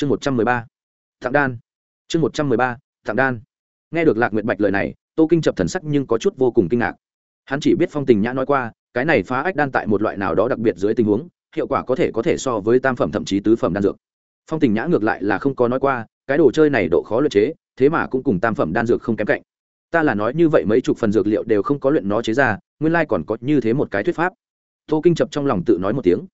chương một trăm mười ba, thạng đan. Chương một trăm mười ba, thạng đan. Nghe được lạc nguyệt bạch lời này, tô kinh chập thần sắc nhưng có chút vô cùng kinh ngạc. Hắn chỉ biết phong tình nhã nói qua, cái này phá ách đan tại một loại nào đó đặc biệt dưới tình huống, hiệu quả có thể có thể so với tam phẩm thậm chí tứ phẩm đan dược. Phong tình nhã ngược lại là không có nói qua, cái đồ chơi này độ khó luyện chế, thế mà cũng cùng tam phẩm đan dược không kém cạnh. Ta là nói như vậy mấy chục phần dược liệu đều không có luyện nó chế ra, nguyên lai còn có như thế một cái thuyết pháp. Tô kinh chập trong lòng tự nói một tiếng.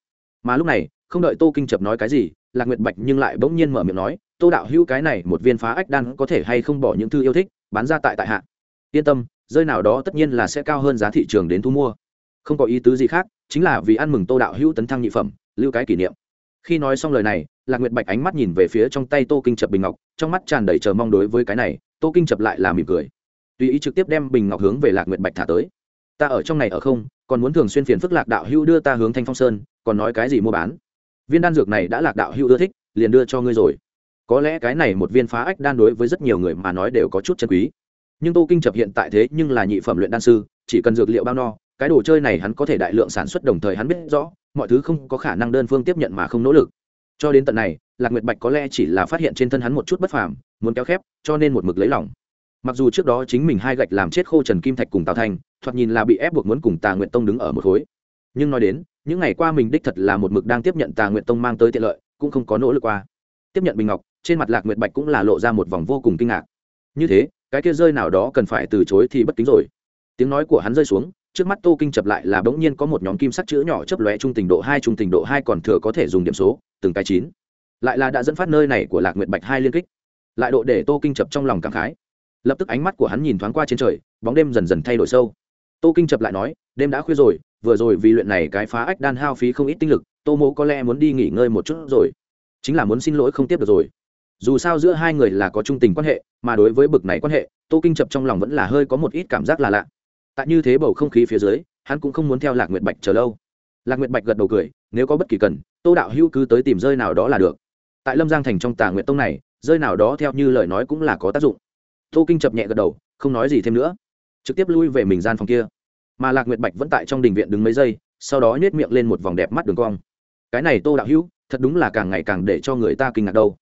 Mà lúc này, không đợi tô kinh chập nói cái gì lạc nguyệt bạch nhưng lại bỗng nhiên mở miệng nói, tô đạo hữu, cái này một viên phá ách đan có thể hay không bỏ những thư yêu thích, bán ra tại tại hạ. Yên tâm, rơi nào đó tất nhiên là sẽ cao hơn giá thị trường đến thu mua. Không có ý tứ gì khác, chính là vì ăn mừng tô đạo hữu tấn thăng nhị phẩm, lưu cái kỷ niệm. Khi nói xong lời này, lạc nguyệt bạch ánh mắt nhìn về phía trong tay tô kinh chập bình ngọc, trong mắt tràn đầy chờ mong đối với cái này, tô kinh chập lại là mỉm cười. Tùy ý trực tiếp đem bình ngọc hướng về lạc nguyệt bạch thả tới. Ta ở trong này ở không, còn muốn thường xuyên phiền phức lạc đạo hữu đưa ta hướng thanh phong sơn, còn nói cái gì mua bán? Viên đan dược này đã lạc đạo hữu ưa thích, liền đưa cho ngươi rồi. Có lẽ cái này một viên phá ách đan đối với rất nhiều người mà nói đều có chút chân quý. Nhưng tô kinh chập hiện tại thế nhưng là nhị phẩm luyện đan sư, chỉ cần dược liệu bao no, cái đồ chơi này hắn có thể đại lượng sản xuất đồng thời hắn biết rõ, mọi thứ không có khả năng đơn phương tiếp nhận mà không nỗ lực. Cho đến tận này, lạc nguyệt bạch có lẽ chỉ là phát hiện trên thân hắn một chút bất phàm, muốn kéo khép, cho nên một mực lấy lòng. Mặc dù trước đó chính mình hai gạch làm chết khô trần kim thạch cùng tào thành, thoạt nhìn là bị ép buộc muốn cùng tà nguyện tông đứng ở một khối nhưng nói đến, những ngày qua mình đích thật là một mực đang tiếp nhận tà nguyện tông mang tới tiện lợi, cũng không có nỗ lực qua. Tiếp nhận bình ngọc, trên mặt lạc nguyệt bạch cũng là lộ ra một vòng vô cùng kinh ngạc. Như thế, cái kia rơi nào đó cần phải từ chối thì bất kính rồi. Tiếng nói của hắn rơi xuống, trước mắt tô kinh chập lại là bỗng nhiên có một nhóm kim sắc chữ nhỏ chấp lóe trung tình độ hai, trung tình độ hai còn thừa có thể dùng điểm số, từng cái chín. Lại là đã dẫn phát nơi này của lạc nguyệt bạch hai liên kích. Lại độ để tô kinh chập trong lòng cảm khái. Lập tức ánh mắt của hắn nhìn thoáng qua trên trời, bóng đêm dần dần thay đổi sâu. Tô kinh chập lại nói, đêm đã khuya rồi vừa rồi vì luyện này cái phá ách đan hao phí không ít tinh lực, tô mỗ có lẽ muốn đi nghỉ ngơi một chút rồi. Chính là muốn xin lỗi không tiếp được rồi. Dù sao giữa hai người là có trung tình quan hệ, mà đối với bực này quan hệ, tô kinh chập trong lòng vẫn là hơi có một ít cảm giác là lạ. Tại như thế bầu không khí phía dưới, hắn cũng không muốn theo lạc nguyệt bạch chờ lâu. Lạc nguyệt bạch gật đầu cười, nếu có bất kỳ cần, tô đạo hữu cứ tới tìm rơi nào đó là được. Tại lâm giang thành trong tà nguyện tông này, rơi nào đó theo như lời nói cũng là có tác dụng. Tô kinh chập nhẹ gật đầu, không nói gì thêm nữa. Trực tiếp lui về mình gian phòng kia mà lạc nguyệt bạch vẫn tại trong đình viện đứng mấy giây, sau đó nhét miệng lên một vòng đẹp mắt đường cong. Cái này tô đạo hữu, thật đúng là càng ngày càng để cho người ta kinh ngạc đâu.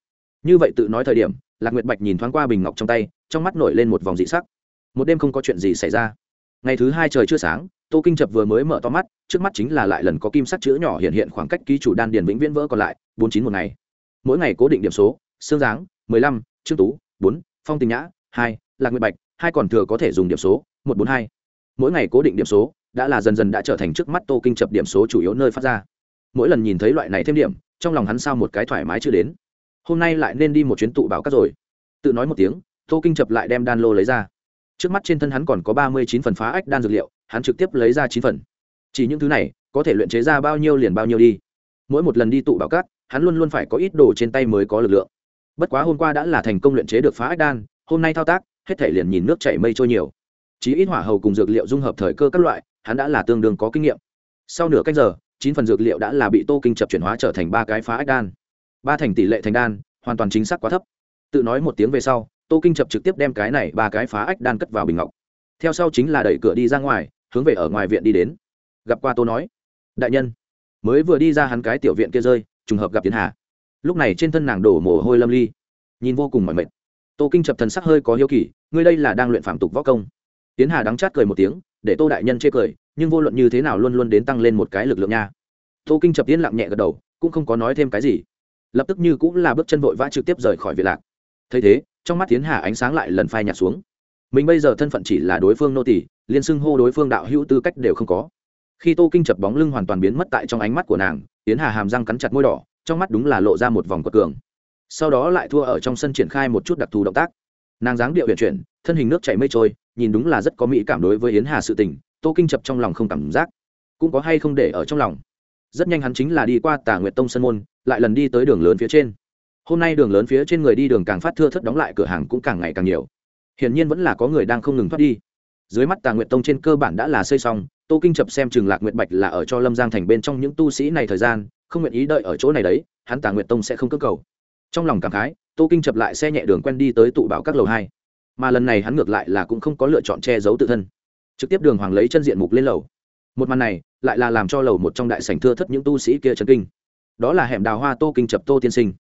Như vậy tự nói thời điểm, lạc nguyệt bạch nhìn thoáng qua bình ngọc trong tay, trong mắt nổi lên một vòng dị sắc. Một đêm không có chuyện gì xảy ra. Ngày thứ hai trời chưa sáng, tô kinh chập vừa mới mở to mắt, trước mắt chính là lại lần có kim sắc chữ nhỏ hiện hiện khoảng cách ký chủ đan điền vĩnh viễn vỡ còn lại, bốn chín một ngày. Mỗi ngày cố định điểm số xương dáng mười lăm, trương tú, bốn, phong tình nhã, hai, lạc nguyệt bạch, hai còn thừa có thể dùng điểm số, một bốn hai mỗi ngày cố định điểm số, đã là dần dần đã trở thành trước mắt tô kinh chập điểm số chủ yếu nơi phát ra. Mỗi lần nhìn thấy loại này thêm điểm, trong lòng hắn sao một cái thoải mái chưa đến. Hôm nay lại nên đi một chuyến tụ bảo cắt rồi. Tự nói một tiếng, tô kinh chập lại đem đan lô lấy ra. Trước mắt trên thân hắn còn có ba mươi chín phần phá ách đan dược liệu, hắn trực tiếp lấy ra chín phần. Chỉ những thứ này, có thể luyện chế ra bao nhiêu liền bao nhiêu đi. Mỗi một lần đi tụ bảo cát hắn luôn luôn phải có ít đồ trên tay mới có lực lượng. Bất quá hôm qua đã là thành công luyện chế được phá ách đan, hôm nay thao tác, hết thể liền nhìn nước chảy mây trôi nhiều chí ít hỏa hầu cùng dược liệu dung hợp thời cơ các loại, hắn đã là tương đương có kinh nghiệm. Sau nửa cách giờ, chín phần dược liệu đã là bị tô kinh chập chuyển hóa trở thành ba cái phá ách đan. Ba thành tỷ lệ thành đan, hoàn toàn chính xác quá thấp. Tự nói một tiếng về sau, tô kinh chập trực tiếp đem cái này ba cái phá ách đan cất vào bình ngọc. Theo sau chính là đẩy cửa đi ra ngoài, hướng về ở ngoài viện đi đến. Gặp qua tô nói, đại nhân, mới vừa đi ra hắn cái tiểu viện kia rơi, trùng hợp gặp tiến hà. Lúc này trên thân nàng đổ mồ hôi lâm ly, nhìn vô cùng mỏi mệt. Tô kinh chập thần sắc hơi có hiếu kỳ, ngươi đây là đang luyện phạm tục võ công? Tiến hà đắng chát cười một tiếng, để tô đại nhân chê cười, nhưng vô luận như thế nào luôn luôn đến tăng lên một cái lực lượng nha. Tô kinh chập tiến lặng nhẹ gật đầu, cũng không có nói thêm cái gì. Lập tức như cũng là bước chân vội vã trực tiếp rời khỏi viện lạc. Thấy thế, trong mắt tiến hà ánh sáng lại lần phai nhạt xuống. Mình bây giờ thân phận chỉ là đối phương nô tỷ liên xưng hô đối phương đạo hữu tư cách đều không có. Khi tô kinh chập bóng lưng hoàn toàn biến mất tại trong ánh mắt của nàng, tiến hà hàm răng cắn chặt môi đỏ, trong mắt đúng là lộ ra một vòng quật cường. Sau đó lại thua ở trong sân triển khai một chút đặc thù động tác nàng dáng điệu huyền chuyển, thân hình nước chảy mây trôi, nhìn đúng là rất có mỹ cảm đối với yến hà sự tình, tô kinh chập trong lòng không cảm giác. Cũng có hay không để ở trong lòng. Rất nhanh hắn chính là đi qua tà nguyệt tông sân môn, lại lần đi tới đường lớn phía trên. Hôm nay đường lớn phía trên người đi đường càng phát thưa thất đóng lại cửa hàng cũng càng ngày càng nhiều. Hiển nhiên vẫn là có người đang không ngừng thoát đi. Dưới mắt tà nguyệt tông trên cơ bản đã là xây xong, tô kinh chập xem trường lạc nguyệt bạch là ở cho lâm giang thành bên trong những tu sĩ này thời gian, không nguyện ý đợi ở chỗ này đấy, hắn tà nguyệt tông sẽ không cơ cầu trong lòng cảm khái, tô kinh chập lại xe nhẹ đường quen đi tới tụ bảo các lầu hai. Mà lần này hắn ngược lại là cũng không có lựa chọn che giấu tự thân. Trực tiếp đường hoàng lấy chân diện mục lên lầu. Một màn này, lại là làm cho lầu một trong đại sảnh thưa thất những tu sĩ kia trần kinh. Đó là hẻm đào hoa tô kinh chập tô tiên sinh.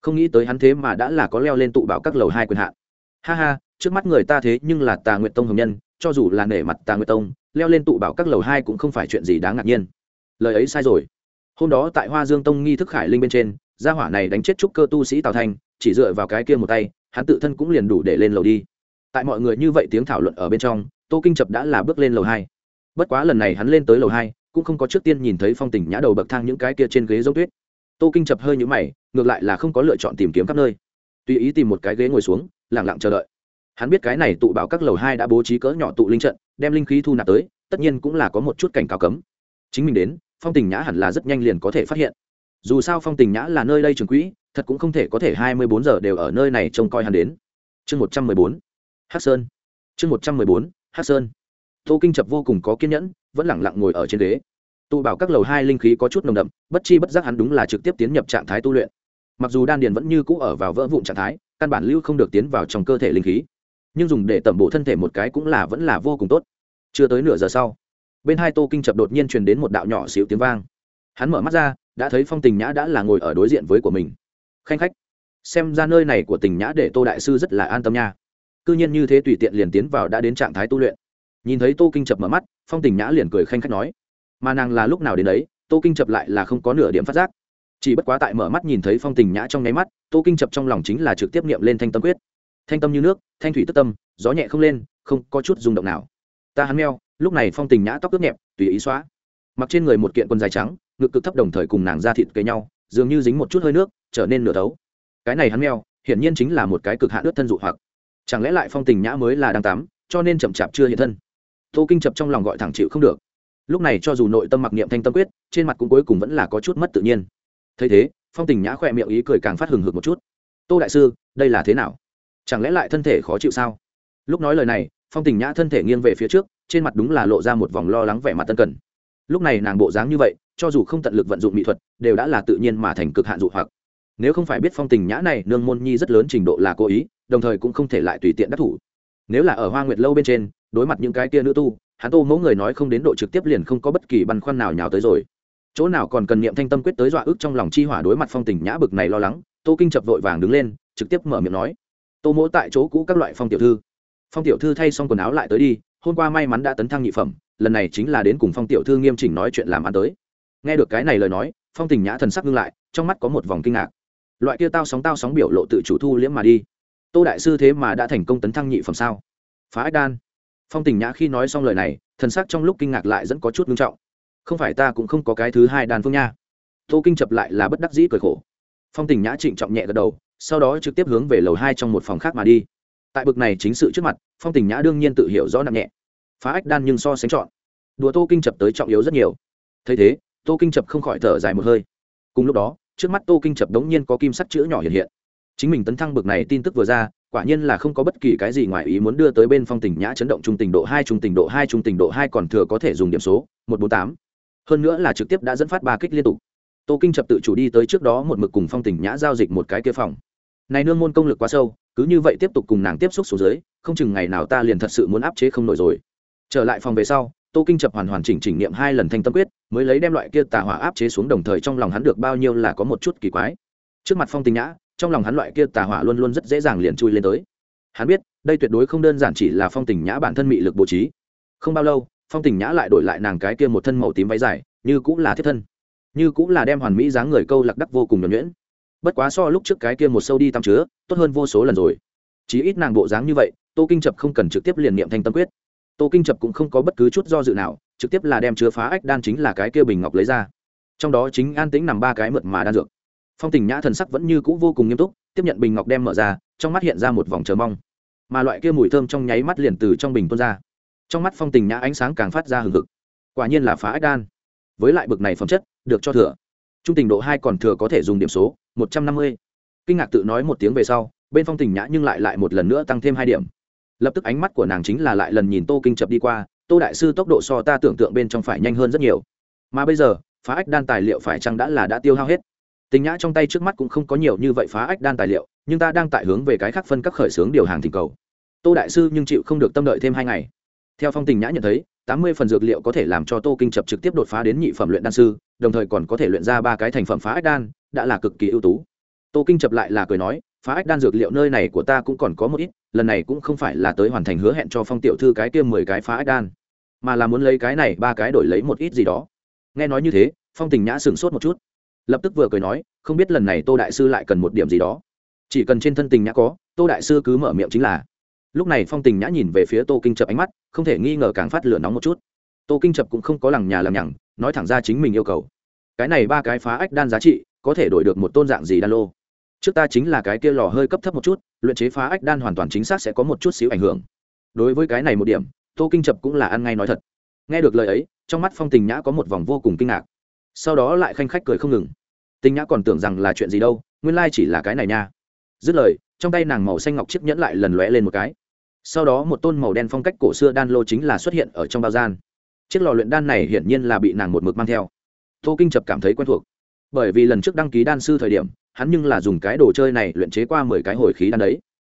Không nghĩ tới hắn thế mà đã là có leo lên tụ bảo các lầu hai quyền hạn. Ha ha, trước mắt người ta thế nhưng là tà nguyệt tông hồng nhân, cho dù là nể mặt tà nguyệt tông, leo lên tụ bảo các lầu hai cũng không phải chuyện gì đáng ngạc nhiên. Lời ấy sai rồi. Hôm đó tại hoa dương tông nghi thức khải linh bên trên gia hỏa này đánh chết trúc cơ tu sĩ tào thanh, chỉ dựa vào cái kia một tay, hắn tự thân cũng liền đủ để lên lầu đi. Tại mọi người như vậy tiếng thảo luận ở bên trong, tô kinh chập đã là bước lên lầu hai. Bất quá lần này hắn lên tới lầu hai, cũng không có trước tiên nhìn thấy phong tình nhã đầu bậc thang những cái kia trên ghế giống tuyết. Tô kinh chập hơi nhũ mày, ngược lại là không có lựa chọn tìm kiếm các nơi. Tùy ý tìm một cái ghế ngồi xuống lẳng lặng chờ đợi. Hắn biết cái này tụ bảo các lầu hai đã bố trí cỡ nhỏ tụ linh trận, đem linh khí thu nạp tới, tất nhiên cũng là có một chút cảnh cáo cấm. Chính mình đến, phong tình nhã hẳn là rất nhanh liền có thể phát hiện dù sao phong tình nhã là nơi đây trường quỹ, thật cũng không thể có thể hai mươi bốn giờ đều ở nơi này trông coi hắn đến. Chương một trăm mười bốn hát sơn. Chương một trăm mười bốn hát sơn. Tô kinh chập vô cùng có kiên nhẫn, vẫn lẳng lặng ngồi ở trên ghế. Tụ bảo các lầu hai linh khí có chút nồng đậm, bất chi bất giác hắn đúng là trực tiếp tiến nhập trạng thái tu luyện. Mặc dù đan điền vẫn như cũ ở vào vỡ vụn trạng thái, căn bản lưu không được tiến vào trong cơ thể linh khí. Nhưng dùng để tẩm bổ thân thể một cái cũng là vẫn là vô cùng tốt. Chưa tới nửa giờ sau, bên hai tô kinh chập đột nhiên truyền đến một đạo nhỏ xíu tiếng vang. Hắn mở mắt ra đã thấy phong tình nhã đã là ngồi ở đối diện với của mình. Khanh khách, xem ra nơi này của tình nhã để tô đại sư rất là an tâm nha. C nhiên như thế tùy tiện liền tiến vào đã đến trạng thái tu luyện. Nhìn thấy tô kinh chập mở mắt, phong tình nhã liền cười khanh khách nói, mà nàng là lúc nào đến đấy, tô kinh chập lại là không có nửa điểm phát giác. Chỉ bất quá tại mở mắt nhìn thấy phong tình nhã trong nháy mắt, tô kinh chập trong lòng chính là trực tiếp nghiệm lên thanh tâm quyết. Thanh tâm như nước, thanh thủy tức tâm, gió nhẹ không lên, không có chút rung động nào. Ta hắn meo, lúc này phong tình nhã tóc ướt nhẹp, tùy ý xóa. Mặc trên người một kiện quần dài trắng ngực cực thấp đồng thời cùng nàng ra thịt cây nhau, dường như dính một chút hơi nước, trở nên nửa thấu. Cái này hắn meo hiển nhiên chính là một cái cực hạ ướt thân dụ hoặc. Chẳng lẽ lại phong tình nhã mới là đang tắm, cho nên chậm chạp chưa hiện thân? Tô kinh chập trong lòng gọi thẳng chịu không được. Lúc này cho dù nội tâm mặc niệm thanh tâm quyết, trên mặt cũng cuối cùng vẫn là có chút mất tự nhiên. Thấy thế, phong tình nhã khỏe miệng ý cười càng phát hừng hực một chút. Tô đại sư, đây là thế nào? Chẳng lẽ lại thân thể khó chịu sao? Lúc nói lời này, phong tình nhã thân thể nghiêng về phía trước, trên mặt đúng là lộ ra một vòng lo lắng vẻ mặt tân cần lúc này nàng bộ dáng như vậy, cho dù không tận lực vận dụng mỹ thuật, đều đã là tự nhiên mà thành cực hạn dụ hoặc. Nếu không phải biết phong tình nhã này, nương môn nhi rất lớn trình độ là cố ý, đồng thời cũng không thể lại tùy tiện đắc thủ. Nếu là ở hoa nguyệt lâu bên trên, đối mặt những cái kia nữ tu, hắn tô mẫu người nói không đến độ trực tiếp liền không có bất kỳ băn khoăn nào nhào tới rồi. Chỗ nào còn cần niệm thanh tâm quyết tới dọa ức trong lòng chi hỏa đối mặt phong tình nhã bực này lo lắng, tô kinh chập vội vàng đứng lên, trực tiếp mở miệng nói. Tô mỗ tại chỗ cũ các loại phong tiểu thư. Phong tiểu thư thay xong quần áo lại tới đi, hôm qua may mắn đã tấn thăng nhị phẩm lần này chính là đến cùng phong tiểu thư nghiêm chỉnh nói chuyện làm ăn tới. Nghe được cái này lời nói, phong tình nhã thần sắc ngưng lại, trong mắt có một vòng kinh ngạc. Loại kia tao sóng tao sóng biểu lộ tự chủ thu liễm mà đi. Tô đại sư thế mà đã thành công tấn thăng nhị phẩm sao? Phá ách đan. Phong tình nhã khi nói xong lời này, thần sắc trong lúc kinh ngạc lại dẫn có chút ngưng trọng. Không phải ta cũng không có cái thứ hai đàn phương nha. Tô kinh chập lại là bất đắc dĩ cười khổ. Phong tình nhã trịnh trọng nhẹ gật đầu, sau đó trực tiếp hướng về lầu hai trong một phòng khác mà đi. Tại bực này chính sự trước mặt, phong tình nhã đương nhiên tự hiểu rõ nặng nhẹ phá ách đan nhưng so sánh chọn. Đùa tô kinh chập tới trọng yếu rất nhiều. Thấy thế, tô kinh chập không khỏi thở dài một hơi. Cùng lúc đó, trước mắt tô kinh chập đống nhiên có kim sắc chữ nhỏ hiện hiện. Chính mình tấn thăng bực này tin tức vừa ra, quả nhiên là không có bất kỳ cái gì ngoài ý muốn đưa tới bên phong tình nhã chấn động trung tình độ hai, trung tình độ hai, trung tình độ hai còn thừa có thể dùng điểm số, một bốn tám. Hơn nữa là trực tiếp đã dẫn phát ba kích liên tục. Tô kinh chập tự chủ đi tới trước đó một mực cùng phong tình nhã giao dịch một cái kia phòng. Này nương môn công lực quá sâu, cứ như vậy tiếp tục cùng nàng tiếp xúc xuống dưới, không chừng ngày nào ta liền thật sự muốn áp chế không nổi rồi trở lại phòng về sau, tô kinh chập hoàn hoàn chỉnh chỉnh niệm hai lần thanh tâm quyết, mới lấy đem loại kia tà hỏa áp chế xuống đồng thời trong lòng hắn được bao nhiêu là có một chút kỳ quái. Trước mặt phong tình nhã, trong lòng hắn loại kia tà hỏa luôn luôn rất dễ dàng liền chui lên tới. Hắn biết, đây tuyệt đối không đơn giản chỉ là phong tình nhã bản thân mị lực bố trí. Không bao lâu, phong tình nhã lại đổi lại nàng cái kia một thân màu tím váy dài, như cũng là thiết thân, như cũng là đem hoàn mỹ dáng người câu lạc đắc vô cùng nhuẩn nhuyễn. Bất quá so lúc trước cái kia một sâu đi tăm chứa, tốt hơn vô số lần rồi. Chí ít nàng bộ dáng như vậy, tô kinh chập không cần trực tiếp liền niệm thanh tâm quyết tô kinh chập cũng không có bất cứ chút do dự nào, trực tiếp là đem chứa phá ách đan chính là cái kia bình ngọc lấy ra. Trong đó chính an tĩnh nằm ba cái mượt mà đan dược. Phong tình nhã thần sắc vẫn như cũ vô cùng nghiêm túc, tiếp nhận bình ngọc đem mở ra, trong mắt hiện ra một vòng chờ mong. Mà loại kia mùi thơm trong nháy mắt liền từ trong bình tuôn ra. Trong mắt phong tình nhã ánh sáng càng phát ra hừng hực. Quả nhiên là phá ách đan. Với lại bực này phẩm chất, được cho thừa. Trung tình độ hai còn thừa có thể dùng điểm số, một trăm năm mươi. Kinh ngạc tự nói một tiếng về sau, bên phong tình nhã nhưng lại lại một lần nữa tăng thêm hai điểm lập tức ánh mắt của nàng chính là lại lần nhìn tô kinh chập đi qua, tô đại sư tốc độ so ta tưởng tượng bên trong phải nhanh hơn rất nhiều. Mà bây giờ, phá ách đan tài liệu phải chăng đã là đã tiêu hao hết? Tình nhã trong tay trước mắt cũng không có nhiều như vậy phá ách đan tài liệu, nhưng ta đang tại hướng về cái khác phân các khởi xướng điều hàng thỉnh cầu. Tô đại sư nhưng chịu không được tâm đợi thêm hai ngày. Theo phong tình nhã nhận thấy, tám mươi phần dược liệu có thể làm cho tô kinh chập trực tiếp đột phá đến nhị phẩm luyện đan sư, đồng thời còn có thể luyện ra ba cái thành phẩm phá ách đan, đã là cực kỳ ưu tú. Tô kinh chập lại là cười nói phá ách đan dược liệu nơi này của ta cũng còn có một ít, lần này cũng không phải là tới hoàn thành hứa hẹn cho phong tiểu thư cái kia mười cái phá ách đan, mà là muốn lấy cái này ba cái đổi lấy một ít gì đó. Nghe nói như thế, phong tình nhã sửng sốt một chút, lập tức vừa cười nói, không biết lần này tô đại sư lại cần một điểm gì đó. Chỉ cần trên thân tình nhã có, tô đại sư cứ mở miệng chính là. Lúc này phong tình nhã nhìn về phía tô kinh chập ánh mắt, không thể nghi ngờ càng phát lửa nóng một chút. Tô kinh chập cũng không có lằng nhà làm nhằng, nói thẳng ra chính mình yêu cầu. Cái này ba cái phá ách đan giá trị, có thể đổi được một tôn dạng gì đan lô? Trước ta chính là cái kia lò hơi cấp thấp một chút, luyện chế phá ách đan hoàn toàn chính xác sẽ có một chút xíu ảnh hưởng. Đối với cái này một điểm, tô kinh chập cũng là ăn ngay nói thật. Nghe được lời ấy, trong mắt phong tình nhã có một vòng vô cùng kinh ngạc. Sau đó lại khanh khách cười không ngừng. Tình nhã còn tưởng rằng là chuyện gì đâu, nguyên lai chỉ là cái này nha. Dứt lời, trong tay nàng màu xanh ngọc chiếc nhẫn lại lần lóe lên một cái. Sau đó một tôn màu đen phong cách cổ xưa đan lô chính là xuất hiện ở trong bao gian. Chiếc lò luyện đan này hiển nhiên là bị nàng một mực mang theo. Tô kinh chập cảm thấy quen thuộc. Bởi vì lần trước đăng ký đan sư thời điểm hắn nhưng là dùng cái đồ chơi này luyện chế qua mười cái hồi khí đan đấy.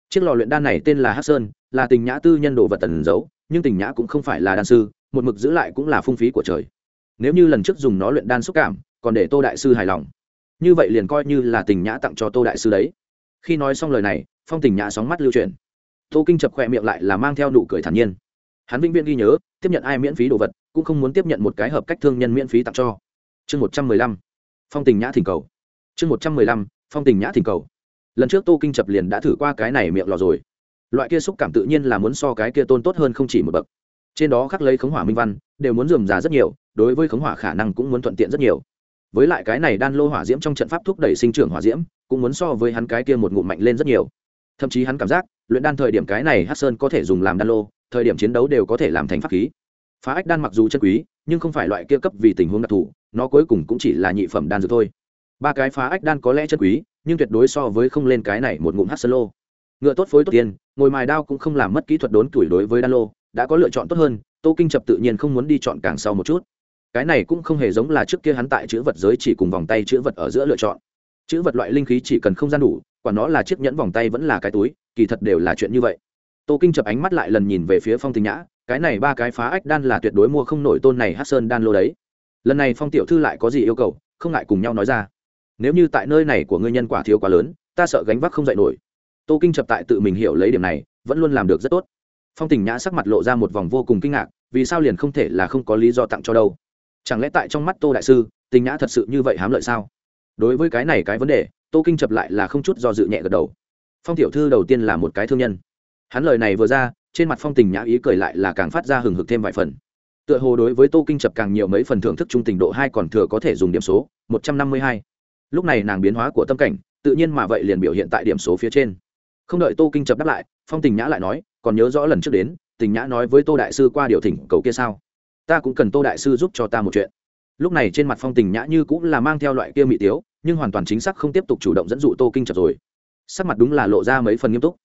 Chiếc lò luyện đan này tên là hát sơn, là tình nhã tư nhân đồ vật tần giấu, nhưng tình nhã cũng không phải là đan sư, một mực giữ lại cũng là phung phí của trời. Nếu như lần trước dùng nó luyện đan xúc cảm, còn để tô đại sư hài lòng. Như vậy liền coi như là tình nhã tặng cho tô đại sư đấy. Khi nói xong lời này, phong tình nhã sóng mắt lưu truyền tô kinh chập khoe miệng lại là mang theo nụ cười thản nhiên. Hắn vĩnh viễn ghi nhớ, tiếp nhận ai miễn phí đồ vật, cũng không muốn tiếp nhận một cái hợp cách thương nhân miễn phí tặng cho. Chương một trăm mười lăm. Phong tình nhã thỉnh cầu chương một trăm mười lăm, phong tình nhã thỉnh cầu. Lần trước tô kinh chập liền đã thử qua cái này miệng lò rồi. Loại kia xúc cảm tự nhiên là muốn so cái kia tôn tốt hơn không chỉ một bậc. Trên đó khắc lấy khống hỏa minh văn, đều muốn dườm già rất nhiều, đối với khống hỏa khả năng cũng muốn thuận tiện rất nhiều. Với lại cái này đan lô hỏa diễm trong trận pháp thúc đẩy sinh trưởng hỏa diễm, cũng muốn so với hắn cái kia một ngụm mạnh lên rất nhiều. Thậm chí hắn cảm giác, luyện đan thời điểm cái này hát sơn có thể dùng làm đan lô, thời điểm chiến đấu đều có thể làm thành pháp khí. Phá ách đan mặc dù chân quý, nhưng không phải loại kia cấp vì tình huống đặc thù, nó cuối cùng cũng chỉ là nhị phẩm đan dược thôi ba cái phá ách đan có lẽ chân quý, nhưng tuyệt đối so với không lên cái này một ngụm hát Sơ lô. Ngựa tốt phối tốt tiền ngồi mài đao cũng không làm mất kỹ thuật đốn tuổi đối với đan lô, đã có lựa chọn tốt hơn, tô kinh chập tự nhiên không muốn đi chọn càng sau một chút. Cái này cũng không hề giống là trước kia hắn tại chữ vật giới chỉ cùng vòng tay chữ vật ở giữa lựa chọn. Chữ vật loại linh khí chỉ cần không gian đủ, quả nó là chiếc nhẫn vòng tay vẫn là cái túi, kỳ thật đều là chuyện như vậy. Tô kinh chập ánh mắt lại lần nhìn về phía phong tình nhã, cái này ba cái phá ách đan là tuyệt đối mua không nổi tôn này hát sơn đan lô đấy. Lần này phong tiểu thư lại có gì yêu cầu, không ngại cùng nhau nói ra nếu như tại nơi này của ngươi nhân quả thiếu quá lớn, ta sợ gánh vác không dạy nổi. Tô kinh chập tại tự mình hiểu lấy điểm này, vẫn luôn làm được rất tốt. Phong tình nhã sắc mặt lộ ra một vòng vô cùng kinh ngạc, vì sao liền không thể là không có lý do tặng cho đâu? Chẳng lẽ tại trong mắt tô đại sư, tình nhã thật sự như vậy hám lợi sao? Đối với cái này cái vấn đề, tô kinh chập lại là không chút do dự nhẹ gật đầu. Phong tiểu thư đầu tiên là một cái thương nhân. Hắn lời này vừa ra, trên mặt phong tình nhã ý cười lại là càng phát ra hừng hực thêm vài phần. Tựa hồ đối với tô kinh chập càng nhiều mấy phần thưởng thức trung tình độ hai còn thừa có thể dùng điểm số, một trăm năm mươi hai lúc này nàng biến hóa của tâm cảnh, tự nhiên mà vậy liền biểu hiện tại điểm số phía trên. Không đợi tô kinh chập đáp lại, phong tình nhã lại nói, còn nhớ rõ lần trước đến, tình nhã nói với tô đại sư qua điều thỉnh cầu kia sao? Ta cũng cần tô đại sư giúp cho ta một chuyện. Lúc này trên mặt phong tình nhã như cũng là mang theo loại kia mị tiếu, nhưng hoàn toàn chính xác không tiếp tục chủ động dẫn dụ tô kinh chập rồi. Sắc mặt đúng là lộ ra mấy phần nghiêm túc.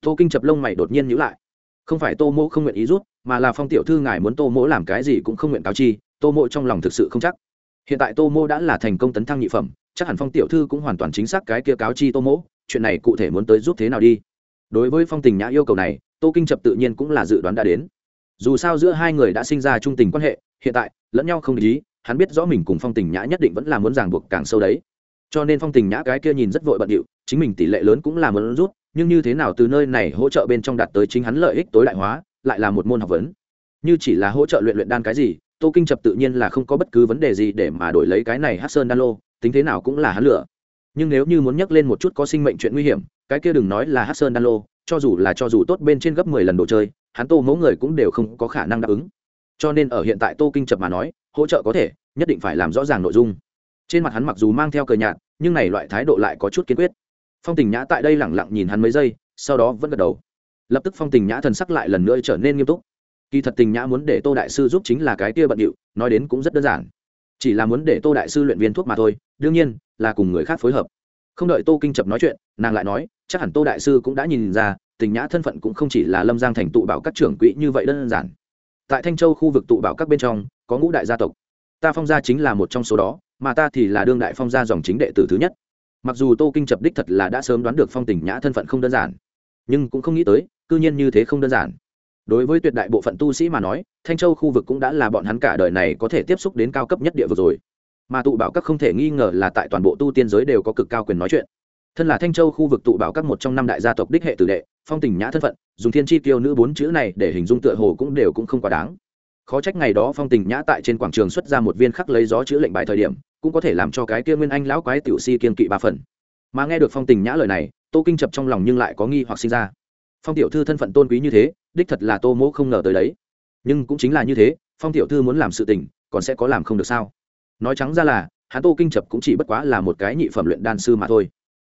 Tô kinh chập lông mày đột nhiên nhữ lại. Không phải tô mỗ không nguyện ý rút mà là phong tiểu thư ngài muốn tô mỗ làm cái gì cũng không nguyện cáo chi, tô mỗ trong lòng thực sự không chắc. Hiện tại tô mỗ đã là thành công tấn thăng nhị phẩm chắc hẳn phong tiểu thư cũng hoàn toàn chính xác cái kia cáo chi tô mỗ, chuyện này cụ thể muốn tới giúp thế nào đi. Đối với phong tình nhã yêu cầu này, tô kinh chập tự nhiên cũng là dự đoán đã đến. Dù sao giữa hai người đã sinh ra trung tình quan hệ, hiện tại, lẫn nhau không để ý, hắn biết rõ mình cùng phong tình nhã nhất định vẫn là muốn ràng buộc càng sâu đấy. Cho nên phong tình nhã cái kia nhìn rất vội bận điệu, chính mình tỷ lệ lớn cũng là muốn rút, nhưng như thế nào từ nơi này hỗ trợ bên trong đạt tới chính hắn lợi ích tối đại hóa, lại là một môn học vấn. Như chỉ là hỗ trợ luyện luyện đan cái gì, tô kinh chập tự nhiên là không có bất cứ vấn đề gì để mà đổi lấy cái này hát sơn đan lô tính thế nào cũng là hắn lựa. Nhưng nếu như muốn nhắc lên một chút có sinh mệnh chuyện nguy hiểm, cái kia đừng nói là hát sơn đan lô, cho dù là cho dù tốt bên trên gấp mười lần đồ chơi, hắn tô mẫu người cũng đều không có khả năng đáp ứng. Cho nên ở hiện tại tô kinh chập mà nói, hỗ trợ có thể, nhất định phải làm rõ ràng nội dung. Trên mặt hắn mặc dù mang theo cờ nhạt, nhưng này loại thái độ lại có chút kiên quyết. Phong tình nhã tại đây lẳng lặng nhìn hắn mấy giây, sau đó vẫn gật đầu. Lập tức phong tình nhã thần sắc lại lần nữa trở nên nghiêm túc. Kỳ thật tình nhã muốn để tô đại sư giúp chính là cái kia bận điệu, nói đến cũng rất đơn giản chỉ là muốn để tô đại sư luyện viên thuốc mà thôi, đương nhiên là cùng người khác phối hợp. Không đợi tô kinh chập nói chuyện, nàng lại nói, chắc hẳn tô đại sư cũng đã nhìn ra, tình nhã thân phận cũng không chỉ là lâm giang thành tụ bảo các trưởng quỹ như vậy đơn giản. Tại thanh châu khu vực tụ bảo các bên trong, có ngũ đại gia tộc. Ta phong gia chính là một trong số đó, mà ta thì là đương đại phong gia dòng chính đệ tử thứ nhất. Mặc dù tô kinh chập đích thật là đã sớm đoán được phong tình nhã thân phận không đơn giản, nhưng cũng không nghĩ tới, cư nhiên như thế không đơn giản đối với tuyệt đại bộ phận tu sĩ mà nói, thanh châu khu vực cũng đã là bọn hắn cả đời này có thể tiếp xúc đến cao cấp nhất địa vực rồi. Mà tụ bảo các không thể nghi ngờ là tại toàn bộ tu tiên giới đều có cực cao quyền nói chuyện. Thân là thanh châu khu vực tụ bảo các một trong năm đại gia tộc đích hệ tử đệ, phong tình nhã thân phận, dùng thiên chi tiêu nữ bốn chữ này để hình dung tựa hồ cũng đều cũng không quá đáng. Khó trách ngày đó phong tình nhã tại trên quảng trường xuất ra một viên khắc lấy gió chữ lệnh bài thời điểm, cũng có thể làm cho cái kia nguyên anh lão quái tiểu si kiên kỵ ba phần. Mà nghe được phong tình nhã lời này, tô kinh chập trong lòng nhưng lại có nghi hoặc sinh ra phong tiểu thư thân phận tôn quý như thế, đích thật là tô mỗ không ngờ tới đấy. Nhưng cũng chính là như thế, phong tiểu thư muốn làm sự tình, còn sẽ có làm không được sao? Nói trắng ra là, hắn tô kinh chập cũng chỉ bất quá là một cái nhị phẩm luyện đan sư mà thôi.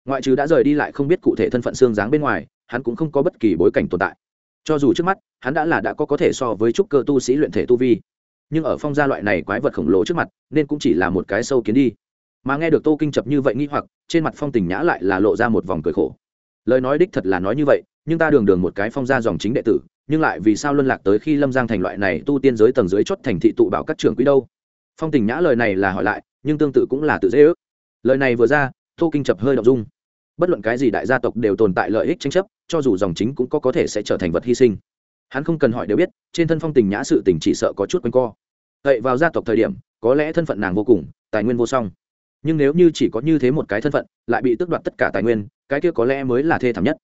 Ngoại trừ đã rời đi lại không biết cụ thể thân phận xương dáng bên ngoài, hắn cũng không có bất kỳ bối cảnh tồn tại. Cho dù trước mắt, hắn đã là đã có có thể so với trúc cơ tu sĩ luyện thể tu vi. Nhưng ở phong gia loại này quái vật khổng lồ trước mặt, nên cũng chỉ là một cái sâu kiến đi. Mà nghe được tô kinh chập như vậy nghi hoặc, trên mặt phong tình nhã lại là lộ ra một vòng cười khổ. Lời nói đích thật là nói như vậy nhưng ta đường đường một cái phong gia dòng chính đệ tử, nhưng lại vì sao luân lạc tới khi lâm giang thành loại này tu tiên giới tầng dưới chót thành thị tụ bảo các trưởng quý đâu? Phong tình nhã lời này là hỏi lại, nhưng tương tự cũng là tự dễ ước. Lời này vừa ra, tô kinh chập hơi đ ộ n g dung. Bất luận cái gì đại gia tộc đều tồn tại lợi ích tranh chấp, cho dù dòng chính cũng có có thể sẽ trở thành vật hy sinh. Hắn không cần hỏi đều biết, trên thân phong tình nhã sự tình chỉ sợ có chút quanh co. Vậy vào gia tộc thời điểm, có lẽ thân phận nàng vô cùng, tài nguyên vô song. Nhưng nếu như chỉ có như thế một cái thân phận, lại bị tước đoạt tất cả tài nguyên, cái kia có lẽ mới là thê thảm nhất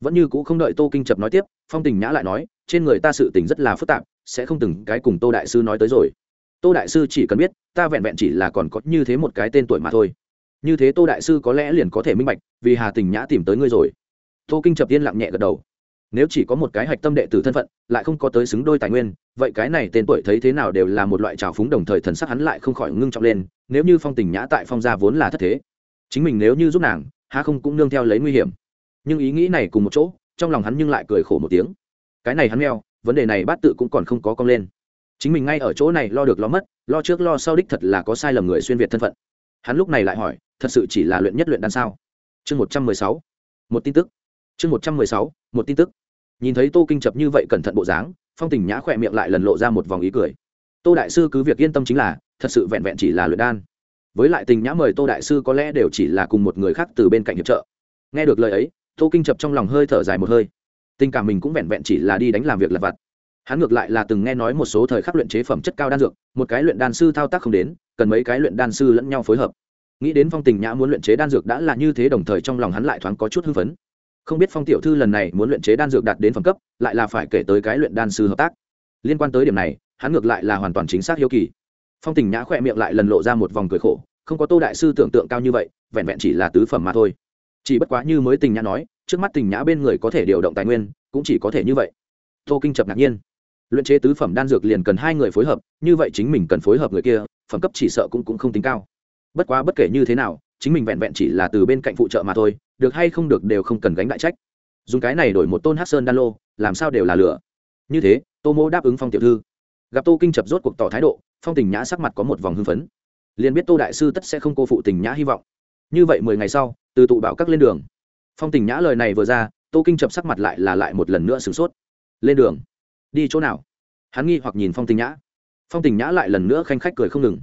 vẫn như c ũ không đợi tô kinh chập nói tiếp, phong tình nhã lại nói, trên người ta sự tình rất là phức tạp, sẽ không từng cái cùng tô đại sư nói tới rồi. Tô đại sư chỉ cần biết, ta vẹn vẹn chỉ là còn có như thế một cái tên tuổi mà thôi. Như thế tô đại sư có lẽ liền có thể minh bạch, vì hà tình nhã tìm tới ngươi rồi. Tô kinh chập yên lặng nhẹ gật đầu. Nếu chỉ có một cái hạch tâm đệ tử thân phận, lại không có tới xứng đôi tài nguyên, vậy cái này tên tuổi thấy thế nào đều là một loại trào phúng đồng thời thần sắc hắn lại không khỏi ngưng trọng lên, nếu như phong tình nhã tại phong gia vốn là thất thế, chính mình nếu như giúp nàng, há không cũng nương theo lấy nguy hiểm nhưng ý nghĩ này cùng một chỗ, trong lòng hắn nhưng lại cười khổ một tiếng. Cái này hắn meo, vấn đề này bát tự cũng còn không có cong lên. Chính mình ngay ở chỗ này lo được lo mất, lo trước lo sau đích thật là có sai lầm người xuyên việt thân phận. Hắn lúc này lại hỏi, thật sự chỉ là luyện nhất luyện đan sao? Chương một trăm mười sáu, một tin tức. Chương một trăm mười sáu, một tin tức. Nhìn thấy tô kinh chập như vậy cẩn thận bộ dáng, phong tình nhã khỏe miệng lại lần lộ ra một vòng ý cười. Tô đại sư cứ việc yên tâm chính là, thật sự vẹn vẹn chỉ là luyện đan. Với lại tình nhã mời tô đại sư có lẽ đều chỉ là cùng một người khác từ bên cạnh hiệp trợ. Nghe được lời ấy tô kinh chập trong lòng hơi thở dài một hơi. Tình cảm mình cũng vẹn vẹn chỉ là đi đánh làm việc lặt vặt. Hắn ngược lại là từng nghe nói một số thời khắc luyện chế phẩm chất cao đan dược, một cái luyện đan sư thao tác không đến, cần mấy cái luyện đan sư lẫn nhau phối hợp. Nghĩ đến phong tình nhã muốn luyện chế đan dược đã là như thế đồng thời trong lòng hắn lại thoáng có chút hưng phấn. Không biết phong tiểu thư lần này muốn luyện chế đan dược đạt đến phẩm cấp, lại là phải kể tới cái luyện đan sư hợp tác. Liên quan tới điểm này, hắn ngược lại là hoàn toàn chính xác hiếu kỳ. Phong tình nhã khỏe miệng lại lần lộ ra một vòng cười khổ, không có tô đại sư tưởng tượng cao như vậy, vẹn vẹn chỉ là tứ phẩm mà thôi chỉ bất quá như mới tình nhã nói, trước mắt tình nhã bên người có thể điều động tài nguyên, cũng chỉ có thể như vậy. Tô kinh chập ngạc nhiên. Luyện chế tứ phẩm đan dược liền cần hai người phối hợp, như vậy chính mình cần phối hợp người kia, phẩm cấp chỉ sợ cũng cũng không tính cao. Bất quá bất kể như thế nào, chính mình vẹn vẹn chỉ là từ bên cạnh phụ trợ mà thôi, được hay không được đều không cần gánh đại trách. Dùng cái này đổi một tôn hát sơn đan lô, làm sao đều là lửa. Như thế, tô mô đáp ứng phong tiểu thư. Gặp tô kinh chập rốt cuộc tỏ thái độ, phong tình nhã sắc mặt có một vòng hưng phấn. Liền biết tô đại sư tất sẽ không cô phụ tình nhã hy vọng. Như vậy mười ngày sau từ tụ bảo các lên đường. Phong tình nhã lời này vừa ra, tô kinh chập sắc mặt lại là lại một lần nữa sửng sốt. Lên đường? Đi chỗ nào? Hắn nghi hoặc nhìn phong tình nhã. Phong tình nhã lại lần nữa khanh khách cười không ngừng.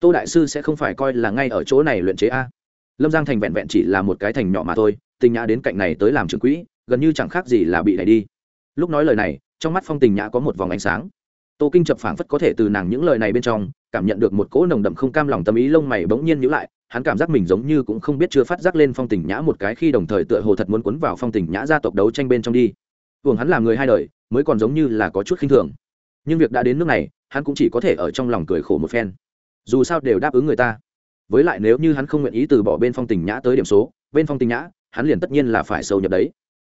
Tô đại sư sẽ không phải coi là ngay ở chỗ này luyện chế a? Lâm giang thành vẹn vẹn chỉ là một cái thành nhỏ mà thôi, tình nhã đến cạnh này tới làm trưởng quỹ, gần như chẳng khác gì là bị đẩy đi. Lúc nói lời này, trong mắt phong tình nhã có một vòng ánh sáng. Tô kinh chập phảng phất có thể từ nàng những lời này bên trong, cảm nhận được một cỗ nồng đậm không cam lòng tâm ý lông mày bỗng nhiên nhữ lại hắn cảm giác mình giống như cũng không biết chưa phát giác lên phong tình nhã một cái khi đồng thời tựa hồ thật muốn cuốn vào phong tình nhã gia tộc đấu tranh bên trong đi. Thường hắn làm người hai đời, mới còn giống như là có chút khinh thường. Nhưng việc đã đến nước này, hắn cũng chỉ có thể ở trong lòng cười khổ một phen. Dù sao đều đáp ứng người ta. Với lại nếu như hắn không nguyện ý từ bỏ bên phong tình nhã tới điểm số, bên phong tình nhã, hắn liền tất nhiên là phải sâu nhập đấy.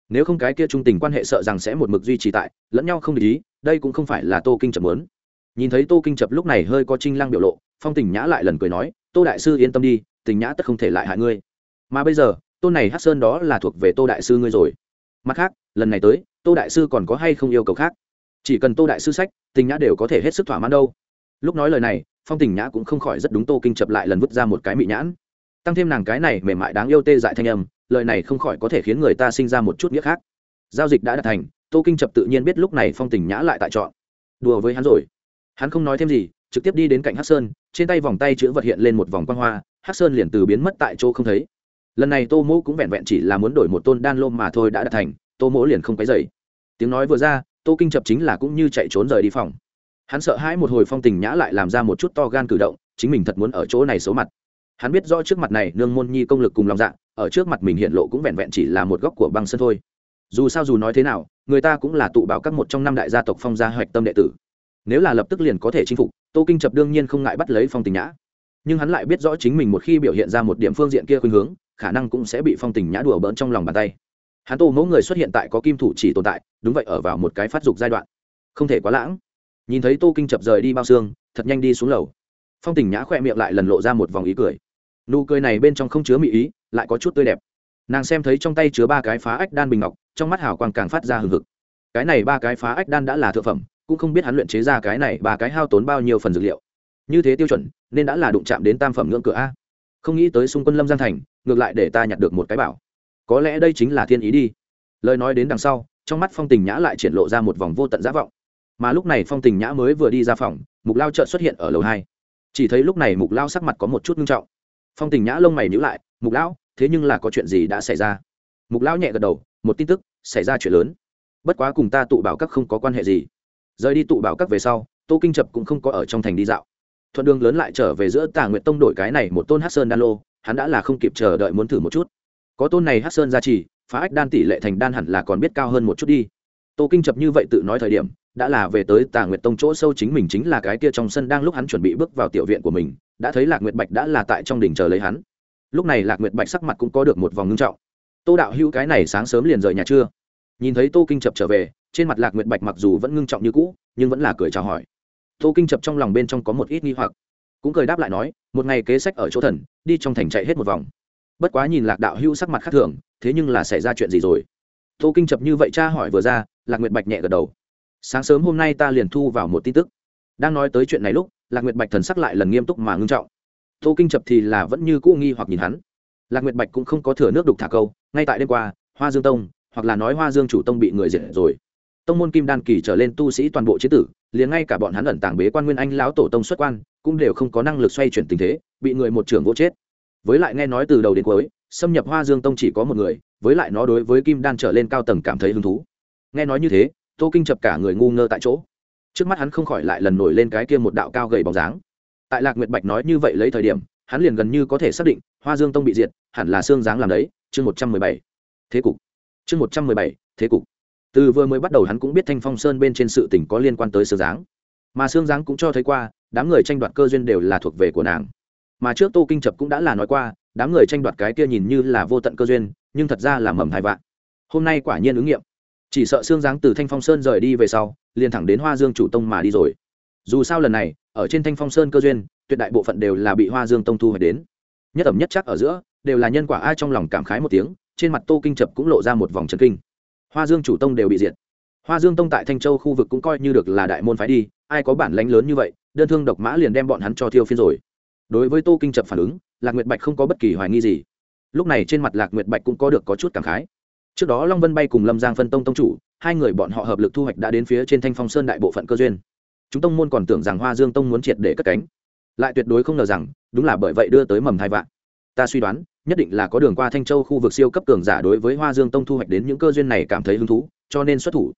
Nếu không cái kia trung tình quan hệ sợ rằng sẽ một mực duy trì tại, lẫn nhau không để ý, đây cũng không phải là tô kinh chập muốn. Nhìn thấy tô kinh chập lúc này hơi có trinh lăng biểu lộ, phong tình nhã lại lần cười nói tô đại sư yên tâm đi, tình nhã tất không thể lại hại ngươi. Mà bây giờ tô này hát sơn đó là thuộc về tô đại sư ngươi rồi. Mặt khác, lần này tới, tô đại sư còn có hay không yêu cầu khác? Chỉ cần tô đại sư sách, tình nhã đều có thể hết sức thỏa mãn đâu. Lúc nói lời này, phong tình nhã cũng không khỏi rất đúng tô kinh chập lại lần vứt ra một cái mị nhãn. Tăng thêm nàng cái này mềm mại đáng yêu tê dại thanh âm, lời này không khỏi có thể khiến người ta sinh ra một chút nghĩa khác. Giao dịch đã đạt thành, tô kinh chập tự nhiên biết lúc này phong tình nhã lại tại chọn. Đùa với hắn rồi. Hắn không nói thêm gì trực tiếp đi đến cạnh Hắc sơn, trên tay vòng tay chữ vật hiện lên một vòng quan hoa, Hắc sơn liền từ biến mất tại chỗ không thấy. Lần này tô mỗ cũng vẹn vẹn chỉ là muốn đổi một tôn đan lô mà thôi đã đạt thành, tô mỗ liền không cái dày tiếng nói vừa ra, tô kinh chập chính là cũng như chạy trốn rời đi phòng. Hắn sợ hãi một hồi phong tình nhã lại làm ra một chút to gan cử động, chính mình thật muốn ở chỗ này xấu mặt. Hắn biết rõ trước mặt này nương môn nhi công lực cùng lòng dạ ở trước mặt mình hiện lộ cũng vẹn vẹn chỉ là một góc của băng sân thôi. Dù sao dù nói thế nào, người ta cũng là tụ bảo các một trong năm đại gia tộc phong gia hoạch tâm đệ tử nếu là lập tức liền có thể chinh phục, tô kinh chập đương nhiên không ngại bắt lấy phong tình nhã. Nhưng hắn lại biết rõ chính mình một khi biểu hiện ra một điểm phương diện kia khuynh hướng, khả năng cũng sẽ bị phong tình nhã đùa bỡn trong lòng bàn tay. Hắn tô mẫu người xuất hiện tại có kim thủ chỉ tồn tại, đúng vậy ở vào một cái phát dục giai đoạn. Không thể quá lãng. Nhìn thấy tô kinh chập rời đi bao xương, thật nhanh đi xuống lầu. Phong tình nhã khoe miệng lại lần lộ ra một vòng ý cười. Nụ cười này bên trong không chứa mỹ ý, lại có chút tươi đẹp. Nàng xem thấy trong tay chứa ba cái phá ách đan bình ngọc, trong mắt hào quang càng phát ra hừng hực. Cái này ba cái phá ách đan đã là thượng phẩm cũng không biết hắn luyện chế ra cái này ba cái hao tốn bao nhiêu phần dược liệu. Như thế tiêu chuẩn, nên đã là đụng chạm đến tam phẩm ngưỡng cửa a. Không nghĩ tới xung quân lâm giang thành, ngược lại để ta nhặt được một cái bảo. Có lẽ đây chính là thiên ý đi. Lời nói đến đằng sau, trong mắt phong tình nhã lại triển lộ ra một vòng vô tận giả vọng. Mà lúc này phong tình nhã mới vừa đi ra phòng, mục lao trợn xuất hiện ở lầu hai. Chỉ thấy lúc này mục lao sắc mặt có một chút nghiêm trọng. Phong tình nhã lông mày nhữ lại, mục lão, thế nhưng là có chuyện gì đã xảy ra? Mục lão nhẹ gật đầu, một tin tức, xảy ra chuyện lớn. Bất quá cùng ta tụ bảo các không có quan hệ gì rời đi tụ bảo các về sau, tô kinh chập cũng không có ở trong thành đi dạo. Thuận đường lớn lại trở về giữa tà nguyện tông đổi cái này một tôn hát sơn đan lô, hắn đã là không kịp chờ đợi muốn thử một chút. Có tôn này hát sơn gia trì, phá ách đan tỷ lệ thành đan hẳn là còn biết cao hơn một chút đi. Tô kinh chập như vậy tự nói thời điểm, đã là về tới tà nguyệt tông chỗ sâu chính mình chính là cái kia trong sân đang lúc hắn chuẩn bị bước vào tiểu viện của mình, đã thấy lạc nguyệt bạch đã là tại trong đỉnh chờ lấy hắn. Lúc này lạc nguyệt bạch sắc mặt cũng có được một vòng ngưng trọng. Tô đạo hữu cái này sáng sớm liền rời nhà chưa? Nhìn thấy tô kinh chập trở về trên mặt lạc nguyệt bạch mặc dù vẫn ngưng trọng như cũ, nhưng vẫn là cười chào hỏi. Tô kinh chập trong lòng bên trong có một ít nghi hoặc. Cũng cười đáp lại nói, một ngày kế sách ở chỗ thần, đi trong thành chạy hết một vòng. Bất quá nhìn lạc đạo hữu sắc mặt khác thường, thế nhưng là xảy ra chuyện gì rồi? Tô kinh chập như vậy cha hỏi vừa ra, lạc nguyệt bạch nhẹ gật đầu. Sáng sớm hôm nay ta liền thu vào một tin tức. Đang nói tới chuyện này lúc, lạc nguyệt bạch thần sắc lại lần nghiêm túc mà ngưng trọng. Tô kinh chập thì là vẫn như cũ nghi hoặc nhìn hắn. Lạc nguyệt bạch cũng không có thừa nước đục thả câu, ngay tại đêm qua, hoa dương tông, hoặc là nói hoa dương chủ tông bị người diệt rồi tông môn kim đan kỳ trở lên tu sĩ toàn bộ chế tử, liền ngay cả bọn hắn ẩn tàng bế quan nguyên anh lão tổ tông xuất quan, cũng đều không có năng lực xoay chuyển tình thế, bị người một trưởng vỗ chết. Với lại nghe nói từ đầu đến cuối, xâm nhập hoa dương tông chỉ có một người, với lại nó đối với kim đan trở lên cao tầng cảm thấy hứng thú. Nghe nói như thế, tô kinh chập cả người ngu ngơ tại chỗ. Trước mắt hắn không khỏi lại lần nổi lên cái kia một đạo cao gầy bóng dáng. Tại lạc nguyệt bạch nói như vậy lấy thời điểm, hắn liền gần như có thể xác định, hoa dương tông bị diệt, hẳn là xương dáng làm đấy, chương một trăm mười bảy. Thế cục. Chương một trăm mười bảy, thế cục từ vừa mới bắt đầu hắn cũng biết thanh phong sơn bên trên sự tỉnh có liên quan tới xương dáng mà xương dáng cũng cho thấy qua, đám người tranh đoạt cơ duyên đều là thuộc về của nàng. Mà trước tô kinh chập cũng đã là nói qua, đám người tranh đoạt cái kia nhìn như là vô tận cơ duyên, nhưng thật ra là mầm hai vạn. Hôm nay quả nhiên ứng nghiệm. Chỉ sợ xương dáng từ thanh phong sơn rời đi về sau, liền thẳng đến hoa dương chủ tông mà đi rồi. Dù sao lần này, ở trên thanh phong sơn cơ duyên, tuyệt đại bộ phận đều là bị hoa dương tông thu hồi đến. Nhất ẩm nhất chắc ở giữa, đều là nhân quả ai trong lòng cảm khái một tiếng, trên mặt tô kinh chập cũng lộ ra một vòng trần kinh hoa dương chủ tông đều bị diệt. Hoa dương tông tại thanh châu khu vực cũng coi như được là đại môn phái đi, ai có bản lánh lớn như vậy, đơn thương độc mã liền đem bọn hắn cho thiêu phiên rồi. Đối với tô kinh trập phản ứng, lạc nguyệt bạch không có bất kỳ hoài nghi gì. Lúc này trên mặt lạc nguyệt bạch cũng có được có chút cảm khái. Trước đó long vân bay cùng lâm giang phân tông tông chủ, hai người bọn họ hợp lực thu hoạch đã đến phía trên thanh phong sơn đại bộ phận cơ duyên. Chúng tông môn còn tưởng rằng hoa dương tông muốn triệt để cất cánh. Lại tuyệt đối không ngờ rằng, đúng là bởi vậy đưa tới mầm thai vạn ta suy đoán, nhất định là có đường qua thanh châu khu vực siêu cấp cường giả đối với hoa dương tông thu hoạch đến những cơ duyên này cảm thấy hứng thú, cho nên xuất thủ.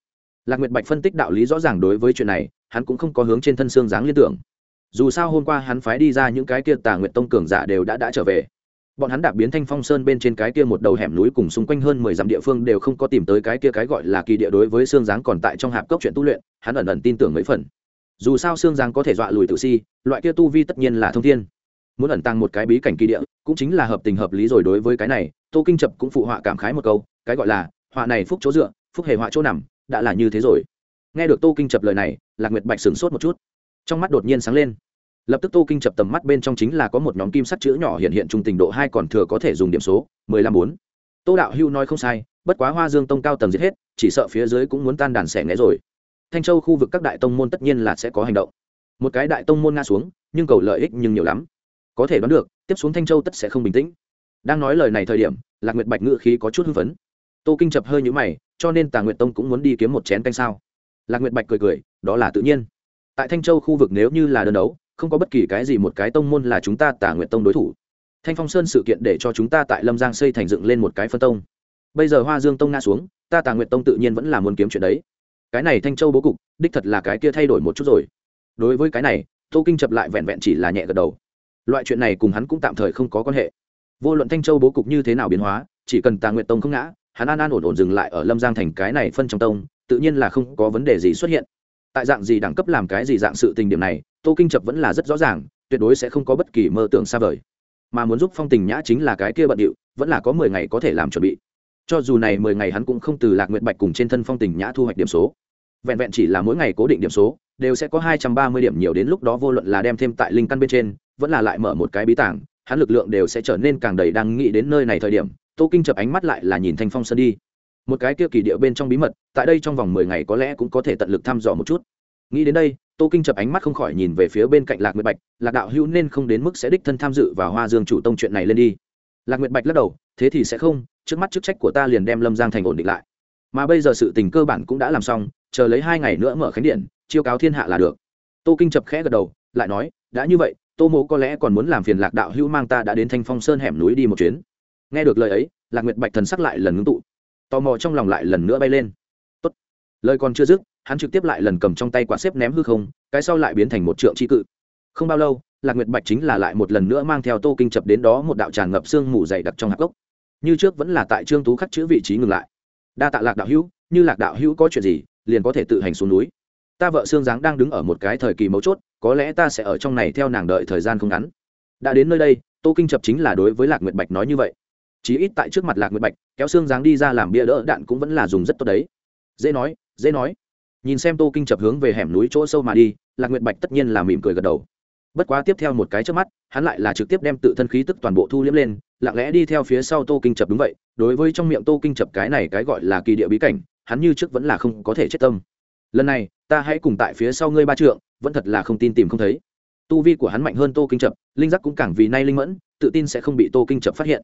Lạc nguyệt bạch phân tích đạo lý rõ ràng đối với chuyện này, hắn cũng không có hướng trên thân xương dáng liên tưởng. Dù sao hôm qua hắn phái đi ra những cái kia tà nguyệt tông cường giả đều đã đã trở về. Bọn hắn đạp biến thanh phong sơn bên trên cái kia một đầu hẻm núi cùng xung quanh hơn mười dặm địa phương đều không có tìm tới cái kia cái gọi là kỳ địa đối với xương giáng còn tại trong hạp cốc chuyện tu luyện, hắn ẩn ẩn tin tưởng mấy phần. Dù sao xương giáng có thể dọa lùi tự si, loại kia tu vi tất nhiên là thông thiên muốn ẩn tăng một cái bí cảnh kỳ địa, cũng chính là hợp tình hợp lý rồi đối với cái này, tô kinh chập cũng phụ họa cảm khái một câu, cái gọi là, họa này phúc chỗ dựa, phúc hề họa chỗ nằm, đã là như thế rồi. Nghe được tô kinh chập lời này, lạc nguyệt bạch sửng sốt một chút. Trong mắt đột nhiên sáng lên. Lập tức tô kinh chập tầm mắt bên trong chính là có một nhóm kim sắt chữ nhỏ hiện hiện trung tình độ hai còn thừa có thể dùng điểm số, mười lăm bốn. Tô đạo hưu nói không sai, bất quá hoa dương tông cao tầng giết hết, chỉ sợ phía dưới cũng muốn tan đàn xẻ nghé rồi. Thanh châu khu vực các đại tông môn tất nhiên là sẽ có hành động. Một cái đại tông môn nga xuống, nhưng cầu lợi ích nhưng nhiều lắm có thể đoán được, tiếp xuống thanh châu tất sẽ không bình tĩnh. Đang nói lời này thời điểm, lạc nguyệt bạch ngự khí có chút hưng phấn. Tô kinh chập hơi nhũ mày, cho nên tà nguyệt tông cũng muốn đi kiếm một chén canh sao? Lạc nguyệt bạch cười cười, đó là tự nhiên. Tại thanh châu khu vực nếu như là đơn đấu, không có bất kỳ cái gì một cái tông môn là chúng ta tà nguyệt tông đối thủ. Thanh phong sơn sự kiện để cho chúng ta tại lâm giang xây thành dựng lên một cái phân tông. Bây giờ hoa dương tông nga xuống, ta tà nguyệt tông tự nhiên vẫn là muốn kiếm chuyện đấy. Cái này thanh châu bố cục, đích thật là cái kia thay đổi một chút rồi. Đối với cái này, tô kinh chập lại vẹn vẹn chỉ là nhẹ gật đầu loại chuyện này cùng hắn cũng tạm thời không có quan hệ. Vô luận thanh châu bố cục như thế nào biến hóa, chỉ cần tà nguyện tông không ngã, hắn an an ổn ổn dừng lại ở lâm giang thành cái này phân trong tông, tự nhiên là không có vấn đề gì xuất hiện. Tại dạng gì đẳng cấp làm cái gì dạng sự tình điểm này, tô kinh chập vẫn là rất rõ ràng, tuyệt đối sẽ không có bất kỳ mơ tưởng xa vời. Mà muốn giúp phong tình nhã chính là cái kia bận điệu, vẫn là có mười ngày có thể làm chuẩn bị. Cho dù này mười ngày hắn cũng không từ lạc nguyện bạch cùng trên thân phong tình nhã thu hoạch điểm số. Vẹn vẹn chỉ là mỗi ngày cố định điểm số, đều sẽ có hai trăm ba mươi điểm nhiều đến lúc đó vô luận là đem thêm tại linh căn bên trên vẫn là lại mở một cái bí tảng, hắn lực lượng đều sẽ trở nên càng đầy đang nghĩ đến nơi này thời điểm, tô kinh chập ánh mắt lại là nhìn thanh phong sơn đi. Một cái kia kỳ điệu bên trong bí mật, tại đây trong vòng mười ngày có lẽ cũng có thể tận lực thăm dò một chút. Nghĩ đến đây, tô kinh chập ánh mắt không khỏi nhìn về phía bên cạnh lạc nguyệt bạch, lạc đạo hữu nên không đến mức sẽ đích thân tham dự và hoa dương chủ tông chuyện này lên đi. Lạc nguyệt bạch lắc đầu, thế thì sẽ không, trước mắt chức trách của ta liền đem lâm giang thành ổn định lại. Mà bây giờ sự tình cơ bản cũng đã làm xong, chờ lấy hai ngày nữa mở khánh điện, chiêu cáo thiên hạ là được. Tô kinh chập khẽ gật đầu, lại nói, đã như vậy tô mộ có lẽ còn muốn làm phiền lạc đạo hữu mang ta đã đến thanh phong sơn hẻm núi đi một chuyến. Nghe được lời ấy, lạc nguyệt bạch thần sắc lại lần ngưng tụ. Tò mò trong lòng lại lần nữa bay lên. Tốt. lời còn chưa dứt, hắn trực tiếp lại lần cầm trong tay quả xếp ném hư không, cái sau lại biến thành một trượng tri cự. Không bao lâu, lạc nguyệt bạch chính là lại một lần nữa mang theo tô kinh chập đến đó một đạo tràn ngập xương mù dày đặc trong hạt gốc. Như trước vẫn là tại trương tú khắc chữ vị trí ngừng lại. Đa tạ lạc đạo hữu, như lạc đạo hữu có chuyện gì, liền có thể tự hành xuống núi ta vợ xương giáng đang đứng ở một cái thời kỳ mấu chốt, có lẽ ta sẽ ở trong này theo nàng đợi thời gian không ngắn. Đã đến nơi đây, tô kinh chập chính là đối với lạc nguyệt bạch nói như vậy. Chí ít tại trước mặt lạc nguyệt bạch, kéo xương giáng đi ra làm bia đỡ đạn cũng vẫn là dùng rất tốt đấy. Dễ nói dễ nói. Nhìn xem tô kinh chập hướng về hẻm núi chỗ sâu mà đi, lạc nguyệt bạch tất nhiên là mỉm cười gật đầu. Bất quá tiếp theo một cái trước mắt, hắn lại là trực tiếp đem tự thân khí tức toàn bộ thu liếm lên, lặng lẽ đi theo phía sau tô kinh chập đúng vậy, đối với trong miệng tô kinh chập cái này cái gọi là kỳ địa bí cảnh, hắn như trước vẫn là không có thể chết tâm lần này, ta hãy cùng tại phía sau ngươi ba trượng, vẫn thật là không tin tìm không thấy. Tu vi của hắn mạnh hơn tô kinh trập linh giác cũng càng vì nay linh mẫn, tự tin sẽ không bị tô kinh trập phát hiện.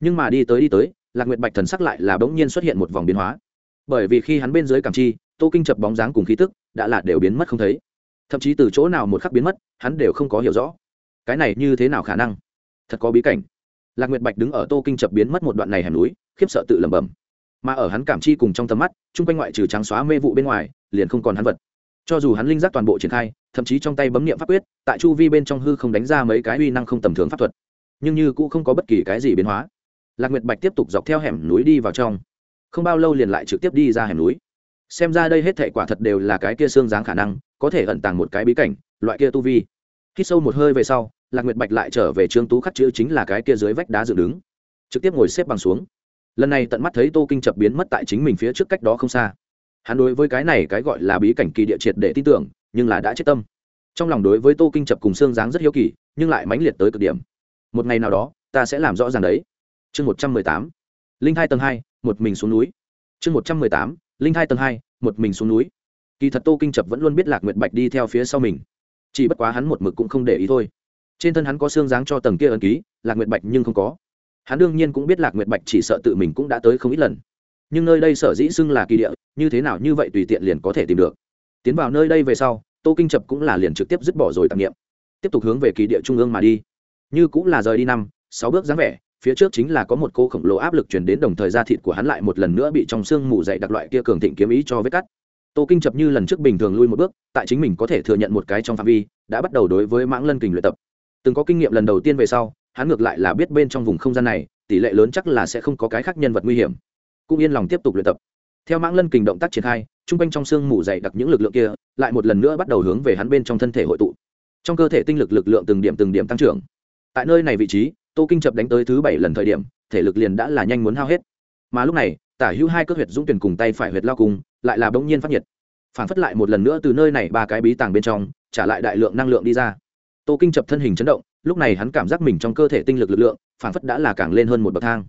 Nhưng mà đi tới đi tới, lạc nguyệt bạch thần sắc lại là bỗng nhiên xuất hiện một vòng biến hóa. Bởi vì khi hắn bên dưới cảm chi, tô kinh chập bóng dáng cùng khí tức đã là đều biến mất không thấy. Thậm chí từ chỗ nào một khắc biến mất, hắn đều không có hiểu rõ. Cái này như thế nào khả năng? Thật có bí cảnh. Lạc nguyệt bạch đứng ở tô kinh chập biến mất một đoạn này hẻm núi, khiếp sợ tự lẩm bẩm mà ở hắn cảm chi cùng trong tầm mắt, chung quanh ngoại trừ trắng xóa mê vụ bên ngoài, liền không còn hắn vật. Cho dù hắn linh giác toàn bộ triển khai, thậm chí trong tay bấm niệm pháp quyết, tại chu vi bên trong hư không đánh ra mấy cái uy năng không tầm thường pháp thuật, nhưng như cũng không có bất kỳ cái gì biến hóa. Lạc nguyệt bạch tiếp tục dọc theo hẻm núi đi vào trong. Không bao lâu liền lại trực tiếp đi ra hẻm núi. Xem ra đây hết thể quả thật đều là cái kia xương dáng khả năng, có thể ẩn tàng một cái bí cảnh, loại kia tu vi. Khi sâu một hơi về sau, lạc nguyệt bạch lại trở về trương tú khắc chữ chính là cái kia dưới vách đá dựng đứng. Trực tiếp ngồi xếp bằng xuống lần này tận mắt thấy tô kinh chập biến mất tại chính mình phía trước cách đó không xa hắn đối với cái này cái gọi là bí cảnh kỳ địa triệt để tin tưởng nhưng là đã chết tâm trong lòng đối với tô kinh chập cùng xương dáng rất hiếu kỳ nhưng lại mãnh liệt tới cực điểm một ngày nào đó ta sẽ làm rõ ràng đấy chương một trăm mười tám linh hai tầng hai một mình xuống núi chương một trăm mười tám linh hai tầng hai một mình xuống núi kỳ thật tô kinh chập vẫn luôn biết lạc nguyệt bạch đi theo phía sau mình chỉ bất quá hắn một mực cũng không để ý thôi trên thân hắn có xương dáng cho tầng kia ấn ký lạc nguyệt bạch nhưng không có hắn đương nhiên cũng biết lạc nguyệt bạch chỉ sợ tự mình cũng đã tới không ít lần nhưng nơi đây sở dĩ xưng là kỳ địa như thế nào như vậy tùy tiện liền có thể tìm được tiến vào nơi đây về sau tô kinh chập cũng là liền trực tiếp dứt bỏ rồi tạp nghiệm tiếp tục hướng về kỳ địa trung ương mà đi như cũng là rời đi năm sáu bước dáng vẻ phía trước chính là có một cô khổng lồ áp lực chuyển đến đồng thời da thịt của hắn lại một lần nữa bị trong xương mù dậy đặc loại kia cường thịnh kiếm ý cho vết cắt tô kinh chập như lần trước bình thường lui một bước tại chính mình có thể thừa nhận một cái trong phạm vi đã bắt đầu đối với mãng lân kình luyện tập từng có kinh nghiệm lần đầu tiên về sau hắn ngược lại là biết bên trong vùng không gian này, tỷ lệ lớn chắc là sẽ không có cái khác nhân vật nguy hiểm. Cũng yên lòng tiếp tục luyện tập. Theo mãng lân kình động tác triển khai chung quanh trong xương mù dày đặc những lực lượng kia lại một lần nữa bắt đầu hướng về hắn bên trong thân thể hội tụ. Trong cơ thể tinh lực lực lượng từng điểm từng điểm tăng trưởng. Tại nơi này vị trí, tô kinh chập đánh tới thứ bảy lần thời điểm, thể lực liền đã là nhanh muốn hao hết. Mà lúc này, tả hữu hai cước huyệt dũng tuyển cùng tay phải huyệt lao cùng, lại là bỗng nhiên phát nhiệt. Phản phất lại một lần nữa từ nơi này ba cái bí tàng bên trong, trả lại đại lượng năng lượng đi ra. Tô kinh chập thân hình chấn động lúc này hắn cảm giác mình trong cơ thể tinh lực lực lượng phản phất đã là càng lên hơn một bậc thang.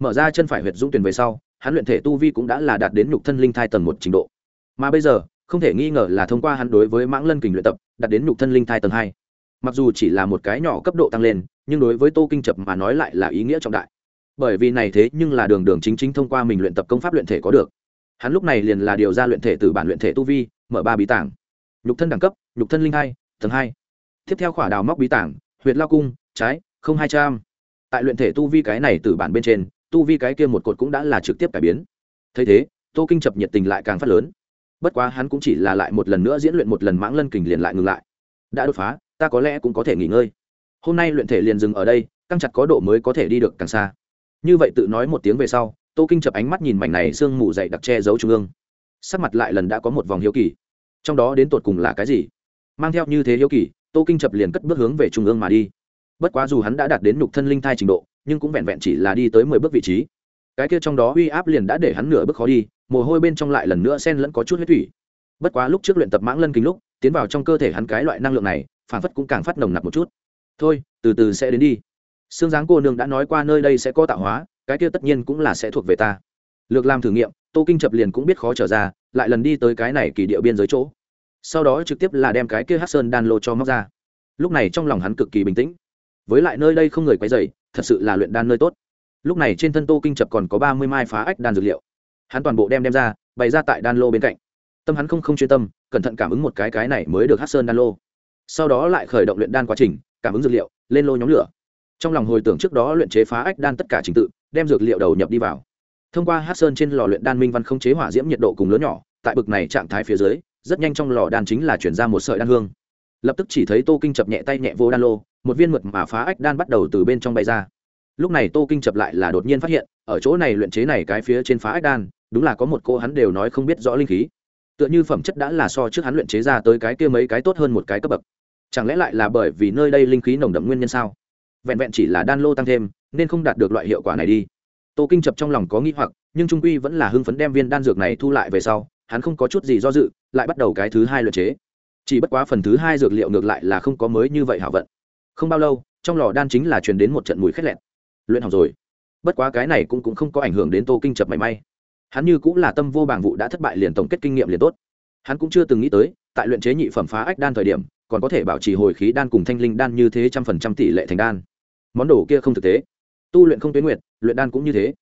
Mở ra chân phải huyệt dũng tuyển về sau, hắn luyện thể tu vi cũng đã là đạt đến nhục thân linh thai tầng một trình độ. Mà bây giờ, không thể nghi ngờ là thông qua hắn đối với mãng lân kình luyện tập, đạt đến nhục thân linh thai tầng hai. Mặc dù chỉ là một cái nhỏ cấp độ tăng lên, nhưng đối với tô kinh chập mà nói lại là ý nghĩa trọng đại. Bởi vì này thế nhưng là đường đường chính chính thông qua mình luyện tập công pháp luyện thể có được. Hắn lúc này liền là điều ra luyện thể từ bản luyện thể tu vi, mở ba bí tảng. Nhục thân đẳng cấp, nhục thân linh hai tầng hai. Tiếp theo khỏa đào móc bí tảng huyệt lao cung, trái, không hai trăm. Tại luyện thể tu vi cái này từ bản bên trên, tu vi cái kia một cột cũng đã là trực tiếp cải biến. Thấy thế, tô kinh chập nhiệt tình lại càng phát lớn. Bất quá hắn cũng chỉ là lại một lần nữa diễn luyện một lần mãng lân kình liền lại ngừng lại. Đã đột phá, ta có lẽ cũng có thể nghỉ ngơi. Hôm nay luyện thể liền dừng ở đây, căng chặt có độ mới có thể đi được càng xa. Như vậy tự nói một tiếng về sau, tô kinh chập ánh mắt nhìn mảnh này sương mù dậy đặc che giấu trung ương. Sắc mặt lại lần đã có một vòng hiếu kỳ. Trong đó đến tột cùng là cái gì? Mang theo như thế hiếu kỳ tô kinh chập liền cất bước hướng về trung ương mà đi. Bất quá dù hắn đã đạt đến nhục thân linh thai trình độ, nhưng cũng vẹn vẹn chỉ là đi tới mười bước vị trí. Cái kia trong đó uy áp liền đã để hắn nửa bước khó đi, mồ hôi bên trong lại lần nữa sen lẫn có chút huyết thủy. Bất quá lúc trước luyện tập mãng lân kính lúc, tiến vào trong cơ thể hắn cái loại năng lượng này, phản phất cũng càng phát nồng nặc một chút. Thôi, từ từ sẽ đến đi. Xương giáng cô nương đã nói qua nơi đây sẽ có tạo hóa, cái kia tất nhiên cũng là sẽ thuộc về ta. Lược làm thử nghiệm, tô kinh chập liền cũng biết khó trở ra, lại lần đi tới cái này kỳ địa biên giới chỗ sau đó trực tiếp là đem cái kia hát sơn đan lô cho móc ra. Lúc này trong lòng hắn cực kỳ bình tĩnh. Với lại nơi đây không người quay dày thật sự là luyện đan nơi tốt. Lúc này trên thân tô kinh chập còn có ba mươi mai phá ách đan dược liệu. Hắn toàn bộ đem đem ra, bày ra tại đan lô bên cạnh. Tâm hắn không không chuyên tâm, cẩn thận cảm ứng một cái cái này mới được hát sơn đan lô. Sau đó lại khởi động luyện đan quá trình, cảm ứng dược liệu, lên lô nhóm lửa. Trong lòng hồi tưởng trước đó luyện chế phá ách đan tất cả trình tự, đem dược liệu đầu nhập đi vào. Thông qua hát sơn trên lò luyện đan minh văn không chế hỏa diễm nhiệt độ cùng lớn nhỏ, tại bực này trạng thái phía dưới rất nhanh trong lò đan chính là chuyển ra một sợi đan hương. Lập tức chỉ thấy tô kinh chập nhẹ tay nhẹ vô đan lô, một viên mật mà phá ách đan bắt đầu từ bên trong bay ra. Lúc này tô kinh chập lại là đột nhiên phát hiện, ở chỗ này luyện chế này cái phía trên phá ách đan, đúng là có một cô hắn đều nói không biết rõ linh khí. Tựa như phẩm chất đã là so trước hắn luyện chế ra tới cái kia mấy cái tốt hơn một cái cấp bậc. Chẳng lẽ lại là bởi vì nơi đây linh khí nồng đậm nguyên nhân sao? Vẹn vẹn chỉ là đan lô tăng thêm, nên không đạt được loại hiệu quả này đi. Tô kinh chập trong lòng có nghĩ hoặc, nhưng trung quy vẫn là hưng phấn đem viên đan dược này thu lại về sau, hắn không có chút gì do dự lại bắt đầu cái thứ hai luyện chế. Chỉ bất quá phần thứ hai dược liệu ngược lại là không có mới như vậy hảo vận. Không bao lâu trong lò đan chính là truyền đến một trận mùi khét lẹt. luyện học rồi. Bất quá cái này cũng, cũng không có ảnh hưởng đến tô kinh chập mảy may. Hắn như cũng là tâm vô bảng vụ đã thất bại liền tổng kết kinh nghiệm liền tốt. Hắn cũng chưa từng nghĩ tới tại luyện chế nhị phẩm phá ách đan thời điểm còn có thể bảo trì hồi khí đan cùng thanh linh đan như thế trăm phần trăm tỷ lệ thành đan. Món đồ kia không thực tế. Tu luyện không tuyến nguyệt luyện đan cũng như thế.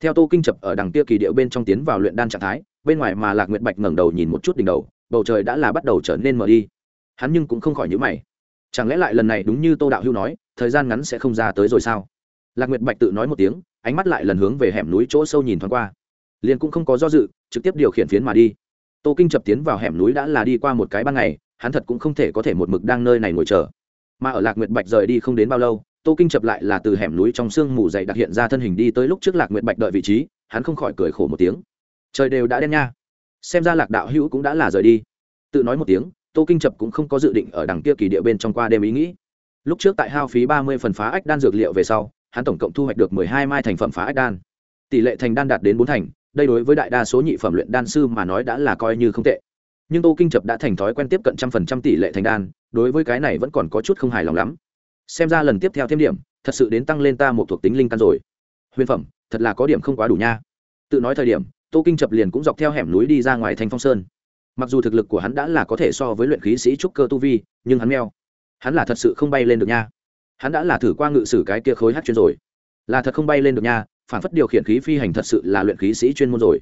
Theo tô kinh chập ở đằng kia kỳ điệu bên trong tiến vào luyện đan trạng thái bên ngoài mà lạc nguyệt bạch ngẩng đầu nhìn một chút đỉnh đầu, bầu trời đã là bắt đầu trở nên mờ đi. Hắn nhưng cũng không khỏi nhữ mày. Chẳng lẽ lại lần này đúng như tô đạo hưu nói, thời gian ngắn sẽ không ra tới rồi sao? Lạc nguyệt bạch tự nói một tiếng, ánh mắt lại lần hướng về hẻm núi chỗ sâu nhìn thoáng qua. Liền cũng không có do dự, trực tiếp điều khiển phiến mà đi. Tô kinh chập tiến vào hẻm núi đã là đi qua một cái ban ngày, hắn thật cũng không thể có thể một mực đang nơi này ngồi chờ. Mà ở lạc nguyệt bạch rời đi không đến bao lâu, tô kinh chập lại là từ hẻm núi trong sương mù dày đặc hiện ra thân hình đi tới lúc trước lạc nguyệt bạch đợi vị trí, hắn không khỏi cười khổ một tiếng trời đều đã đen nha. Xem ra lạc đạo hữu cũng đã là rời đi. Tự nói một tiếng, tô kinh chập cũng không có dự định ở đằng kia kỳ địa bên trong qua đêm ý nghĩ. Lúc trước tại hao phí ba mươi phần phá ách đan dược liệu về sau, hắn tổng cộng thu hoạch được mười hai mai thành phẩm phá ách đan. Tỷ lệ thành đan đạt đến bốn thành, đây đối với đại đa số nhị phẩm luyện đan sư mà nói đã là coi như không tệ. Nhưng tô kinh chập đã thành thói quen tiếp cận trăm phần trăm tỷ lệ thành đan, đối với cái này vẫn còn có chút không hài lòng lắm. Xem ra lần tiếp theo thêm điểm, thật sự đến tăng lên ta một thuộc tính linh căn rồi. Huyền phẩm, thật là có điểm không quá đủ nha. Tự nói thời điểm tô kinh chập liền cũng dọc theo hẻm núi đi ra ngoài thanh phong sơn. Mặc dù thực lực của hắn đã là có thể so với luyện khí sĩ trúc cơ tu vi, nhưng hắn meo. Hắn là thật sự không bay lên được nha. Hắn đã là thử qua ngự sử cái kia khối hát chuyên rồi. Là thật không bay lên được nha, phản phất điều khiển khí phi hành thật sự là luyện khí sĩ chuyên môn rồi.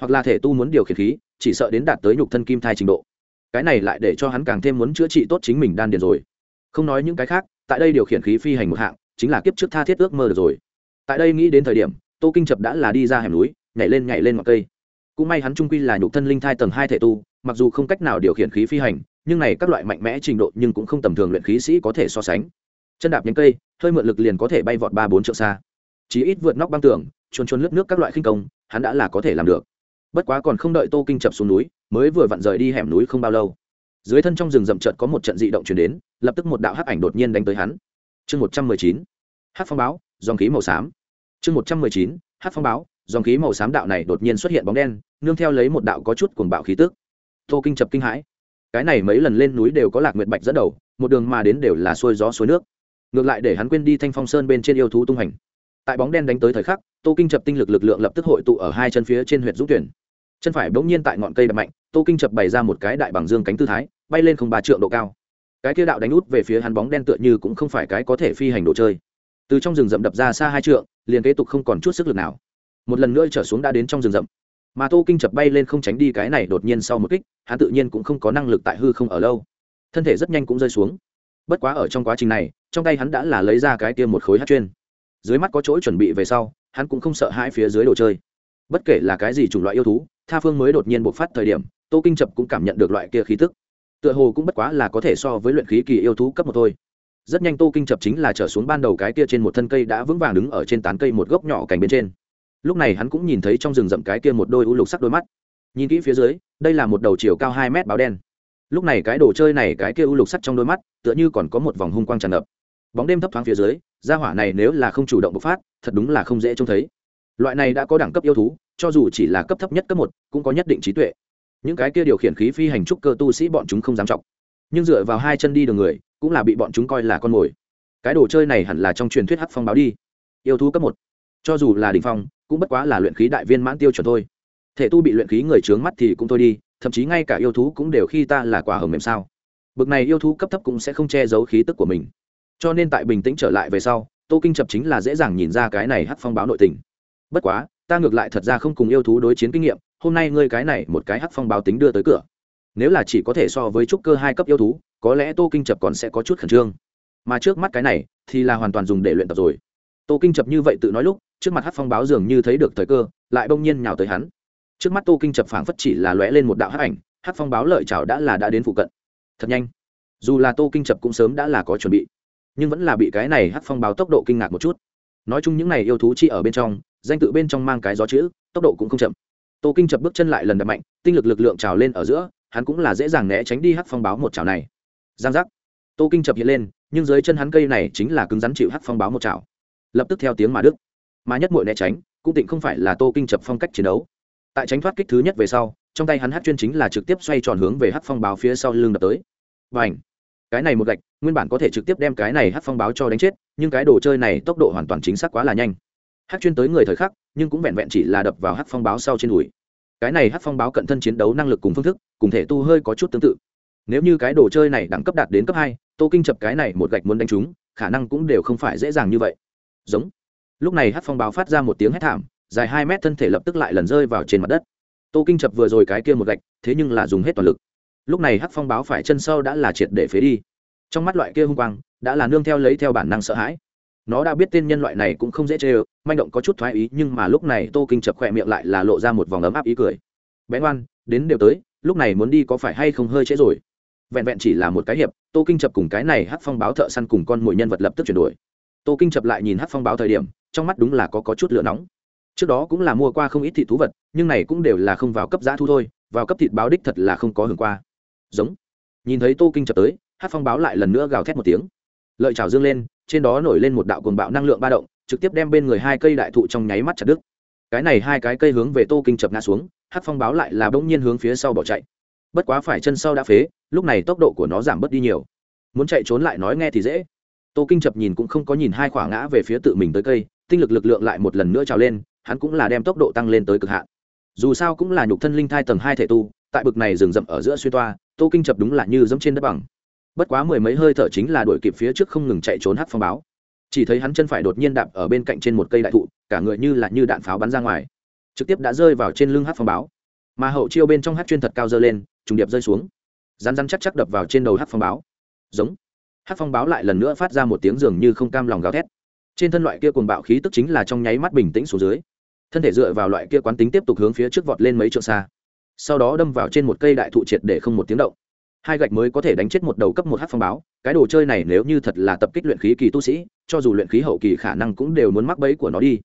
Hoặc là thể tu muốn điều khiển khí, chỉ sợ đến đạt tới nhục thân kim thai trình độ. Cái này lại để cho hắn càng thêm muốn chữa trị tốt chính mình đan điền rồi. Không nói những cái khác, tại đây điều khiển khí phi hành một hạng, chính là kiếp trước tha thiết ước mơ được rồi. Tại đây nghĩ đến thời điểm, tô kinh chập đã là đi ra hẻm núi nhảy lên nhảy lên ngọn cây. Cũng may hắn trung quy là nhục thân linh thai tầng hai thể tu, mặc dù không cách nào điều khiển khí phi hành, nhưng này các loại mạnh mẽ trình độ nhưng cũng không tầm thường luyện khí sĩ có thể so sánh. Chân đạp nhánh cây, hơi mượn lực liền có thể bay vọt ba bốn triệu xa. Chí ít vượt nóc băng tường, chuồn chuồn lướt nước các loại khinh công, hắn đã là có thể làm được. Bất quá còn không đợi tô kinh chập xuống núi, mới vừa vặn rời đi hẻm núi không bao lâu. Dưới thân trong rừng rậm trợt có một trận dị động chuyển đến, lập tức một đạo hắc ảnh đột nhiên đánh tới hắn. Chương một trăm mười chín. Hắc phong báo, dòng khí màu xám. Chương một trăm mười chín. Hắc phong báo dòng khí màu xám đạo này đột nhiên xuất hiện bóng đen, nương theo lấy một đạo có chút cuồng bạo khí tức. Tô kinh chập kinh hãi. Cái này mấy lần lên núi đều có lạc nguyệt bạch dẫn đầu, một đường mà đến đều là xuôi gió suối nước. Ngược lại để hắn quên đi thanh phong sơn bên trên yêu thú tung hành. Tại bóng đen đánh tới thời khắc, tô kinh chập tinh lực lực lượng lập tức hội tụ ở hai chân phía trên huyện dũng tuyển. Chân phải bỗng nhiên tại ngọn cây đập mạnh, tô kinh chập bày ra một cái đại bằng dương cánh tư thái, bay lên không ba trượng độ cao. Cái kia đạo đánh út về phía hắn bóng đen tựa như cũng không phải cái có thể phi hành đồ chơi. Từ trong rừng rậm đập ra xa hai trượng, liền kế tục không còn chút sức lực nào một lần nữa trở xuống đã đến trong rừng rậm. Mà tô kinh chập bay lên không tránh đi cái này đột nhiên sau một kích, hắn tự nhiên cũng không có năng lực tại hư không ở lâu. Thân thể rất nhanh cũng rơi xuống. Bất quá ở trong quá trình này, trong tay hắn đã là lấy ra cái tiêm một khối hát chuyên. Dưới mắt có chỗ chuẩn bị về sau, hắn cũng không sợ hãi phía dưới đồ chơi. Bất kể là cái gì chủng loại yêu thú, tha phương mới đột nhiên bộc phát thời điểm, tô kinh chập cũng cảm nhận được loại kia khí tức. Tựa hồ cũng bất quá là có thể so với luyện khí kỳ yêu thú cấp một thôi. Rất nhanh tô kinh chập chính là trở xuống ban đầu cái kia trên một thân cây đã vững vàng đứng ở trên tán cây một gốc nhỏ cành bên trên lúc này hắn cũng nhìn thấy trong rừng rậm cái kia một đôi u lục sắc đôi mắt. Nhìn kỹ phía dưới, đây là một đầu chiều cao hai mét báo đen. Lúc này cái đồ chơi này, cái kia u lục sắc trong đôi mắt, tựa như còn có một vòng hung quang tràn ngập. Bóng đêm thấp thoáng phía dưới ra hỏa này nếu là không chủ động bộc phát, thật đúng là không dễ trông thấy. Loại này đã có đẳng cấp yêu thú, cho dù chỉ là cấp thấp nhất cấp một, cũng có nhất định trí tuệ. Những cái kia điều khiển khí phi hành trúc cơ tu sĩ bọn chúng không dám trọng nhưng dựa vào hai chân đi đường người, cũng là bị bọn chúng coi là con mồi. Cái đồ chơi này hẳn là trong truyền thuyết hắc phong báo đi. Yêu thú cấp một cho dù là đ ỉ n h phong, cũng bất quá là luyện khí đại viên mãn tiêu chuẩn thôi. Thể tu bị luyện khí người trướng mắt thì cũng thôi đi, thậm chí ngay cả yêu thú cũng đều khi ta là quả hầm mềm sao. Bực này yêu thú cấp thấp cũng sẽ không che giấu khí tức của mình. Cho nên tại bình tĩnh trở lại về sau, tô kinh chập chính là dễ dàng nhìn ra cái này hắc phong báo nội tình. Bất quá, ta ngược lại thật ra không cùng yêu thú đối chiến kinh nghiệm, hôm nay ngươi cái này một cái hắc phong báo tính đưa tới cửa. Nếu là chỉ có thể so với trúc cơ hai cấp yêu thú, có lẽ tô kinh chập còn sẽ có chút khẩn trương. Mà trước mắt cái này, thì là hoàn toàn dùng để luyện tập rồi. Tô kinh chập như vậy tự nói lúc trước mặt hát phong báo dường như thấy được thời cơ, lại bỗng nhiên nhào tới hắn. Trước mắt tô kinh chập phảng phất chỉ là lóe lên một đạo hát ảnh, hát phong báo lợi chào đã là đã đến phụ cận. Thật nhanh. Dù là tô kinh chập cũng sớm đã là có chuẩn bị, nhưng vẫn là bị cái này hát phong báo tốc độ kinh ngạc một chút. Nói chung những này yêu thú chi ở bên trong, danh tự bên trong mang cái gió chữ, tốc độ cũng không chậm. Tô kinh chập bước chân lại lần đập mạnh, tinh lực lực lượng trào lên ở giữa, hắn cũng là dễ dàng né tránh đi hát phong báo một chảo này. Giang giác. Tô kinh chập hiện lên, nhưng dưới chân hắn cây này chính là cứng rắn chịu hát phong báo một chảo. Lập tức theo tiếng mà đức mà nhất mội né tránh, cũng tịnh không phải là tô kinh chập phong cách chiến đấu. Tại tránh thoát kích thứ nhất về sau, trong tay hắn hát chuyên chính là trực tiếp xoay tròn hướng về hát phong báo phía sau lưng đập tới. Và ảnh cái này một gạch, nguyên bản có thể trực tiếp đem cái này hát phong báo cho đánh chết, nhưng cái đồ chơi này tốc độ hoàn toàn chính xác quá là nhanh. Hát chuyên tới người thời khắc, nhưng cũng vẹn vẹn chỉ là đập vào hát phong báo sau trên đùi. Cái này hát phong báo cận thân chiến đấu năng lực cùng phương thức, cùng thể tu hơi có chút tương tự. Nếu như cái đồ chơi này đẳng cấp đạt đến cấp hai, tô kinh chập cái này một gạch muốn đánh chúng khả năng cũng đều không phải dễ dàng như vậy. Giống lúc này hát phong báo phát ra một tiếng hét thảm, dài hai mét thân thể lập tức lại lần rơi vào trên mặt đất. Tô kinh chập vừa rồi cái kia một gạch, thế nhưng là dùng hết toàn lực. Lúc này hát phong báo phải chân sâu đã là triệt để phế đi. Trong mắt loại kia hung quang, đã là nương theo lấy theo bản năng sợ hãi. Nó đã biết tên nhân loại này cũng không dễ chê ơ manh động có chút thoái ý, nhưng mà lúc này tô kinh chập khỏe miệng lại là lộ ra một vòng ấm áp ý cười. Bé ngoan đến đều tới, lúc này muốn đi có phải hay không hơi trễ rồi? Vẹn vẹn chỉ là một cái hiệp, tô kinh chập cùng cái này hát phong báo thợ săn cùng con mồi nhân vật lập tức chuyển đổi. Tô kinh chập lại nhìn hát phong báo thời điểm trong mắt đúng là có, có chút lửa nóng. Trước đó cũng là mua qua không ít thịt thú vật nhưng này cũng đều là không vào cấp giá thu thôi vào cấp thịt báo đích thật là không có hưởng qua. Giống. Nhìn thấy tô kinh chập tới hát phong báo lại lần nữa gào thét một tiếng. Lợi trào dương lên trên đó nổi lên một đạo cồn bạo năng lượng ba động trực tiếp đem bên người hai cây đại thụ trong nháy mắt chặt đứt. Cái này hai cái cây hướng về tô kinh chập ngã xuống hát phong báo lại là bỗng nhiên hướng phía sau bỏ chạy. Bất quá phải chân sau đã phế lúc này tốc độ của nó giảm bớt đi nhiều. Muốn chạy trốn lại nói nghe thì dễ. Tô kinh chập nhìn cũng không có nhìn hai khoảng ngã về phía tự mình tới cây tinh lực lực lượng lại một lần nữa trào lên, hắn cũng là đem tốc độ tăng lên tới cực hạn. Dù sao cũng là nhục thân linh thai tầng hai thể tu, tại bực này rừng rậm ở giữa xuyên toa, tô kinh chập đúng là như dẫm trên đất bằng. Bất quá mười mấy hơi thở chính là đuổi kịp phía trước không ngừng chạy trốn hát phong báo. Chỉ thấy hắn chân phải đột nhiên đạp ở bên cạnh trên một cây đại thụ, cả người như là như đạn pháo bắn ra ngoài. Trực tiếp đã rơi vào trên lưng hát phong báo. Mà hậu chiêu bên trong hát chuyên thật cao dơ lên, trùng điệp rơi xuống. Rán rán chắc chắc đập vào trên đầu hát phong báo. Giống. Hát phong báo lại lần nữa phát ra một tiếng dường như không cam lòng gào thét trên thân loại kia cuồng bạo khí tức chính là trong nháy mắt bình tĩnh xuống dưới. Thân thể dựa vào loại kia quán tính tiếp tục hướng phía trước vọt lên mấy trượng xa. Sau đó đâm vào trên một cây đại thụ triệt để không một tiếng động. Hai gạch mới có thể đánh chết một đầu cấp một hát phong báo, cái đồ chơi này nếu như thật là tập kích luyện khí kỳ tu sĩ, cho dù luyện khí hậu kỳ khả năng cũng đều muốn mắc bẫy của nó đi.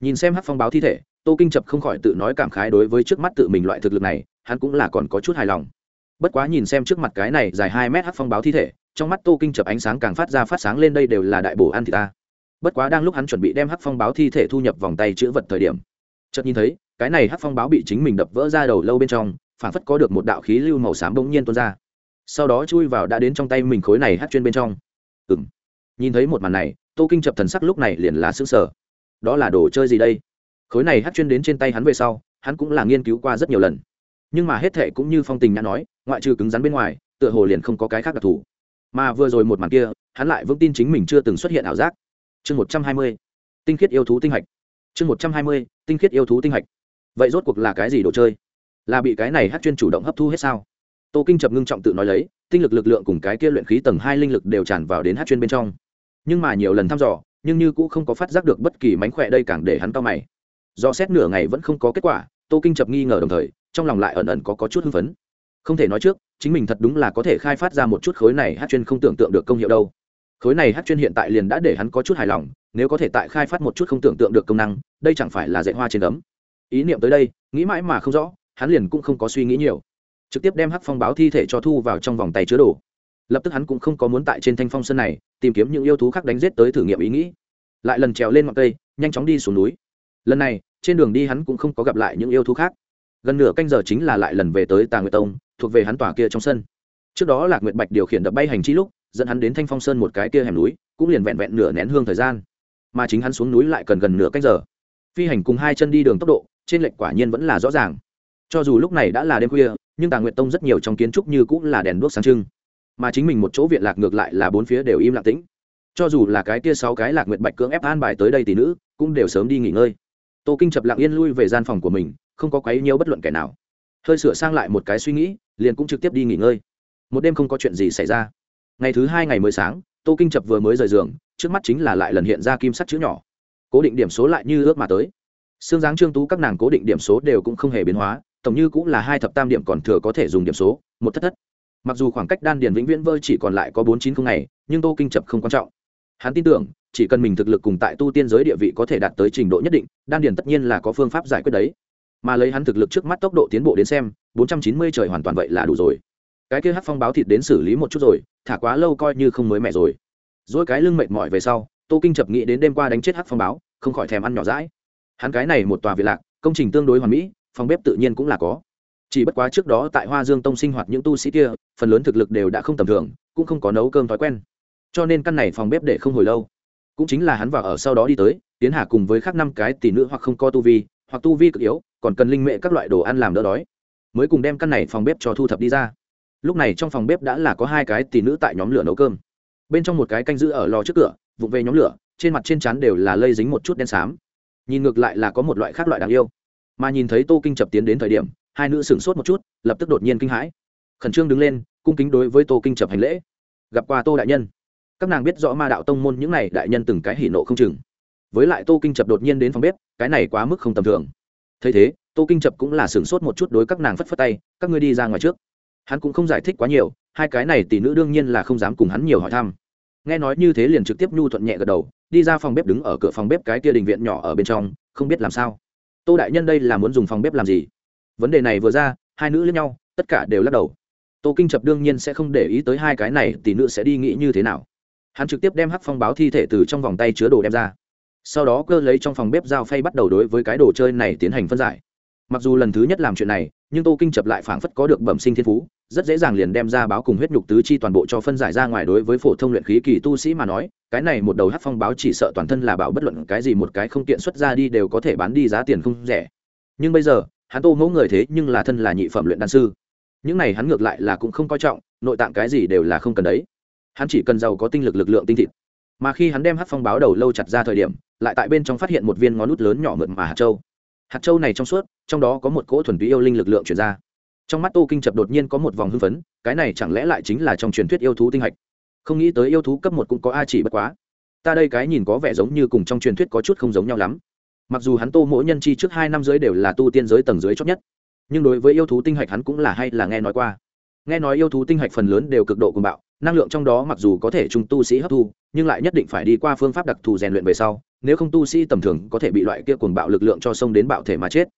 Nhìn xem hát phong báo thi thể, tô kinh chập không khỏi tự nói cảm khái đối với trước mắt tự mình loại thực lực này, hắn cũng là còn có chút hài lòng. Bất quá nhìn xem trước mặt cái này dài hai mét hát phong báo thi thể, trong mắt tô kinh chập ánh sáng càng phát ra phát sáng lên đây đều là đại bổ ăn thì ta bất quá đang lúc hắn chuẩn bị đem Hắc phong báo thi thể thu nhập vòng tay chữ vật thời điểm, chợt nhìn thấy, cái này Hắc phong báo bị chính mình đập vỡ ra đầu lâu bên trong, phản phất có được một đạo khí lưu màu xám bỗng nhiên tuôn ra. Sau đó chui vào đã đến trong tay mình khối này hát chuyên bên trong. Ừ m nhìn thấy một màn này, tô kinh chập thần sắc lúc này liền là xứng sở đó là đồ chơi gì đây? Khối này hát chuyên đến trên tay hắn về sau, hắn cũng là nghiên cứu qua rất nhiều lần. Nhưng mà hết thệ cũng như phong tình đã nói, ngoại trừ cứng rắn bên ngoài, tựa hồ liền không có cái khác đặc thù. Mà vừa rồi một màn kia, hắn lại vững tin chính mình chưa từng xuất hiện ảo giác chương một trăm hai mươi tinh khiết yêu thú tinh hạch. chương một trăm hai mươi tinh khiết yêu thú tinh hạch. vậy rốt cuộc là cái gì đồ chơi? là bị cái này hát chuyên chủ động hấp thu hết sao? tô kinh chập ngưng trọng tự nói lấy tinh lực lực lượng cùng cái kia luyện khí tầng hai linh lực đều tràn vào đến hát chuyên bên trong. nhưng mà nhiều lần thăm dò nhưng như cũng không có phát giác được bất kỳ mánh khỏe đây càng để hắn to mày. do xét nửa ngày vẫn không có kết quả tô kinh chập nghi ngờ đồng thời trong lòng lại ẩn ẩn có, có chút hưng phấn. không thể nói trước chính mình thật đúng là có thể khai phát ra một chút khối này hát chuyên không tưởng tượng được công hiệu đâu khối này hát chuyên hiện tại liền đã để hắn có chút hài lòng, nếu có thể tại khai phát một chút không tưởng tượng được công năng, đây chẳng phải là dạy hoa trên ấm ý niệm tới đây, nghĩ mãi mà không rõ, hắn liền cũng không có suy nghĩ nhiều. Trực tiếp đem hắc phong báo thi thể cho thu vào trong vòng tay chứa đồ. Lập tức hắn cũng không có muốn tại trên thanh phong sơn này, tìm kiếm những yêu thú khác đánh giết tới thử nghiệm ý nghĩ. Lại lần trèo lên ngọn cây, nhanh chóng đi xuống núi. Lần này, trên đường đi hắn cũng không có gặp lại những yêu thú khác. Gần nửa canh giờ chính là lại lần về tới tà nguyệt tông, thuộc về hắn tòa kia trong sân. Trước đó lạc nguyệt bạch điều khiển đập bay hành chi lúc dẫn hắn đến thanh phong sơn một cái kia hẻm núi, cũng liền vẹn vẹn nửa nén hương thời gian. Mà chính hắn xuống núi lại cần gần nửa cách giờ. Phi hành cùng hai chân đi đường tốc độ, trên lệnh quả nhiên vẫn là rõ ràng. Cho dù lúc này đã là đêm khuya, nhưng tàng nguyệt tông rất nhiều trong kiến trúc như cũng là đèn đuốc sáng trưng. Mà chính mình một chỗ viện lạc ngược lại là bốn phía đều im lặng tĩnh. Cho dù là cái kia sáu cái lạc nguyệt bạch cưỡng ép an bài tới đây tỷ nữ, cũng đều sớm đi nghỉ ngơi. Tô kinh chập lặng yên lui về gian phòng của mình, không có quấy nhiễu bất luận kẻ nào. Hơi sửa sang lại một cái suy nghĩ, liền cũng trực tiếp đi nghỉ ngơi. Một đêm không có chuyện gì xảy ra ngày thứ hai ngày mới sáng, tô kinh chập vừa mới rời giường, trước mắt chính là lại lần hiện ra kim sắt chữ nhỏ. Cố định điểm số lại như ước mà tới. Xương dáng trương tú các nàng cố định điểm số đều cũng không hề biến hóa, tổng như cũng là hai thập tam điểm còn thừa có thể dùng điểm số, một thất thất. Mặc dù khoảng cách đan điền vĩnh viễn vơi chỉ còn lại có bốn chín không ngày, nhưng tô kinh chập không quan trọng. Hắn tin tưởng, chỉ cần mình thực lực cùng tại tu tiên giới địa vị có thể đạt tới trình độ nhất định, đan điền tất nhiên là có phương pháp giải quyết đấy. Mà lấy hắn thực lực trước mắt tốc độ tiến bộ đến xem, bốn trăm chín mươi trời hoàn toàn vậy là đủ rồi cái kia hát phong báo thịt đến xử lý một chút rồi, thả quá lâu coi như không mới mẹ rồi. Dỗi cái lưng mệt mỏi về sau, tô kinh chập nghĩ đến đêm qua đánh chết hát phong báo, không khỏi thèm ăn nhỏ rãi hắn cái này một tòa viện lạc, công trình tương đối hoàn mỹ, phòng bếp tự nhiên cũng là có. Chỉ bất quá trước đó tại hoa dương tông sinh hoạt những tu sĩ kia, phần lớn thực lực đều đã không tầm thường, cũng không có nấu cơm thói quen. Cho nên căn này phòng bếp để không hồi lâu. Cũng chính là hắn vào ở sau đó đi tới, tiến hà cùng với khác năm cái tỷ nữ hoặc không có tu vi, hoặc tu vi cực yếu, còn cần linh mệ các loại đồ ăn làm đỡ đói, mới cùng đem căn này phòng bếp cho thu thập đi ra lúc này trong phòng bếp đã là có hai cái tỷ nữ tại nhóm lửa nấu cơm. Bên trong một cái canh giữ ở lò trước cửa, vụng về nhóm lửa, trên mặt trên trán đều là lây dính một chút đen xám. Nhìn ngược lại là có một loại khác loại đáng yêu. Mà nhìn thấy tô kinh chập tiến đến thời điểm, hai nữ sửng sốt một chút, lập tức đột nhiên kinh hãi. Khẩn trương đứng lên, cung kính đối với tô kinh chập hành lễ. Gặp qua tô đại nhân. Các nàng biết rõ ma đạo tông môn những này đại nhân từng cái hỉ nộ không chừng. Với lại tô kinh chập đột nhiên đến phòng bếp, cái này quá mức không tầm thường. Thấy thế, tô kinh chập cũng là sửng sốt một chút đối các nàng phất phất tay, các ngươi đi ra ngoài trước hắn cũng không giải thích quá nhiều, hai cái này tỷ nữ đương nhiên là không dám cùng hắn nhiều hỏi thăm. Nghe nói như thế liền trực tiếp nhu thuận nhẹ gật đầu, đi ra phòng bếp đứng ở cửa phòng bếp cái kia đình viện nhỏ ở bên trong, không biết làm sao. Tô đại nhân đây là muốn dùng phòng bếp làm gì? Vấn đề này vừa ra, hai nữ lẫn nhau, tất cả đều lắc đầu. Tô kinh chập đương nhiên sẽ không để ý tới hai cái này, tỷ nữ sẽ đi nghĩ như thế nào. Hắn trực tiếp đem hắc phong báo thi thể từ trong vòng tay chứa đồ đem ra. Sau đó cơ lấy trong phòng bếp dao phay bắt đầu đối với cái đồ chơi này tiến hành phân giải mặc dù lần thứ nhất làm chuyện này, nhưng tô kinh chập lại phảng phất có được bẩm sinh thiên phú, rất dễ dàng liền đem ra báo cùng huyết nhục tứ chi toàn bộ cho phân giải ra ngoài đối với phổ thông luyện khí kỳ tu sĩ mà nói, cái này một đầu hát phong báo chỉ sợ toàn thân là bảo bất luận cái gì một cái không tiện xuất ra đi đều có thể bán đi giá tiền không rẻ. Nhưng bây giờ, hắn tô mẫu người thế nhưng là thân là nhị phẩm luyện đan sư. Những này hắn ngược lại là cũng không coi trọng, nội tạng cái gì đều là không cần đấy. Hắn chỉ cần giàu có tinh lực lực lượng tinh thịt. Mà khi hắn đem hát phong báo đầu lâu chặt ra thời điểm, lại tại bên trong phát hiện một viên ngón nút lớn nhỏ mượt mà hạt châu hạt châu này trong suốt, trong đó có một cỗ thuần túy yêu linh lực lượng chuyển ra. Trong mắt tô kinh chập đột nhiên có một vòng hưng phấn, cái này chẳng lẽ lại chính là trong truyền thuyết yêu thú tinh hạch? Không nghĩ tới yêu thú cấp một cũng có a chỉ bất quá. Ta đây cái nhìn có vẻ giống như cùng trong truyền thuyết có chút không giống nhau lắm. Mặc dù hắn tô mỗi nhân chi trước hai năm giới đều là tu tiên giới tầng dưới chót nhất, nhưng đối với yêu thú tinh hạch hắn cũng là hay là nghe nói qua. Nghe nói yêu thú tinh hạch phần lớn đều cực độ cùng bạo năng lượng trong đó mặc dù có thể trung tu sĩ hấp thu, nhưng lại nhất định phải đi qua phương pháp đặc thù rèn luyện về sau, nếu không tu sĩ tầm thường có thể bị loại kia cuồng bạo lực lượng cho sông đến bạo thể mà chết.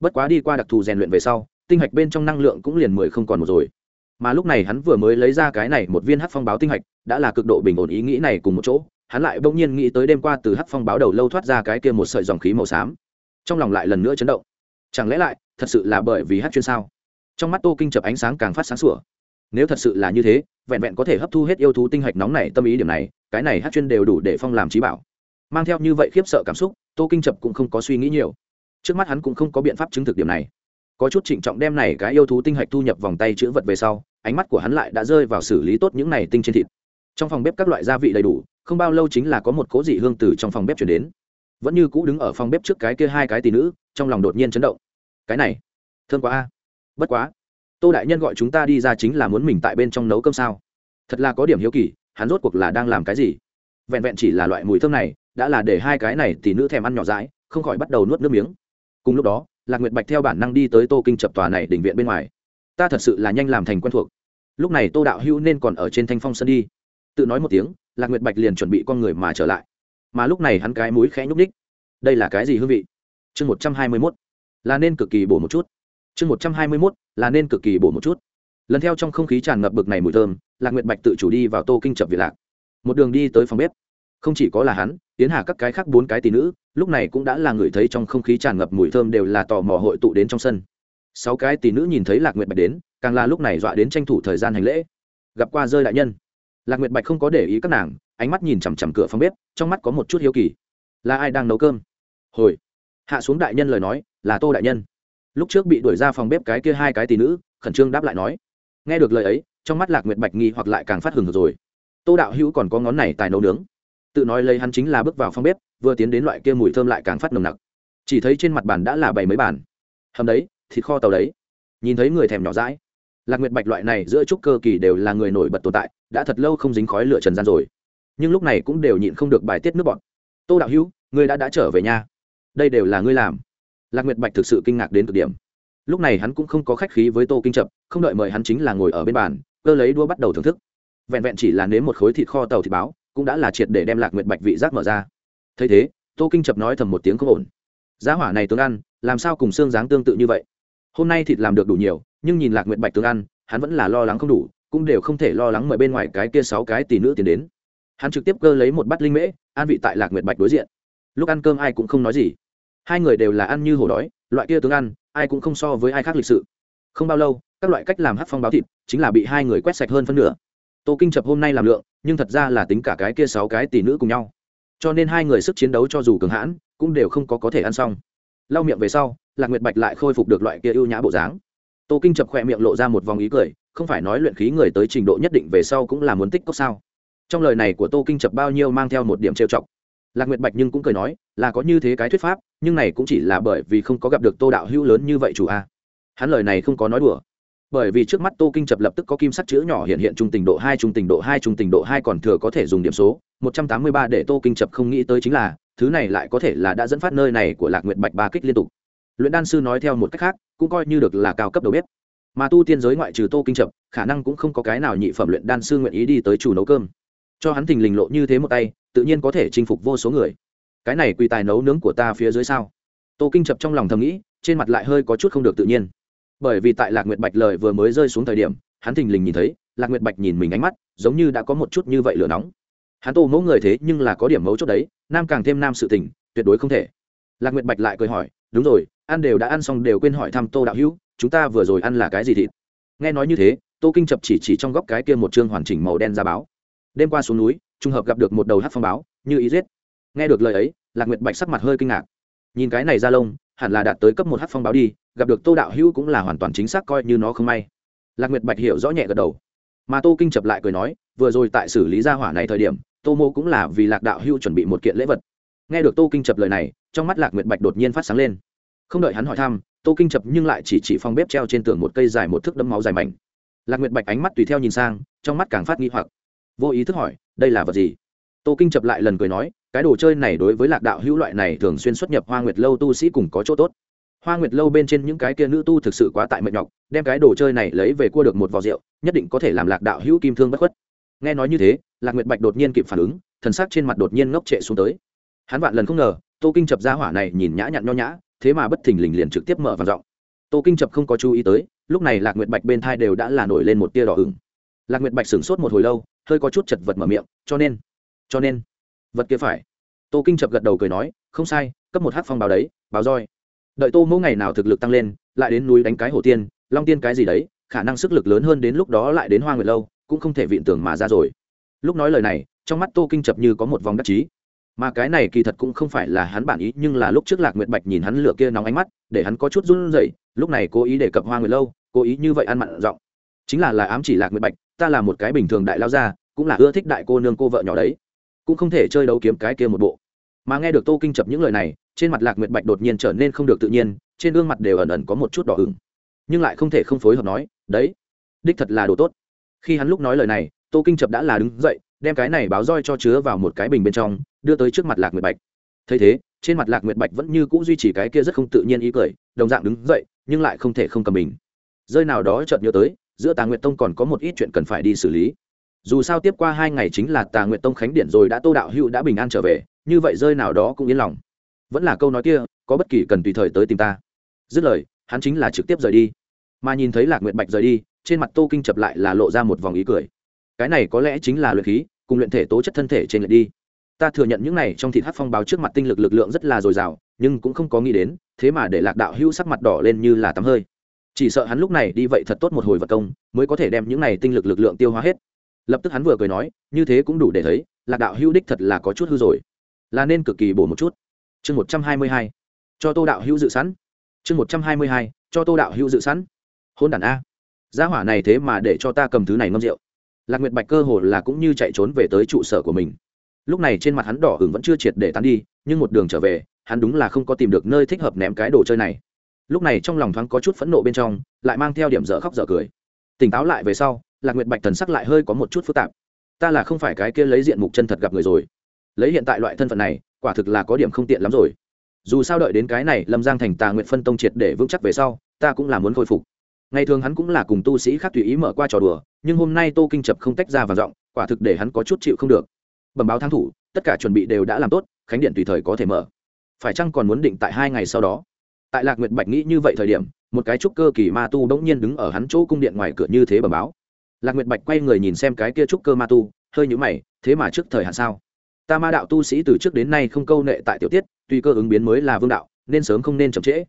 Bất quá đi qua đặc thù rèn luyện về sau, tinh hạch bên trong năng lượng cũng liền mười không còn một rồi. Mà lúc này hắn vừa mới lấy ra cái này một viên hắc phong báo tinh hạch, đã là cực độ bình ổn ý nghĩ này cùng một chỗ, hắn lại bỗng nhiên nghĩ tới đêm qua từ hắc phong báo đầu lâu thoát ra cái kia một sợi dòng khí màu xám. Trong lòng lại lần nữa chấn động. Chẳng lẽ lại thật sự là bởi vì hát chuyên sao? Trong mắt tô kinh chập ánh sáng càng phát sáng sủa nếu thật sự là như thế, vẹn vẹn có thể hấp thu hết yêu thú tinh hạch nóng này tâm ý điểm này, cái này hát chuyên đều đủ để phong làm trí bảo. Mang theo như vậy khiếp sợ cảm xúc, tô kinh chập cũng không có suy nghĩ nhiều. Trước mắt hắn cũng không có biện pháp chứng thực điểm này. Có chút trịnh trọng đem này cái yêu thú tinh hạch thu nhập vòng tay chữ vật về sau, ánh mắt của hắn lại đã rơi vào xử lý tốt những này tinh trên thịt. Trong phòng bếp các loại gia vị đầy đủ, không bao lâu chính là có một cố dị hương từ trong phòng bếp chuyển đến. Vẫn như cũ đứng ở phòng bếp trước cái kia hai cái tỷ nữ, trong lòng đột nhiên chấn động. Cái này, thương quá a. Bất quá tô đại nhân gọi chúng ta đi ra chính là muốn mình tại bên trong nấu cơm sao? Thật là có điểm hiếu kỳ, hắn rốt cuộc là đang làm cái gì? Vẹn vẹn chỉ là loại mùi thơm này, đã là để hai cái này thì nữ thèm ăn nhỏ dãi, không khỏi bắt đầu nuốt nước miếng. Cùng lúc đó, lạc nguyệt bạch theo bản năng đi tới tô kinh chập tòa này đỉnh viện bên ngoài. Ta thật sự là nhanh làm thành quen thuộc. Lúc này tô đạo hữu nên còn ở trên thanh phong sân đi. Tự nói một tiếng, lạc nguyệt bạch liền chuẩn bị con người mà trở lại. Mà lúc này hắn cái mũi khẽ nhúc ních đây là cái gì hương vị? Chương một trăm hai mươi mốt. Là nên cực kỳ bổ một chút chương một trăm hai mươi mốt là nên cực kỳ bổ một chút. Lần theo trong không khí tràn ngập bực này mùi thơm, lạc nguyệt bạch tự chủ đi vào tô kinh chập việt lạc. Một đường đi tới phòng bếp. Không chỉ có là hắn, tiến hà các cái khác bốn cái tỷ nữ, lúc này cũng đã là người thấy trong không khí tràn ngập mùi thơm đều là tò mò hội tụ đến trong sân. Sáu cái tỷ nữ nhìn thấy lạc nguyệt bạch đến, càng là lúc này dọa đến tranh thủ thời gian hành lễ. Gặp qua rơi đại nhân. Lạc nguyệt bạch không có để ý các nàng, ánh mắt nhìn chằm chằm cửa phòng bếp, trong mắt có một chút hiếu kỳ. Là ai đang nấu cơm? Hồi. Hạ xuống đại nhân lời nói, là tô đại nhân lúc trước bị đuổi ra phòng bếp cái kia hai cái tỷ nữ, khẩn trương đáp lại nói. Nghe được lời ấy, trong mắt lạc nguyệt bạch nghi hoặc lại càng phát hừng rồi. Tô đạo hữu còn có ngón này tài nấu nướng. Tự nói lấy hắn chính là bước vào phòng bếp, vừa tiến đến loại kia mùi thơm lại càng phát nồng nặc. Chỉ thấy trên mặt bàn đã là bảy mấy bàn. Hầm đấy, thịt kho tàu đấy. Nhìn thấy người thèm nhỏ rãi lạc nguyệt bạch loại này giữa trúc cơ kỳ đều là người nổi bật tồn tại, đã thật lâu không dính khói lửa trần gian rồi. Nhưng lúc này cũng đều nhịn không được bài tiết nước bọn tô đạo hữu, ngươi đã đã trở về nhà. Đây đều là ngươi làm lạc nguyệt bạch thực sự kinh ngạc đến cực điểm. Lúc này hắn cũng không có khách khí với tô kinh chập không đợi mời hắn chính là ngồi ở bên bàn, cơ lấy đua bắt đầu thưởng thức. Vẹn vẹn chỉ là nếm một khối thịt kho tàu thịt báo, cũng đã là triệt để đem lạc nguyệt bạch vị giác mở ra. Thấy thế, tô kinh chập nói thầm một tiếng không ổn. Giá hỏa này tướng ăn, làm sao cùng xương dáng tương tự như vậy? Hôm nay thịt làm được đủ nhiều, nhưng nhìn lạc nguyệt bạch tướng ăn, hắn vẫn là lo lắng không đủ, cũng đều không thể lo lắng mời bên ngoài cái kia sáu cái tỷ nữ tiền đến. Hắn trực tiếp cơ lấy một bát linh mễ, an vị tại lạc nguyệt bạch đối diện. Lúc ăn cơm ai cũng không nói gì hai người đều là ăn như hổ đói, loại kia tướng ăn, ai cũng không so với ai khác lịch sự. Không bao lâu, các loại cách làm hát phong báo thịt chính là bị hai người quét sạch hơn phân nửa. Tô kinh chập hôm nay làm lượng, nhưng thật ra là tính cả cái kia sáu cái tỷ nữ cùng nhau. Cho nên hai người sức chiến đấu cho dù cường hãn, cũng đều không có có thể ăn xong. Lau miệng về sau, lạc nguyệt bạch lại khôi phục được loại kia ưu nhã bộ dáng. Tô kinh chập khỏe miệng lộ ra một vòng ý cười, không phải nói luyện khí người tới trình độ nhất định về sau cũng là muốn tích cốc sao. Trong lời này của tô kinh chập bao nhiêu mang theo một điểm trêu chọc. Lạc nguyệt bạch nhưng cũng cười nói, là có như thế cái thuyết pháp nhưng này cũng chỉ là bởi vì không có gặp được tô đạo hữu lớn như vậy chủ a. Hắn lời này không có nói đùa. Bởi vì trước mắt tô kinh chập lập tức có kim sắc chữ nhỏ hiện hiện trung tình độ hai, trung tình độ hai, trung tình độ hai còn thừa có thể dùng điểm số, một trăm tám mươi ba để tô kinh chập không nghĩ tới chính là, thứ này lại có thể là đã dẫn phát nơi này của lạc nguyệt bạch ba kích liên tục. Luyện đan sư nói theo một cách khác, cũng coi như được là cao cấp đầu bếp. Mà tu tiên giới ngoại trừ tô kinh chập, khả năng cũng không có cái nào nhị phẩm luyện đan sư nguyện ý đi tới chủ nấu cơm. Cho hắn thình lình lộ như thế một tay, tự nhiên có thể chinh phục vô số người cái này quy tài nấu nướng của ta phía dưới sao? Tô kinh chập trong lòng thầm nghĩ, trên mặt lại hơi có chút không được tự nhiên. Bởi vì tại lạc nguyệt bạch lời vừa mới rơi xuống thời điểm, hắn thình lình nhìn thấy, lạc nguyệt bạch nhìn mình ánh mắt, giống như đã có một chút như vậy lửa nóng. Hắn tô mẫu người thế nhưng là có điểm mấu chốt đấy, nam càng thêm nam sự tình, tuyệt đối không thể. Lạc nguyệt bạch lại cười hỏi, đúng rồi, ăn đều đã ăn xong đều quên hỏi thăm tô đạo hữu, chúng ta vừa rồi ăn là cái gì thịt? Nghe nói như thế, tô kinh chập chỉ chỉ trong góc cái kia một chương hoàn chỉnh màu đen ra báo. Đêm qua xuống núi, trùng hợp gặp được một đầu hát phong báo, như ý giết nghe được lời ấy, lạc nguyệt bạch sắc mặt hơi kinh ngạc. Nhìn cái này ra lông, hẳn là đạt tới cấp một h phong báo đi, gặp được tô đạo hữu cũng là hoàn toàn chính xác coi như nó không may. Lạc nguyệt bạch hiểu rõ nhẹ gật đầu. Mà tô kinh chập lại cười nói, vừa rồi tại xử lý gia hỏa này thời điểm, tô mô cũng là vì lạc đạo hữu chuẩn bị một kiện lễ vật. Nghe được tô kinh chập lời này, trong mắt lạc nguyệt bạch đột nhiên phát sáng lên. Không đợi hắn hỏi thăm, tô kinh chập nhưng lại chỉ chỉ phong bếp treo trên tường một cây dài một thước đấm máu dài mảnh. Lạc nguyệt bạch ánh mắt tùy theo nhìn sang, trong mắt càng phát nghi hoặc. Vô ý thức hỏi, đây là vật gì? Tô kinh chập lại lần cười nói cái đồ chơi này đối với lạc đạo hữu loại này thường xuyên xuất nhập hoa nguyệt lâu tu sĩ cùng có chỗ tốt. Hoa nguyệt lâu bên trên những cái kia nữ tu thực sự quá tại mệt nhọc, đem cái đồ chơi này lấy về cua được một vò rượu, nhất định có thể làm lạc đạo hữu kim thương bất khuất. Nghe nói như thế, lạc nguyệt bạch đột nhiên kịp phản ứng, thần sắc trên mặt đột nhiên ngốc trệ xuống tới. Hắn vạn lần không ngờ, tô kinh chập ra hỏa này nhìn nhã nhặn nho nhã, thế mà bất thình lình liền trực tiếp mở vào giọng. Tô kinh chập không có chú ý tới, lúc này lạc nguyệt bạch bên thai đều đã là nổi lên một tia đỏ ửng. Lạc nguyệt bạch sửng sốt một hồi lâu, hơi có chút chật vật mở miệng, cho nên cho nên vật kia phải. Tô kinh chập gật đầu cười nói, không sai, cấp một hát phong báo đấy, báo roi. Đợi tô mỗi ngày nào thực lực tăng lên, lại đến núi đánh cái hổ tiên, long tiên cái gì đấy, khả năng sức lực lớn hơn đến lúc đó lại đến hoa nguyệt lâu, cũng không thể viện tưởng mà ra rồi. Lúc nói lời này, trong mắt tô kinh chập như có một vòng đắc chí. Mà cái này kỳ thật cũng không phải là hắn bản ý, nhưng là lúc trước lạc nguyệt bạch nhìn hắn lửa kia nóng ánh mắt, để hắn có chút run rẩy, lúc này cố ý để cập hoa nguyệt lâu, cố ý như vậy ăn mặn giọng. Chính là là ám chỉ lạc nguyệt bạch, ta là một cái bình thường đại lao gia, cũng là ưa thích đại cô nương cô vợ nhỏ đấy cũng không thể chơi đấu kiếm cái kia một bộ. Mà nghe được tô kinh chập những lời này, trên mặt lạc nguyệt bạch đột nhiên trở nên không được tự nhiên, trên gương mặt đều ẩn ẩn có một chút đỏ ửng. Nhưng lại không thể không phối hợp nói, đấy, đích thật là đồ tốt. Khi hắn lúc nói lời này, tô kinh chập đã là đứng dậy, đem cái này báo roi cho chứa vào một cái bình bên trong, đưa tới trước mặt lạc nguyệt bạch. Thấy thế, trên mặt lạc nguyệt bạch vẫn như c ũ duy trì cái kia rất không tự nhiên ý cười, đồng dạng đứng dậy, nhưng lại không thể không cầm mình rơi nào đó chợt nhớ tới, giữa tà nguyệt tông còn có một ít chuyện cần phải đi xử lý dù sao tiếp qua hai ngày chính là tà nguyện tông khánh điện rồi đã tô đạo hữu đã bình an trở về, như vậy rơi nào đó cũng yên lòng. Vẫn là câu nói kia, có bất kỳ cần tùy thời tới tìm ta. Dứt lời, hắn chính là trực tiếp rời đi. Mà nhìn thấy lạc nguyện bạch rời đi, trên mặt tô kinh chập lại là lộ ra một vòng ý cười. Cái này có lẽ chính là luyện khí, cùng luyện thể tố chất thân thể trên lệch đi. Ta thừa nhận những này trong thịt hát phong báo trước mặt tinh lực lực lượng rất là dồi dào, nhưng cũng không có nghĩ đến, thế mà để lạc đạo hữu sắc mặt đỏ lên như là tắm hơi. Chỉ sợ hắn lúc này đi vậy thật tốt một hồi vật công, mới có thể đem những này tinh lực lực lượng tiêu hóa hết lập tức hắn vừa cười nói, như thế cũng đủ để thấy, lạc đạo hữu đích thật là có chút hư rồi. Là nên cực kỳ bổ một chút. Chương một trăm hai mươi hai. Cho tô đạo hữu dự sẵn. Chương một trăm hai mươi hai. Cho tô đạo hữu dự sẵn. Hôn đản a. Gia hỏa này thế mà để cho ta cầm thứ này ngâm rượu. Lạc nguyệt bạch cơ hồ là cũng như chạy trốn về tới trụ sở của mình. Lúc này trên mặt hắn đỏ hừng vẫn chưa triệt để tán đi, nhưng một đường trở về, hắn đúng là không có tìm được nơi thích hợp ném cái đồ chơi này. Lúc này trong lòng thoáng có chút phẫn nộ bên trong, lại mang theo điểm dở khóc dở cười. Tỉnh táo lại về sau lạc nguyệt bạch thần sắc lại hơi có một chút phức tạp. Ta là không phải cái kia lấy diện mục chân thật gặp người rồi. Lấy hiện tại loại thân phận này, quả thực là có điểm không tiện lắm rồi. Dù sao đợi đến cái này lâm giang thành tà nguyện phân tông triệt để vững chắc về sau, ta cũng là muốn khôi phục. Ngày thường hắn cũng là cùng tu sĩ khác tùy ý mở qua trò đùa, nhưng hôm nay tô kinh chập không tách ra và giọng, quả thực để hắn có chút chịu không được. Bẩm báo thang thủ, tất cả chuẩn bị đều đã làm tốt, khánh điện tùy thời có thể mở. Phải chăng còn muốn định tại hai ngày sau đó? Tại lạc nguyệt bạch nghĩ như vậy thời điểm, một cái trúc cơ kỳ ma tu đ ỗ n g nhiên đứng ở hắn chỗ cung điện ngoài cửa như thế bẩm báo lạc nguyệt bạch quay người nhìn xem cái kia trúc cơ ma tu, hơi nhũ mày, thế mà trước thời hạn sao? Ta ma đạo tu sĩ từ trước đến nay không câu nệ tại tiểu tiết tuy cơ ứng biến mới là vương đạo, nên sớm không nên chậm trễ.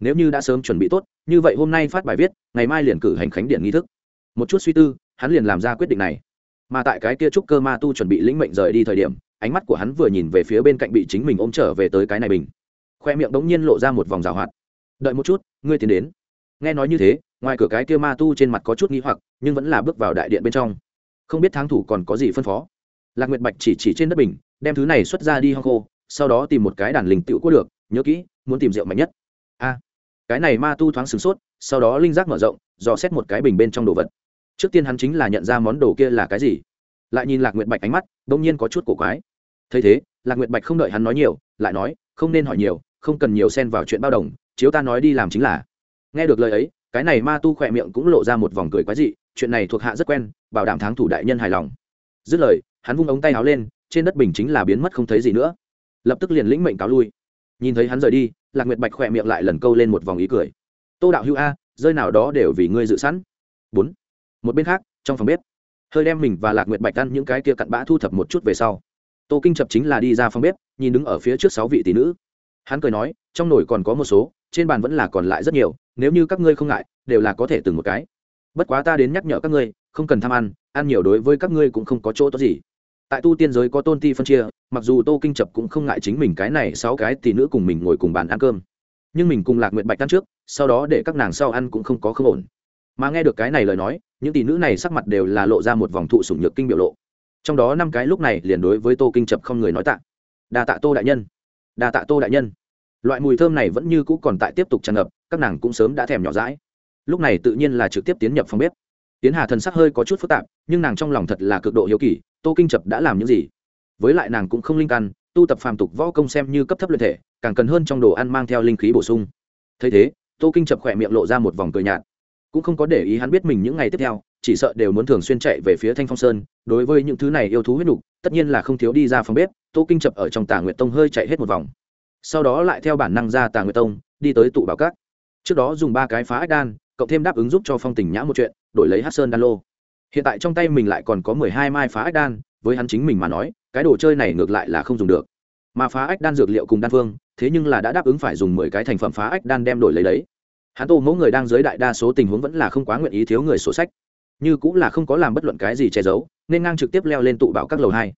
Nếu như đã sớm chuẩn bị tốt, như vậy hôm nay phát bài viết, ngày mai liền cử hành khánh điện nghi thức. Một chút suy tư, hắn liền làm ra quyết định này. Mà tại cái kia trúc cơ ma tu chuẩn bị lĩnh mệnh rời đi thời điểm, ánh mắt của hắn vừa nhìn về phía bên cạnh bị chính mình ôm trở về tới cái này bình. Khoe miệng đống nhiên lộ ra một vòng rào hoạt. Đợi một chút, ngươi tiến đến. Nghe nói như thế ngoài cửa cái kia ma tu trên mặt có chút nghi hoặc, nhưng vẫn là bước vào đại điện bên trong. Không biết thắng thủ còn có gì phân phó. Lạc nguyệt bạch chỉ chỉ trên đất bình, đem thứ này xuất ra đi hong khô, sau đó tìm một cái đàn linh tựu có được, nhớ kỹ, muốn tìm rượu mạnh nhất. A, cái này ma tu thoáng sửng sốt, sau đó linh giác mở rộng, dò xét một cái bình bên trong đồ vật. Trước tiên hắn chính là nhận ra món đồ kia là cái gì. Lại nhìn lạc nguyệt bạch ánh mắt đ ỗ n g nhiên có chút cổ quái. Thấy thế, lạc nguyệt bạch không đợi hắn nói nhiều, lại nói, không nên hỏi nhiều, không cần nhiều xen vào chuyện bao đồng, chiếu ta nói đi làm chính là. Nghe được lời ấy cái này ma tu khỏe miệng cũng lộ ra một vòng cười quái dị, chuyện này thuộc hạ rất quen, bảo đảm tháng thủ đại nhân hài lòng. Dứt lời, hắn vung ống tay áo lên, trên đất bình chính là biến mất không thấy gì nữa. Lập tức liền lĩnh mệnh cáo lui. Nhìn thấy hắn rời đi, lạc nguyệt bạch khỏe miệng lại lần câu lên một vòng ý cười. Tô đạo hữu a, rơi nào đó đều vì ngươi dự sẵn. Bốn. Một bên khác, trong phòng bếp, hơi đem mình và lạc nguyệt bạch ăn những cái kia cặn bã thu thập một chút về sau. Tô kinh chập chính là đi ra phòng bếp, nhìn đứng ở phía trước sáu vị tỷ nữ. Hắn cười nói, trong nồi còn có một số, trên bàn vẫn là còn lại rất nhiều nếu như các ngươi không ngại, đều là có thể từng một cái. Bất quá ta đến nhắc nhở các ngươi, không cần tham ăn ăn nhiều đối với các ngươi cũng không có chỗ tốt gì. Tại tu tiên giới có tôn ti phân chia, mặc dù tô kinh chập cũng không ngại chính mình cái này sáu cái tỷ nữ cùng mình ngồi cùng bàn ăn cơm. Nhưng mình cùng lạc nguyện bạch ăn trước, sau đó để các nàng sau ăn cũng không có không ổn. Mà nghe được cái này lời nói, những tỷ nữ này sắc mặt đều là lộ ra một vòng thụ sủng nhược kinh biểu lộ. Trong đó năm cái lúc này liền đối với tô kinh chập không người nói tạ. Đa tạ tô đại nhân. Đa tạ tô đại nhân. Loại mùi thơm này vẫn như cũ còn tại tiếp tục tràn ngập các nàng cũng sớm đã thèm nhỏ rãi lúc này tự nhiên là trực tiếp tiến nhập phòng bếp. Tiến hà thần sắc hơi có chút phức tạp, nhưng nàng trong lòng thật là cực độ hiếu kỳ, tô kinh chập đã làm những gì? Với lại nàng cũng không linh căn, tu tập phàm tục võ công xem như cấp thấp luyện thể, càng cần hơn trong đồ ăn mang theo linh khí bổ sung. Thấy thế, tô kinh chập khỏe miệng lộ ra một vòng cười nhạt. Cũng không có để ý hắn biết mình những ngày tiếp theo, chỉ sợ đều muốn thường xuyên chạy về phía thanh phong sơn, đối với những thứ này yêu thú huyết nục tất nhiên là không thiếu đi ra phòng bếp, tô kinh chập ở trong tà nguyệt tông hơi chạy hết một vòng. Sau đó lại theo bản năng ra tà nguyệt tông, đi tới tụ bảo cát trước đó dùng ba cái phá ách đan, cộng thêm đáp ứng giúp cho phong tình nhã một chuyện, đổi lấy hát sơn đan lô. Hiện tại trong tay mình lại còn có mười hai mai phá ách đan, với hắn chính mình mà nói, cái đồ chơi này ngược lại là không dùng được. Mà phá ách đan dược liệu cùng đan phương, thế nhưng là đã đáp ứng phải dùng mười cái thành phẩm phá ách đan đem đổi lấy đấy. Hắn tô mẫu người đang dưới đại đa số tình huống vẫn là không quá nguyện ý thiếu người sổ sách. Như cũng là không có làm bất luận cái gì che giấu, nên ngang trực tiếp leo lên tụ bảo các lầu hai.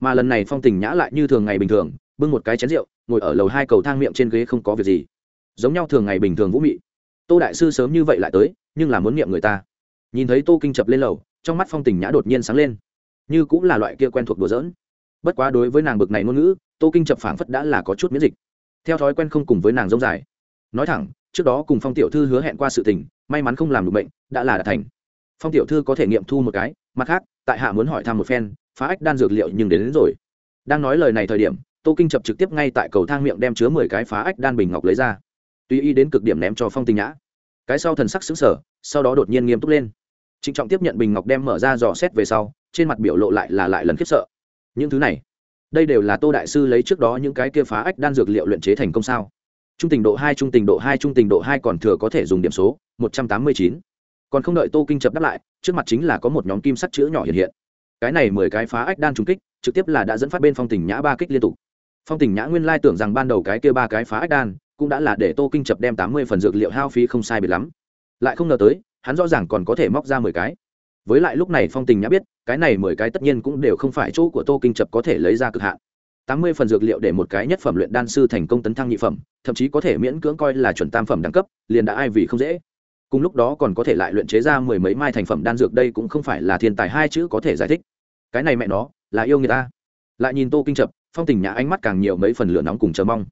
Mà lần này phong tình nhã lại như thường ngày bình thường, bưng một cái chén rượu, ngồi ở lầu hai cầu thang miệng trên ghế không có việc gì giống nhau thường ngày bình thường vũ mị. Tô đại sư sớm như vậy lại tới nhưng là muốn niệm người ta. Nhìn thấy tô kinh chập lên lầu trong mắt phong tình nhã đột nhiên sáng lên. Như cũng là loại kia quen thuộc đùa giỡn. Bất quá đối với nàng bực này ngôn ngữ tô kinh chập phảng phất đã là có chút miễn dịch. Theo thói quen không cùng với nàng dông dài. Nói thẳng trước đó cùng phong tiểu thư hứa hẹn qua sự tình may mắn không làm được bệnh đã là đã thành. Phong tiểu thư có thể nghiệm thu một cái mặt khác tại hạ muốn hỏi thăm một phen phá ách đan dược liệu nhưng đến, đến rồi. Đang nói lời này thời điểm tô kinh chập trực tiếp ngay tại cầu thang miệng đem chứa mười cái phá ách đan bình ngọc lấy ra tùy ý đến cực điểm ném cho phong tình nhã cái sau thần sắc xứng sở sau đó đột nhiên nghiêm túc lên trịnh trọng tiếp nhận bình ngọc đem mở ra dò xét về sau trên mặt biểu lộ lại là lại lần khiếp sợ những thứ này đây đều là tô đại sư lấy trước đó những cái kia phá ách đan dược liệu luyện chế thành công sao trung tình độ hai trung tình độ hai trung tình độ hai còn thừa có thể dùng điểm số một trăm tám mươi chín còn không đợi tô kinh chập đáp lại trước mặt chính là có một nhóm kim sắc chữ nhỏ hiện hiện cái này mười cái phá ách đan trung kích trực tiếp là đã dẫn phát bên phong tình nhã ba kích liên tục phong tình nhã nguyên lai tưởng rằng ban đầu cái kia ba cái phá ách đan cũng đã là để tô kinh chập đem tám mươi phần dược liệu hao phí không sai biệt lắm. Lại không ngờ tới, hắn rõ ràng còn có thể móc ra mười cái. Với lại lúc này phong tình nhã biết, cái này mười cái tất nhiên cũng đều không phải chỗ của tô kinh chập có thể lấy ra cực hạn. Tám mươi phần dược liệu để một cái nhất phẩm luyện đan sư thành công tấn thăng nhị phẩm, thậm chí có thể miễn cưỡng coi là chuẩn tam phẩm đẳng cấp, liền đã ai vì không dễ. Cùng lúc đó còn có thể lại luyện chế ra mười mấy mai thành phẩm đan dược đây cũng không phải là thiên tài hai chữ có thể giải thích. Cái này mẹ nó, là yêu người ta. Lại nhìn tô kinh chập, phong tình nhã ánh mắt càng nhiều mấy phần lửa nóng cùng chờ mong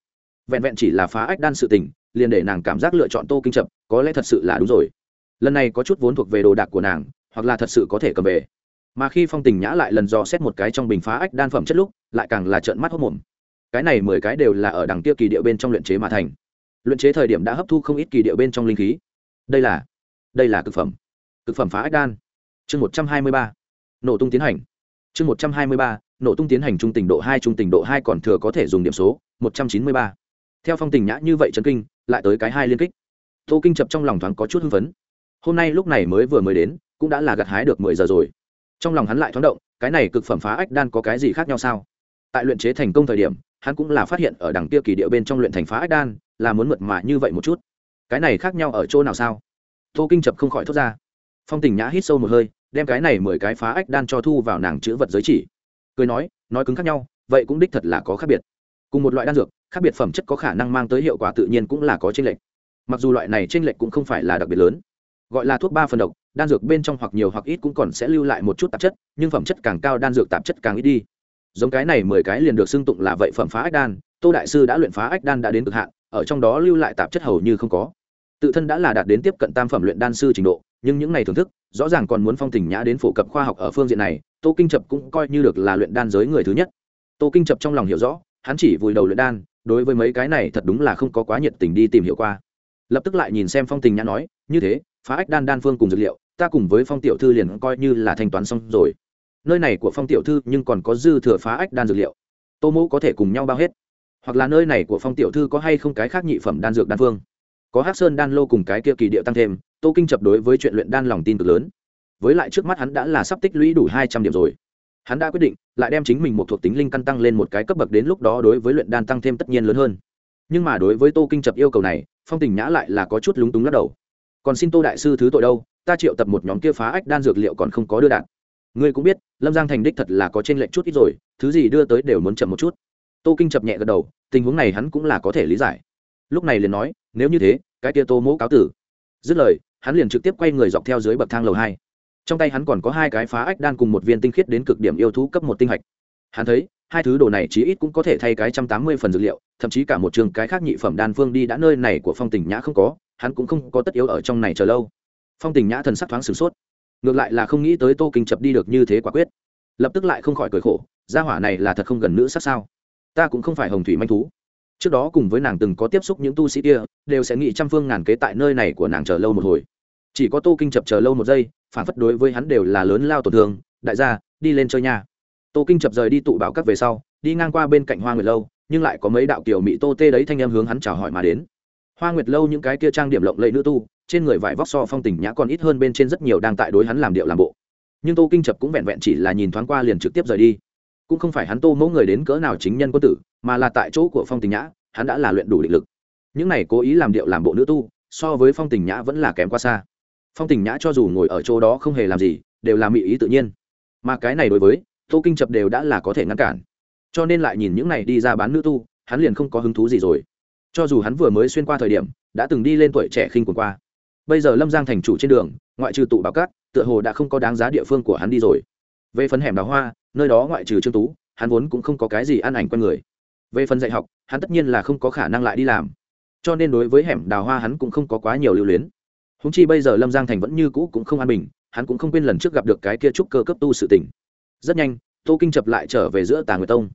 vẹn vẹn chỉ là phá ách đan sự tình, liền để nàng cảm giác lựa chọn tô kinh chập có lẽ thật sự là đúng rồi. Lần này có chút vốn thuộc về đồ đạc của nàng, hoặc là thật sự có thể cầm về. Mà khi phong tình nhã lại lần dò xét một cái trong bình phá ách đan phẩm chất lúc, lại càng là trợn mắt hốc mồm. Cái này mười cái đều là ở đằng kia kỳ điệu bên trong luyện chế mà thành. Luyện chế thời điểm đã hấp thu không ít kỳ điệu bên trong linh khí. Đây là đây là cực phẩm. Cực phẩm phá ách đan. Chương một trăm hai mươi ba. Nổ tung tiến hành. Chương một trăm hai mươi ba. Nổ tung tiến hành trung tình độ hai, trung tình độ hai còn thừa có thể dùng điểm số, một trăm chín mươi ba theo phong tình nhã như vậy trấn kinh, lại tới cái hai liên kích. Tô kinh chập trong lòng thoáng có chút hưng phấn. Hôm nay lúc này mới vừa mới đến, cũng đã là gặt hái được mười giờ rồi. Trong lòng hắn lại thoáng động, cái này cực phẩm phá ách đan có cái gì khác nhau sao? Tại luyện chế thành công thời điểm, hắn cũng là phát hiện ở đằng kia kỳ địa bên trong luyện thành phá ách đan, là muốn mượt mà như vậy một chút. Cái này khác nhau ở chỗ nào sao? Tô kinh chập không khỏi thốt ra. Phong tình nhã hít sâu một hơi, đem cái này mười cái phá ách đan cho thu vào nàng chữ vật giới chỉ. Cười nói nói cứng khác nhau, vậy cũng đích thật là có khác biệt. Cùng một loại đan dược khác biệt phẩm chất có khả năng mang tới hiệu quả tự nhiên cũng là có chênh lệch. Mặc dù loại này chênh lệch cũng không phải là đặc biệt lớn. Gọi là thuốc ba phần độc, đan dược bên trong hoặc nhiều hoặc ít cũng còn sẽ lưu lại một chút tạp chất, nhưng phẩm chất càng cao đan dược tạp chất càng ít đi. Giống cái này mười cái liền được xưng tụng là vậy phẩm phá ách đan, tô đại sư đã luyện phá ách đan đã đến cực hạn, ở trong đó lưu lại tạp chất hầu như không có. Tự thân đã là đạt đến tiếp cận tam phẩm luyện đan sư trình độ, nhưng những này thưởng thức, rõ ràng còn muốn phong tình nhã đến phổ cập khoa học ở phương diện này, tô kinh chập cũng coi như được là luyện đan giới người thứ nhất. Tô kinh chập trong lòng hiểu rõ, hắn chỉ vùi đầu luyện đan đối với mấy cái này thật đúng là không có quá nhiệt tình đi tìm hiểu qua. Lập tức lại nhìn xem phong tình nhã nói, như thế, phá ách đan đan phương cùng dược liệu, ta cùng với phong tiểu thư liền coi như là thanh toán xong rồi. Nơi này của phong tiểu thư nhưng còn có dư thừa phá ách đan dược liệu. Tô mẫu có thể cùng nhau bao hết. Hoặc là nơi này của phong tiểu thư có hay không cái khác nhị phẩm đan dược đan phương. Có hắc sơn đan lô cùng cái kia kỳ điệu tăng thêm, tô kinh chập đối với chuyện luyện đan lòng tin cực lớn. Với lại trước mắt hắn đã là sắp tích lũy đủ hai trăm điểm rồi hắn đã quyết định lại đem chính mình một thuộc tính linh căn tăng lên một cái cấp bậc đến lúc đó đối với luyện đan tăng thêm tất nhiên lớn hơn. Nhưng mà đối với tô kinh chập yêu cầu này, phong tình nhã lại là có chút lúng túng lắc đầu. Còn xin tô đại sư thứ tội đâu, ta triệu tập một nhóm kia phá ách đan dược liệu còn không có đưa đạn. Ngươi cũng biết, lâm giang thành đích thật là có trên lệnh chút ít rồi, thứ gì đưa tới đều muốn chậm một chút. Tô kinh chập nhẹ gật đầu, tình huống này hắn cũng là có thể lý giải. Lúc này liền nói, nếu như thế, cái kia tô mỗ cáo tử. Dứt lời, hắn liền trực tiếp quay người dọc theo dưới bậc thang lầu hai trong tay hắn còn có hai cái phá ách đan cùng một viên tinh khiết đến cực điểm yêu thú cấp một tinh hạch. Hắn thấy, hai thứ đồ này chí ít cũng có thể thay cái trăm tám mươi phần dược liệu, thậm chí cả một trường cái khác nhị phẩm đan phương đi đã nơi này của phong tình nhã không có, hắn cũng không có tất yếu ở trong này chờ lâu. Phong tình nhã thần sắc thoáng sửng sốt. Ngược lại là không nghĩ tới tô kinh chập đi được như thế quả quyết. Lập tức lại không khỏi cười khổ, gia hỏa này là thật không gần nữ sắc sao? Ta cũng không phải hồng thủy manh thú. Trước đó cùng với nàng từng có tiếp xúc những tu sĩ kia, đều sẽ nghĩ trăm phương ngàn kế tại nơi này của nàng chờ lâu một hồi chỉ có tô kinh chập chờ lâu một giây, phản phất đối với hắn đều là lớn lao tổn thương, đại gia, đi lên chơi nha. Tô kinh chập rời đi tụ bảo các về sau, đi ngang qua bên cạnh hoa nguyệt lâu, nhưng lại có mấy đạo kiểu mỹ tô tê đấy thanh em hướng hắn chào hỏi mà đến. Hoa nguyệt lâu những cái kia trang điểm lộng lẫy nữ tu, trên người vải vóc so phong tình nhã còn ít hơn bên trên rất nhiều đang tại đối hắn làm điệu làm bộ. Nhưng tô kinh chập cũng vẹn vẹn chỉ là nhìn thoáng qua liền trực tiếp rời đi. Cũng không phải hắn tô mẫu người đến cỡ nào chính nhân quân tử, mà là tại chỗ của phong tình nhã, hắn đã là luyện đủ định lực. Những này cố ý làm điệu làm bộ nữ tu, so với phong tình nhã vẫn là kém quá xa phong tình nhã cho dù ngồi ở chỗ đó không hề làm gì, đều là mỹ ý tự nhiên. Mà cái này đối với, tô kinh chập đều đã là có thể ngăn cản. Cho nên lại nhìn những này đi ra bán nữ tu, hắn liền không có hứng thú gì rồi. Cho dù hắn vừa mới xuyên qua thời điểm, đã từng đi lên tuổi trẻ khinh quần qua. Bây giờ lâm giang thành chủ trên đường, ngoại trừ tụ báo cát tựa hồ đã không có đáng giá địa phương của hắn đi rồi. Về phần hẻm đào hoa, nơi đó ngoại trừ trương tú, hắn vốn cũng không có cái gì ăn ảnh quen người. Về phần dạy học, hắn tất nhiên là không có khả năng lại đi làm. Cho nên đối với hẻm đào hoa hắn cũng không có quá nhiều lưu luyến húng chi bây giờ lâm giang thành vẫn như cũ cũng không an bình, hắn cũng không quên lần trước gặp được cái kia trúc cơ cấp tu sự tỉnh rất nhanh, tô kinh chập lại trở về giữa tà nguyệt tông.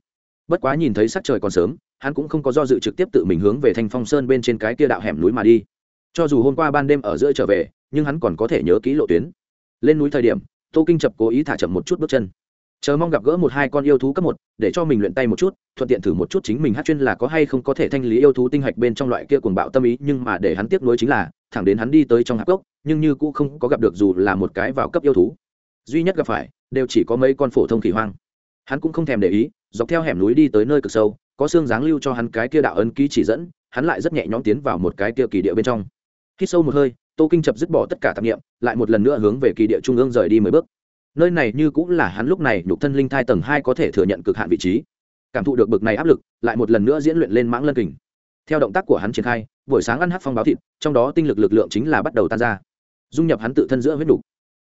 Bất quá nhìn thấy sắc trời còn sớm, hắn cũng không có do dự trực tiếp tự mình hướng về thanh phong sơn bên trên cái kia đạo hẻm núi mà đi. Cho dù hôm qua ban đêm ở giữa trở về, nhưng hắn còn có thể nhớ kỹ lộ tuyến. Lên núi thời điểm, tô kinh chập cố ý thả chậm một chút bước chân. Chờ mong gặp gỡ một hai con yêu thú cấp một, để cho mình luyện tay một chút, thuận tiện thử một chút chính mình hát chuyên là có hay không có thể thanh lý yêu thú tinh hạch bên trong loại kia cuồng bạo tâm ý, nhưng mà để hắn tiếc nuối chính là thẳng đến hắn đi tới trong hạp gốc nhưng như cũng không có gặp được dù là một cái vào cấp yêu thú. Duy nhất gặp phải, đều chỉ có mấy con phổ thông khỉ hoang. Hắn cũng không thèm để ý, dọc theo hẻm núi đi tới nơi cực sâu, có xương dáng lưu cho hắn cái kia đạo ấn ký chỉ dẫn, hắn lại rất nhẹ nhõm tiến vào một cái kia kỳ địa bên trong. Khi sâu một hơi, tô kinh chập dứt bỏ tất cả tạp nghiệm lại một lần nữa hướng về kỳ địa trung ương rời đi mười bước. Nơi này như cũng là hắn lúc này nhục thân linh thai tầng hai có thể thừa nhận cực hạn vị trí. Cảm thụ được bực này áp lực, lại một lần nữa diễn luyện lên mãng lân kình theo động tác của hắn triển khai, buổi sáng ăn hát phong báo thịt, trong đó tinh lực lực lượng chính là bắt đầu tan ra. Dung nhập hắn tự thân giữa huyết đục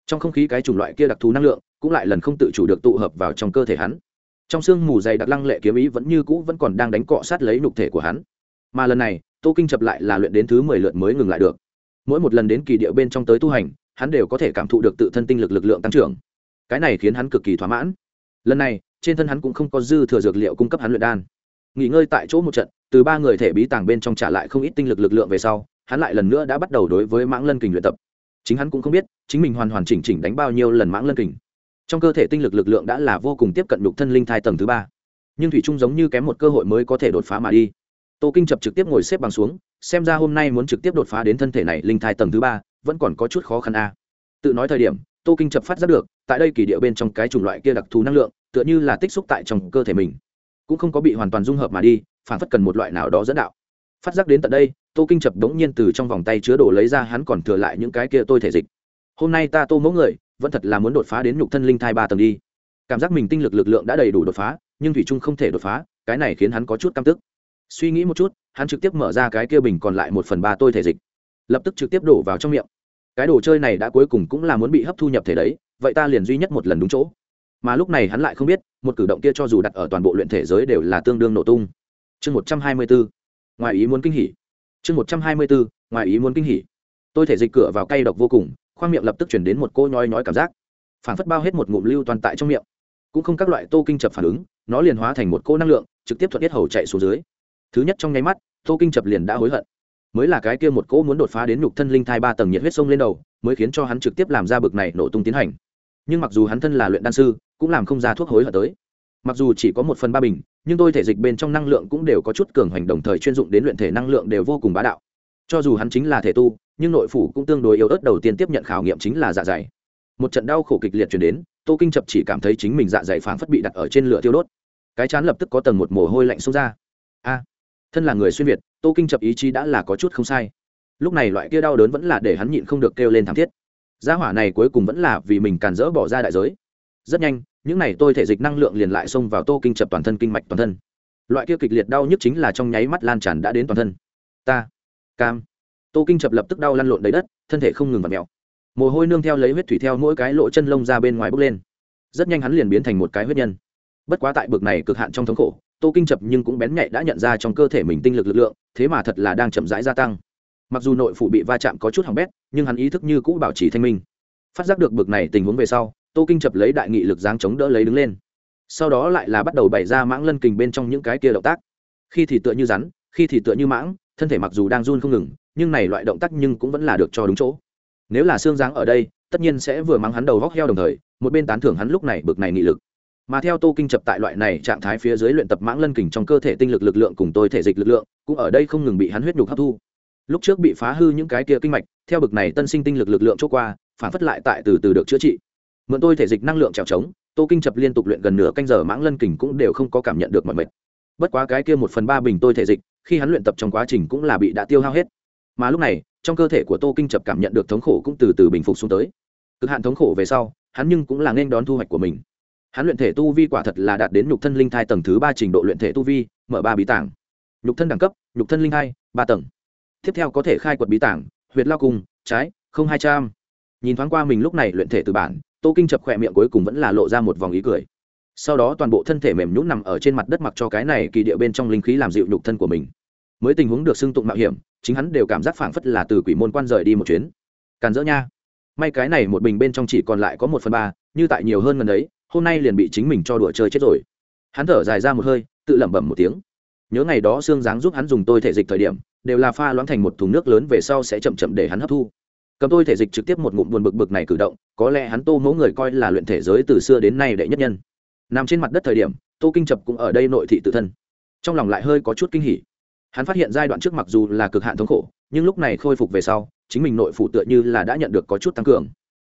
trong không khí cái chủng loại kia đặc thù năng lượng cũng lại lần không tự chủ được tụ hợp vào trong cơ thể hắn. Trong sương mù dày đặc lăng lệ kiếm ý vẫn như cũ vẫn còn đang đánh cọ sát lấy nhục thể của hắn. Mà lần này, tô kinh chập lại là luyện đến thứ mười lượt mới ngừng lại được. Mỗi một lần đến kỳ điệu bên trong tới tu hành, hắn đều có thể cảm thụ được tự thân tinh lực lực lượng tăng trưởng. Cái này khiến hắn cực kỳ thỏa mãn. Lần này, trên thân hắn cũng không có dư thừa dược liệu cung cấp hắn luyện đan nghỉ ngơi tại chỗ một trận, từ ba người thể bí tàng bên trong trả lại không ít tinh lực lực lượng về sau, hắn lại lần nữa đã bắt đầu đối với mãng lân kình luyện tập. Chính hắn cũng không biết, chính mình hoàn hoàn chỉnh chỉnh đánh bao nhiêu lần mãng lân kình. Trong cơ thể tinh lực lực lượng đã là vô cùng tiếp cận nhục thân linh thai tầng thứ ba. Nhưng thủy trung giống như kém một cơ hội mới có thể đột phá mà đi. Tô kinh chập trực tiếp ngồi xếp bằng xuống, xem ra hôm nay muốn trực tiếp đột phá đến thân thể này linh thai tầng thứ ba, vẫn còn có chút khó khăn a. Tự nói thời điểm, tô kinh chập phát giác được, tại đây kỳ địa bên trong cái chủng loại kia đặc thù năng lượng, tựa như là tích xúc tại trong cơ thể mình cũng không có bị hoàn toàn dung hợp mà đi, phản phất cần một loại nào đó dẫn đạo. Phát giác đến tận đây, tô kinh chập đống nhiên từ trong vòng tay chứa đồ lấy ra hắn còn thừa lại những cái kia tôi thể dịch. Hôm nay ta tô mẫu người, vẫn thật là muốn đột phá đến nhục thân linh thai ba tầng đi. Cảm giác mình tinh lực lực lượng đã đầy đủ đột phá, nhưng thủy trung không thể đột phá, cái này khiến hắn có chút căm tức. Suy nghĩ một chút, hắn trực tiếp mở ra cái kia bình còn lại một phần ba tôi thể dịch. Lập tức trực tiếp đổ vào trong miệng. Cái đồ chơi này đã cuối cùng cũng là muốn bị hấp thu nhập thể đấy, vậy ta liền duy nhất một lần đúng chỗ mà lúc này hắn lại không biết, một cử động kia cho dù đặt ở toàn bộ luyện thể giới đều là tương đương nổ tung. Chương một trăm hai mươi bốn ngoài ý muốn kinh hỉ. Chương một trăm hai mươi bốn ngoài ý muốn kinh hỉ. Tôi thể dịch cửa vào cay độc vô cùng, khoang miệng lập tức chuyển đến một cô nhói nhói cảm giác. Phản phất bao hết một ngụm lưu toàn tại trong miệng. Cũng không các loại tô kinh chập phản ứng, nó liền hóa thành một cô năng lượng, trực tiếp thuận yết hầu chạy xuống dưới. Thứ nhất trong nháy mắt, tô kinh chập liền đã hối hận. Mới là cái kia một cỗ muốn đột phá đến nhục thân linh thai ba tầng nhiệt huyết sông lên đầu, mới khiến cho hắn trực tiếp làm ra bực này nổ tung tiến hành nhưng mặc dù hắn thân là luyện đan sư, cũng làm không ra thuốc hối hận tới. Mặc dù chỉ có một phần ba bình, nhưng tôi thể dịch bên trong năng lượng cũng đều có chút cường hoành đồng thời chuyên dụng đến luyện thể năng lượng đều vô cùng bá đạo. Cho dù hắn chính là thể tu, nhưng nội phủ cũng tương đối yếu ớt đầu tiên tiếp nhận khảo nghiệm chính là dạ dày. Một trận đau khổ kịch liệt chuyển đến, tô kinh chập chỉ cảm thấy chính mình dạ dày phảng phất bị đặt ở trên lửa tiêu đốt. Cái chán lập tức có tầng một mồ hôi lạnh xông ra. A, thân là người xuyên việt, tô kinh chập ý chí đã là có chút không sai. Lúc này loại kia đau đớn vẫn là để hắn nhịn không được kêu lên thảm thiết gia hỏa này cuối cùng vẫn là vì mình càn dỡ bỏ ra đại giới. Rất nhanh, những n à y tôi thể dịch năng lượng liền lại xông vào tô kinh chập toàn thân kinh mạch toàn thân. Loại kia kịch liệt đau nhất chính là trong nháy mắt lan tràn đã đến toàn thân. Ta, cam. Tô kinh chập lập tức đau lăn lộn đầy đất, thân thể không ngừng v ặ mẹo mồ hôi nương theo lấy huyết thủy theo mỗi cái lỗ chân lông ra bên ngoài bốc lên. Rất nhanh hắn liền biến thành một cái huyết nhân. Bất quá tại bực này cực hạn trong thống khổ, tô kinh chập nhưng cũng bén nhạy đã nhận ra trong cơ thể mình tinh lực lực lượng, thế mà thật là đang chậm rãi gia tăng mặc dù nội phụ bị va chạm có chút hỏng bét, nhưng hắn ý thức như cũ bảo trì thanh minh. Phát giác được bực này tình huống về sau, tô kinh chập lấy đại nghị lực giáng chống đỡ lấy đứng lên. Sau đó lại là bắt đầu bày ra mãng lân kình bên trong những cái kia động tác. Khi thì tựa như rắn, khi thì tựa như mãng, thân thể mặc dù đang run không ngừng, nhưng này loại động tác nhưng cũng vẫn là được cho đúng chỗ. Nếu là xương giáng ở đây, tất nhiên sẽ vừa mắng hắn đầu góc heo đồng thời, một bên tán thưởng hắn lúc này bực này nghị lực. Mà theo tô kinh chập tại loại này trạng thái phía dưới luyện tập mãng lân kình trong cơ thể tinh lực lực lượng cùng tôi thể dịch lực lượng, cũng ở đây không ngừng bị hắn huyết nhục hấp thu lúc trước bị phá hư những cái kia kinh mạch, theo bực này tân sinh tinh lực lực lượng chỗ qua, phản phất lại tại từ từ được chữa trị. Mượn tôi thể dịch năng lượng trèo trống, tô kinh chập liên tục luyện gần nửa canh giờ mãng lân kình cũng đều không có cảm nhận được mọi mệt. Bất quá cái kia một phần ba bình tôi thể dịch, khi hắn luyện tập trong quá trình cũng là bị đã tiêu hao hết. Mà lúc này, trong cơ thể của tô kinh chập cảm nhận được thống khổ cũng từ từ bình phục xuống tới. Cực hạn thống khổ về sau, hắn nhưng cũng là nên đón thu hoạch của mình. Hắn luyện thể tu vi quả thật là đạt đến nhục thân linh thai tầng thứ ba trình độ luyện thể tu vi, mở ba bí tảng. Nhục thân đẳng cấp, nhục thân linh thai, ba tầng tiếp theo có thể khai quật bí tảng, huyệt lao cung, trái, không hai trăm. Nhìn thoáng qua mình lúc này luyện thể từ bản, tô kinh chập khỏe miệng cuối cùng vẫn là lộ ra một vòng ý cười. Sau đó toàn bộ thân thể mềm nhũn nằm ở trên mặt đất mặc cho cái này kỳ địa bên trong linh khí làm dịu nhục thân của mình. Mới tình huống được xưng tụng mạo hiểm, chính hắn đều cảm giác phảng phất là từ quỷ môn quan rời đi một chuyến. Càn dỡ nha. May cái này một bình bên trong chỉ còn lại có một phần ba, như tại nhiều hơn gần đấy hôm nay liền bị chính mình cho đùa chơi chết rồi. Hắn thở dài ra một hơi, tự lẩm bẩm một tiếng. Nhớ ngày đó xương dáng giúp hắn dùng tôi thể dịch thời điểm đều là pha loãng thành một thùng nước lớn về sau sẽ chậm chậm để hắn hấp thu. Cầm tôi thể dịch trực tiếp một ngụm buồn bực bực này cử động, có lẽ hắn tô mẫu người coi là luyện thể giới từ xưa đến nay đệ nhất nhân. Nằm trên mặt đất thời điểm, tô kinh chập cũng ở đây nội thị tự thân. Trong lòng lại hơi có chút kinh hỉ. Hắn phát hiện giai đoạn trước mặc dù là cực hạn thống khổ, nhưng lúc này khôi phục về sau, chính mình nội phụ tựa như là đã nhận được có chút tăng cường.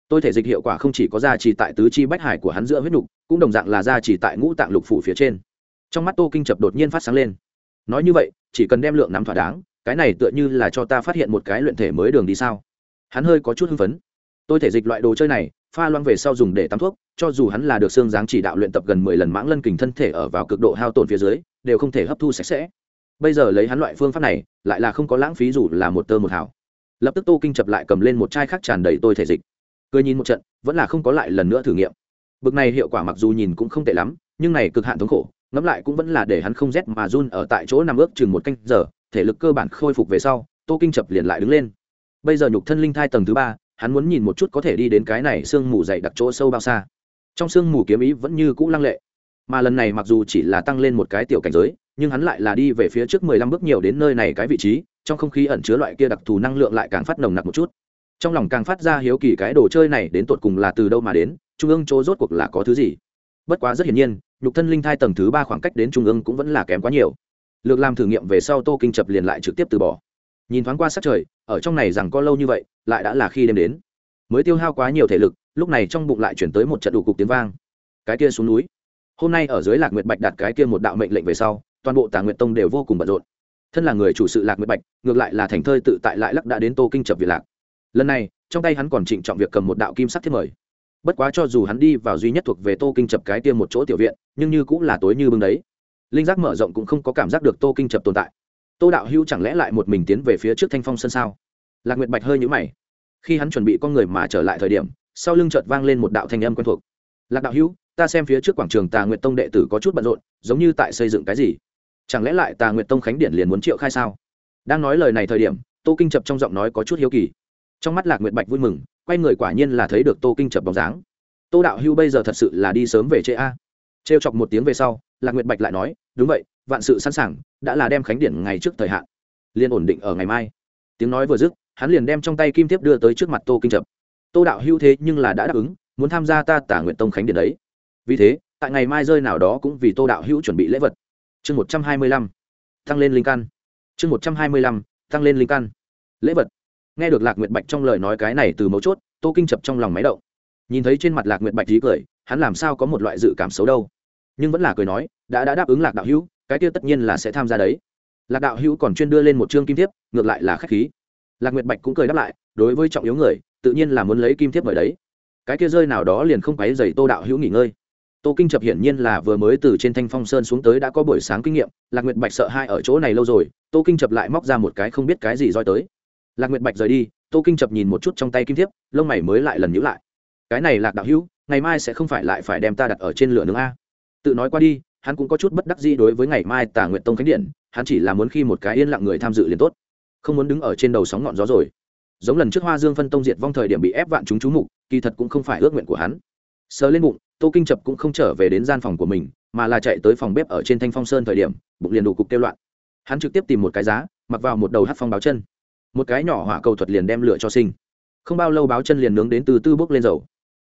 Tôi thể dịch hiệu quả không chỉ có gia trì tại tứ chi bách hải của hắn giữa huyết nhục cũng đồng dạng là gia trì tại ngũ tạng lục phủ phía trên. Trong mắt tô kinh chập đột nhiên phát sáng lên. Nói như vậy, chỉ cần đem lượng nắm thỏa đáng cái này tựa như là cho ta phát hiện một cái luyện thể mới đường đi sao? Hắn hơi có chút hưng phấn. Tôi thể dịch loại đồ chơi này, pha loang về sau dùng để tắm thuốc, cho dù hắn là được xương dáng chỉ đạo luyện tập gần mười lần mãng lân kình thân thể ở vào cực độ hao tổn phía dưới, đều không thể hấp thu sạch sẽ. Bây giờ lấy hắn loại phương pháp này, lại là không có lãng phí dù là một tơ một hào. Lập tức tô kinh chập lại cầm lên một chai khác tràn đầy tôi thể dịch. Cười nhìn một trận, vẫn là không có lại lần nữa thử nghiệm. Bực này hiệu quả mặc dù nhìn cũng không tệ lắm, nhưng này cực hạn thống khổ, ngẫm lại cũng vẫn là để hắn không rét mà run ở tại chỗ nằm ước chừng một canh giờ thể lực cơ bản khôi phục về sau, tô kinh chập liền lại đứng lên. Bây giờ nhục thân linh thai tầng thứ ba, hắn muốn nhìn một chút có thể đi đến cái này sương mù dày đặc chỗ sâu bao xa. Trong sương mù kiếm ý vẫn như cũ lăng lệ, mà lần này mặc dù chỉ là tăng lên một cái tiểu cảnh giới, nhưng hắn lại là đi về phía trước mười lăm bước nhiều đến nơi này cái vị trí, trong không khí ẩn chứa loại kia đặc thù năng lượng lại càng phát nồng nặc một chút. Trong lòng càng phát ra hiếu kỳ cái đồ chơi này đến tột cùng là từ đâu mà đến, trung ương chỗ rốt cuộc là có thứ gì? Bất quá rất hiển nhiên, nhục thân linh thai tầng thứ ba khoảng cách đến trung ương cũng vẫn là kém quá nhiều lược làm thử nghiệm về sau tô kinh chập liền lại trực tiếp từ bỏ. Nhìn thoáng qua sát trời, ở trong này rằng có lâu như vậy, lại đã là khi đêm đến. Mới tiêu hao quá nhiều thể lực, lúc này trong bụng lại chuyển tới một trận đủ cục tiếng vang. Cái kia xuống núi. Hôm nay ở dưới lạc nguyệt bạch đặt cái kia một đạo mệnh lệnh về sau, toàn bộ tà nguyệt tông đều vô cùng bận rộn. Thân là người chủ sự lạc nguyệt bạch, ngược lại là thành thơi tự tại lại lắc đã đến tô kinh chập việt lạc. Lần này, trong tay hắn còn trịnh trọng việc cầm một đạo kim sắc thiết mời. Bất quá cho dù hắn đi vào duy nhất thuộc về tô kinh chập cái tiêm một chỗ tiểu viện, nhưng như cũng là tối như bưng đấy linh giác mở rộng cũng không có cảm giác được tô kinh chập tồn tại. Tô đạo hữu chẳng lẽ lại một mình tiến về phía trước thanh phong sân sao? Lạc nguyệt bạch hơi nhũ mày. Khi hắn chuẩn bị con người mà trở lại thời điểm, sau lưng chợt vang lên một đạo thanh âm quen thuộc. Lạc đạo hữu, ta xem phía trước quảng trường tà nguyệt tông đệ tử có chút bận rộn, giống như tại xây dựng cái gì? Chẳng lẽ lại tà nguyệt tông khánh điển liền muốn triệu khai sao? Đang nói lời này thời điểm, tô kinh chập trong giọng nói có chút hiếu kỳ. Trong mắt lạc nguyệt bạch vui mừng, quay người quả nhiên là thấy được tô kinh chập bóng dáng. Tô đạo hưu bây giờ thật sự là đi sớm về chê a. Trêu chọc một tiếng về sau lạc nguyệt bạch lại nói, đúng vậy, vạn sự sẵn sàng, đã là đem khánh điển ngày trước thời hạn, liền ổn định ở ngày mai. Tiếng nói vừa dứt, hắn liền đem trong tay kim tiếp đưa tới trước mặt tô kinh Trập. tô đạo hữu thế nhưng là đã đáp ứng, muốn tham gia ta tả nguyện tông khánh điển đấy. Vì thế, tại ngày mai rơi nào đó cũng vì tô đạo hữu chuẩn bị lễ vật. Chương một trăm hai mươi lăm tăng lên linh căn. Chương một trăm hai mươi lăm tăng lên linh căn. Lễ vật. Nghe được lạc nguyệt bạch trong lời nói cái này từ mấu chốt, tô kinh chập trong lòng máy động. Nhìn thấy trên mặt lạc nguyệt bạch trí cười, hắn làm sao có một loại dự cảm xấu đâu? Nhưng vẫn là cười nói, đã đã đáp ứng lạc đạo hữu, cái kia tất nhiên là sẽ tham gia đấy. Lạc đạo hữu còn chuyên đưa lên một chương kim thiếp, ngược lại là k h á c h khí. Lạc nguyệt bạch cũng cười đáp lại, đối với trọng yếu người, tự nhiên là muốn lấy kim thiếp mời đấy. Cái kia rơi nào đó liền không quáy dày tô đạo hữu nghỉ ngơi. Tô kinh chập hiển nhiên là vừa mới từ trên thanh phong sơn xuống tới đã có buổi sáng kinh nghiệm, lạc nguyệt bạch sợ hai ở chỗ này lâu rồi, tô kinh chập lại móc ra một cái không biết cái gì roi tới. Lạc nguyệt bạch rời đi, tô kinh chập nhìn một chút trong tay kim thiếp, lông mày mới lại lần nhữ lại. Cái này lạc đạo hữu, ngày mai sẽ không phải lại phải đem ta đặt ở trên lửa nướng a? Tự nói qua đi, hắn cũng có chút bất đắc gì đối với ngày mai tả nguyện tông khánh điện, hắn chỉ là muốn khi một cái yên lặng người tham dự liền tốt. Không muốn đứng ở trên đầu sóng ngọn gió rồi. Giống lần trước hoa dương phân tông diệt vong thời điểm bị ép vạn chúng chú mục, kỳ thật cũng không phải ước nguyện của hắn. Sờ lên bụng, tô kinh chập cũng không trở về đến gian phòng của mình, mà là chạy tới phòng bếp ở trên thanh phong sơn thời điểm, bụng liền đủ cục kêu loạn. Hắn trực tiếp tìm một cái giá, mặc vào một đầu hát phong báo chân. Một cái nhỏ hỏa cầu thuật liền đem lửa cho sinh. Không bao lâu báo chân liền nướng đến từ tư bốc lên dầu.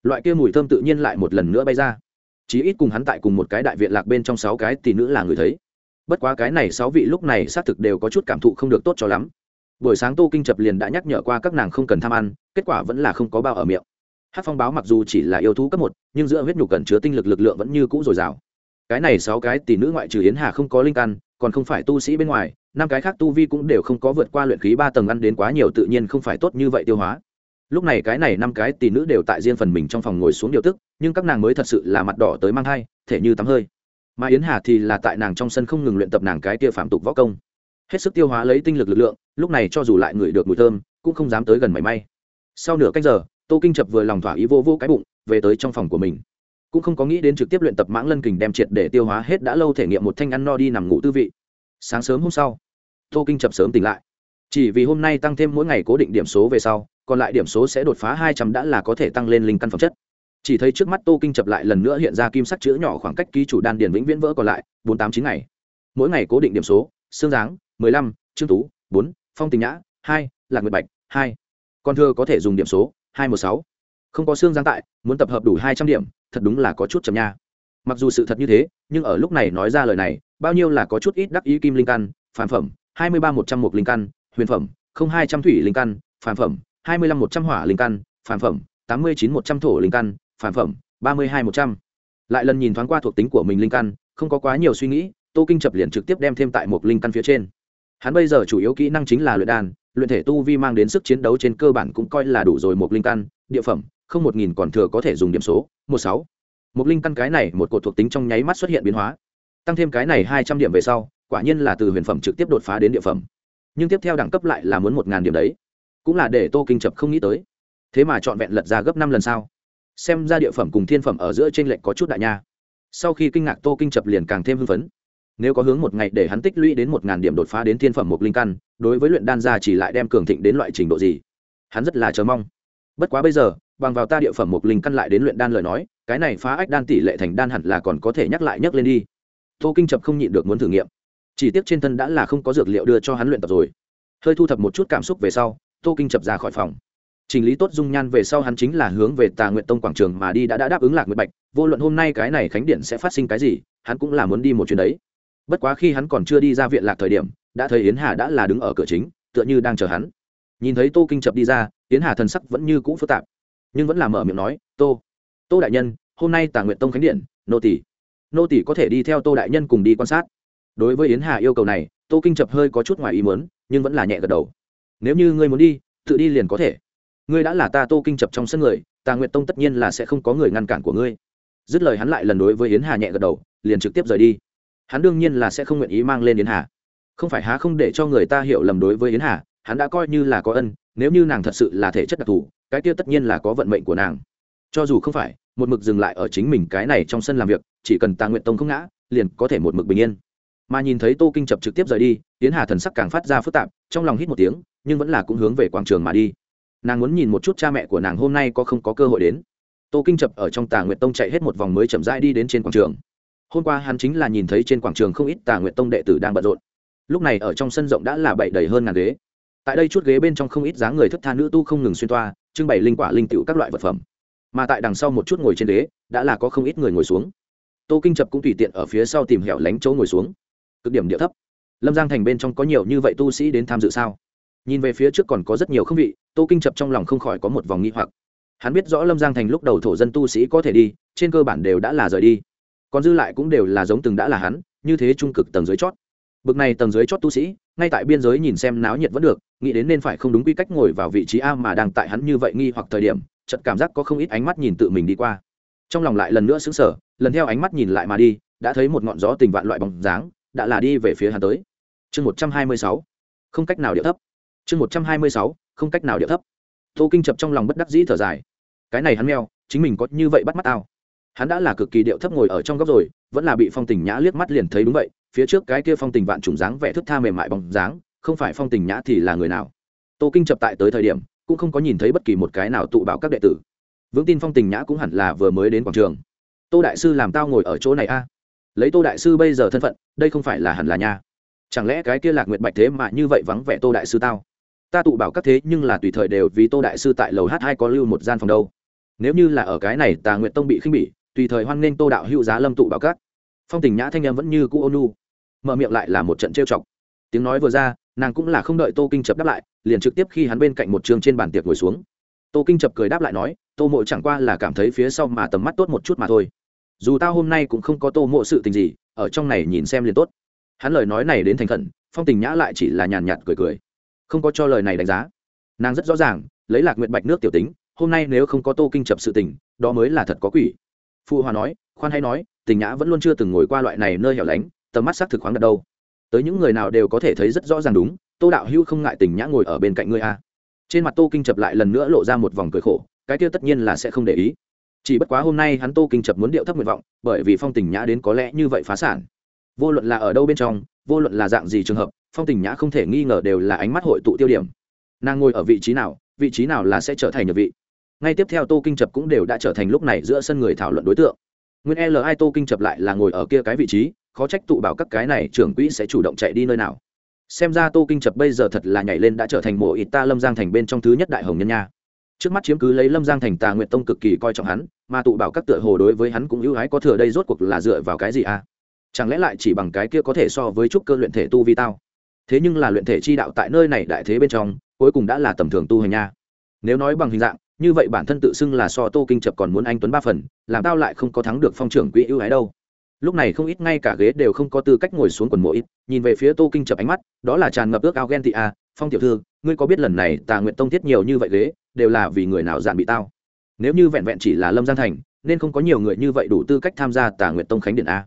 Loại kia mùi thơm tự nhiên lại một lần nữa bay ra chí ít cùng hắn tại cùng một cái đại viện lạc bên trong sáu cái tỷ nữ là người thấy. Bất quá cái này sáu vị lúc này xác thực đều có chút cảm thụ không được tốt cho lắm. Buổi sáng tô kinh chập liền đã nhắc nhở qua các nàng không cần tham ăn, kết quả vẫn là không có bao ở miệng. Hát phong báo mặc dù chỉ là yêu thú cấp một, nhưng giữa huyết nhục cần chứa tinh lực lực lượng vẫn như cũ dồi dào. Cái này sáu cái tỷ nữ ngoại trừ yến hà không có linh căn, còn không phải tu sĩ bên ngoài, năm cái khác tu vi cũng đều không có vượt qua luyện khí ba tầng ăn đến quá nhiều tự nhiên không phải tốt như vậy tiêu hóa lúc này cái này năm cái tỷ nữ đều tại riêng phần mình trong phòng ngồi xuống điều tức, nhưng các nàng mới thật sự là mặt đỏ tới mang thai, thể như tắm hơi. Mà yến hà thì là tại nàng trong sân không ngừng luyện tập nàng cái kia phạm tục võ công. Hết sức tiêu hóa lấy tinh lực lực lượng, lúc này cho dù lại ngửi được mùi thơm, cũng không dám tới gần mảy may. Sau nửa cách giờ, tô kinh chập vừa lòng thỏa ý vô vô cái bụng, về tới trong phòng của mình. Cũng không có nghĩ đến trực tiếp luyện tập mãng lân kình đem triệt để tiêu hóa hết đã lâu thể nghiệm một thanh ăn no đi nằm ngủ tư vị. Sáng sớm hôm sau, tô kinh chập sớm tỉnh lại. Chỉ vì hôm nay tăng thêm mỗi ngày cố định điểm số về sau còn lại điểm số sẽ đột phá hai trăm đã là có thể tăng lên linh căn phẩm chất. Chỉ thấy trước mắt tô kinh chập lại lần nữa hiện ra kim sắc chữ nhỏ khoảng cách ký chủ đan điền vĩnh viễn vỡ còn lại, bốn tám chín ngày. Mỗi ngày cố định điểm số xương giáng, mười lăm, trương tú, bốn, phong tình nhã, hai, lạc nguyệt bạch, hai. Còn thưa có thể dùng điểm số, hai một sáu. Không có xương dáng tại, muốn tập hợp đủ hai trăm điểm, thật đúng là có chút chậm nha. Mặc dù sự thật như thế, nhưng ở lúc này nói ra lời này, bao nhiêu là có chút ít đắc ý kim linh căn phản phẩm, hai mươi ba một trăm một linh căn, huyền phẩm, không hai trăm thủy linh căn phản phẩm hai mươi lăm một trăm hỏa linh căn, phản phẩm, tám mươi chín một trăm thổ linh căn, phản phẩm, ba mươi hai một trăm. Lại lần nhìn thoáng qua thuộc tính của mình linh căn, không có quá nhiều suy nghĩ, tô kinh chập liền trực tiếp đem thêm tại một linh căn phía trên. Hắn bây giờ chủ yếu kỹ năng chính là luyện đan, luyện thể tu vi mang đến sức chiến đấu trên cơ bản cũng coi là đủ rồi một linh căn, địa phẩm, không một nghìn còn thừa có thể dùng điểm số, một sáu. Một linh căn cái này, một cột thuộc tính trong nháy mắt xuất hiện biến hóa. Tăng thêm cái này hai trăm điểm về sau, quả nhiên là từ huyền phẩm trực tiếp đột phá đến địa phẩm. Nhưng tiếp theo đẳng cấp lại là muốn một ngàn điểm đấy cũng là để tô kinh chập không nghĩ tới. Thế mà trọn vẹn lật ra gấp năm lần sau xem ra địa phẩm cùng thiên phẩm ở giữa t r ê n lệch có chút đại nha. Sau khi kinh ngạc, tô kinh chập liền càng thêm hưng phấn. Nếu có hướng một ngày để hắn tích lũy đến một ngàn điểm đột phá đến thiên phẩm một linh căn, đối với luyện đan gia chỉ lại đem cường thịnh đến loại trình độ gì? Hắn rất là chờ mong. Bất quá bây giờ, bằng vào ta địa phẩm một linh căn lại đến luyện đan lời nói, cái này phá ách đan tỷ lệ thành đan hẳn là còn có thể nhắc lại nhắc lên đi. Tô kinh chập không nhịn được muốn thử nghiệm. Chỉ tiếc trên thân đã là không có dược liệu đưa cho hắn luyện tập rồi. Hơi thu thập một chút cảm xúc về sau tô kinh chập ra khỏi phòng. Chỉnh lý tốt dung nhan về sau hắn chính là hướng về tà nguyện tông quảng trường mà đi đã, đã đáp ứng lạc nguyệt bạch vô luận hôm nay cái này khánh điện sẽ phát sinh cái gì hắn cũng là muốn đi một chuyến đấy. Bất quá khi hắn còn chưa đi ra viện lạc thời điểm đã thấy yến hà đã là đứng ở cửa chính tựa như đang chờ hắn. Nhìn thấy tô kinh chập đi ra yến hà thần sắc vẫn như cũ phức tạp nhưng vẫn là mở miệng nói tô tô đại nhân hôm nay tà nguyện tông khánh điện nô tỷ nô tỷ có thể đi theo tô đại nhân cùng đi quan sát. Đối với yến hà yêu cầu này tô kinh chập hơi có chút ngoài ý muốn nhưng vẫn là nhẹ gật đầu nếu như ngươi muốn đi, tự đi liền có thể. Ngươi đã là ta tô kinh chập trong sân người, tà nguyệt tông tất nhiên là sẽ không có người ngăn cản của ngươi. Dứt lời hắn lại lần đối với yến hà nhẹ gật đầu, liền trực tiếp rời đi. Hắn đương nhiên là sẽ không nguyện ý mang lên yến hà. Không phải há không để cho người ta hiểu lầm đối với yến hà, hắn đã coi như là có ân, nếu như nàng thật sự là thể chất đặc thù, cái kia tất nhiên là có vận mệnh của nàng. Cho dù không phải, một mực dừng lại ở chính mình cái này trong sân làm việc, chỉ cần tà nguyện tông không ngã, liền có thể một mực bình yên. Mà nhìn thấy tô kinh chập trực tiếp rời đi tiến hà thần sắc càng phát ra phức tạp trong lòng hít một tiếng, nhưng vẫn là cũng hướng về quảng trường mà đi. Nàng muốn nhìn một chút cha mẹ của nàng hôm nay có không có cơ hội đến. Tô kinh chập ở trong tà nguyện tông chạy hết một vòng mới chậm rãi đi đến trên quảng trường. Hôm qua hắn chính là nhìn thấy trên quảng trường không ít tà nguyện tông đệ tử đang bận rộn. Lúc này ở trong sân rộng đã là bậy đầy hơn ngàn ghế. Tại đây chút ghế bên trong không ít dáng người thức tha nữ tu không ngừng xuyên toa, trưng bày linh quả, linh tựu các loại vật phẩm. Mà tại đằng sau một chút ngồi trên ghế, đã là có không ít người ngồi xuống. Tô kinh chập cũng tùy tiện ở phía sau tìm hẻo lánh chỗ ngồi xuống. Cực điểm địa thấp lâm giang thành bên trong có nhiều như vậy tu sĩ đến tham dự sao? Nhìn về phía trước còn có rất nhiều không vị, tô kinh chập trong lòng không khỏi có một vòng nghi hoặc. Hắn biết rõ lâm giang thành lúc đầu thổ dân tu sĩ có thể đi, trên cơ bản đều đã là rời đi. Còn dư lại cũng đều là giống từng đã là hắn, như thế trung cực tầng dưới chót. Bực này tầng dưới chót tu sĩ, ngay tại biên giới nhìn xem náo nhiệt vẫn được, nghĩ đến nên phải không đúng quy cách ngồi vào vị trí a mà đang tại hắn như vậy nghi hoặc thời điểm chật cảm giác có không ít ánh mắt nhìn tự mình đi qua. Trong lòng lại lần nữa xứng sở lần theo ánh mắt nhìn lại mà đi, đã thấy một ngọn gió tình vạn loại bóng dáng đã là đi về phía hắn tới. Chương một trăm hai mươi sáu. Không cách nào điệu thấp. Chương một trăm hai mươi sáu, không cách nào điệu thấp. Tô kinh chập trong lòng bất đắc dĩ thở dài. Cái này hắn meo, chính mình có như vậy bắt mắt tao. Hắn đã là cực kỳ điệu thấp ngồi ở trong góc rồi, vẫn là bị phong tình nhã liếc mắt liền thấy đúng vậy, phía trước cái kia phong tình vạn trùng dáng vẻ thức tha mềm mại bóng dáng, không phải phong tình nhã thì là người nào. Tô kinh chập tại tới thời điểm, cũng không có nhìn thấy bất kỳ một cái nào tụ bảo các đệ tử. Vững tin phong tình nhã cũng hẳn là vừa mới đến quảng trường. Tô đại sư làm tao ngồi ở chỗ này a lấy tô đại sư bây giờ thân phận, đây không phải là hẳn là nha. Chẳng lẽ cái kia lạc nguyệt bạch thế mà như vậy vắng vẻ tô đại sư tao? Ta tụ bảo các thế nhưng là tùy thời đều vì tô đại sư tại lầu h hai có lưu một gian phòng đâu. Nếu như là ở cái này, tà nguyệt tông bị khinh bỉ, tùy thời hoan nghênh tô đạo hữu giá lâm tụ bảo các. Phong tình nhã thanh em vẫn như cũ ônu mở miệng lại là một trận trêu chọc. Tiếng nói vừa ra, nàng cũng là không đợi tô kinh chập đáp lại, liền trực tiếp khi hắn bên cạnh một trường trên bàn tiệc ngồi xuống. Tô kinh chập cười đáp lại nói, tô mộ chẳng qua là cảm thấy phía sau mà tầm mắt tốt một chút mà thôi dù tao hôm nay cũng không có tô mộ sự tình gì, ở trong này nhìn xem liền tốt. Hắn lời nói này đến thành khẩn, phong tình nhã lại chỉ là nhàn nhạt cười cười. Không có cho lời này đánh giá. Nàng rất rõ ràng, lấy lạc nguyện bạch nước tiểu tính, hôm nay nếu không có tô kinh chập sự tình, đó mới là thật có quỷ. Phụ hòa nói, khoan hay nói, tình nhã vẫn luôn chưa từng ngồi qua loại này nơi hẻo lánh, tầm mắt xác thực khoáng đặt đâu. Tới những người nào đều có thể thấy rất rõ ràng đúng, tô đạo hưu không ngại tình nhã ngồi ở bên cạnh ngươi a trên mặt tô kinh chập lại lần nữa lộ ra một vòng cười khổ, cái kia tất nhiên là sẽ không để ý chỉ bất quá hôm nay hắn tô kinh chập muốn điệu thấp nguyện vọng, bởi vì phong tình nhã đến có lẽ như vậy phá sản. Vô luận là ở đâu bên trong, vô luận là dạng gì trường hợp, phong tình nhã không thể nghi ngờ đều là ánh mắt hội tụ tiêu điểm. Nàng ngồi ở vị trí nào, vị trí nào là sẽ trở thành nhược vị. Ngay tiếp theo tô kinh chập cũng đều đã trở thành lúc này giữa sân người thảo luận đối tượng. Nguyên l hai tô kinh chập lại là ngồi ở kia cái vị trí, khó trách tụ bảo các cái này trưởng quỹ sẽ chủ động chạy đi nơi nào. Xem ra tô kinh chập bây giờ thật là nhảy lên đã trở thành mộ ít ta lâm giang thành bên trong thứ nhất đại hồng nhân nha trước mắt chiếm cứ lấy lâm giang thành tà nguyện tông cực kỳ coi trọng hắn, mà tụ bảo các tựa hồ đối với hắn cũng ưu ái, có thừa đây rốt cuộc là dựa vào cái gì à? Chẳng lẽ lại chỉ bằng cái kia có thể so với trúc cơ luyện thể tu vi tao? Thế nhưng là luyện thể chi đạo tại nơi này đại thế bên trong, cuối cùng đã là tầm thường tu hành nha. Nếu nói bằng hình dạng, như vậy bản thân tự xưng là so tô kinh chập còn muốn anh tuấn ba phần, làm tao lại không có thắng được phong trưởng quỹ ưu ái đâu. Lúc này không ít ngay cả ghế đều không có tư cách ngồi xuống quần mỗi ít, nhìn về phía tô kinh chập ánh mắt, đó là tràn ngập ước ao ghen tị a phong tiểu thư, ngươi có biết lần này tà nguyện tông thiết nhiều như vậy ghế? Đều là vì người nào dạn bị tao. Nếu như vẹn vẹn chỉ là lâm giang thành, nên không có nhiều người như vậy đủ tư cách tham gia tà Nguyệt tông khánh điện a.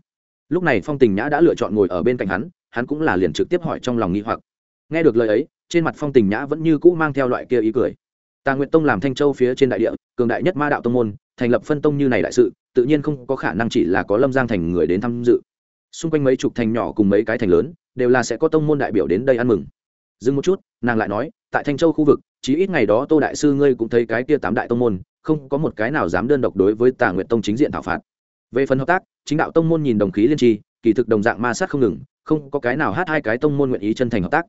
Lúc này phong tình nhã đã lựa chọn ngồi ở bên cạnh hắn hắn cũng là liền trực tiếp hỏi trong lòng nghi hoặc. Nghe được lời ấy, trên mặt phong tình nhã vẫn như cũ mang theo loại kia ý cười. Tà Nguyệt tông làm thanh châu phía trên đại địa, cường đại nhất ma đạo tông môn, thành lập phân tông như này đại sự, tự nhiên không có khả năng chỉ là có lâm giang thành người đến tham dự. Xung quanh mấy chục thành nhỏ cùng mấy cái thành lớn, đều là sẽ có tông môn đại biểu đến đây ăn mừng. Dừng một chút, nàng lại nói, tại thanh châu khu vực chí ít ngày đó tô đại sư ngươi cũng thấy cái kia tám đại tông môn, không có một cái nào dám đơn độc đối với tà nguyện tông chính diện thảo phạt. Về phần hợp tác, chính đạo tông môn nhìn đồng khí liên tri, kỳ thực đồng dạng ma sát không ngừng, không có cái nào hát hai cái tông môn nguyện ý chân thành hợp tác.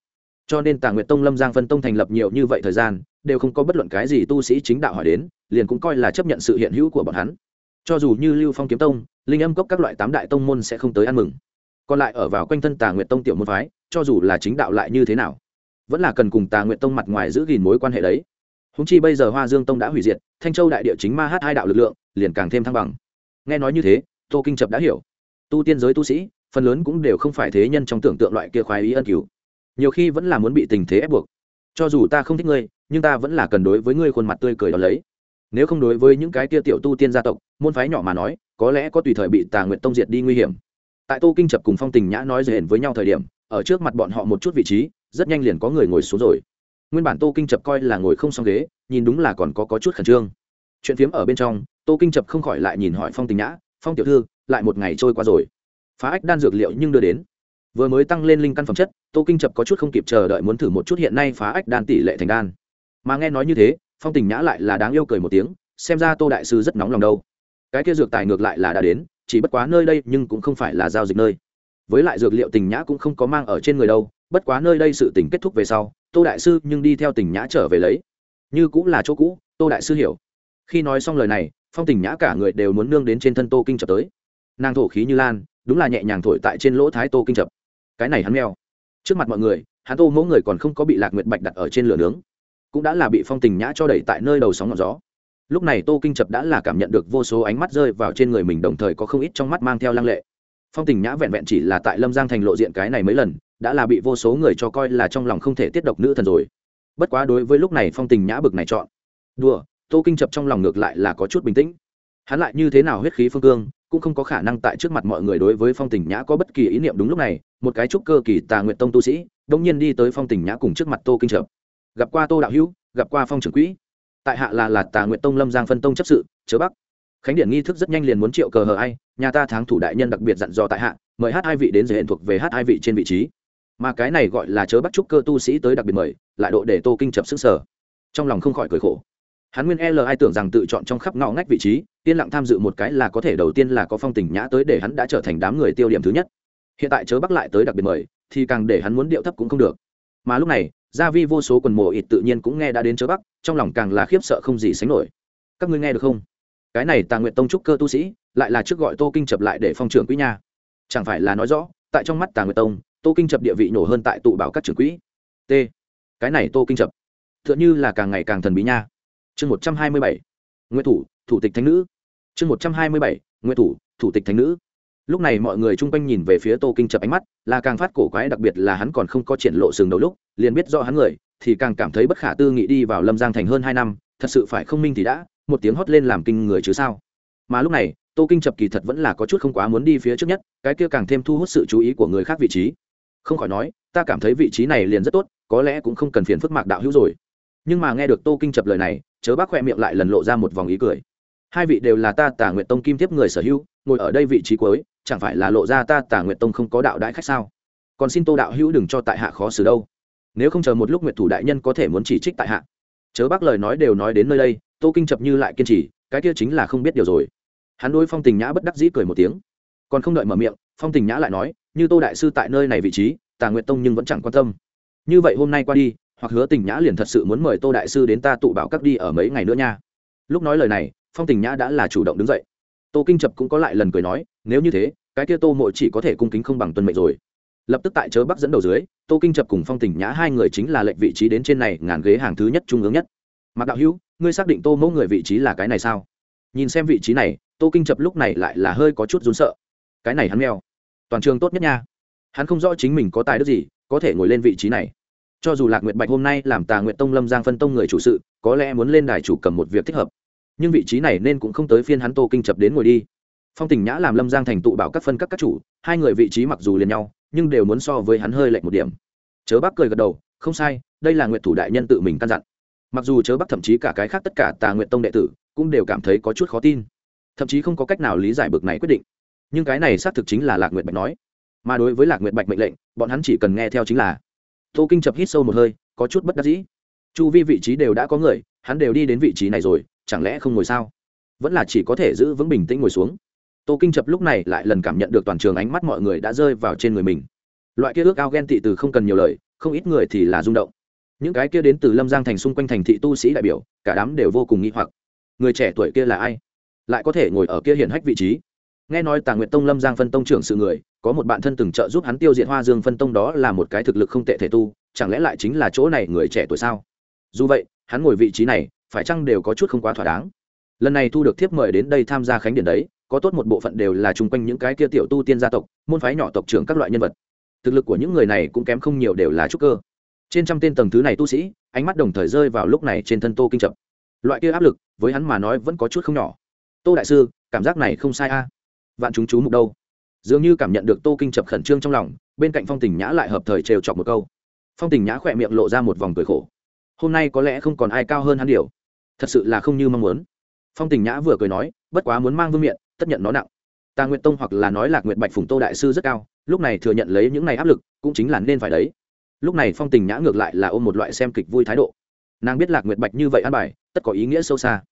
Cho nên tà nguyện tông lâm giang phân tông thành lập nhiều như vậy thời gian, đều không có bất luận cái gì tu sĩ chính đạo hỏi đến, liền cũng coi là chấp nhận sự hiện hữu của bọn hắn. Cho dù như lưu phong kiếm tông, linh âm cốc các loại tám đại tông môn sẽ không tới ăn mừng. Còn lại ở vào quanh thân tà nguyện tông tiểu môn phái, cho dù là chính đạo lại như thế nào? Vẫn là cần cùng tà nguyện tông mặt ngoài giữ gìn mối quan hệ đấy. Húng chi bây giờ hoa dương tông đã hủy diệt, thanh châu đại địa chính ma hát hai đạo lực lượng, liền càng thêm thăng bằng. Nghe nói như thế, tô kinh chập đã hiểu. Tu tiên giới tu sĩ, phần lớn cũng đều không phải thế nhân trong tưởng tượng loại kia khoái ý ân cứu. Nhiều khi vẫn là muốn bị tình thế ép buộc. Cho dù ta không thích ngươi, nhưng ta vẫn là cần đối với ngươi khuôn mặt tươi cười đó lấy. Nếu không đối với những cái kia tiểu tu tiên gia tộc, môn phái nhỏ mà nói, có lẽ có tùy thời bị tà nguyện tông diệt đi nguy hiểm. Tại tô kinh chập cùng phong tình nhã nói dền với nhau thời điểm, ở trước mặt bọn họ một chút vị trí rất nhanh liền có người ngồi xuống rồi. Nguyên bản tô kinh chập coi là ngồi không xong ghế nhìn đúng là còn có, có chút khẩn trương. Chuyện phiếm ở bên trong tô kinh chập không khỏi lại nhìn hỏi phong tình nhã phong tiểu thư lại một ngày trôi qua rồi. Phá ách đan dược liệu nhưng đưa đến. Vừa mới tăng lên linh căn phẩm chất tô kinh chập có chút không kịp chờ đợi muốn thử một chút hiện nay phá ách đan tỷ lệ thành đan. Mà nghe nói như thế phong tình nhã lại là đáng yêu cười một tiếng xem ra tô đại sư rất nóng lòng đâu. Cái kia dược tài ngược lại là đã đến chỉ bất quá nơi đây nhưng cũng không phải là giao dịch nơi. Với lại dược liệu tình nhã cũng không có mang ở trên người đâu bất quá nơi đây sự tình kết thúc về sau, tô đại sư nhưng đi theo tình nhã trở về lấy. Như cũng là chỗ cũ, tô đại sư hiểu. Khi nói xong lời này, phong tình nhã cả người đều muốn nương đến trên thân tô kinh chập tới. Nàng thổ khí như lan, đúng là nhẹ nhàng thổi tại trên lỗ thái tô kinh chập. Cái này hắn meo trước mặt mọi người, hắn tô mỗi người còn không có bị lạc nguyệt bạch đặt ở trên lửa nướng. Cũng đã là bị phong tình nhã cho đẩy tại nơi đầu sóng ngọn gió. Lúc này tô kinh chập đã là cảm nhận được vô số ánh mắt rơi vào trên người mình, đồng thời có không ít trong mắt mang theo lăng lệ. Phong tình nhã vẹn vẹn chỉ là tại lâm giang thành lộ diện cái này mấy lần đã là bị vô số người cho coi là trong lòng không thể tiết độc nữ thần rồi. Bất quá đối với lúc này phong tình nhã bực này chọn. Đùa, tô kinh chập trong lòng ngược lại là có chút bình tĩnh. Hắn lại như thế nào huyết khí phương cương, cũng không có khả năng tại trước mặt mọi người đối với phong tình nhã có bất kỳ ý niệm đúng lúc này, một cái trúc cơ kỳ tà nguyện tông tu sĩ đông nhiên đi tới phong tình nhã cùng trước mặt tô kinh chập. Gặp qua tô đạo hữu, gặp qua phong trưởng quỹ. Tại hạ là là tà nguyện tông lâm giang phân tông chấp sự, chớ bắc. Khánh điện nghi thức rất nhanh liền muốn triệu cờ hờ ai, nhà ta tháng thủ đại nhân đặc biệt dặn dò tại hạ, mời hát hai vị đến giới hẹn thuộc về hát hai vị trên vị trí mà cái này gọi là chớ bắt trúc cơ tu sĩ tới đặc biệt mời, lại độ để tô kinh chập sức sở trong lòng không khỏi cười khổ. Hắn nguyên e l ai tưởng rằng tự chọn trong khắp ngõ ngách vị trí, yên lặng tham dự một cái là có thể đầu tiên là có phong tình nhã tới để hắn đã trở thành đám người tiêu điểm thứ nhất. Hiện tại chớ bắc lại tới đặc biệt mời, thì càng để hắn muốn điệu thấp cũng không được. Mà lúc này, gia vi vô số quần mồ ít tự nhiên cũng nghe đã đến chớ bắc trong lòng càng là khiếp sợ không gì sánh nổi. Các ngươi nghe được không? Cái này tà nguyện tông trúc cơ tu sĩ, lại là trước gọi tô kinh chập lại để phong trưởng quý nha. Chẳng phải là nói rõ, tại trong mắt tà nguyện tông tô kinh chập địa vị nổ hơn tại tụ bảo các trưởng quỹ. T. Cái này tô kinh chập t h ư ợ n như là càng ngày càng thần bí nha. Chương một trăm hai mươi bảy nguyên thủ thủ tịch thánh nữ. Chương một trăm hai mươi bảy nguyên thủ thủ tịch thánh nữ. Lúc này mọi người chung quanh nhìn về phía tô kinh chập ánh mắt, là càng phát cổ quái, đặc biệt là hắn còn không có triển lộ sừng đầu lúc, liền biết do hắn người, thì càng cảm thấy bất khả tư nghị đi vào lâm giang thành hơn hai năm, thật sự phải không minh thì đã, một tiếng hót lên làm kinh người chứ sao. Mà lúc này, tô kinh chập kỳ thật vẫn là có chút không quá muốn đi phía trước nhất, cái kia càng thêm thu hút sự chú ý của người khác vị trí không khỏi nói, ta cảm thấy vị trí này liền rất tốt, có lẽ cũng không cần phiền phức mạc đạo hữu rồi. Nhưng mà nghe được tô kinh chập lời này, chớ bác khoe miệng lại lần lộ ra một vòng ý cười. Hai vị đều là ta tả nguyện tông kim tiếp người sở hữu, ngồi ở đây vị trí cuối, chẳng phải là lộ ra ta tả nguyện tông không có đạo đại khách sao? Còn xin tô đạo hữu đừng cho tại hạ khó xử đâu. Nếu không chờ một lúc nguyện thủ đại nhân có thể muốn chỉ trích tại hạ. Chớ bác lời nói đều nói đến nơi đây, tô kinh chập như lại kiên trì, cái kia chính là không biết điều rồi. Hắn đôi phong tình nhã bất đắc dĩ cười một tiếng. Còn không đợi mở miệng phong tình nhã lại nói, như tô đại sư tại nơi này vị trí, tà nguyệt tông nhưng vẫn chẳng quan tâm. Như vậy hôm nay qua đi, hoặc hứa tình nhã liền thật sự muốn mời tô đại sư đến ta tụ bảo các đi ở mấy ngày nữa nha. Lúc nói lời này, phong tình nhã đã là chủ động đứng dậy. Tô kinh Trập cũng có lại lần cười nói, nếu như thế, cái kia tô mộ chỉ có thể cung kính không bằng tuân mệnh rồi. Lập tức tại chớ bắc dẫn đầu dưới, tô kinh Trập cùng phong tình nhã hai người chính là lệnh vị trí đến trên này ngàn ghế hàng thứ nhất trung ương nhất. Mạc đạo hữu, ngươi xác định tô mẫu người vị trí là cái này sao? Nhìn xem vị trí này, tô kinh Trập lúc này lại là hơi có chút run sợ cái này hắn mèo toàn trường tốt nhất nha. Hắn không rõ chính mình có tài đức gì, có thể ngồi lên vị trí này. Cho dù lạc nguyệt bạch hôm nay làm tà nguyện tông, lâm giang phân tông người chủ sự, có lẽ muốn lên đài chủ cầm một việc thích hợp. Nhưng vị trí này nên cũng không tới phiên hắn tô kinh chập đến ngồi đi. Phong tình nhã làm lâm giang thành tụ bảo các phân các các chủ, hai người vị trí mặc dù liền nhau, nhưng đều muốn so với hắn hơi lệch một điểm. Chớ bác cười gật đầu, không sai, đây là nguyện thủ đại nhân tự mình căn dặn. Mặc dù chớ bác thậm chí cả cái khác tất cả tà nguyện tông đệ tử cũng đều cảm thấy có chút khó tin, thậm chí không có cách nào lý giải bực này quyết định nhưng cái này xác thực chính là lạc nguyệt bạch nói. Mà đối với lạc nguyệt bạch mệnh lệnh, bọn hắn chỉ cần nghe theo chính là. Tô kinh chập hít sâu một hơi, có chút bất đắc dĩ. Chu vi vị trí đều đã có người, hắn đều đi đến vị trí này rồi, chẳng lẽ không ngồi sao? Vẫn là chỉ có thể giữ vững bình tĩnh ngồi xuống. Tô kinh chập lúc này lại lần cảm nhận được toàn trường ánh mắt mọi người đã rơi vào trên người mình. Loại kia ước ao ghen tị từ không cần nhiều lời, không ít người thì là rung động. Những cái kia đến từ lâm giang thành xung quanh thành thị tu sĩ đại biểu, cả đám đều vô cùng nghi hoặc. Người trẻ tuổi kia là ai? Lại có thể ngồi ở kia hiển hách vị trí? Nghe nói tà nguyệt tông lâm giang phân tông trưởng sự người, có một bạn thân từng trợ giúp hắn tiêu diệt hoa dương phân tông đó là một cái thực lực không tệ thể tu, chẳng lẽ lại chính là chỗ này người trẻ tuổi sao? Dù vậy, hắn ngồi vị trí này, phải chăng đều có chút không quá thỏa đáng? Lần này thu được thiếp mời đến đây tham gia khánh điển đấy, có tốt một bộ phận đều là chung quanh những cái kia tiểu tu tiên gia tộc, môn phái nhỏ tộc trưởng các loại nhân vật. Thực lực của những người này cũng kém không nhiều đều là trúc cơ. Trên trăm tên tầng thứ này tu sĩ, ánh mắt đồng thời rơi vào lúc này trên thân tô kinh chập. Loại kia áp lực, với hắn mà nói vẫn có chút không nhỏ. Tô đại sư, cảm giác này không sai a vạn chúng chú mục đâu? Dường như cảm nhận được tô kinh chập khẩn trương trong lòng, bên cạnh phong tình nhã lại hợp thời trêu chọc một câu. Phong tình nhã khỏe miệng lộ ra một vòng cười khổ. Hôm nay có lẽ không còn ai cao hơn hắn điều. Thật sự là không như mong muốn. Phong tình nhã vừa cười nói, bất quá muốn mang vương miện, tất nhận nó nặng. Tà nguyện tông hoặc là nói lạc nguyện bạch phùng tô đại sư rất cao, lúc này thừa nhận lấy những này áp lực, cũng chính là nên phải đấy. Lúc này phong tình nhã ngược lại là ôm một loại xem kịch vui thái độ. Nàng biết lạc nguyệt bạch như vậy ăn bài, tất có ý nghĩa sâu xa.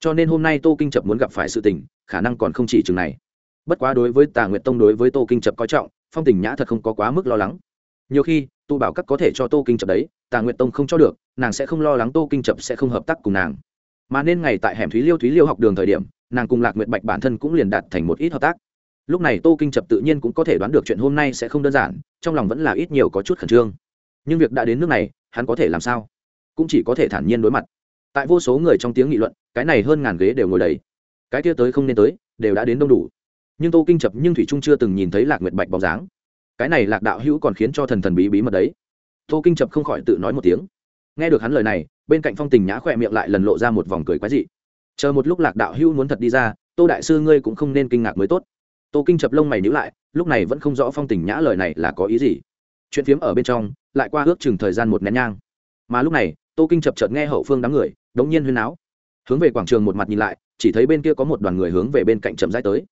Cho nên hôm nay tô kinh chập muốn gặp phải sự tình, khả năng còn không chỉ chừng này bất quá đối với tà Nguyệt tông đối với tô kinh chập coi trọng, phong tình nhã thật không có quá mức lo lắng. Nhiều khi, tu bảo các có thể cho tô kinh chập đấy, tà Nguyệt tông không cho được, nàng sẽ không lo lắng tô kinh chập sẽ không hợp tác cùng nàng. Mà nên ngày tại hẻm thúy liêu thúy liêu học đường thời điểm, nàng cùng lạc Nguyệt bạch bản thân cũng liền đạt thành một ít hợp tác. Lúc này tô kinh chập tự nhiên cũng có thể đoán được chuyện hôm nay sẽ không đơn giản, trong lòng vẫn là ít nhiều có chút khẩn trương. Nhưng việc đã đến nước này, hắn có thể làm sao? Cũng chỉ có thể thản nhiên đối mặt. Tại vô số người trong tiếng nghị luận, cái này hơn ngàn ghế đều ngồi đầy. Cái kia tới không nên tới, đều đã đến đông đủ nhưng tô kinh chập nhưng thủy trung chưa từng nhìn thấy lạc nguyệt bạch bóng dáng. Cái này lạc đạo hữu còn khiến cho thần thần bí bí mật đấy. Tô kinh chập không khỏi tự nói một tiếng. Nghe được hắn lời này, bên cạnh phong tình nhã khỏe miệng lại lần lộ ra một vòng cười quái dị. Chờ một lúc lạc đạo hữu muốn thật đi ra, tô đại sư ngươi cũng không nên kinh ngạc mới tốt. Tô kinh chập lông mày nhữ lại, lúc này vẫn không rõ phong tình nhã lời này là có ý gì. Chuyện phiếm ở bên trong, lại qua ước chừng thời gian một nén nhang. Mà lúc này, tô kinh chập chợt nghe hậu phương đám người, đống nhiên huyên áo hướng về quảng trường một mặt nhìn lại, chỉ thấy bên kia có một đoàn người hướng về bên cạnh chậm rãi tới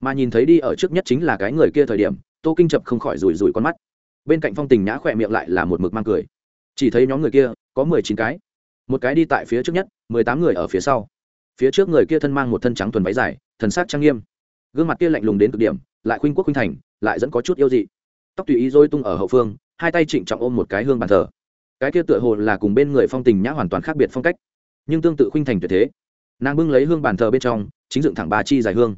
mà nhìn thấy đi ở trước nhất chính là cái người kia thời điểm, tô kinh chập không khỏi rủi rủi con mắt. Bên cạnh phong tình nhã khỏe miệng lại là một mực mang cười. Chỉ thấy nhóm người kia, có mười chín cái. Một cái đi tại phía trước nhất, mười tám người ở phía sau. Phía trước người kia thân mang một thân trắng tuần váy dài, thần sắc trang nghiêm. Gương mặt kia lạnh lùng đến cực điểm, lại khuynh quốc khuynh thành, lại dẫn có chút yêu dị. Tóc tùy ý dôi tung ở hậu phương, hai tay trịnh trọng ôm một cái hương bàn thờ. Cái kia tựa hồ là cùng bên người phong tình nhã hoàn toàn khác biệt phong cách, nhưng tương tự khuynh thành tuyệt thế. Nàng bưng lấy hương bàn thờ bên trong, chính dựng thẳng bà chi dài hương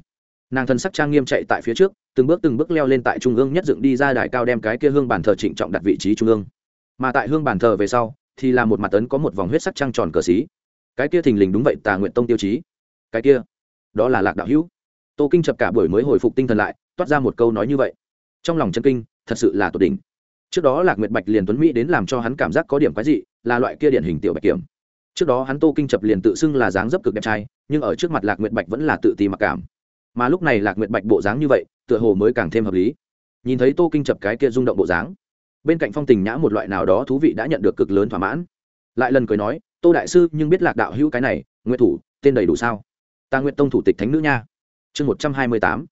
nàng thân sắc trang nghiêm chạy tại phía trước, từng bước từng bước leo lên tại trung ương nhất dựng đi ra đài cao đem cái kia hương bàn thờ trịnh trọng đặt vị trí trung ương. Mà tại hương bàn thờ về sau, thì là một mặt tấn có một vòng huyết sắc trăng tròn cờ xí. Cái kia thình lình đúng vậy, tà nguyện tông tiêu chí. Cái kia, đó là lạc đạo hữu. Tô kinh chập cả buổi mới hồi phục tinh thần lại, toát ra một câu nói như vậy. Trong lòng chân kinh, thật sự là tột đỉnh. Trước đó lạc nguyệt bạch liền tuấn mỹ đến làm cho hắn cảm giác có điểm quái dị, là loại kia điển hình tiểu bạch kiểm. Trước đó hắn tô kinh chập liền tự xưng là dáng dấp cực đẹp trai, nhưng ở trước mặt lạc nguyệt bạch vẫn là tự ti mặc cảm mà lúc này lạc nguyệt bạch bộ dáng như vậy, tựa hồ mới càng thêm hợp lý. Nhìn thấy tô kinh chập cái kia rung động bộ dáng, bên cạnh phong tình nhã một loại nào đó thú vị đã nhận được cực lớn thỏa mãn. Lại lần cười nói, tô đại sư, nhưng biết lạc đạo hữu cái này nguyện thủ, tên đầy đủ sao? Ta nguyện tông thủ tịch thánh nữ nha. Chương một trăm hai mươi tám,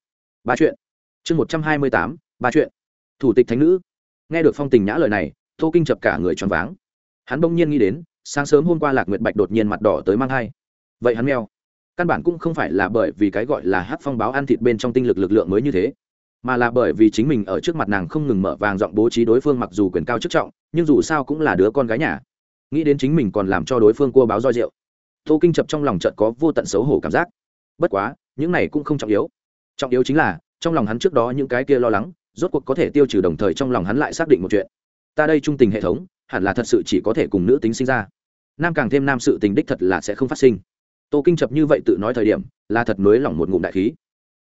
ba chuyện. Chương một trăm hai mươi tám, ba chuyện. Thủ tịch thánh nữ. Nghe được phong tình nhã lời này, tô kinh chập cả người choáng váng. Hắn bỗng nhiên nghĩ đến, sáng sớm hôm qua lạc nguyệt bạch đột nhiên mặt đỏ tới mang hai vậy hắn meo căn bản cũng không phải là bởi vì cái gọi là hát phong báo ăn thịt bên trong tinh lực lực lượng mới như thế, mà là bởi vì chính mình ở trước mặt nàng không ngừng mở vàng giọng bố trí đối phương mặc dù quyền cao chức trọng, nhưng dù sao cũng là đứa con gái nhà. Nghĩ đến chính mình còn làm cho đối phương cua báo roi rượu. Tô kinh chập trong lòng trận có vô tận xấu hổ cảm giác. Bất quá, những này cũng không trọng yếu. Trọng yếu chính là, trong lòng hắn trước đó những cái kia lo lắng, rốt cuộc có thể tiêu trừ đồng thời trong lòng hắn lại xác định một chuyện. Ta đây trung tình hệ thống, hẳn là thật sự chỉ có thể cùng nữ tính sinh ra. Nam càng thêm nam sự tình đích thật là sẽ không phát sinh tô kinh chập như vậy tự nói thời điểm, là thật nới lỏng một ngụm đại khí.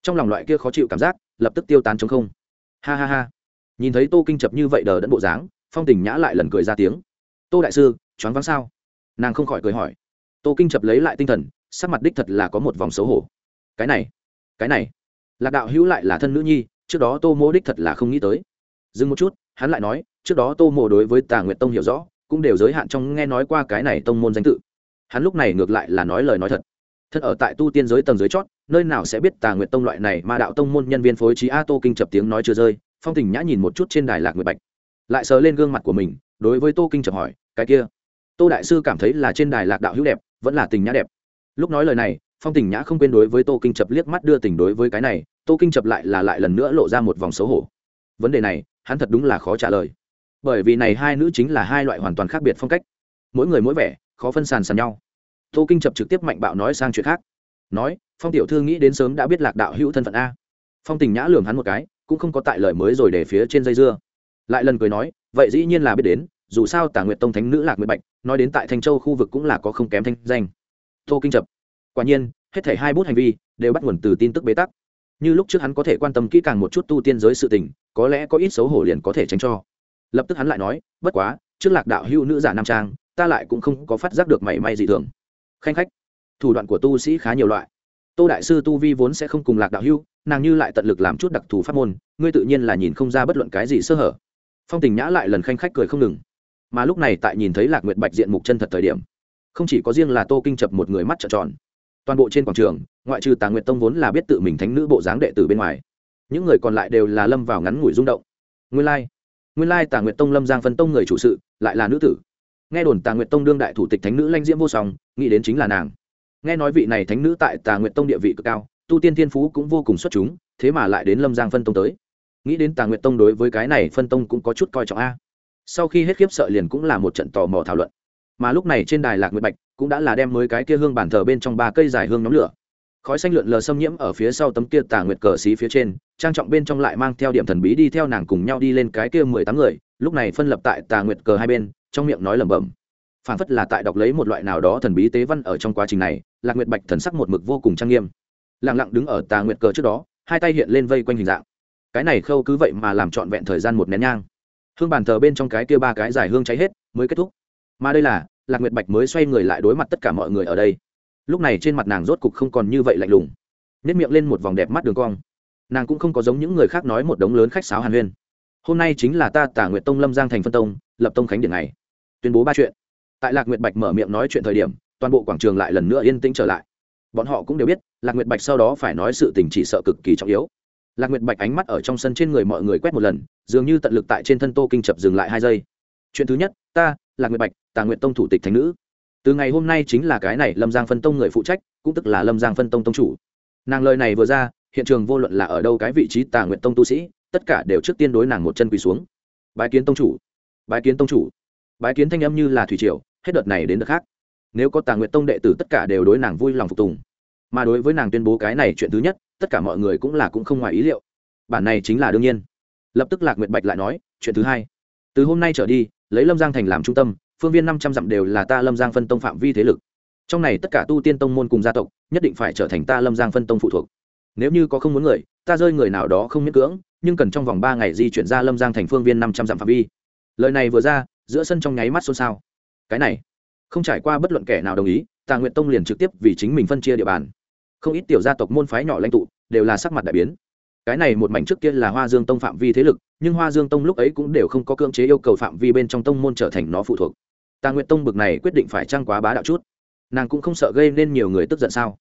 Trong lòng loại kia khó chịu cảm giác, lập tức tiêu tán chống không. Ha ha ha. Nhìn thấy tô kinh chập như vậy đờ đẫn bộ dáng, phong tình nhã lại lần cười ra tiếng. Tô đại sư, choáng váng sao? Nàng không khỏi cười hỏi. Tô kinh chập lấy lại tinh thần, sắc mặt đích thật là có một vòng xấu hổ. Cái này cái này. Lạc đạo hữu lại là thân nữ nhi, trước đó tô mô đích thật là không nghĩ tới. Dừng một chút, hắn lại nói, trước đó tô mô đối với tà nguyện tông hiểu rõ, cũng đều giới hạn trong nghe nói qua cái này tông môn danh tự hắn lúc này ngược lại là nói lời nói thật. Thật ở tại tu tiên giới tầng dưới chót, nơi nào sẽ biết tà nguyện tông loại này mà đạo tông môn nhân viên phối trí a tô kinh chập tiếng nói chưa rơi, phong tình nhã nhìn một chút trên đài lạc nguyệt bạch. Lại sờ lên gương mặt của mình, đối với tô kinh chập hỏi, cái kia? Tô đại sư cảm thấy là trên đài lạc đạo hữu đẹp, vẫn là tình nhã đẹp. Lúc nói lời này, phong tình nhã không quên đối với tô kinh chập liếc mắt đưa tình đối với cái này, tô kinh chập lại là lại lần nữa lộ ra một vòng xấu hổ. Vấn đề này, hắn thật đúng là khó trả lời. Bởi vì này hai nữ chính là hai loại hoàn toàn khác biệt phong cách. Mỗi người mỗi vẻ khó phân sàn sàn nhau. Tô kinh chập trực tiếp mạnh bạo nói sang chuyện khác. Nói, phong tiểu thư nghĩ đến sớm đã biết lạc đạo hữu thân phận a. Phong tình nhã lường hắn một cái, cũng không có tại lời mới rồi để phía trên dây dưa. Lại lần cười nói, vậy dĩ nhiên là biết đến, dù sao tả nguyệt tông thánh nữ lạc nguyệt bạch, nói đến tại thanh châu khu vực cũng là có không kém thanh danh. Tô kinh chập. Quả nhiên, hết thảy hai bút hành vi đều bắt nguồn từ tin tức bế tắc. Như lúc trước hắn có thể quan tâm kỹ càng một chút tu tiên giới sự tình, có lẽ có ít xấu hổ liền có thể tránh cho. Lập tức hắn lại nói, bất quá, trước lạc đạo hữu nữ giả nam trang ta lại cũng không có phát giác được mảy may gì thường. Khanh khách thủ đoạn của tu sĩ khá nhiều loại. Tô đại sư tu vi vốn sẽ không cùng lạc đạo hưu, nàng như lại tận lực làm chút đặc thù pháp môn ngươi tự nhiên là nhìn không ra bất luận cái gì sơ hở. Phong tình nhã lại lần khanh khách cười không ngừng. Mà lúc này tại nhìn thấy lạc nguyệt bạch diện mục chân thật thời điểm không chỉ có riêng là tô kinh chập một người mắt trợn tròn toàn bộ trên quảng trường ngoại trừ tà nguyệt tông vốn là biết tự mình thánh nữ bộ dáng đệ tử bên ngoài những người còn lại đều là lâm vào ngắn ngủi rung động. Nguyên lai、like. nguyên lai tà nguyệt tông lâm giang phân tông người chủ sự lại là nữ tử nghe đồn tà nguyệt tông đương đại thủ tịch thánh nữ lanh diễm vô song, nghĩ đến chính là nàng. Nghe nói vị này thánh nữ tại tà nguyệt tông địa vị cực cao, tu tiên thiên phú cũng vô cùng xuất chúng, thế mà lại đến lâm giang phân tông tới. Nghĩ đến tà nguyệt tông đối với cái này phân tông cũng có chút coi trọng a. Sau khi hết khiếp sợ liền cũng là một trận tò mò thảo luận. Mà lúc này trên đài lạc nguyệt bạch cũng đã là đem mới cái kia hương bản thờ bên trong ba cây dài hương nhóm lửa. Khói xanh lượn lờ xâm nhiễm ở phía sau tấm kia tà nguyệt cờ xí phía trên, trang trọng bên trong lại mang theo điểm thần bí đi theo nàng cùng nhau đi lên cái kia mười tám người, lúc này phân lập tại tà nguyệt cờ hai bên trong miệng nói lẩm bẩm. Phản phất là tại đọc lấy một loại nào đó thần bí tế văn ở trong quá trình này, lạc nguyệt bạch thần sắc một mực vô cùng trang nghiêm. Lẳng lặng đứng ở tà nguyệt cờ trước đó, hai tay hiện lên vây quanh hình dạng. Cái này khâu cứ vậy mà làm trọn vẹn thời gian một nén nhang. Hương bàn thờ bên trong cái kia ba cái giải hương cháy hết, mới kết thúc. Mà đây là, lạc nguyệt bạch mới xoay người lại đối mặt tất cả mọi người ở đây. Lúc này trên mặt nàng rốt cục không còn như vậy lạnh lùng. Nếp miệng lên một vòng đẹp mắt đường cong. Nàng cũng không có giống những người khác nói một đống lớn khách sáo hàn huyên hôm nay chính là ta tả nguyệt tông lâm giang thành phân tông, lập tông khánh điện này tuyên bố ba chuyện. Tại lạc nguyệt bạch mở miệng nói chuyện thời điểm, toàn bộ quảng trường lại lần nữa yên tĩnh trở lại. Bọn họ cũng đều biết, lạc nguyệt bạch sau đó phải nói sự tình chỉ sợ cực kỳ trọng yếu. Lạc nguyệt bạch ánh mắt ở trong sân trên người mọi người quét một lần, dường như tận lực tại trên thân tô kinh chập dừng lại hai giây. Chuyện thứ nhất, ta, lạc nguyệt bạch tà nguyệt tông thủ tịch thành nữ. Từ ngày hôm nay chính là cái này lâm giang phân tông người phụ trách, cũng tức là lâm giang phân tông tông chủ. Nàng lời này vừa ra, hiện trường vô luận là ở đâu cái vị trí tà nguyệt tông tu sĩ tất cả đều trước tiên đối nàng một chân quỳ xuống. Bái kiến tông chủ, bái kiến tông chủ. Bái kiến thanh âm như là thủy triều, hết đợt này đến đợt khác. Nếu có tà nguyệt tông đệ tử tất cả đều đối nàng vui lòng phục tùng. Mà đối với nàng tuyên bố cái này chuyện thứ nhất, tất cả mọi người cũng là cũng không ngoài ý liệu. Bản này chính là đương nhiên. Lập tức lạc nguyệt bạch lại nói, chuyện thứ hai, từ hôm nay trở đi, lấy lâm giang thành làm trung tâm, phương viên năm trăm dặm đều là ta lâm giang phân tông phạm vi thế lực. Trong này tất cả tu tiên tông môn cùng gia tộc, nhất định phải trở thành ta lâm giang phân tông phụ thuộc nếu như có không muốn người, ta rơi người nào đó không miễn cưỡng, nhưng cần trong vòng ba ngày di chuyển ra lâm giang thành phương viên năm trăm dặm phạm vi. Lời này vừa ra, giữa sân trong nháy mắt xôn xao. Cái này, không trải qua bất luận kẻ nào đồng ý tà nguyện tông liền trực tiếp vì chính mình phân chia địa bàn. Không ít tiểu gia tộc môn phái nhỏ lãnh tụ, đều là sắc mặt đại biến. Cái này một mảnh trước kia là hoa dương tông phạm vi thế lực, nhưng hoa dương tông lúc ấy cũng đều không có cưỡng chế yêu cầu phạm vi bên trong tông môn trở thành nó phụ thuộc. Tà nguyện tông bực này quyết định phải trăng quá bá đạo chút. Nàng cũng không sợ gây nên nhiều người tức giận sao?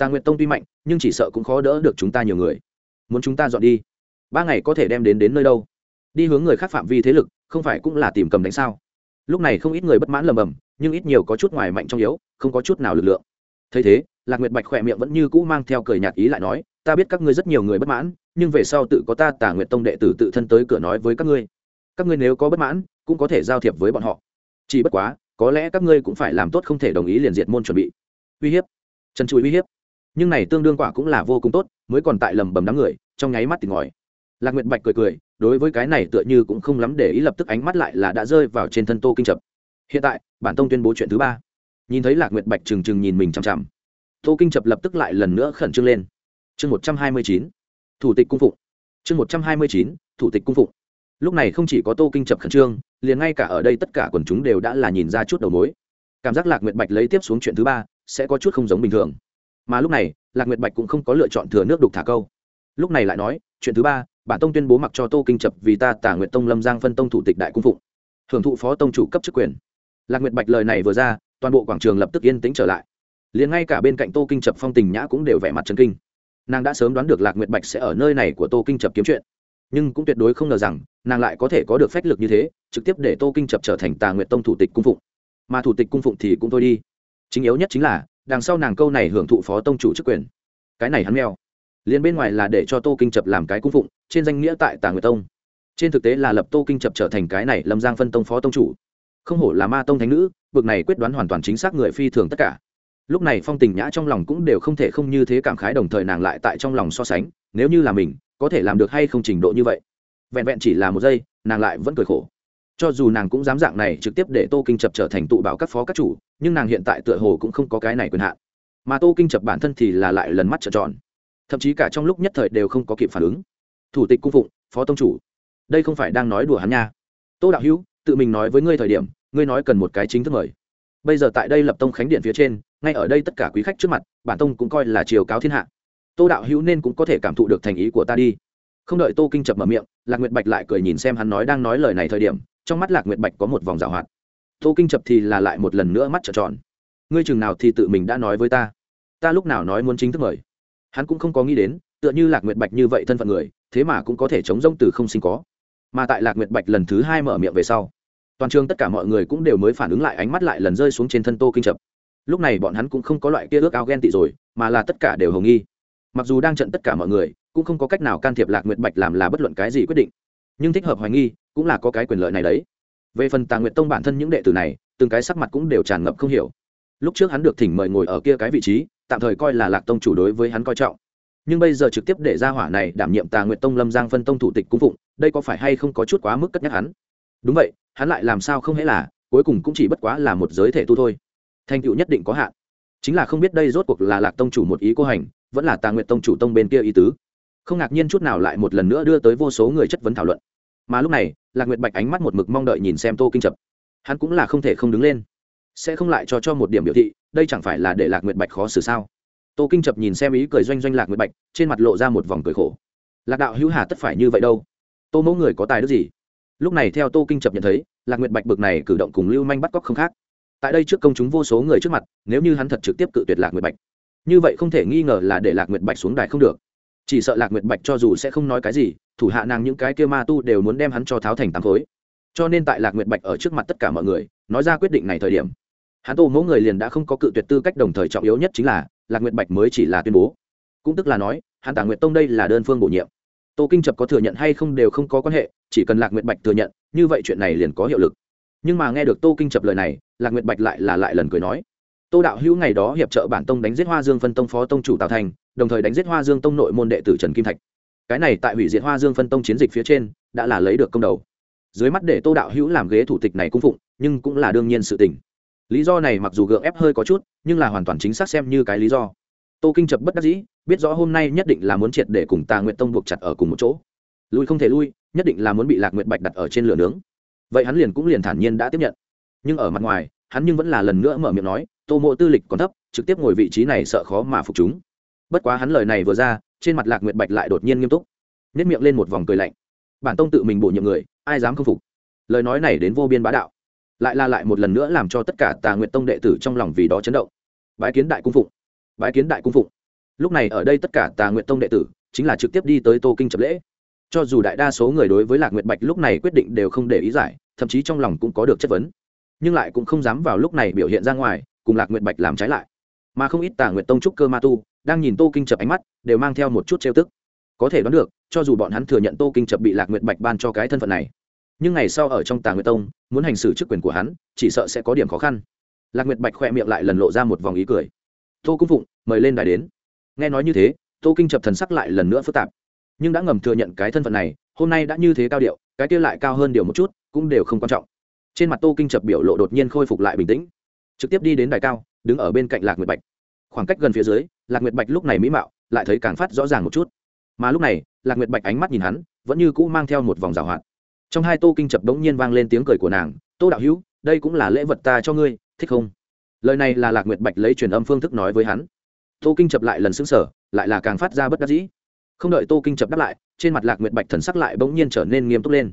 Tà Nguyệt tông tuy mạnh, nhưng chỉ sợ cũng khó đỡ được chúng ta nhiều người. Muốn chúng ta dọn đi, ba ngày có thể đem đến đến nơi đâu? Đi hướng người khác phạm vi thế lực, không phải cũng là tìm cầm đánh sao? Lúc này không ít người bất mãn lầm bầm, nhưng ít nhiều có chút ngoài mạnh trong yếu, không có chút nào lực lượng. Thấy thế, lạc nguyệt bạch khỏe miệng vẫn như cũ mang theo cười nhạt ý lại nói, ta biết các ngươi rất nhiều người bất mãn, nhưng về sau tự có ta tả nguyệt tông đệ tử tự thân tới cửa nói với các ngươi. Các ngươi nếu có bất mãn, cũng có thể giao thiệp với bọn họ. Chỉ bất quá, có lẽ các ngươi cũng phải làm tốt không thể đồng ý liền diệt môn chuẩn bị. Uy hiếp. Chân chùi uy hiếp nhưng này tương đương quả cũng là vô cùng tốt, mới còn tại lầm bầm đám người, trong nháy mắt thì ngòi lạc nguyệt bạch cười cười, đối với cái này tựa như cũng không lắm để ý lập tức ánh mắt lại là đã rơi vào trên thân tô kinh chập hiện tại, bản tông tuyên bố chuyện thứ ba. Nhìn thấy lạc nguyệt bạch trừng trừng nhìn mình chằm chằm, tô kinh chập lập tức lại lần nữa khẩn trương lên. Chương một trăm hai mươi chín, thủ tịch cung phụng. Chương một trăm hai mươi chín, thủ tịch cung phụng. Lúc này không chỉ có tô kinh chập khẩn trương, liền ngay cả ở đây tất cả quần chúng đều đã là nhìn ra chút đầu mối. Cảm giác lạc nguyệt bạch lấy tiếp xuống chuyện thứ ba sẽ có chút không giống bình thường mà lúc này, lạc nguyệt bạch cũng không có lựa chọn thừa nước đục thả câu. Lúc này lại nói, chuyện thứ ba, bản tông tuyên bố mặc cho tô kinh chập vì ta tả nguyện tông lâm giang phân tông thủ tịch đại cung phụng hưởng thụ phó tông chủ cấp chức quyền. Lạc nguyệt bạch lời này vừa ra, toàn bộ quảng trường lập tức yên tĩnh trở lại. Liền ngay cả bên cạnh tô kinh chập phong tình nhã cũng đều vẻ mặt trần kinh. Nàng đã sớm đoán được lạc nguyệt bạch sẽ ở nơi này của tô kinh chập kiếm chuyện, nhưng cũng tuyệt đối không ngờ rằng, nàng lại có thể có được phách lực như thế, trực tiếp để tô kinh chập trở thành tà nguyệt tông thủ tịch cung phụng. Mà thủ tịch cung phụng thì cũng thôi đi. Chính yếu nhất chính là đằng sau nàng câu này hưởng thụ phó tông chủ chức quyền. Cái này hắn mèo. Liền bên ngoài là để cho tô kinh chập làm cái cung phụng, trên danh nghĩa tại tà nguyệt tông. Trên thực tế là lập tô kinh chập trở thành cái này lâm giang phân tông phó tông chủ. Không hổ là ma tông thánh nữ, bực này quyết đoán hoàn toàn chính xác người phi thường tất cả. Lúc này phong tình nhã trong lòng cũng đều không thể không như thế cảm khái đồng thời nàng lại tại trong lòng so sánh, nếu như là mình, có thể làm được hay không trình độ như vậy. Vẹn vẹn chỉ là một giây, nàng lại vẫn cười khổ cho dù nàng cũng dám dạng này trực tiếp để tô kinh chập trở thành tụ bảo các phó các chủ, nhưng nàng hiện tại tựa hồ cũng không có cái này quyền hạn. Mà tô kinh chập bản thân thì là lại lần mắt trợn tròn. Thậm chí cả trong lúc nhất thời đều không có kịp phản ứng. Thủ tịch cung phụng, phó tông chủ. Đây không phải đang nói đùa hắn nha. Tô đạo hữu, tự mình nói với ngươi thời điểm, ngươi nói cần một cái chính thức mời. Bây giờ tại đây lập tông khánh điện phía trên, ngay ở đây tất cả quý khách trước mặt, bản tông cũng coi là chiều cáo thiên hạ. Tô đạo hữu nên cũng có thể cảm thụ được thành ý của ta đi. Không đợi tô kinh chập mở miệng, lạc nguyệt bạch lại cười nhìn xem hắn nói đang nói lời này thời điểm trong mắt lạc nguyệt bạch có một vòng rào hoạt. Tô kinh chập thì là lại một lần nữa mắt trợn tròn. Ngươi chừng nào thì tự mình đã nói với ta. Ta lúc nào nói muốn chính thức mời? Hắn cũng không có nghĩ đến, tựa như lạc nguyệt bạch như vậy thân phận người, thế mà cũng có thể chống rông từ không sinh có. Mà tại lạc nguyệt bạch lần thứ hai mở miệng về sau, toàn trường tất cả mọi người cũng đều mới phản ứng lại ánh mắt lại lần rơi xuống trên thân tô kinh chập. Lúc này bọn hắn cũng không có loại kia ước ao ghen tị rồi, mà là tất cả đều hồng nghi. Mặc dù đang trận tất cả mọi người, cũng không có cách nào can thiệp lạc nguyệt bạch làm là bất luận cái gì quyết định. Nhưng thích hợp hoài nghi cũng là có cái quyền lợi này đấy. Về phần tà nguyệt tông bản thân những đệ tử này, từng cái sắc mặt cũng đều tràn ngập không hiểu. Lúc trước hắn được thỉnh mời ngồi ở kia cái vị trí, tạm thời coi là lạc tông chủ đối với hắn coi trọng. Nhưng bây giờ trực tiếp để ra hỏa này đảm nhiệm tà nguyệt tông lâm giang phân tông thủ tịch cung phụng, đây có phải hay không có chút quá mức cất nhắc hắn? Đúng vậy, hắn lại làm sao không hễ là, cuối cùng cũng chỉ bất quá là một giới thể tu thôi. Thành tựu nhất định có hạn. Chính là không biết đây rốt cuộc là lạc tông chủ một ý cô hành, vẫn là tà nguyệt tông chủ tông bên kia ý tứ. Không ngạc nhiên chút nào lại một lần nữa đưa tới vô số người chất vấn thảo luận. Mà lúc này lạc nguyệt bạch ánh mắt một mực mong đợi nhìn xem tô kinh chập hắn cũng là không thể không đứng lên. Sẽ không lại cho cho một điểm biểu thị, đây chẳng phải là để lạc nguyệt bạch khó xử sao? Tô kinh chập nhìn xem ý cười doanh doanh lạc nguyệt bạch, trên mặt lộ ra một vòng cười khổ. Lạc đạo hữu hà tất phải như vậy đâu? Tô mẫu người có tài đức gì? Lúc này theo tô kinh chập nhận thấy, lạc nguyệt bạch bực này cử động cùng lưu manh bắt cóc không khác. Tại đây trước công chúng vô số người trước mặt, nếu như hắn thật trực tiếp cự tuyệt lạc nguyệt bạch, như vậy không thể nghi ngờ là để lạc nguyệt bạch xuống đài không được chỉ sợ lạc nguyệt bạch cho dù sẽ không nói cái gì, thủ hạ nàng những cái kia ma tu đều muốn đem hắn cho tháo thành tám khối. Cho nên tại lạc nguyệt bạch ở trước mặt tất cả mọi người, nói ra quyết định này thời điểm, hắn tô mẫu người liền đã không có cự tuyệt tư cách đồng thời trọng yếu nhất chính là, lạc nguyệt bạch mới chỉ là tuyên bố. Cũng tức là nói, hắn tả nguyệt tông đây là đơn phương bổ nhiệm. Tô kinh chập có thừa nhận hay không đều không có quan hệ, chỉ cần lạc nguyệt bạch thừa nhận, như vậy chuyện này liền có hiệu lực. Nhưng mà nghe được tô kinh chập lời này, lạc nguyệt bạch lại là lại lần cười nói, tô đạo hữu ngày đó hiệp trợ bản tông đánh giết hoa dương phân tông phó tông chủ tào thành đồng thời đánh giết hoa dương tông nội môn đệ tử trần kim thạch. Cái này tại hủy diệt hoa dương phân tông chiến dịch phía trên, đã là lấy được công đầu. Dưới mắt để tô đạo hữu làm ghế thủ tịch này cung phụng, nhưng cũng là đương nhiên sự tình. Lý do này mặc dù gượng ép hơi có chút, nhưng là hoàn toàn chính xác xem như cái lý do. Tô kinh chập bất đắc dĩ, biết rõ hôm nay nhất định là muốn triệt để cùng tà nguyện tông buộc chặt ở cùng một chỗ. Lui không thể lui, nhất định là muốn bị lạc nguyệt bạch đặt ở trên lửa nướng. Vậy hắn liền cũng liền thản nhiên đã tiếp nhận. Nhưng ở mặt ngoài, hắn nhưng vẫn là lần nữa mở miệng nói, tô mộ tư lịch còn thấp, trực tiếp ngồi vị trí này sợ khó mà phục chúng bất quá hắn lời này vừa ra, trên mặt lạc nguyệt bạch lại đột nhiên nghiêm túc nhét miệng lên một vòng cười lạnh. Bản tông tự mình bổ nhiệm người, ai dám không phục? Lời nói này đến vô biên bá đạo, lại la lại một lần nữa làm cho tất cả tà nguyện tông đệ tử trong lòng vì đó chấn động. Bái kiến đại cung phụng, bái kiến đại cung phụng. Lúc này ở đây tất cả tà nguyện tông đệ tử, chính là trực tiếp đi tới tô kinh chập lễ. Cho dù đại đa số người đối với lạc nguyệt bạch lúc này quyết định đều không để ý giải, thậm chí trong lòng cũng có được chất vấn. Nhưng lại cũng không dám vào lúc này biểu hiện ra ngoài, cùng lạc nguyệt bạch làm trái lại. Mà không ít tà nguyện tông trúc cơ ma tu đang nhìn tô kinh chập ánh mắt, đều mang theo một chút trêu tức. Có thể đoán được, cho dù bọn hắn thừa nhận tô kinh chập bị lạc nguyện bạch ban cho cái thân phận này, nhưng ngày sau ở trong tà nguyện tông, muốn hành xử chức quyền của hắn, chỉ sợ sẽ có điểm khó khăn. Lạc nguyệt bạch khoe miệng lại lần lộ ra một vòng ý cười. Tô cung phụng, mời lên đài đến. Nghe nói như thế, tô kinh chập thần sắc lại lần nữa phức tạp, nhưng đã ngầm thừa nhận cái thân phận này, hôm nay đã như thế cao điệu, cái kia lại cao hơn điều một chút, cũng đều không quan trọng. Trên mặt tô kinh chập biểu lộ đột nhiên khôi phục lại bình tĩnh, trực tiếp đi đến đài cao, đứng ở bên cạnh lạc nguyệt bạch. Khoảng cách gần phía dưới lạc nguyệt bạch lúc này mỹ mạo, lại thấy càng phát rõ ràng một chút. Mà lúc này, lạc nguyệt bạch ánh mắt nhìn hắn, vẫn như cũ mang theo một vòng rào hoạt. Trong hai tô kinh chập bỗng nhiên vang lên tiếng cười của nàng, tô đạo hữu, đây cũng là lễ vật ta cho ngươi, thích không? Lời này là lạc nguyệt bạch lấy truyền âm phương thức nói với hắn. Tô kinh chập lại lần xứng sở lại là càng phát ra bất đắc dĩ. Không đợi tô kinh chập đáp lại, trên mặt lạc nguyệt bạch thần sắc lại bỗng nhiên trở nên nghiêm túc lên.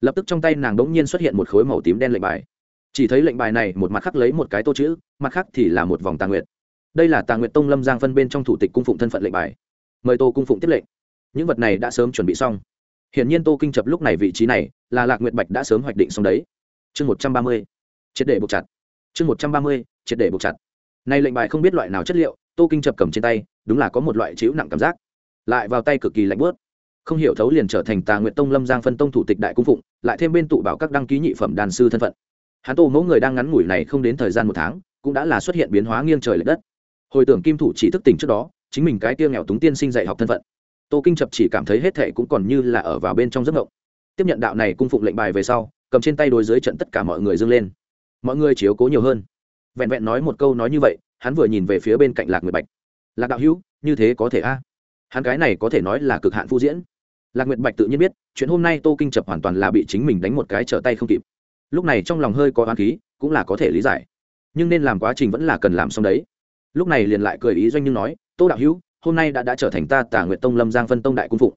Lập tức trong tay nàng bỗng nhiên xuất hiện một khối màu tím đen lệnh bài. Chỉ thấy lệnh bài này một mặt khắc lấy một cái tô chữ, mặt khác thì là một vòng tà nguyệt đây là tà nguyệt tông lâm giang phân bên trong thủ tịch cung phụng thân phận lệnh bài. mời tô cung phụng tiếp lệnh. những vật này đã sớm chuẩn bị xong. hiển nhiên tô kinh chập lúc này vị trí này là lạc nguyệt bạch đã sớm hoạch định xong đấy. chương một trăm ba mươi, triệt để buộc chặt. chương một trăm ba mươi, triệt để buộc chặt. nay lệnh bài không biết loại nào chất liệu, tô kinh chập cầm trên tay, đúng là có một loại chịu nặng cảm giác. lại vào tay cực kỳ lạnh bớt không hiểu thấu liền trở thành tà nguyện tông lâm giang phân tông thủ tịch đại cung phụng, lại thêm bên tụ bảo các đăng ký nhị phẩm đàn sư thân phận. hắn tô mẫu người đang ngắn ngủi này không đến thời gian một tháng, cũng đã là xuất hiện biến hóa nghiêng trời l ệ đất hồi tưởng kim thủ chỉ thức tỉnh trước đó, chính mình cái kia nghèo túng tiên sinh dạy học thân phận. Tô kinh chập chỉ cảm thấy hết thệ cũng còn như là ở vào bên trong giấc ngộng tiếp nhận đạo này cung phụng lệnh bài về sau, cầm trên tay đối dưới trận tất cả mọi người dâng lên. Mọi người chiếu cố nhiều hơn. Vẹn vẹn nói một câu nói như vậy, hắn vừa nhìn về phía bên cạnh lạc nguyệt bạch. Lạc đạo hữu, như thế có thể a? Hắn cái này có thể nói là cực hạn phu diễn. Lạc nguyệt bạch tự nhiên biết, chuyện hôm nay tô kinh chập hoàn toàn là bị chính mình đánh một cái trở tay không kịp. Lúc này trong lòng hơi có oán khí, cũng là có thể lý giải. Nhưng nên làm quá trình vẫn là cần làm xong đấy lúc này liền lại cười ý doanh nhưng nói, tô đạo hữu, hôm nay đã đã trở thành ta tả nguyệt tông lâm giang phân tông đại cung phụng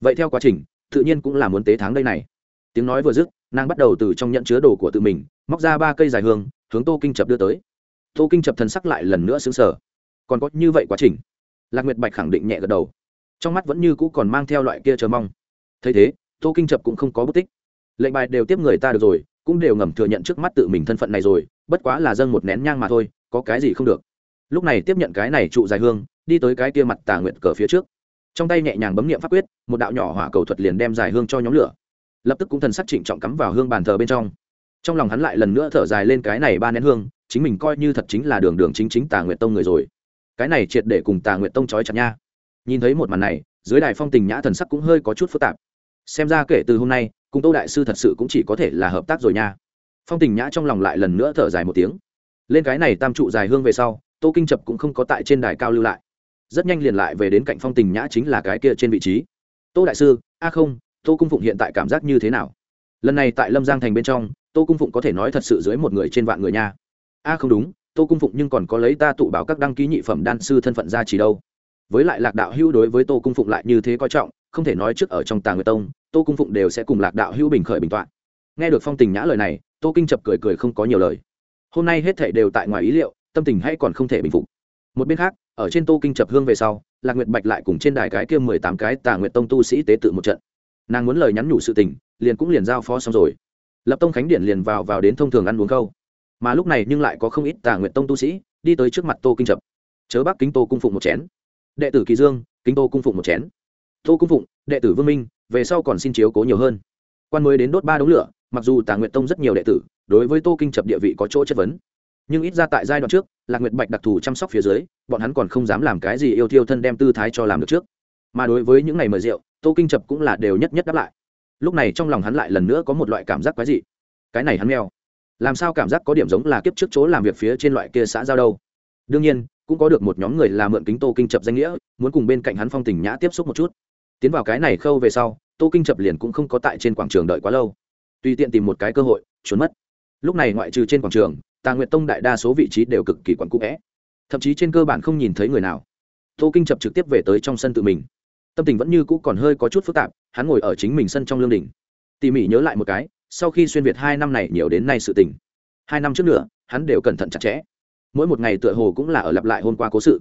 vậy theo quá trình, tự nhiên cũng là muốn tế tháng đây này. Tiếng nói vừa dứt, nàng bắt đầu từ trong nhận chứa đồ của tự mình, móc ra ba cây dài hương, hướng tô kinh chập đưa tới. Tô kinh chập thần sắc lại lần nữa xứng sở còn có như vậy quá trình. Lạc nguyệt bạch khẳng định nhẹ gật đầu. Trong mắt vẫn như cũ còn mang theo loại kia chờ mong. Thấy thế, tô kinh chập cũng không có bất tích. Lệnh bài đều tiếp người ta được rồi, cũng đều ngầm thừa nhận trước mắt tự mình thân phận này rồi, bất quá là dâng một nén nhang mà thôi, có cái gì không được lúc này tiếp nhận cái này trụ dài hương, đi tới cái kia mặt tà nguyện cờ phía trước. Trong tay nhẹ nhàng bấm nghiệm pháp quyết, một đạo nhỏ hỏa cầu thuật liền đem dài hương cho nhóm lửa. Lập tức cũng thần sắc trịnh trọng cắm vào hương bàn thờ bên trong. Trong lòng hắn lại lần nữa thở dài lên cái này ba nén hương, chính mình coi như thật chính là đường đường chính chính tà nguyện tông người rồi. Cái này triệt để cùng tà nguyện tông trói chặt nha. Nhìn thấy một màn này, dưới đài phong tình nhã thần sắc cũng hơi có chút phức tạp. Xem ra kể từ hôm nay, cùng tô đại sư thật sự cũng chỉ có thể là hợp tác rồi nha. Phong tình nhã trong lòng lại lần nữa thở dài một tiếng. Lên cái này tam trụ dài hương về sau tô kinh chập cũng không có tại trên đài cao lưu lại. Rất nhanh liền lại về đến cạnh phong tình nhã chính là cái kia trên vị trí. Tô đại sư, a không, tô cung phụng hiện tại cảm giác như thế nào? Lần này tại lâm giang thành bên trong, tô cung phụng có thể nói thật sự dưới một người trên vạn người nha. A không đúng, tô cung phụng nhưng còn có lấy ta tụ bảo các đăng ký nhị phẩm đan sư thân phận ra chỉ đâu. Với lại lạc đạo hữu đối với tô cung phụng lại như thế coi trọng, không thể nói trước ở trong tàng người tông, tô cung phụng đều sẽ cùng lạc đạo hữu bình khởi bình t nghe được phong tình nhã lời này, tô kinh chập cười cười không có nhiều lời. Hôm nay hết thể đều tại ngoài ý liệu tâm tình hay còn không thể bình phục. Một bên khác, ở trên tô kinh chập hương về sau, lạc nguyệt bạch lại cùng trên đài cái kia mười tám cái tà nguyệt tông tu sĩ tế tự một trận. Nàng muốn lời nhắn nhủ sự tình, liền cũng liền giao phó xong rồi. Lập tông khánh điển liền vào vào đến thông thường ăn uống câu mà lúc này nhưng lại có không ít tà nguyệt tông tu sĩ đi tới trước mặt tô kinh chập. Chớ bác kính tô cung phụng một chén. Đệ tử kỳ dương, kính tô cung phụng một chén. Tô cung phụng, đệ tử vương minh, về sau còn xin chiếu cố nhiều hơn. Quan mới đến đốt ba đống lửa, mặc dù tà nguyệt tông rất nhiều đệ tử, đối với tô kinh chập địa vị có chỗ chất vấn nhưng ít ra tại giai đoạn trước, lạc nguyệt bạch đặc thù chăm sóc phía dưới, bọn hắn còn không dám làm cái gì yêu thiêu thân đem tư thái cho làm được trước. Mà đối với những ngày mời rượu, tô kinh chập cũng là đều nhất nhất đáp lại. Lúc này trong lòng hắn lại lần nữa có một loại cảm giác quái dị. Cái này hắn mèo, làm sao cảm giác có điểm giống là kiếp trước chỗ làm việc phía trên loại kia xã giao đâu? Đương nhiên, cũng có được một nhóm người làm mượn kính tô kinh chập danh nghĩa, muốn cùng bên cạnh hắn phong tình nhã tiếp xúc một chút. Tiến vào cái này khâu về sau, tô kinh chập liền cũng không có tại trên quảng trường đợi quá lâu. Tùy tiện tìm một cái cơ hội, trốn mất. Lúc này ngoại trừ trên quảng trường tà nguyệt tông đại đa số vị trí đều cực kỳ quặn cũ vẽ. Thậm chí trên cơ bản không nhìn thấy người nào. Tô kinh chập trực tiếp về tới trong sân tự mình. Tâm tình vẫn như cũ còn hơi có chút phức tạp, hắn ngồi ở chính mình sân trong lương đình tỉ mỉ nhớ lại một cái, sau khi xuyên việt hai năm này nhiều đến nay sự tình. Hai năm trước nữa, hắn đều cẩn thận chặt chẽ. Mỗi một ngày tựa hồ cũng là ở lặp lại hôm qua cố sự.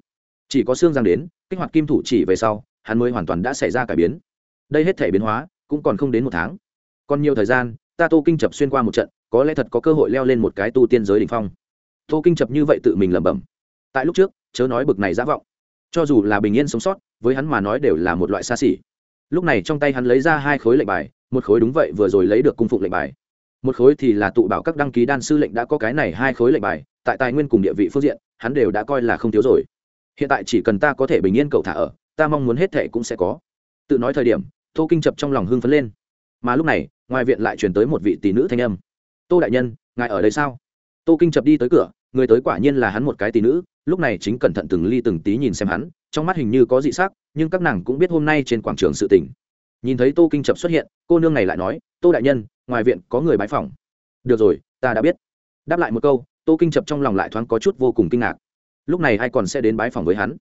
Chỉ có xương giang đến, kích hoạt kim thủ chỉ về sau, hắn mới hoàn toàn đã xảy ra cải biến. Đây hết thể biến hóa, cũng còn không đến một tháng. Còn nhiều thời gian ta tô kinh chập xuyên qua một trận, có lẽ thật có cơ hội leo lên một cái tu tiên giới đ ỉ n h phong. Tô kinh chập như vậy tự mình lẩm bẩm. Tại lúc trước, chớ nói bực này giả vọng. Cho dù là bình yên sống sót, với hắn mà nói đều là một loại xa xỉ. Lúc này trong tay hắn lấy ra hai khối lệnh bài, một khối đúng vậy vừa rồi lấy được cung phụng lệnh bài. Một khối thì là tụ bảo các đăng ký đan sư lệnh đã có cái này hai khối lệnh bài, tại tài nguyên cùng địa vị phương diện, hắn đều đã coi là không thiếu rồi. Hiện tại chỉ cần ta có thể bình yên cậu thả ở, ta mong muốn hết thệ cũng sẽ có. Tự nói thời điểm, tô kinh chập trong lòng hưng phấn lên mà lúc này, ngoài viện lại truyền tới một vị tỷ nữ thanh âm. Tô đại nhân, ngài ở đây sao? Tô kinh chập đi tới cửa, người tới quả nhiên là hắn một cái tỷ nữ, lúc này chính cẩn thận từng ly từng tí nhìn xem hắn, trong mắt hình như có dị sắc, nhưng các nàng cũng biết hôm nay trên quảng trường sự tỉnh nhìn thấy tô kinh chập xuất hiện, cô nương này lại nói, tô đại nhân, ngoài viện có người bái phòng được rồi, ta đã biết. Đáp lại một câu, tô kinh chập trong lòng lại thoáng có chút vô cùng kinh ngạc. Lúc này ai còn sẽ đến bái phòng với hắn?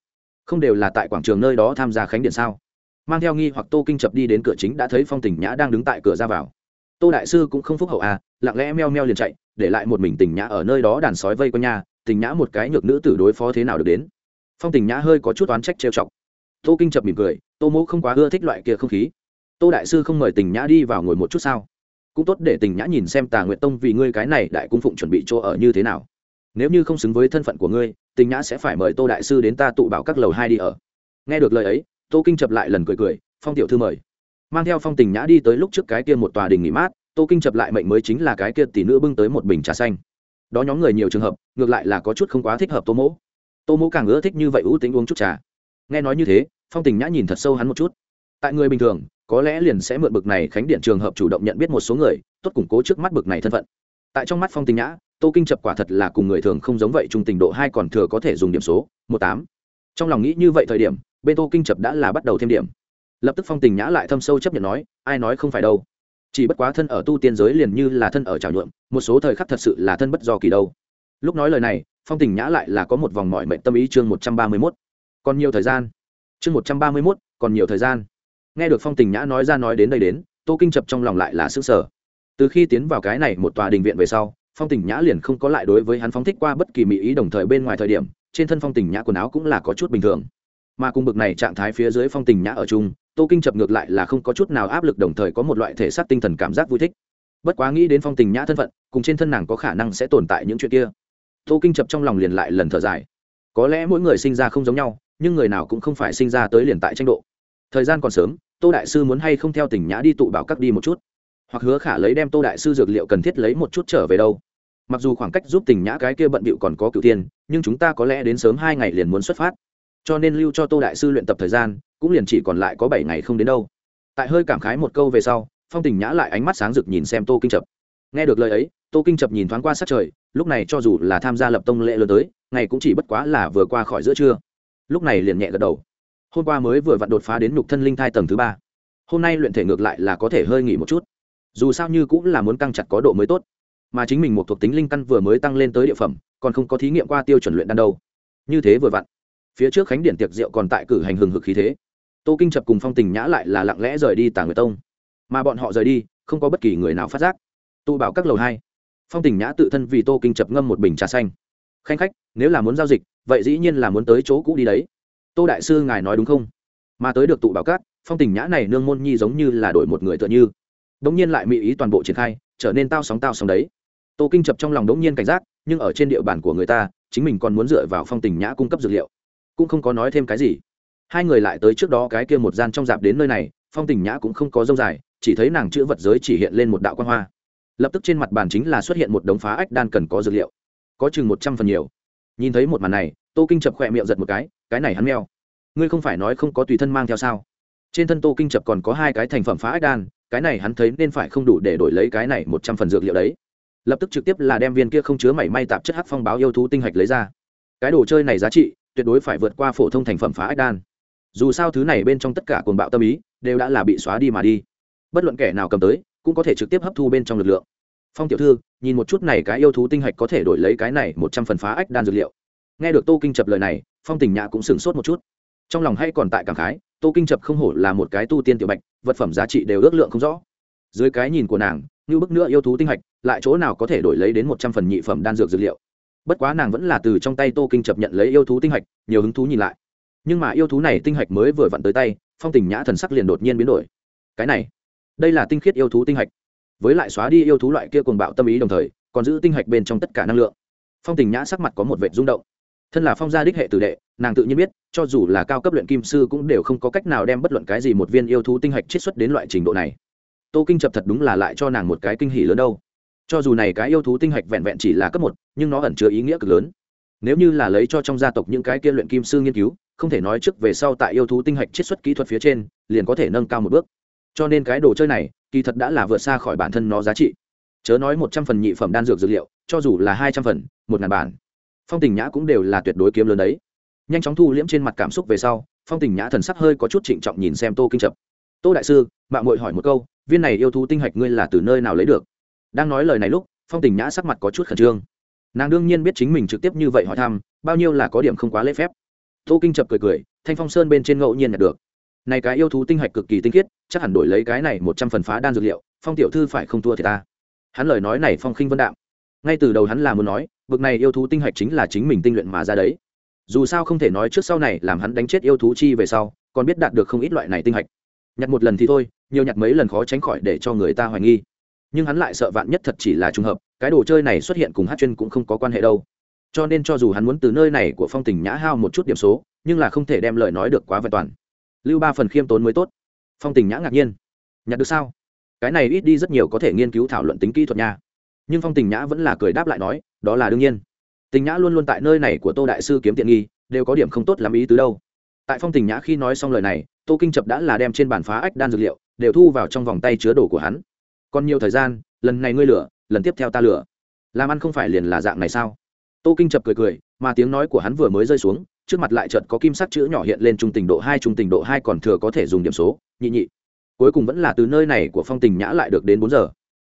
Không đều là tại quảng trường nơi đó tham gia khánh điện sao? Mang theo nghi hoặc tô kinh chập đi đến cửa chính đã thấy phong tình nhã đang đứng tại cửa ra vào. Tô đại sư cũng không phúc hậu à lặng lẽ meo meo liền chạy, để lại một mình tình nhã ở nơi đó đàn sói vây quanh nhà, tình nhã một cái nhược nữ tử đối phó thế nào được đến. Phong tình nhã hơi có chút oán trách trêu chọc. Tô kinh chập mỉm cười, tô mỗ không quá ưa thích loại kia không khí. Tô đại sư không mời tình nhã đi vào ngồi một chút sao? Cũng tốt để tình nhã nhìn xem tà nguyện tông vì ngươi cái này đại cung phụng chuẩn bị chỗ ở như thế nào. Nếu như không xứng với thân phận của ngươi, tình nhã sẽ phải mời tô đại sư đến ta tụ bảo các lầu hai đi ở. Nghe được lời ấy tô kinh chập lại lần cười cười, phong tiểu thư mời. Mang theo phong tình nhã đi tới lúc trước cái kia một tòa đình nghỉ mát, tô kinh chập lại mệnh mới chính là cái kia tỷ nữ bưng tới một bình trà xanh. Đó nhóm người nhiều trường hợp, ngược lại là có chút không quá thích hợp tô mỗ. Tô mỗ càng ưa thích như vậy ưu tính uống chút trà. Nghe nói như thế, phong tình nhã nhìn thật sâu hắn một chút. Tại người bình thường, có lẽ liền sẽ mượn bực này khánh điện trường hợp chủ động nhận biết một số người, tốt củng cố trước mắt bực này thân phận. Tại trong mắt phong tình nhã, tô kinh chập quả thật là cùng người thường không giống vậy trung tình độ hai còn thừa có thể dùng điểm số, một tám. Trong lòng nghĩ như vậy thời điểm bên tô kinh chập đã là bắt đầu thêm điểm. Lập tức phong tình nhã lại thâm sâu chấp nhận nói, ai nói không phải đâu. Chỉ bất quá thân ở tu tiên giới liền như là thân ở trào nhuộm, một số thời khắc thật sự là thân bất do kỳ đâu. Lúc nói lời này, phong tình nhã lại là có một vòng mọi mệnh tâm ý chương một trăm ba mươi mốt. Còn nhiều thời gian. Chương một trăm ba mươi mốt, còn nhiều thời gian. Nghe được phong tình nhã nói ra nói đến đây đến, tô kinh chập trong lòng lại là sức sở từ khi tiến vào cái này một tòa đình viện về sau, phong tình nhã liền không có lại đối với hắn phóng thích qua bất kỳ mỹ ý đồng thời bên ngoài thời điểm, trên thân phong tình nhã quần áo cũng là có chút bình thường mà cùng bực này trạng thái phía dưới phong tình nhã ở chung, tô kinh chập ngược lại là không có chút nào áp lực đồng thời có một loại thể xác tinh thần cảm giác vui thích. Bất quá nghĩ đến phong tình nhã thân phận, cùng trên thân nàng có khả năng sẽ tồn tại những chuyện kia. Tô kinh chập trong lòng liền lại lần thở dài. Có lẽ mỗi người sinh ra không giống nhau, nhưng người nào cũng không phải sinh ra tới liền tại tranh độ. Thời gian còn sớm, tô đại sư muốn hay không theo tình nhã đi tụ bảo các đi một chút? Hoặc hứa khả lấy đem tô đại sư dược liệu cần thiết lấy một chút trở về đâu? Mặc dù khoảng cách giúp tình nhã cái kia bận bịu còn có cựu tiên nhưng chúng ta có lẽ đến sớm hai ngày liền muốn xuất phát cho nên lưu cho tô đại sư luyện tập thời gian, cũng liền chỉ còn lại có bảy ngày không đến đâu. Tại hơi cảm khái một câu về sau, phong tình nhã lại ánh mắt sáng rực nhìn xem tô kinh chập. Nghe được lời ấy, tô kinh chập nhìn thoáng qua sát trời, lúc này cho dù là tham gia lập tông lễ lớn tới, ngày cũng chỉ bất quá là vừa qua khỏi giữa trưa. Lúc này liền nhẹ gật đầu. Hôm qua mới vừa vặn đột phá đến nhục thân linh thai tầng thứ ba. Hôm nay luyện thể ngược lại là có thể hơi nghỉ một chút. Dù sao như cũng là muốn căng chặt có độ mới tốt. Mà chính mình một thuộc tính linh căn vừa mới tăng lên tới địa phẩm, còn không có thí nghiệm qua tiêu chuẩn luyện đan đâu. Như thế vừa vặn phía trước khánh điện tiệc rượu còn tại cử hành hừng hực khí thế. Tô kinh chập cùng phong tình nhã lại là lặng lẽ rời đi tà người tông. Mà bọn họ rời đi, không có bất kỳ người nào phát giác. Tụ bảo các lầu hai. Phong tình nhã tự thân vì tô kinh chập ngâm một bình trà xanh. Khanh khách, nếu là muốn giao dịch, vậy dĩ nhiên là muốn tới chỗ cũ đi đấy. Tô đại sư, ngài nói đúng không? Mà tới được tụ bảo các, phong tình nhã này nương môn nhi giống như là đổi một người tựa như. Đống nhiên lại mỹ ý toàn bộ triển khai, trở nên tao sóng tao sóng đấy. Tô kinh chập trong lòng đống nhiên cảnh giác, nhưng ở trên địa bàn của người ta, chính mình còn muốn dựa vào phong tình nhã cung cấp dược liệu cũng không có nói thêm cái gì. Hai người lại tới trước đó cái kia một gian trong dạp đến nơi này, phong tình nhã cũng không có dông dài, chỉ thấy nàng chữ vật giới chỉ hiện lên một đạo quan hoa. Lập tức trên mặt bàn chính là xuất hiện một đống phá ách đan cần có dược liệu. Có chừng một trăm phần nhiều. Nhìn thấy một màn này, tô kinh chập khỏe miệng giật một cái cái này hắn meo. Ngươi không phải nói không có tùy thân mang theo sao? Trên thân tô kinh chập còn có hai cái thành phẩm phá ách đan, cái này hắn thấy nên phải không đủ để đổi lấy cái này một trăm phần dược liệu đấy. Lập tức trực tiếp là đem viên kia không chứa mảy may tạp chất hắc phong báo yêu thú tinh hạch lấy ra. Cái đồ chơi này giá trị tuyệt đối phải vượt qua phổ thông thành phẩm phá ách đan. Dù sao thứ này bên trong tất cả cuồng bạo tâm ý đều đã là bị xóa đi mà đi. Bất luận kẻ nào cầm tới, cũng có thể trực tiếp hấp thu bên trong lực lượng. Phong tiểu thư, nhìn một chút này cái yêu thú tinh hạch có thể đổi lấy cái này một trăm phần phá ách đan dược liệu. Nghe được tô kinh chập lời này, phong tình nhã cũng sửng sốt một chút. Trong lòng hay còn tại cảm khái, tô kinh chập không hổ là một cái tu tiên tiểu bạch, vật phẩm giá trị đều ước lượng không rõ. Dưới cái nhìn của nàng, như bức nữa yêu thú tinh hạch, lại chỗ nào có thể đổi lấy đến một trăm phần nhị phẩm đan dược dược liệu? Bất quá nàng vẫn là từ trong tay tô kinh chập nhận lấy yêu thú tinh hạch, nhiều hứng thú nhìn lại. Nhưng mà yêu thú này tinh hạch mới vừa vặn tới tay, phong tình nhã thần sắc liền đột nhiên biến đổi. Cái này, đây là tinh khiết yêu thú tinh hạch. Với lại xóa đi yêu thú loại kia cuồng bạo tâm ý đồng thời, còn giữ tinh hạch bên trong tất cả năng lượng. Phong tình nhã sắc mặt có một vệ rung động. Thân là phong gia đích hệ tử đệ, nàng tự nhiên biết, cho dù là cao cấp luyện kim sư cũng đều không có cách nào đem bất luận cái gì một viên yêu thú tinh hạch chiết xuất đến loại trình độ này. Tô kinh chập thật đúng là lại cho nàng một cái kinh hỉ lớn đâu cho dù này cái yêu thú tinh hạch vẹn vẹn chỉ là cấp một, nhưng nó ẩn chứa ý nghĩa cực lớn. Nếu như là lấy cho trong gia tộc những cái kia luyện kim sư nghiên cứu, không thể nói trước về sau tại yêu thú tinh hạch chiết xuất kỹ thuật phía trên, liền có thể nâng cao một bước. Cho nên cái đồ chơi này, kỳ thật đã là vượt xa khỏi bản thân nó giá trị. Chớ nói một trăm phần nhị phẩm đan dược dược liệu, cho dù là hai trăm phần, một ngàn bản. Phong tình nhã cũng đều là tuyệt đối kiếm lớn đấy. Nhanh chóng thu liễm trên mặt cảm xúc về sau, phong tình nhã thần sắc hơi có chút trịnh trọng nhìn xem tô kinh chập. Tô đại sư, mạng mội hỏi một câu, viên này yêu thú tinh hạch ngươi là từ nơi nào lấy được? Đang nói lời này lúc, phong tình nhã sắc mặt có chút khẩn trương. Nàng đương nhiên biết chính mình trực tiếp như vậy hỏi thăm, bao nhiêu là có điểm không quá lễ phép. Tô kinh chập cười cười, thanh phong sơn bên trên ngẫu nhiên nhận được. Này cái yêu thú tinh hạch cực kỳ tinh khiết, chắc hẳn đổi lấy cái này một trăm phần phá đan dược liệu, phong tiểu thư phải không thua thì ta. Hắn lời nói này phong khinh vân đạm. Ngay từ đầu hắn là muốn nói, bực này yêu thú tinh hạch chính là chính mình tinh luyện mà ra đấy. Dù sao không thể nói trước sau này làm hắn đánh chết yêu thú chi về sau, còn biết đạt được không ít loại này tinh hạch. Nhặt một lần thì thôi, nhiều nhặt mấy lần khó tránh khỏi để cho người ta hoài nghi nhưng hắn lại sợ vạn nhất thật chỉ là trùng hợp, cái đồ chơi này xuất hiện cùng hát chuyên cũng không có quan hệ đâu. Cho nên cho dù hắn muốn từ nơi này của phong tình nhã hao một chút điểm số, nhưng là không thể đem lời nói được quá vẹn toàn. Lưu ba phần khiêm tốn mới tốt. Phong tình nhã ngạc nhiên. Nhặt được sao? Cái này ít đi rất nhiều có thể nghiên cứu thảo luận tính kỹ thuật nha. Nhưng phong tình nhã vẫn là cười đáp lại nói, đó là đương nhiên. Tình nhã luôn luôn tại nơi này của tô đại sư kiếm tiện nghi, đều có điểm không tốt làm ý tứ đâu. Tại phong tình nhã khi nói xong lời này, tô kinh chập đã là đem trên bàn phá ách đan dược liệu, đều thu vào trong vòng tay chứa đồ của hắn còn nhiều thời gian, lần này ngươi lửa, lần tiếp theo ta lửa. Làm ăn không phải liền là dạng này sao? Tô kinh chập cười cười, mà tiếng nói của hắn vừa mới rơi xuống, trước mặt lại chợt có kim sắc chữ nhỏ hiện lên trung tình độ hai, trung tình độ hai còn thừa có thể dùng điểm số, nhị nhị. Cuối cùng vẫn là từ nơi này của phong tình nhã lại được đến bốn giờ.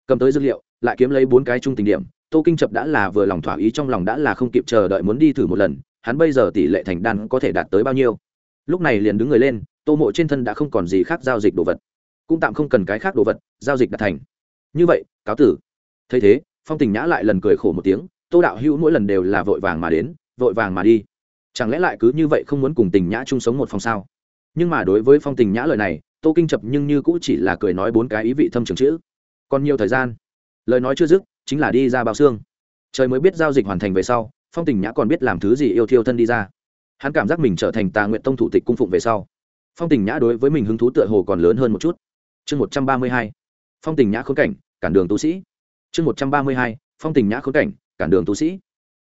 Cầm tới dữ liệu, lại kiếm lấy bốn cái trung tình điểm, tô kinh chập đã là vừa lòng thỏa ý, trong lòng đã là không kịp chờ đợi muốn đi thử một lần, hắn bây giờ tỷ lệ thành đan có thể đạt tới bao nhiêu? Lúc này liền đứng người lên, tô mộ trên thân đã không còn gì khác giao dịch đồ vật cũng tạm không cần cái khác đồ vật, giao dịch đã thành. Như vậy, cáo tử. Thấy thế, phong tình nhã lại lần cười khổ một tiếng, tô đạo hữu mỗi lần đều là vội vàng mà đến, vội vàng mà đi. Chẳng lẽ lại cứ như vậy không muốn cùng tình nhã chung sống một phòng sao? Nhưng mà đối với phong tình nhã lời này, tô kinh chập nhưng như cũng chỉ là cười nói bốn cái ý vị thâm trường chữ. Còn nhiều thời gian. Lời nói chưa dứt, chính là đi ra bao xương. Trời mới biết giao dịch hoàn thành về sau, phong tình nhã còn biết làm thứ gì yêu thiêu thân đi ra. Hắn cảm giác mình trở thành tà nguyện tông thủ tịch cung phụng về sau. Phong tình nhã đối với mình hứng thú tựa hồ còn lớn hơn một chút chương một trăm ba mươi hai, phong tình nhã khốn cảnh, cản đường tu sĩ. Chương một trăm ba mươi hai, phong tình nhã khốn cảnh, cản đường tu sĩ.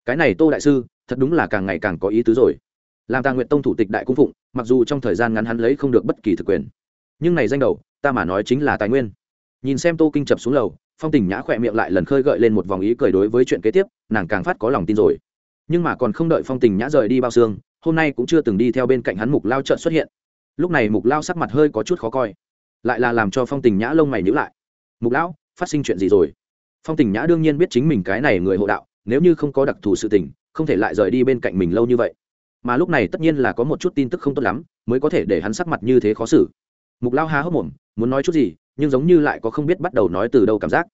Cái này tô đại sư, thật đúng là càng ngày càng có ý tứ rồi. Làm ta nguyện tông thủ tịch đại cung phụng, mặc dù trong thời gian ngắn hắn lấy không được bất kỳ thực quyền, nhưng này danh đầu, ta mà nói chính là tài nguyên. Nhìn xem tô kinh chập xuống lầu, phong tình nhã khỏe miệng lại lần khơi gợi lên một vòng ý cười đối với chuyện kế tiếp, nàng càng phát có lòng tin rồi. Nhưng mà còn không đợi phong tình nhã rời đi bao xương, hôm nay cũng chưa từng đi theo bên cạnh hắn mục lao trợn xuất hiện. Lúc này mục lao sắc mặt hơi có chút khó coi lại là làm cho phong tình nhã lông mày nhữ lại. Mục lão, phát sinh chuyện gì rồi? Phong tình nhã đương nhiên biết chính mình cái này người hộ đạo, nếu như không có đặc thù sự tình, không thể lại rời đi bên cạnh mình lâu như vậy. Mà lúc này tất nhiên là có một chút tin tức không tốt lắm, mới có thể để hắn sắc mặt như thế khó xử. Mục lao há hốc mồm, muốn nói chút gì, nhưng giống như lại có không biết bắt đầu nói từ đâu cảm giác.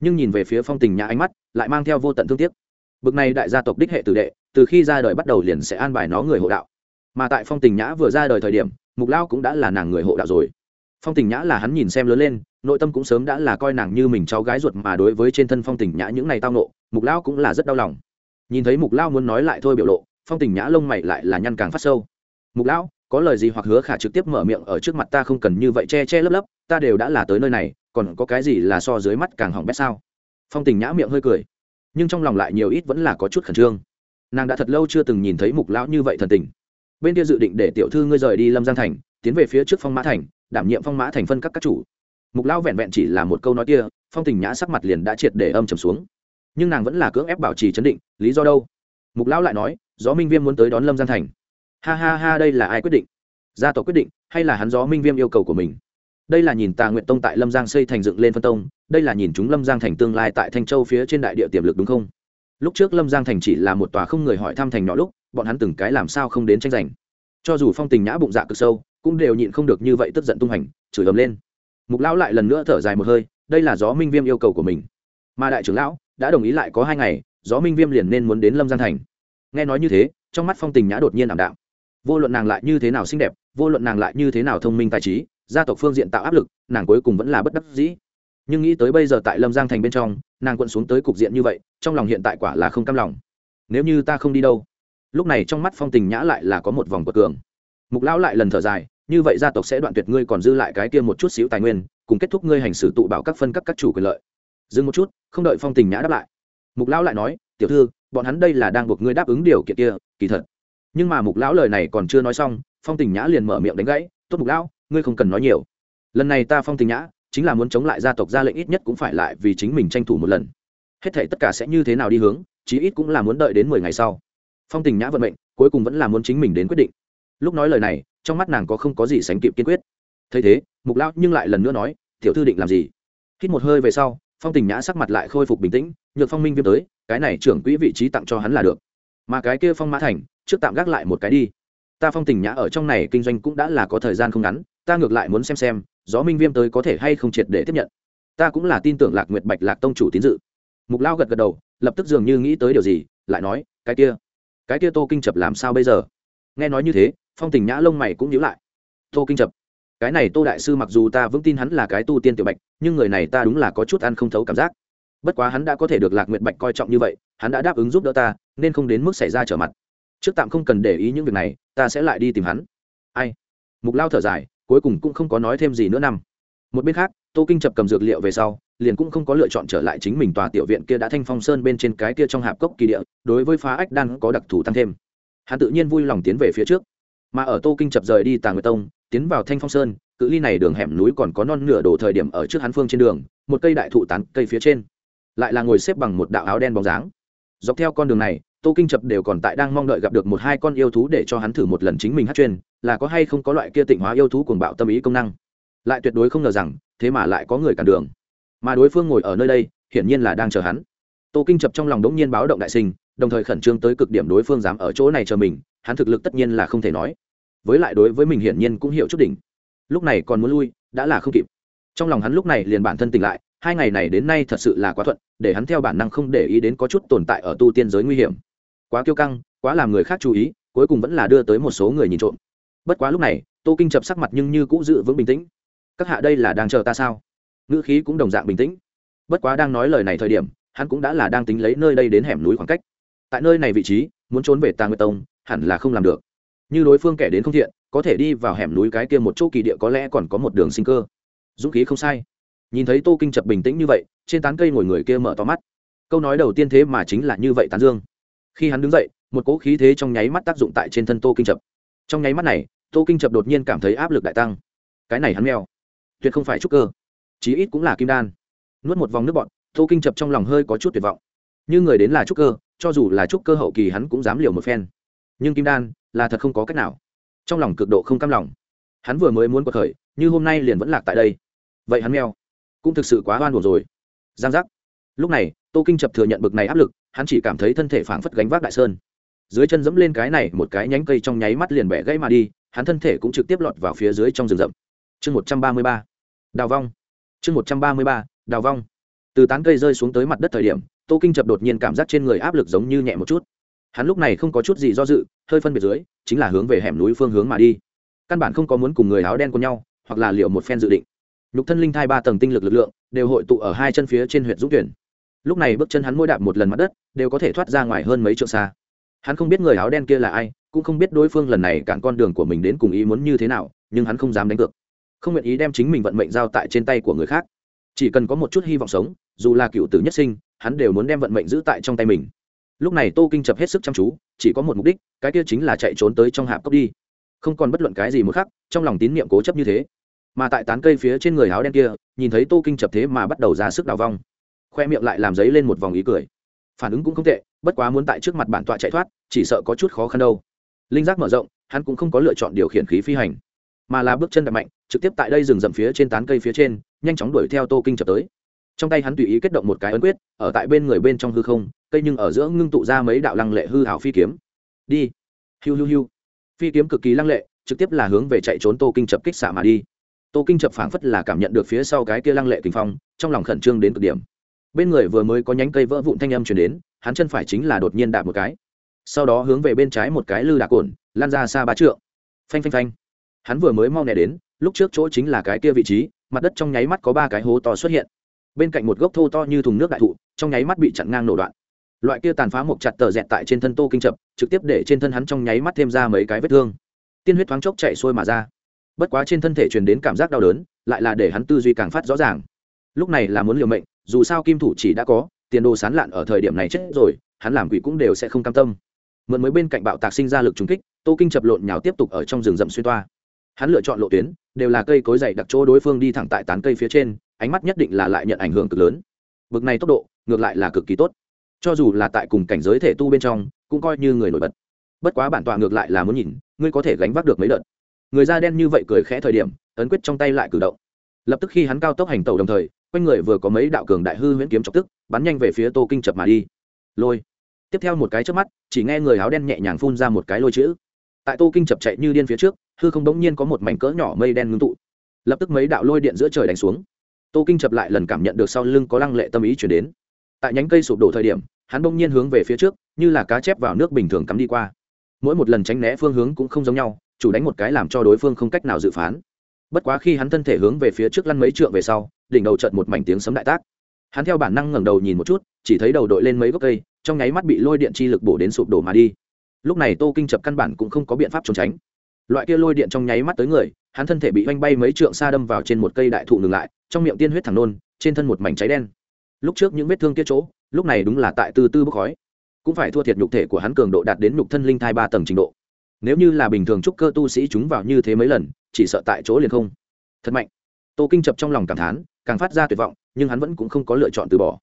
Nhưng nhìn về phía phong tình nhã ánh mắt, lại mang theo vô tận thương tiếc. Bực này đại gia tộc đích hệ tử đệ, từ khi ra đời bắt đầu liền sẽ an bài nó người hộ đạo. Mà tại phong tình nhã vừa ra đời thời điểm, mục lao cũng đã là nàng người hộ đạo rồi phong tình nhã là hắn nhìn xem lớn lên, nội tâm cũng sớm đã là coi nàng như mình cháu gái ruột mà đối với trên thân phong tình nhã những ngày tao nộ mục lao cũng là rất đau lòng. Nhìn thấy mục lao muốn nói lại thôi biểu lộ, phong tình nhã lông mày lại là nhăn càng phát sâu. Mục lão, có lời gì hoặc hứa khả trực tiếp mở miệng ở trước mặt ta không cần như vậy che che lấp lấp, ta đều đã là tới nơi này, còn có cái gì là so dưới mắt càng hỏng bét sao? Phong tình nhã miệng hơi cười, nhưng trong lòng lại nhiều ít vẫn là có chút khẩn trương. Nàng đã thật lâu chưa từng nhìn thấy mục lão như vậy thần tình bên kia dự định để tiểu thư ngươi rời đi lâm giang thành, tiến về phía trước phong mã thành, đảm nhiệm phong mã thành phân các các chủ. Mục lão vẹn vẹn chỉ là một câu nói kia, phong tình nhã sắc mặt liền đã triệt để âm trầm xuống. Nhưng nàng vẫn là cưỡng ép bảo trì chấn định, lý do đâu? Mục lão lại nói, gió minh viêm muốn tới đón lâm giang thành. Ha ha ha, đây là ai quyết định? Gia tộc quyết định, hay là hắn gió minh viêm yêu cầu của mình? Đây là nhìn tà nguyện tông tại lâm giang xây thành dựng lên phân tông, đây là nhìn chúng lâm giang thành tương lai tại thanh châu phía trên đại địa tiềm lực đúng không? Lúc trước lâm giang thành chỉ là một tòa không người hỏi thăm thành nhỏ lúc bọn hắn từng cái làm sao không đến tranh giành. Cho dù phong tình nhã bụng dạ cực sâu, cũng đều nhịn không được như vậy tức giận tung hành, chửi ầm lên. Mục lão lại lần nữa thở dài một hơi, đây là gió minh viêm yêu cầu của mình. Mà đại trưởng lão đã đồng ý lại có hai ngày, gió minh viêm liền nên muốn đến lâm giang thành. Nghe nói như thế, trong mắt phong tình nhã đột nhiên ảm đạm. Vô luận nàng lại như thế nào xinh đẹp, vô luận nàng lại như thế nào thông minh tài trí, gia tộc phương diện tạo áp lực, nàng cuối cùng vẫn là bất đắc dĩ. Nhưng nghĩ tới bây giờ tại lâm giang thành bên trong, nàng quận xuống tới cục diện như vậy, trong lòng hiện tại quả là không cam lòng. Nếu như ta không đi đâu lúc này trong mắt phong tình nhã lại là có một vòng quật cường. Mục lão lại lần thở dài, như vậy gia tộc sẽ đoạn tuyệt ngươi còn dư lại cái kia một chút xíu tài nguyên, cùng kết thúc ngươi hành xử tụ bảo các phân các các chủ quyền lợi. Dừng một chút, không đợi phong tình nhã đáp lại. Mục lão lại nói, tiểu thư, bọn hắn đây là đang buộc ngươi đáp ứng điều kiện kia, kỳ thật. Nhưng mà mục lão lời này còn chưa nói xong, phong tình nhã liền mở miệng đánh gãy, tốt mục lão, ngươi không cần nói nhiều. Lần này ta phong tình nhã, chính là muốn chống lại gia tộc gia lệnh ít nhất cũng phải lại vì chính mình tranh thủ một lần. Hết thể tất cả sẽ như thế nào đi hướng, chí ít cũng là muốn đợi đến mười ngày sau phong tình nhã vận mệnh, cuối cùng vẫn là muốn chính mình đến quyết định. Lúc nói lời này, trong mắt nàng có không có gì sánh kịp kiên quyết. Thấy thế, mục lão nhưng lại lần nữa nói, tiểu thư định làm gì? Hít một hơi về sau, phong tình nhã sắc mặt lại khôi phục bình tĩnh, nhược phong minh viêm tới, cái này trưởng quỹ vị trí tặng cho hắn là được, mà cái kia phong mã thành, trước tạm gác lại một cái đi. Ta phong tình nhã ở trong này kinh doanh cũng đã là có thời gian không ngắn, ta ngược lại muốn xem xem, gió minh viêm tới có thể hay không triệt để tiếp nhận. Ta cũng là tin tưởng lạc nguyệt bạch lạc tông chủ tín dự. Mục lao gật gật đầu, lập tức dường như nghĩ tới điều gì, lại nói, cái kia cái kia tô kinh chập làm sao bây giờ? Nghe nói như thế, phong tình nhã lông mày cũng nhíu lại. Tô kinh chập, cái này tô đại sư mặc dù ta vững tin hắn là cái tu tiên tiểu bạch, nhưng người này ta đúng là có chút ăn không thấu cảm giác. Bất quá hắn đã có thể được lạc nguyện bạch coi trọng như vậy, hắn đã đáp ứng giúp đỡ ta, nên không đến mức xảy ra trở mặt. Trước tạm không cần để ý những việc này, ta sẽ lại đi tìm hắn. Ai? Mục lao thở dài, cuối cùng cũng không có nói thêm gì nữa năm. Một bên khác, tô kinh chập cầm dược liệu về sau liền cũng không có lựa chọn trở lại chính mình tòa tiểu viện kia đã thanh phong sơn bên trên cái kia trong hạp cốc kỳ địa, đối với phá ách đan có đặc thù tăng thêm. Hắn tự nhiên vui lòng tiến về phía trước. Mà ở tô kinh chập rời đi tàng nguyệt tông, tiến vào thanh phong sơn, cự ly này đường hẻm núi còn có non nửa đổ thời điểm ở trước hắn phương trên đường, một cây đại thụ tán cây phía trên. Lại là ngồi xếp bằng một đạo áo đen bóng dáng. Dọc theo con đường này, tô kinh chập đều còn tại đang mong đợi gặp được một hai con yêu thú để cho hắn thử một lần chính mình hát chuyên là có hay không có loại kia tịnh hóa yêu thú cuồng bạo tâm ý công năng. Lại tuyệt đối không ngờ rằng, thế mà lại có người cản đường mà đối phương ngồi ở nơi đây, hiển nhiên là đang chờ hắn. Tô kinh chập trong lòng đống nhiên báo động đại sinh, đồng thời khẩn trương tới cực điểm đối phương dám ở chỗ này chờ mình, hắn thực lực tất nhiên là không thể nói. Với lại đối với mình hiển nhiên cũng hiểu chút đỉnh. Lúc này còn muốn lui, đã là không kịp. Trong lòng hắn lúc này liền bản thân tỉnh lại, hai ngày này đến nay thật sự là quá thuận, để hắn theo bản năng không để ý đến có chút tồn tại ở tu tiên giới nguy hiểm. Quá kiêu căng, quá làm người khác chú ý, cuối cùng vẫn là đưa tới một số người nhìn trộm. Bất quá lúc này, tô kinh chập sắc mặt nhưng như cũ giữ vững bình tĩnh. Các hạ đây là đang chờ ta sao? Ngữ khí cũng đồng dạng bình tĩnh. Bất quá đang nói lời này thời điểm, hắn cũng đã là đang tính lấy nơi đây đến hẻm núi khoảng cách. Tại nơi này vị trí, muốn trốn về tàng nguyệt tông, hẳn là không làm được. Như đối phương kẻ đến không thiện, có thể đi vào hẻm núi cái kia một chỗ kỳ địa có lẽ còn có một đường sinh cơ. Dũng khí không sai. Nhìn thấy tô kinh chập bình tĩnh như vậy, trên tán cây ngồi người kia mở to mắt. Câu nói đầu tiên thế mà chính là như vậy tán dương. Khi hắn đứng dậy, một cỗ khí thế trong nháy mắt tác dụng tại trên thân tô kinh chập trong nháy mắt này, tô kinh chập đột nhiên cảm thấy áp lực đại tăng. Cái này hắn mèo, tuyệt không phải trúc cơ chí ít cũng là kim đan. Nuốt một vòng nước bọn tô kinh chập trong lòng hơi có chút tuyệt vọng. Như người đến là trúc cơ cho dù là trúc cơ hậu kỳ hắn cũng dám liều một phen. Nhưng kim đan là thật không có cách nào. Trong lòng cực độ không cam lòng. Hắn vừa mới muốn cuộc khởi như hôm nay liền vẫn lạc tại đây. Vậy hắn meo, cũng thực sự quá oan buồn rồi. Giang giác. Lúc này tô kinh chập thừa nhận bực này áp lực hắn chỉ cảm thấy thân thể phảng phất gánh vác đại sơn. Dưới chân dẫm lên cái này một cái nhánh cây trong nháy mắt liền bẻ gãy mà đi hắn thân thể cũng trực tiếp lọt vào phía dưới trong rừng rậm. Chương một trăm ba mươi ba. Đào vong chương một trăm ba mươi ba, đào vong. Từ tán cây rơi xuống tới mặt đất thời điểm, tô kinh chập đột nhiên cảm giác trên người áp lực giống như nhẹ một chút. Hắn lúc này không có chút gì do dự, hơi phân biệt dưới, chính là hướng về hẻm núi phương hướng mà đi. Căn bản không có muốn cùng người áo đen của nhau, hoặc là liệu một phen dự định. Nhục thân linh thai ba tầng tinh lực lực lượng, đều hội tụ ở hai chân phía trên huyện dũng tuyển. Lúc này bước chân hắn mỗi đạp một lần mặt đất, đều có thể thoát ra ngoài hơn mấy trượng xa. Hắn không biết người áo đen kia là ai, cũng không biết đối phương lần này cản con đường của mình đến cùng ý muốn như thế nào, nhưng hắn không dám đánh cược không nguyện ý đem chính mình vận mệnh giao tại trên tay của người khác. Chỉ cần có một chút hy vọng sống, dù là cựu tử nhất sinh, hắn đều muốn đem vận mệnh giữ tại trong tay mình. Lúc này tô kinh chập hết sức chăm chú, chỉ có một mục đích, cái kia chính là chạy trốn tới trong hạp cốc đi. Không còn bất luận cái gì một khắc, trong lòng tín niệm cố chấp như thế. Mà tại tán cây phía trên người áo đen kia, nhìn thấy tô kinh chập thế mà bắt đầu ra sức đào vong. Khoe miệng lại làm giấy lên một vòng ý cười. Phản ứng cũng không tệ, bất quá muốn tại trước mặt bản tọa chạy thoát, chỉ sợ có chút khó khăn đâu. Linh giác mở rộng, hắn cũng không có lựa chọn điều khiển khí phi hành mà là bước chân đập mạnh, trực tiếp tại đây rừng rậm phía trên tán cây phía trên, nhanh chóng đuổi theo tô kinh chập tới. Trong tay hắn tùy ý kết động một cái ấn quyết, ở tại bên người bên trong hư không, cây nhưng ở giữa ngưng tụ ra mấy đạo lăng lệ hư hảo phi kiếm. Đi. Hiu hiu hiu. Phi kiếm cực kỳ lăng lệ, trực tiếp là hướng về chạy trốn tô kinh chập kích xạ mà đi. Tô kinh chập phảng phất là cảm nhận được phía sau cái kia lăng lệ kinh phong, trong lòng khẩn trương đến cực điểm. Bên người vừa mới có nhánh cây vỡ vụn thanh âm chuyển đến, hắn chân phải chính là đột nhiên đạp một cái. Sau đó hướng về bên trái một cái lư đạc cồn lan ra xa ba trượng. Phanh phanh phanh hắn vừa mới mau nẻ đến, lúc trước chỗ chính là cái kia vị trí, mặt đất trong nháy mắt có ba cái hố to xuất hiện. Bên cạnh một gốc thô to như thùng nước đại thụ, trong nháy mắt bị chặn ngang nổ đoạn. Loại kia tàn phá một chặt tờ dẹt tại trên thân tô kinh chập trực tiếp để trên thân hắn trong nháy mắt thêm ra mấy cái vết thương. Tiên huyết thoáng chốc chạy xuôi mà ra. Bất quá trên thân thể truyền đến cảm giác đau đớn, lại là để hắn tư duy càng phát rõ ràng. Lúc này là muốn liều mệnh, dù sao kim thủ chỉ đã có, tiền đồ sán lạn ở thời điểm này chết rồi, hắn làm quỷ cũng đều sẽ không cam tâm. Mượn mới bên cạnh bạo tạc sinh ra lực trúng kích, tô kinh chập lộn nhào tiếp tục ở trong rừng rậm xuyên toa hắn lựa chọn lộ tuyến, đều là cây cối dày đặc chỗ đối phương đi thẳng tại tán cây phía trên, ánh mắt nhất định là lại nhận ảnh hưởng cực lớn. Bực này tốc độ, ngược lại là cực kỳ tốt. Cho dù là tại cùng cảnh giới thể tu bên trong, cũng coi như người nổi bật. Bất quá bản tọa ngược lại là muốn nhìn, ngươi có thể gánh vác được mấy đợt. Người da đen như vậy cười khẽ thời điểm, ấn quyết trong tay lại cử động. Lập tức khi hắn cao tốc hành tàu đồng thời, quanh người vừa có mấy đạo cường đại hư huyễn kiếm chọc tức, bắn nhanh về phía tô kinh chập mà đi. Lôi. Tiếp theo một cái trước mắt, chỉ nghe người áo đen nhẹ nhàng phun ra một cái lôi chữ. Tại tô kinh chập chạy như điên phía trước hư không bỗng nhiên có một mảnh cỡ nhỏ mây đen ngưng tụ. Lập tức mấy đạo lôi điện giữa trời đánh xuống. Tô kinh chập lại lần cảm nhận được sau lưng có lăng lệ tâm ý chuyển đến. Tại nhánh cây sụp đổ thời điểm, hắn bỗng nhiên hướng về phía trước, như là cá chép vào nước bình thường cắm đi qua. Mỗi một lần tránh né phương hướng cũng không giống nhau, chủ đánh một cái làm cho đối phương không cách nào dự phán. Bất quá khi hắn thân thể hướng về phía trước lăn mấy trượng về sau, đỉnh đầu trận một mảnh tiếng sấm đại tác. Hắn theo bản năng ngẩng đầu nhìn một chút, chỉ thấy đầu đội lên mấy gốc cây, trong nháy mắt bị lôi điện chi lực bổ đến sụp đổ mà đi. Lúc này tô kinh chập căn bản cũng không có biện pháp trốn tránh loại kia lôi điện trong nháy mắt tới người, hắn thân thể bị oanh bay mấy trượng xa đâm vào trên một cây đại thụ ngừng lại, trong miệng tiên huyết thẳng nôn, trên thân một mảnh cháy đen. Lúc trước những vết thương kia chỗ, lúc này đúng là tại từ tư bốc khói. Cũng phải thua thiệt nhục thể của hắn cường độ đạt đến nhục thân linh thai ba tầng trình độ. Nếu như là bình thường trúc cơ tu sĩ chúng vào như thế mấy lần, chỉ sợ tại chỗ liền không. Thật mạnh. Tô kinh chập trong lòng cảm thán, càng phát ra tuyệt vọng, nhưng hắn vẫn cũng không có lựa chọn từ bỏ.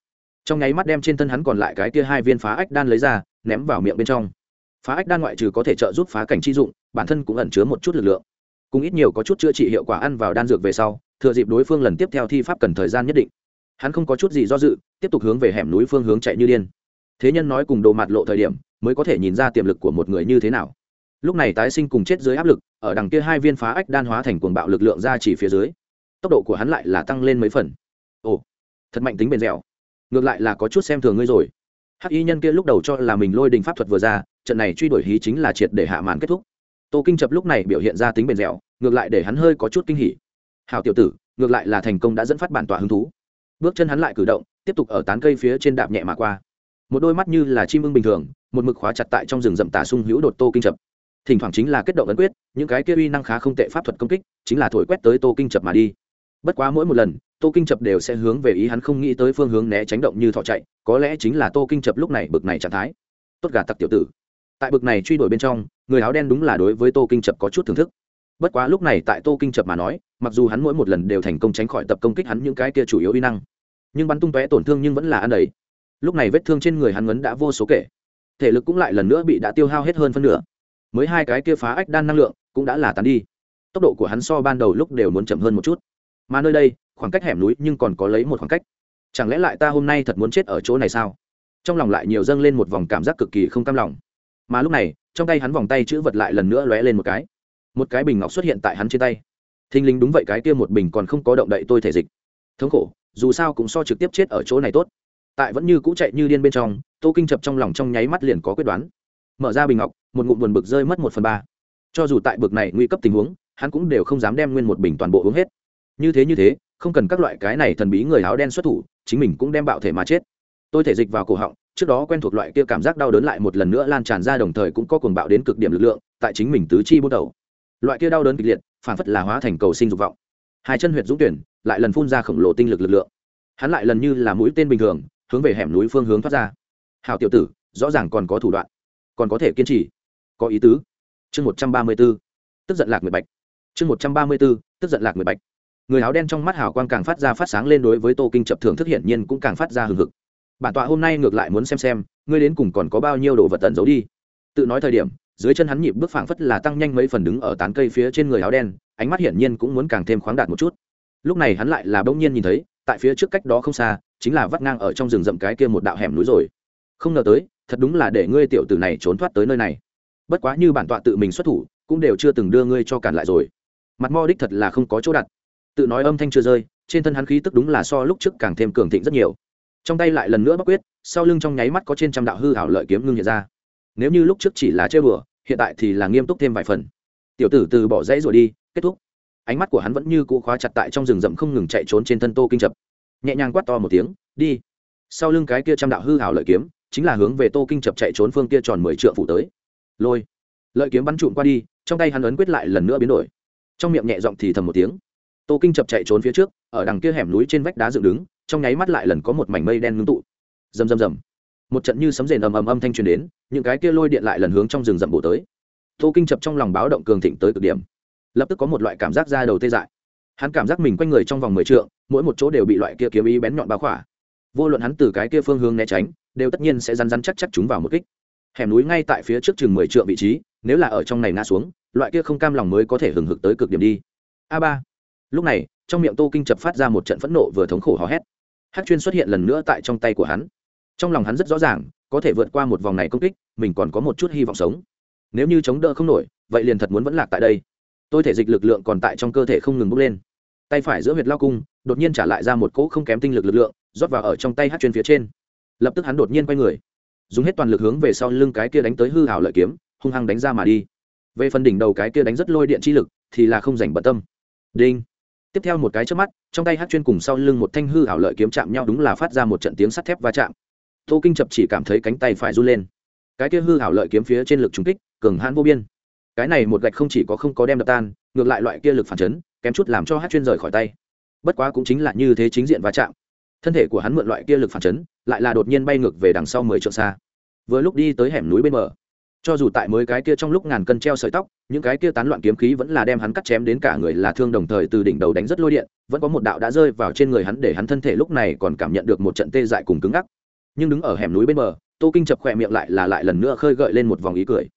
Trong nháy mắt đem trên thân hắn còn lại cái kia hai viên phá ách đan lấy ra, ném vào miệng bên trong phá ách đan ngoại trừ có thể trợ giúp phá cảnh chi dụng, bản thân cũng ẩn chứa một chút lực lượng. Cũng ít nhiều có chút chữa trị hiệu quả ăn vào đan dược về sau, thừa dịp đối phương lần tiếp theo thi pháp cần thời gian nhất định. Hắn không có chút gì do dự, tiếp tục hướng về hẻm núi phương hướng chạy như điên. Thế nhân nói cùng đồ mặt lộ thời điểm, mới có thể nhìn ra tiềm lực của một người như thế nào. Lúc này tái sinh cùng chết dưới áp lực, ở đằng kia hai viên phá ách đan hóa thành cuồng bạo lực lượng ra chỉ phía dưới, tốc độ của hắn lại là tăng lên mấy phần. Ồ, thật mạnh tính bền dẻo. Ngược lại là có chút xem thường ngươi rồi hắc y nhân kia lúc đầu cho là mình lôi đình pháp thuật vừa ra, trận này truy đuổi hí chính là triệt để hạ màn kết thúc. Tô kinh chập lúc này biểu hiện ra tính bền dẻo, ngược lại để hắn hơi có chút kinh hỉ. Hào tiểu tử, ngược lại là thành công đã dẫn phát bản tỏa hứng thú. Bước chân hắn lại cử động, tiếp tục ở tán cây phía trên đạp nhẹ mà qua. Một đôi mắt như là chim ưng bình thường, một mực khóa chặt tại trong rừng rậm tà sung hữu đột tô kinh chập. Thỉnh thoảng chính là kết động ấn quyết, những cái kia uy năng khá không tệ pháp thuật công kích, chính là thổi quét tới tô kinh chập mà đi. Bất quá mỗi một lần tô kinh chập đều sẽ hướng về ý hắn không nghĩ tới phương hướng né tránh động như thọ chạy, có lẽ chính là tô kinh chập lúc này bực này trạng thái. Tốt gà tặc tiểu tử. Tại bực này truy đuổi bên trong, người áo đen đúng là đối với tô kinh chập có chút thưởng thức. Bất quá lúc này tại tô kinh chập mà nói, mặc dù hắn mỗi một lần đều thành công tránh khỏi tập công kích hắn những cái kia chủ yếu y năng, nhưng bắn tung tóe tổn thương nhưng vẫn là ăn đầy. Lúc này vết thương trên người hắn ngấn đã vô số kể. Thể lực cũng lại lần nữa bị đã tiêu hao hết hơn phân nửa. Mới hai cái kia phá ách đan năng lượng cũng đã là tàn đi. Tốc độ của hắn so ban đầu lúc đều muốn chậm hơn một chút. Mà nơi đây khoảng cách hẻm núi nhưng còn có lấy một khoảng cách. Chẳng lẽ lại ta hôm nay thật muốn chết ở chỗ này sao? Trong lòng lại nhiều dâng lên một vòng cảm giác cực kỳ không cam lòng. Mà lúc này, trong tay hắn vòng tay chữ vật lại lần nữa lóe lên một cái. Một cái bình ngọc xuất hiện tại hắn trên tay. Thinh linh đúng vậy, cái kia một bình còn không có động đậy tôi thể dịch. Thống khổ, dù sao cũng so trực tiếp chết ở chỗ này tốt. Tại vẫn như cũ chạy như điên bên trong, tô kinh chập trong lòng trong nháy mắt liền có quyết đoán. Mở ra bình ngọc, một ngụm buồn bực rơi mất một phần ba. Cho dù tại bực này nguy cấp tình huống, hắn cũng đều không dám đem nguyên một bình toàn bộ uống hết. Như thế như thế không cần các loại cái này thần bí người áo đen xuất thủ, chính mình cũng đem bạo thể mà chết. Tôi thể dịch vào cổ họng, trước đó quen thuộc loại kia cảm giác đau đớn lại một lần nữa lan tràn ra đồng thời cũng có cuồng bạo đến cực điểm lực lượng, tại chính mình tứ chi bút đầu. Loại kia đau đớn kịch liệt, phản phất là hóa thành cầu sinh dục vọng. Hai chân huyệt dũng tuyển, lại lần phun ra khổng lồ tinh lực lực lượng. Hắn lại lần như là mũi tên bình thường, hướng về hẻm núi phương hướng thoát ra. Hào tiểu tử, rõ ràng còn có thủ đoạn, còn có thể kiên trì. Có ý tứ. Chương một trăm ba mươi b ố tức giận lạc mười bạch. Chương một trăm ba mươi b ố tức giận lạc mười bạch người áo đen trong mắt hào quang càng phát ra phát sáng lên đối với tô kinh chập thưởng thức hiển nhiên cũng càng phát ra hừng hực. Bản tọa hôm nay ngược lại muốn xem xem, ngươi đến cùng còn có bao nhiêu đồ vật tận giấu đi. Tự nói thời điểm, dưới chân hắn nhịp bước phảng phất là tăng nhanh mấy phần đứng ở tán cây phía trên người áo đen, ánh mắt hiển nhiên cũng muốn càng thêm khoáng đạt một chút. Lúc này hắn lại là bỗng nhiên nhìn thấy, tại phía trước cách đó không xa, chính là vắt ngang ở trong rừng rậm cái kia một đạo hẻm núi rồi. Không ngờ tới, thật đúng là để ngươi tiểu tử này trốn thoát tới nơi này. Bất quá như bản tọa tự mình xuất thủ, cũng đều chưa từng đưa ngươi cho cản lại rồi. Mặt mo đích thật là không có chỗ đặt tự nói âm thanh chưa rơi, trên thân hắn khí tức đúng là so lúc trước càng thêm cường thịnh rất nhiều. Trong tay lại lần nữa bắc quyết, sau lưng trong nháy mắt có trên trăm đạo hư hảo lợi kiếm ngưng hiện ra. Nếu như lúc trước chỉ là chơi bừa, hiện tại thì là nghiêm túc thêm vài phần. Tiểu tử từ bỏ dãy rồi đi, kết thúc. Ánh mắt của hắn vẫn như cũ khóa chặt tại trong rừng rậm không ngừng chạy trốn trên thân tô kinh chập nhẹ nhàng quát to một tiếng, đi. Sau lưng cái kia trăm đạo hư hảo lợi kiếm, chính là hướng về tô kinh chập chạy trốn phương kia tròn mười trượng phủ tới. Lôi. Lợi kiếm bắn trụm qua đi, trong tay hắn ấn quyết lại lần nữa biến đổi. Trong miệng nhẹ giọng thì thầm một tiếng tô kinh chập chạy trốn phía trước, ở đằng kia hẻm núi trên vách đá dựng đứng, trong nháy mắt lại lần có một mảnh mây đen ngưng tụ. Rầm rầm rầm. Một trận như sấm rền ầm ầm âm thanh truyền đến, những cái kia lôi điện lại lần hướng trong rừng rậm bổ tới. Tô kinh chập trong lòng báo động cường thịnh tới cực điểm. Lập tức có một loại cảm giác ra đầu tê dại. Hắn cảm giác mình quanh người trong vòng mười trượng, mỗi một chỗ đều bị loại kia kiếm ý bén nhọn bao khỏa. Vô luận hắn từ cái kia phương hướng né tránh, đều tất nhiên sẽ rắn rắn chắc chắc chúng vào một kích. Hẻm núi ngay tại phía trước chừng mười trượng vị trí, nếu là ở trong này ngã xuống, loại kia không cam lòng mới có thể hừng hực tới cực điểm đi. A ba lúc này, trong miệng tô kinh chập phát ra một trận phẫn nộ vừa thống khổ hò hét. Hát chuyên xuất hiện lần nữa tại trong tay của hắn. Trong lòng hắn rất rõ ràng, có thể vượt qua một vòng này công kích, mình còn có một chút hy vọng sống. Nếu như chống đỡ không nổi, vậy liền thật muốn vẫn lạc tại đây. Tôi thể dịch lực lượng còn tại trong cơ thể không ngừng bốc lên. Tay phải giữa huyệt lao cung, đột nhiên trả lại ra một cỗ không kém tinh lực lực lượng, rót vào ở trong tay hát chuyên phía trên. Lập tức hắn đột nhiên quay người, dùng hết toàn lực hướng về sau lưng cái kia đánh tới hư hảo lợi kiếm, hung hăng đánh ra mà đi. Về phần đỉnh đầu cái kia đánh rất lôi điện chi lực, thì là không dành bận tâm. Đinh tiếp theo một cái trước mắt, trong tay hát chuyên cùng sau lưng một thanh hư hảo lợi kiếm chạm nhau đúng là phát ra một trận tiếng sắt thép va chạm. Tô kinh chập chỉ cảm thấy cánh tay phải run lên. Cái kia hư hảo lợi kiếm phía trên lực trúng kích, cường hãn vô biên. Cái này một gạch không chỉ có không có đem đập tan, ngược lại loại kia lực phản chấn, kém chút làm cho hát chuyên rời khỏi tay. Bất quá cũng chính là như thế chính diện va chạm. Thân thể của hắn mượn loại kia lực phản chấn, lại là đột nhiên bay ngược về đằng sau mười trượng xa. Vừa lúc đi tới hẻm núi bên bờ cho dù tại mới cái kia trong lúc ngàn cân treo sợi tóc, những cái kia tán loạn kiếm khí vẫn là đem hắn cắt chém đến cả người là thương đồng thời từ đỉnh đầu đánh rất lôi điện, vẫn có một đạo đã rơi vào trên người hắn để hắn thân thể lúc này còn cảm nhận được một trận tê dại cùng cứng ngắc. Nhưng đứng ở hẻm núi bên bờ, tô kinh chập khỏe miệng lại là lại lần nữa khơi gợi lên một vòng ý cười.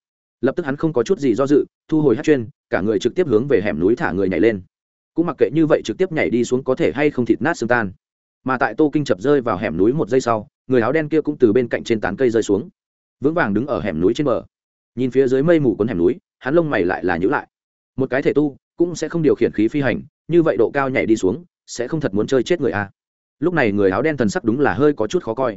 Lập tức hắn không có chút gì do dự, thu hồi hát chuyên, cả người trực tiếp hướng về hẻm núi thả người nhảy lên. Cũng mặc kệ như vậy trực tiếp nhảy đi xuống có thể hay không thịt nát xương tan. Mà tại tô kinh chập rơi vào hẻm núi một giây sau, người áo đen kia cũng từ bên cạnh trên tán cây rơi xuống. Vững vàng đứng ở hẻm núi trên bờ nhìn phía dưới mây mù cuốn hẻm núi, hắn lông mày lại là nhữ lại. Một cái thể tu cũng sẽ không điều khiển khí phi hành, như vậy độ cao nhảy đi xuống, sẽ không thật muốn chơi chết người a. Lúc này người áo đen thần sắc đúng là hơi có chút khó coi.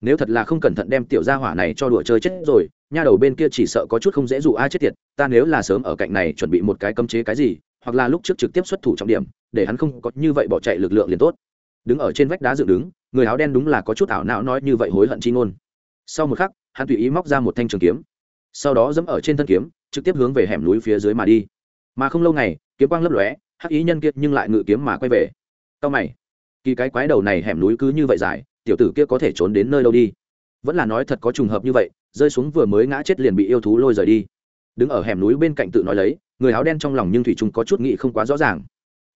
Nếu thật là không cẩn thận đem tiểu gia hỏa này cho đùa chơi chết rồi, nha đầu bên kia chỉ sợ có chút không dễ dụ ai chết tiệt, ta nếu là sớm ở cạnh này chuẩn bị một cái cấm chế cái gì, hoặc là lúc trước trực tiếp xuất thủ trọng điểm, để hắn không có như vậy bỏ chạy lực lượng liền tốt. Đứng ở trên vách đá dựng đứng, người áo đen đúng là có chút ảo não nói như vậy hối hận chi ngôn. Sau một khắc, hắn tùy ý móc ra một thanh trường kiếm sau đó dẫm ở trên thân kiếm, trực tiếp hướng về hẻm núi phía dưới mà đi. Mà không lâu ngày, kiếm quang lấp lóe, hắc ý nhân kiệt nhưng lại ngự kiếm mà quay về. Tao mày, kỳ cái quái đầu này hẻm núi cứ như vậy dài, tiểu tử kia có thể trốn đến nơi đâu đi? Vẫn là nói thật có trùng hợp như vậy, rơi xuống vừa mới ngã chết liền bị yêu thú lôi rời đi. Đứng ở hẻm núi bên cạnh tự nói lấy, người áo đen trong lòng nhưng thủy trung có chút nghĩ không quá rõ ràng.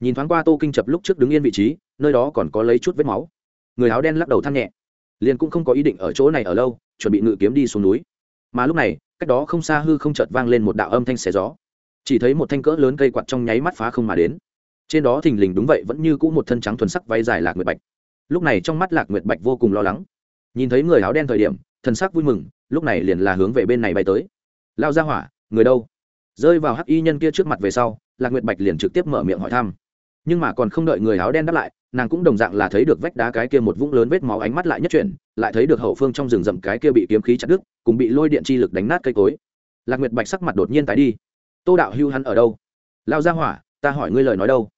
Nhìn thoáng qua tô kinh chập lúc trước đứng yên vị trí, nơi đó còn có lấy chút vết máu. Người áo đen lắc đầu than nhẹ, liền cũng không có ý định ở chỗ này ở lâu, chuẩn bị ngự kiếm đi xuống núi mà lúc này, cách đó không xa hư không chợt vang lên một đạo âm thanh xé gió. Chỉ thấy một thanh cỡ lớn cây quạt trong nháy mắt phá không mà đến. Trên đó thình lình đúng vậy vẫn như cũ một thân trắng thuần sắc váy dài lạc nguyệt bạch. Lúc này trong mắt lạc nguyệt bạch vô cùng lo lắng. Nhìn thấy người áo đen thời điểm, thần sắc vui mừng, lúc này liền là hướng về bên này bay tới. Lao ra hỏa, người đâu? Rơi vào hắc y nhân kia trước mặt về sau, lạc nguyệt bạch liền trực tiếp mở miệng hỏi thăm. Nhưng mà còn không đợi người áo đen đáp lại nàng cũng đồng dạng là thấy được vách đá cái kia một vũng lớn vết máu ánh mắt lại nhất chuyển, lại thấy được hậu phương trong rừng rậm cái kia bị kiếm khí chặt đứt, cùng bị lôi điện chi lực đánh nát cây cối. Lạc nguyệt bạch sắc mặt đột nhiên tái đi. Tô đạo hưu hắn ở đâu? Lao ra hỏa, ta hỏi ngươi lời nói đâu?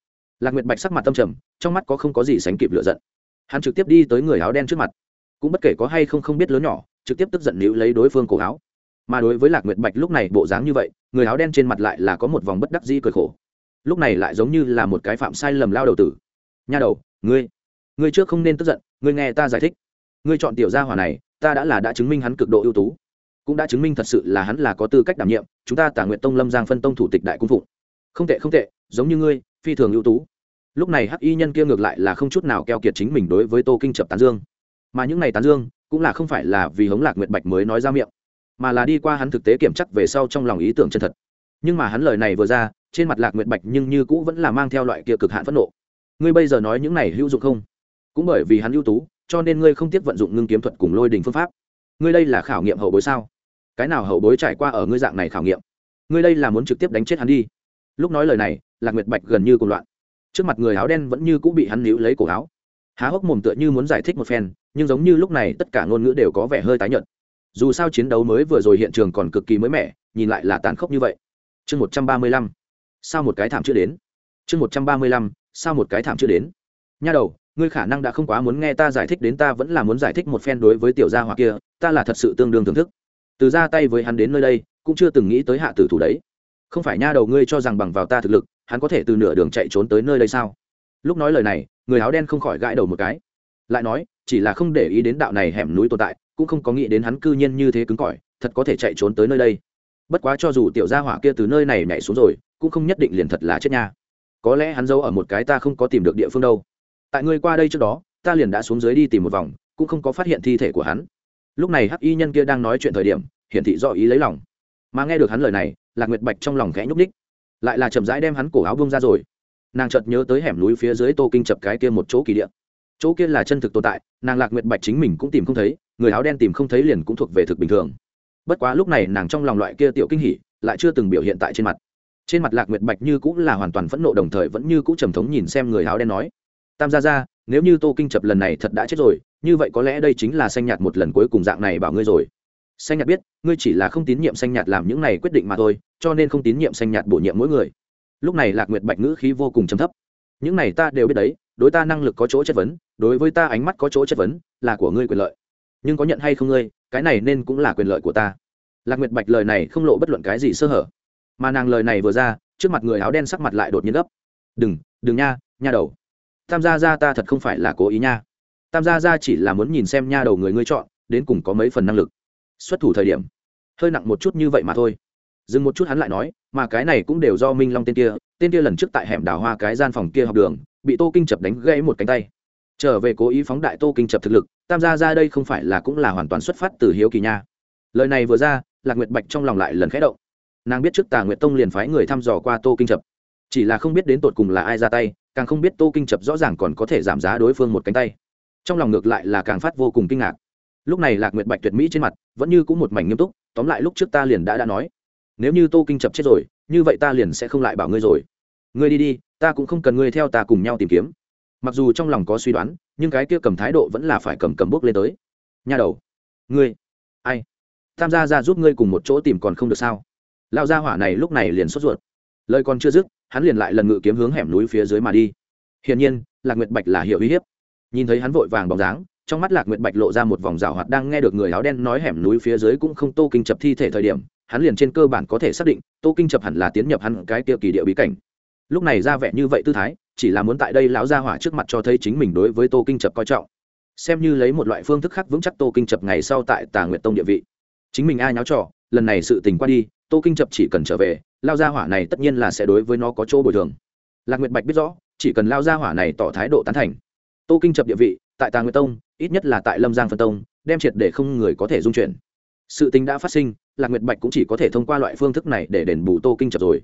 Lạc nguyệt bạch sắc mặt tâm trầm, trong mắt có không có gì sánh kịp lựa giận. Hắn trực tiếp đi tới người áo đen trước mặt. Cũng bất kể có hay không không biết lớn nhỏ, trực tiếp tức giận níu lấy đối phương cổ áo. Mà đối với lạc nguyệt bạch lúc này bộ dáng như vậy, người áo đen trên mặt lại là có một vòng bất đắc dĩ cười khổ. Lúc này lại giống như là một cái phạm sai lầm lao đầu tử nha đầu, ngươi ngươi trước không nên tức giận, ngươi nghe ta giải thích. Ngươi chọn tiểu gia hỏa này, ta đã là đã chứng minh hắn cực độ ưu tú, cũng đã chứng minh thật sự là hắn là có tư cách đảm nhiệm, chúng ta tả nguyện tông lâm giang phân tông thủ tịch đại cung phụng. Không tệ không tệ, giống như ngươi, phi thường ưu tú. Lúc này hắc y nhân kia ngược lại là không chút nào keo kiệt chính mình đối với tô kinh chập tán dương. Mà những n à y tán dương, cũng là không phải là vì hống lạc nguyệt bạch mới nói ra miệng, mà là đi qua hắn thực tế kiểm chắc về sau trong lòng ý tưởng chân thật. Nhưng mà hắn lời này vừa ra, trên mặt lạc nguyệt bạch nhưng như cũ vẫn là mang theo loại kia cực hạn phẫn nộ ngươi bây giờ nói những này hữu dụng không? Cũng bởi vì hắn ưu tú, cho nên ngươi không tiếc vận dụng ngưng kiếm thuật cùng lôi đình phương pháp. Ngươi đây là khảo nghiệm hậu bối sao? Cái nào hậu bối trải qua ở ngươi dạng này khảo nghiệm? Ngươi đây là muốn trực tiếp đánh chết hắn đi. Lúc nói lời này, lạc nguyệt bạch gần như cùng loạn. Trước mặt người áo đen vẫn như cũng bị hắn níu lấy cổ áo. Há hốc mồm tựa như muốn giải thích một phen, nhưng giống như lúc này tất cả ngôn ngữ đều có vẻ hơi tái nhợt. Dù sao chiến đấu mới vừa rồi hiện trường còn cực kỳ mới mẻ, nhìn lại là tàn khốc như vậy. Chương một trăm ba mươi lăm. Sao một cái thảm chưa đến? Chương một trăm ba mươi lăm sao một cái thảm chưa đến? Nha đầu, ngươi khả năng đã không quá muốn nghe ta giải thích đến ta vẫn là muốn giải thích một phen đối với tiểu gia hoặc kia, ta là thật sự tương đương thưởng thức. Từ ra tay với hắn đến nơi đây, cũng chưa từng nghĩ tới hạ tử thủ đấy. Không phải nha đầu ngươi cho rằng bằng vào ta thực lực, hắn có thể từ nửa đường chạy trốn tới nơi đây sao? Lúc nói lời này, người áo đen không khỏi gãi đầu một cái. Lại nói, chỉ là không để ý đến đạo này hẻm núi tồn tại, cũng không có nghĩ đến hắn cư nhiên như thế cứng cỏi, thật có thể chạy trốn tới nơi đây. Bất quá cho dù tiểu gia hỏa kia từ nơi này nhảy xuống rồi, cũng không nhất định liền thật là chết nha có lẽ hắn giấu ở một cái ta không có tìm được địa phương đâu. Tại ngươi qua đây trước đó, ta liền đã xuống dưới đi tìm một vòng, cũng không có phát hiện thi thể của hắn. Lúc này hắc y nhân kia đang nói chuyện thời điểm, hiển thị do ý lấy lòng. Mà nghe được hắn lời này, lạc nguyệt bạch trong lòng khẽ nhúc ních lại là chậm rãi đem hắn cổ áo bông ra rồi. Nàng chợt nhớ tới hẻm núi phía dưới tô kinh chập cái kia một chỗ kỳ địa. Chỗ kia là chân thực tồn tại, nàng lạc nguyệt bạch chính mình cũng tìm không thấy, người áo đen tìm không thấy liền cũng thuộc về thực bình thường. Bất quá lúc này nàng trong lòng loại kia tiểu kinh hỉ, lại chưa từng biểu hiện tại trên mặt trên mặt lạc nguyệt bạch như cũng là hoàn toàn phẫn nộ đồng thời vẫn như cũng trầm thống nhìn xem người áo đen nói, tam gia ra nếu như tô kinh chập lần này thật đã chết rồi, như vậy có lẽ đây chính là xanh nhạt một lần cuối cùng dạng này bảo ngươi rồi. Xanh nhạt biết, ngươi chỉ là không tín nhiệm xanh nhạt làm những này quyết định mà thôi, cho nên không tín nhiệm xanh nhạt bổ nhiệm mỗi người. Lúc này lạc nguyệt bạch ngữ khí vô cùng chấm thấp, những này ta đều biết đấy, đối ta năng lực có chỗ chất vấn, đối với ta ánh mắt có chỗ chất vấn, là của ngươi quyền lợi. Nhưng có nhận hay không ngươi, cái này nên cũng là quyền lợi của ta. Lạc nguyệt bạch lời này không lộ bất luận cái gì sơ hở mà nàng lời này vừa ra, trước mặt người áo đen sắc mặt lại đột nhiên gấp. Đừng đừng nha nha đầu. Tam gia gia ta thật không phải là cố ý nha. Tam gia gia chỉ là muốn nhìn xem nha đầu người ngươi chọn, đến cùng có mấy phần năng lực. Xuất thủ thời điểm, hơi nặng một chút như vậy mà thôi. Dừng một chút hắn lại nói, mà cái này cũng đều do minh long tên kia tên kia lần trước tại hẻm đào hoa cái gian phòng kia học đường, bị tô kinh chập đánh gãy một cánh tay. Trở về cố ý phóng đại tô kinh chập thực lực, tam gia ra đây không phải là cũng là hoàn toàn xuất phát từ hiếu kỳ nha. Lời này vừa ra, lạc nguyệt bạch trong lòng lại lần khẽ động nàng biết trước tà nguyệt tông liền phái người thăm dò qua tô kinh chập chỉ là không biết đến tột cùng là ai ra tay, càng không biết tô kinh chập rõ ràng còn có thể giảm giá đối phương một cánh tay. Trong lòng ngược lại là càng phát vô cùng kinh ngạc. Lúc này lạc nguyệt bạch tuyệt mỹ trên mặt, vẫn như cũng một mảnh nghiêm túc, tóm lại lúc trước ta liền đã đã nói. Nếu như tô kinh chập chết rồi, như vậy ta liền sẽ không lại bảo ngươi rồi. Ngươi đi đi, ta cũng không cần ngươi theo ta cùng nhau tìm kiếm. Mặc dù trong lòng có suy đoán, nhưng cái kia cầm thái độ vẫn là phải cầm cầm bước lên tới. Nhà đầu, ngươi, ai? Tham gia ra giúp ngươi cùng một chỗ tìm còn không được sao? Lao ra hỏa này lúc này liền sốt ruột. Lời còn chưa dứt, hắn liền lại lần ngự kiếm hướng hẻm núi phía dưới mà đi. Hiển nhiên, lạc nguyệt bạch là hiệu uy hiếp. Nhìn thấy hắn vội vàng bóng dáng, trong mắt lạc nguyệt bạch lộ ra một vòng rào hoạt đang nghe được người áo đen nói hẻm núi phía dưới cũng không tô kinh chập thi thể thời điểm, hắn liền trên cơ bản có thể xác định, tô kinh chập hẳn là tiến nhập hắn cái kia kỳ địa bí cảnh. Lúc này ra vẻ như vậy tư thái, chỉ là muốn tại đây lão gia hỏa trước mặt cho thấy chính mình đối với tô kinh chập coi trọng. Xem như lấy một loại phương thức khác vững chắc tô kinh chập ngày sau tại tà nguyệt tông địa vị. Chính mình ai nháo trò, lần này sự tình qua đi tô kinh chập chỉ cần trở về, lao gia hỏa này tất nhiên là sẽ đối với nó có chỗ bồi thường. Lạc nguyệt bạch biết rõ, chỉ cần lao gia hỏa này tỏ thái độ tán thành. Tô kinh chập địa vị, tại tà nguyệt tông, ít nhất là tại lâm giang phân tông, đem triệt để không người có thể dung chuyển. Sự tình đã phát sinh, lạc nguyệt bạch cũng chỉ có thể thông qua loại phương thức này để đền bù tô kinh chập rồi.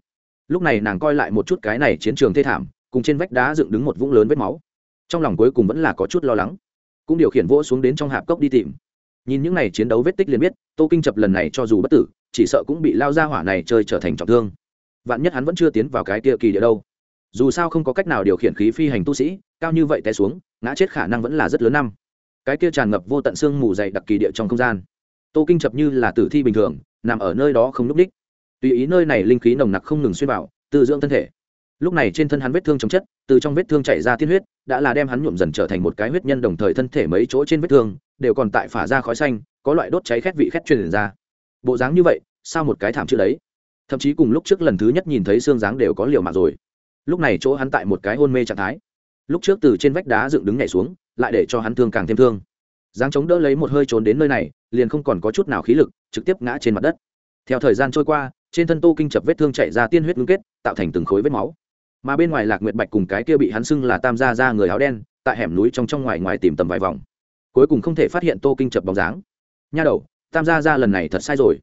Lúc này nàng coi lại một chút cái này chiến trường thê thảm, cùng trên vách đá dựng đứng một vũng lớn vết máu. Trong lòng cuối cùng vẫn là có chút lo lắng. Cũng điều khiển vỗ xuống đến trong hạp cốc đi tìm. Nhìn những n à y chiến đấu vết tích liền biết, tô kinh chập lần này cho dù bất tử chỉ sợ cũng bị lao ra hỏa này chơi trở thành trọng thương. Vạn nhất hắn vẫn chưa tiến vào cái kia kỳ địa đâu. Dù sao không có cách nào điều khiển khí phi hành tu sĩ, cao như vậy té xuống, ngã chết khả năng vẫn là rất lớn năm. Cái kia tràn ngập vô tận xương mù dày đặc kỳ địa trong không gian. Tô kinh chập như là tử thi bình thường, nằm ở nơi đó không n ú c đích tùy ý nơi này linh khí nồng nặc không ngừng xuyên vào tự dưỡng thân thể. Lúc này trên thân hắn vết thương chống chất, từ trong vết thương chảy ra tiên huyết, đã là đem hắn nhuộm dần trở thành một cái huyết nhân đồng thời thân thể mấy chỗ trên vết thương, đều còn tại phả ra khói xanh, có loại đốt cháy khét vị khét truyền ra bộ dáng như vậy, sao một cái thảm chữ đấy? Thậm chí cùng lúc trước lần thứ nhất nhìn thấy xương dáng đều có liều mạng rồi. Lúc này chỗ hắn tại một cái hôn mê trạng thái. Lúc trước từ trên vách đá dựng đứng nhảy xuống, lại để cho hắn thương càng thêm thương. Dáng chống đỡ lấy một hơi trốn đến nơi này, liền không còn có chút nào khí lực, trực tiếp ngã trên mặt đất. Theo thời gian trôi qua, trên thân tô kinh chập vết thương chạy ra tiên huyết ngưng kết, tạo thành từng khối vết máu. Mà bên ngoài lạc nguyệt bạch cùng cái kia bị hắn xưng là tam gia ra người áo đen, tại hẻm núi trong trong ngoài ngoài tìm tầm vài vòng. Cuối cùng không thể phát hiện tô kinh chập bóng dáng. Nha đầu tam gia ra lần này thật sai rồi.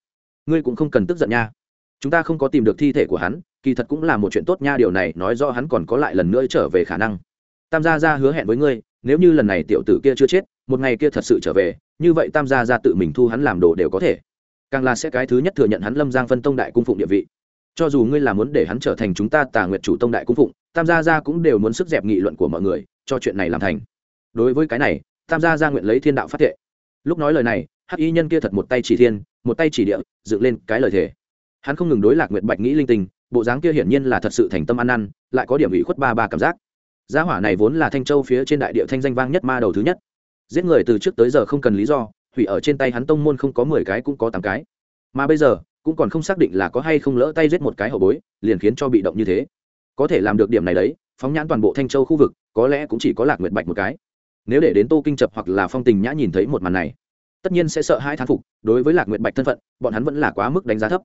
Ngươi cũng không cần tức giận nha. Chúng ta không có tìm được thi thể của hắn, kỳ thật cũng là một chuyện tốt nha, điều này nói do hắn còn có lại lần nữa trở về khả năng. Tam gia ra hứa hẹn với ngươi, nếu như lần này tiểu tử kia chưa chết, một ngày kia thật sự trở về, như vậy tam gia ra tự mình thu hắn làm đồ đều có thể. Càng là sẽ cái thứ nhất thừa nhận hắn lâm giang phân tông đại cung phụng địa vị. Cho dù ngươi là muốn để hắn trở thành chúng ta tà nguyệt chủ tông đại cung phụng, tam gia gia cũng đều muốn sức dẹp nghị luận của mọi người, cho chuyện này làm thành. Đối với cái này, tam gia gia nguyện lấy thiên đạo phát thệ. Lúc nói lời này hắc y nhân kia thật một tay chỉ thiên, một tay chỉ địa, dựng lên cái lời thề. Hắn không ngừng đối lạc nguyệt bạch nghĩ linh tinh, bộ dáng kia hiển nhiên là thật sự thành tâm ăn năn, lại có điểm ủy khuất ba ba cảm giác. Gia hỏa này vốn là thanh châu phía trên đại địa thanh danh vang nhất ma đầu thứ nhất. Giết người từ trước tới giờ không cần lý do, hủy ở trên tay hắn tông môn không có mười cái cũng có tám cái. Mà bây giờ, cũng còn không xác định là có hay không lỡ tay giết một cái hậu bối, liền khiến cho bị động như thế. Có thể làm được điểm này đấy, phóng nhãn toàn bộ thanh châu khu vực, có lẽ cũng chỉ có lạc nguyệt bạch một cái. Nếu để đến tô kinh chập hoặc là phong tình nhã nhìn thấy một màn này tất nhiên sẽ sợ hai thán phục, đối với lạc nguyệt bạch thân phận, bọn hắn vẫn là quá mức đánh giá thấp.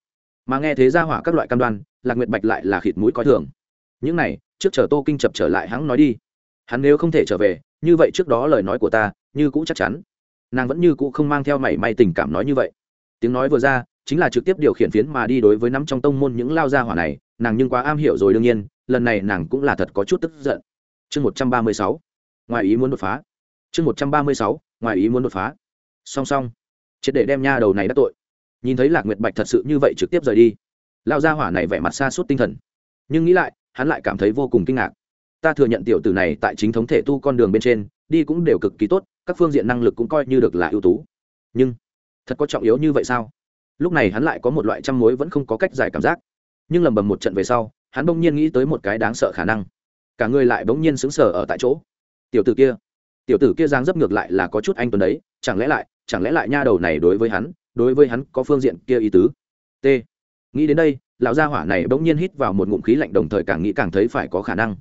Mà nghe thế ra hỏa các loại cam đoan, lạc nguyệt bạch lại là khịt mũi coi thường. Những này, trước chờ tô kinh chập trở lại hắn nói đi. Hắn nếu không thể trở về, như vậy trước đó lời nói của ta, như cũ chắc chắn. Nàng vẫn như cũ không mang theo mảy may tình cảm nói như vậy. Tiếng nói vừa ra, chính là trực tiếp điều khiển phiến mà đi đối với nắm trong tông môn những lao gia hỏa này, nàng nhưng quá am hiểu rồi đương nhiên, lần này nàng cũng là thật có chút tức giận. Chương một trăm ba mươi sáu, ngoài ý muốn đột phá. Chương một trăm ba mươi sáu, ngoài ý muốn đột phá song song, triệt để đem nha đầu này đắc tội. Nhìn thấy lạc nguyệt bạch thật sự như vậy trực tiếp rời đi lao gia hỏa này vẻ mặt xa suốt tinh thần. Nhưng nghĩ lại, hắn lại cảm thấy vô cùng kinh ngạc. Ta thừa nhận tiểu tử này tại chính thống thể tu con đường bên trên, đi cũng đều cực kỳ tốt, các phương diện năng lực cũng coi như được là ưu tú. Nhưng, thật có trọng yếu như vậy sao? Lúc này hắn lại có một loại trăm mối vẫn không có cách giải cảm giác. Nhưng lầm bầm một trận về sau, hắn bỗng nhiên nghĩ tới một cái đáng sợ khả năng. Cả người lại bỗng nhiên xứng sở ở tại chỗ. Tiểu tử kia, tiểu tử kia giang dấp ngược lại là có chút anh tuấn đấy, chẳng lẽ lại chẳng lẽ lại nha đầu này đối với hắn, đối với hắn có phương diện kia ý tứ? T. Nghĩ đến đây, lão gia hỏa này bỗng nhiên hít vào một ngụm khí lạnh đồng thời càng nghĩ càng thấy phải có khả năng.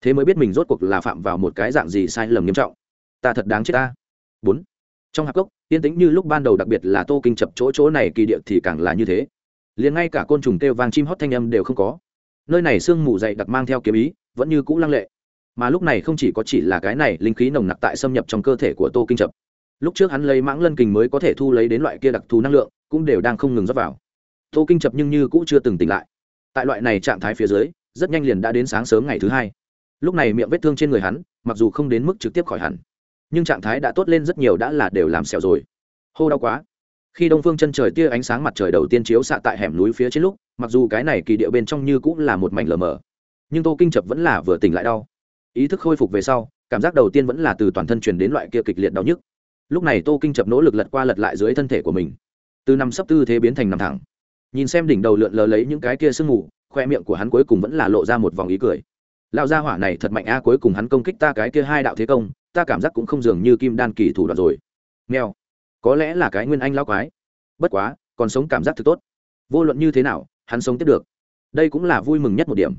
Thế mới biết mình rốt cuộc là phạm vào một cái dạng gì sai lầm nghiêm trọng. Ta thật đáng chết ta. Bốn. Trong hạp cốc, yên tĩnh như lúc ban đầu đặc biệt là tô kinh chập chỗ chỗ này kỳ địa thì càng là như thế. Liền ngay cả côn trùng kêu vang chim hót thanh âm đều không có. Nơi này sương mù dày đặc mang theo kiếm ý, vẫn như cũ lăng lệ. Mà lúc này không chỉ có chỉ là cái này linh khí nồng nặc tại xâm nhập trong cơ thể của tô kinh chập lúc trước hắn lấy mãng lân kình mới có thể thu lấy đến loại kia đặc thù năng lượng, cũng đều đang không ngừng rót vào. Tô kinh chập nhưng như cũng chưa từng tỉnh lại. Tại loại này trạng thái phía dưới, rất nhanh liền đã đến sáng sớm ngày thứ hai. Lúc này miệng vết thương trên người hắn, mặc dù không đến mức trực tiếp khỏi hẳn, nhưng trạng thái đã tốt lên rất nhiều đã là đều làm sẹo rồi. Hô đau quá. Khi đông phương chân trời tia ánh sáng mặt trời đầu tiên chiếu xạ tại hẻm núi phía trên lúc, mặc dù cái này kỳ điệu bên trong như cũng là một mảnh lờ mờ, nhưng tô kinh chập vẫn là vừa tỉnh lại đau. Ý thức khôi phục về sau, cảm giác đầu tiên vẫn là từ toàn thân truyền đến loại kia kịch liệt đau nhức lúc này tô kinh chập nỗ lực lật qua lật lại dưới thân thể của mình. Từ nằm sấp tư thế biến thành nằm thẳng. Nhìn xem đỉnh đầu lượn lờ lấy những cái kia sương mù, khoe miệng của hắn cuối cùng vẫn là lộ ra một vòng ý cười. Lão gia hỏa này thật mạnh a, cuối cùng hắn công kích ta cái kia hai đạo thế công, ta cảm giác cũng không dường như kim đan kỳ thủ đoạn rồi. Nghèo có lẽ là cái nguyên anh lão quái. Bất quá, còn sống cảm giác thực tốt. Vô luận như thế nào, hắn sống tiếp được. Đây cũng là vui mừng nhất một điểm.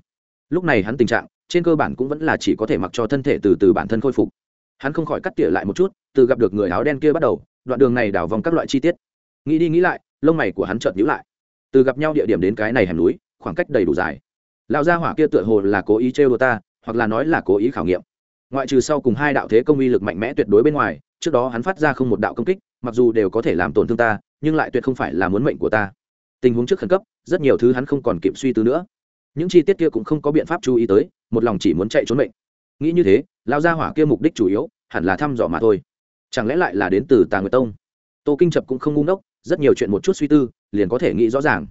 Lúc này hắn tình trạng, trên cơ bản cũng vẫn là chỉ có thể mặc cho thân thể từ từ bản thân khôi phục hắn không khỏi cắt tỉa lại một chút, từ gặp được người áo đen kia bắt đầu, đoạn đường này đảo vòng các loại chi tiết. Nghĩ đi nghĩ lại, lông mày của hắn chợt nhíu lại. Từ gặp nhau địa điểm đến cái này hẻm núi, khoảng cách đầy đủ dài. Lão gia hỏa kia tựa hồ là cố ý trêu đùa ta, hoặc là nói là cố ý khảo nghiệm. Ngoại trừ sau cùng hai đạo thế công uy lực mạnh mẽ tuyệt đối bên ngoài, trước đó hắn phát ra không một đạo công kích, mặc dù đều có thể làm tổn thương ta, nhưng lại tuyệt không phải là muốn mệnh của ta. Tình huống trước khẩn cấp, rất nhiều thứ hắn không còn kịp suy tư nữa. Những chi tiết kia cũng không có biện pháp chú ý tới, một lòng chỉ muốn chạy trốn mệnh. Nghĩ như thế lao gia hỏa kia mục đích chủ yếu, hẳn là thăm dò mà thôi. Chẳng lẽ lại là đến từ tà nguyệt tông? Tô kinh chập cũng không ngu ngốc, rất nhiều chuyện một chút suy tư, liền có thể nghĩ rõ ràng.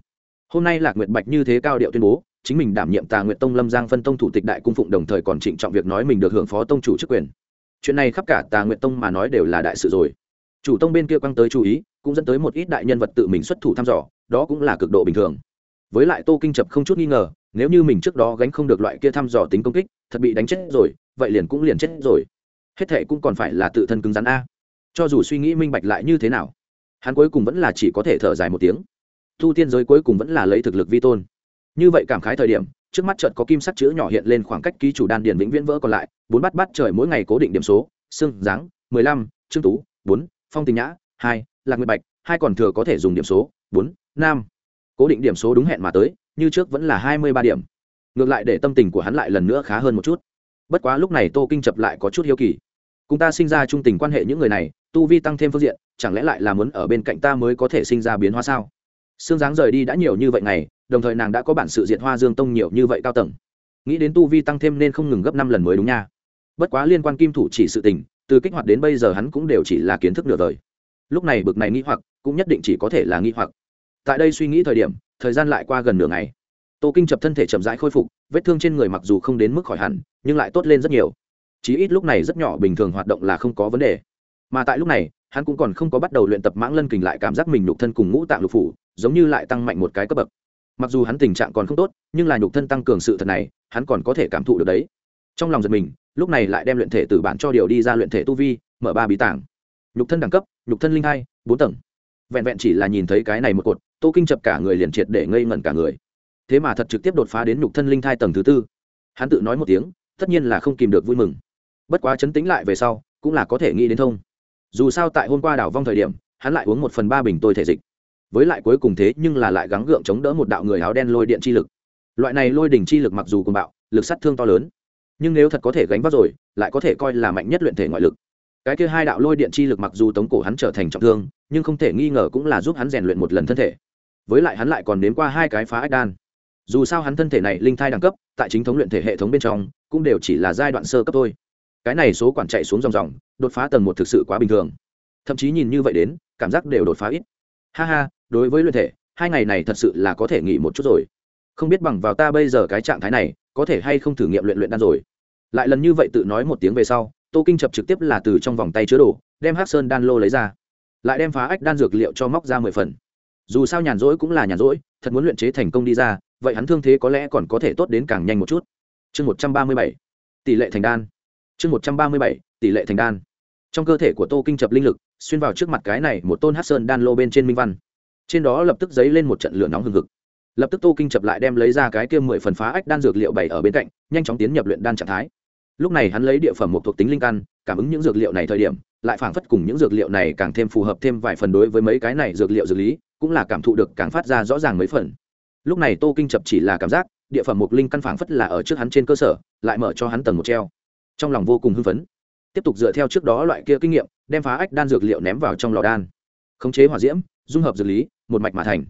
Hôm nay lạc nguyệt bạch như thế cao điệu tuyên bố, chính mình đảm nhiệm tà nguyệt tông lâm giang phân tông thủ tịch đại cung phụng đồng thời còn trịnh trọng việc nói mình được hưởng phó tông chủ chức quyền. Chuyện này khắp cả tà nguyệt tông mà nói đều là đại sự rồi. Chủ tông bên kia quăng tới chú ý, cũng dẫn tới một ít đại nhân vật tự mình xuất thủ thăm dò, đó cũng là cực độ bình thường. Với lại tô kinh chập không chút nghi ngờ, nếu như mình trước đó gánh không được loại kia thăm dò tính công kích, thật bị đánh chết rồi vậy liền cũng liền chết rồi. Hết thệ cũng còn phải là tự thân cứng rắn a. Cho dù suy nghĩ minh bạch lại như thế nào, hắn cuối cùng vẫn là chỉ có thể thở dài một tiếng. Thu tiên giới cuối cùng vẫn là lấy thực lực vi tôn. Như vậy cảm khái thời điểm, trước mắt chợt có kim sắc chữ nhỏ hiện lên khoảng cách ký chủ đan điền vĩnh viễn vỡ còn lại, bốn bát bát trời mỗi ngày cố định điểm số, xương, dáng, mười lăm trương tú, bốn, phong tình nhã, hai, lạc nguyệt bạch, hai còn thừa có thể dùng điểm số, bốn nam cố định điểm số đúng hẹn mà tới, như trước vẫn là hai mươi ba điểm. Ngược lại để tâm tình của hắn lại lần nữa khá hơn một chút bất quá lúc này tô kinh chập lại có chút hiếu kỳ. Cùng ta sinh ra trung tình quan hệ những người này, tu vi tăng thêm phương diện, chẳng lẽ lại là muốn ở bên cạnh ta mới có thể sinh ra biến hóa sao? Xương dáng rời đi đã nhiều như vậy ngày, đồng thời nàng đã có bản sự diệt hoa dương tông nhiều như vậy cao tầng. Nghĩ đến tu vi tăng thêm nên không ngừng gấp năm lần mới đúng nha. Bất quá liên quan kim thủ chỉ sự tình, từ kích hoạt đến bây giờ hắn cũng đều chỉ là kiến thức nửa đời. Lúc này bực này nghĩ hoặc, cũng nhất định chỉ có thể là nghĩ hoặc. Tại đây suy nghĩ thời điểm, thời gian lại qua gần nửa ngày tô kinh chập thân thể chậm rãi khôi phục, vết thương trên người mặc dù không đến mức khỏi hẳn, nhưng lại tốt lên rất nhiều. Chí ít lúc này rất nhỏ, bình thường hoạt động là không có vấn đề. Mà tại lúc này, hắn cũng còn không có bắt đầu luyện tập mãng lân kình lại cảm giác mình nhục thân cùng ngũ tạng lục phủ, giống như lại tăng mạnh một cái cấp bậc. Mặc dù hắn tình trạng còn không tốt, nhưng là nhục thân tăng cường sự thật này, hắn còn có thể cảm thụ được đấy. Trong lòng giật mình, lúc này lại đem luyện thể từ bản cho điều đi ra luyện thể tu vi, mở ba bí tảng. Nhục thân đẳng cấp, nhục thân linh hai bốn tầng. Vẹn vẹn chỉ là nhìn thấy cái này một cột, tô kinh chập cả người liền triệt để ngây ngẩn cả người thế mà thật trực tiếp đột phá đến nhục thân linh thai tầng thứ tư. Hắn tự nói một tiếng, tất nhiên là không kìm được vui mừng. Bất quá chấn tĩnh lại về sau, cũng là có thể nghĩ đến thông. Dù sao tại hôm qua đảo vong thời điểm, hắn lại uống một phần ba bình tôi thể dịch. Với lại cuối cùng thế nhưng là lại gắng gượng chống đỡ một đạo người áo đen lôi điện chi lực. Loại này lôi đỉnh chi lực mặc dù cùng bạo, lực sát thương to lớn, nhưng nếu thật có thể gánh vác rồi, lại có thể coi là mạnh nhất luyện thể ngoại lực. Cái kia hai đạo lôi điện chi lực mặc dù tống cổ hắn trở thành trọng thương, nhưng không thể nghi ngờ cũng là giúp hắn rèn luyện một lần thân thể. Với lại hắn lại còn đến qua hai cái phá ách đan dù sao hắn thân thể này linh thai đẳng cấp, tại chính thống luyện thể hệ thống bên trong, cũng đều chỉ là giai đoạn sơ cấp thôi. Cái này số quản chạy xuống dòng dòng, đột phá tầng một thực sự quá bình thường. Thậm chí nhìn như vậy đến, cảm giác đều đột phá ít. Ha ha, đối với luyện thể, hai ngày này thật sự là có thể nghỉ một chút rồi. Không biết bằng vào ta bây giờ cái trạng thái này, có thể hay không thử nghiệm luyện luyện đan rồi. Lại lần như vậy tự nói một tiếng về sau, tô kinh chập trực tiếp là từ trong vòng tay chứa đồ, đem hắc sơn đan lô lấy ra. Lại đem phá ách đan dược liệu cho móc ra mười phần. Dù sao nhàn rỗi cũng là nhàn rỗi, thật muốn luyện chế thành công đi ra vậy hắn thương thế có lẽ còn có thể tốt đến càng nhanh một chút. Chương một trăm ba mươi bảy, tỷ lệ thành đan. Chương một trăm ba mươi bảy, tỷ lệ thành đan. Trong cơ thể của tô kinh chập linh lực, xuyên vào trước mặt cái này một tôn hát sơn đan lô bên trên minh văn. Trên đó lập tức dấy lên một trận lửa nóng hừng hực. Lập tức tô kinh chập lại đem lấy ra cái kia mười phần phá ách đan dược liệu bày ở bên cạnh, nhanh chóng tiến nhập luyện đan trạng thái. Lúc này hắn lấy địa phẩm một thuộc tính linh căn, cảm ứng những dược liệu này thời điểm, lại phảng phất cùng những dược liệu này càng thêm phù hợp thêm vài phần đối với mấy cái này dược liệu dược lý, cũng là cảm thụ được càng phát ra rõ ràng mấy phần lúc này tô kinh chập chỉ là cảm giác, địa phẩm mục linh căn phảng phất là ở trước hắn trên cơ sở, lại mở cho hắn tầng một treo. Trong lòng vô cùng hưng phấn. Tiếp tục dựa theo trước đó loại kia kinh nghiệm, đem phá ách đan dược liệu ném vào trong lò đan. Khống chế hỏa diễm, dung hợp dược lý, một mạch mà thành.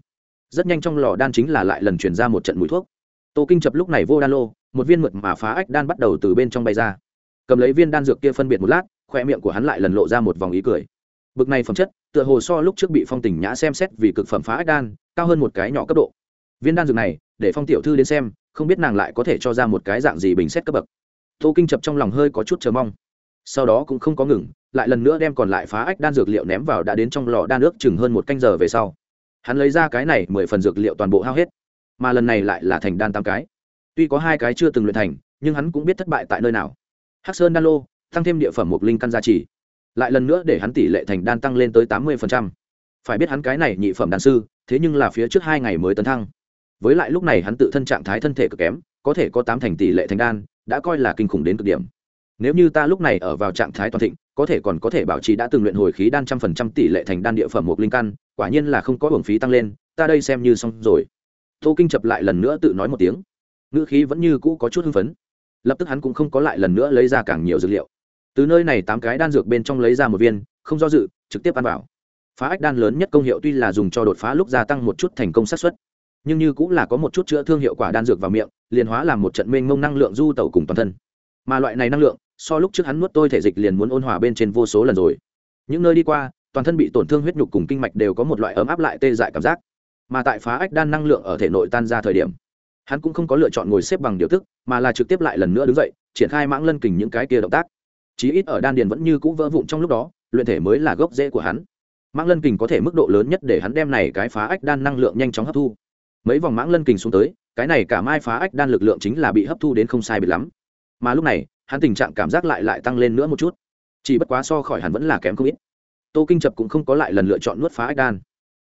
Rất nhanh trong lò đan chính là lại lần chuyển ra một trận mũi thuốc. Tô kinh chập lúc này vô đan lô, một viên mượt mà phá ách đan bắt đầu từ bên trong bay ra. Cầm lấy viên đan dược kia phân biệt một lát, khoe miệng của hắn lại lần lộ ra một vòng ý cười. Bực này phẩm chất, tựa hồ so lúc trước bị phong tình nhã xem xét vì cực phẩm phá ách đan, cao hơn một cái nhỏ cấp độ viên đan dược này, để phong tiểu thư đến xem, không biết nàng lại có thể cho ra một cái dạng gì bình xét cấp bậc. Tô kinh chập trong lòng hơi có chút chờ mong. Sau đó cũng không có ngừng, lại lần nữa đem còn lại phá ách đan dược liệu ném vào đã đến trong lò đan nước chừng hơn một canh giờ về sau. Hắn lấy ra cái này mười phần dược liệu toàn bộ hao hết, mà lần này lại là thành đan tám cái. Tuy có hai cái chưa từng luyện thành, nhưng hắn cũng biết thất bại tại nơi nào. Hắc sơn đan lô, tăng thêm địa phẩm mục linh căn gia trì. Lại lần nữa để hắn tỷ lệ thành đan tăng lên tới tám mươi phải biết hắn cái này nhị phẩm đan sư, thế nhưng là phía trước hai ngày mới tấn thăng với lại lúc này hắn tự thân trạng thái thân thể cực kém, có thể có tám thành tỷ lệ thành đan, đã coi là kinh khủng đến cực điểm. Nếu như ta lúc này ở vào trạng thái toàn thịnh, có thể còn có thể bảo trì đã từng luyện hồi khí đan trăm phần trăm tỷ lệ thành đan địa phẩm một linh căn, quả nhiên là không có hưởng phí tăng lên, ta đây xem như xong rồi. Tô kinh chập lại lần nữa tự nói một tiếng. Ngữ khí vẫn như cũ có chút hưng phấn. Lập tức hắn cũng không có lại lần nữa lấy ra càng nhiều dược liệu. Từ nơi này tám cái đan dược bên trong lấy ra một viên, không do dự, trực tiếp ăn vào. Phá ách đan lớn nhất công hiệu tuy là dùng cho đột phá lúc gia tăng một chút thành công xác suất nhưng như cũng là có một chút chữa thương hiệu quả đan dược vào miệng, liền hóa làm một trận mênh mông năng lượng du tẩu cùng toàn thân. Mà loại này năng lượng, so lúc trước hắn nuốt tôi thể dịch liền muốn ôn hòa bên trên vô số lần rồi. Những nơi đi qua, toàn thân bị tổn thương huyết nhục cùng kinh mạch đều có một loại ấm áp lại tê dại cảm giác. Mà tại phá ách đan năng lượng ở thể nội tan ra thời điểm, hắn cũng không có lựa chọn ngồi xếp bằng điều thức mà là trực tiếp lại lần nữa đứng dậy, triển khai mãng lân kình những cái kia động tác. Chí ít ở đan điền vẫn như cũ vỡ vụn trong lúc đó, luyện thể mới là gốc rễ của hắn. Mãng lân kình có thể mức độ lớn nhất để hắn đem này cái phá ách đan năng lượng nhanh chóng hấp thu mấy vòng mãng lân kình xuống tới, cái này cả mai phá ách đan lực lượng chính là bị hấp thu đến không sai biệt lắm. Mà lúc này, hắn tình trạng cảm giác lại lại tăng lên nữa một chút. Chỉ bất quá so khỏi hắn vẫn là kém không ít. Tô kinh chập cũng không có lại lần lựa chọn nuốt phá ách đan.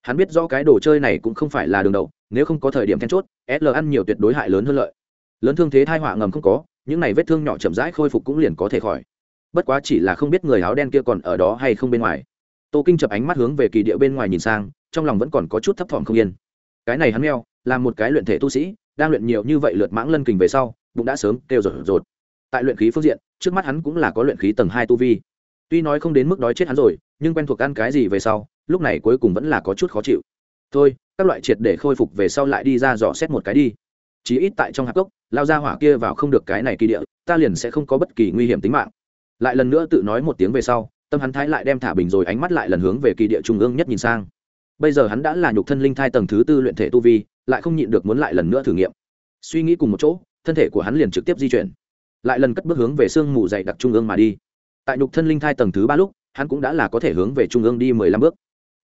Hắn biết do cái đồ chơi này cũng không phải là đường đầu nếu không có thời điểm then chốt sl ăn nhiều tuyệt đối hại lớn hơn lợi. Lớn thương thế thai họa ngầm không có, những này vết thương nhỏ chậm rãi khôi phục cũng liền có thể khỏi. Bất quá chỉ là không biết người áo đen kia còn ở đó hay không bên ngoài. Tô kinh chập ánh mắt hướng về kỳ địa bên ngoài nhìn sang, trong lòng vẫn còn có chút thấp thỏm không yên cái này hắn meo là một cái luyện thể tu sĩ, đang luyện nhiều như vậy lượt mãng lân kình về sau, bụng đã sớm kêu rột rột. Tại luyện khí phương diện, trước mắt hắn cũng là có luyện khí tầng hai tu vi. Tuy nói không đến mức đói chết hắn rồi, nhưng quen thuộc ăn cái gì về sau, lúc này cuối cùng vẫn là có chút khó chịu. Thôi, các loại triệt để khôi phục về sau lại đi ra dò xét một cái đi. Chí ít tại trong hạp cốc, lao ra hỏa kia vào không được cái này kỳ địa, ta liền sẽ không có bất kỳ nguy hiểm tính mạng. Lại lần nữa tự nói một tiếng về sau, tâm hắn thái lại đem thả bình rồi ánh mắt lại lần hướng về kỳ địa trung ương nhất nhìn sang bây giờ hắn đã là nhục thân linh thai tầng thứ tư luyện thể tu vi, lại không nhịn được muốn lại lần nữa thử nghiệm. Suy nghĩ cùng một chỗ, thân thể của hắn liền trực tiếp di chuyển. Lại lần cất bước hướng về sương mù dày đặc trung ương mà đi. Tại nhục thân linh thai tầng thứ ba lúc, hắn cũng đã là có thể hướng về trung ương đi mười lăm bước.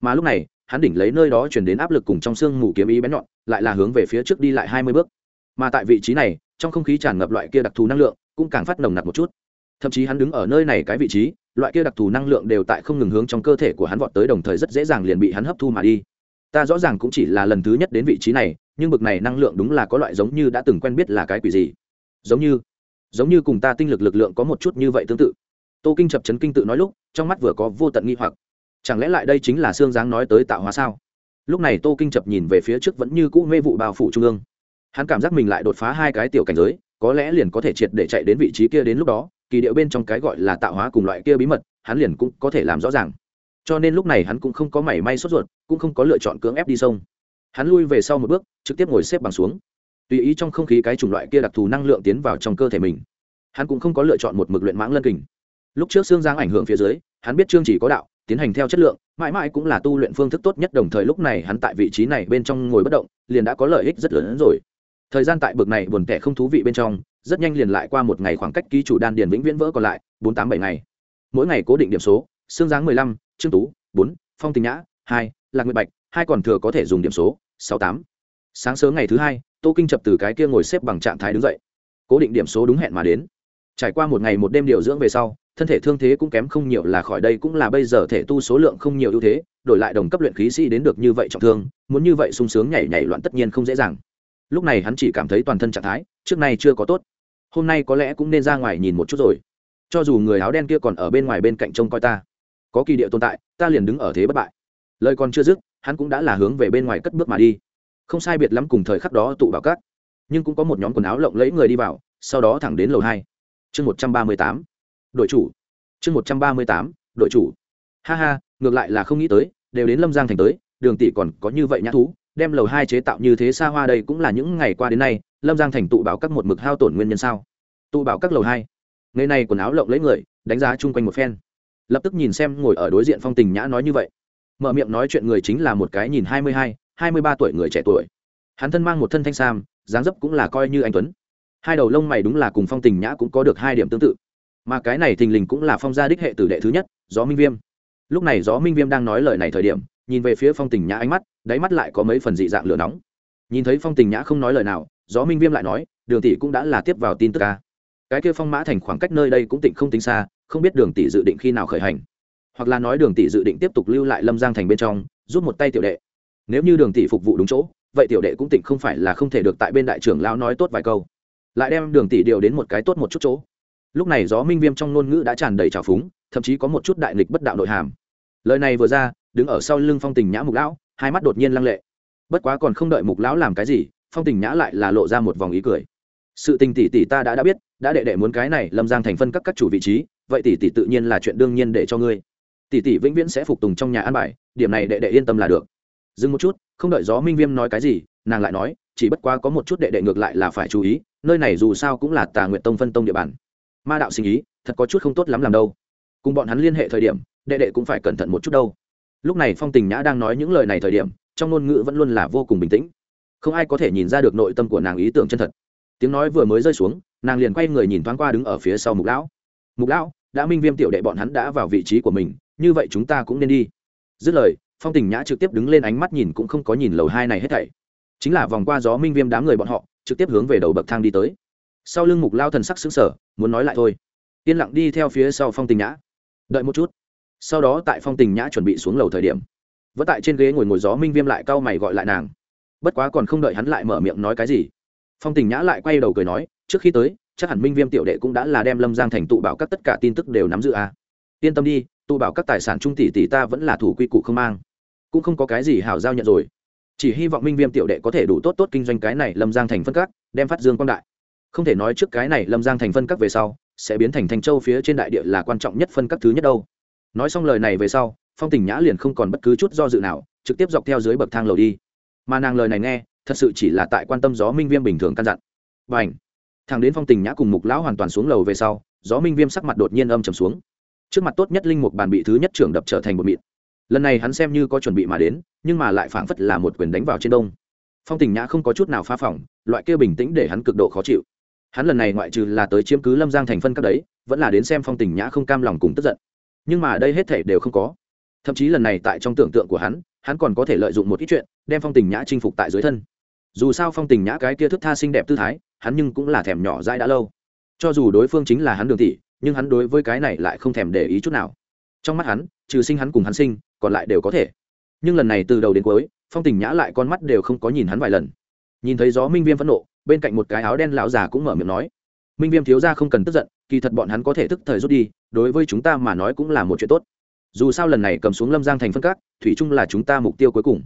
Mà lúc này, hắn đỉnh lấy nơi đó chuyển đến áp lực cùng trong sương mù kiếm ý bén nhọn, lại là hướng về phía trước đi lại hai mươi bước. Mà tại vị trí này, trong không khí tràn ngập loại kia đặc thù năng lượng, cũng càng phát nồng nặc một chút. Thậm chí hắn đứng ở nơi này cái vị trí loại kia đặc thù năng lượng đều tại không ngừng hướng trong cơ thể của hắn vọt tới đồng thời rất dễ dàng liền bị hắn hấp thu mà đi. Ta rõ ràng cũng chỉ là lần thứ nhất đến vị trí này, nhưng bực này năng lượng đúng là có loại giống như đã từng quen biết là cái quỷ gì. Giống như giống như cùng ta tinh lực lực lượng có một chút như vậy tương tự. Tô kinh chập chấn kinh tự nói lúc, trong mắt vừa có vô tận nghi hoặc. Chẳng lẽ lại đây chính là xương dáng nói tới tạo hóa sao? Lúc này tô kinh chập nhìn về phía trước vẫn như cũ mê vụ bao phủ trung ương. Hắn cảm giác mình lại đột phá hai cái tiểu cảnh giới, có lẽ liền có thể triệt để chạy đến vị trí kia đến lúc đó kỳ điệu bên trong cái gọi là tạo hóa cùng loại kia bí mật, hắn liền cũng có thể làm rõ ràng. Cho nên lúc này hắn cũng không có mảy may sốt ruột, cũng không có lựa chọn cưỡng ép đi sông. Hắn lui về sau một bước, trực tiếp ngồi xếp bằng xuống. Tùy ý trong không khí cái chủng loại kia đặc thù năng lượng tiến vào trong cơ thể mình. Hắn cũng không có lựa chọn một mực luyện mãng lân kình. Lúc trước xương giang ảnh hưởng phía dưới, hắn biết chương chỉ có đạo, tiến hành theo chất lượng, mãi mãi cũng là tu luyện phương thức tốt nhất đồng thời lúc này hắn tại vị trí này bên trong ngồi bất động, liền đã có lợi ích rất lớn hơn rồi. Thời gian tại bực này buồn tẻ không thú vị bên trong rất nhanh liền lại qua một ngày khoảng cách ký chủ đan điền vĩnh viễn vỡ còn lại, bốn tám bảy ngày. Mỗi ngày cố định điểm số, xương giáng mười lăm, trương tú, bốn, phong tình nhã, hai, lạc nguyệt bạch, hai còn thừa có thể dùng điểm số, sáu tám. Sáng sớm ngày thứ hai, tô kinh chập từ cái kia ngồi xếp bằng trạng thái đứng dậy. Cố định điểm số đúng hẹn mà đến. Trải qua một ngày một đêm điều dưỡng về sau, thân thể thương thế cũng kém không nhiều là khỏi đây cũng là bây giờ thể tu số lượng không nhiều ưu thế, đổi lại đồng cấp luyện khí sĩ đến được như vậy trọng thương, muốn như vậy sung sướng nhảy nhảy loạn tất nhiên không dễ dàng. Lúc này hắn chỉ cảm thấy toàn thân trạng thái trước nay chưa có tốt hôm nay có lẽ cũng nên ra ngoài nhìn một chút rồi. Cho dù người áo đen kia còn ở bên ngoài bên cạnh trông coi ta, có kỳ địa tồn tại, ta liền đứng ở thế bất bại. Lời còn chưa dứt, hắn cũng đã là hướng về bên ngoài cất bước mà đi. Không sai biệt lắm cùng thời khắc đó tụ vào cát nhưng cũng có một nhóm quần áo lộng lẫy người đi vào, sau đó thẳng đến lầu hai. Chương một trăm ba mươi tám. Đội chủ. Chương một trăm ba mươi tám. Đội chủ. Ha ha, ngược lại là không nghĩ tới, đều đến lâm giang thành tới, đường tỷ còn có như vậy nhã thú đem lầu hai chế tạo như thế xa hoa đây cũng là những ngày qua đến nay, lâm giang thành tụ bảo các một mực hao tổn nguyên nhân sao? Tụ bảo các lầu hai. Ngày này quần áo lộng lấy người, đánh giá chung quanh một phen. Lập tức nhìn xem ngồi ở đối diện phong tình nhã nói như vậy. Mở miệng nói chuyện người chính là một cái nhìn hai mươi hai hai mươi ba tuổi người trẻ tuổi. Hắn thân mang một thân thanh sam, dáng dấp cũng là coi như anh tuấn. Hai đầu lông mày đúng là cùng phong tình nhã cũng có được hai điểm tương tự. Mà cái này thình lình cũng là phong gia đích hệ tử đệ thứ nhất, gió minh viêm. Lúc này gió minh viêm đang nói lời này thời điểm, nhìn về phía phong tình nhã ánh mắt đáy mắt lại có mấy phần dị dạng lửa nóng. Nhìn thấy phong tình nhã không nói lời nào, gió minh viêm lại nói, đường tỷ cũng đã là tiếp vào tin tức ca cái kia phong mã thành khoảng cách nơi đây cũng tỉnh không tính xa, không biết đường tỷ dự định khi nào khởi hành. Hoặc là nói đường tỷ dự định tiếp tục lưu lại lâm giang thành bên trong, giúp một tay tiểu đệ. Nếu như đường tỷ phục vụ đúng chỗ, vậy tiểu đệ cũng tỉnh không phải là không thể được tại bên đại trưởng lão nói tốt vài câu. Lại đem đường tỷ điều đến một cái tốt một chút chỗ. Lúc này gió minh viêm trong ngôn ngữ đã tràn đầy trào phúng, thậm chí có một chút đại nghịch bất đạo nội hàm. Lời này vừa ra, đứng ở sau lưng phong tình nhã mục lão hai mắt đột nhiên lăng lệ. Bất quá còn không đợi mục lão làm cái gì, phong tình nhã lại là lộ ra một vòng ý cười. Sự tình tỷ tỷ ta đã đã biết, đã đệ đệ muốn cái này lâm giang thành phân các các chủ vị trí, vậy tỷ tỷ tự nhiên là chuyện đương nhiên để cho ngươi. Tỷ tỷ vĩnh viễn sẽ phục tùng trong nhà an bài, điểm này đệ đệ yên tâm là được. Dừng một chút, không đợi gió minh viêm nói cái gì, nàng lại nói, chỉ bất quá có một chút đệ đệ ngược lại là phải chú ý, nơi này dù sao cũng là tà nguyện tông phân tông địa bàn. Ma đạo sinh ý, thật có chút không tốt lắm làm đâu. Cùng bọn hắn liên hệ thời điểm, đệ đệ cũng phải cẩn thận một chút đâu lúc này phong tình nhã đang nói những lời này thời điểm, trong ngôn ngữ vẫn luôn là vô cùng bình tĩnh. Không ai có thể nhìn ra được nội tâm của nàng ý tưởng chân thật. Tiếng nói vừa mới rơi xuống, nàng liền quay người nhìn thoáng qua đứng ở phía sau mục lão. Mục lão, đã minh viêm tiểu đệ bọn hắn đã vào vị trí của mình, như vậy chúng ta cũng nên đi. Dứt lời, phong tình nhã trực tiếp đứng lên ánh mắt nhìn cũng không có nhìn lầu hai này hết thảy. Chính là vòng qua gió minh viêm đám người bọn họ, trực tiếp hướng về đầu bậc thang đi tới. Sau lưng mục lao thần sắc xứng sở muốn nói lại thôi. Yên lặng đi theo phía sau phong tình nhã. Đợi một chút sau đó tại phong tình nhã chuẩn bị xuống lầu thời điểm, vẫn tại trên ghế ngồi ngồi gió minh viêm lại cau mày gọi lại nàng. Bất quá còn không đợi hắn lại mở miệng nói cái gì, phong tình nhã lại quay đầu cười nói, trước khi tới, chắc hẳn minh viêm tiểu đệ cũng đã là đem lâm giang thành tụ bảo các tất cả tin tức đều nắm giữ à. yên tâm đi, tụ bảo các tài sản trung tỷ tỷ ta vẫn là thủ quy củ không mang, cũng không có cái gì hảo giao nhận rồi. Chỉ hy vọng minh viêm tiểu đệ có thể đủ tốt tốt kinh doanh cái này lâm giang thành phân các, đem phát dương quang đại. Không thể nói trước cái này lâm giang thành phân các về sau, sẽ biến thành thành châu phía trên đại địa là quan trọng nhất phân các thứ nhất đâu nói xong lời này về sau, phong tình nhã liền không còn bất cứ chút do dự nào, trực tiếp dọc theo dưới bậc thang lầu đi. Mà nàng lời này nghe, thật sự chỉ là tại quan tâm gió minh viêm bình thường căn dặn. Và ảnh thằng đến phong tình nhã cùng mục lão hoàn toàn xuống lầu về sau, gió minh viêm sắc mặt đột nhiên âm trầm xuống. Trước mặt tốt nhất linh mục bàn bị thứ nhất trưởng đập trở thành một mịn. Lần này hắn xem như có chuẩn bị mà đến, nhưng mà lại phảng phất là một quyền đánh vào trên đông. Phong tình nhã không có chút nào phá phỏng loại kia bình tĩnh để hắn cực độ khó chịu. Hắn lần này ngoại trừ là tới chiếm cứ lâm giang thành phân các đấy, vẫn là đến xem phong tình nhã không cam lòng cùng tức giận nhưng mà đây hết thể đều không có. Thậm chí lần này tại trong tưởng tượng của hắn hắn còn có thể lợi dụng một ít chuyện, đem phong tình nhã chinh phục tại dưới thân. Dù sao phong tình nhã cái kia thức tha xinh đẹp tư thái, hắn nhưng cũng là thèm nhỏ dãi đã lâu. Cho dù đối phương chính là hắn đường tỷ, nhưng hắn đối với cái này lại không thèm để ý chút nào. Trong mắt hắn, trừ sinh hắn cùng hắn sinh, còn lại đều có thể. Nhưng lần này từ đầu đến cuối, phong tình nhã lại con mắt đều không có nhìn hắn vài lần. Nhìn thấy gió minh viêm phẫn nộ, bên cạnh một cái áo đen lão già cũng mở miệng nói minh viêm thiếu ra không cần tức giận, kỳ thật bọn hắn có thể tức thời rút đi, đối với chúng ta mà nói cũng là một chuyện tốt. Dù sao lần này cầm xuống lâm giang thành phân các, thủy chung là chúng ta mục tiêu cuối cùng.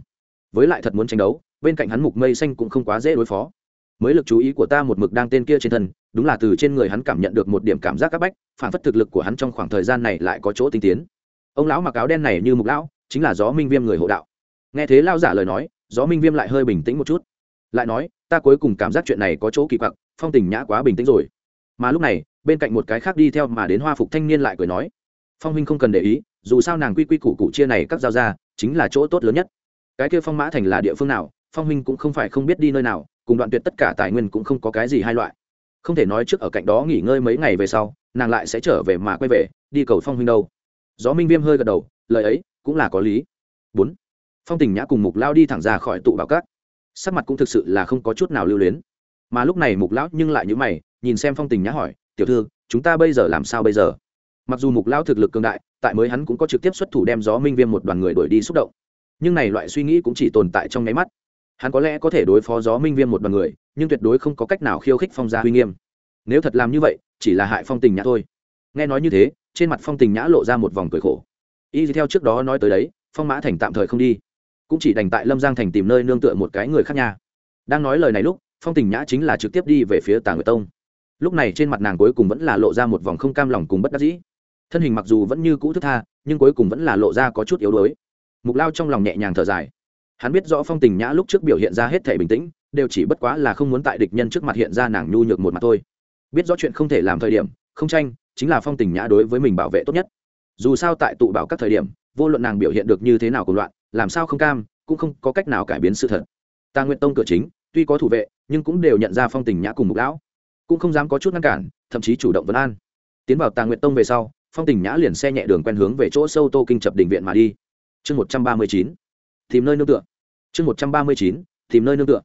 Với lại thật muốn tranh đấu, bên cạnh hắn mục mây xanh cũng không quá dễ đối phó. Mới lực chú ý của ta một mực đang tên kia trên thân, đúng là từ trên người hắn cảm nhận được một điểm cảm giác áp bách, phản phất thực lực của hắn trong khoảng thời gian này lại có chỗ tinh tiến. Ông lão mặc áo đen này như mục lão, chính là gió minh viêm người hộ đạo. Nghe thế lao giả lời nói, gió minh viêm lại hơi bình tĩnh một chút. Lại nói, ta cuối cùng cảm giác chuyện này có chỗ kỳ quặc, phong tình nhã quá bình tĩnh rồi mà lúc này, bên cạnh một cái khác đi theo mà đến hoa phục thanh niên lại cười nói, phong huynh không cần để ý, dù sao nàng quy quy củ cụ chia này các giao ra, chính là chỗ tốt lớn nhất. Cái kia phong mã thành là địa phương nào, phong huynh cũng không phải không biết đi nơi nào, cùng đoạn tuyệt tất cả tài nguyên cũng không có cái gì hai loại. Không thể nói trước ở cạnh đó nghỉ ngơi mấy ngày về sau, nàng lại sẽ trở về mà quay về, đi cầu phong huynh đâu. Gió minh viêm hơi gật đầu, lời ấy cũng là có lý. Bốn. Phong tình nhã cùng mục lao đi thẳng ra khỏi tụ bảo cát. Sắc mặt cũng thực sự là không có chút nào lưu luyến mà lúc này mục lão nhưng lại nhữ mày, nhìn xem phong tình nhã hỏi, tiểu thư, chúng ta bây giờ làm sao bây giờ? Mặc dù mục lão thực lực cường đại, tại mới hắn cũng có trực tiếp xuất thủ đem gió minh viêm một đoàn người đuổi đi xúc động. Nhưng này loại suy nghĩ cũng chỉ tồn tại trong nháy mắt. Hắn có lẽ có thể đối phó gió minh viêm một đoàn người, nhưng tuyệt đối không có cách nào khiêu khích phong gia huy nghiêm. Nếu thật làm như vậy, chỉ là hại phong tình nhã thôi. Nghe nói như thế, trên mặt phong tình nhã lộ ra một vòng cười khổ. Y theo trước đó nói tới đấy, phong mã thành tạm thời không đi. Cũng chỉ đành tại lâm giang thành tìm nơi nương tựa một cái người khác nhà đang nói lời này lúc phong tình nhã chính là trực tiếp đi về phía tà nguyệt tông. Lúc này trên mặt nàng cuối cùng vẫn là lộ ra một vòng không cam lòng cùng bất đắc dĩ. Thân hình mặc dù vẫn như cũ thức tha, nhưng cuối cùng vẫn là lộ ra có chút yếu đuối. Mục lao trong lòng nhẹ nhàng thở dài. Hắn biết rõ phong tình nhã lúc trước biểu hiện ra hết thể bình tĩnh, đều chỉ bất quá là không muốn tại địch nhân trước mặt hiện ra nàng nhu nhược một mặt thôi. Biết rõ chuyện không thể làm thời điểm, không tranh, chính là phong tình nhã đối với mình bảo vệ tốt nhất. Dù sao tại tụ bảo các thời điểm, vô luận nàng biểu hiện được như thế nào cùng loạn, làm sao không cam, cũng không có cách nào cải biến sự thật. Ta nguyện tông cửa chính tuy có thủ vệ, nhưng cũng đều nhận ra phong tình nhã cùng mục lão. Cũng không dám có chút ngăn cản, thậm chí chủ động vấn an. Tiến vào tà nguyện tông về sau, phong tình nhã liền xe nhẹ đường quen hướng về chỗ sâu tô kinh chập đình viện mà đi. Chương một trăm ba mươi chín, tìm nơi nương tựa. Chương một trăm ba mươi chín, tìm nơi nương tựa.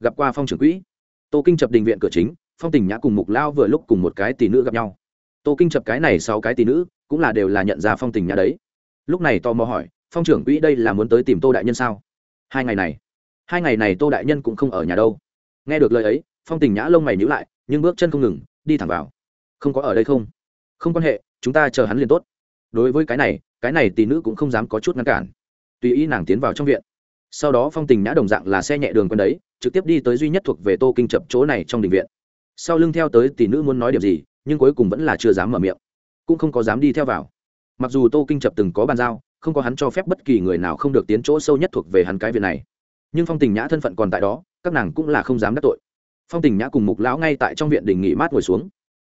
Gặp qua phong trưởng quỹ. Tô kinh chập đình viện cửa chính, phong tình nhã cùng mục lao vừa lúc cùng một cái tỷ nữ gặp nhau. Tô kinh chập cái này sau cái tỷ nữ, cũng là đều là nhận ra phong tình nhã đấy. Lúc này tò mò hỏi, phong trưởng quỹ đây là muốn tới tìm tô đại nhân sao? Hai ngày này hai ngày này tô đại nhân cũng không ở nhà đâu. Nghe được lời ấy, phong tình nhã lông mày nhữ lại, nhưng bước chân không ngừng, đi thẳng vào. Không có ở đây không? Không quan hệ, chúng ta chờ hắn liền tốt. Đối với cái này cái này tỷ nữ cũng không dám có chút ngăn cản. Tùy ý nàng tiến vào trong viện. Sau đó phong tình nhã đồng dạng là xe nhẹ đường quân đấy, trực tiếp đi tới duy nhất thuộc về tô kinh chập chỗ này trong đình viện. Sau lưng theo tới tỷ nữ muốn nói điểm gì, nhưng cuối cùng vẫn là chưa dám mở miệng. Cũng không có dám đi theo vào. Mặc dù tô kinh chập từng có bàn giao, không có hắn cho phép bất kỳ người nào không được tiến chỗ sâu nhất thuộc về hắn cái viện này nhưng phong tình nhã thân phận còn tại đó, các nàng cũng là không dám đắc tội. Phong tình nhã cùng mục lão ngay tại trong viện đình nghỉ mát ngồi xuống.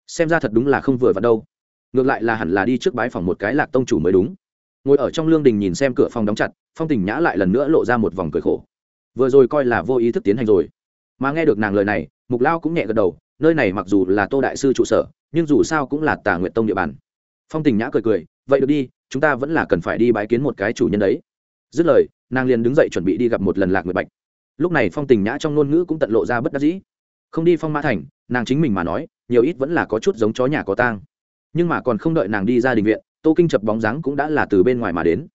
Xem ra thật đúng là không vừa vặn đâu. Ngược lại là hẳn là đi trước bái phòng một cái lạc tông chủ mới đúng. Ngồi ở trong lương đình nhìn xem cửa phòng đóng chặt, phong tình nhã lại lần nữa lộ ra một vòng cười khổ. Vừa rồi coi là vô ý thức tiến hành rồi. Mà nghe được nàng lời này, mục lao cũng nhẹ gật đầu, nơi này mặc dù là tô đại sư trụ sở, nhưng dù sao cũng là tà nguyện tông địa bàn. Phong tình nhã cười cười, vậy được đi, chúng ta vẫn là cần phải đi bái kiến một cái chủ nhân đấy. Dứt lời nàng liền đứng dậy chuẩn bị đi gặp một lần lạc nguyệt bạch. Lúc này phong tình nhã trong ngôn ngữ cũng tận lộ ra bất đắc dĩ. Không đi phong mã thành, nàng chính mình mà nói, nhiều ít vẫn là có chút giống chó nhà có tang. Nhưng mà còn không đợi nàng đi ra đình viện, tô kinh chập bóng dáng cũng đã là từ bên ngoài mà đến.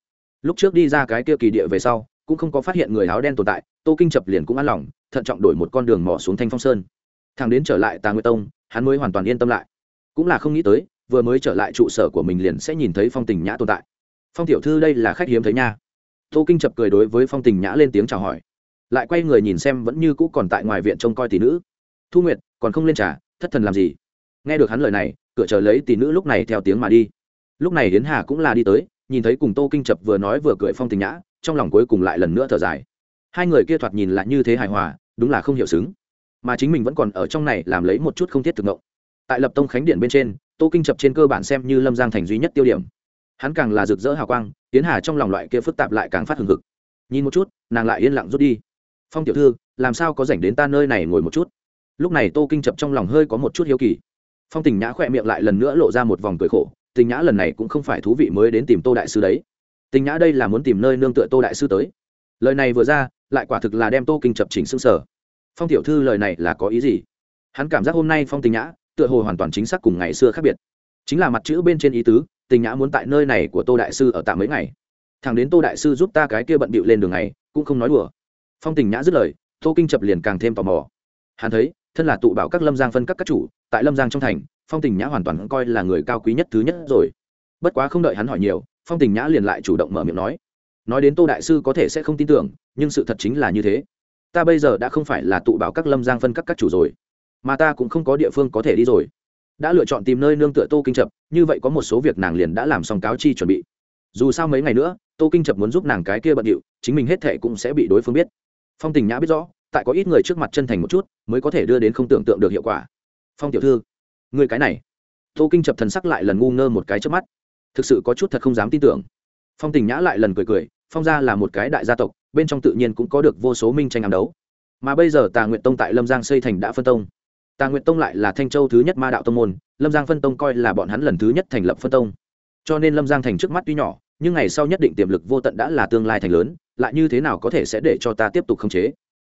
Lúc trước đi ra cái kia kỳ địa về sau, cũng không có phát hiện người áo đen tồn tại, tô kinh chập liền cũng an lòng, thận trọng đổi một con đường mỏ xuống thanh phong sơn. Thằng đến trở lại tà nguyệt tông, hắn mới hoàn toàn yên tâm lại. Cũng là không nghĩ tới, vừa mới trở lại trụ sở của mình liền sẽ nhìn thấy phong tình nhã tồn tại. Phong tiểu thư đây là khách hiếm thấy nha tô kinh chập cười đối với phong tình nhã lên tiếng chào hỏi. Lại quay người nhìn xem vẫn như cũ còn tại ngoài viện trông coi tỷ nữ. Thu nguyệt còn không lên trà, thất thần làm gì? Nghe được hắn lời này cửa chờ lấy tỷ nữ lúc này theo tiếng mà đi. Lúc này hiến hà cũng là đi tới nhìn thấy cùng tô kinh chập vừa nói vừa cười phong tình nhã trong lòng cuối cùng lại lần nữa thở dài. Hai người kia thoạt nhìn lại như thế hài hòa đúng là không hiểu xứng. Mà chính mình vẫn còn ở trong này làm lấy một chút không thiết thực động tại lập tông khánh điện bên trên tô kinh chập trên cơ bản xem như lâm giang thành duy nhất tiêu điểm hắn càng là rực rỡ hào quang tiến hà trong lòng loại kia phức tạp lại càng phát hừng hực. Nhìn một chút, nàng lại yên lặng rút đi. Phong tiểu thư, làm sao có rảnh đến ta nơi này ngồi một chút? Lúc này tô kinh chập trong lòng hơi có một chút hiếu kỳ. Phong tình nhã khỏe miệng lại lần nữa lộ ra một vòng cười khổ, tình nhã lần này cũng không phải thú vị mới đến tìm tô đại sư đấy. Tình nhã đây là muốn tìm nơi nương tựa tô đại sư tới. Lời này vừa ra, lại quả thực là đem tô kinh chập chỉnh xương sở phong tiểu thư, lời này là có ý gì? Hắn cảm giác hôm nay phong tình nhã tựa hồ hoàn toàn chính xác cùng ngày xưa khác biệt. Chính là mặt chữ bên trên ý tứ tình nhã muốn tại nơi này của tô đại sư ở tạm mấy ngày. Thằng đến tô đại sư giúp ta cái kia bận bịu lên đường này, cũng không nói đùa. Phong tình nhã dứt lời, tô kinh chập liền càng thêm tò mò. Hắn thấy, thân là tụ bảo các lâm giang phân các các chủ, tại lâm giang trong thành, phong tình nhã hoàn toàn coi là người cao quý nhất thứ nhất rồi. Bất quá không đợi hắn hỏi nhiều, phong tình nhã liền lại chủ động mở miệng nói. Nói đến tô đại sư có thể sẽ không tin tưởng, nhưng sự thật chính là như thế. Ta bây giờ đã không phải là tụ bảo các lâm giang phân các các chủ rồi, mà ta cũng không có địa phương có thể đi rồi đã lựa chọn tìm nơi nương tựa tô kinh chập, như vậy có một số việc nàng liền đã làm xong cáo chi chuẩn bị. Dù sao mấy ngày nữa, tô kinh chập muốn giúp nàng cái kia bận điệu, chính mình hết thệ cũng sẽ bị đối phương biết. Phong tình nhã biết rõ, tại có ít người trước mặt chân thành một chút, mới có thể đưa đến không tưởng tượng được hiệu quả. Phong tiểu thư, người cái này. Tô kinh chập thần sắc lại lần ngu ngơ một cái trước mắt. Thực sự có chút thật không dám tin tưởng. Phong tình nhã lại lần cười cười, phong gia là một cái đại gia tộc, bên trong tự nhiên cũng có được vô số minh tranh ám đấu. Mà bây giờ tà nguyện tông tại lâm giang xây thành đã phân tông tà nguyện tông lại là thanh châu thứ nhất ma đạo tông môn, lâm giang phân tông coi là bọn hắn lần thứ nhất thành lập phân tông. Cho nên lâm giang thành trước mắt tuy nhỏ, nhưng ngày sau nhất định tiềm lực vô tận đã là tương lai thành lớn, lại như thế nào có thể sẽ để cho ta tiếp tục khống chế?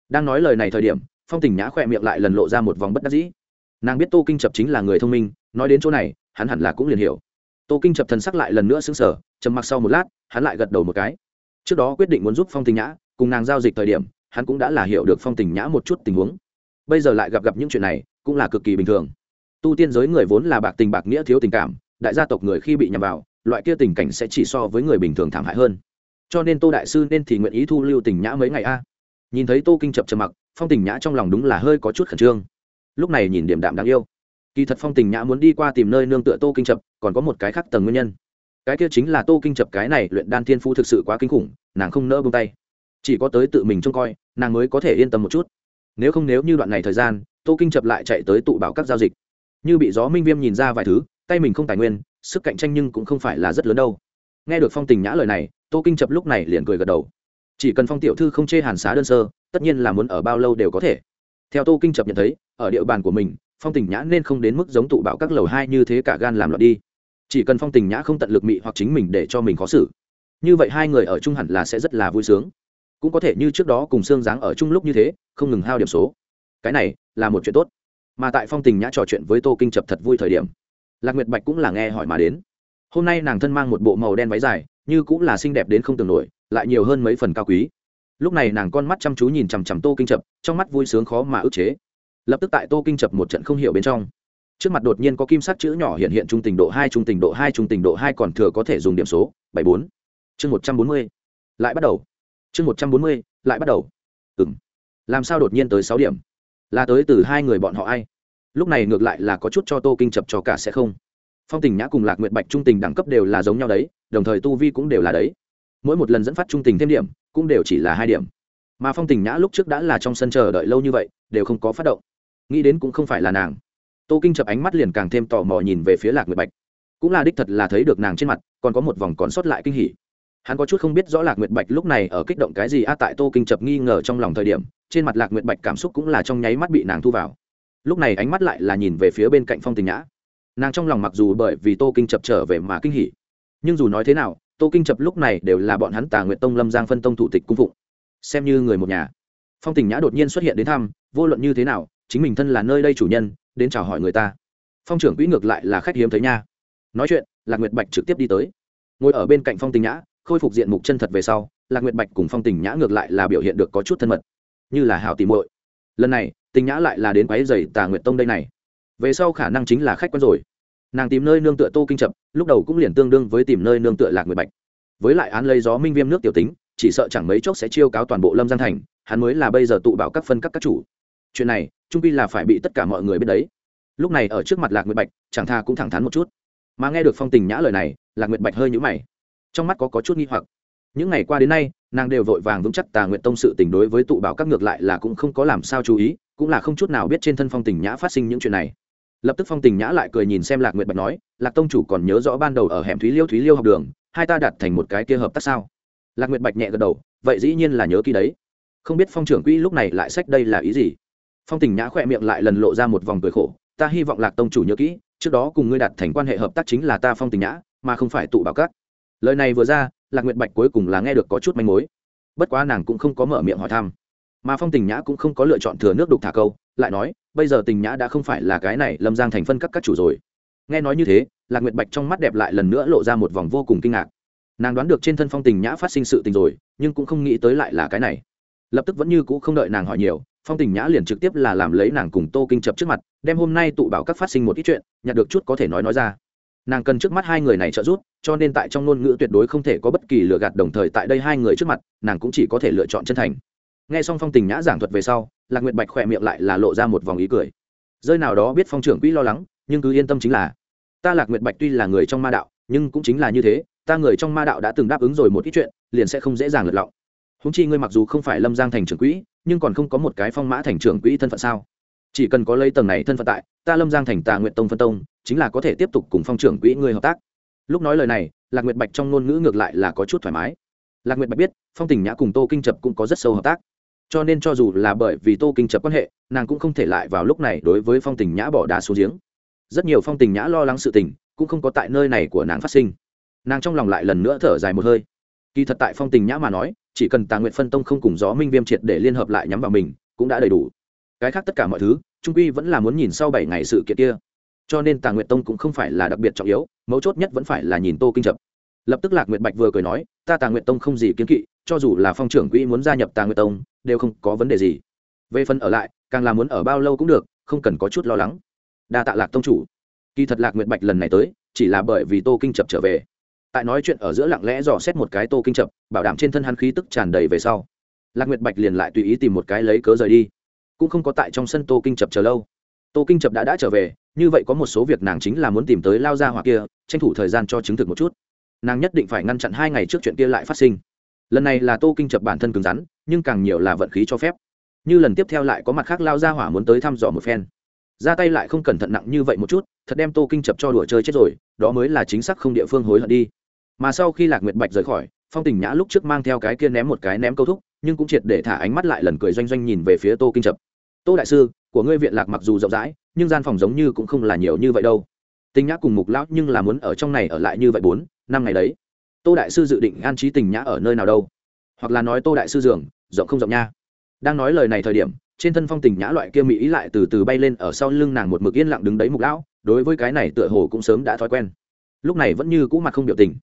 Đang nói lời này thời điểm, phong tình nhã khỏe miệng lại lần lộ ra một vòng bất đắc dĩ. Nàng biết tô kinh chập chính là người thông minh, nói đến chỗ này, hắn hẳn là cũng liền hiểu. Tô kinh chập thần sắc lại lần nữa xứng sở trầm mặc sau một lát, hắn lại gật đầu một cái. Trước đó quyết định muốn giúp phong tình nhã, cùng nàng giao dịch thời điểm, hắn cũng đã là hiểu được phong tình nhã một chút tình huống bây giờ lại gặp gặp những chuyện này cũng là cực kỳ bình thường. Tu tiên giới người vốn là bạc tình bạc nghĩa thiếu tình cảm, đại gia tộc người khi bị nhầm vào, loại kia tình cảnh sẽ chỉ so với người bình thường thảm hại hơn. Cho nên tô đại sư nên thì nguyện ý thu lưu tình nhã mấy ngày a. Nhìn thấy tô kinh chập trầm mặc, phong tình nhã trong lòng đúng là hơi có chút khẩn trương. Lúc này nhìn điểm đạm đáng yêu. Kỳ thật phong tình nhã muốn đi qua tìm nơi nương tựa tô kinh chập còn có một cái khác tầng nguyên nhân. Cái kia chính là tô kinh chập cái này luyện đan thiên phu thực sự quá kinh khủng, nàng không nỡ bông tay. Chỉ có tới tự mình trông coi, nàng mới có thể yên tâm một chút nếu không nếu như đoạn này thời gian, tô kinh chập lại chạy tới tụ bảo các giao dịch. Như bị gió minh viêm nhìn ra vài thứ, tay mình không tài nguyên, sức cạnh tranh nhưng cũng không phải là rất lớn đâu. Nghe được phong tình nhã lời này, tô kinh chập lúc này liền cười gật đầu. Chỉ cần phong tiểu thư không chê hàn xá đơn sơ, tất nhiên là muốn ở bao lâu đều có thể. Theo tô kinh chập nhận thấy, ở địa bàn của mình, phong tình nhã nên không đến mức giống tụ bạo các lầu hai như thế cả gan làm loạn đi. Chỉ cần phong tình nhã không tận lực mị hoặc chính mình để cho mình khó xử. Như vậy hai người ở chung hẳn là sẽ rất là vui sướng cũng có thể như trước đó cùng xương dáng ở chung lúc như thế, không ngừng hao điểm số. Cái này là một chuyện tốt. Mà tại phong tình nhã trò chuyện với tô kinh chập thật vui thời điểm, lạc nguyệt bạch cũng là nghe hỏi mà đến. Hôm nay nàng thân mang một bộ màu đen váy dài, như cũng là xinh đẹp đến không tưởng nổi, lại nhiều hơn mấy phần cao quý. Lúc này nàng con mắt chăm chú nhìn chằm chằm tô kinh chập, trong mắt vui sướng khó mà ức chế. Lập tức tại tô kinh chập một trận không hiểu bên trong. Trước mặt đột nhiên có kim sắc chữ nhỏ hiện hiện trung tình độ hai, trung tình độ hai, trung tình độ hai còn thừa có thể dùng điểm số, bảy bốn. Chương một trăm bốn mươi. Lại bắt đầu chương một trăm bốn mươi, lại bắt đầu. Ừng làm sao đột nhiên tới sáu điểm? Là tới từ hai người bọn họ ai? Lúc này ngược lại là có chút cho tô kinh chập cho cả sẽ không. Phong tình nhã cùng lạc nguyện bạch trung tình đẳng cấp đều là giống nhau đấy, đồng thời tu vi cũng đều là đấy. Mỗi một lần dẫn phát trung tình thêm điểm, cũng đều chỉ là hai điểm. Mà phong tình nhã lúc trước đã là trong sân chờ đợi lâu như vậy, đều không có phát động. Nghĩ đến cũng không phải là nàng. Tô kinh chập ánh mắt liền càng thêm tò mò nhìn về phía lạc nguyệt bạch. Cũng là đích thật là thấy được nàng trên mặt, còn có một vòng còn sót lại kinh hỉ hắn có chút không biết rõ lạc nguyệt bạch lúc này ở kích động cái gì, a, tại tô kinh chập nghi ngờ trong lòng thời điểm, trên mặt lạc nguyệt bạch cảm xúc cũng là trong nháy mắt bị nàng thu vào. Lúc này ánh mắt lại là nhìn về phía bên cạnh phong tình nhã. Nàng trong lòng mặc dù bởi vì tô kinh chập trở về mà kinh hỉ, nhưng dù nói thế nào, tô kinh chập lúc này đều là bọn hắn tà nguyện tông lâm giang phân tông thủ tịch cung phụng. Xem như người một nhà. Phong tình nhã đột nhiên xuất hiện đến thăm, vô luận như thế nào, chính mình thân là nơi đây chủ nhân, đến chào hỏi người ta. Phong trưởng quỹ ngược lại là khách hiếm thấy nha. Nói chuyện, lạc nguyệt bạch trực tiếp đi tới. Ngồi ở bên cạnh phong tình nhã khôi phục diện mục chân thật về sau, lạc nguyệt bạch cùng phong tình nhã ngược lại là biểu hiện được có chút thân mật. Như là hào tìm muội. Lần này, tình nhã lại là đến quái dày tà nguyệt tông đây này. Về sau khả năng chính là khách quen rồi. Nàng tìm nơi nương tựa tô kinh chậm lúc đầu cũng liền tương đương với tìm nơi nương tựa lạc nguyệt bạch. Với lại án lấy gió minh viêm nước tiểu tính, chỉ sợ chẳng mấy chốc sẽ chiêu cáo toàn bộ lâm giang thành, hắn mới là bây giờ tụ bảo các phân các các chủ. Chuyện này, trung pi là phải bị tất cả mọi người biết đấy. Lúc này ở trước mặt lạc nguyệt bạch, chẳng tha cũng thẳng thắn một chút. Mà nghe được phong tình nhã lời này, lạc nguyệt bạch hơi nhũ mày trong mắt có, có chút nghi hoặc. Những ngày qua đến nay nàng đều vội vàng vững chắc tà nguyện tông sự tình đối với tụ bảo các ngược lại là cũng không có làm sao chú ý cũng là không chút nào biết trên thân phong tình nhã phát sinh những chuyện này. Lập tức phong tình nhã lại cười nhìn xem lạc nguyệt bạch nói lạc tông chủ còn nhớ rõ ban đầu ở hẻm thúy liêu thúy liêu học đường hai ta đặt thành một cái kia hợp tác sao? Lạc nguyệt bạch nhẹ gật đầu vậy dĩ nhiên là nhớ kỹ đấy. Không biết phong trưởng quỹ lúc này lại sách đây là ý gì? Phong tình nhã khỏe miệng lại lần lộ ra một vòng cười khổ ta hy vọng lạc tông chủ nhớ kỹ trước đó cùng ngươi đặt thành quan hệ hợp tác chính là ta phong tình nhã mà không phải tụ bảo các lời này vừa ra, lạc nguyệt bạch cuối cùng là nghe được có chút manh mối. Bất quá nàng cũng không có mở miệng hỏi thăm. Mà phong tình nhã cũng không có lựa chọn thừa nước đục thả câu, lại nói, bây giờ tình nhã đã không phải là cái này lâm giang thành phân các các chủ rồi. Nghe nói như thế, lạc nguyệt bạch trong mắt đẹp lại lần nữa lộ ra một vòng vô cùng kinh ngạc. Nàng đoán được trên thân phong tình nhã phát sinh sự tình rồi, nhưng cũng không nghĩ tới lại là cái này. Lập tức vẫn như cũ không đợi nàng hỏi nhiều, phong tình nhã liền trực tiếp là làm lấy nàng cùng tô kinh chập trước mặt, đem hôm nay tụ bảo các phát sinh một ít chuyện, nhặt được chút có thể nói nói ra nàng cần trước mắt hai người này trợ giúp, cho nên tại trong ngôn ngữ tuyệt đối không thể có bất kỳ lựa gạt đồng thời tại đây hai người trước mặt, nàng cũng chỉ có thể lựa chọn chân thành. Nghe xong phong tình nhã giảng thuật về sau, lạc nguyệt bạch khỏe miệng lại là lộ ra một vòng ý cười. Rơi nào đó biết phong trưởng quỹ lo lắng, nhưng cứ yên tâm chính là, ta lạc nguyệt bạch tuy là người trong ma đạo, nhưng cũng chính là như thế, ta người trong ma đạo đã từng đáp ứng rồi một ít chuyện, liền sẽ không dễ dàng lật lọng. Húng chi ngươi mặc dù không phải lâm giang thành trưởng quỹ, nhưng còn không có một cái phong mã thành trưởng quỹ thân phận sao? Chỉ cần có lấy tầng này thân phận tại, ta lâm giang thành tà nguyện tông phân tông chính là có thể tiếp tục cùng phong trưởng quỹ ngươi hợp tác. Lúc nói lời này, lạc nguyệt bạch trong ngôn ngữ ngược lại là có chút thoải mái. Lạc nguyệt bạch biết, phong tình nhã cùng tô kinh trập cũng có rất sâu hợp tác. Cho nên cho dù là bởi vì tô kinh trập quan hệ, nàng cũng không thể lại vào lúc này đối với phong tình nhã bỏ đá xuống giếng. Rất nhiều phong tình nhã lo lắng sự tình, cũng không có tại nơi này của nàng phát sinh. Nàng trong lòng lại lần nữa thở dài một hơi. Kỳ thật tại phong tình nhã mà nói, chỉ cần tà nguyện phân tông không cùng gió minh viêm triệt để liên hợp lại nhắm vào mình, cũng đã đầy đủ. Cái khác tất cả mọi thứ, trung quy vẫn là muốn nhìn sau bảy ngày sự kiện kia cho nên tà Nguyệt tông cũng không phải là đặc biệt trọng yếu, mấu chốt nhất vẫn phải là nhìn tô kinh chập lập tức lạc nguyệt bạch vừa cười nói, ta tà Nguyệt tông không gì kiến kỵ, cho dù là phong trưởng quỹ muốn gia nhập tà Nguyệt tông, đều không có vấn đề gì. Về phần ở lại, càng là muốn ở bao lâu cũng được, không cần có chút lo lắng. Đa tạ lạc tông chủ. Kỳ thật lạc nguyệt bạch lần này tới, chỉ là bởi vì tô kinh chập trở về. Tại nói chuyện ở giữa lặng lẽ dò xét một cái tô kinh chập bảo đảm trên thân hắn khí tức tràn đầy về sau. Lạc nguyệt bạch liền lại tùy ý tìm một cái lấy cớ rời đi. Cũng không có tại trong sân tô kinh chập chờ lâu. Tô kinh chập đã đã trở về như vậy có một số việc nàng chính là muốn tìm tới lao ra hoặc kia, tranh thủ thời gian cho chứng thực một chút. Nàng nhất định phải ngăn chặn hai ngày trước chuyện kia lại phát sinh. Lần này là tô kinh chập bản thân cứng rắn, nhưng càng nhiều là vận khí cho phép. Như lần tiếp theo lại có mặt khác lao ra hỏa muốn tới thăm dò một phen. Ra tay lại không cẩn thận nặng như vậy một chút, thật đem tô kinh chập cho đùa chơi chết rồi, đó mới là chính xác không địa phương hối hận đi. Mà sau khi lạc nguyệt bạch rời khỏi, phong tình nhã lúc trước mang theo cái kia ném một cái ném câu thúc, nhưng cũng triệt để thả ánh mắt lại lần cười doanh doanh nhìn về phía tô kinh chập. Tô đại sư của ngươi viện lạc mặc dù rộng rãi, nhưng gian phòng giống như cũng không là nhiều như vậy đâu. Tình nhã cùng mục lão nhưng là muốn ở trong này ở lại như vậy bốn, năm ngày đấy. Tô đại sư dự định an trí tình nhã ở nơi nào đâu? Hoặc là nói tô đại sư giường, rộng không rộng nha? Đang nói lời này thời điểm, trên thân phong tình nhã loại kia mỹ ý lại từ từ bay lên ở sau lưng nàng một mực yên lặng đứng đấy mục lão, đối với cái này tựa hồ cũng sớm đã thói quen. Lúc này vẫn như cũ mặt không biểu tình.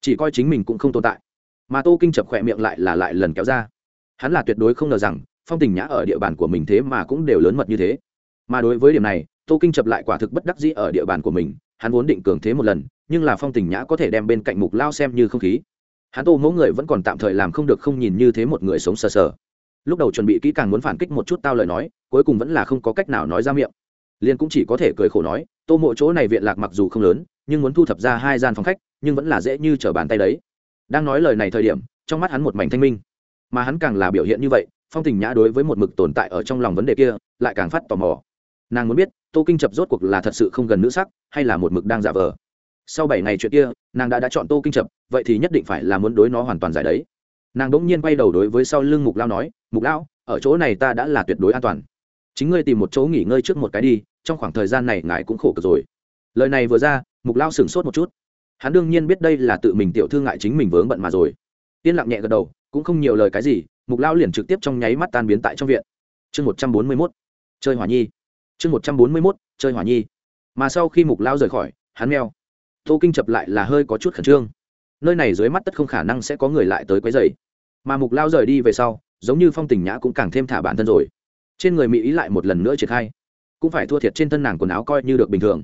Chỉ coi chính mình cũng không tồn tại. Mà tô kinh chập khỏe miệng lại là lại lần kéo ra. Hắn là tuyệt đối không ngờ rằng phong tình nhã ở địa bàn của mình thế mà cũng đều lớn mật như thế. Mà đối với điểm này, tô kinh chập lại quả thực bất đắc dĩ ở địa bàn của mình, hắn vốn định cường thế một lần, nhưng là phong tình nhã có thể đem bên cạnh mục lao xem như không khí. Hắn tô mẫu người vẫn còn tạm thời làm không được không nhìn như thế một người sống sờ sờ. Lúc đầu chuẩn bị kỹ càng muốn phản kích một chút tao lời nói, cuối cùng vẫn là không có cách nào nói ra miệng. Liên cũng chỉ có thể cười khổ nói, tô mộ chỗ này viện lạc mặc dù không lớn, nhưng muốn thu thập ra hai gian phòng khách, nhưng vẫn là dễ như trở bàn tay đấy. Đang nói lời này thời điểm, trong mắt hắn một mảnh thanh minh. Mà hắn càng là biểu hiện như vậy phong tình nhã đối với một mực tồn tại ở trong lòng vấn đề kia, lại càng phát tò mò. Nàng muốn biết, tô kinh chập rốt cuộc là thật sự không gần nữ sắc, hay là một mực đang giả vờ? Sau bảy ngày chuyện kia, nàng đã đã chọn tô kinh chập, vậy thì nhất định phải là muốn đối nó hoàn toàn giải đấy. Nàng đ ỗ n g nhiên quay đầu đối với sau lưng mục lao nói, mục lao, ở chỗ này ta đã là tuyệt đối an toàn. Chính ngươi tìm một chỗ nghỉ ngơi trước một cái đi, trong khoảng thời gian này ngài cũng khổ cực rồi. Lời này vừa ra, mục lao sửng sốt một chút. Hắn đương nhiên biết đây là tự mình tiểu thương ngại chính mình vướng bận mà rồi. Yên lặng nhẹ gật đầu, cũng không nhiều lời cái gì mục lao liền trực tiếp trong nháy mắt tan biến tại trong viện. Chương một trăm bốn mươi mốt, chơi hỏa nhi. Chương một trăm bốn mươi mốt, chơi hỏa nhi. Mà sau khi mục lao rời khỏi, hắn meo. Tô kinh chập lại là hơi có chút khẩn trương. Nơi này dưới mắt tất không khả năng sẽ có người lại tới quấy dày mà mục lao rời đi về sau, giống như phong tình nhã cũng càng thêm thả bản thân rồi. Trên người mỹ ý lại một lần nữa triển khai. Cũng phải thua thiệt trên thân nàng quần áo coi như được bình thường.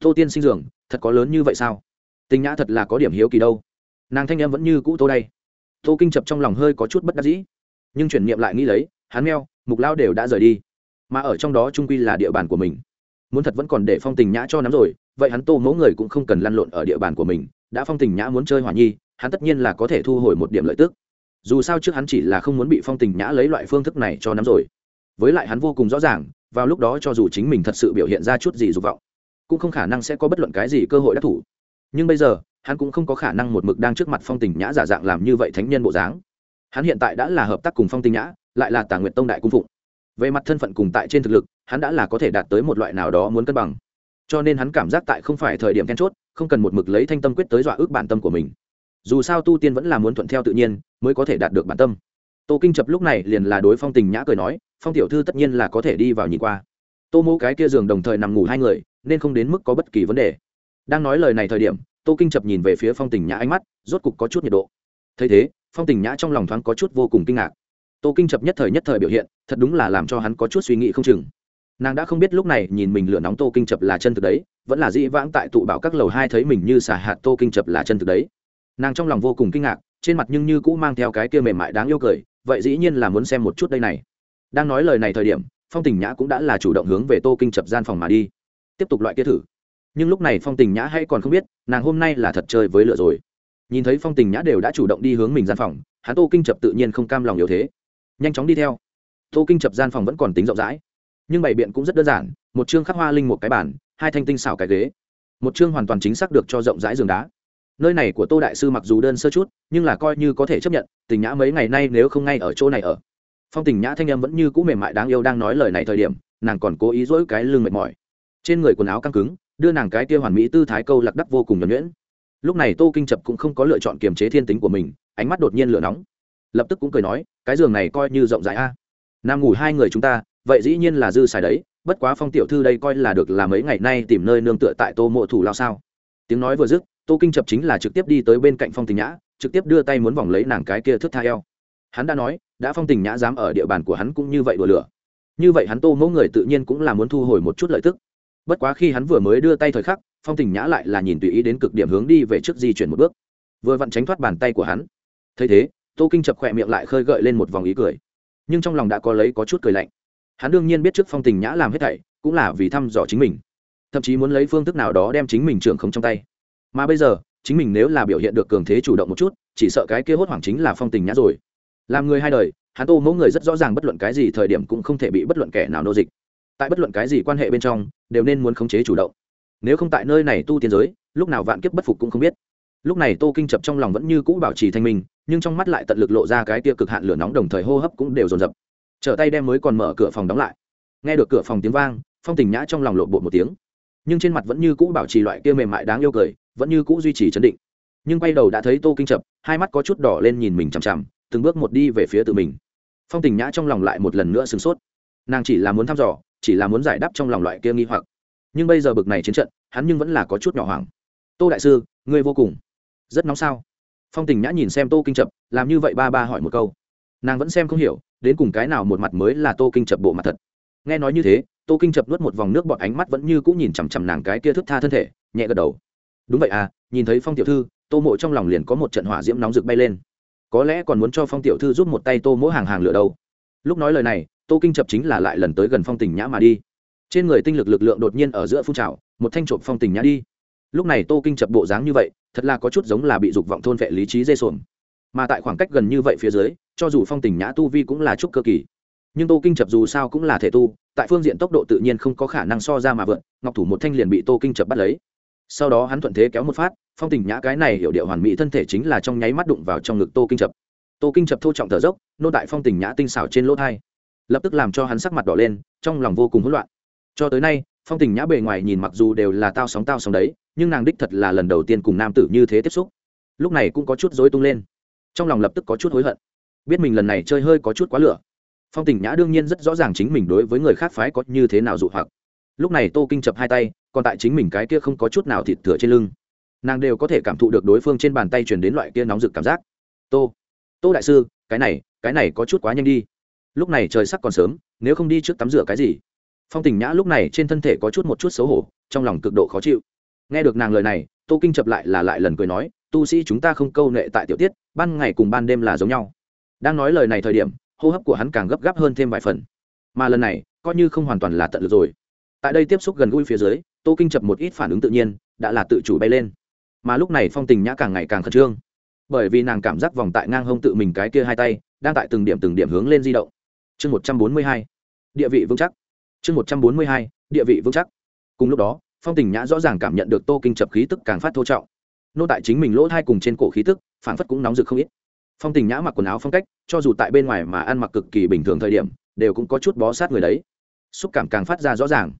Tô tiên sinh dường, thật có lớn như vậy sao? Tình nhã thật là có điểm hiếu kỳ đâu. Nàng thanh em vẫn như cũ tô đây tô kinh chập trong lòng hơi có chút bất đắc dĩ nhưng chuyển niệm lại nghĩ lấy, hắn meo, mục lao đều đã rời đi. Mà ở trong đó trung quy là địa bàn của mình. Muốn thật vẫn còn để phong tình nhã cho nắm rồi, vậy hắn tô mẫu người cũng không cần lăn lộn ở địa bàn của mình, đã phong tình nhã muốn chơi hỏa nhi, hắn tất nhiên là có thể thu hồi một điểm lợi tức. Dù sao trước hắn chỉ là không muốn bị phong tình nhã lấy loại phương thức này cho nắm rồi. Với lại hắn vô cùng rõ ràng, vào lúc đó cho dù chính mình thật sự biểu hiện ra chút gì dục vọng, cũng không khả năng sẽ có bất luận cái gì cơ hội đắc thủ. Nhưng bây giờ, hắn cũng không có khả năng một mực đang trước mặt phong tình nhã giả dạng làm như vậy thánh nhân bộ dáng hắn hiện tại đã là hợp tác cùng phong tình nhã, lại là tà nguyện tông đại cung phụng. Về mặt thân phận cùng tại trên thực lực, hắn đã là có thể đạt tới một loại nào đó muốn cân bằng. Cho nên hắn cảm giác tại không phải thời điểm then chốt, không cần một mực lấy thanh tâm quyết tới dọa ước bản tâm của mình. Dù sao tu tiên vẫn là muốn thuận theo tự nhiên, mới có thể đạt được bản tâm. Tô kinh chập lúc này liền là đối phong tình nhã cười nói, phong tiểu thư tất nhiên là có thể đi vào nhìn qua. Tô mô cái kia giường đồng thời nằm ngủ hai người, nên không đến mức có bất kỳ vấn đề. Đang nói lời này thời điểm, tô kinh chập nhìn về phía phong tình nhã ánh mắt, rốt cục có chút nhiệt độ. Thấy thế phong tình nhã trong lòng thoáng có chút vô cùng kinh ngạc. Tô kinh chập nhất thời nhất thời biểu hiện, thật đúng là làm cho hắn có chút suy nghĩ không chừng. Nàng đã không biết lúc này nhìn mình lửa nóng tô kinh chập là chân thực đấy, vẫn là dĩ vãng tại tụ bảo các lầu hai thấy mình như xả hạt tô kinh chập là chân thực đấy. Nàng trong lòng vô cùng kinh ngạc, trên mặt nhưng như cũ mang theo cái kia mềm mại đáng yêu cười, vậy dĩ nhiên là muốn xem một chút đây này. Đang nói lời này thời điểm, phong tình nhã cũng đã là chủ động hướng về tô kinh chập gian phòng mà đi. Tiếp tục loại kia thử. Nhưng lúc này phong tình nhã hay còn không biết, nàng hôm nay là thật chơi với lửa rồi nhìn thấy phong tình nhã đều đã chủ động đi hướng mình gian phòng, hắn tô kinh chập tự nhiên không cam lòng yếu thế. Nhanh chóng đi theo. Tô kinh chập gian phòng vẫn còn tính rộng rãi, nhưng bày biện cũng rất đơn giản, một chương khắc hoa linh một cái bản hai thanh tinh xảo cái ghế, một chương hoàn toàn chính xác được cho rộng rãi giường đá. Nơi này của tô đại sư mặc dù đơn sơ chút, nhưng là coi như có thể chấp nhận, tình nhã mấy ngày nay nếu không ngay ở chỗ này ở. Phong tình nhã thanh em vẫn như cũ mềm mại đáng yêu đang nói lời này thời điểm, nàng còn cố ý dỗi cái lưng mệt mỏi. Trên người quần áo căng cứng, đưa nàng cái kia hoàn mỹ tư thái câu lạc đắc vô cùng nhuẩn nhuyễn lúc này tô kinh chập cũng không có lựa chọn kiềm chế thiên tính của mình, ánh mắt đột nhiên lửa nóng. Lập tức cũng cười nói, cái giường này coi như rộng rãi a. Nam ngủ hai người chúng ta, vậy dĩ nhiên là dư xài đấy, bất quá phong tiểu thư đây coi là được là mấy ngày nay tìm nơi nương tựa tại tô mộ thủ lao sao? Tiếng nói vừa dứt, tô kinh chập chính là trực tiếp đi tới bên cạnh phong tình nhã, trực tiếp đưa tay muốn vòng lấy nàng cái kia thước tha eo. Hắn đã nói, đã phong tình nhã dám ở địa bàn của hắn cũng như vậy đùa lửa. Như vậy hắn tô mẫu người tự nhiên cũng là muốn thu hồi một chút lợi tức. Bất quá khi hắn vừa mới đưa tay thời khắc phong tình nhã lại là nhìn tùy ý đến cực điểm hướng đi về trước di chuyển một bước. Vừa vặn tránh thoát bàn tay của hắn. Thấy thế, tô kinh chập khỏe miệng lại khơi gợi lên một vòng ý cười. Nhưng trong lòng đã có lấy có chút cười lạnh. Hắn đương nhiên biết trước phong tình nhã làm hết thảy, cũng là vì thăm dò chính mình. Thậm chí muốn lấy phương thức nào đó đem chính mình trưởng không trong tay. Mà bây giờ, chính mình nếu là biểu hiện được cường thế chủ động một chút, chỉ sợ cái kia hốt hoảng chính là phong tình nhã rồi. Làm người hai đời, hắn tô mẫu người rất rõ ràng bất luận cái gì thời điểm cũng không thể bị bất luận kẻ nào nô dịch. Tại bất luận cái gì quan hệ bên trong, đều nên muốn khống chế chủ động nếu không tại nơi này tu tiên giới, lúc nào vạn kiếp bất phục cũng không biết. Lúc này tô kinh chập trong lòng vẫn như cũ bảo trì thanh minh, nhưng trong mắt lại tận lực lộ ra cái tia cực hạn lửa nóng đồng thời hô hấp cũng đều dồn dập. Trở tay đem mới còn mở cửa phòng đóng lại. Nghe được cửa phòng tiếng vang, phong tình nhã trong lòng lộ bộ một tiếng. Nhưng trên mặt vẫn như cũ bảo trì loại kia mềm mại đáng yêu cười, vẫn như cũ duy trì chấn định. Nhưng quay đầu đã thấy tô kinh chập, hai mắt có chút đỏ lên nhìn mình chằm chằm, từng bước một đi về phía tự mình. Phong tình nhã trong lòng lại một lần nữa sửng sốt. Nàng chỉ là muốn thăm dò, chỉ là muốn giải đáp trong lòng loại kia nghi hoặc nhưng bây giờ bực này chiến trận, hắn nhưng vẫn là có chút nhỏ hoảng. Tô đại sư, ngươi vô cùng. Rất nóng sao? Phong tình nhã nhìn xem tô kinh chập, làm như vậy ba ba hỏi một câu. Nàng vẫn xem không hiểu, đến cùng cái nào một mặt mới là tô kinh chập bộ mặt thật. Nghe nói như thế, tô kinh chập nuốt một vòng nước bọt ánh mắt vẫn như cũng nhìn chằm chằm nàng cái kia thức tha thân thể, nhẹ gật đầu. Đúng vậy à nhìn thấy phong tiểu thư, tô mộ trong lòng liền có một trận hỏa diễm nóng rực bay lên. Có lẽ còn muốn cho phong tiểu thư giúp một tay tô mỗi hàng hàng lửa đâu. Lúc nói lời này, tô kinh chập chính là lại lần tới gần phong tình nhã mà đi trên người tinh lực lực lượng đột nhiên ở giữa phun trào, một thanh trộm phong tình nhã đi. Lúc này tô kinh chập bộ dáng như vậy, thật là có chút giống là bị dục vọng thôn vệ lý trí dê sồn mà tại khoảng cách gần như vậy phía dưới, cho dù phong tình nhã tu vi cũng là chút cơ kỳ. Nhưng tô kinh chập dù sao cũng là thể tu, tại phương diện tốc độ tự nhiên không có khả năng so ra mà vượn, ngọc thủ một thanh liền bị tô kinh chập bắt lấy. Sau đó hắn thuận thế kéo một phát, phong tình nhã cái này hiểu điệu hoàn mỹ thân thể chính là trong nháy mắt đụng vào trong ngực tô kinh chập. Tô kinh chập thô trọng thở dốc, nô tại phong tình nhã tinh xảo trên lỗ thai. Lập tức làm cho hắn sắc mặt đỏ lên, trong lòng vô cùng hỗn loạn cho tới nay, phong tình nhã bề ngoài nhìn mặc dù đều là tao sóng tao sóng đấy, nhưng nàng đích thật là lần đầu tiên cùng nam tử như thế tiếp xúc. Lúc này cũng có chút dối tung lên. Trong lòng lập tức có chút hối hận. Biết mình lần này chơi hơi có chút quá lửa. Phong tình nhã đương nhiên rất rõ ràng chính mình đối với người khác phái có như thế nào dụ hoặc. Lúc này tô kinh chập hai tay, còn tại chính mình cái kia không có chút nào thịt thừa trên lưng. Nàng đều có thể cảm thụ được đối phương trên bàn tay chuyển đến loại kia nóng rực cảm giác. Tô tô đại sư, cái này cái này có chút quá nhanh đi. Lúc này trời sắc còn sớm, nếu không đi trước tắm rửa cái gì? Phong tình nhã lúc này trên thân thể có chút một chút xấu hổ, trong lòng cực độ khó chịu. Nghe được nàng lời này, tô kinh chập lại là lại lần cười nói, tu sĩ chúng ta không câu nệ tại tiểu tiết, ban ngày cùng ban đêm là giống nhau. Đang nói lời này thời điểm, hô hấp của hắn càng gấp gáp hơn thêm vài phần. Mà lần này, coi như không hoàn toàn là tận lực rồi. Tại đây tiếp xúc gần gũi phía dưới, tô kinh chập một ít phản ứng tự nhiên, đã là tự chủ bay lên. Mà lúc này phong tình nhã càng ngày càng khẩn trương. Bởi vì nàng cảm giác vòng tại ngang hông tự mình cái kia hai tay, đang tại từng điểm từng điểm hướng lên di động. Chương một trăm bốn mươi hai. Địa vị vững chắc chương một trăm bốn mươi hai, địa vị vững chắc. Cùng lúc đó, phong tình nhã rõ ràng cảm nhận được tô kinh chập khí tức càng phát thô trọng. Nô tại chính mình lỗ thai cùng trên cổ khí tức phản phất cũng nóng rực không ít. Phong tình nhã mặc quần áo phong cách, cho dù tại bên ngoài mà ăn mặc cực kỳ bình thường thời điểm, đều cũng có chút bó sát người đấy. Xúc cảm càng phát ra rõ ràng.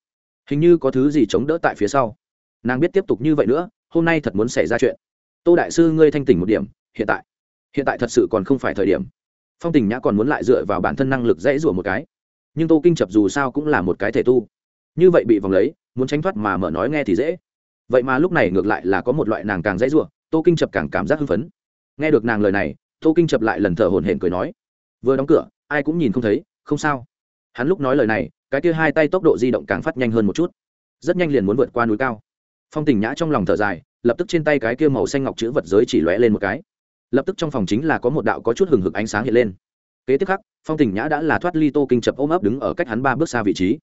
Hình như có thứ gì chống đỡ tại phía sau. Nàng biết tiếp tục như vậy nữa, hôm nay thật muốn xảy ra chuyện. Tô đại sư ngươi thanh tỉnh một điểm, hiện tại. Hiện tại thật sự còn không phải thời điểm. Phong tình nhã còn muốn lại dựa vào bản thân năng lực dãy rủa một cái nhưng tô kinh chập dù sao cũng là một cái thể tu. Như vậy bị vòng lấy, muốn tránh thoát mà mở nói nghe thì dễ. Vậy mà lúc này ngược lại là có một loại nàng càng dễ dụa tô kinh chập càng cảm giác hưng phấn. Nghe được nàng lời này, tô kinh chập lại lần thở hổn hển cười nói, vừa đóng cửa, ai cũng nhìn không thấy, không sao. Hắn lúc nói lời này, cái kia hai tay tốc độ di động càng phát nhanh hơn một chút. Rất nhanh liền muốn vượt qua núi cao. Phong tình nhã trong lòng thở dài, lập tức trên tay cái kia màu xanh ngọc chữ vật giới chỉ lóe lên một cái. Lập tức trong phòng chính là có một đạo có chút hừng hực ánh sáng hiện lên kế tiếp khắc, phong tình nhã đã là thoát ly tô kinh chập ôm ấp đứng ở cách hắn ba bước xa vị trí.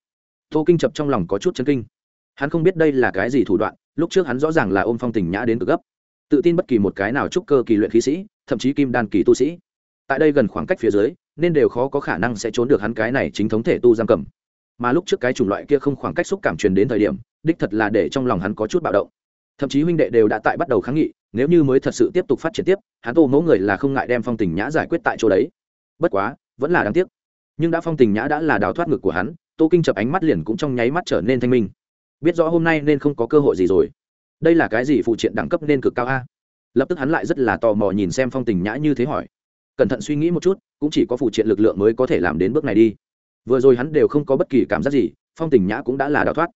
Tô kinh chập trong lòng có chút chân kinh. Hắn không biết đây là cái gì thủ đoạn, lúc trước hắn rõ ràng là ôm phong tình nhã đến cực gấp. Tự tin bất kỳ một cái nào trúc cơ kỳ luyện khí sĩ, thậm chí kim đan kỳ tu sĩ. Tại đây gần khoảng cách phía dưới, nên đều khó có khả năng sẽ trốn được hắn cái này chính thống thể tu giam cầm. Mà lúc trước cái chủng loại kia không khoảng cách xúc cảm truyền đến thời điểm, đích thật là để trong lòng hắn có chút bạo động. Thậm chí huynh đệ đều đã tại bắt đầu kháng nghị, nếu như mới thật sự tiếp tục phát triển tiếp, hắn tô mẫu người là không ngại đem phong tình nhã giải quyết tại chỗ đấy bất quá, vẫn là đáng tiếc. Nhưng đã phong tình nhã đã là đào thoát ngực của hắn, tô kinh chập ánh mắt liền cũng trong nháy mắt trở nên thanh minh. Biết rõ hôm nay nên không có cơ hội gì rồi. Đây là cái gì phụ triện đẳng cấp nên cực cao a? Lập tức hắn lại rất là tò mò nhìn xem phong tình nhã như thế hỏi. Cẩn thận suy nghĩ một chút, cũng chỉ có phụ triện lực lượng mới có thể làm đến bước này đi. Vừa rồi hắn đều không có bất kỳ cảm giác gì, phong tình nhã cũng đã là đào thoát.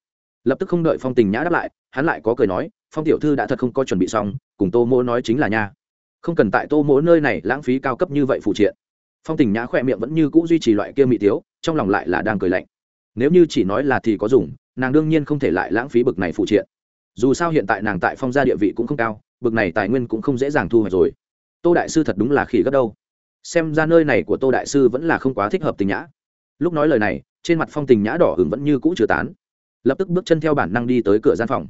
Lập tức không đợi phong tình nhã đáp lại, hắn lại có cười nói, phong tiểu thư đã thật không có chuẩn bị xong, cùng tô mỗ nói chính là nha. Không cần tại tô mỗ nơi này lãng phí cao cấp như vậy phụ triện phong tình nhã khỏe miệng vẫn như c ũ duy trì loại kia mỹ tiếu, trong lòng lại là đang cười lạnh. Nếu như chỉ nói là thì có dùng, nàng đương nhiên không thể lại lãng phí bực này phụ triện. Dù sao hiện tại nàng tại phong gia địa vị cũng không cao, bực này tài nguyên cũng không dễ dàng thu hoạch rồi. Tô đại sư thật đúng là khỉ gấp đâu. Xem ra nơi này của tô đại sư vẫn là không quá thích hợp tình nhã. Lúc nói lời này, trên mặt phong tình nhã đỏ hừng vẫn như cũ chưa tán. Lập tức bước chân theo bản năng đi tới cửa gian phòng.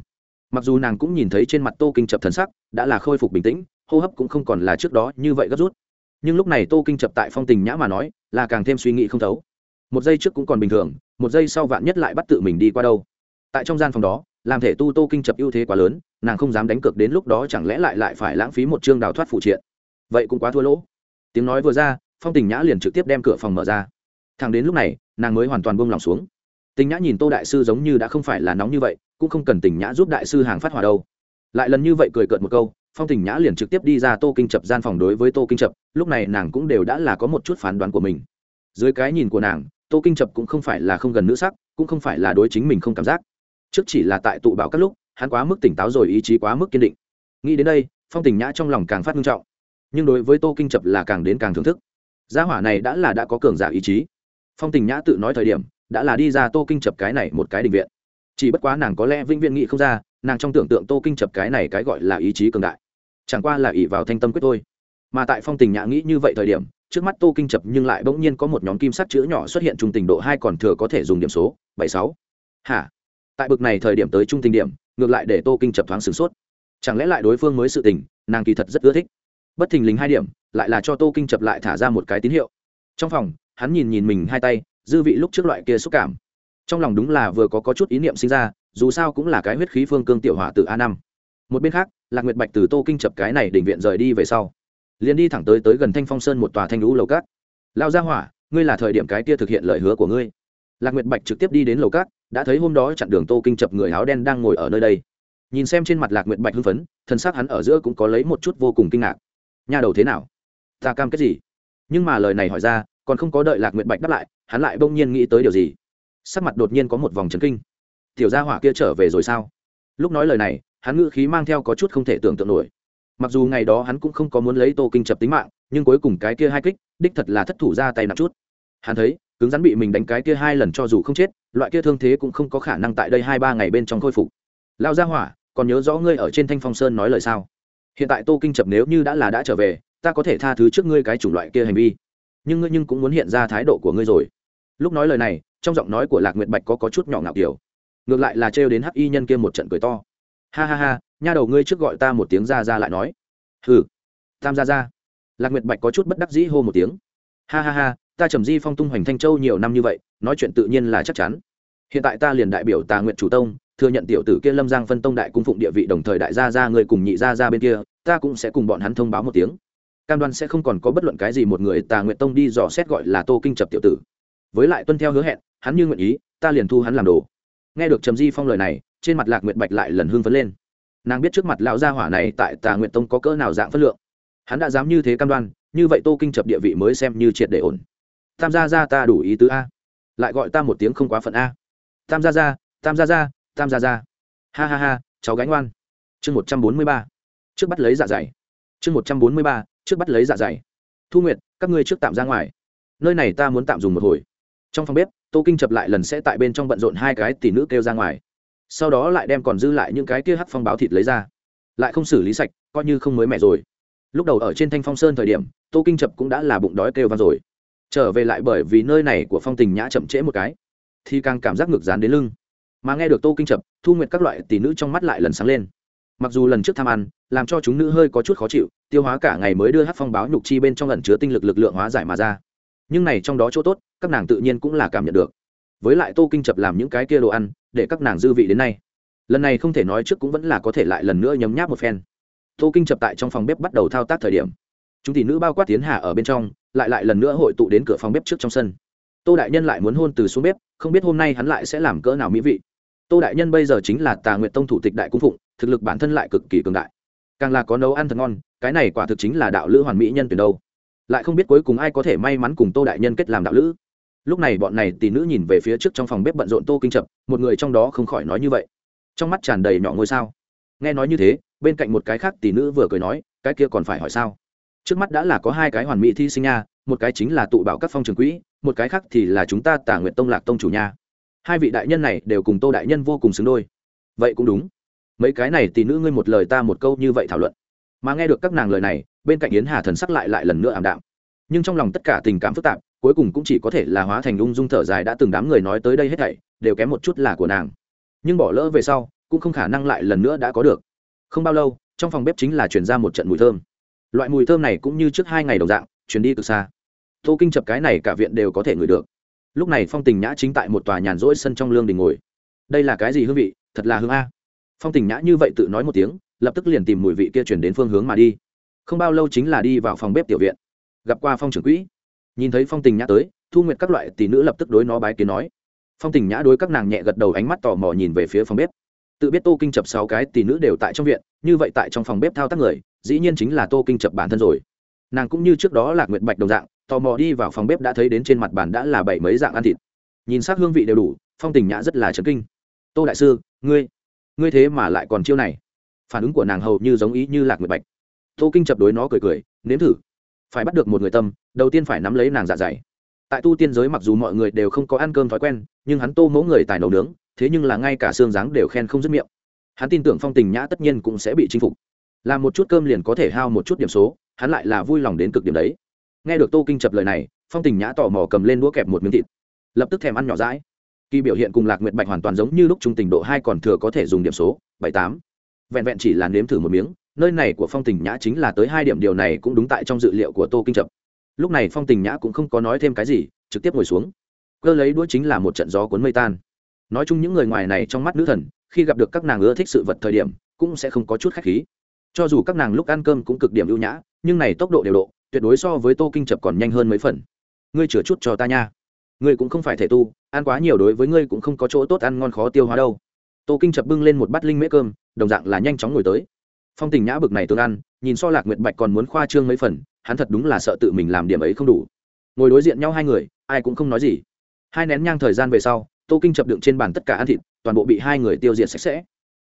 Mặc dù nàng cũng nhìn thấy trên mặt tô kinh chập thần sắc, đã là khôi phục bình tĩnh, hô hấp cũng không còn là trước đó như vậy gấp rút nhưng lúc này tô kinh chập tại phong tình nhã mà nói, là càng thêm suy nghĩ không thấu. Một giây trước cũng còn bình thường, một giây sau vạn nhất lại bắt tự mình đi qua đâu. Tại trong gian phòng đó, làm thể tu tô kinh chập ưu thế quá lớn, nàng không dám đánh cược đến lúc đó chẳng lẽ lại lại phải lãng phí một chương đào thoát phụ triện. Vậy cũng quá thua lỗ. Tiếng nói vừa ra, phong tình nhã liền trực tiếp đem cửa phòng mở ra. Thằng đến lúc này, nàng mới hoàn toàn buông lòng xuống. Tình nhã nhìn tô đại sư giống như đã không phải là nóng như vậy, cũng không cần tình nhã giúp đại sư hàng phát hỏa đâu. Lại lần như vậy cười cợt một câu phong tình nhã liền trực tiếp đi ra tô kinh chập gian phòng đối với tô kinh chập, lúc này nàng cũng đều đã là có một chút phán đoán của mình. Dưới cái nhìn của nàng, tô kinh chập cũng không phải là không gần nữ sắc, cũng không phải là đối chính mình không cảm giác. Trước chỉ là tại tụ bảo các lúc, hắn quá mức tỉnh táo rồi ý chí quá mức kiên định. Nghĩ đến đây, phong tình nhã trong lòng càng phát nghiêm trọng. Nhưng đối với tô kinh chập là càng đến càng thưởng thức. Gia hỏa này đã là đã có cường giả ý chí. Phong tình nhã tự nói thời điểm, đã là đi ra tô kinh chập cái này một cái định viện. Chỉ bất quá nàng có lẽ vĩnh viễn nghĩ không ra, nàng trong tưởng tượng tô kinh chập cái này cái gọi là ý chí cường đại chẳng qua là ỷ vào thanh tâm quyết thôi. Mà tại phong tình nhã nghĩ như vậy thời điểm trước mắt tô kinh chập nhưng lại bỗng nhiên có một nhóm kim sắc chữ nhỏ xuất hiện trung tình độ hai còn thừa có thể dùng điểm số bảy sáu. Hả? Tại bực này thời điểm tới trung tình điểm ngược lại để tô kinh chập thoáng sửng sốt. Chẳng lẽ lại đối phương mới sự tình nàng kỳ thật rất ưa thích. Bất thình lình hai điểm lại là cho tô kinh chập lại thả ra một cái tín hiệu. Trong phòng hắn nhìn nhìn mình hai tay dư vị lúc trước loại kia xúc cảm. Trong lòng đúng là vừa có, có chút ý niệm sinh ra dù sao cũng là cái huyết khí phương cương tiểu hỏa từ a năm. Một bên khác lạc nguyệt bạch từ tô kinh chập cái này định viện rời đi về sau, liền đi thẳng tới tới gần thanh phong sơn một tòa thanh lũ lầu cát. Lao ra hỏa, ngươi là thời điểm cái kia thực hiện lời hứa của ngươi. Lạc nguyệt bạch trực tiếp đi đến lầu cát, đã thấy hôm đó chặn đường tô kinh chập người áo đen đang ngồi ở nơi đây. Nhìn xem trên mặt lạc nguyệt bạch hưng phấn thân xác hắn ở giữa cũng có lấy một chút vô cùng kinh ngạc. Nhà đầu thế nào? Ta cam kết gì? Nhưng mà lời này hỏi ra, còn không có đợi lạc nguyệt bạch đáp lại, hắn lại bỗng nhiên nghĩ tới điều gì. Sắc mặt đột nhiên có một vòng trấn kinh. Tiểu gia hỏa kia trở về rồi sao? Lúc nói lời này hắn ngữ khí mang theo có chút không thể tưởng tượng nổi. Mặc dù ngày đó hắn cũng không có muốn lấy tô kinh chập tính mạng nhưng cuối cùng cái kia hai kích đích thật là thất thủ ra tay nặng chút. Hắn thấy cứng rắn bị mình đánh cái kia hai lần cho dù không chết loại kia thương thế cũng không có khả năng tại đây hai ba ngày bên trong khôi phục. Lao gia hỏa còn nhớ rõ ngươi ở trên thanh phong sơn nói lời sao? Hiện tại tô kinh chập nếu như đã là đã trở về ta có thể tha thứ trước ngươi cái chủng loại kia hành vi. Nhưng ngươi nhưng cũng muốn hiện ra thái độ của ngươi rồi. Lúc nói lời này trong giọng nói của lạc nguyệt bạch có, có chút nhỏ ngạo kiểu. Ngược lại là trêu đến hắc y nhân kia một trận cười to ha ha ha, nha đầu ngươi trước gọi ta một tiếng ra ra lại nói. Hừ. Tam ra ra. Lạc nguyệt bạch có chút bất đắc dĩ hô một tiếng. Ha ha ha, ta trầm di phong tung hoành thanh châu nhiều năm như vậy, nói chuyện tự nhiên là chắc chắn. Hiện tại ta liền đại biểu tà nguyện chủ tông, thừa nhận tiểu tử kia lâm giang phân tông đại cung phụng địa vị đồng thời đại gia ra người cùng nhị gia ra bên kia, ta cũng sẽ cùng bọn hắn thông báo một tiếng. Cam đoan sẽ không còn có bất luận cái gì một người tà nguyện tông đi dò xét gọi là tô kinh chập tiểu tử. Với lại tuân theo hứa hẹn, hắn như nguyện ý, ta liền thu hắn làm đồ. Nghe được trầm di phong lời này trên mặt lạc nguyện bạch lại lần hương phấn lên nàng biết trước mặt lão gia hỏa này tại tà nguyện tông có cỡ nào dạng phất lượng hắn đã dám như thế cam đoan như vậy tô kinh chập địa vị mới xem như triệt để ổn tam gia ra ta đủ ý tứ a lại gọi ta một tiếng không quá phận a tam gia ra tam gia ra tam gia ra ha ha ha cháu gánh ngoan chương một trăm bốn mươi ba trước bắt lấy dạ dày chương một trăm bốn mươi ba trước bắt lấy dạ dày thu nguyệt các ngươi trước tạm ra ngoài nơi này ta muốn tạm dùng một hồi trong phòng bếp tô kinh chập lại lần sẽ tại bên trong bận rộn hai cái tỷ nữ kêu ra ngoài sau đó lại đem còn dư lại những cái kia hắc phong báo thịt lấy ra. Lại không xử lý sạch, coi như không mới mẻ rồi. Lúc đầu ở trên thanh phong sơn thời điểm, tô kinh chập cũng đã là bụng đói kêu vang rồi. Trở về lại bởi vì nơi này của phong tình nhã chậm trễ một cái, thì càng cảm giác ngược dán đến lưng. Mà nghe được tô kinh chập thu nguyệt các loại tỷ nữ trong mắt lại lần sáng lên. Mặc dù lần trước tham ăn, làm cho chúng nữ hơi có chút khó chịu, tiêu hóa cả ngày mới đưa hát phong báo nhục chi bên trong lần chứa tinh lực lực lượng hóa giải mà ra. Nhưng này trong đó chỗ tốt, các nàng tự nhiên cũng là cảm nhận được với lại tô kinh chập làm những cái kia đồ ăn để các nàng dư vị đến nay lần này không thể nói trước cũng vẫn là có thể lại lần nữa nhấm nháp một phen tô kinh chập tại trong phòng bếp bắt đầu thao tác thời điểm chúng tỷ nữ bao quát tiến hà ở bên trong lại lại lần nữa hội tụ đến cửa phòng bếp trước trong sân tô đại nhân lại muốn hôn từ xuống bếp không biết hôm nay hắn lại sẽ làm cỡ nào mỹ vị tô đại nhân bây giờ chính là tà nguyện tông thủ tịch đại cung phụng thực lực bản thân lại cực kỳ cường đại càng là có nấu ăn thật ngon cái này quả thực chính là đạo lữ hoàn mỹ nhân tuyển đâu lại không biết cuối cùng ai có thể may mắn cùng tô đại nhân kết làm đạo lữ lúc này bọn này tỷ nữ nhìn về phía trước trong phòng bếp bận rộn tô kinh chập một người trong đó không khỏi nói như vậy. Trong mắt tràn đầy nhỏ ngôi sao. Nghe nói như thế, bên cạnh một cái khác tỷ nữ vừa cười nói, cái kia còn phải hỏi sao? Trước mắt đã là có hai cái hoàn mỹ thi sinh nha, một cái chính là tụ bảo các phong trường quỹ, một cái khác thì là chúng ta tả nguyện tông lạc tông chủ nha. Hai vị đại nhân này đều cùng tô đại nhân vô cùng xứng đôi. Vậy cũng đúng. Mấy cái này tỷ nữ ngươi một lời ta một câu như vậy thảo luận. Mà nghe được các nàng lời này, bên cạnh yến hà thần sắc lại lại lần nữa ảm đạm. Nhưng trong lòng tất cả tình cảm phức tạp cuối cùng cũng chỉ có thể là hóa thành ung dung thở dài đã từng đám người nói tới đây hết thảy, đều kém một chút là của nàng. Nhưng bỏ lỡ về sau, cũng không khả năng lại lần nữa đã có được. Không bao lâu, trong phòng bếp chính là chuyển ra một trận mùi thơm. Loại mùi thơm này cũng như trước hai ngày đồng dạng chuyển đi từ xa. Tô kinh chập cái này cả viện đều có thể ngửi được. Lúc này phong tình nhã chính tại một tòa nhàn rỗi sân trong lương đình ngồi. Đây là cái gì hương vị? Thật là hương a. Phong tình nhã như vậy tự nói một tiếng, lập tức liền tìm mùi vị kia chuyển đến phương hướng mà đi. Không bao lâu chính là đi vào phòng bếp tiểu viện. Gặp qua phong trưởng quỹ nhìn thấy phong tình nhã tới, thu nguyệt các loại tỷ nữ lập tức đối nó bái kiến nói. Phong tình nhã đối các nàng nhẹ gật đầu ánh mắt tò mò nhìn về phía phòng bếp. Tự biết tô kinh chập sáu cái tỷ nữ đều tại trong viện, như vậy tại trong phòng bếp thao tác người, dĩ nhiên chính là tô kinh chập bản thân rồi. Nàng cũng như trước đó là nguyệt bạch đồng dạng, tò mò đi vào phòng bếp đã thấy đến trên mặt bàn đã là bảy mấy dạng ăn thịt. Nhìn s hương vị đều đủ, phong tình nhã rất là chấn kinh. Tô đại sư, ngươi ngươi thế mà lại còn chiêu này. Phản ứng của nàng hầu như giống ý như lạc nguyệt bạch. Tô kinh chập đối nó cười cười, nếm thử phải bắt được một người tâm, đầu tiên phải nắm lấy nàng dạ dày. Tại tu tiên giới mặc dù mọi người đều không có ăn cơm thói quen, nhưng hắn tô mẫu người tài nấu nướng, thế nhưng là ngay cả xương dáng đều khen không dứt miệng. Hắn tin tưởng phong tình nhã tất nhiên cũng sẽ bị chinh phục. Làm một chút cơm liền có thể hao một chút điểm số, hắn lại là vui lòng đến cực điểm đấy. Nghe được tô kinh chập lời này, phong tình nhã tò mò cầm lên đũa kẹp một miếng thịt, lập tức thèm ăn nhỏ rãi kỳ biểu hiện cùng lạc nguyệt bạch hoàn toàn giống như lúc trung tình độ hai còn thừa có thể dùng điểm số, bảy tám. Vẹn vẹn chỉ là nếm thử một miếng nơi này của phong tình nhã chính là tới hai điểm điều này cũng đúng tại trong dự liệu của tô kinh trập. Lúc này phong tình nhã cũng không có nói thêm cái gì, trực tiếp ngồi xuống. Cơ lấy đũa chính là một trận gió cuốn mây tan. Nói chung những người ngoài này trong mắt nữ thần, khi gặp được các nàng ưa thích sự vật thời điểm, cũng sẽ không có chút khách khí. Cho dù các nàng lúc ăn cơm cũng cực điểm ưu nhã, nhưng này tốc độ đều độ, tuyệt đối so với tô kinh chập còn nhanh hơn mấy phần. Ngươi chừa chút cho ta nha. Ngươi cũng không phải thể tu, ăn quá nhiều đối với ngươi cũng không có chỗ tốt ăn ngon khó tiêu hóa đâu. Tô kinh chập bưng lên một bát linh mễ cơm, đồng dạng là nhanh chóng ngồi tới phong tình nhã bực này tương ăn, nhìn so lạc nguyệt bạch còn muốn khoa trương mấy phần, hắn thật đúng là sợ tự mình làm điểm ấy không đủ. Ngồi đối diện nhau hai người, ai cũng không nói gì. Hai nén nhang thời gian về sau, tô kinh chập đựng trên bàn tất cả ăn thịt, toàn bộ bị hai người tiêu diệt sạch sẽ.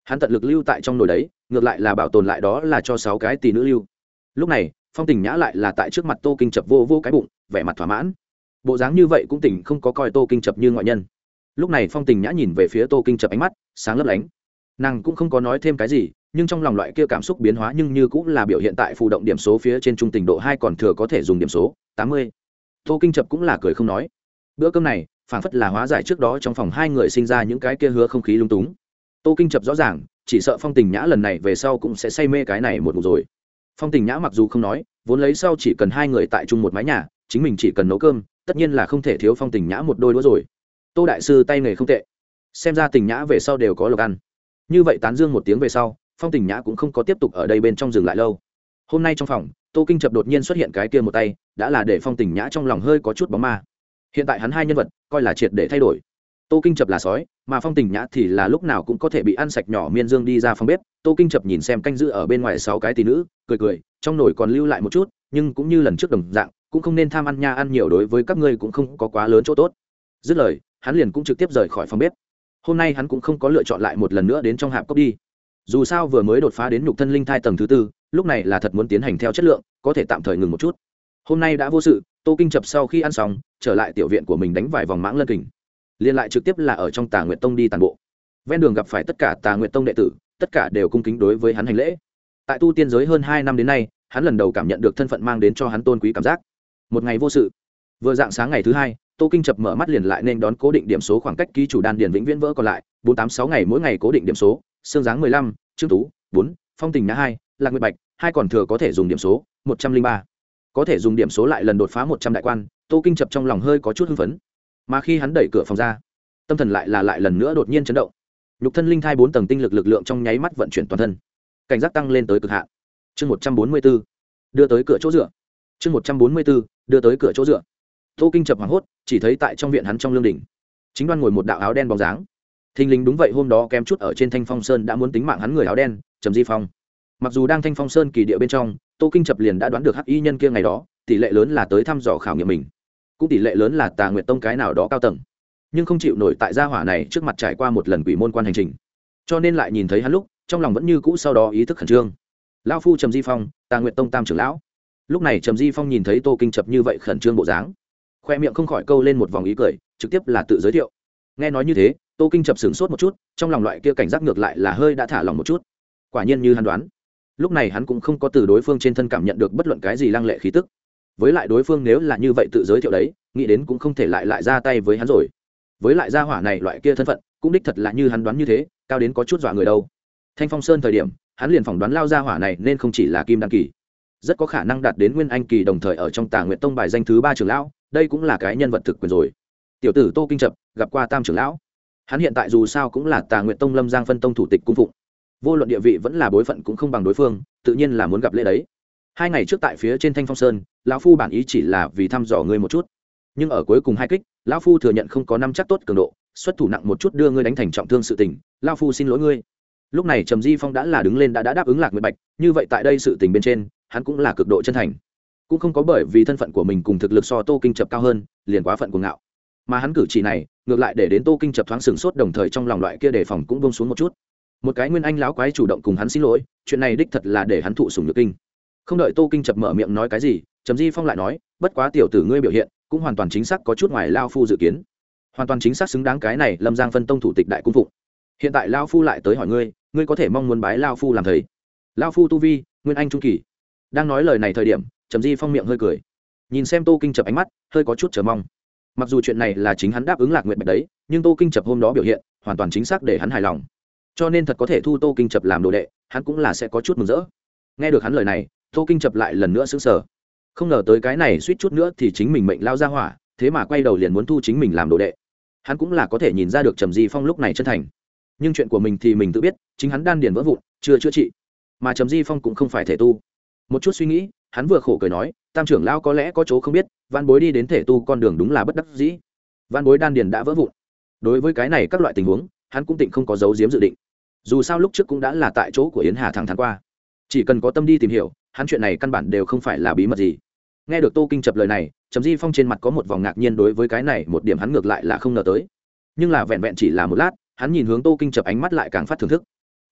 Hắn tận lực lưu tại trong nồi đấy, ngược lại là bảo tồn lại đó là cho sáu cái tỷ nữ lưu. Lúc này, phong tình nhã lại là tại trước mặt tô kinh chập vô vô cái bụng, vẻ mặt thỏa mãn. Bộ dáng như vậy cũng tỉnh không có coi tô kinh chập như ngoại nhân. Lúc này phong tình nhã nhìn về phía tô kinh chập ánh mắt, sáng lấp lánh. Nàng cũng không có nói thêm cái gì nhưng trong lòng loại kia cảm xúc biến hóa nhưng như cũng là biểu hiện tại phụ động điểm số phía trên trung tình độ hai còn thừa có thể dùng điểm số, tám mươi. Tô kinh chập cũng là cười không nói. Bữa cơm này, phảng phất là hóa giải trước đó trong phòng hai người sinh ra những cái kia hứa không khí lung túng. Tô kinh chập rõ ràng, chỉ sợ phong tình nhã lần này về sau cũng sẽ say mê cái này một mục rồi. Phong tình nhã mặc dù không nói, vốn lấy sau chỉ cần hai người tại chung một mái nhà, chính mình chỉ cần nấu cơm, tất nhiên là không thể thiếu phong tình nhã một đôi đũa rồi. Tô đại sư tay nghề không tệ. Xem ra tình nhã về sau đều có lộc ăn. Như vậy tán dương một tiếng về sau phong tình nhã cũng không có tiếp tục ở đây bên trong dừng lại lâu. Hôm nay trong phòng, tô kinh chập đột nhiên xuất hiện cái kia một tay, đã là để phong tình nhã trong lòng hơi có chút bóng ma. Hiện tại hắn hai nhân vật, coi là triệt để thay đổi. Tô kinh chập là sói, mà phong tình nhã thì là lúc nào cũng có thể bị ăn sạch nhỏ miên dương đi ra phòng bếp. Tô kinh chập nhìn xem canh giữ ở bên ngoài sáu cái tỷ nữ, cười cười, trong nồi còn lưu lại một chút, nhưng cũng như lần trước đồng dạng, cũng không nên tham ăn nha ăn nhiều đối với các ngươi cũng không có quá lớn chỗ tốt. Dứt lời, hắn liền cũng trực tiếp rời khỏi phòng bếp. Hôm nay hắn cũng không có lựa chọn lại một lần nữa đến trong hạp cốc đi dù sao vừa mới đột phá đến nhục thân linh thai tầng thứ tư, lúc này là thật muốn tiến hành theo chất lượng, có thể tạm thời ngừng một chút. Hôm nay đã vô sự, tô kinh chập sau khi ăn xong, trở lại tiểu viện của mình đánh vài vòng mãng lân kình. Liên lại trực tiếp là ở trong tà nguyện tông đi tàn bộ. Ven đường gặp phải tất cả tà nguyện tông đệ tử, tất cả đều cung kính đối với hắn hành lễ. Tại tu tiên giới hơn hai năm đến nay, hắn lần đầu cảm nhận được thân phận mang đến cho hắn tôn quý cảm giác. Một ngày vô sự. Vừa dạng sáng ngày thứ hai, tô kinh chập mở mắt liền lại nên đón cố định điểm số khoảng cách ký chủ đan điền vĩnh viễn vỡ còn lại, bốn tám sáu ngày mỗi ngày cố định điểm số xương dáng mười lăm, trương tú, bốn, phong tình nhã hai, lạc nguyệt bạch, hai còn thừa có thể dùng điểm số, một trăm linh ba. Có thể dùng điểm số lại lần đột phá một trăm đại quan, tô kinh chập trong lòng hơi có chút hưng phấn. Mà khi hắn đẩy cửa phòng ra, tâm thần lại là lại lần nữa đột nhiên chấn động. Nhục thân linh thai bốn tầng tinh lực lực lượng trong nháy mắt vận chuyển toàn thân. Cảnh giác tăng lên tới cực hạn. Chương một trăm bốn mươi b ố đưa tới cửa chỗ dựa. Chương một trăm bốn mươi b ố đưa tới cửa chỗ dựa. Tô kinh chập hoảng hốt, chỉ thấy tại trong viện hắn trong lương đình chính đoan ngồi một đạo áo đen bóng dáng thình lình đúng vậy, hôm đó kém chút ở trên thanh phong sơn đã muốn tính mạng hắn người áo đen, trầm di phong. Mặc dù đang thanh phong sơn kỳ địa bên trong, tô kinh chập liền đã đoán được hắc y nhân kia ngày đó, tỷ lệ lớn là tới thăm dò khảo nghiệm mình. Cũng tỷ lệ lớn là tà nguyệt tông cái nào đó cao tầng. Nhưng không chịu nổi tại gia hỏa này trước mặt trải qua một lần quỷ môn quan hành trình. Cho nên lại nhìn thấy hắn lúc, trong lòng vẫn như cũ sau đó ý thức khẩn trương. Lão phu trầm di phong, tà nguyệt tông tam trưởng lão. Lúc này trầm di phong nhìn thấy tô kinh chập như vậy khẩn trương bộ dáng, khoe miệng không khỏi câu lên một vòng ý cười, trực tiếp là tự giới thiệu. Nghe nói như thế tô kinh chập sửng sốt một chút, trong lòng loại kia cảnh giác ngược lại là hơi đã thả lòng một chút. Quả nhiên như hắn đoán, lúc này hắn cũng không có từ đối phương trên thân cảm nhận được bất luận cái gì lăng lệ khí tức. Với lại đối phương nếu là như vậy tự giới thiệu đấy, nghĩ đến cũng không thể lại lại ra tay với hắn rồi. Với lại gia hỏa này loại kia thân phận, cũng đích thật là như hắn đoán như thế, cao đến có chút dọa người đâu. Thanh phong sơn thời điểm, hắn liền phỏng đoán lao gia hỏa này nên không chỉ là kim đăng kỳ, rất có khả năng đạt đến nguyên anh kỳ đồng thời ở trong tà nguyện tông bài danh thứ ba trưởng lão, đây cũng là cái nhân vật thực quyền rồi. Tiểu tử tô kinh trập gặp qua tam trưởng lão hắn hiện tại dù sao cũng là tà nguyện tông lâm giang phân tông thủ tịch cung phụng. Vô luận địa vị vẫn là bối phận cũng không bằng đối phương tự nhiên là muốn gặp lễ đấy. Hai ngày trước tại phía trên thanh phong sơn lão phu bản ý chỉ là vì thăm dò ngươi một chút. Nhưng ở cuối cùng hai kích lão phu thừa nhận không có năm chắc tốt cường độ xuất thủ nặng một chút đưa ngươi đánh thành trọng thương sự tình lão phu xin lỗi ngươi. Lúc này trầm di phong đã là đứng lên đã, đã đáp ứng lạc nguyệt bạch như vậy tại đây sự tình bên trên hắn cũng là cực độ chân thành. Cũng không có bởi vì thân phận của mình cùng thực lực so tô kinh chập cao hơn liền quá phận của ngạo mà hắn cử chỉ này ngược lại để đến tô kinh chập thoáng sừng sốt, đồng thời trong lòng loại kia đề phòng cũng bông xuống một chút. Một cái nguyên anh láo quái chủ động cùng hắn xin lỗi, chuyện này đích thật là để hắn thụ sùng nhược kinh. Không đợi tô kinh chập mở miệng nói cái gì, trầm di phong lại nói, bất quá tiểu tử ngươi biểu hiện cũng hoàn toàn chính xác có chút ngoài lao phu dự kiến. Hoàn toàn chính xác xứng đáng cái này lâm giang phân tông thủ tịch đại cung phụng. Hiện tại lao phu lại tới hỏi ngươi ngươi có thể mong muốn bái lao phu làm thầy? Lao phu tu vi, nguyên anh trung kỳ. Đang nói lời này thời điểm, trầm di phong miệng hơi cười. Nhìn xem tô kinh chập ánh mắt, hơi có chút chờ mong mặc dù chuyện này là chính hắn đáp ứng lạc nguyện bạch đấy, nhưng tô kinh chập hôm đó biểu hiện hoàn toàn chính xác để hắn hài lòng. Cho nên thật có thể thu tô kinh chập làm đồ đệ, hắn cũng là sẽ có chút mừng rỡ. Nghe được hắn lời này, tô kinh chập lại lần nữa xứng sở không ngờ tới cái này suýt chút nữa thì chính mình mệnh lao ra hỏa, thế mà quay đầu liền muốn thu chính mình làm đồ đệ. Hắn cũng là có thể nhìn ra được trầm di phong lúc này chân thành. Nhưng chuyện của mình thì mình tự biết, chính hắn đan điền vỡ vụn, chưa chữa trị. Mà trầm di phong cũng không phải thể tu. Một chút suy nghĩ hắn vừa khổ cười nói, tam trưởng lao có lẽ có chỗ không biết văn bối đi đến thể tu con đường đúng là bất đắc dĩ. Văn bối đan điền đã vỡ vụn. Đối với cái này các loại tình huống, hắn cũng tịnh không có dấu diếm dự định. Dù sao lúc trước cũng đã là tại chỗ của yến hà thẳng thắn qua. Chỉ cần có tâm đi tìm hiểu, hắn chuyện này căn bản đều không phải là bí mật gì. Nghe được tô kinh chập lời này, trầm di phong trên mặt có một vòng ngạc nhiên đối với cái này, một điểm hắn ngược lại là không ngờ tới. Nhưng là vẹn vẹn chỉ là một lát, hắn nhìn hướng tô kinh chập ánh mắt lại càng phát thưởng thức.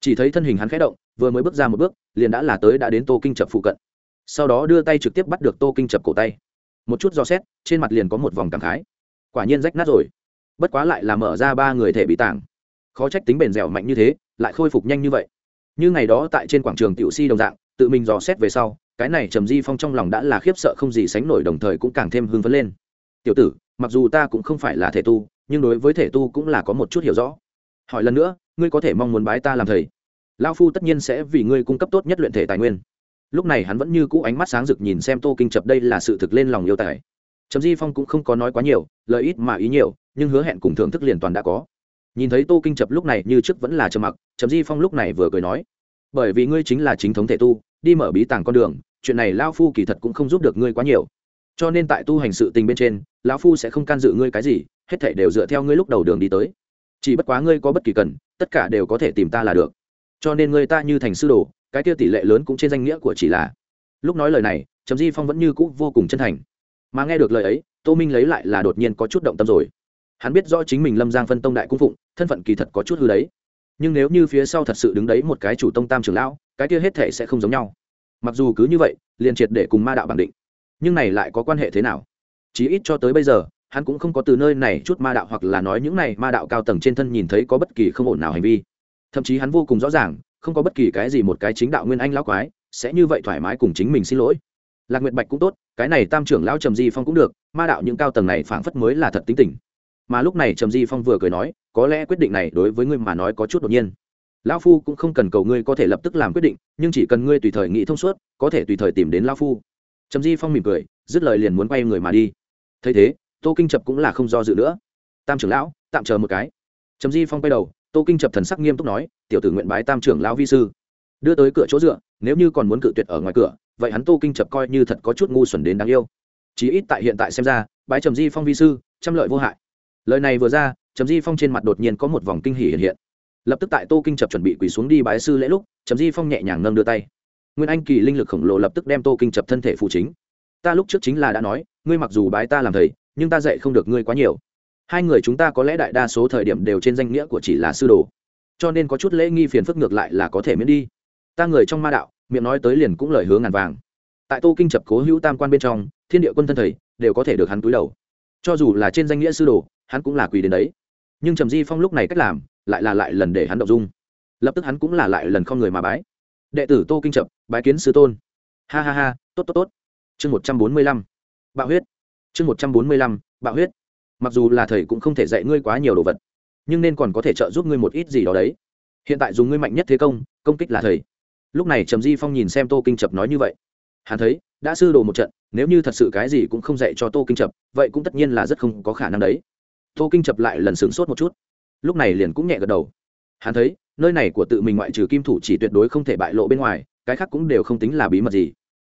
Chỉ thấy thân hình hắn khẽ động, vừa mới bước ra một bước, liền đã là tới đã đến tô kinh chập phụ cận sau đó đưa tay trực tiếp bắt được tô kinh chập cổ tay. Một chút do xét, trên mặt liền có một vòng cảm khái. Quả nhiên rách nát rồi. Bất quá lại là mở ra ba người thể bị tảng. Khó trách tính bền dẻo mạnh như thế, lại khôi phục nhanh như vậy. Như ngày đó tại trên quảng trường tiểu si đồng dạng, tự mình dò xét về sau, cái này trầm di phong trong lòng đã là khiếp sợ không gì sánh nổi đồng thời cũng càng thêm hưng phấn lên. Tiểu tử, mặc dù ta cũng không phải là thể tu, nhưng đối với thể tu cũng là có một chút hiểu rõ. Hỏi lần nữa, ngươi có thể mong muốn bái ta làm thầy? Lao phu tất nhiên sẽ vì ngươi cung cấp tốt nhất luyện thể tài nguyên lúc này hắn vẫn như cũ ánh mắt sáng rực nhìn xem tô kinh chập đây là sự thực lên lòng yêu tài. Trầm di phong cũng không có nói quá nhiều lợi ít mà ý nhiều, nhưng hứa hẹn cùng thưởng thức liền toàn đã có. Nhìn thấy tô kinh chập lúc này như trước vẫn là trầm mặc, trầm di phong lúc này vừa cười nói, bởi vì ngươi chính là chính thống thể tu, đi mở bí tàng con đường, chuyện này lao phu kỳ thật cũng không giúp được ngươi quá nhiều. Cho nên tại tu hành sự tình bên trên, lão phu sẽ không can dự ngươi cái gì, hết thể đều dựa theo ngươi lúc đầu đường đi tới. Chỉ bất quá ngươi có bất kỳ cần, tất cả đều có thể tìm ta là được. Cho nên ngươi ta như thành sư đồ cái kia tỷ lệ lớn cũng trên danh nghĩa của chỉ là. Lúc nói lời này, trầm di phong vẫn như cũ vô cùng chân thành. Mà nghe được lời ấy, tô minh lấy lại là đột nhiên có chút động tâm rồi. Hắn biết rõ chính mình lâm giang phân tông đại cung phụng, thân phận kỳ thật có chút hư đấy. Nhưng nếu như phía sau thật sự đứng đấy một cái chủ tông tam trưởng lão, cái kia hết thể sẽ không giống nhau. Mặc dù cứ như vậy, liền triệt để cùng ma đạo bằng định. Nhưng này lại có quan hệ thế nào? Chí ít cho tới bây giờ, hắn cũng không có từ nơi này chút ma đạo hoặc là nói những này ma đạo cao tầng trên thân nhìn thấy có bất kỳ không ổn nào hành vi. Thậm chí hắn vô cùng rõ ràng không có bất kỳ cái gì một cái chính đạo nguyên anh lão quái, sẽ như vậy thoải mái cùng chính mình xin lỗi. Lạc nguyệt bạch cũng tốt, cái này tam trưởng lão trầm di phong cũng được, ma đạo những cao tầng này phảng phất mới là thật tính tình. Mà lúc này trầm di phong vừa cười nói, có lẽ quyết định này đối với ngươi mà nói có chút đột nhiên. Lão phu cũng không cần cầu ngươi có thể lập tức làm quyết định, nhưng chỉ cần ngươi tùy thời nghĩ thông suốt, có thể tùy thời tìm đến lão phu. Trầm di phong mỉm cười, dứt lời liền muốn quay người mà đi. Thấy thế, tô kinh chập cũng là không do dự nữa. Tam trưởng lão, tạm chờ một cái. Trầm di phong quay đầu tô kinh chập thần sắc nghiêm túc nói, tiểu tử nguyện bái tam trưởng lão vi sư. Đưa tới cửa chỗ dựa, nếu như còn muốn cự tuyệt ở ngoài cửa, vậy hắn tô kinh chập coi như thật có chút ngu xuẩn đến đáng yêu. Chí ít tại hiện tại xem ra, bái trầm di phong vi sư, trăm lợi vô hại. Lời này vừa ra, trầm di phong trên mặt đột nhiên có một vòng kinh hỉ hiện hiện. Lập tức tại tô kinh chập chuẩn bị quỳ xuống đi bái sư lễ lúc, trầm di phong nhẹ nhàng nâng đưa tay. Nguyên anh kỳ linh lực khổng lồ lập tức đem tô kinh chập thân thể phụ chính. Ta lúc trước chính là đã nói, ngươi mặc dù bái ta làm thầy, nhưng ta dạy không được ngươi quá nhiều hai người chúng ta có lẽ đại đa số thời điểm đều trên danh nghĩa của chỉ là sư đồ. Cho nên có chút lễ nghi phiền phức ngược lại là có thể miễn đi. Ta người trong ma đạo, miệng nói tới liền cũng lời hướng ngàn vàng. Tại tô kinh chập cố hữu tam quan bên trong, thiên địa quân thân thầy đều có thể được hắn túi đầu. Cho dù là trên danh nghĩa sư đồ, hắn cũng là quỳ đến đấy. Nhưng trầm di phong lúc này cách làm, lại là lại lần để hắn động dung. Lập tức hắn cũng là lại lần không người mà bái. Đệ tử tô kinh chập, bái kiến sư tôn. Ha ha ha, tốt tốt tốt. Chương một trăm bốn mươi lăm. Bạo huyết. Chương một trăm bốn mươi lăm, bạo huyết mặc dù là thầy cũng không thể dạy ngươi quá nhiều đồ vật, nhưng nên còn có thể trợ giúp ngươi một ít gì đó đấy. Hiện tại dùng ngươi mạnh nhất thế công công kích là thầy. Lúc này trầm di phong nhìn xem tô kinh chập nói như vậy. Hắn thấy, đã sư đồ một trận, nếu như thật sự cái gì cũng không dạy cho tô kinh chập, vậy cũng tất nhiên là rất không có khả năng đấy. Tô kinh chập lại lần sướng sốt một chút, lúc này liền cũng nhẹ gật đầu. Hắn thấy, nơi này của tự mình ngoại trừ kim thủ chỉ tuyệt đối không thể bại lộ bên ngoài, cái khác cũng đều không tính là bí mật gì.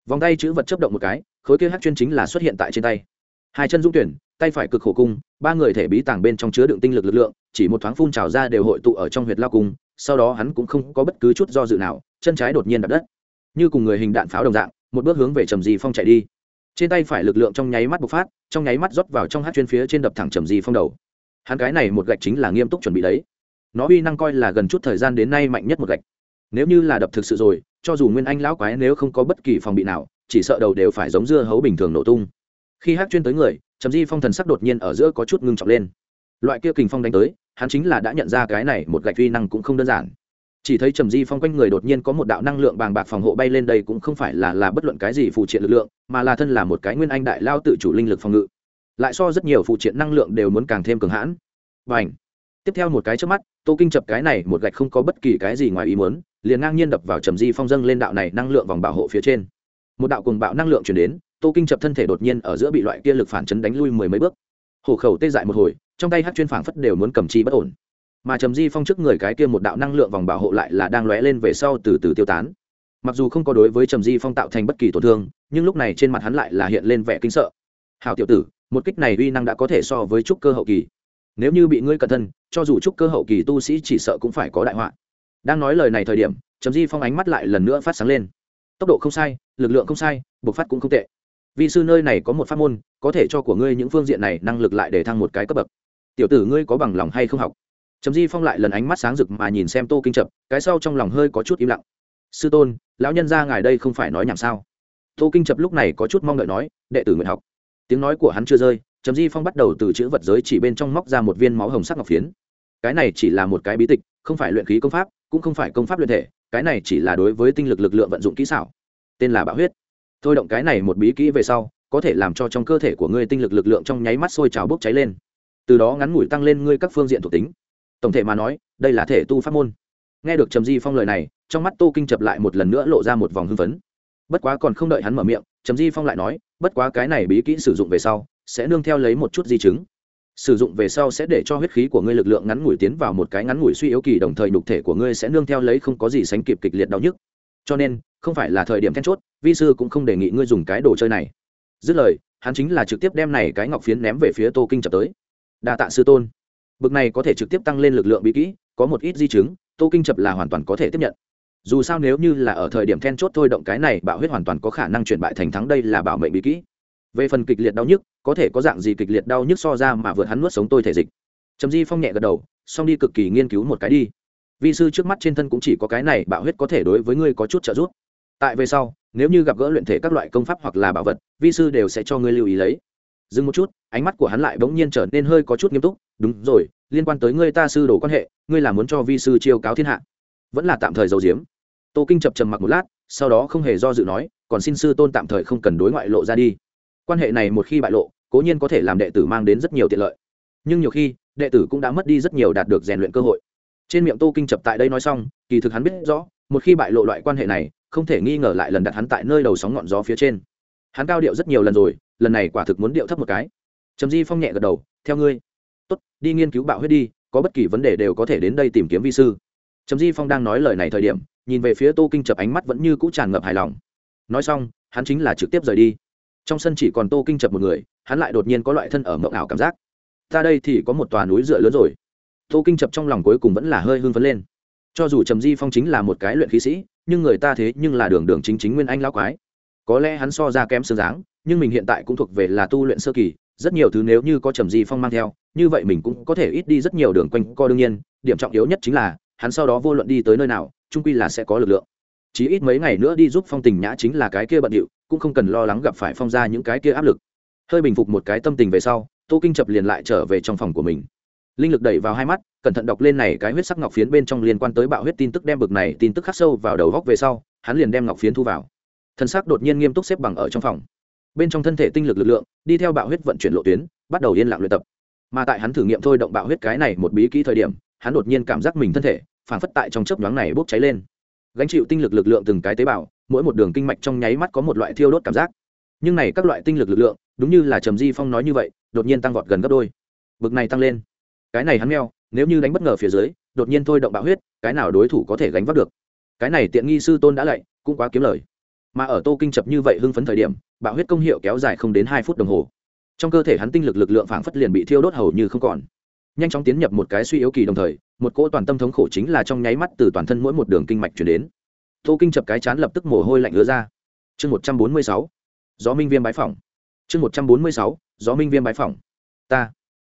Vòng tay chữ vật chấp động một cái, khối kia hát chuyên chính là xuất hiện tại trên tay. Hai chân dung tuyển tay phải cực khổ cung, ba người thể bí tàng bên trong chứa đựng tinh lực lực lượng, chỉ một thoáng phun trào ra đều hội tụ ở trong huyệt lao cung, sau đó hắn cũng không có bất cứ chút do dự nào, chân trái đột nhiên đập đất. Như cùng người hình đạn pháo đồng dạng, một bước hướng về trầm di phong chạy đi. Trên tay phải lực lượng trong nháy mắt bộc phát, trong nháy mắt rót vào trong hát chuyên phía trên đập thẳng trầm di phong đầu. Hắn cái này một gạch chính là nghiêm túc chuẩn bị đấy. Nó uy năng coi là gần chút thời gian đến nay mạnh nhất một gạch. Nếu như là đập thực sự rồi, cho dù nguyên anh lão quái nếu không có bất kỳ phòng bị nào, chỉ sợ đầu đều phải giống dưa hấu bình thường nổ tung. Khi hát chuyên tới người trầm di phong thần sắc đột nhiên ở giữa có chút ngưng trọng lên. Loại kia kình phong đánh tới, hắn chính là đã nhận ra cái này một gạch uy năng cũng không đơn giản. Chỉ thấy trầm di phong quanh người đột nhiên có một đạo năng lượng bàng bạc phòng hộ bay lên đây cũng không phải là là bất luận cái gì phụ triện lực lượng, mà là thân là một cái nguyên anh đại lao tự chủ linh lực phòng ngự. Lại so rất nhiều phụ triện năng lượng đều muốn càng thêm cường hãn. Và ảnh tiếp theo một cái trước mắt, tô kinh chập cái này một gạch không có bất kỳ cái gì ngoài ý muốn, liền ngang nhiên đập vào trầm di phong dâng lên đạo này năng lượng vòng bảo hộ phía trên. Một đạo cùng bạo năng lượng chuyển đến tô kinh chập thân thể đột nhiên ở giữa bị loại kia lực phản chấn đánh lui mười mấy bước. Hổ khẩu tê dại một hồi, trong tay hát chuyên phảng phất đều muốn cầm chi bất ổn. Mà trầm di phong trước người cái kia một đạo năng lượng vòng bảo hộ lại là đang lóe lên về sau từ từ tiêu tán. Mặc dù không có đối với trầm di phong tạo thành bất kỳ tổn thương, nhưng lúc này trên mặt hắn lại là hiện lên vẻ kinh sợ. Hào tiểu tử, một kích này uy năng đã có thể so với trúc cơ hậu kỳ. Nếu như bị ngươi cẩn thân, cho dù trúc cơ hậu kỳ tu sĩ chỉ sợ cũng phải có đại họa. Đang nói lời này thời điểm, trầm di phong ánh mắt lại lần nữa phát sáng lên. Tốc độ không sai, lực lượng không sai, bộc phát cũng không tệ vì sư nơi này có một pháp môn, có thể cho của ngươi những phương diện này năng lực lại để thăng một cái cấp bậc. Tiểu tử ngươi có bằng lòng hay không học? Trầm di phong lại lần ánh mắt sáng rực mà nhìn xem tô kinh chập cái sau trong lòng hơi có chút im lặng. Sư tôn, lão nhân ra ngài đây không phải nói nhảm sao? Tô kinh chập lúc này có chút mong đợi nói, đệ tử nguyện học. Tiếng nói của hắn chưa rơi, trầm di phong bắt đầu từ chữ vật giới chỉ bên trong móc ra một viên máu hồng sắc ngọc phiến. Cái này chỉ là một cái bí tịch, không phải luyện khí công pháp, cũng không phải công pháp luyện thể, cái này chỉ là đối với tinh lực lực lượng vận dụng kỹ xảo. Tên là bạo huyết thôi động cái này một bí kỹ về sau, có thể làm cho trong cơ thể của ngươi tinh lực lực lượng trong nháy mắt sôi trào bốc cháy lên. Từ đó ngắn ngủi tăng lên ngươi các phương diện thuộc tính. Tổng thể mà nói, đây là thể tu pháp môn. Nghe được trầm di phong lời này, trong mắt tô kinh chập lại một lần nữa lộ ra một vòng hưng phấn. Bất quá còn không đợi hắn mở miệng, trầm di phong lại nói, bất quá cái này bí kỹ sử dụng về sau, sẽ nương theo lấy một chút di chứng. Sử dụng về sau sẽ để cho huyết khí của ngươi lực lượng ngắn ngủi tiến vào một cái ngắn ngủi suy yếu kỳ, đồng thời nhục thể của ngươi sẽ nương theo lấy không có gì sánh kịp kịch liệt đau nhức. Cho nên không phải là thời điểm then chốt, vi sư cũng không đề nghị ngươi dùng cái đồ chơi này. Dứt lời, hắn chính là trực tiếp đem này cái ngọc phiến ném về phía tô kinh chập tới. Đa tạ sư tôn. Bực này có thể trực tiếp tăng lên lực lượng bí kỹ, có một ít di chứng, tô kinh chập là hoàn toàn có thể tiếp nhận. Dù sao nếu như là ở thời điểm then chốt thôi động cái này, bạo huyết hoàn toàn có khả năng chuyển bại thành thắng đây là bảo mệnh bí kỹ. Về phần kịch liệt đau nhức, có thể có dạng gì kịch liệt đau nhức so ra mà vượt hắn nuốt sống tôi thể dịch. Trầm di phong nhẹ gật đầu, xong đi cực kỳ nghiên cứu một cái đi. Vi sư trước mắt trên thân cũng chỉ có cái này, bạo huyết có thể đối với ngươi có chút trợ giúp tại về sau, nếu như gặp gỡ luyện thể các loại công pháp hoặc là bảo vật, vi sư đều sẽ cho ngươi lưu ý lấy. Dừng một chút, ánh mắt của hắn lại bỗng nhiên trở nên hơi có chút nghiêm túc. Đúng rồi, liên quan tới ngươi ta sư đồ quan hệ, ngươi là muốn cho vi sư chiêu cáo thiên hạ. Vẫn là tạm thời giấu diếm tô kinh chập trầm mặc một lát, sau đó không hề do dự nói, còn xin sư tôn tạm thời không cần đối ngoại lộ ra đi. Quan hệ này một khi bại lộ, cố nhiên có thể làm đệ tử mang đến rất nhiều tiện lợi. Nhưng nhiều khi, đệ tử cũng đã mất đi rất nhiều đạt được rèn luyện cơ hội. Trên miệng tô kinh chập tại đây nói xong, kỳ thực hắn biết rõ, một khi bại lộ loại quan hệ này không thể nghi ngờ lại lần đặt hắn tại nơi đầu sóng ngọn gió phía trên. Hắn cao điệu rất nhiều lần rồi, lần này quả thực muốn điệu thấp một cái. Trầm di phong nhẹ gật đầu, theo ngươi. Tốt, đi nghiên cứu bạo huyết đi, có bất kỳ vấn đề đều có thể đến đây tìm kiếm vi sư. Trầm di phong đang nói lời này thời điểm, nhìn về phía tô kinh chập ánh mắt vẫn như cũ tràn ngập hài lòng. Nói xong, hắn chính là trực tiếp rời đi. Trong sân chỉ còn tô kinh chập một người, hắn lại đột nhiên có loại thân ở mộng ảo cảm giác. Ta đây thì có một tòa núi dựa lớn rồi. Tô kinh chập trong lòng cuối cùng vẫn là hơi hưng phấn lên. Cho dù trầm di phong chính là một cái luyện khí sĩ nhưng người ta thế nhưng là đường đường chính chính nguyên anh lão quái. Có lẽ hắn so ra kém xương dáng, nhưng mình hiện tại cũng thuộc về là tu luyện sơ kỳ, rất nhiều thứ nếu như có trầm di phong mang theo, như vậy mình cũng có thể ít đi rất nhiều đường quanh co đương nhiên, điểm trọng yếu nhất chính là, hắn sau đó vô luận đi tới nơi nào trung quy là sẽ có lực lượng. Chỉ ít mấy ngày nữa đi giúp phong tình nhã chính là cái kia bận điệu, cũng không cần lo lắng gặp phải phong ra những cái kia áp lực. Hơi bình phục một cái tâm tình về sau, tô kinh chập liền lại trở về trong phòng của mình linh lực đẩy vào hai mắt, cẩn thận đọc lên này cái huyết sắc ngọc phiến bên trong liên quan tới bạo huyết tin tức, đem bực này tin tức khắc sâu vào đầu góc về sau, hắn liền đem ngọc phiến thu vào. Thân xác đột nhiên nghiêm túc xếp bằng ở trong phòng. Bên trong thân thể tinh lực lực lượng, đi theo bạo huyết vận chuyển lộ tuyến, bắt đầu yên lặng luyện tập. Mà tại hắn thử nghiệm thôi động bạo huyết cái này một bí kỹ thời điểm, hắn đột nhiên cảm giác mình thân thể phản phất tại trong chớp nhoáng này bốc cháy lên. Gánh chịu tinh lực lực lượng từng cái tế bào, mỗi một đường kinh mạch trong nháy mắt có một loại thiêu đốt cảm giác. Nhưng này các loại tinh lực lực lượng, đúng như là trầm di phong nói như vậy, đột nhiên tăng vọt gần gấp đôi. Bực này tăng lên cái này hắn meo, nếu như đánh bất ngờ phía dưới, đột nhiên thôi động bạo huyết, cái nào đối thủ có thể gánh vác được? Cái này tiện nghi sư tôn đã lạy, cũng quá kiếm lời. Mà ở tô kinh chập như vậy hưng phấn thời điểm, bạo huyết công hiệu kéo dài không đến hai phút đồng hồ. Trong cơ thể hắn tinh lực lực lượng phảng phất liền bị thiêu đốt hầu như không còn. Nhanh chóng tiến nhập một cái suy yếu kỳ đồng thời, một cỗ toàn tâm thống khổ chính là trong nháy mắt từ toàn thân mỗi một đường kinh mạch chuyển đến. Tô kinh chập cái chán lập tức mồ hôi lạnh ứa ra. Chương một trăm bốn mươi sáu, gió minh viêm bái phỏng. Chương một trăm bốn mươi sáu, gió minh viêm bái phỏng. Ta,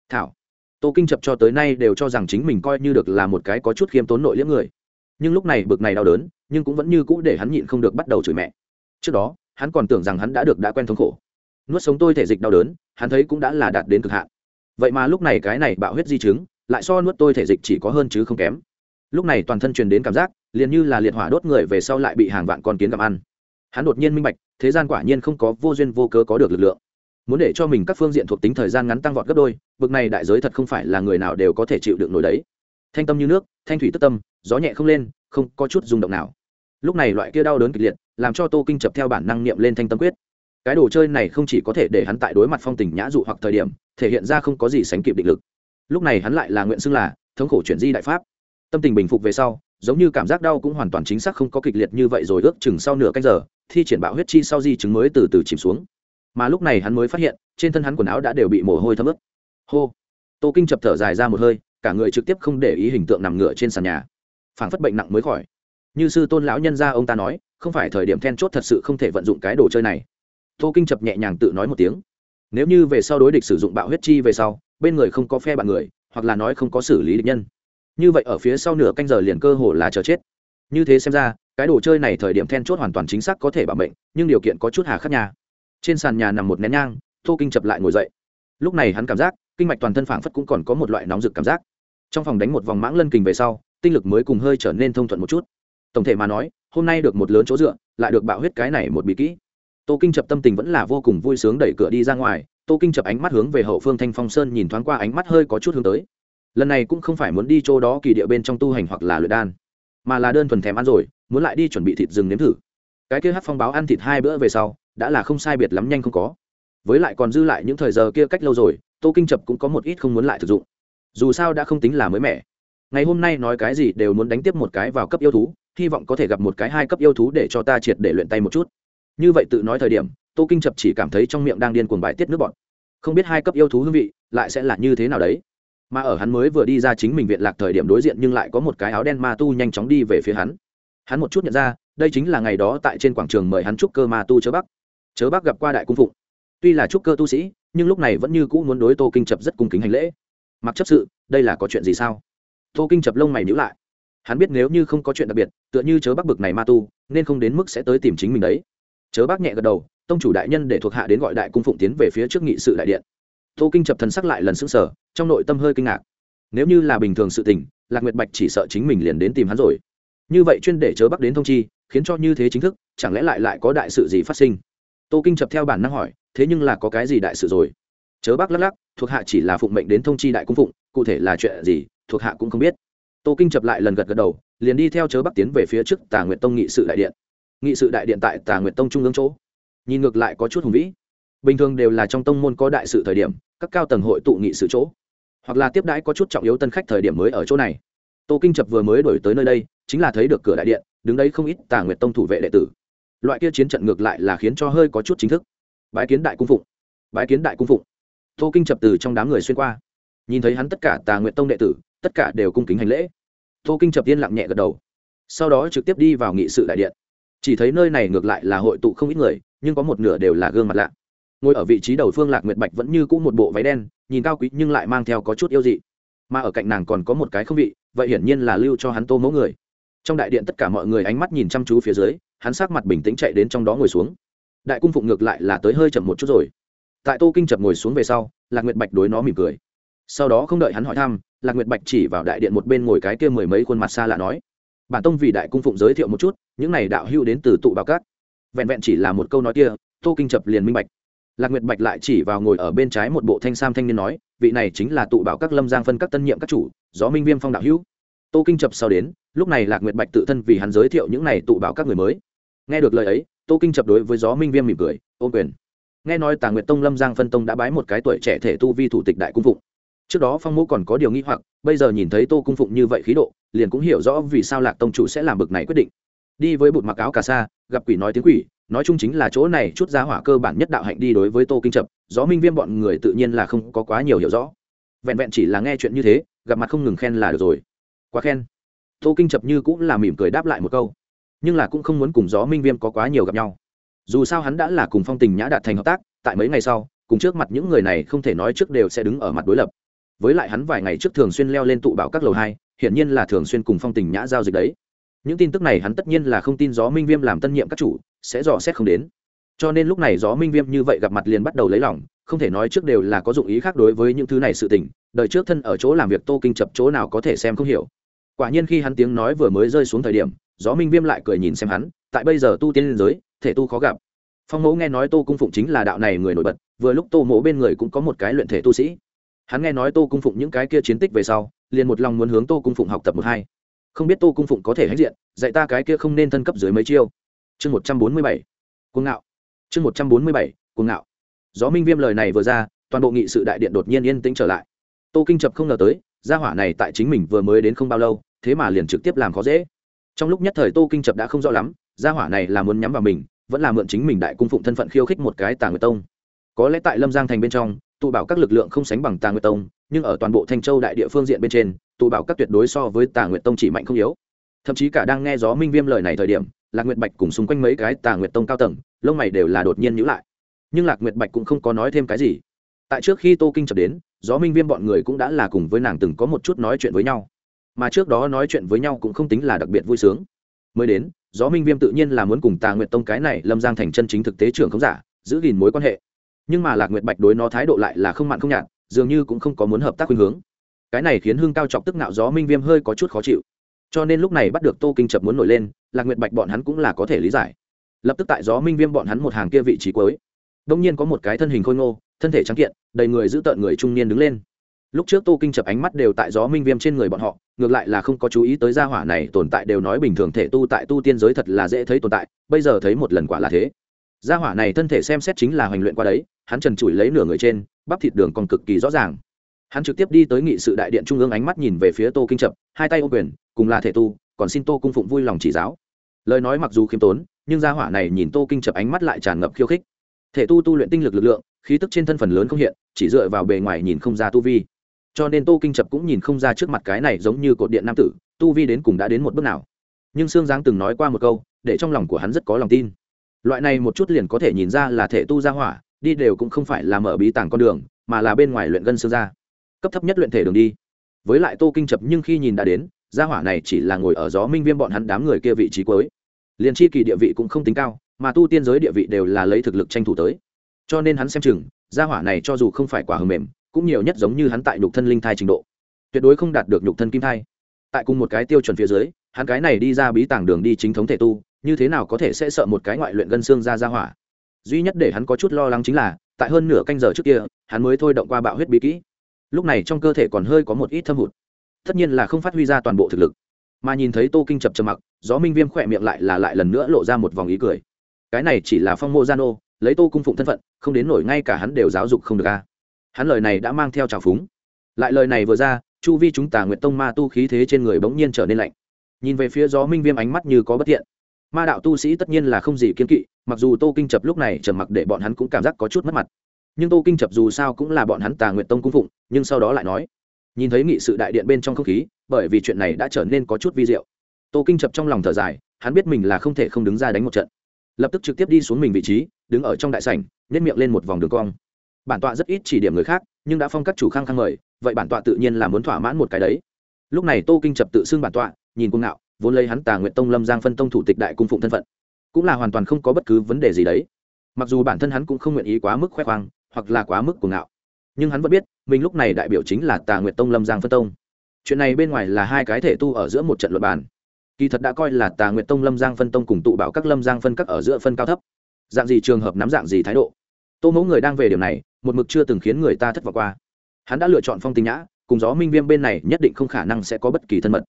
thảo tô kinh chập cho tới nay đều cho rằng chính mình coi như được là một cái có chút khiêm tốn nội liễm người. Nhưng lúc này bực này đau đớn, nhưng cũng vẫn như cũ để hắn nhịn không được bắt đầu chửi mẹ. Trước đó, hắn còn tưởng rằng hắn đã được đã quen thống khổ. Nuốt sống tôi thể dịch đau đớn, hắn thấy cũng đã là đạt đến cực hạn. Vậy mà lúc này cái này bạo huyết di chứng, lại so nuốt tôi thể dịch chỉ có hơn chứ không kém. Lúc này toàn thân truyền đến cảm giác, liền như là liệt hỏa đốt người về sau lại bị hàng vạn con kiến gặm ăn. Hắn đột nhiên minh bạch, thế gian quả nhiên không có vô duyên vô cớ có được lực lượng muốn để cho mình các phương diện thuộc tính thời gian ngắn tăng vọt gấp đôi, bực này đại giới thật không phải là người nào đều có thể chịu được nổi đấy. Thanh tâm như nước, thanh thủy tức tâm, gió nhẹ không lên, không có chút rung động nào. Lúc này loại kia đau đớn kịch liệt, làm cho tô kinh chập theo bản năng niệm lên thanh tâm quyết. Cái đồ chơi này không chỉ có thể để hắn tại đối mặt phong tình nhã dụ hoặc thời điểm, thể hiện ra không có gì sánh kịp định lực. Lúc này hắn lại là nguyện xưng là thống khổ chuyển di đại pháp. Tâm tình bình phục về sau, giống như cảm giác đau cũng hoàn toàn chính xác không có kịch liệt như vậy rồi ước chừng sau nửa canh giờ, thi triển bạo huyết chi sau di chứng mới từ từ chìm xuống mà lúc này hắn mới phát hiện, trên thân hắn quần áo đã đều bị mồ hôi thấm ướt. Hô! Tô kinh chập thở dài ra một hơi, cả người trực tiếp không để ý hình tượng nằm ngửa trên sàn nhà. Phảng phất bệnh nặng mới khỏi. Như sư tôn lão nhân gia ông ta nói, không phải thời điểm then chốt thật sự không thể vận dụng cái đồ chơi này. Tô kinh chập nhẹ nhàng tự nói một tiếng. Nếu như về sau đối địch sử dụng bạo huyết chi về sau, bên người không có phe bạn người, hoặc là nói không có xử lý địch nhân. Như vậy ở phía sau nửa canh giờ liền cơ hồ là chờ chết. Như thế xem ra, cái đồ chơi này thời điểm then chốt hoàn toàn chính xác có thể bảo mệnh, nhưng điều kiện có chút hà khắc nhà trên sàn nhà nằm một nén nhang, tô kinh chập lại ngồi dậy. Lúc này hắn cảm giác, kinh mạch toàn thân phảng phất cũng còn có một loại nóng rực cảm giác. Trong phòng đánh một vòng mãng lân kình về sau, tinh lực mới cùng hơi trở nên thông thuận một chút. Tổng thể mà nói, hôm nay được một lớn chỗ dựa, lại được bạo huyết cái này một bí kỹ. Tô kinh chập tâm tình vẫn là vô cùng vui sướng đẩy cửa đi ra ngoài, tô kinh chập ánh mắt hướng về hậu phương thanh phong sơn nhìn thoáng qua ánh mắt hơi có chút hướng tới. Lần này cũng không phải muốn đi chỗ đó kỳ địa bên trong tu hành hoặc là luyện đan, mà là đơn thuần thèm ăn rồi, muốn lại đi chuẩn bị thịt rừng nếm thử. Cái kia hát phong báo ăn thịt hai bữa về sau đã là không sai biệt lắm nhanh không có. Với lại còn dư lại những thời giờ kia cách lâu rồi, tô kinh chập cũng có một ít không muốn lại thực dụng. Dù sao đã không tính là mới mẻ. Ngày hôm nay nói cái gì đều muốn đánh tiếp một cái vào cấp yêu thú, hy vọng có thể gặp một cái hai cấp yêu thú để cho ta triệt để luyện tay một chút. Như vậy tự nói thời điểm, tô kinh chập chỉ cảm thấy trong miệng đang điên cuồng bài tiết nước bọn không biết hai cấp yêu thú hương vị, lại sẽ là như thế nào đấy. Mà ở hắn mới vừa đi ra chính mình viện lạc thời điểm đối diện nhưng lại có một cái áo đen ma tu nhanh chóng đi về phía hắn. Hắn một chút nhận ra, đây chính là ngày đó tại trên quảng trường mời hắn trúc cơ ma tu chớ bắc chớ bác gặp qua đại cung phụng. Tuy là trúc cơ tu sĩ, nhưng lúc này vẫn như cũ muốn đối tô kinh chập rất cung kính hành lễ. Mặc chấp sự, đây là có chuyện gì sao? Tô kinh chập lông mày nhữ lại. Hắn biết nếu như không có chuyện đặc biệt, tựa như chớ bác bực này ma tu, nên không đến mức sẽ tới tìm chính mình đấy. Chớ bác nhẹ gật đầu, tông chủ đại nhân để thuộc hạ đến gọi đại cung phụng tiến về phía trước nghị sự đại điện. Tô kinh chập thần sắc lại lần xứng sở trong nội tâm hơi kinh ngạc. Nếu như là bình thường sự tình, lạc nguyệt bạch chỉ sợ chính mình liền đến tìm hắn rồi. Như vậy chuyên để chớ bắc đến thông chi, khiến cho như thế chính thức, chẳng lẽ lại lại có đại sự gì phát sinh? Tô kinh chập theo bản năng hỏi, thế nhưng là có cái gì đại sự rồi? Chớ bác lắc lắc, thuộc hạ chỉ là phụng mệnh đến thông chi đại cung phụng, cụ thể là chuyện gì, thuộc hạ cũng không biết. Tô kinh chập lại lần gật gật đầu, liền đi theo chớ bắc tiến về phía trước tà nguyệt tông nghị sự đại điện. Nghị sự đại điện tại tà nguyệt tông trung ương chỗ. Nhìn ngược lại có chút hùng vĩ. Bình thường đều là trong tông môn có đại sự thời điểm, các cao tầng hội tụ nghị sự chỗ. Hoặc là tiếp đãi có chút trọng yếu tân khách thời điểm mới ở chỗ này. Tô kinh chập vừa mới đổi tới nơi đây, chính là thấy được cửa đại điện, đứng đấy không ít tà nguyệt tông thủ vệ đệ tử loại kia chiến trận ngược lại là khiến cho hơi có chút chính thức. Bái kiến đại cung phụng. Bái kiến đại cung phụng. Tô kinh chập từ trong đám người xuyên qua. Nhìn thấy hắn tất cả tà nguyện tông đệ tử, tất cả đều cung kính hành lễ. Tô kinh chập yên lặng nhẹ gật đầu. Sau đó trực tiếp đi vào nghị sự đại điện. Chỉ thấy nơi này ngược lại là hội tụ không ít người, nhưng có một nửa đều là gương mặt lạ. Ngồi ở vị trí đầu phương lạc nguyệt bạch vẫn như cũ một bộ váy đen, nhìn cao quý nhưng lại mang theo có chút yêu dị. Mà ở cạnh nàng còn có một cái không vị, vậy hiển nhiên là lưu cho hắn tô mẫu người. Trong đại điện tất cả mọi người ánh mắt nhìn chăm chú phía dưới hắn sát mặt bình tĩnh chạy đến trong đó ngồi xuống. Đại cung phụng ngược lại là tới hơi chậm một chút rồi. Tại tô kinh chập ngồi xuống về sau, lạc nguyệt bạch đối nó mỉm cười. Sau đó không đợi hắn hỏi thăm, lạc nguyệt bạch chỉ vào đại điện một bên ngồi cái kia mười mấy khuôn mặt xa lạ nói, bản tông vì đại cung phụng giới thiệu một chút, những này đạo hưu đến từ tụ bảo cát vẹn vẹn chỉ là một câu nói kia, tô kinh chập liền minh bạch. Lạc nguyệt bạch lại chỉ vào ngồi ở bên trái một bộ thanh sam thanh niên nói, vị này chính là tụ bảo các lâm giang phân các tân nhiệm các chủ, gió minh viêm phong đạo hữu. Tô kinh chập sau đến, lúc này lạc nguyệt bạch tự thân vì hắn giới thiệu những này tụ bảo các người mới nghe được lời ấy, tô kinh chập đối với gió minh viêm mỉm cười, ôm quyền. Nghe nói tà nguyệt tông lâm giang phân tông đã bái một cái tuổi trẻ thể tu vi thủ tịch đại cung phụng. Trước đó phong mô còn có điều nghĩ hoặc, bây giờ nhìn thấy tô cung phụng như vậy khí độ, liền cũng hiểu rõ vì sao lạc tông chủ sẽ làm bực này quyết định. Đi với bụt mặc áo cà sa, gặp quỷ nói tiếng quỷ, nói chung chính là chỗ này chút ra hỏa cơ bản nhất đạo hạnh đi đối với tô kinh chập, gió minh viêm bọn người tự nhiên là không có quá nhiều hiểu rõ. Vẹn vẹn chỉ là nghe chuyện như thế, gặp mặt không ngừng khen là được rồi. Quá khen. Tô kinh chập như cũng là mỉm cười đáp lại một câu nhưng là cũng không muốn cùng gió minh viêm có quá nhiều gặp nhau. Dù sao hắn đã là cùng phong tình nhã đạt thành hợp tác, tại mấy ngày sau, cùng trước mặt những người này không thể nói trước đều sẽ đứng ở mặt đối lập. Với lại hắn vài ngày trước thường xuyên leo lên tụ bảo các lầu hai, hiển nhiên là thường xuyên cùng phong tình nhã giao dịch đấy. Những tin tức này hắn tất nhiên là không tin gió minh viêm làm tân nhiệm các chủ, sẽ dò xét không đến. Cho nên lúc này gió minh viêm như vậy gặp mặt liền bắt đầu lấy lòng, không thể nói trước đều là có dụng ý khác đối với những thứ này sự tình đợi trước thân ở chỗ làm việc tô kinh chập chỗ nào có thể xem không hiểu. Quả nhiên khi hắn tiếng nói vừa mới rơi xuống thời điểm gió minh viêm lại cười nhìn xem hắn, tại bây giờ tu tiên liên giới, thể tu khó gặp. Phong mẫu nghe nói tô cung phụng chính là đạo này người nổi bật, vừa lúc tô Mẫu bên người cũng có một cái luyện thể tu sĩ. Hắn nghe nói tô cung phụng những cái kia chiến tích về sau, liền một lòng muốn hướng tô cung phụng học tập một hai. Không biết tô cung phụng có thể hãnh diện, dạy ta cái kia không nên thân cấp dưới mấy chiêu. Chương một trăm bốn mươi bảy, cuồng ngạo. Chương một trăm bốn mươi bảy, cuồng ngạo. Gió minh viêm lời này vừa ra, toàn bộ nghị sự đại điện đột nhiên yên tĩnh trở lại. Tô kinh chập không ngờ tới, gia hỏa này tại chính mình vừa mới đến không bao lâu, thế mà liền trực tiếp làm khó dễ trong lúc nhất thời tô kinh chập đã không rõ lắm, gia hỏa này là muốn nhắm vào mình, vẫn là mượn chính mình đại cung phụng thân phận khiêu khích một cái tà nguyệt tông. Có lẽ tại lâm giang thành bên trong, tụ bảo các lực lượng không sánh bằng tà nguyệt tông, nhưng ở toàn bộ thanh châu đại địa phương diện bên trên, tụ bảo các tuyệt đối so với tà nguyệt tông chỉ mạnh không yếu. Thậm chí cả đang nghe gió minh viêm lời này thời điểm, lạc nguyệt bạch cùng xung quanh mấy cái tà nguyệt tông cao tầng, lông mày đều là đột nhiên nhữ lại. Nhưng lạc nguyệt bạch cũng không có nói thêm cái gì. Tại trước khi tô kinh chập đến, gió minh viêm bọn người cũng đã là cùng với nàng từng có một chút nói chuyện với nhau mà trước đó nói chuyện với nhau cũng không tính là đặc biệt vui sướng. Mới đến, gió minh viêm tự nhiên là muốn cùng tà nguyệt tông cái này lâm giang thành chân chính thực tế trưởng không giả, giữ gìn mối quan hệ. Nhưng mà lạc nguyệt bạch đối nó thái độ lại là không mặn không nhạt, dường như cũng không có muốn hợp tác khuynh hướng. Cái này khiến hưng cao chọc tức nạo gió minh viêm hơi có chút khó chịu. Cho nên lúc này bắt được tô kinh chập muốn nổi lên, lạc nguyệt bạch bọn hắn cũng là có thể lý giải. Lập tức tại gió minh viêm bọn hắn một hàng kia vị trí cuối đông nhiên có một cái thân hình khôi ngô, thân thể trắng kiện, đầy người giữ tợn người trung niên đứng lên lúc trước tô kinh chập ánh mắt đều tại gió minh viêm trên người bọn họ, ngược lại là không có chú ý tới gia hỏa này tồn tại đều nói bình thường thể tu tại tu tiên giới thật là dễ thấy tồn tại, bây giờ thấy một lần quả là thế. Gia hỏa này thân thể xem xét chính là hoành luyện qua đấy, hắn trần trụi lấy nửa người trên, bắp thịt đường còn cực kỳ rõ ràng. Hắn trực tiếp đi tới nghị sự đại điện trung ương ánh mắt nhìn về phía tô kinh chập, hai tay ô quyền, cùng là thể tu, còn xin tô cung phụng vui lòng chỉ giáo. Lời nói mặc dù khiêm tốn, nhưng gia hỏa này nhìn tô kinh chập ánh mắt lại tràn ngập khiêu khích. Thể tu tu luyện tinh lực lực lượng, khí tức trên thân phần lớn không hiện, chỉ dựa vào bề ngoài nhìn không ra tu vi cho nên tô kinh chập cũng nhìn không ra trước mặt cái này giống như cột điện nam tử, tu vi đến cùng đã đến một bước nào. Nhưng sương giáng từng nói qua một câu, để trong lòng của hắn rất có lòng tin. Loại này một chút liền có thể nhìn ra là thể tu gia hỏa, đi đều cũng không phải là mở bí tàng con đường, mà là bên ngoài luyện gân xương ra cấp thấp nhất luyện thể đường đi. Với lại tô kinh chập nhưng khi nhìn đã đến, gia hỏa này chỉ là ngồi ở gió minh viêm bọn hắn đám người kia vị trí cuối. Liền chi kỳ địa vị cũng không tính cao, mà tu tiên giới địa vị đều là lấy thực lực tranh thủ tới. Cho nên hắn xem chừng, gia hỏa này cho dù không phải quả hầm mềm cũng nhiều nhất giống như hắn tại nhục thân linh thai trình độ. Tuyệt đối không đạt được nhục thân kim thai. Tại cùng một cái tiêu chuẩn phía dưới, hắn cái này đi ra bí tàng đường đi chính thống thể tu, như thế nào có thể sẽ sợ một cái ngoại luyện gân xương ra ra hỏa? Duy nhất để hắn có chút lo lắng chính là, tại hơn nửa canh giờ trước kia, hắn mới thôi động qua bạo huyết bí kỹ. Lúc này trong cơ thể còn hơi có một ít thâm hụt. Tất nhiên là không phát huy ra toàn bộ thực lực. Mà nhìn thấy tô kinh chập trầm mặc, gió minh viêm khỏe miệng lại là lại lần nữa lộ ra một vòng ý cười. Cái này chỉ là phong mô gia nô lấy tô cung phụng thân phận, không đến nổi ngay cả hắn đều giáo dục không được a hắn lời này đã mang theo trào phúng. Lại lời này vừa ra, chu vi chúng tà nguyện tông ma tu khí thế trên người bỗng nhiên trở nên lạnh. Nhìn về phía gió minh viêm ánh mắt như có bất tiện ma đạo tu sĩ tất nhiên là không gì kiên kỵ, mặc dù tô kinh chập lúc này trầm mặc để bọn hắn cũng cảm giác có chút mất mặt. Nhưng tô kinh chập dù sao cũng là bọn hắn tà nguyện tông cung phụng, nhưng sau đó lại nói, nhìn thấy nghị sự đại điện bên trong không khí, bởi vì chuyện này đã trở nên có chút vi diệu. Tô kinh chập trong lòng thở dài, hắn biết mình là không thể không đứng ra đánh một trận. Lập tức trực tiếp đi xuống mình vị trí, đứng ở trong đại sảnh nhét miệng lên một vòng đường cong bản tọa rất ít chỉ điểm người khác, nhưng đã phong các chủ khăng khăng mời, vậy bản tọa tự nhiên là muốn thỏa mãn một cái đấy. Lúc này tô kinh chập tự xưng bản tọa, nhìn cung ngạo, vốn lấy hắn tà nguyện tông lâm giang phân tông thủ tịch đại cung phụng thân phận, cũng là hoàn toàn không có bất cứ vấn đề gì đấy. Mặc dù bản thân hắn cũng không nguyện ý quá mức khoe khoang, hoặc là quá mức cuồng ngạo, nhưng hắn vẫn biết, mình lúc này đại biểu chính là tà nguyện tông lâm giang phân tông. Chuyện này bên ngoài là hai cái thể tu ở giữa một trận luật bàn. Kỳ thật đã coi là tà nguyện tông lâm giang phân tông cùng tụ bảo các lâm giang phân các ở giữa phân cao thấp. Dạng gì trường hợp nắm dạng gì thái độ tô mẫu người đang về điểm này, một mực chưa từng khiến người ta thất vọng qua. Hắn đã lựa chọn phong tình nhã, cùng gió minh viêm bên này nhất định không khả năng sẽ có bất kỳ thân mật.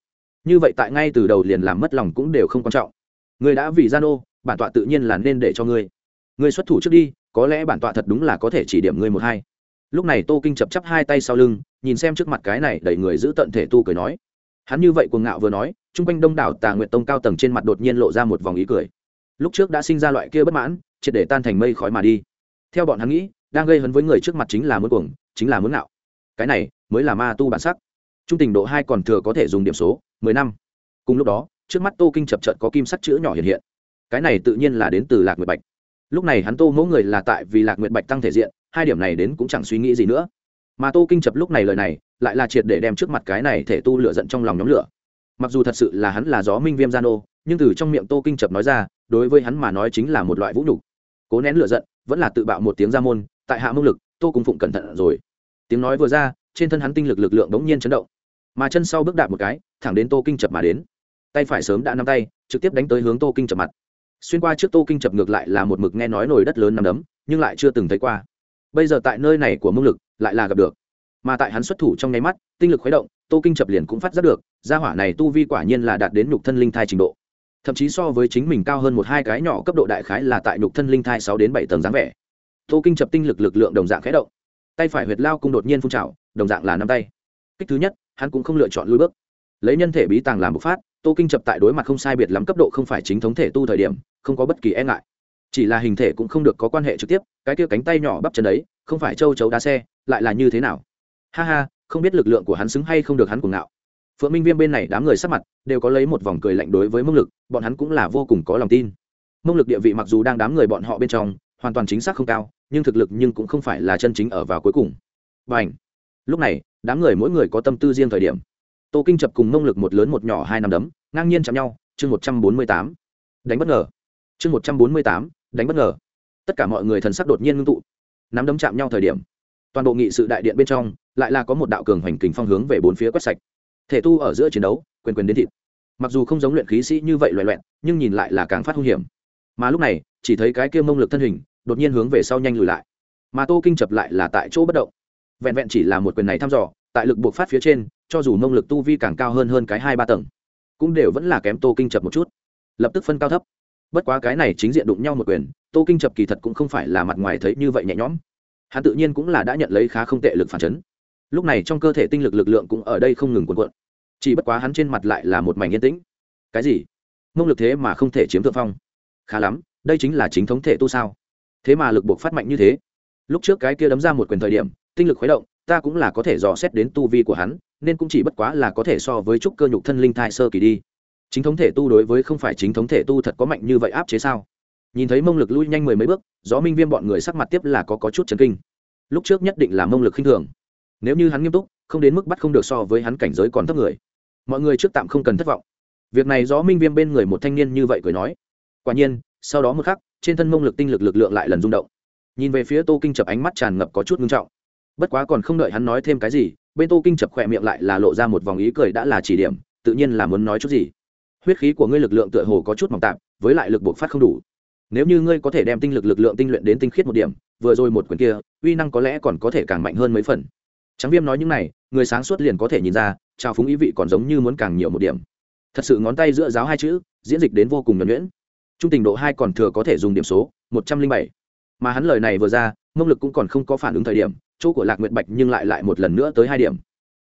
Như vậy tại ngay từ đầu liền làm mất lòng cũng đều không quan trọng. Người đã vì gian ô bản tọa tự nhiên là nên để cho ngươi. Ngươi xuất thủ trước đi, có lẽ bản tọa thật đúng là có thể chỉ điểm ngươi một hai. Lúc này tô kinh chập chắp hai tay sau lưng, nhìn xem trước mặt cái này đẩy người giữ tận thể tu cười nói. Hắn như vậy cuồng ngạo vừa nói, chung quanh đông đảo tà nguyện tông cao tầng trên mặt đột nhiên lộ ra một vòng ý cười. Lúc trước đã sinh ra loại kia bất mãn, triệt để tan thành mây khói mà đi theo bọn hắn nghĩ, đang gây hấn với người trước mặt chính là muốn cuồng, chính là muốn nạo. cái này mới là ma tu bản sắc. Trung tình độ hai còn thừa có thể dùng điểm số, mười năm. Cùng lúc đó, trước mắt tô kinh chập trợt có kim sắc chữ nhỏ hiện hiện. Cái này tự nhiên là đến từ lạc nguyệt bạch. Lúc này hắn tô mẫu người là tại vì lạc nguyệt bạch tăng thể diện, hai điểm này đến cũng chẳng suy nghĩ gì nữa. Mà tô kinh chập lúc này lời này, lại là triệt để đem trước mặt cái này thể tu lựa giận trong lòng nhóm lửa. Mặc dù thật sự là hắn là gió minh viêm gian ô nhưng từ trong miệng tô kinh chập nói ra, đối với hắn mà nói chính là một loại vũ nhục. Cố nén lựa giận vẫn là tự bạo một tiếng ra môn, tại hạ mông lực, tô cùng phụng cẩn thận rồi. Tiếng nói vừa ra, trên thân hắn tinh lực lực lượng bỗng nhiên chấn động. Mà chân sau bước đạp một cái, thẳng đến tô kinh chập mà đến. Tay phải sớm đã nắm tay, trực tiếp đánh tới hướng tô kinh chập mặt. Xuyên qua trước tô kinh chập ngược lại là một mực nghe nói nồi đất lớn nằm đấm, nhưng lại chưa từng thấy qua. Bây giờ tại nơi này của mông lực, lại là gặp được. Mà tại hắn xuất thủ trong nháy mắt, tinh lực khuấy động, tô kinh chập liền cũng phát giác được, gia hỏa này tu vi quả nhiên là đạt đến nhục thân linh thai trình độ thậm chí so với chính mình cao hơn một hai cái nhỏ cấp độ đại khái là tại nhục thân linh thai sáu đến bảy tầng dáng vẻ. Tô kinh chập tinh lực lực lượng đồng dạng khẽ động. Tay phải huyệt lao cung đột nhiên phun trào, đồng dạng là năm tay. Kích thứ nhất, hắn cũng không lựa chọn lui bước. Lấy nhân thể bí tàng làm bộc phát, tô kinh chập tại đối mặt không sai biệt lắm cấp độ không phải chính thống thể tu thời điểm, không có bất kỳ e ngại. Chỉ là hình thể cũng không được có quan hệ trực tiếp, cái kia cánh tay nhỏ bắp chân đấy, không phải châu chấu đá xe, lại là như thế nào? Ha ha, không biết lực lượng của hắn xứng hay không được hắn cuồng ngạo phượng minh viêm bên này đám người sắc mặt đều có lấy một vòng cười lạnh đối với mông lực, bọn hắn cũng là vô cùng có lòng tin. Mông lực địa vị mặc dù đang đám người bọn họ bên trong, hoàn toàn chính xác không cao, nhưng thực lực nhưng cũng không phải là chân chính ở vào cuối cùng. Và ảnh lúc này, đám người mỗi người có tâm tư riêng thời điểm. Tô kinh chập cùng mông lực một lớn một nhỏ hai năm đấm, ngang nhiên chạm nhau, chương một trăm bốn mươi tám. Đánh bất ngờ. Chương một trăm bốn mươi tám, đánh bất ngờ. Tất cả mọi người thần sắc đột nhiên ngưng tụ. Nắm đấm chạm nhau thời điểm, toàn bộ nghị sự đại điện bên trong lại là có một đạo cường hoành kình phong hướng về bốn phía quét sạch thể tu ở giữa chiến đấu, quyền quyền đến thịt. Mặc dù không giống luyện khí sĩ như vậy loại loẹn nhưng nhìn lại là càng phát hung hiểm. Mà lúc này, chỉ thấy cái kia mông lực thân hình, đột nhiên hướng về sau nhanh lùi lại. Mà tô kinh chập lại là tại chỗ bất động. Vẹn vẹn chỉ là một quyền này thăm dò, tại lực buộc phát phía trên, cho dù mông lực tu vi càng cao hơn hơn cái hai ba tầng, cũng đều vẫn là kém tô kinh chập một chút. Lập tức phân cao thấp. Bất quá cái này chính diện đụng nhau một quyền, tô kinh chập kỳ thật cũng không phải là mặt ngoài thấy như vậy nhẹ nhõm. Hắn tự nhiên cũng là đã nhận lấy khá không tệ lực phản chấn lúc này trong cơ thể tinh lực lực lượng cũng ở đây không ngừng cuộn cuộn. Chỉ bất quá hắn trên mặt lại là một mảnh yên tĩnh. Cái gì? Mông lực thế mà không thể chiếm thượng phong. Khá lắm đây chính là chính thống thể tu sao? Thế mà lực buộc phát mạnh như thế. Lúc trước cái kia đấm ra một quyền thời điểm tinh lực khuấy động ta cũng là có thể dò xét đến tu vi của hắn nên cũng chỉ bất quá là có thể so với trúc cơ nhục thân linh thai sơ kỳ đi. Chính thống thể tu đối với không phải chính thống thể tu thật có mạnh như vậy áp chế sao? Nhìn thấy mông lực lui nhanh mười mấy bước gió minh viêm bọn người sắc mặt tiếp là có, có chút chấn kinh. Lúc trước nhất định là mông lực khinh thường nếu như hắn nghiêm túc, không đến mức bắt không được so với hắn cảnh giới còn thấp người. Mọi người trước tạm không cần thất vọng. Việc này do minh viêm bên người một thanh niên như vậy cười nói. Quả nhiên, sau đó một khắc, trên thân mông lực tinh lực lực lượng lại lần rung động. Nhìn về phía tô kinh chập ánh mắt tràn ngập có chút ngưng trọng. Bất quá còn không đợi hắn nói thêm cái gì, bên tô kinh chập khỏe miệng lại là lộ ra một vòng ý cười đã là chỉ điểm, tự nhiên là muốn nói chút gì. Huyết khí của ngươi lực lượng tựa hồ có chút mỏng tạp, với lại lực buộc phát không đủ. Nếu như ngươi có thể đem tinh lực lực lượng tinh luyện đến tinh khiết một điểm, vừa rồi một quyền kia, uy năng có lẽ còn có thể càng mạnh hơn mấy phần tráng viêm nói những này, người sáng suốt liền có thể nhìn ra, trào phúng ý vị còn giống như muốn càng nhiều một điểm. Thật sự ngón tay giữa giáo hai chữ, diễn dịch đến vô cùng nhuẩn nhuyễn. Trung tình độ hai còn thừa có thể dùng điểm số, một trăm linh bảy. Mà hắn lời này vừa ra, mông lực cũng còn không có phản ứng thời điểm, chỗ của lạc nguyệt bạch nhưng lại lại một lần nữa tới hai điểm.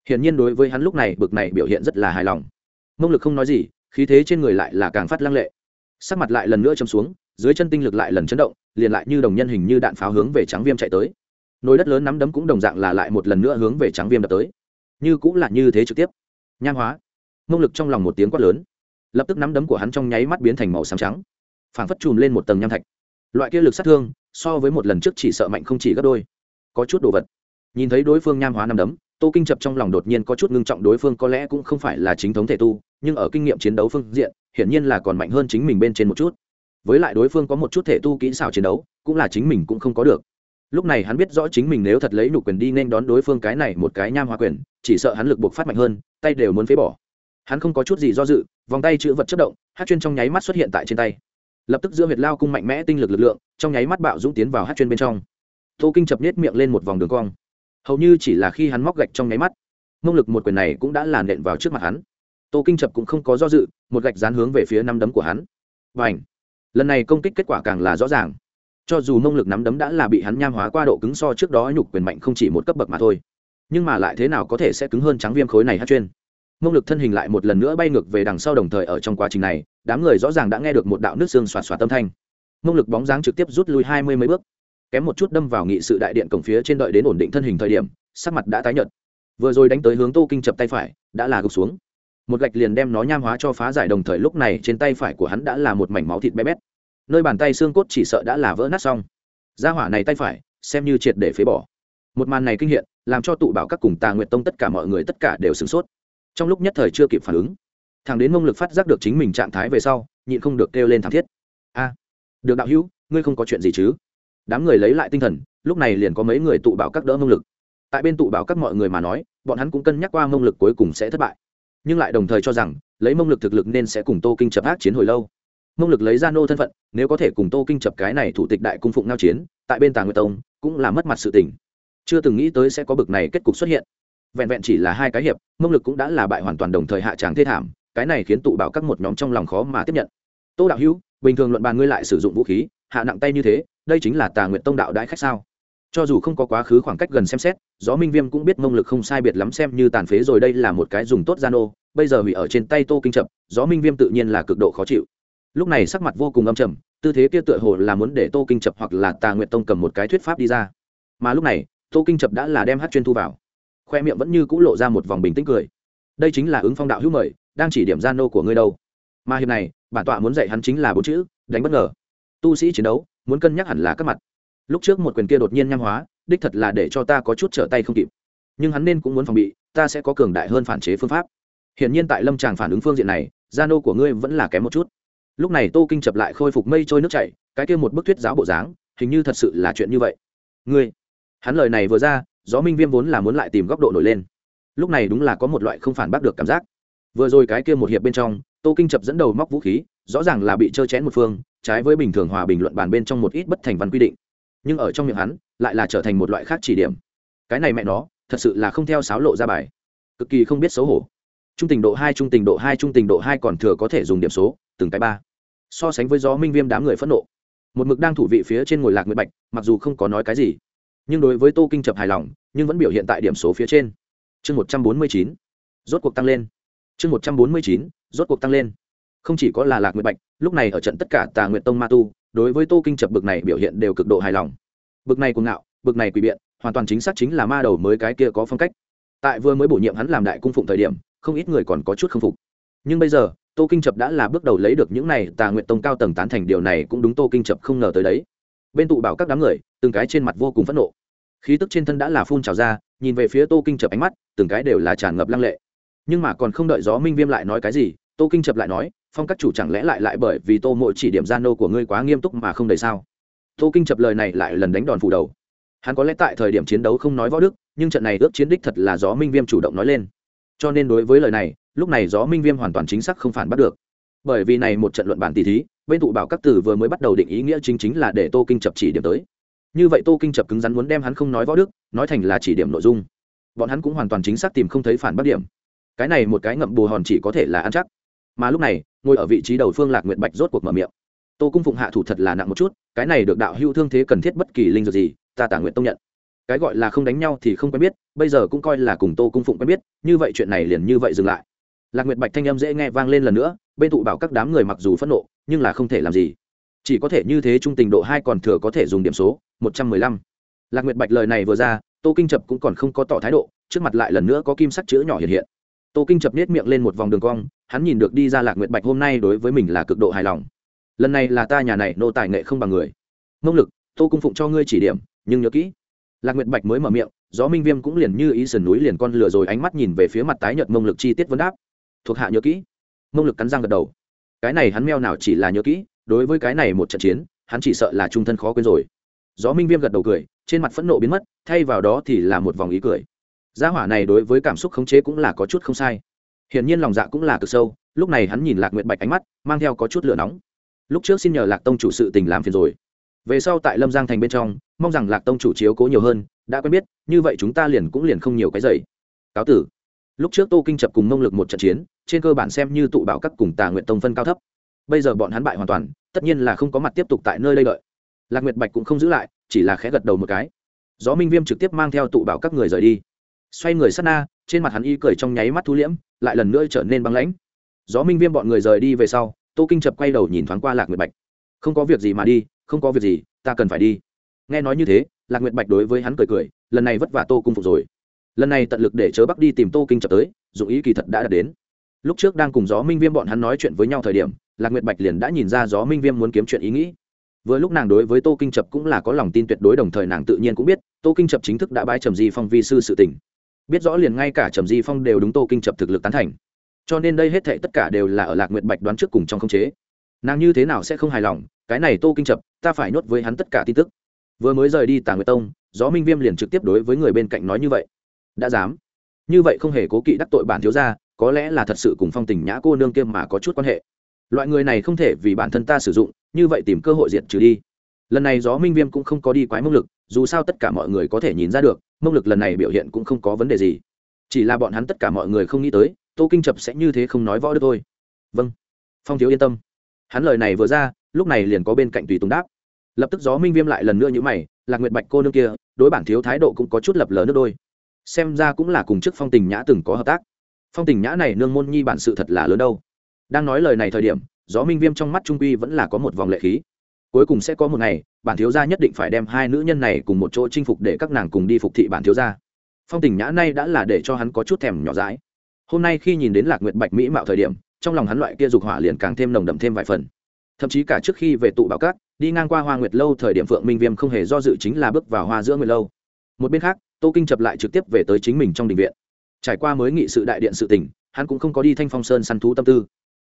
Hiển nhiên đối với hắn lúc này, bực này biểu hiện rất là hài lòng. Mông lực không nói gì, khí thế trên người lại là càng phát lăng lệ. Sắc mặt lại lần nữa châm xuống, dưới chân tinh lực lại lần chấn động, liền lại như đồng nhân hình như đạn pháo hướng về trắng viêm chạy tới nồi đất lớn nắm đấm cũng đồng dạng là lại một lần nữa hướng về trắng viêm đập tới. Như cũng là như thế trực tiếp. Nham hóa. Mông lực trong lòng một tiếng quát lớn. Lập tức nắm đấm của hắn trong nháy mắt biến thành màu xám trắng. Phảng phất chùm lên một tầng nham thạch. Loại kia lực sát thương, so với một lần trước chỉ sợ mạnh không chỉ gấp đôi. Có chút đồ vật. Nhìn thấy đối phương nham hóa nắm đấm, tô kinh chập trong lòng đột nhiên có chút ngưng trọng đối phương có lẽ cũng không phải là chính thống thể tu, nhưng ở kinh nghiệm chiến đấu phương diện, hiển nhiên là còn mạnh hơn chính mình bên trên một chút. Với lại đối phương có một chút thể tu kỹ xảo chiến đấu, cũng là chính mình cũng không có được lúc này hắn biết rõ chính mình nếu thật lấy nhục quyền đi nên đón đối phương cái này một cái nham hoa quyền, chỉ sợ hắn lực buộc phát mạnh hơn, tay đều muốn phế bỏ. Hắn không có chút gì do dự, vòng tay chữ vật chất động, hát chuyên trong nháy mắt xuất hiện tại trên tay. Lập tức giữa huyệt lao cung mạnh mẽ tinh lực lực lượng, trong nháy mắt bạo dũng tiến vào hát chuyên bên trong. Tô kinh chập nết miệng lên một vòng đường cong. Hầu như chỉ là khi hắn móc gạch trong nháy mắt, mông lực một quyền này cũng đã làn nện vào trước mặt hắn. Tô kinh chập cũng không có do dự, một gạch dán hướng về phía năm đấm của hắn. Và ảnh lần này công kích kết quả càng là rõ ràng cho dù mông lực nắm đấm đã là bị hắn nham hóa qua độ cứng so trước đó nhục quyền mạnh không chỉ một cấp bậc mà thôi, nhưng mà lại thế nào có thể sẽ cứng hơn trắng viêm khối này hát chuyên. Mông lực thân hình lại một lần nữa bay ngược về đằng sau đồng thời ở trong quá trình này, đám người rõ ràng đã nghe được một đạo nước xương xoạt xoạt tâm thanh. Mông lực bóng dáng trực tiếp rút lui hai mươi mấy bước, kém một chút đâm vào nghị sự đại điện cổng phía trên đợi đến ổn định thân hình thời điểm, sắc mặt đã tái nhợt. Vừa rồi đánh tới hướng tô kinh chập tay phải, đã là gục xuống. Một gạch liền đem nó nham hóa cho phá giải đồng thời lúc này trên tay phải của hắn đã là một mảnh máu thịt bé bét nơi bàn tay xương cốt chỉ sợ đã là vỡ nát xong. Gia hỏa này tay phải, xem như triệt để phế bỏ. Một màn này kinh hiện, làm cho tụ bảo các cùng tà nguyệt tông tất cả mọi người tất cả đều sửng sốt. Trong lúc nhất thời chưa kịp phản ứng, thằng đến mông lực phát giác được chính mình trạng thái về sau, nhịn không được kêu lên thảm thiết. A, được đạo hữu, ngươi không có chuyện gì chứ? Đám người lấy lại tinh thần, lúc này liền có mấy người tụ bảo các đỡ mông lực. Tại bên tụ bảo các mọi người mà nói, bọn hắn cũng cân nhắc qua mông lực cuối cùng sẽ thất bại. Nhưng lại đồng thời cho rằng, lấy mông lực thực lực nên sẽ cùng tô kinh chập ác chiến hồi lâu mông lực lấy ra nô thân phận, nếu có thể cùng tô kinh chập cái này thủ tịch đại cung phụng ngao chiến, tại bên tàng nguyệt tông, cũng là mất mặt sự tình. Chưa từng nghĩ tới sẽ có bực này kết cục xuất hiện. Vẹn vẹn chỉ là hai cái hiệp mông lực cũng đã là bại hoàn toàn đồng thời hạ tràng thê thảm, cái này khiến tụ bảo các một nhóm trong lòng khó mà tiếp nhận. Tô đạo hữu, bình thường luận bàn ngươi lại sử dụng vũ khí, hạ nặng tay như thế, đây chính là tà nguyện tông đạo đãi khách sao? Cho dù không có quá khứ khoảng cách gần xem xét, gió minh viêm cũng biết mông lực không sai biệt lắm xem như tàn phế rồi đây là một cái dùng tốt gian ô bây giờ hủy ở trên tay tô kinh chập, gió minh viêm tự nhiên là cực độ khó chịu lúc này sắc mặt vô cùng âm trầm, tư thế kia tựa hồ là muốn để tô kinh chập hoặc là tà nguyện tông cầm một cái thuyết pháp đi ra. Mà lúc này, tô kinh chập đã là đem hát chuyên thu vào. Khoe miệng vẫn như c ũ lộ ra một vòng bình tĩnh cười. Đây chính là ứng phong đạo hữu mời, đang chỉ điểm gian nô của ngươi đâu. Mà hiệp này, bản tọa muốn dạy hắn chính là bốn chữ, đánh bất ngờ. Tu sĩ chiến đấu, muốn cân nhắc hẳn là các mặt. Lúc trước một quyền kia đột nhiên nham hóa, đích thật là để cho ta có chút trở tay không kịp. Nhưng hắn nên cũng muốn phòng bị, ta sẽ có cường đại hơn phản chế phương pháp. Hiện nhiên tại lâm tràng phản ứng phương diện này gia nô của ngươi vẫn là kém một chút lúc này tô kinh chập lại khôi phục mây trôi nước chảy, cái kia một bức thuyết giáo bộ dáng, hình như thật sự là chuyện như vậy. Ngươi, hắn lời này vừa ra, gió minh viêm vốn là muốn lại tìm góc độ nổi lên. Lúc này đúng là có một loại không phản bác được cảm giác. Vừa rồi cái kia một hiệp bên trong, tô kinh chập dẫn đầu móc vũ khí, rõ ràng là bị trơ chén một phương, trái với bình thường hòa bình luận bàn bên trong một ít bất thành văn quy định. Nhưng ở trong miệng hắn, lại là trở thành một loại khác chỉ điểm. Cái này mẹ nó, thật sự là không theo sáo lộ ra bài. Cực kỳ không biết xấu hổ trung tình độ hai, trung tình độ hai, trung tình độ hai còn thừa có thể dùng điểm số, từng cái ba. So sánh với gió minh viêm đám người phẫn nộ. Một mực đang thủ vị phía trên ngồi lạc nguyệt bạch, mặc dù không có nói cái gì, nhưng đối với tô kinh chập hài lòng, nhưng vẫn biểu hiện tại điểm số phía trên. Chương một trăm bốn mươi chín, rốt cuộc tăng lên. Chương một trăm bốn mươi chín, rốt cuộc tăng lên. Không chỉ có là lạc nguyệt bạch, lúc này ở trận tất cả tà nguyệt tông ma tu, đối với tô kinh chập bực này biểu hiện đều cực độ hài lòng. Bực này cuồng ngạo, bực này quỷ biện, hoàn toàn chính xác chính là ma đầu mới cái kia có phong cách. Tại vừa mới bổ nhiệm hắn làm đại cung phụng thời điểm không ít người còn có chút không phục. Nhưng bây giờ, tô kinh chập đã là bước đầu lấy được những này, tà nguyện tông cao tầng tán thành điều này cũng đúng tô kinh chập không ngờ tới đấy. Bên tụ bảo các đám người, từng cái trên mặt vô cùng phẫn nộ. Khí tức trên thân đã là phun trào ra, nhìn về phía tô kinh chập ánh mắt, từng cái đều là tràn ngập lăng lệ. Nhưng mà còn không đợi gió minh viêm lại nói cái gì, tô kinh chập lại nói, phong các chủ chẳng lẽ lại lại bởi vì tô mỗi chỉ điểm gian nô của ngươi quá nghiêm túc mà không đầy sao? Tô kinh chập lời này lại lần đánh đòn phủ đầu. Hắn có lẽ tại thời điểm chiến đấu không nói võ đức, nhưng trận này ước chiến đích thật là gió minh viêm chủ động nói lên cho nên đối với lời này, lúc này gió minh viêm hoàn toàn chính xác không phản bắt được. Bởi vì này một trận luận bản tỷ thí, bên tụ bảo các tử vừa mới bắt đầu định ý nghĩa chính chính là để tô kinh chập chỉ điểm tới. Như vậy tô kinh chập cứng rắn muốn đem hắn không nói võ đức, nói thành là chỉ điểm nội dung. Bọn hắn cũng hoàn toàn chính xác tìm không thấy phản bác điểm. Cái này một cái ngậm bù hòn chỉ có thể là ăn chắc. Mà lúc này, ngồi ở vị trí đầu phương lạc nguyện bạch rốt cuộc mở miệng. Tô cung phụng hạ thủ thật là nặng một chút, cái này được đạo hưu thương thế cần thiết bất kỳ linh dược gì, ta tả nguyện tông nhận cái gọi là không đánh nhau thì không quen biết, bây giờ cũng coi là cùng tô cung phụng quen biết, như vậy chuyện này liền như vậy dừng lại. Lạc nguyệt bạch thanh âm dễ nghe vang lên lần nữa, bên tụ bảo các đám người mặc dù phẫn nộ, nhưng là không thể làm gì. Chỉ có thể như thế trung tình độ hai còn thừa có thể dùng điểm số, một trăm mười lăm. Lạc nguyệt bạch lời này vừa ra, tô kinh chập cũng còn không có tỏ thái độ, trước mặt lại lần nữa có kim sắc chữ nhỏ hiện hiện. Tô kinh chập nết miệng lên một vòng đường cong, hắn nhìn được đi ra lạc nguyệt bạch hôm nay đối với mình là cực độ hài lòng. Lần này là ta nhà này nô tài nghệ không bằng người. Mông lực, tô cung phụng cho ngươi chỉ điểm, nhưng nhớ kỹ lạc nguyệt bạch mới mở miệng, gió minh viêm cũng liền như ý sườn núi liền con lửa rồi ánh mắt nhìn về phía mặt tái nhợt mông lực chi tiết vấn đáp. Thuộc hạ nhớ kỹ. Mông lực cắn răng gật đầu. Cái này hắn meo nào chỉ là nhớ kỹ, đối với cái này một trận chiến, hắn chỉ sợ là trung thân khó quên rồi. Gió minh viêm gật đầu cười, trên mặt phẫn nộ biến mất, thay vào đó thì là một vòng ý cười. Gia hỏa này đối với cảm xúc khống chế cũng là có chút không sai. Hiển nhiên lòng dạ cũng là cực sâu, lúc này hắn nhìn lạc nguyệt bạch ánh mắt, mang theo có chút lửa nóng. Lúc trước xin nhờ lạc tông chủ sự tình làm phiền rồi về sau tại lâm giang thành bên trong, mong rằng lạc tông chủ chiếu cố nhiều hơn, đã quen biết, như vậy chúng ta liền cũng liền không nhiều cái dày cáo tử. Lúc trước tô kinh chập cùng mông lực một trận chiến, trên cơ bản xem như tụ bảo các cùng tà nguyện tông phân cao thấp. Bây giờ bọn hắn bại hoàn toàn, tất nhiên là không có mặt tiếp tục tại nơi đây đợi. Lạc nguyệt bạch cũng không giữ lại, chỉ là khẽ gật đầu một cái. Gió minh viêm trực tiếp mang theo tụ bảo các người rời đi. Xoay người sát na, trên mặt hắn y cười trong nháy mắt thu liễm, lại lần nữa trở nên băng lãnh. Gió minh viêm bọn người rời đi về sau, tô kinh chập quay đầu nhìn thoáng qua lạc nguyệt bạch. Không có việc gì mà đi không có việc gì, ta cần phải đi. Nghe nói như thế, lạc nguyệt bạch đối với hắn cười cười, lần này vất vả tô cung phục rồi. Lần này tận lực để chớ bắc đi tìm tô kinh chập tới, dụng ý kỳ thật đã đạt đến. Lúc trước đang cùng gió minh viêm bọn hắn nói chuyện với nhau thời điểm, lạc nguyệt bạch liền đã nhìn ra gió minh viêm muốn kiếm chuyện ý nghĩ. Vừa lúc nàng đối với tô kinh chập cũng là có lòng tin tuyệt đối, đồng thời nàng tự nhiên cũng biết, tô kinh chập chính thức đã bái trầm di phong vi sư sự tình. Biết rõ liền ngay cả trầm di phong đều đúng tô kinh chập thực lực tán thành. Cho nên đây hết thệ tất cả đều là ở lạc nguyệt bạch đoán trước cùng trong khống chế nàng như thế nào sẽ không hài lòng, cái này tô kinh chập, ta phải nhốt với hắn tất cả tin tức. Vừa mới rời đi tàng nguyệt tông, gió minh viêm liền trực tiếp đối với người bên cạnh nói như vậy. Đã dám. Như vậy không hề cố kỵ đắc tội bản thiếu gia, có lẽ là thật sự cùng phong tình nhã cô nương kiêm mà có chút quan hệ. Loại người này không thể vì bản thân ta sử dụng, như vậy tìm cơ hội diệt trừ đi. Lần này gió minh viêm cũng không có đi quái mông lực, dù sao tất cả mọi người có thể nhìn ra được, mông lực lần này biểu hiện cũng không có vấn đề gì. Chỉ là bọn hắn tất cả mọi người không nghĩ tới, tô kinh chập sẽ như thế không nói võ được thôi. Vâng. Phong thiếu yên tâm hắn lời này vừa ra, lúc này liền có bên cạnh tùy tùng đáp. Lập tức gió minh viêm lại lần nữa như mày, lạc nguyệt bạch cô nương kia, đối bản thiếu thái độ cũng có chút lập lờ nước đôi. Xem ra cũng là cùng chức phong tình nhã từng có hợp tác. Phong tình nhã này nương môn nhi bản sự thật là lớn đâu. Đang nói lời này thời điểm, gió minh viêm trong mắt trung quy vẫn là có một vòng lệ khí. Cuối cùng sẽ có một ngày, bản thiếu gia nhất định phải đem hai nữ nhân này cùng một chỗ chinh phục để các nàng cùng đi phục thị bản thiếu gia. Phong tình nhã nay đã là để cho hắn có chút thèm nhỏ dãi. Hôm nay khi nhìn đến lạc nguyệt bạch mỹ mạo thời điểm trong lòng hắn loại kia dục hỏa liền càng thêm nồng đậm thêm vài phần. Thậm chí cả trước khi về tụ bảo cát đi ngang qua hoa nguyệt lâu thời điểm phượng minh viêm không hề do dự chính là bước vào hoa giữa nguyệt lâu. Một bên khác, tô kinh chập lại trực tiếp về tới chính mình trong đình viện. Trải qua mới nghị sự đại điện sự tỉnh hắn cũng không có đi thanh phong sơn săn thú tâm tư.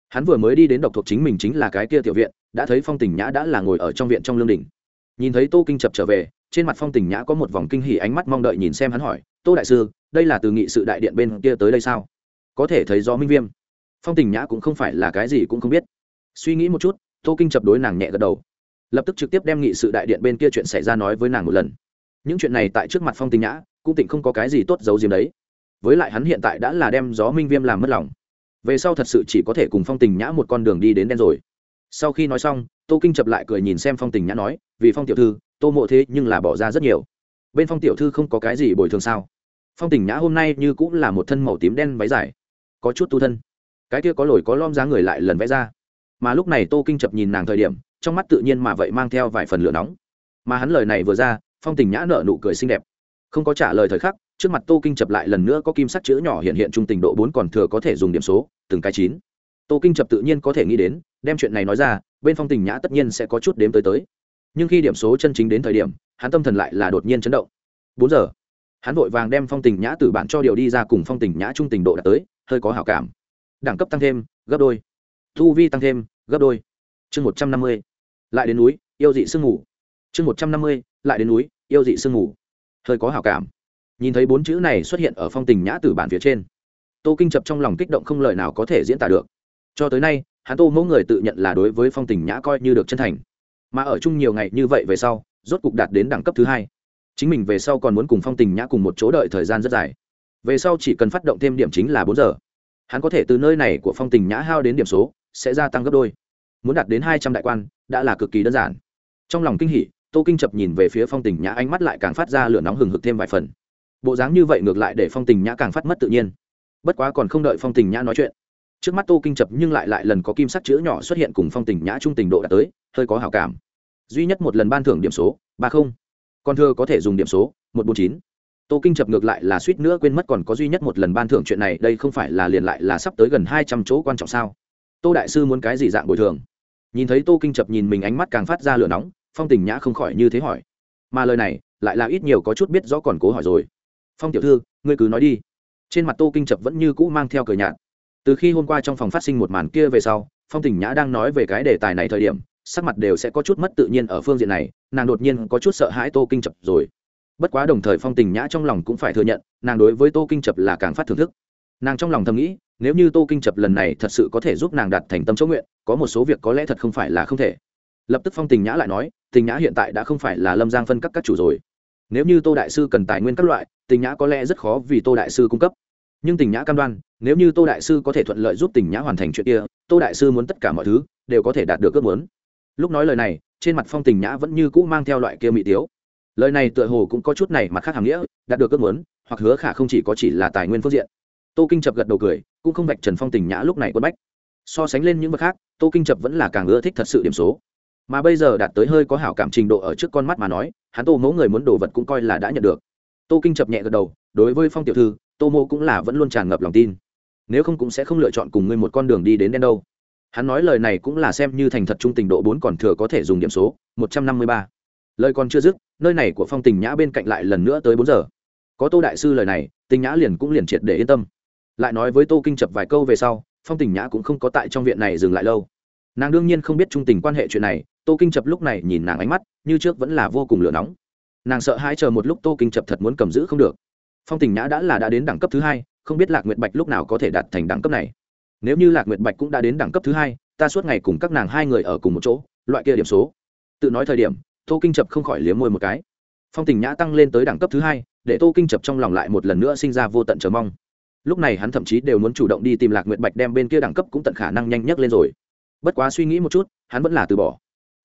Hắn vừa mới đi đến độc thuộc chính mình chính là cái kia tiểu viện, đã thấy phong tình nhã đã là ngồi ở trong viện trong lương đình. Nhìn thấy tô kinh chập trở về, trên mặt phong tình nhã có một vòng kinh hỉ ánh mắt mong đợi nhìn xem hắn hỏi, tô đại sư, đây là từ nghị sự đại điện bên kia tới đây sao? Có thể thấy do minh viêm phong tình nhã cũng không phải là cái gì cũng không biết. Suy nghĩ một chút, tô kinh chập đối nàng nhẹ gật đầu. Lập tức trực tiếp đem nghị sự đại điện bên kia chuyện xảy ra nói với nàng một lần. Những chuyện này tại trước mặt phong tình nhã, cũng tịnh không có cái gì tốt giấu diếm đấy. Với lại hắn hiện tại đã là đem gió minh viêm làm mất lòng. Về sau thật sự chỉ có thể cùng phong tình nhã một con đường đi đến đen rồi. Sau khi nói xong, tô kinh chập lại cười nhìn xem phong tình nhã nói, vì phong tiểu thư, tô mộ thế nhưng là bỏ ra rất nhiều. Bên phong tiểu thư không có cái gì bồi thường sao? Phong tình nhã hôm nay như cũng là một thân màu tím đen váy dài, có chút tu thân cái kia có lồi có lom giá người lại lần vẽ ra. Mà lúc này tô kinh chập nhìn nàng thời điểm, trong mắt tự nhiên mà vậy mang theo vài phần lửa nóng. Mà hắn lời này vừa ra, phong tình nhã nợ nụ cười xinh đẹp. Không có trả lời thời khắc, trước mặt tô kinh chập lại lần nữa có kim sắc chữ nhỏ hiện hiện trung tình độ bốn còn thừa có thể dùng điểm số, từng cái chín. Tô kinh chập tự nhiên có thể nghĩ đến, đem chuyện này nói ra, bên phong tình nhã tất nhiên sẽ có chút đếm tới tới. Nhưng khi điểm số chân chính đến thời điểm, hắn tâm thần lại là đột nhiên chấn động. Bốn giờ, hắn vội vàng đem phong tình nhã từ bạn cho điều đi ra cùng phong tình nhã trung tình độ đã tới, hơi có hảo cảm đẳng cấp tăng thêm, gấp đôi. Thu vi tăng thêm, gấp đôi. Chương một trăm năm mươi, lại đến núi, yêu dị sương ngủ chương một trăm năm mươi, lại đến núi, yêu dị sương ngủ hơi có hảo cảm. Nhìn thấy bốn chữ này xuất hiện ở phong tình nhã từ bản phía trên. Tô kinh chập trong lòng kích động không lời nào có thể diễn tả được. Cho tới nay, hắn tô mỗi người tự nhận là đối với phong tình nhã coi như được chân thành. Mà ở chung nhiều ngày như vậy về sau, rốt cục đạt đến đẳng cấp thứ hai. Chính mình về sau còn muốn cùng phong tình nhã cùng một chỗ đợi thời gian rất dài. Về sau chỉ cần phát động thêm điểm chính là bốn giờ hắn có thể từ nơi này của phong tình nhã hao đến điểm số, sẽ gia tăng gấp đôi. Muốn đạt đến hai trăm đại quan, đã là cực kỳ đơn giản. Trong lòng kinh hỉ, tô kinh chập nhìn về phía phong tình nhã, ánh mắt lại càng phát ra lửa nóng hừng hực thêm vài phần. Bộ dáng như vậy ngược lại để phong tình nhã càng phát mất tự nhiên. Bất quá còn không đợi phong tình nhã nói chuyện, trước mắt tô kinh chập nhưng lại lại lần có kim sắc chữ nhỏ xuất hiện cùng phong tình nhã trung tình độ đã tới, hơi có hảo cảm. Duy nhất một lần ban thưởng điểm số, ba không. Còn thưa có thể dùng điểm số, một bốn chín tô kinh chập ngược lại là suýt nữa quên mất còn có duy nhất một lần ban thưởng chuyện này, đây không phải là liền lại là sắp tới gần hai trăm chỗ quan trọng sao? Tô đại sư muốn cái gì dạng bồi thường? Nhìn thấy tô kinh chập nhìn mình ánh mắt càng phát ra lửa nóng, phong tình nhã không khỏi như thế hỏi. Mà lời này, lại là ít nhiều có chút biết rõ còn cố hỏi rồi. Phong tiểu thư, ngươi cứ nói đi. Trên mặt tô kinh chập vẫn như cũ mang theo cờ nhạt. Từ khi hôm qua trong phòng phát sinh một màn kia về sau, phong tình nhã đang nói về cái đề tài này thời điểm, sắc mặt đều sẽ có chút mất tự nhiên ở phương diện này, nàng đột nhiên có chút sợ hãi tô kinh chập rồi bất quá đồng thời phong tình nhã trong lòng cũng phải thừa nhận, nàng đối với tô kinh chập là càng phát thưởng thức. Nàng trong lòng thầm nghĩ, nếu như tô kinh chập lần này thật sự có thể giúp nàng đạt thành tâm chỗ nguyện, có một số việc có lẽ thật không phải là không thể. Lập tức phong tình nhã lại nói, tình nhã hiện tại đã không phải là lâm giang phân cấp các chủ rồi. Nếu như tô đại sư cần tài nguyên các loại, tình nhã có lẽ rất khó vì tô đại sư cung cấp. Nhưng tình nhã cam đoan, nếu như tô đại sư có thể thuận lợi giúp tình nhã hoàn thành chuyện kia, tô đại sư muốn tất cả mọi thứ đều có thể đạt được ước muốn. Lúc nói lời này, trên mặt phong tình nhã vẫn như cũ mang theo loại kia mỹ tiếu lời này tựa hồ cũng có chút này mặt khác hàm nghĩa, đạt được ước muốn, hoặc hứa khả không chỉ có chỉ là tài nguyên phương diện. Tô kinh chập gật đầu cười, cũng không vạch trần phong tình nhã lúc này quân bách. So sánh lên những vật khác, tô kinh chập vẫn là càng ưa thích thật sự điểm số. Mà bây giờ đạt tới hơi có hảo cảm trình độ ở trước con mắt mà nói, hắn tô mẫu người muốn đồ vật cũng coi là đã nhận được. Tô kinh chập nhẹ gật đầu, đối với phong tiểu thư, tô mô cũng là vẫn luôn tràn ngập lòng tin. Nếu không cũng sẽ không lựa chọn cùng ngươi một con đường đi đến đen đâu. Hắn nói lời này cũng là xem như thành thật trung tình độ bốn còn thừa có thể dùng điểm số, một trăm năm mươi ba lời còn chưa dứt, nơi này của phong tình nhã bên cạnh lại lần nữa tới bốn giờ. Có tô đại sư lời này, tình nhã liền cũng liền triệt để yên tâm. Lại nói với tô kinh chập vài câu về sau, phong tình nhã cũng không có tại trong viện này dừng lại lâu. Nàng đương nhiên không biết trung tình quan hệ chuyện này, tô kinh chập lúc này nhìn nàng ánh mắt, như trước vẫn là vô cùng lửa nóng. Nàng sợ hãi chờ một lúc tô kinh chập thật muốn cầm giữ không được. Phong tình nhã đã là đã đến đẳng cấp thứ hai, không biết lạc nguyệt bạch lúc nào có thể đạt thành đẳng cấp này. Nếu như lạc nguyệt bạch cũng đã đến đẳng cấp thứ hai, ta suốt ngày cùng các nàng hai người ở cùng một chỗ, loại kia điểm số. Tự nói thời điểm tô kinh chập không khỏi liếm môi một cái. Phong tình nhã tăng lên tới đẳng cấp thứ hai, để tô kinh chập trong lòng lại một lần nữa sinh ra vô tận chờ mong. Lúc này hắn thậm chí đều muốn chủ động đi tìm lạc nguyệt bạch đem bên kia đẳng cấp cũng tận khả năng nhanh nhất lên rồi. Bất quá suy nghĩ một chút, hắn vẫn là từ bỏ.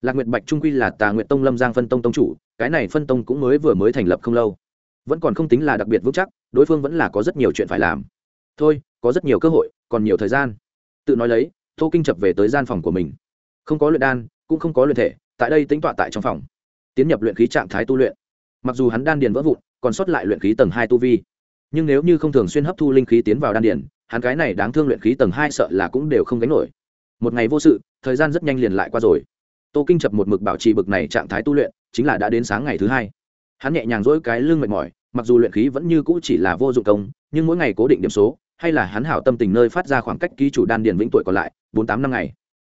Lạc nguyệt bạch trung quy là tà nguyệt tông lâm giang phân tông tông chủ, cái này phân tông cũng mới vừa mới thành lập không lâu. Vẫn còn không tính là đặc biệt vững chắc, đối phương vẫn là có rất nhiều chuyện phải làm. Thôi, có rất nhiều cơ hội, còn nhiều thời gian. Tự nói lấy, tô kinh chập về tới gian phòng của mình. Không có luyện đan, cũng không có luyện thể, tại đây tính tọa tại trong phòng tiến nhập luyện khí trạng thái tu luyện. Mặc dù hắn đan điền vỡ vụn, còn sót lại luyện khí tầng hai tu vi. Nhưng nếu như không thường xuyên hấp thu linh khí tiến vào đan điền, hắn cái này đáng thương luyện khí tầng hai sợ là cũng đều không gánh nổi. Một ngày vô sự, thời gian rất nhanh liền lại qua rồi. Tô kinh chập một mực bảo trì bực này trạng thái tu luyện, chính là đã đến sáng ngày thứ hai. Hắn nhẹ nhàng dỗi cái lưng mệt mỏi, mặc dù luyện khí vẫn như cũ chỉ là vô dụng công, nhưng mỗi ngày cố định điểm số, hay là hắn hảo tâm tình nơi phát ra khoảng cách ký chủ đan điền vĩnh tuổi còn lại, bốn tám năm ngày.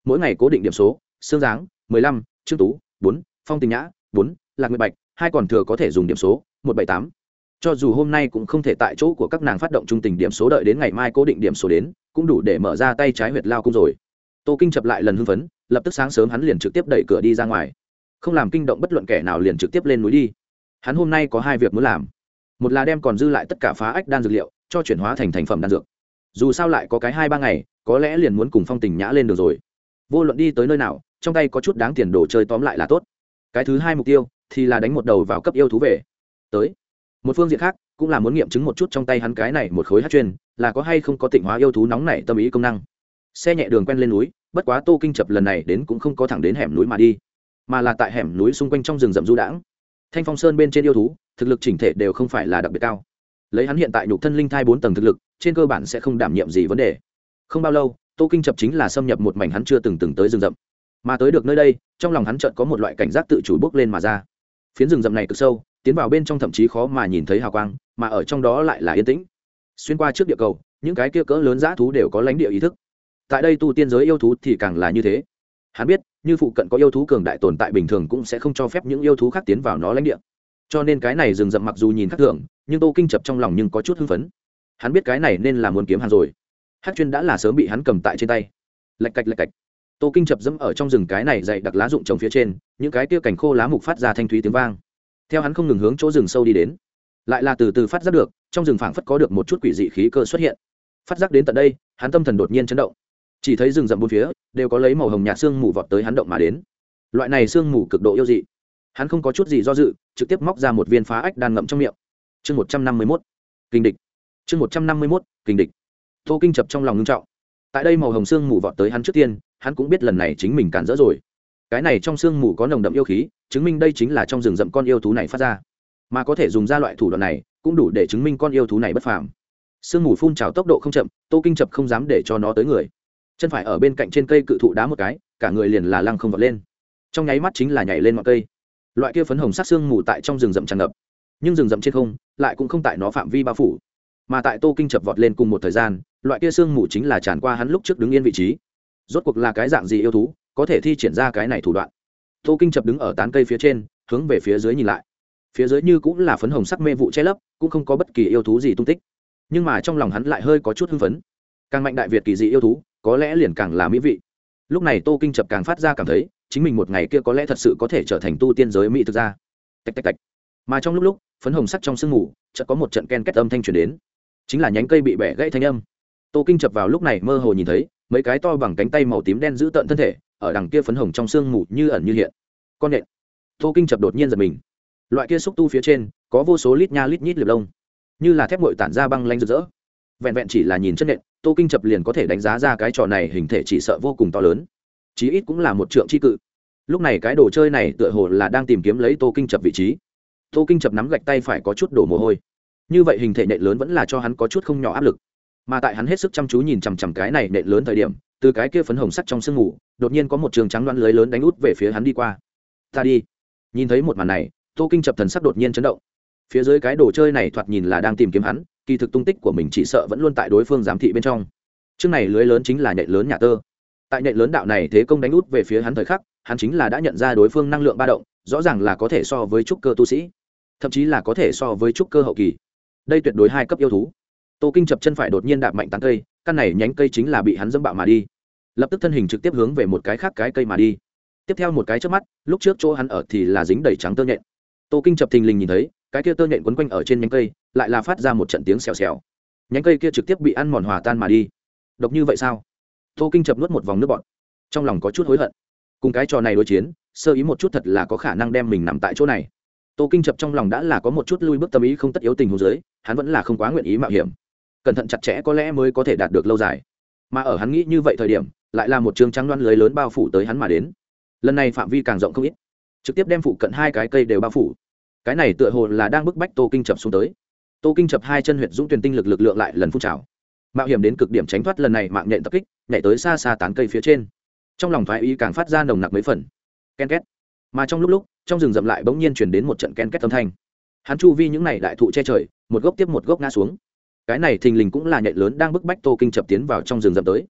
Mỗi ngày cố định điểm số, xương giáng mười lăm, trương tú, bốn, phong tình nhã bốn, lạc nguyệt bạch, hai còn thừa có thể dùng điểm số, một bảy tám. Cho dù hôm nay cũng không thể tại chỗ của các nàng phát động trung tình điểm số đợi đến ngày mai cố định điểm số đến, cũng đủ để mở ra tay trái huyệt lao cung rồi. Tô kinh chập lại lần hưng phấn, lập tức sáng sớm hắn liền trực tiếp đẩy cửa đi ra ngoài. Không làm kinh động bất luận kẻ nào liền trực tiếp lên núi đi. Hắn hôm nay có hai việc muốn làm. Một là đem còn dư lại tất cả phá ách đan dược liệu, cho chuyển hóa thành thành phẩm đan dược. Dù sao lại có cái hai ba ngày, có lẽ liền muốn cùng phong tình nhã lên được rồi. Vô luận đi tới nơi nào, trong tay có chút đáng tiền đồ chơi tóm lại là tốt cái thứ hai mục tiêu thì là đánh một đầu vào cấp yêu thú về. Tới. Một phương diện khác, cũng là muốn nghiệm chứng một chút trong tay hắn cái này một khối hát chuyên, là có hay không có tịnh hóa yêu thú nóng này tâm ý công năng. Xe nhẹ đường quen lên núi, bất quá tô kinh chập lần này đến cũng không có thẳng đến hẻm núi mà đi, mà là tại hẻm núi xung quanh trong rừng rậm du đãng. Thanh phong sơn bên trên yêu thú, thực lực chỉnh thể đều không phải là đặc biệt cao. Lấy hắn hiện tại nhục thân linh thai bốn tầng thực lực, trên cơ bản sẽ không đảm nhiệm gì vấn đề. Không bao lâu, tô kinh chập chính là xâm nhập một mảnh hắn chưa từng từng tới rừng rậm mà tới được nơi đây, trong lòng hắn chợt có một loại cảnh giác tự chủ bước lên mà ra. Phiến rừng rậm này cực sâu, tiến vào bên trong thậm chí khó mà nhìn thấy hào quang, mà ở trong đó lại là yên tĩnh. Xuyên qua trước địa cầu, những cái kia cỡ lớn dã thú đều có lãnh địa ý thức. Tại đây tu tiên giới yêu thú thì càng là như thế. Hắn biết, như phụ cận có yêu thú cường đại tồn tại bình thường cũng sẽ không cho phép những yêu thú khác tiến vào nó lãnh địa. Cho nên cái này rừng rậm mặc dù nhìn khác thường, nhưng tô kinh chập trong lòng nhưng có chút hưng phấn. Hắn biết cái này nên là muốn kiếm hàng rồi. Hát chuyên đã là sớm bị hắn cầm tại trên tay. Lạch cạch lạch cạch tô kinh chập dẫm ở trong rừng cái này dày đặc lá rụng trồng phía trên, những cái kia cành khô lá mục phát ra thanh thúy tiếng vang. Theo hắn không ngừng hướng chỗ rừng sâu đi đến, lại là từ từ phát giác được, trong rừng phảng phất có được một chút quỷ dị khí cơ xuất hiện. Phát giác đến tận đây, hắn tâm thần đột nhiên chấn động. Chỉ thấy rừng rậm bốn phía, đều có lấy màu hồng nhạt xương mù vọt tới hắn động mà đến. Loại này xương mù cực độ yêu dị. Hắn không có chút gì do dự, trực tiếp móc ra một viên phá ách đan ngậm trong miệng. Chương một trăm năm mươi mốt, kinh địch. Chương một trăm năm mươi mốt, kinh địch. Tô kinh chập trong lòng ngưng trọng. Tại đây màu hồng xương mù vọt tới hắn trước tiên hắn cũng biết lần này chính mình cản rỡ rồi. Cái này trong xương mù có nồng đậm yêu khí, chứng minh đây chính là trong rừng rậm con yêu thú này phát ra. Mà có thể dùng ra loại thủ đoạn này, cũng đủ để chứng minh con yêu thú này bất phàm. Sương mù phun trào tốc độ không chậm, tô kinh chập không dám để cho nó tới người. Chân phải ở bên cạnh trên cây cự thụ đá một cái, cả người liền là lăng không vọt lên. Trong nháy mắt chính là nhảy lên ngọn cây. Loại kia phấn hồng sắc sương mù tại trong rừng rậm tràn ngập. Nhưng rừng rậm trên không, lại cũng không tại nó phạm vi bao phủ. Mà tại tô kinh chập vọt lên cùng một thời gian, loại kia sương mù chính là tràn qua hắn lúc trước đứng yên vị trí rốt cuộc là cái dạng gì yêu thú, có thể thi triển ra cái này thủ đoạn. Tô kinh chập đứng ở tán cây phía trên, hướng về phía dưới nhìn lại. Phía dưới như cũng là phấn hồng sắc mê vụ che lấp, cũng không có bất kỳ yêu thú gì tung tích. Nhưng mà trong lòng hắn lại hơi có chút hưng phấn. Càng mạnh đại việt kỳ dị yêu thú, có lẽ liền càng là mỹ vị. Lúc này tô kinh chập càng phát ra cảm thấy, chính mình một ngày kia có lẽ thật sự có thể trở thành tu tiên giới mỹ thực ra tạch tạch tạch. Mà trong lúc lúc, phấn hồng sắc trong sương mù, chợt có một trận ken kết âm thanh truyền đến. Chính là nhánh cây bị bẻ gãy thanh âm tô kinh chập vào lúc này mơ hồ nhìn thấy, mấy cái to bằng cánh tay màu tím đen giữ tận thân thể, ở đằng kia phấn hồng trong sương mù như ẩn như hiện. Con nện tô kinh chập đột nhiên giật mình. Loại kia xúc tu phía trên, có vô số lít nha lít nhít liệp lông. Như là thép ngội tản ra băng lanh rực rỡ. Vẹn vẹn chỉ là nhìn chất nện tô kinh chập liền có thể đánh giá ra cái trò này hình thể chỉ sợ vô cùng to lớn. Chí ít cũng là một trượng c cự. Lúc này cái đồ chơi này tựa hồ là đang tìm kiếm lấy tô kinh chập vị trí. Tô kinh chập nắm gạch tay phải có chút đổ mồ hôi. Như vậy hình thể nện lớn vẫn là cho hắn có chút không nhỏ áp lực mà tại hắn hết sức chăm chú nhìn chằm chằm cái này nện lớn thời điểm, từ cái kia phấn hồng sắt trong sương mù đột nhiên có một trường trắng đoán lưới lớn đánh út về phía hắn đi qua. Ta đi. Nhìn thấy một màn này, tô kinh chập thần sắc đột nhiên chấn động. Phía dưới cái đồ chơi này thoạt nhìn là đang tìm kiếm hắn, kỳ thực tung tích của mình chỉ sợ vẫn luôn tại đối phương giám thị bên trong. Chương này lưới lớn chính là nhạy lớn nhà tơ. Tại nhạy lớn đạo này thế công đánh út về phía hắn thời khắc, hắn chính là đã nhận ra đối phương năng lượng ba động, rõ ràng là có thể so với trúc cơ tu sĩ, thậm chí là có thể so với trúc cơ hậu kỳ. Đây tuyệt đối hai cấp yêu thú tô kinh chập chân phải đột nhiên đạp mạnh tán cây, căn này nhánh cây chính là bị hắn dẫm bạo mà đi. Lập tức thân hình trực tiếp hướng về một cái khác cái cây mà đi. Tiếp theo một cái trước mắt, lúc trước chỗ hắn ở thì là dính đầy trắng tơ nhện. Tô kinh chập thình lình nhìn thấy, cái kia tơ nhện quấn quanh ở trên nhánh cây, lại là phát ra một trận tiếng xèo xèo. Nhánh cây kia trực tiếp bị ăn mòn hòa tan mà đi. Độc như vậy sao? Tô kinh chập nuốt một vòng nước bọt. Trong lòng có chút hối hận. Cùng cái trò này đối chiến, sơ ý một chút thật là có khả năng đem mình nằm tại chỗ này. Tô kinh chập trong lòng đã là có một chút lui bước tâm ý không tất yếu tình hồ dưới, hắn vẫn là không quá nguyện ý mạo hiểm cẩn thận chặt chẽ có lẽ mới có thể đạt được lâu dài. Mà ở hắn nghĩ như vậy thời điểm, lại là một trường trắng đoan lưới lớn bao phủ tới hắn mà đến. Lần này phạm vi càng rộng không ít. Trực tiếp đem phụ cận hai cái cây đều bao phủ. Cái này tựa hồ là đang bức bách tô kinh chập xuống tới. Tô kinh chập hai chân huyệt dũng tuyển tinh lực lực lượng lại lần phun trào. Mạo hiểm đến cực điểm tránh thoát lần này mạng nhện tập kích, nhảy tới xa xa tán cây phía trên. Trong lòng thoái ý càng phát ra nồng nặc mấy phần. Ken két. Mà trong lúc lúc, trong rừng rậm lại bỗng nhiên chuyển đến một trận ken két âm thanh. Hắn chu vi những này đại thụ che trời, một gốc tiếp một gốc ngã xuống cái này thình lình cũng là nhện lớn đang bức bách tô kinh chập tiến vào trong rừng rậm tới.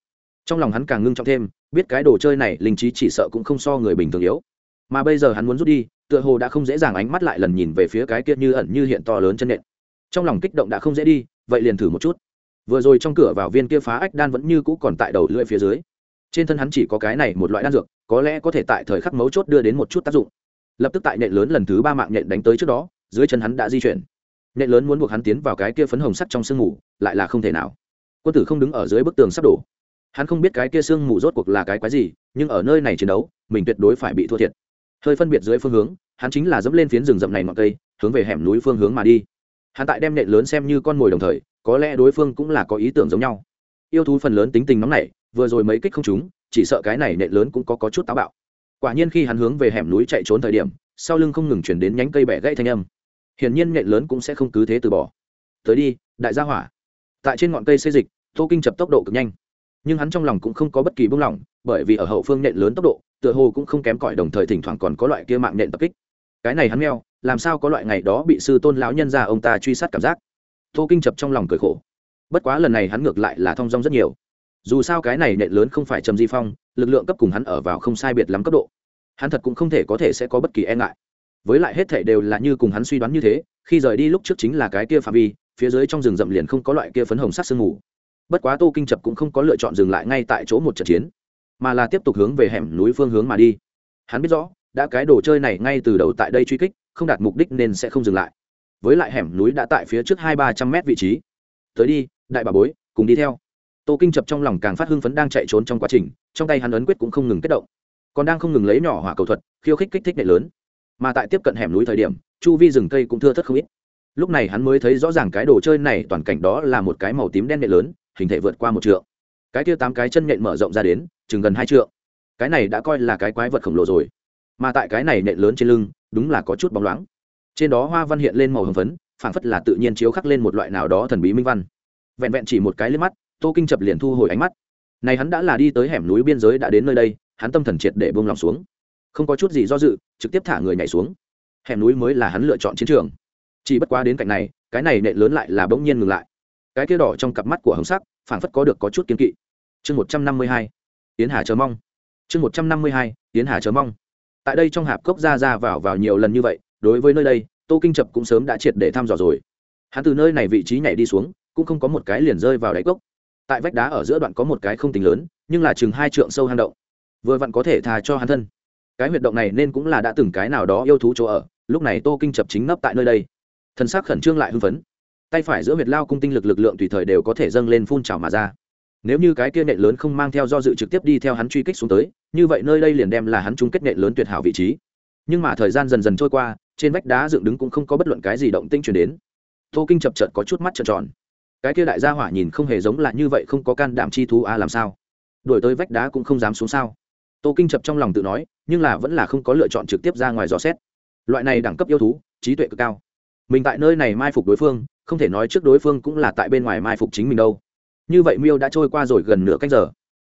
Trong lòng hắn càng ngưng trọng thêm, biết cái đồ chơi này linh trí chỉ sợ cũng không so người bình thường yếu. Mà bây giờ hắn muốn rút đi, tựa hồ đã không dễ dàng ánh mắt lại lần nhìn về phía cái kia như ẩn như hiện to lớn chân nện. Trong lòng kích động đã không dễ đi, vậy liền thử một chút. Vừa rồi trong cửa vào viên kia phá ách đan vẫn như cũ còn tại đầu lưỡi phía dưới. Trên thân hắn chỉ có cái này một loại đan dược, có lẽ có thể tại thời khắc mấu chốt đưa đến một chút tác dụng. Lập tức tại nện lớn lần thứ ba mạng nện đánh tới trước đó, dưới chân hắn đã di chuyển nện lớn muốn buộc hắn tiến vào cái kia phấn hồng sắt trong sương mù lại là không thể nào. Quân tử không đứng ở dưới bức tường sắp đổ. Hắn không biết cái kia sương mù rốt cuộc là cái quái gì nhưng ở nơi này chiến đấu mình tuyệt đối phải bị thua thiệt. Hơi phân biệt dưới phương hướng hắn chính là dẫm lên phiến rừng rậm này ngọn cây hướng về hẻm núi phương hướng mà đi. Hắn tại đem nện lớn xem như con mồi đồng thời có lẽ đối phương cũng là có ý tưởng giống nhau. Yêu thú phần lớn tính tình nóng nảy vừa rồi mấy kích không trúng chỉ sợ cái này nện lớn cũng có, có chút táo bạo. Quả nhiên khi hắn hướng về hẻm núi chạy trốn thời điểm sau lưng không ngừng chuyển đến nhánh cây bẻ gãy thanh âm hiển nhiên nện lớn cũng sẽ không cứ thế từ bỏ. Tới đi, đại gia hỏa. Tại trên ngọn cây xây dịch, tô kinh chập tốc độ cực nhanh. Nhưng hắn trong lòng cũng không có bất kỳ bung lỏng, bởi vì ở hậu phương nện lớn tốc độ, tựa hồ cũng không kém cỏi đồng thời thỉnh thoảng còn có loại kia mạng nện tập kích. Cái này hắn meo, làm sao có loại ngày đó bị sư tôn lão nhân ra ông ta truy sát cảm giác? Tô kinh chập trong lòng cười khổ. Bất quá lần này hắn ngược lại là thong dong rất nhiều. Dù sao cái này nện lớn không phải trầm di phong, lực lượng cấp cùng hắn ở vào không sai biệt lắm cấp độ. Hắn thật cũng không thể có thể sẽ có bất kỳ e ngại với lại hết thể đều là như cùng hắn suy đoán như thế, khi rời đi lúc trước chính là cái kia phạm vi, phía dưới trong rừng rậm liền không có loại kia phấn hồng sắc sương mù. Bất quá tô kinh chập cũng không có lựa chọn dừng lại ngay tại chỗ một trận chiến, mà là tiếp tục hướng về hẻm núi phương hướng mà đi. Hắn biết rõ, đã cái đồ chơi này ngay từ đầu tại đây truy kích, không đạt mục đích nên sẽ không dừng lại. Với lại hẻm núi đã tại phía trước hai ba trăm mét vị trí. Tới đi, đại bà bối, cùng đi theo. Tô kinh chập trong lòng càng phát hưng phấn đang chạy trốn trong quá trình, trong tay hắn ấn quyết cũng không ngừng kết động. Còn đang không ngừng lấy nhỏ hỏa cầu thuật, khiêu khích kích thích nệ lớn mà tại tiếp cận hẻm núi thời điểm, chu vi rừng cây cũng thưa thất không ít. Lúc này hắn mới thấy rõ ràng cái đồ chơi này toàn cảnh đó là một cái màu tím đen nệ lớn, hình thể vượt qua một trượng. Cái kia tám cái chân nhện mở rộng ra đến, chừng gần hai trượng. Cái này đã coi là cái quái vật khổng lồ rồi. Mà tại cái này nện lớn trên lưng, đúng là có chút bóng loáng. Trên đó hoa văn hiện lên màu hồng phấn, phảng phất là tự nhiên chiếu khắc lên một loại nào đó thần bí minh văn. Vẹn vẹn chỉ một cái lên mắt, tô kinh chập liền thu hồi ánh mắt. Này hắn đã là đi tới hẻm núi biên giới đã đến nơi đây, hắn tâm thần triệt để buông lòng xuống không có chút gì do dự, trực tiếp thả người nhảy xuống. Hẻm núi mới là hắn lựa chọn chiến trường. Chỉ bất quá đến cạnh này, cái này nện lớn lại là bỗng nhiên ngừng lại. Cái kia đỏ trong cặp mắt của hồng sắc, phảng phất có được có chút kiên kỵ. Chương một trăm năm mươi hai tiến hà chờ mong. Chương một trăm năm mươi hai tiến hà chờ mong. Tại đây trong hạp cốc ra ra vào vào nhiều lần như vậy, đối với nơi đây, tô kinh chập cũng sớm đã triệt để thăm dò rồi. Hắn từ nơi này vị trí nhảy đi xuống, cũng không có một cái liền rơi vào đáy cốc. Tại vách đá ở giữa đoạn có một cái không tính lớn, nhưng là chừng hai trượng sâu hang động. Vừa vặn có thể thà cho hắn thân cái huyệt động này nên cũng là đã từng cái nào đó yêu thú chỗ ở, lúc này tô kinh chập chính nấp tại nơi đây. Thân xác khẩn trương lại hưng phấn. Tay phải giữa huyệt lao cung tinh lực lực lượng tùy thời đều có thể dâng lên phun trào mà ra. Nếu như cái kia nệ lớn không mang theo do dự trực tiếp đi theo hắn truy kích xuống tới, như vậy nơi đây liền đem là hắn chung kết nệ lớn tuyệt hảo vị trí. Nhưng mà thời gian dần dần trôi qua, trên vách đá dựng đứng cũng không có bất luận cái gì động tinh chuyển đến. Tô kinh chập chợt có chút mắt trợn tròn. Cái kia đại gia hỏa nhìn không hề giống là như vậy không có can đảm chi thú a, làm sao? Đổi tới vách đá cũng không dám xuống sao? Tô kinh chập trong lòng tự nói, nhưng là vẫn là không có lựa chọn trực tiếp ra ngoài dò xét. Loại này đẳng cấp yêu thú, trí tuệ cực cao. Mình tại nơi này mai phục đối phương, không thể nói trước đối phương cũng là tại bên ngoài mai phục chính mình đâu. Như vậy miêu đã trôi qua rồi gần nửa canh giờ.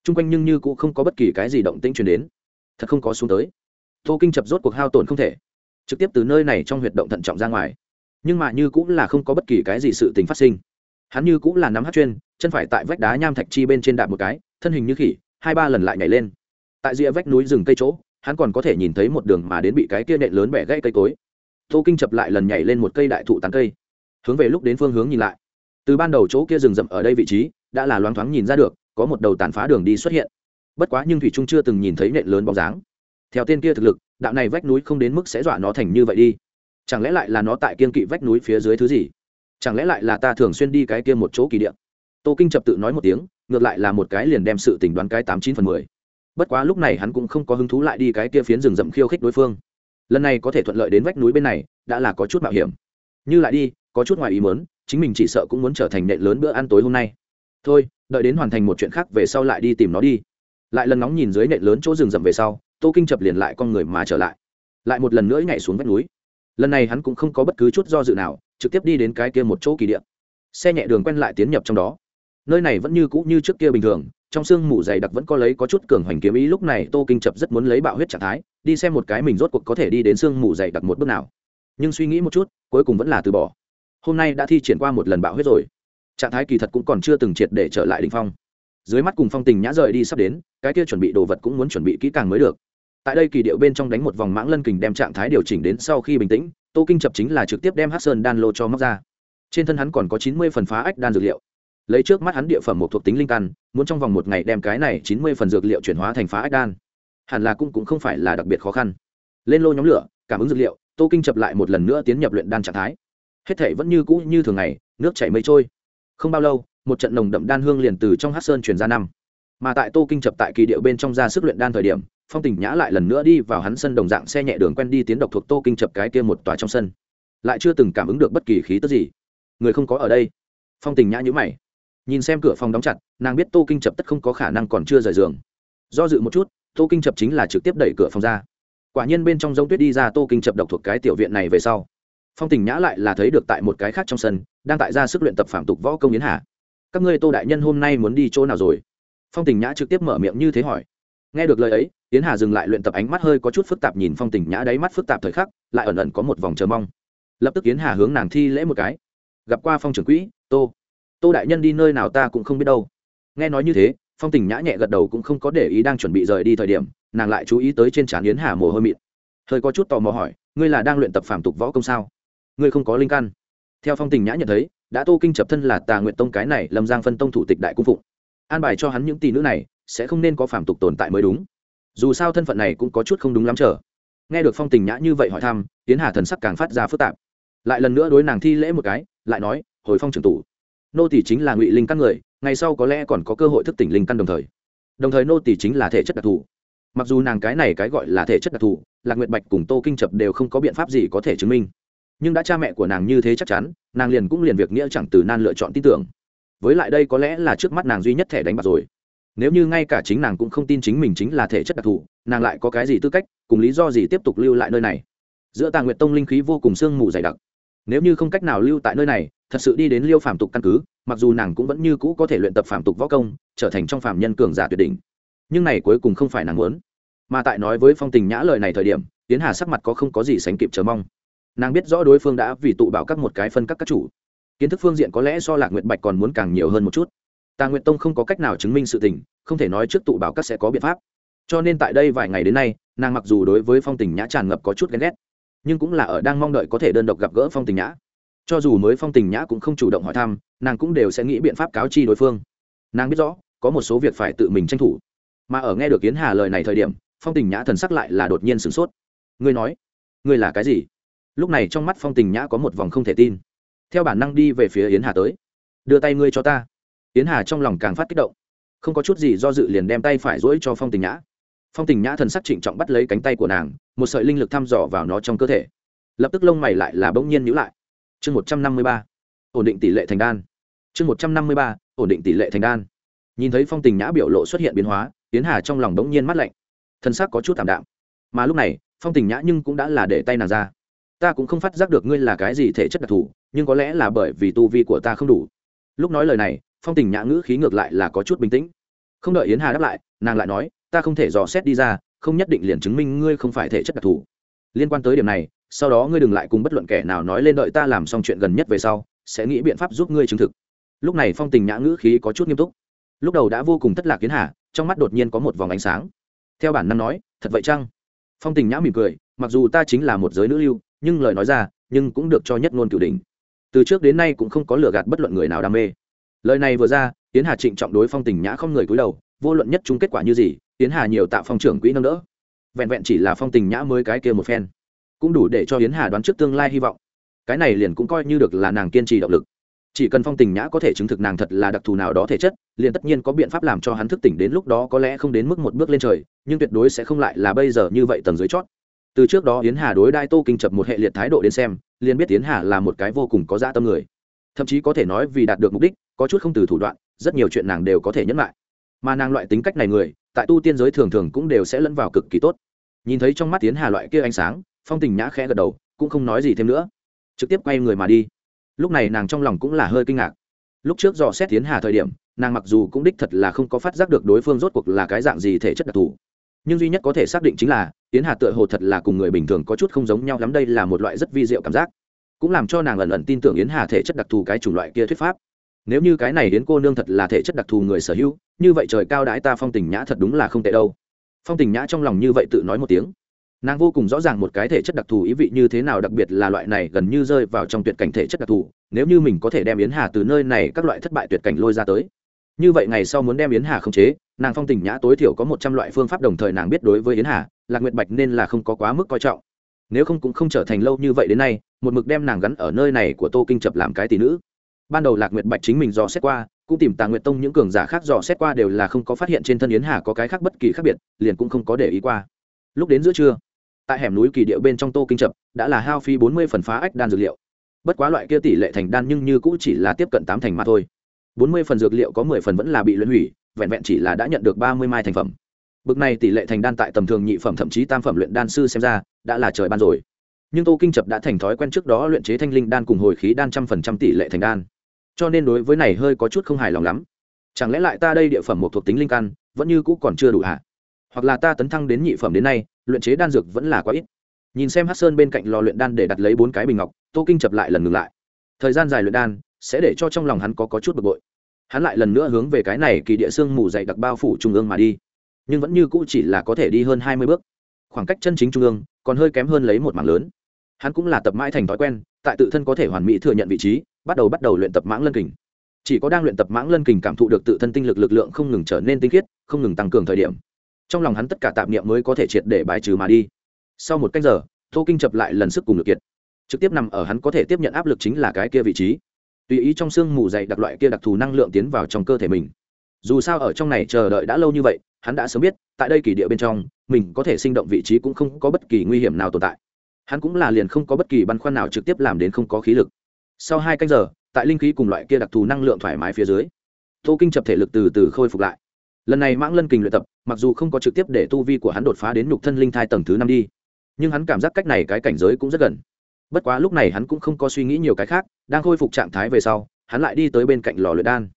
T r u n g quanh nhưng như cũng không có bất kỳ cái gì động tĩnh truyền đến. Thật không có xuống tới. Tô kinh chập rốt cuộc hao tổn không thể. Trực tiếp từ nơi này trong huyệt động thận trọng ra ngoài. Nhưng mà như cũng là không có bất kỳ cái gì sự tình phát sinh. Hắn như cũng là nắm hát chuyên, chân phải tại vách đá nham thạch chi bên trên đạp một cái, thân hình như khỉ, hai ba lần lại nhảy lên tại rìa vách núi rừng cây chỗ, hắn còn có thể nhìn thấy một đường mà đến bị cái kia nện lớn bẻ gãy cây cối. Tô kinh chập lại lần nhảy lên một cây đại thụ tán cây. Hướng về lúc đến phương hướng nhìn lại. Từ ban đầu chỗ kia rừng rậm ở đây vị trí, đã là loáng thoáng nhìn ra được, có một đầu tàn phá đường đi xuất hiện. Bất quá nhưng thủy trung chưa từng nhìn thấy nện lớn bóng dáng. Theo tên kia thực lực, đạo này vách núi không đến mức sẽ dọa nó thành như vậy đi. Chẳng lẽ lại là nó tại kiên kỵ vách núi phía dưới thứ gì? Chẳng lẽ lại là ta thường xuyên đi cái kia một chỗ kỳ địa? Tô kinh chập tự nói một tiếng, ngược lại là một cái liền đem sự tình đoán cái tám chín phần mười bất quá lúc này hắn cũng không có hứng thú lại đi cái kia phiến rừng rậm khiêu khích đối phương. Lần này có thể thuận lợi đến vách núi bên này, đã là có chút mạo hiểm. Như lại đi, có chút ngoài ý muốn, chính mình chỉ sợ cũng muốn trở thành nệ lớn bữa ăn tối hôm nay. Thôi, đợi đến hoàn thành một chuyện khác về sau lại đi tìm nó đi. Lại lần nóng nhìn dưới nệ lớn chỗ rừng rậm về sau, tô kinh chập liền lại con người mà trở lại. Lại một lần nữa nhảy xuống vách núi. Lần này hắn cũng không có bất cứ chút do dự nào, trực tiếp đi đến cái kia một chỗ kỳ địa. Xe nhẹ đường quen lại tiến nhập trong đó. Nơi này vẫn như cũ như trước kia bình thường trong sương mù dày đặc vẫn có lấy có chút cường hoành kiếm ý, lúc này tô kinh chập rất muốn lấy bạo huyết trạng thái, đi xem một cái mình rốt cuộc có thể đi đến sương mù dày đặc một bước nào. Nhưng suy nghĩ một chút, cuối cùng vẫn là từ bỏ. Hôm nay đã thi triển qua một lần bạo huyết rồi. Trạng thái kỳ thật cũng còn chưa từng triệt để trở lại đ ỉ n h phong. Dưới mắt cùng phong tình nhã rời đi sắp đến, cái kia chuẩn bị đồ vật cũng muốn chuẩn bị kỹ càng mới được. Tại đây kỳ điệu bên trong đánh một vòng mãng lân kình đem trạng thái điều chỉnh đến sau khi bình tĩnh, tô kinh chập chính là trực tiếp đem hát sơn đan lô cho móc ra. Trên thân hắn còn có chín mươi phần phá ách đan dược liệu lấy trước mắt hắn địa phẩm một thuộc tính linh căn muốn trong vòng một ngày đem cái này chín mươi phần dược liệu chuyển hóa thành phá ách đan. Hẳn là cũng, cũng không phải là đặc biệt khó khăn. Lên lô nhóm lửa cảm ứng dược liệu tô kinh chập lại một lần nữa tiến nhập luyện đan trạng thái. Hết thể vẫn như cũ như thường ngày nước chảy mây trôi. Không bao lâu một trận nồng đậm đan hương liền từ trong hát sơn truyền ra năm. Mà tại tô kinh chập tại kỳ điệu bên trong ra sức luyện đan thời điểm phong tình nhã lại lần nữa đi vào hắn sân đồng dạng xe nhẹ đường quen đi tiến độc thuộc tô kinh chập cái kia một tòa trong sân. Lại chưa từng cảm ứng được bất kỳ khí tức gì. Người không có ở đây. Phong tình nhã nhữ mày nhìn xem cửa phòng đóng chặt, nàng biết tô kinh chập tất không có khả năng còn chưa rời giường. Do dự một chút, tô kinh chập chính là trực tiếp đẩy cửa phòng ra. Quả nhiên bên trong giống tuyết đi ra tô kinh chập độc thuộc cái tiểu viện này về sau. Phong tình nhã lại là thấy được tại một cái khác trong sân, đang tại ra sức luyện tập phạm tục võ công yến hà. Các ngươi tô đại nhân hôm nay muốn đi chỗ nào rồi? Phong tình nhã trực tiếp mở miệng như thế hỏi. Nghe được lời ấy, yến hà dừng lại luyện tập ánh mắt hơi có chút phức tạp nhìn phong tình nhã đáy mắt phức tạp thời khắc, lại ẩn ẩn có một vòng chờ mong. Lập tức yến hà hướng nàng thi lễ một cái. Gặp qua phong trưởng quỹ, tô tô đại nhân đi nơi nào ta cũng không biết đâu. Nghe nói như thế phong tình nhã nhẹ gật đầu cũng không có để ý đang chuẩn bị rời đi thời điểm nàng lại chú ý tới trên trán yến hà mồ hôi mịt, hơi có chút tò mò hỏi ngươi là đang luyện tập phạm tục võ công sao? Ngươi không có linh căn? Theo phong tình nhã nhận thấy đã tô kinh chập thân là tà nguyện tông cái này lâm giang phân tông thủ tịch đại cung phụng. An bài cho hắn những tỷ nữ này sẽ không nên có phạm tục tồn tại mới đúng. Dù sao thân phận này cũng có chút không đúng lắm trở. nghe được phong tình nhã như vậy hỏi thăm tiến hà thần sắc càng phát ra phức tạp. Lại lần nữa đối nàng thi lễ một cái lại nói hồi phong trưởng tủ nô tỷ chính là ngụy linh căn người, ngày sau có lẽ còn có cơ hội thức tỉnh linh căn đồng thời. Đồng thời nô tỷ chính là thể chất đặc thù. Mặc dù nàng cái này cái gọi là thể chất đặc thù, lạc nguyệt bạch cùng tô kinh chập đều không có biện pháp gì có thể chứng minh. Nhưng đã cha mẹ của nàng như thế chắc chắn, nàng liền cũng liền việc nghĩa chẳng từ nan lựa chọn tin tưởng. Với lại đây có lẽ là trước mắt nàng duy nhất thẻ đánh bạc rồi. Nếu như ngay cả chính nàng cũng không tin chính mình chính là thể chất đặc thù, nàng lại có cái gì tư cách, cùng lý do gì tiếp tục lưu lại nơi này? Giữa tàng nguyệt tông linh khí vô cùng sương mù dày đặc. Nếu như không cách nào lưu tại nơi này thật sự đi đến liêu phạm tục căn cứ, mặc dù nàng cũng vẫn như cũ có thể luyện tập phạm tục võ công, trở thành trong phạm nhân cường giả tuyệt đỉnh. Nhưng này cuối cùng không phải nàng muốn. Mà tại nói với phong tình nhã lời này thời điểm, tiến hà sắc mặt có không có gì sánh kịp chờ mong. Nàng biết rõ đối phương đã vì tụ bảo các một cái phân các các chủ. Kiến thức phương diện có lẽ do lạc nguyện bạch còn muốn càng nhiều hơn một chút. Tà nguyện tông không có cách nào chứng minh sự tình, không thể nói trước tụ bảo các sẽ có biện pháp. Cho nên tại đây vài ngày đến nay, nàng mặc dù đối với phong tình nhã tràn ngập có chút ghen ghét, nhưng cũng là ở đang mong đợi có thể đơn độc gặp gỡ phong tình nhã cho dù mới phong tình nhã cũng không chủ động hỏi thăm, nàng cũng đều sẽ nghĩ biện pháp cáo chi đối phương. Nàng biết rõ, có một số việc phải tự mình tranh thủ. Mà ở nghe được kiến hà lời này thời điểm, phong tình nhã thần sắc lại là đột nhiên sửng sốt. Ngươi nói, ngươi là cái gì? Lúc này trong mắt phong tình nhã có một vòng không thể tin. Theo bản năng đi về phía yến hà tới. Đưa tay ngươi cho ta. Yến hà trong lòng càng phát kích động. Không có chút gì do dự liền đem tay phải dỗi cho phong tình nhã. Phong tình nhã thần sắc trịnh trọng bắt lấy cánh tay của nàng, một sợi linh lực thăm dò vào nó trong cơ thể. Lập tức lông mày lại là bỗng nhiên nhữ lại chương một trăm năm mươi ba, ổn định tỷ lệ thành đan. Chương một trăm năm mươi ba, ổn định tỷ lệ thành đan. Nhìn thấy phong tình nhã biểu lộ xuất hiện biến hóa tiến hà trong lòng bỗng nhiên mắt lạnh. Thân xác có chút t ạ m đạm. Mà lúc này, phong tình nhã nhưng cũng đã là để tay nàng ra. Ta cũng không phát giác được ngươi là cái gì thể chất đặc thù, nhưng có lẽ là bởi vì tu vi của ta không đủ. Lúc nói lời này, phong tình nhã ngữ khí ngược lại là có chút bình tĩnh. Không đợi yến hà đáp lại, nàng lại nói, ta không thể dò xét đi ra, không nhất định liền chứng minh ngươi không phải thể chất đặc thù. Liên quan tới điểm này sau đó ngươi đừng lại cùng bất luận kẻ nào nói lên đợi ta làm xong chuyện gần nhất về sau, sẽ nghĩ biện pháp giúp ngươi chứng thực. Lúc này phong tình nhã ngữ khí có chút nghiêm túc. Lúc đầu đã vô cùng thất lạc kiến hà, trong mắt đột nhiên có một vòng ánh sáng. Theo bản năng nói, thật vậy chăng? Phong tình nhã mỉm cười, mặc dù ta chính là một giới nữ lưu, nhưng lời nói ra, nhưng cũng được cho nhất ngôn cửu đình từ trước đến nay cũng không có lừa gạt bất luận người nào đam mê. Lời này vừa ra tiến hà trịnh trọng đối phong tình nhã không người cúi đầu, vô luận nhất chung kết quả như gì tiến hà nhiều tạo phong trưởng quỹ nâng đỡ. Vẹn vẹn chỉ là phong tình nhã mới cái kia một phen cũng đủ để cho yến hà đoán trước tương lai hy vọng. Cái này liền cũng coi như được là nàng kiên trì động lực. Chỉ cần phong tình nhã có thể chứng thực nàng thật là đặc thù nào đó thể chất, liền tất nhiên có biện pháp làm cho hắn thức tỉnh đến lúc đó có lẽ không đến mức một bước lên trời, nhưng tuyệt đối sẽ không lại là bây giờ như vậy tầng dưới chót. Từ trước đó yến hà đối đai tô kinh chập một hệ liệt thái độ đến xem, liền biết yến hà là một cái vô cùng có dã tâm người. Thậm chí có thể nói vì đạt được mục đích, có chút không từ thủ đoạn, rất nhiều chuyện nàng đều có thể nhẫn lại. Mà nàng loại tính cách này người, tại tu tiên giới thường thường cũng đều sẽ lẫn vào cực kỳ tốt. Nhìn thấy trong mắt Yến hà loại kia ánh sáng phong tình nhã khẽ gật đầu, cũng không nói gì thêm nữa. Trực tiếp quay người mà đi. Lúc này nàng trong lòng cũng là hơi kinh ngạc. Lúc trước dò xét tiến hà thời điểm, nàng mặc dù cũng đích thật là không có phát giác được đối phương rốt cuộc là cái dạng gì thể chất đặc thù. Nhưng duy nhất có thể xác định chính là tiến hà tựa hồ thật là cùng người bình thường có chút không giống nhau lắm, đây là một loại rất vi diệu cảm giác. Cũng làm cho nàng ẩn ẩn tin tưởng yến hà thể chất đặc thù cái chủng loại kia thuyết pháp. Nếu như cái này đến cô nương thật là thể chất đặc thù người sở hữu, như vậy trời cao đãi ta phong tình nhã thật đúng là không tệ đâu. Phong tình nhã trong lòng như vậy tự nói một tiếng nàng vô cùng rõ ràng một cái thể chất đặc thù ý vị như thế nào, đặc biệt là loại này gần như rơi vào trong tuyệt cảnh thể chất đặc thù, nếu như mình có thể đem yến hà từ nơi này các loại thất bại tuyệt cảnh lôi ra tới. Như vậy ngày sau muốn đem yến hà khống chế, nàng phong tình nhã tối thiểu có một trăm loại phương pháp đồng thời nàng biết đối với yến hà, lạc nguyệt bạch nên là không có quá mức coi trọng. Nếu không cũng không trở thành lâu như vậy đến nay, một mực đem nàng gắn ở nơi này của tô kinh chập làm cái tỷ nữ. Ban đầu lạc nguyệt bạch chính mình dò xét qua, cũng tìm tàng nguyệt tông những cường giả khác dò xét qua đều là không có phát hiện trên thân yến hà có cái khác bất kỳ khác biệt, liền cũng không có để ý qua. Lúc đến giữa trưa tại hẻm núi kỳ địa bên trong tô kinh chập, đã là hao phi bốn mươi phần phá ách đan dược liệu. Bất quá loại kia tỷ lệ thành đan nhưng như cũng chỉ là tiếp cận tám thành mà thôi. bốn mươi phần dược liệu có mười phần vẫn là bị luyện hủy, vẹn vẹn chỉ là đã nhận được ba mươi mai thành phẩm. Bực này tỷ lệ thành đan tại tầm thường nhị phẩm thậm chí tam phẩm luyện đan sư xem ra, đã là trời ban rồi. Nhưng tô kinh chập đã thành thói quen trước đó luyện chế thanh linh đan cùng hồi khí đan trăm phần trăm tỷ lệ thành đan. Cho nên đối với này hơi có chút không hài lòng lắm. Chẳng lẽ lại ta đây địa phẩm một thuộc tính linh căn, vẫn như cũ còn chưa đủ hả? Hoặc là ta tấn thăng đến nhị phẩm đến nay luyện chế đan dược vẫn là quá ít. Nhìn xem hát sơn bên cạnh lò luyện đan để đặt lấy bốn cái bình ngọc tô kinh chập lại lần ngừng lại. Thời gian dài luyện đan sẽ để cho trong lòng hắn có, có chút bực bội. Hắn lại lần nữa hướng về cái này kỳ địa xương mù dày đặc bao phủ trung ương mà đi. Nhưng vẫn như cũ chỉ là có thể đi hơn hai mươi bước. Khoảng cách chân chính trung ương còn hơi kém hơn lấy một mảng lớn. Hắn cũng là tập mãi thành thói quen tại tự thân có thể hoàn mỹ thừa nhận vị trí bắt đầu bắt đầu luyện tập mãng lân kình. Chỉ có đang luyện tập mãng lân kình cảm thụ được tự thân tinh lực lực lượng không ngừng trở nên tinh khiết không ngừng tăng cường thời điểm trong lòng hắn tất cả tạp niệm mới có thể triệt để bài trừ mà đi. Sau một cách giờ, tô kinh chập lại lần sức cùng lực kiệt. Trực tiếp nằm ở hắn có thể tiếp nhận áp lực chính là cái kia vị trí. Tùy ý trong xương mù dày đặc loại kia đặc thù năng lượng tiến vào trong cơ thể mình. Dù sao ở trong này chờ đợi đã lâu như vậy, hắn đã sớm biết, tại đây kỳ địa bên trong, mình có thể sinh động vị trí cũng không có bất kỳ nguy hiểm nào tồn tại. Hắn cũng là liền không có bất kỳ băn khoăn nào trực tiếp làm đến không có khí lực. Sau hai canh giờ, tại linh khí cùng loại kia đặc thù năng lượng thoải mái phía dưới, tô kinh chập thể lực từ từ khôi phục lại lần này mãng lân kình luyện tập, mặc dù không có trực tiếp để tu vi của hắn đột phá đến nhục thân linh thai tầng thứ năm đi, nhưng hắn cảm giác cách này cái cảnh giới cũng rất gần. Bất quá lúc này hắn cũng không có suy nghĩ nhiều cái khác, đang khôi phục trạng thái về sau, hắn lại đi tới bên cạnh lò luyện đan.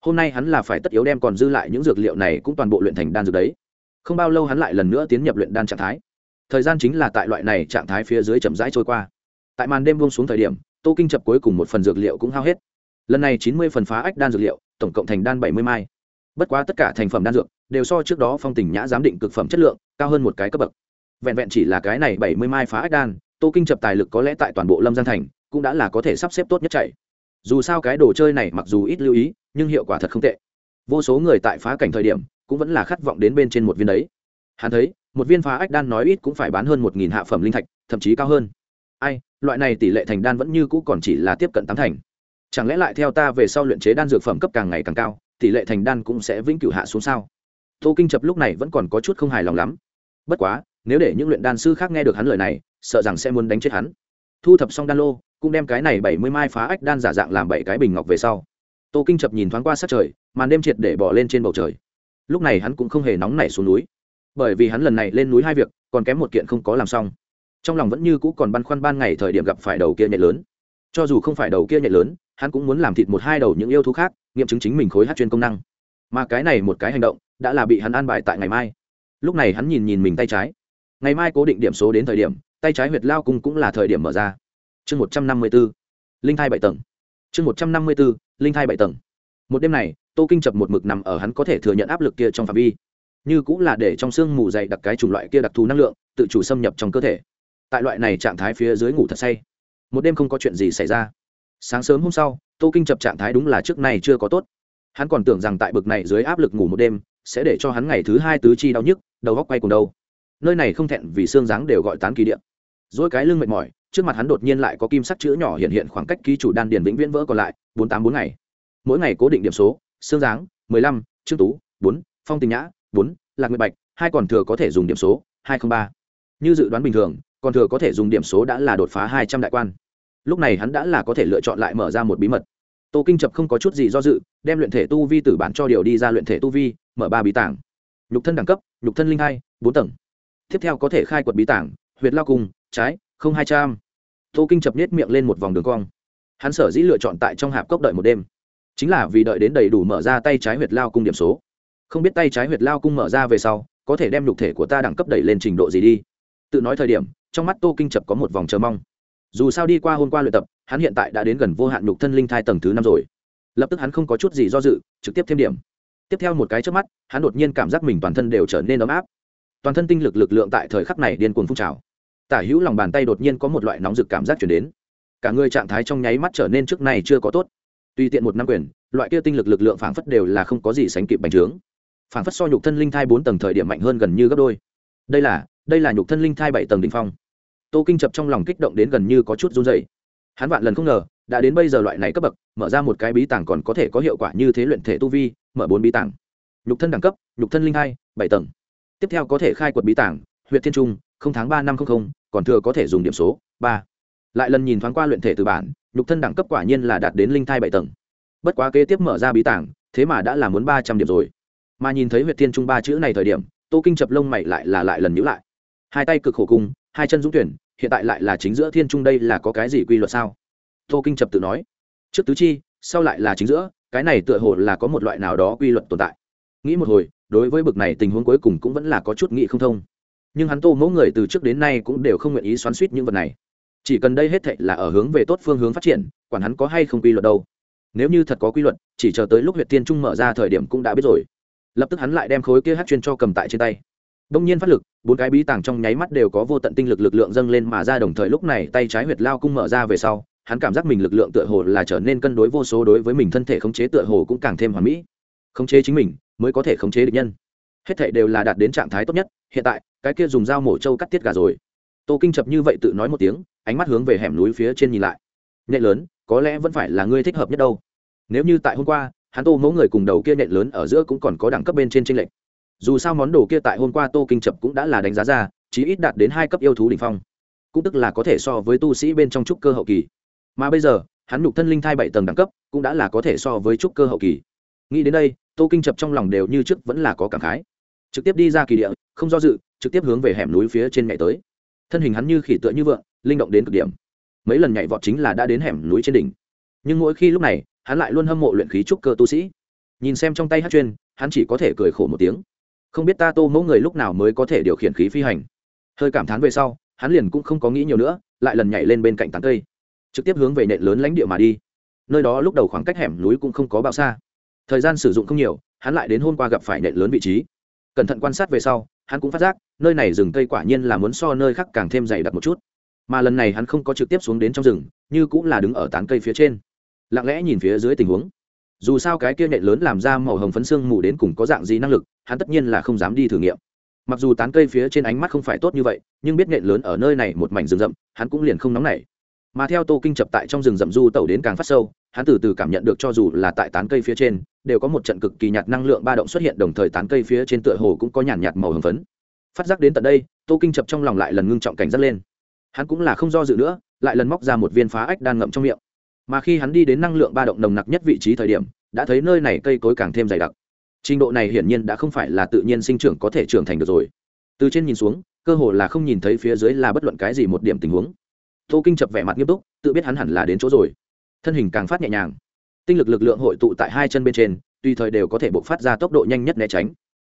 Hôm nay hắn là phải tất yếu đem còn dư lại những dược liệu này cũng toàn bộ luyện thành đan dược đấy. Không bao lâu hắn lại lần nữa tiến nhập luyện đan trạng thái. Thời gian chính là tại loại này trạng thái phía dưới chậm rãi trôi qua. Tại màn đêm buông xuống thời điểm, tô kinh chập cuối cùng một phần dược liệu cũng hao hết. Lần này chín mươi phần phá ách đan dược liệu, tổng cộng thành đan bảy mươi mai bất quá tất cả thành phẩm đan dược đều so trước đó phong tình nhã giám định cực phẩm chất lượng cao hơn một cái cấp bậc. Vẹn vẹn chỉ là cái này bảy mươi mai phá ách đan, tô kinh chập tài lực có lẽ tại toàn bộ lâm giang thành cũng đã là có thể sắp xếp tốt nhất chạy. Dù sao cái đồ chơi này mặc dù ít lưu ý, nhưng hiệu quả thật không tệ. Vô số người tại phá cảnh thời điểm cũng vẫn là khát vọng đến bên trên một viên đấy. Hắn thấy, một viên phá ách đan nói ít cũng phải bán hơn một nghìn hạ phẩm linh thạch, thậm chí cao hơn. Ai, loại này tỷ lệ thành đan vẫn như cũ còn chỉ là tiếp cận tám thành. Chẳng lẽ lại theo ta về sau luyện chế đan dược phẩm cấp càng ngày càng cao? Tỷ lệ thành đan cũng sẽ vĩnh cửu hạ xuống sao? Tô kinh chập lúc này vẫn còn có chút không hài lòng lắm. Bất quá, nếu để những luyện đan sư khác nghe được hắn lời này, sợ rằng sẽ muốn đánh chết hắn. Thu thập xong đan lô, cũng đem cái này bảy mươi mai phá ách đan giả dạng làm bảy cái bình ngọc về sau. Tô kinh chập nhìn thoáng qua sát trời, màn đêm triệt để bỏ lên trên bầu trời. Lúc này hắn cũng không hề nóng nảy xuống núi. Bởi vì hắn lần này lên núi hai việc, còn kém một kiện không có làm xong. Trong lòng vẫn như cũ còn băn khoăn ban ngày thời điểm gặp phải đầu kia nhẹ lớn. Cho dù không phải đầu kia nhẹ lớn, hắn cũng muốn làm thịt một hai đầu những yêu thú khác nghiệm chứng chính mình khối hát chuyên công năng. Mà cái này một cái hành động đã là bị hắn an bài tại ngày mai. Lúc này hắn nhìn nhìn mình tay trái. Ngày mai cố định điểm số đến thời điểm, tay trái huyệt lao cung cũng là thời điểm mở ra. Chương một trăm năm mươi b ố linh thai bảy tầng. Chương một trăm năm mươi b ố linh thai bảy tầng. Một đêm này, tô kinh chập một mực nằm ở hắn có thể thừa nhận áp lực kia trong phạm vi. Như cũng là để trong xương mù dày đặc cái chủng loại kia đặc thù năng lượng, tự chủ xâm nhập trong cơ thể. Tại loại này trạng thái phía dưới ngủ thật say. Một đêm không có chuyện gì xảy ra. Sáng sớm hôm sau tô kinh chập trạng thái đúng là trước nay chưa có tốt. Hắn còn tưởng rằng tại bực này dưới áp lực ngủ một đêm, sẽ để cho hắn ngày thứ hai tứ chi đau nhức, đầu góc quay cùng đâu. Nơi này không thẹn vì xương dáng đều gọi tán kỳ điện dỗi cái lưng mệt mỏi, trước mặt hắn đột nhiên lại có kim sắc chữ nhỏ hiện hiện khoảng cách ký chủ đan điền vĩnh viễn vỡ còn lại, bốn tám bốn ngày. Mỗi ngày cố định điểm số, xương dáng, mười lăm trương tú, bốn, phong tình nhã, bốn, lạc nguyệt bạch, hai còn thừa có thể dùng điểm số, hai trăm ba. Như dự đoán bình thường, còn thừa có thể dùng điểm số đã là đột phá hai trăm đại quan lúc này hắn đã là có thể lựa chọn lại mở ra một bí mật. Tô kinh chập không có chút gì do dự, đem luyện thể tu vi tử bản cho điều đi ra luyện thể tu vi, mở ba bí tảng. Nhục thân đẳng cấp, nhục thân linh hai bốn tầng. Tiếp theo có thể khai quật bí tảng, huyệt lao cùng, trái, không hai trăm. Tô kinh chập nết miệng lên một vòng đường cong. Hắn sở dĩ lựa chọn tại trong hạp cốc đợi một đêm, chính là vì đợi đến đầy đủ mở ra tay trái huyệt lao cung điểm số. Không biết tay trái huyệt lao cung mở ra về sau, có thể đem nhục thể của ta đẳng cấp đẩy lên trình độ gì đi. Tự nói thời điểm, trong mắt tô kinh chập có một vòng chờ mong dù sao đi qua hôm qua luyện tập, hắn hiện tại đã đến gần vô hạn nhục thân linh thai tầng thứ năm rồi. Lập tức hắn không có chút gì do dự, trực tiếp thêm điểm. Tiếp theo một cái trước mắt, hắn đột nhiên cảm giác mình toàn thân đều trở nên ấm áp. Toàn thân tinh lực lực lượng tại thời khắc này điên cuồng phun trào. Tả hữu lòng bàn tay đột nhiên có một loại nóng rực cảm giác chuyển đến. Cả người trạng thái trong nháy mắt trở nên trước này chưa có tốt. Tùy tiện một năm quyền, loại kia tinh lực lực lượng phảng phất đều là không có gì sánh kịp bành trướng. Phảng phất so nhục thân linh thai bốn tầng thời điểm mạnh hơn gần như gấp đôi. Đây là đây là nhục thân linh thai bảy tầng đ ỉ n h phong tô kinh chập trong lòng kích động đến gần như có chút run dày hắn vạn lần không ngờ, đã đến bây giờ loại này cấp bậc, mở ra một cái bí tảng còn có thể có hiệu quả như thế luyện thể tu vi, mở bốn bí tảng nhục thân đẳng cấp, nhục thân linh hai bảy tầng. Tiếp theo có thể khai quật bí tảng huyện thiên trung, không tháng ba năm không không, còn thừa có thể dùng điểm số, ba. Lại lần nhìn thoáng qua luyện thể từ bản, nhục thân đẳng cấp quả nhiên là đạt đến linh thai bảy tầng. Bất quá kế tiếp mở ra bí tảng thế mà đã là muốn ba trăm điểm rồi. Mà nhìn thấy huyện thiên trung ba chữ này thời điểm, tô kinh chập lông mày lại là lại lần nhữ lại. Hai tay cực khổ cung hai chân dũng tuyển hiện tại lại là chính giữa thiên trung đây là có cái gì quy luật sao? Tô kinh chập tự nói. Trước tứ chi, sau lại là chính giữa, cái này tựa hồ là có một loại nào đó quy luật tồn tại. Nghĩ một hồi, đối với bực này tình huống cuối cùng cũng vẫn là có chút nghị không thông. Nhưng hắn tô mẫu người từ trước đến nay cũng đều không nguyện ý xoắn suýt những vật này. Chỉ cần đây hết thệ là ở hướng về tốt phương hướng phát triển, quản hắn có hay không quy luật đâu. Nếu như thật có quy luật, chỉ chờ tới lúc huyện tiên trung mở ra thời điểm cũng đã biết rồi. Lập tức hắn lại đem khối kia hát chuyên cho cầm tại trên tay đông nhiên phát lực, bốn cái bí tàng trong nháy mắt đều có vô tận tinh lực lực lượng dâng lên mà ra đồng thời lúc này tay trái huyệt lao cung mở ra về sau, hắn cảm giác mình lực lượng tựa hồ là trở nên cân đối vô số đối với mình thân thể khống chế tựa hồ cũng càng thêm hoàn mỹ. Khống chế chính mình, mới có thể khống chế địch nhân. Hết thảy đều là đạt đến trạng thái tốt nhất, hiện tại, cái kia dùng dao mổ trâu cắt tiết gà rồi. Tô kinh chập như vậy tự nói một tiếng, ánh mắt hướng về hẻm núi phía trên nhìn lại. Nhện lớn, có lẽ vẫn phải là ngươi thích hợp nhất đâu. Nếu như tại hôm qua, hắn tô mẫu người cùng đầu kia nện lớn ở giữa cũng còn có đẳng cấp bên trên chênh lệch dù sao món đồ kia tại hôm qua tô kinh chập cũng đã là đánh giá ra, chí ít đạt đến hai cấp yêu thú đ ỉ n h phong. Cũng tức là có thể so với tu sĩ bên trong trúc cơ hậu kỳ. Mà bây giờ, hắn nhục thân linh thai bảy tầng đẳng cấp, cũng đã là có thể so với trúc cơ hậu kỳ. Nghĩ đến đây, tô kinh chập trong lòng đều như trước vẫn là có cảm khái. Trực tiếp đi ra kỳ địa, không do dự, trực tiếp hướng về hẻm núi phía trên nhảy tới. Thân hình hắn như khỉ tựa như vượng, linh động đến cực điểm. Mấy lần nhảy vọt chính là đã đến hẻm núi trên đỉnh. Nhưng mỗi khi lúc này, hắn lại luôn hâm mộ luyện khí trúc cơ tu sĩ. Nhìn xem trong tay hát chuyên, hắn chỉ có thể cười khổ một tiếng không biết ta tô mẫu người lúc nào mới có thể điều khiển khí phi hành. Hơi cảm thán về sau, hắn liền cũng không có nghĩ nhiều nữa, lại lần nhảy lên bên cạnh tán cây. Trực tiếp hướng về nệ lớn lãnh địa mà đi. Nơi đó lúc đầu khoảng cách hẻm núi cũng không có bao xa. Thời gian sử dụng không nhiều, hắn lại đến hôm qua gặp phải nệ lớn vị trí. Cẩn thận quan sát về sau, hắn cũng phát giác, nơi này rừng cây quả nhiên là muốn so nơi khác càng thêm dày đặc một chút. Mà lần này hắn không có trực tiếp xuống đến trong rừng, như cũng là đứng ở tán cây phía trên. Lặng lẽ nhìn phía dưới tình huống. Dù sao cái kia nệ lớn làm ra màu hồng phấn xương mù đến cùng có dạng gì năng lực hắn tất nhiên là không dám đi thử nghiệm. Mặc dù tán cây phía trên ánh mắt không phải tốt như vậy, nhưng biết nện lớn ở nơi này một mảnh rừng rậm, hắn cũng liền không nóng nảy. Mà theo tô kinh chập tại trong rừng rậm du tẩu đến càng phát sâu, hắn từ từ cảm nhận được cho dù là tại tán cây phía trên, đều có một trận cực kỳ nhạt năng lượng ba động xuất hiện, đồng thời tán cây phía trên tựa hồ cũng có nhàn nhạt màu hồng phấn. Phát giác đến tận đây, tô kinh chập trong lòng lại lần ngưng trọng cảnh giác lên. Hắn cũng là không do dự nữa, lại lần móc ra một viên phá ách đan ngậm trong miệng. Mà khi hắn đi đến năng lượng ba động nồng nặc nhất vị trí thời điểm, đã thấy nơi này cây cối càng thêm dày đặc trình độ này hiển nhiên đã không phải là tự nhiên sinh trưởng có thể trưởng thành được rồi. Từ trên nhìn xuống, cơ hồ là không nhìn thấy phía dưới là bất luận cái gì một điểm tình huống. Tô kinh chập vẻ mặt nghiêm túc, tự biết hắn hẳn là đến chỗ rồi. Thân hình càng phát nhẹ nhàng. Tinh lực lực lượng hội tụ tại hai chân bên trên, tùy thời đều có thể bộc phát ra tốc độ nhanh nhất né tránh.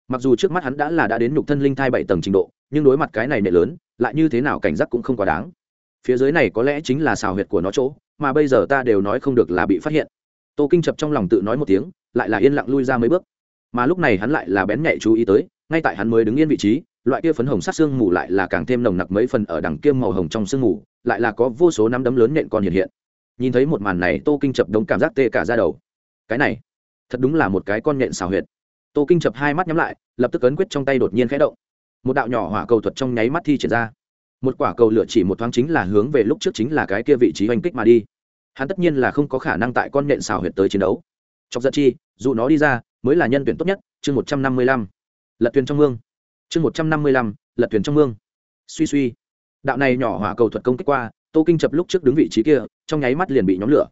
Mặc dù trước mắt hắn đã là đã đến nhục thân linh thai bảy tầng trình độ, nhưng đối mặt cái này nệ lớn, lại như thế nào cảnh giác cũng không quá đáng. Phía dưới này có lẽ chính là xào huyệt của nó chỗ, mà bây giờ ta đều nói không được là bị phát hiện. Tô kinh chập trong lòng tự nói một tiếng, lại là yên lặng lui ra mấy bước mà lúc này hắn lại là bén nhạy chú ý tới, ngay tại hắn mới đứng yên vị trí, loại kia phấn hồng sắc xương mù lại là càng thêm nồng nặc mấy phần ở đằng kia màu hồng trong sương mù, lại là có vô số nắm đấm lớn nện còn hiện hiện. Nhìn thấy một màn này, tô kinh chập đống cảm giác tê cả ra đầu. Cái này, thật đúng là một cái con nện xào huyệt. Tô kinh chập hai mắt nhắm lại, lập tức ấn quyết trong tay đột nhiên khẽ động. Một đạo nhỏ hỏa cầu thuật trong nháy mắt thi triển ra. Một quả cầu lửa chỉ một thoáng chính là hướng về lúc trước chính là cái kia vị trí oanh kích mà đi. Hắn tất nhiên là không có khả năng tại con nện xào huyệt tới chiến đấu. Chọc giận chi dù nó đi ra mới là nhân tuyển tốt nhất, chương một trăm năm mươi lăm. Lật thuyền trong mương. Chương một trăm năm mươi lăm, lật thuyền trong mương. Suy suy. Đạo này nhỏ hỏa cầu thuật công kích qua, tô kinh chập lúc trước đứng vị trí kia, trong nháy mắt liền bị nhóm lửa.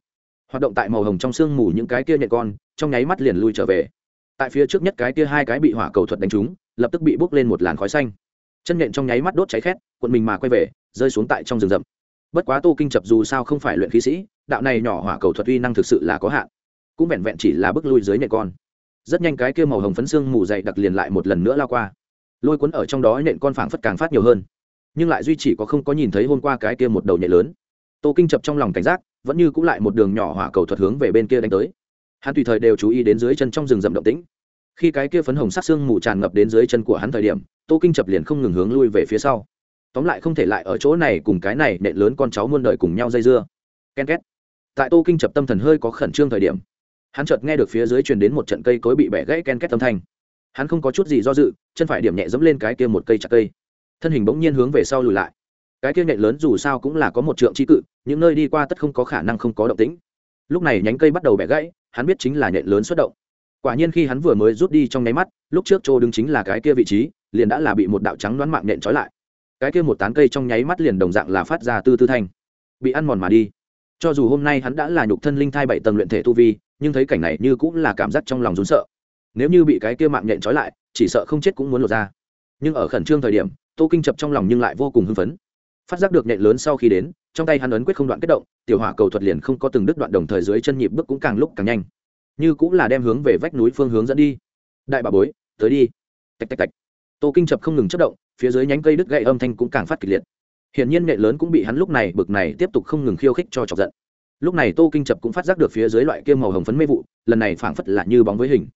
Hoạt động tại màu hồng trong sương mù những cái kia nhện con, trong nháy mắt liền lui trở về. Tại phía trước nhất cái kia hai cái bị hỏa cầu thuật đánh trúng, lập tức bị bốc lên một làn khói xanh. Chân nhện trong nháy mắt đốt cháy khét quận mình mà quay về, rơi xuống tại trong rừng rậm. Bất quá tô kinh chập dù sao không phải luyện khí sĩ, đạo này nhỏ hỏa cầu thuật uy năng thực sự là có hạn. Cũng vẹn vẹn chỉ là bước lui dưới nhện con rất nhanh cái kia màu hồng phấn xương mù dày đặc liền lại một lần nữa lao qua. Lôi cuốn ở trong đó nện con phảng phất càng phát nhiều hơn. Nhưng lại duy chỉ có không có nhìn thấy hôm qua cái kia một đầu nhện lớn. Tô kinh chập trong lòng cảnh giác, vẫn như cũng lại một đường nhỏ hỏa cầu thuật hướng về bên kia đánh tới. Hắn tùy thời đều chú ý đến dưới chân trong rừng rậm động tĩnh. Khi cái kia phấn hồng sắc xương mù tràn ngập đến dưới chân của hắn thời điểm, tô kinh chập liền không ngừng hướng lui về phía sau. Tóm lại không thể lại ở chỗ này cùng cái này nện lớn con cháu muôn đời cùng nhau dây dưa. Ken két. Tại tô kinh chập tâm thần hơi có khẩn trương thời điểm hắn chợt nghe được phía dưới truyền đến một trận cây cối bị bẻ gãy ken két âm thanh. Hắn không có chút gì do dự, chân phải điểm nhẹ dẫm lên cái kia một cây chặt cây. Thân hình bỗng nhiên hướng về sau lùi lại. Cái kia nện lớn dù sao cũng là có một trượng tri cự, những nơi đi qua tất không có khả năng không có động tĩnh. Lúc này nhánh cây bắt đầu bẻ gãy, hắn biết chính là nện lớn xuất động. Quả nhiên khi hắn vừa mới rút đi trong nháy mắt, lúc trước chỗ đứng chính là cái kia vị trí, liền đã là bị một đạo trắng đoán mạng nện trói lại. Cái kia một tán cây trong nháy mắt liền đồng dạng là phát ra tư tư thanh. Bị ăn mòn mà đi. Cho dù hôm nay hắn đã là nhục thân linh thai bảy tầng luyện thể tu vi nhưng thấy cảnh này như cũng là cảm giác trong lòng rún sợ. Nếu như bị cái kia mạng nhện trói lại, chỉ sợ không chết cũng muốn lột ra. Nhưng ở khẩn trương thời điểm, tô kinh chập trong lòng nhưng lại vô cùng hưng phấn. Phát giác được nhện lớn sau khi đến, trong tay hắn ấn quyết không đoạn kết động, tiểu hỏa cầu thuật liền không có từng đứt đoạn đồng thời dưới chân nhịp bước cũng càng lúc càng nhanh. Như cũng là đem hướng về vách núi phương hướng dẫn đi. Đại bà bối, tới đi. Tạch tạch tạch. Tô kinh chập không ngừng chất động, phía dưới nhánh cây đứt gậy âm thanh cũng càng phát kịch liệt. Hiển nhiên nhện lớn cũng bị hắn lúc này, bực này tiếp tục không ngừng khiêu khích cho chọc giận lúc này tô kinh chập cũng phát giác được phía dưới loại kia màu hồng phấn mê vụ, lần này phảng phất là như bóng với hình.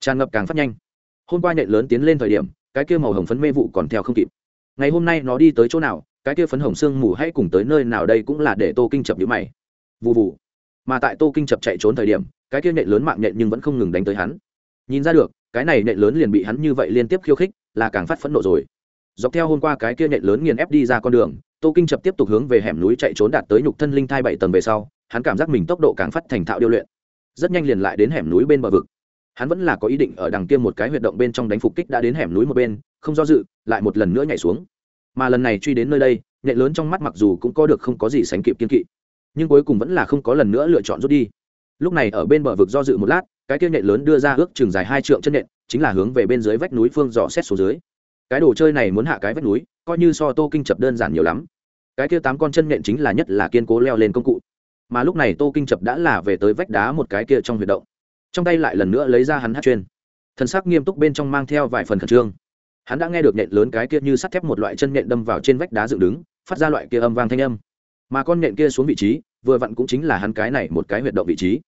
Tràn ngập càng phát nhanh. Hôm qua nhện lớn tiến lên thời điểm, cái kia màu hồng phấn mê vụ còn theo không kịp. Ngày hôm nay nó đi tới chỗ nào, cái kia phấn hồng sương mù hay cùng tới nơi nào đây cũng là để tô kinh chập nhữ mày. Vụ vụ mà tại tô kinh chập chạy trốn thời điểm, cái kia nhện lớn mạng nhện nhưng vẫn không ngừng đánh tới hắn. Nhìn ra được, cái này nhện lớn liền bị hắn như vậy liên tiếp khiêu khích, là càng phát phẫn nộ rồi. Dọc theo hôm qua cái kia nhện lớn nghiền ép đi ra con đường, tô kinh chập tiếp tục hướng về hẻm núi chạy trốn đạt tới nhục thân linh thai bảy tầng về sau hắn cảm giác mình tốc độ càng phát thành thạo điêu luyện, rất nhanh liền lại đến hẻm núi bên bờ vực. Hắn vẫn là có ý định ở đằng kia một cái huyệt động bên trong đánh phục kích đã đến hẻm núi một bên, không do dự, lại một lần nữa nhảy xuống. Mà lần này truy đến nơi đây, nhẹ lớn trong mắt mặc dù cũng có được không có gì sánh kịp kiên kỵ, nhưng cuối cùng vẫn là không có lần nữa lựa chọn rút đi. Lúc này ở bên bờ vực do dự một lát, cái kia nhện lớn đưa ra ước chừng dài hai trượng chân nhện, chính là hướng về bên dưới vách núi phương dò xét xuống dưới. Cái đồ chơi này muốn hạ cái vách núi, coi như so tô kinh chập đơn giản nhiều lắm. Cái kia tám con chân nhện chính là nhất là kiên cố leo lên công cụ mà lúc này tô kinh chập đã là về tới vách đá một cái kia trong huyệt động. Trong tay lại lần nữa lấy ra hắn hát chuyên. Thân xác nghiêm túc bên trong mang theo vài phần khẩn trương. Hắn đã nghe được nhện lớn cái kia như sắt thép một loại chân nhện đâm vào trên vách đá dựng đứng, phát ra loại kia âm vang thanh âm. Mà con nhện kia xuống vị trí, vừa vặn cũng chính là hắn cái này một cái huyệt động vị trí.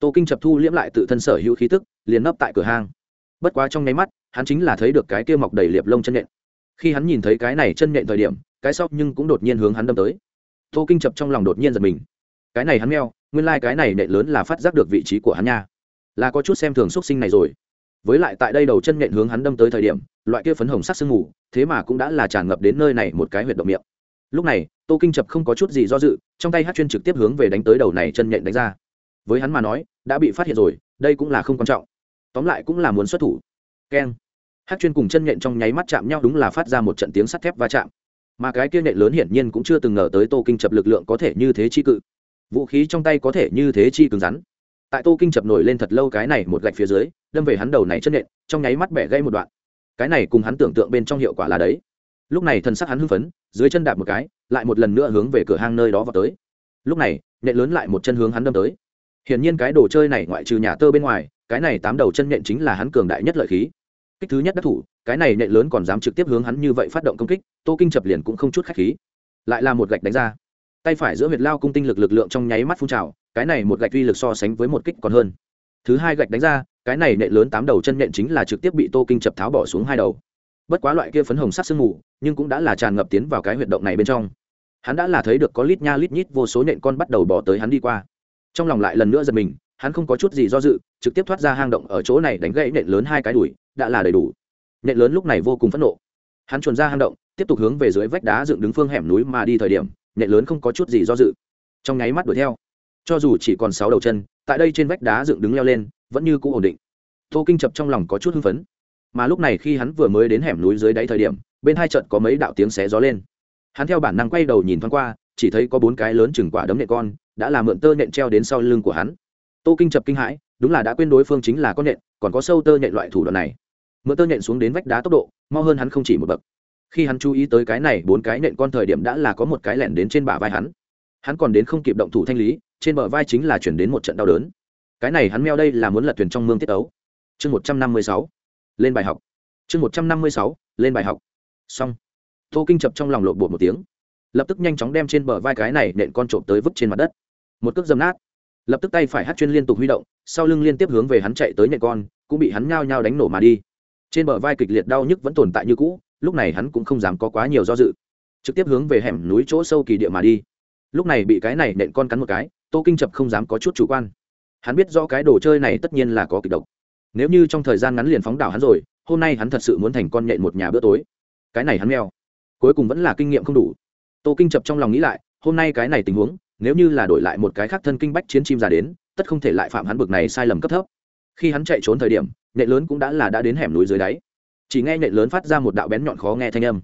Tô kinh chập thu liễm lại tự thân sở hữu khí tức, liền nấp tại cửa hang. Bất quá trong nháy mắt, hắn chính là thấy được cái kia mọc đầy liệp lông chân nhện. Khi hắn nhìn thấy cái này chân nhện thời điểm, cái sau nhưng cũng đột nhiên hướng hắn đâm tới. Tô kinh chập trong lòng đột nhiên giật mình cái này hắn meo, nguyên lai、like、cái này nện lớn là phát giác được vị trí của hắn nha. Là có chút xem thường x u ấ t sinh này rồi. Với lại tại đây đầu chân nện hướng hắn đâm tới thời điểm, loại kia phấn hồng sắc sương mù, thế mà cũng đã là tràn ngập đến nơi này một cái huyệt động miệng. Lúc này, tô kinh chập không có chút gì do dự, trong tay hát chuyên trực tiếp hướng về đánh tới đầu này chân nhện đánh ra. Với hắn mà nói, đã bị phát hiện rồi, đây cũng là không quan trọng. Tóm lại cũng là muốn xuất thủ. Keng. Hát chuyên cùng chân nhện trong nháy mắt chạm nhau đúng là phát ra một trận tiếng sắt thép va chạm. Mà cái kia nhện lớn hiển nhiên cũng chưa từng ngờ tới tô kinh chập lực lượng có thể như thế chi cự vũ khí trong tay có thể như thế chi cứng rắn. Tại tô kinh chập nổi lên thật lâu cái này một gạch phía dưới, đâm về hắn đầu này chân nện, trong nháy mắt bẻ gây một đoạn. Cái này cùng hắn tưởng tượng bên trong hiệu quả là đấy. Lúc này thần sắc hắn hưng phấn, dưới chân đạp một cái, lại một lần nữa hướng về cửa hang nơi đó vào tới. Lúc này, nện lớn lại một chân hướng hắn đâm tới. Hiển nhiên cái đồ chơi này ngoại trừ nhà tơ bên ngoài, cái này tám đầu chân nện chính là hắn cường đại nhất lợi khí. Kích thứ nhất đắc thủ, cái này nện lớn còn dám trực tiếp hướng hắn như vậy phát động công kích, tô kinh chập liền cũng không chút khách khí. Lại là một gạch đánh ra tay phải giữa huyệt lao cung tinh lực lực lượng trong nháy mắt phun trào, cái này một gạch uy lực so sánh với một kích còn hơn. Thứ hai gạch đánh ra, cái này nệ lớn tám đầu chân nện chính là trực tiếp bị tô kinh chập tháo bỏ xuống hai đầu. Bất quá loại kia phấn hồng sắc sương mù, nhưng cũng đã là tràn ngập tiến vào cái huyệt động này bên trong. Hắn đã là thấy được có lít nha lít nhít vô số nện con bắt đầu bỏ tới hắn đi qua. Trong lòng lại lần nữa giật mình, hắn không có chút gì do dự, trực tiếp thoát ra hang động ở chỗ này đánh gãy nện lớn hai cái đùi, đã là đầy đủ. Nện lớn lúc này vô cùng phẫn nộ. Hắn chuồn ra hang động, tiếp tục hướng về dưới vách đá dựng đứng phương hẻm núi mà đi thời điểm nện lớn không có chút gì do dự. Trong nháy mắt đuổi theo. Cho dù chỉ còn sáu đầu chân, tại đây trên vách đá dựng đứng leo lên, vẫn như cũ ổn định. Tô kinh chập trong lòng có chút hưng phấn. Mà lúc này khi hắn vừa mới đến hẻm núi dưới đáy thời điểm, bên hai trận có mấy đạo tiếng xé gió lên. Hắn theo bản năng quay đầu nhìn thoáng qua, chỉ thấy có bốn cái lớn chừng quả đấm nệ con, đã làm mượn tơ nện treo đến sau lưng của hắn. Tô kinh chập kinh hãi, đúng là đã quên đối phương chính là con nện còn có sâu tơ nện loại thủ đoạn này. Mượn tơ nện xuống đến vách đá tốc độ, mau hơn hắn không chỉ một bậc khi hắn chú ý tới cái này, bốn cái nện con thời điểm đã là có một cái lẻn đến trên bả vai hắn. Hắn còn đến không kịp động thủ thanh lý, trên bờ vai chính là chuyển đến một trận đau đớn. Cái này hắn meo đây là muốn lật thuyền trong mương tiết ấu. Chương một trăm năm mươi sáu, lên bài học. Chương một trăm năm mươi sáu, lên bài học. Xong. Tô kinh chập trong lòng lộn bột một tiếng. Lập tức nhanh chóng đem trên bờ vai cái này nện con trộm tới vứt trên mặt đất. Một cước dầm nát. Lập tức tay phải hát chuyên liên tục huy động, sau lưng liên tiếp hướng về hắn chạy tới nện con, cũng bị hắn nhao nhao đánh nổ mà đi. Trên bờ vai kịch liệt đau nhức vẫn tồn tại như cũ lúc này hắn cũng không dám có quá nhiều do dự trực tiếp hướng về hẻm núi chỗ sâu kỳ địa mà đi. Lúc này bị cái này nện con cắn một cái tô kinh chập không dám có chút chủ quan. Hắn biết do cái đồ chơi này tất nhiên là có kịch độc. Nếu như trong thời gian ngắn liền phóng đảo hắn rồi hôm nay hắn thật sự muốn thành con nhện một nhà bữa tối. Cái này hắn meo, cuối cùng vẫn là kinh nghiệm không đủ. Tô kinh chập trong lòng nghĩ lại hôm nay cái này tình huống nếu như là đổi lại một cái khác thân kinh bách chiến chim ra đến tất không thể lại phạm hắn bực này sai lầm cấp thấp. Khi hắn chạy trốn thời điểm nhện lớn cũng đã là đã đến hẻm núi dưới đáy chỉ nghe nhện lớn phát ra một đạo bén nhọn khó nghe thanh âm.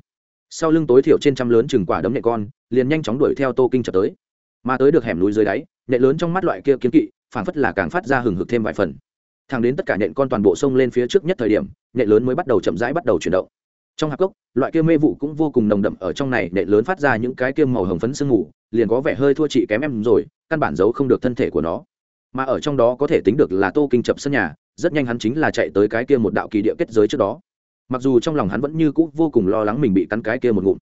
Sau lưng tối thiểu trên trăm lớn chừng quả đấm nhện con, liền nhanh chóng đuổi theo tô kinh trở tới. Mà tới được hẻm núi dưới đáy, nhện lớn trong mắt loại kia kiến kỵ phản phất là càng phát ra hừng hực thêm vài phần. Thẳng đến tất cả nhện con toàn bộ sông lên phía trước nhất thời điểm, nhện lớn mới bắt đầu chậm rãi bắt đầu chuyển động. Trong hạp cốc, loại kia mê vụ cũng vô cùng nồng đậm, ở trong này nhện lớn phát ra những cái kia màu hồng phấn sương mù, liền có vẻ hơi thua chị kém em rồi, căn bản giấu không được thân thể của nó. Mà ở trong đó có thể tính được là tô kinh chập sân nhà, rất nhanh hắn chính là chạy tới cái kia một đạo kỳ địa kết giới trước đó mặc dù trong lòng hắn vẫn như cũ vô cùng lo lắng mình bị cắn cái kia một ngụm,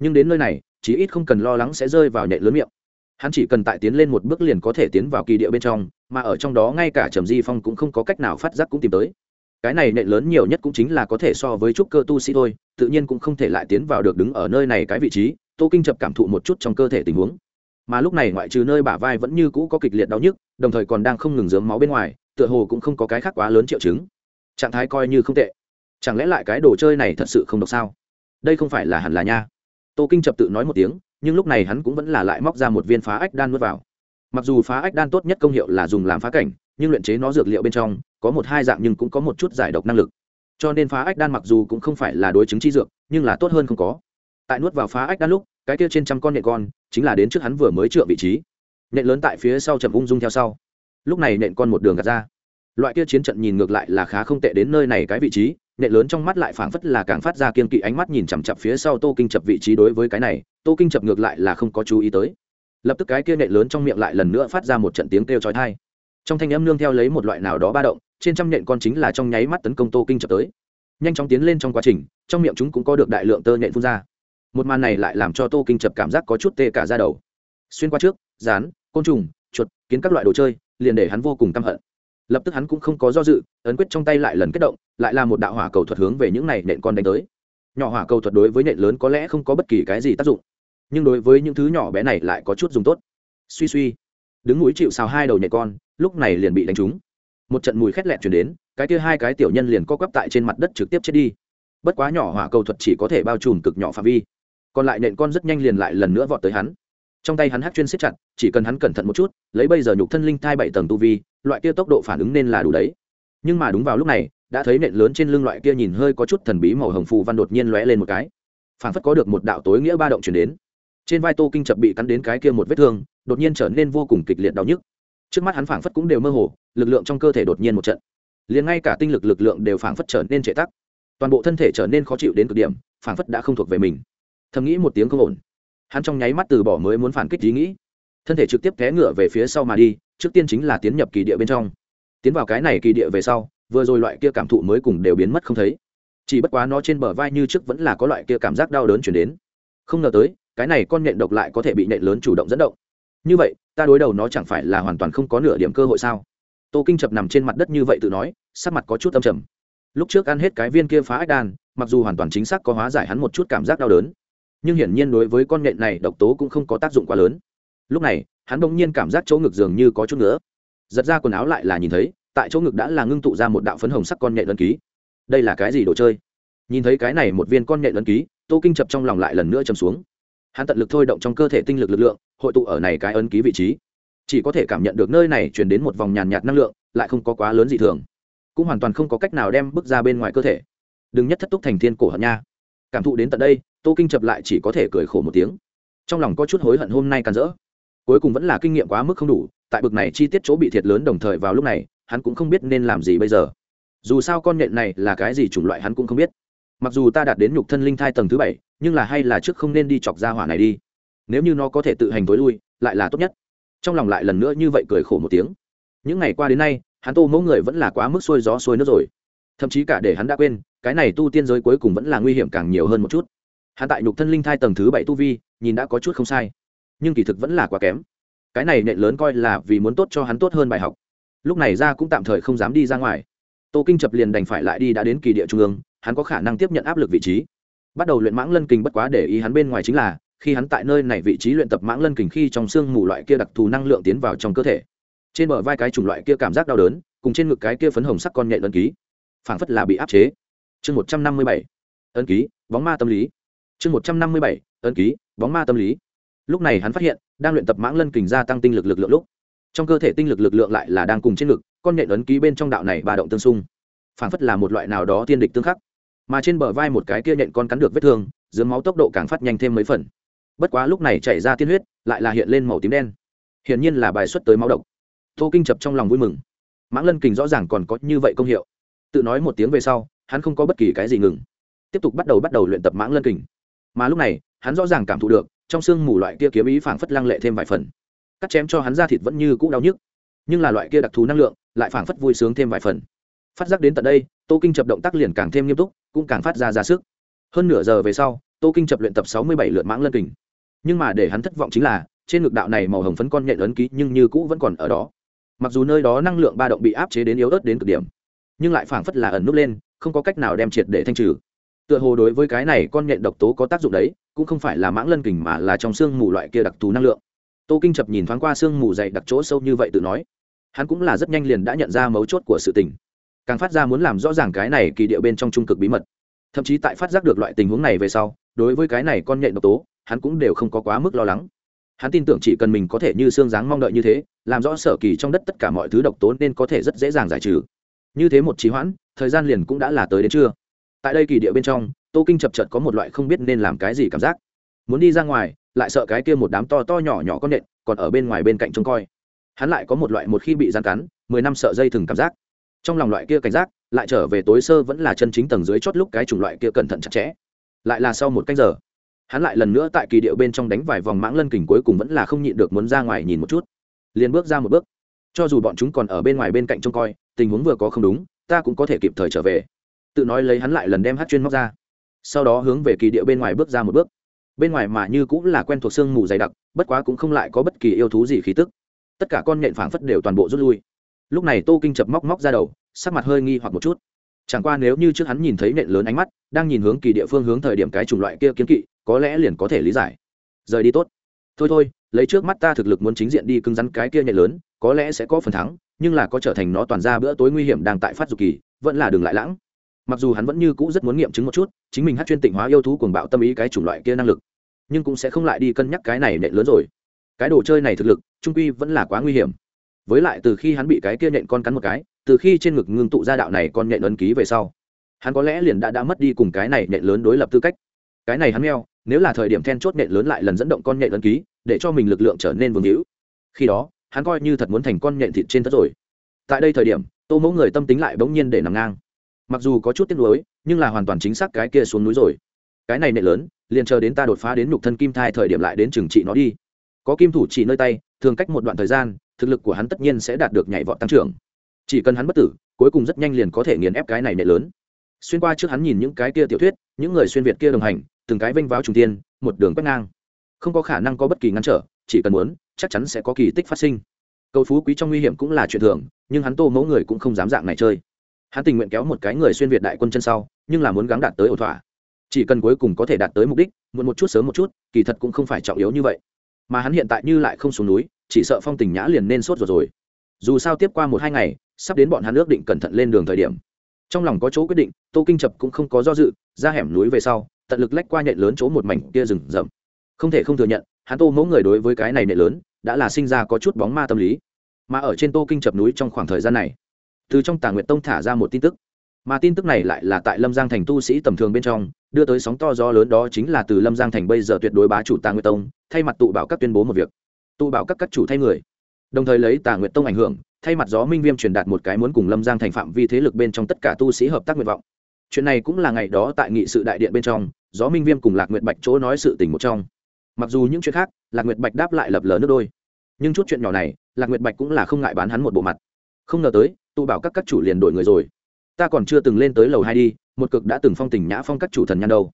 nhưng đến nơi này, chí ít không cần lo lắng sẽ rơi vào nhện lớn miệng. Hắn chỉ cần tại tiến lên một bước liền có thể tiến vào kỳ địa bên trong, mà ở trong đó ngay cả trầm di phong cũng không có cách nào phát giác cũng tìm tới. Cái này nện lớn nhiều nhất cũng chính là có thể so với trúc cơ tu sĩ thôi, tự nhiên cũng không thể lại tiến vào được đứng ở nơi này cái vị trí, tô kinh chập cảm thụ một chút trong cơ thể tình huống. Mà lúc này ngoại trừ nơi bả vai vẫn như cũ có kịch liệt đau nhức, đồng thời còn đang không ngừng dướng máu bên ngoài, tựa hồ cũng không có cái khác quá lớn triệu chứng. Trạng thái coi như không tệ chẳng lẽ lại cái đồ chơi này thật sự không độc sao? Đây không phải là hẳn là nha. Tô kinh chập tự nói một tiếng, nhưng lúc này hắn cũng vẫn là lại móc ra một viên phá ách đan nuốt vào. Mặc dù phá ách đan tốt nhất công hiệu là dùng làm phá cảnh, nhưng luyện chế nó dược liệu bên trong, có một hai dạng nhưng cũng có một chút giải độc năng lực. Cho nên phá ách đan mặc dù cũng không phải là đối chứng chi dược, nhưng là tốt hơn không có. Tại nuốt vào phá ách đan lúc, cái kia trên trăm con nhện con, chính là đến trước hắn vừa mới trượng vị trí. Nhện lớn tại phía sau chậm ung dung theo sau. Lúc này nện con một đường gạt ra. Loại kia chiến trận nhìn ngược lại là khá không tệ đến nơi này cái vị trí nhện lớn trong mắt lại phảng phất là càng phát ra kiên kỵ ánh mắt nhìn chằm chặp phía sau tô kinh chập vị trí đối với cái này, tô kinh chập ngược lại là không có chú ý tới. Lập tức cái kia nhện lớn trong miệng lại lần nữa phát ra một trận tiếng kêu chói tai. Trong thanh âm nương theo lấy một loại nào đó ba động, trên trăm nhện con chính là trong nháy mắt tấn công tô kinh chập tới. Nhanh chóng tiến lên trong quá trình, trong miệng chúng cũng có được đại lượng tơ nhện phun ra. Một màn này lại làm cho tô kinh chập cảm giác có chút tê cả ra đầu. Xuyên qua trước rán côn trùng, chuột, kiến các loại đồ chơi, liền để hắn vô cùng căm hận lập tức hắn cũng không có do dự, ấn quyết trong tay lại lần kết động, lại là một đạo hỏa cầu thuật hướng về những này nện con đánh tới. Nhỏ hỏa cầu thuật đối với nện lớn có lẽ không có bất kỳ cái gì tác dụng, nhưng đối với những thứ nhỏ bé này lại có chút dùng tốt. Suy suy, đứng núi chịu xào hai đầu nhẹ con, lúc này liền bị đánh trúng. Một trận mùi khét lẹt chuyển đến, cái kia hai cái tiểu nhân liền co quắp tại trên mặt đất trực tiếp chết đi. Bất quá nhỏ hỏa cầu thuật chỉ có thể bao trùm cực nhỏ phạm vi, còn lại nện con rất nhanh liền lại lần nữa vọt tới hắn trong tay hắn hát chuyên siết chặt, chỉ cần hắn cẩn thận một chút, lấy bây giờ nhục thân linh thai bảy tầng tu vi, loại kia tốc độ phản ứng nên là đủ đấy. Nhưng mà đúng vào lúc này, đã thấy nện lớn trên lưng loại kia nhìn hơi có chút thần bí màu hồng phù văn đột nhiên lóe lên một cái. Phản phất có được một đạo tối nghĩa ba động chuyển đến. Trên vai tô kinh chập bị cắn đến cái kia một vết thương, đột nhiên trở nên vô cùng kịch liệt đau nhức. Trước mắt hắn phảng phất cũng đều mơ hồ, lực lượng trong cơ thể đột nhiên một trận. Liền ngay cả tinh lực lực lượng đều phảng phất trở nên trệ tắc. Toàn bộ thân thể trở nên khó chịu đến cực điểm, phảng phất đã không thuộc về mình. Thầm nghĩ một tiếng không ổn hắn trong nháy mắt từ bỏ mới muốn phản kích ý nghĩ. Thân thể trực tiếp té ngựa về phía sau mà đi, trước tiên chính là tiến nhập kỳ địa bên trong. Tiến vào cái này kỳ địa về sau, vừa rồi loại kia cảm thụ mới cùng đều biến mất không thấy. Chỉ bất quá nó trên bờ vai như trước vẫn là có loại kia cảm giác đau đớn chuyển đến. Không ngờ tới, cái này con nhện độc lại có thể bị nhện lớn chủ động dẫn động. Như vậy, ta đối đầu nó chẳng phải là hoàn toàn không có nửa điểm cơ hội sao? Tô kinh chập nằm trên mặt đất như vậy tự nói, sắc mặt có chút âm trầm. Lúc trước ăn hết cái viên kia phá ách đan, mặc dù hoàn toàn chính xác có hóa giải hắn một chút cảm giác đau đớn nhưng hiển nhiên đối với con nhện này độc tố cũng không có tác dụng quá lớn. Lúc này, hắn bỗng nhiên cảm giác chỗ ngực dường như có chút nữa giật ra quần áo lại là nhìn thấy, tại chỗ ngực đã là ngưng tụ ra một đạo phấn hồng sắc con nhện ấn ký. Đây là cái gì đồ chơi? Nhìn thấy cái này một viên con nhện ấn ký, tô kinh chập trong lòng lại lần nữa chầm xuống. Hắn tận lực thôi động trong cơ thể tinh lực lực lượng, hội tụ ở này cái ấn ký vị trí. Chỉ có thể cảm nhận được nơi này chuyển đến một vòng nhàn nhạt năng lượng, lại không có quá lớn gì thường. Cũng hoàn toàn không có cách nào đem bước ra bên ngoài cơ thể. Đừng nhất thất túc thành thiên cổ hận nha. Cảm thụ đến tận đây tô kinh chập lại chỉ có thể cười khổ một tiếng. Trong lòng có chút hối hận hôm nay càn rỡ. Cuối cùng vẫn là kinh nghiệm quá mức không đủ, tại bực này chi tiết chỗ bị thiệt lớn đồng thời vào lúc này, hắn cũng không biết nên làm gì bây giờ. Dù sao con nện này là cái gì chủng loại hắn cũng không biết. Mặc dù ta đạt đến nhục thân linh thai tầng thứ bảy, nhưng là hay là trước không nên đi chọc ra hỏa này đi. Nếu như nó có thể tự hành tối lui, lại là tốt nhất. Trong lòng lại lần nữa như vậy cười khổ một tiếng. Những ngày qua đến nay, hắn tô mẫu người vẫn là quá mức xuôi gió xuôi nước rồi. Thậm chí cả để hắn đã quên, cái này tu tiên giới cuối cùng vẫn là nguy hiểm càng nhiều hơn một chút hắn tại nhục thân linh thai tầng thứ bảy tu vi, nhìn đã có chút không sai. Nhưng kỳ thực vẫn là quá kém. Cái này nện lớn coi là vì muốn tốt cho hắn tốt hơn bài học. Lúc này ra cũng tạm thời không dám đi ra ngoài. Tô kinh chập liền đành phải lại đi đã đến kỳ địa trung ương, hắn có khả năng tiếp nhận áp lực vị trí. Bắt đầu luyện mãng lân kình bất quá để ý hắn bên ngoài chính là, khi hắn tại nơi này vị trí luyện tập mãng lân kình khi trong xương mù loại kia đặc thù năng lượng tiến vào trong cơ thể. Trên bờ vai cái chủng loại kia cảm giác đau đớn, cùng trên ngực cái kia phấn hồng sắc con nhện ấn ký, phảng phất là bị áp chế. Chương một trăm năm mươi bảy. Ấn ký, bóng ma tâm lý chương một trăm năm mươi bảy, ấn ký, bóng ma tâm lý. Lúc này hắn phát hiện, đang luyện tập mãng lân kình gia tăng tinh lực lực lượng lúc, trong cơ thể tinh lực lực lượng lại là đang cùng trên ngực, con nhện ấn ký bên trong đạo này bà động tương xung. Phản phất là một loại nào đó tiên địch tương khắc. Mà trên bờ vai một cái kia nhện con cắn được vết thương, dưới máu tốc độ càng phát nhanh thêm mấy phần. Bất quá lúc này chảy ra tiên huyết, lại là hiện lên màu tím đen. Hiển nhiên là bài xuất tới máu độc. Tô kinh chập trong lòng vui mừng. Mãng lân kình rõ ràng còn có như vậy công hiệu. Tự nói một tiếng về sau, hắn không có bất kỳ cái gì ngừng. Tiếp tục bắt đầu bắt đầu luyện tập mãng lân kình mà lúc này, hắn rõ ràng cảm thụ được, trong xương mù loại kia kiếm ý phảng phất lăng lệ thêm vài phần. Cắt chém cho hắn ra thịt vẫn như cũ đau nhức, nhưng là loại kia đặc thù năng lượng lại phảng phất vui sướng thêm vài phần. Phát giác đến tận đây, tô kinh chập động tác liền càng thêm nghiêm túc, cũng càng phát ra ra sức. Hơn nửa giờ về sau, tô kinh chập luyện tập sáu mươi bảy lượt mãng lân kình. Nhưng mà để hắn thất vọng chính là, trên ngực đạo này màu hồng phấn con nhện ấn ký nhưng như cũ vẫn còn ở đó. Mặc dù nơi đó năng lượng ba động bị áp chế đến yếu ớt đến cực điểm, nhưng lại phảng phất là ẩn núp lên, không có cách nào đem triệt để thanh trừ tựa hồ đối với cái này con nhện độc tố có tác dụng đấy, cũng không phải là mãng lân kình mà là trong xương mù loại kia đặc thù năng lượng. Tô kinh chập nhìn thoáng qua xương mù dày đặc chỗ sâu như vậy tự nói, hắn cũng là rất nhanh liền đã nhận ra mấu chốt của sự tình. Càng phát ra muốn làm rõ ràng cái này kỳ điệu bên trong trung cực bí mật. Thậm chí tại phát giác được loại tình huống này về sau, đối với cái này con nhện độc tố, hắn cũng đều không có quá mức lo lắng. Hắn tin tưởng chỉ cần mình có thể như xương dáng mong đợi như thế, làm rõ sở kỳ trong đất tất cả mọi thứ độc tố nên có thể rất dễ dàng giải trừ. Như thế một trí hoãn, thời gian liền cũng đã là tới đến trưa tại đây kỳ địa bên trong, tô kinh chập chợt có một loại không biết nên làm cái gì cảm giác. Muốn đi ra ngoài, lại sợ cái kia một đám to to nhỏ nhỏ con nện còn ở bên ngoài bên cạnh trông coi. Hắn lại có một loại một khi bị gian cắn, mười năm sợ dây thừng cảm giác. Trong lòng loại kia cảnh giác, lại trở về tối sơ vẫn là chân chính tầng dưới chót lúc cái chủng loại kia cẩn thận chặt chẽ. Lại là sau một canh giờ, hắn lại lần nữa tại kỳ điệu bên trong đánh vài vòng mãng lân kình cuối cùng vẫn là không nhịn được muốn ra ngoài nhìn một chút. Liền bước ra một bước. Cho dù bọn chúng còn ở bên ngoài bên cạnh trông coi, tình huống vừa có không đúng, ta cũng có thể kịp thời trở về tự nói lấy hắn lại lần đem hát chuyên móc ra. Sau đó hướng về kỳ địa bên ngoài bước ra một bước. Bên ngoài mà như cũng là quen thuộc sương mù dày đặc, bất quá cũng không lại có bất kỳ yêu thú gì khí tức. Tất cả con nhện phảng phất đều toàn bộ rút lui. Lúc này tô kinh chập móc móc ra đầu, sắc mặt hơi nghi hoặc một chút. Chẳng qua nếu như trước hắn nhìn thấy nện lớn ánh mắt, đang nhìn hướng kỳ địa phương hướng thời điểm cái chủng loại kia kiến kỵ, có lẽ liền có thể lý giải. Rời đi tốt. Thôi thôi, lấy trước mắt ta thực lực muốn chính diện đi cứng rắn cái kia nhện lớn, có lẽ sẽ có phần thắng, nhưng là có trở thành nó toàn ra bữa tối nguy hiểm đang tại phát dục kỳ, vẫn là đường lại lãng mặc dù hắn vẫn như cũ rất muốn nghiệm chứng một chút, chính mình hát chuyên tịnh hóa yêu thú cuồng bạo tâm ý cái chủng loại kia năng lực, nhưng cũng sẽ không lại đi cân nhắc cái này nện lớn rồi. Cái đồ chơi này thực lực, trung quy vẫn là quá nguy hiểm. Với lại từ khi hắn bị cái kia nện con cắn một cái, từ khi trên ngực ngưng tụ ra đạo này con nện ấn ký về sau, hắn có lẽ liền đã đã mất đi cùng cái này nện lớn đối lập tư cách. Cái này hắn meo, nếu là thời điểm then chốt nện lớn lại lần dẫn động con nện ấn ký, để cho mình lực lượng trở nên vương hữu. Khi đó, hắn coi như thật muốn thành con nện thịt trên tất rồi. Tại đây thời điểm, tô mẫu người tâm tính lại bỗng nhiên để nằm ngang mặc dù có chút tiếc nuối, nhưng là hoàn toàn chính xác cái kia xuống núi rồi. Cái này nệ lớn, liền chờ đến ta đột phá đến nhục thân kim thai thời điểm lại đến trừng trị nó đi. Có kim thủ chỉ nơi tay, thường cách một đoạn thời gian, thực lực của hắn tất nhiên sẽ đạt được nhảy vọt tăng trưởng. Chỉ cần hắn bất tử, cuối cùng rất nhanh liền có thể nghiền ép cái này nệ lớn. Xuyên qua trước hắn nhìn những cái kia tiểu thuyết, những người xuyên việt kia đồng hành, từng cái vênh váo trung tiên, một đường quét ngang. Không có khả năng có bất kỳ ngăn trở, chỉ cần muốn, chắc chắn sẽ có kỳ tích phát sinh. Cầu phú quý trong nguy hiểm cũng là chuyện thường, nhưng hắn tô mẫu người cũng không dám dạng này chơi hắn tình nguyện kéo một cái người xuyên việt đại quân chân sau, nhưng là muốn gắng đạt tới ổ thỏa. Chỉ cần cuối cùng có thể đạt tới mục đích muộn một chút sớm một chút, kỳ thật cũng không phải trọng yếu như vậy. Mà hắn hiện tại như lại không xuống núi, chỉ sợ phong tình nhã liền nên sốt rồi rồi. Dù sao tiếp qua một hai ngày, sắp đến bọn hắn ước định cẩn thận lên đường thời điểm. Trong lòng có chỗ quyết định, tô kinh chập cũng không có do dự, ra hẻm núi về sau, tận lực lách qua nhện lớn chỗ một mảnh kia rừng rậm. Không thể không thừa nhận, hắn tô mẫu người đối với cái này nệ lớn, đã là sinh ra có chút bóng ma tâm lý. Mà ở trên tô kinh chập núi trong khoảng thời gian này từ trong tà nguyệt tông thả ra một tin tức. Mà tin tức này lại là tại lâm giang thành tu sĩ tầm thường bên trong, đưa tới sóng to gió lớn đó chính là từ lâm giang thành bây giờ tuyệt đối bá chủ tà nguyệt tông, thay mặt tụ bảo các tuyên bố một việc. Tụ bảo các các chủ thay người. Đồng thời lấy tà nguyệt tông ảnh hưởng, thay mặt gió minh viêm truyền đạt một cái muốn cùng lâm giang thành phạm vi thế lực bên trong tất cả tu sĩ hợp tác nguyện vọng. Chuyện này cũng là ngày đó tại nghị sự đại điện bên trong, gió minh viêm cùng lạc nguyệt bạch chỗ nói sự tình một trong. Mặc dù những chuyện khác, lạc nguyệt bạch đáp lại lập lờ nước đôi. Nhưng chút chuyện nhỏ này, lạc nguyệt bạch cũng là không ngại bán hắn một bộ mặt. Không ngờ tới tụ bảo các các chủ liền đổi người rồi. Ta còn chưa từng lên tới lầu hai đi, một cực đã từng phong tình nhã phong các chủ thần nhan đâu.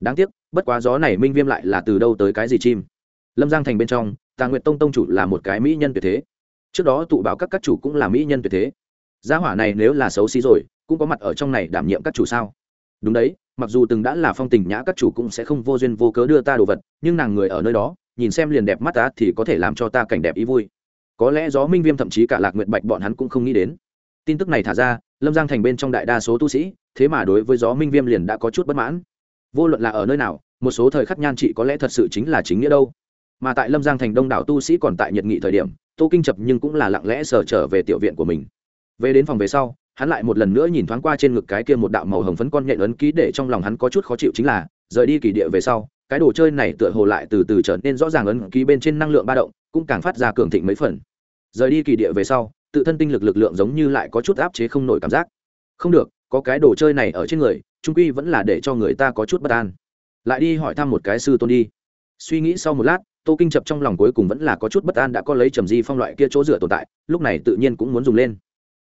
Đáng tiếc, bất quá gió này minh viêm lại là từ đâu tới cái gì chim? Lâm giang thành bên trong, tà nguyệt tông tông chủ là một cái mỹ nhân tuyệt thế. Trước đó tụ Bảo các các chủ cũng là mỹ nhân tuyệt thế. Gia hỏa này nếu là xấu xí rồi, cũng có mặt ở trong này đảm nhiệm các chủ sao? Đúng đấy, mặc dù từng đã là phong tình nhã các chủ cũng sẽ không vô duyên vô cớ đưa ta đồ vật, nhưng nàng người ở nơi đó, nhìn xem liền đẹp mắt ta thì có thể làm cho ta cảnh đẹp ý vui. Có lẽ gió minh viêm thậm chí cả lạc nguyện bạch bọn hắn cũng không nghĩ đến tin tức này thả ra, lâm giang thành bên trong đại đa số tu sĩ, thế mà đối với gió minh viêm liền đã có chút bất mãn. Vô luận là ở nơi nào, một số thời khắc nhan trị có lẽ thật sự chính là chính nghĩa đâu. Mà tại lâm giang thành đông đảo tu sĩ còn tại nhiệt nghị thời điểm, tô kinh chập nhưng cũng là lặng lẽ sờ trở về tiểu viện của mình. Về đến phòng về sau, hắn lại một lần nữa nhìn thoáng qua trên ngực cái kia một đạo màu hồng phấn con nhện ấn ký để trong lòng hắn có chút khó chịu chính là, rời đi kỳ địa về sau, cái đồ chơi này tựa hồ lại từ từ trở nên rõ ràng ấn ký bên trên năng lượng ba động, cũng càng phát ra cường thịnh mấy phần. Rời đi kỳ địa về sau tự thân tinh lực lực lượng giống như lại có chút áp chế không nổi cảm giác. Không được, có cái đồ chơi này ở trên người, trung quy vẫn là để cho người ta có chút bất an. Lại đi hỏi thăm một cái sư tôn đi. Suy nghĩ sau một lát, tô kinh chập trong lòng cuối cùng vẫn là có chút bất an đã có lấy trầm di phong loại kia chỗ dựa tồn tại, lúc này tự nhiên cũng muốn dùng lên.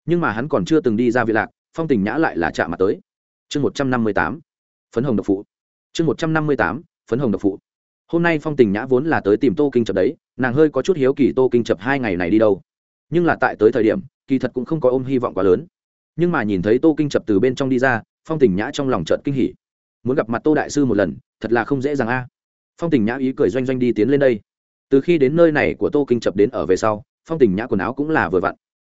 Nhưng mà hắn còn chưa từng đi ra vị lạc, phong tình nhã lại là chạm mặt tới. Chương một trăm năm mươi tám, phấn hồng độc phụ. Chương một trăm năm mươi tám, phấn hồng độc phụ. Hôm nay phong tình nhã vốn là tới tìm tô kinh chập đấy, nàng hơi có chút hiếu kỳ tô kinh chập hai ngày này đi đâu nhưng là tại tới thời điểm, kỳ thật cũng không có ôm hy vọng quá lớn. Nhưng mà nhìn thấy tô kinh chập từ bên trong đi ra, phong tình nhã trong lòng trợn kinh hỉ. Muốn gặp mặt tô đại sư một lần, thật là không dễ dàng a. Phong tình nhã ý cười doanh doanh đi tiến lên đây. Từ khi đến nơi này của tô kinh chập đến ở về sau, phong tình nhã quần áo cũng là vừa vặn.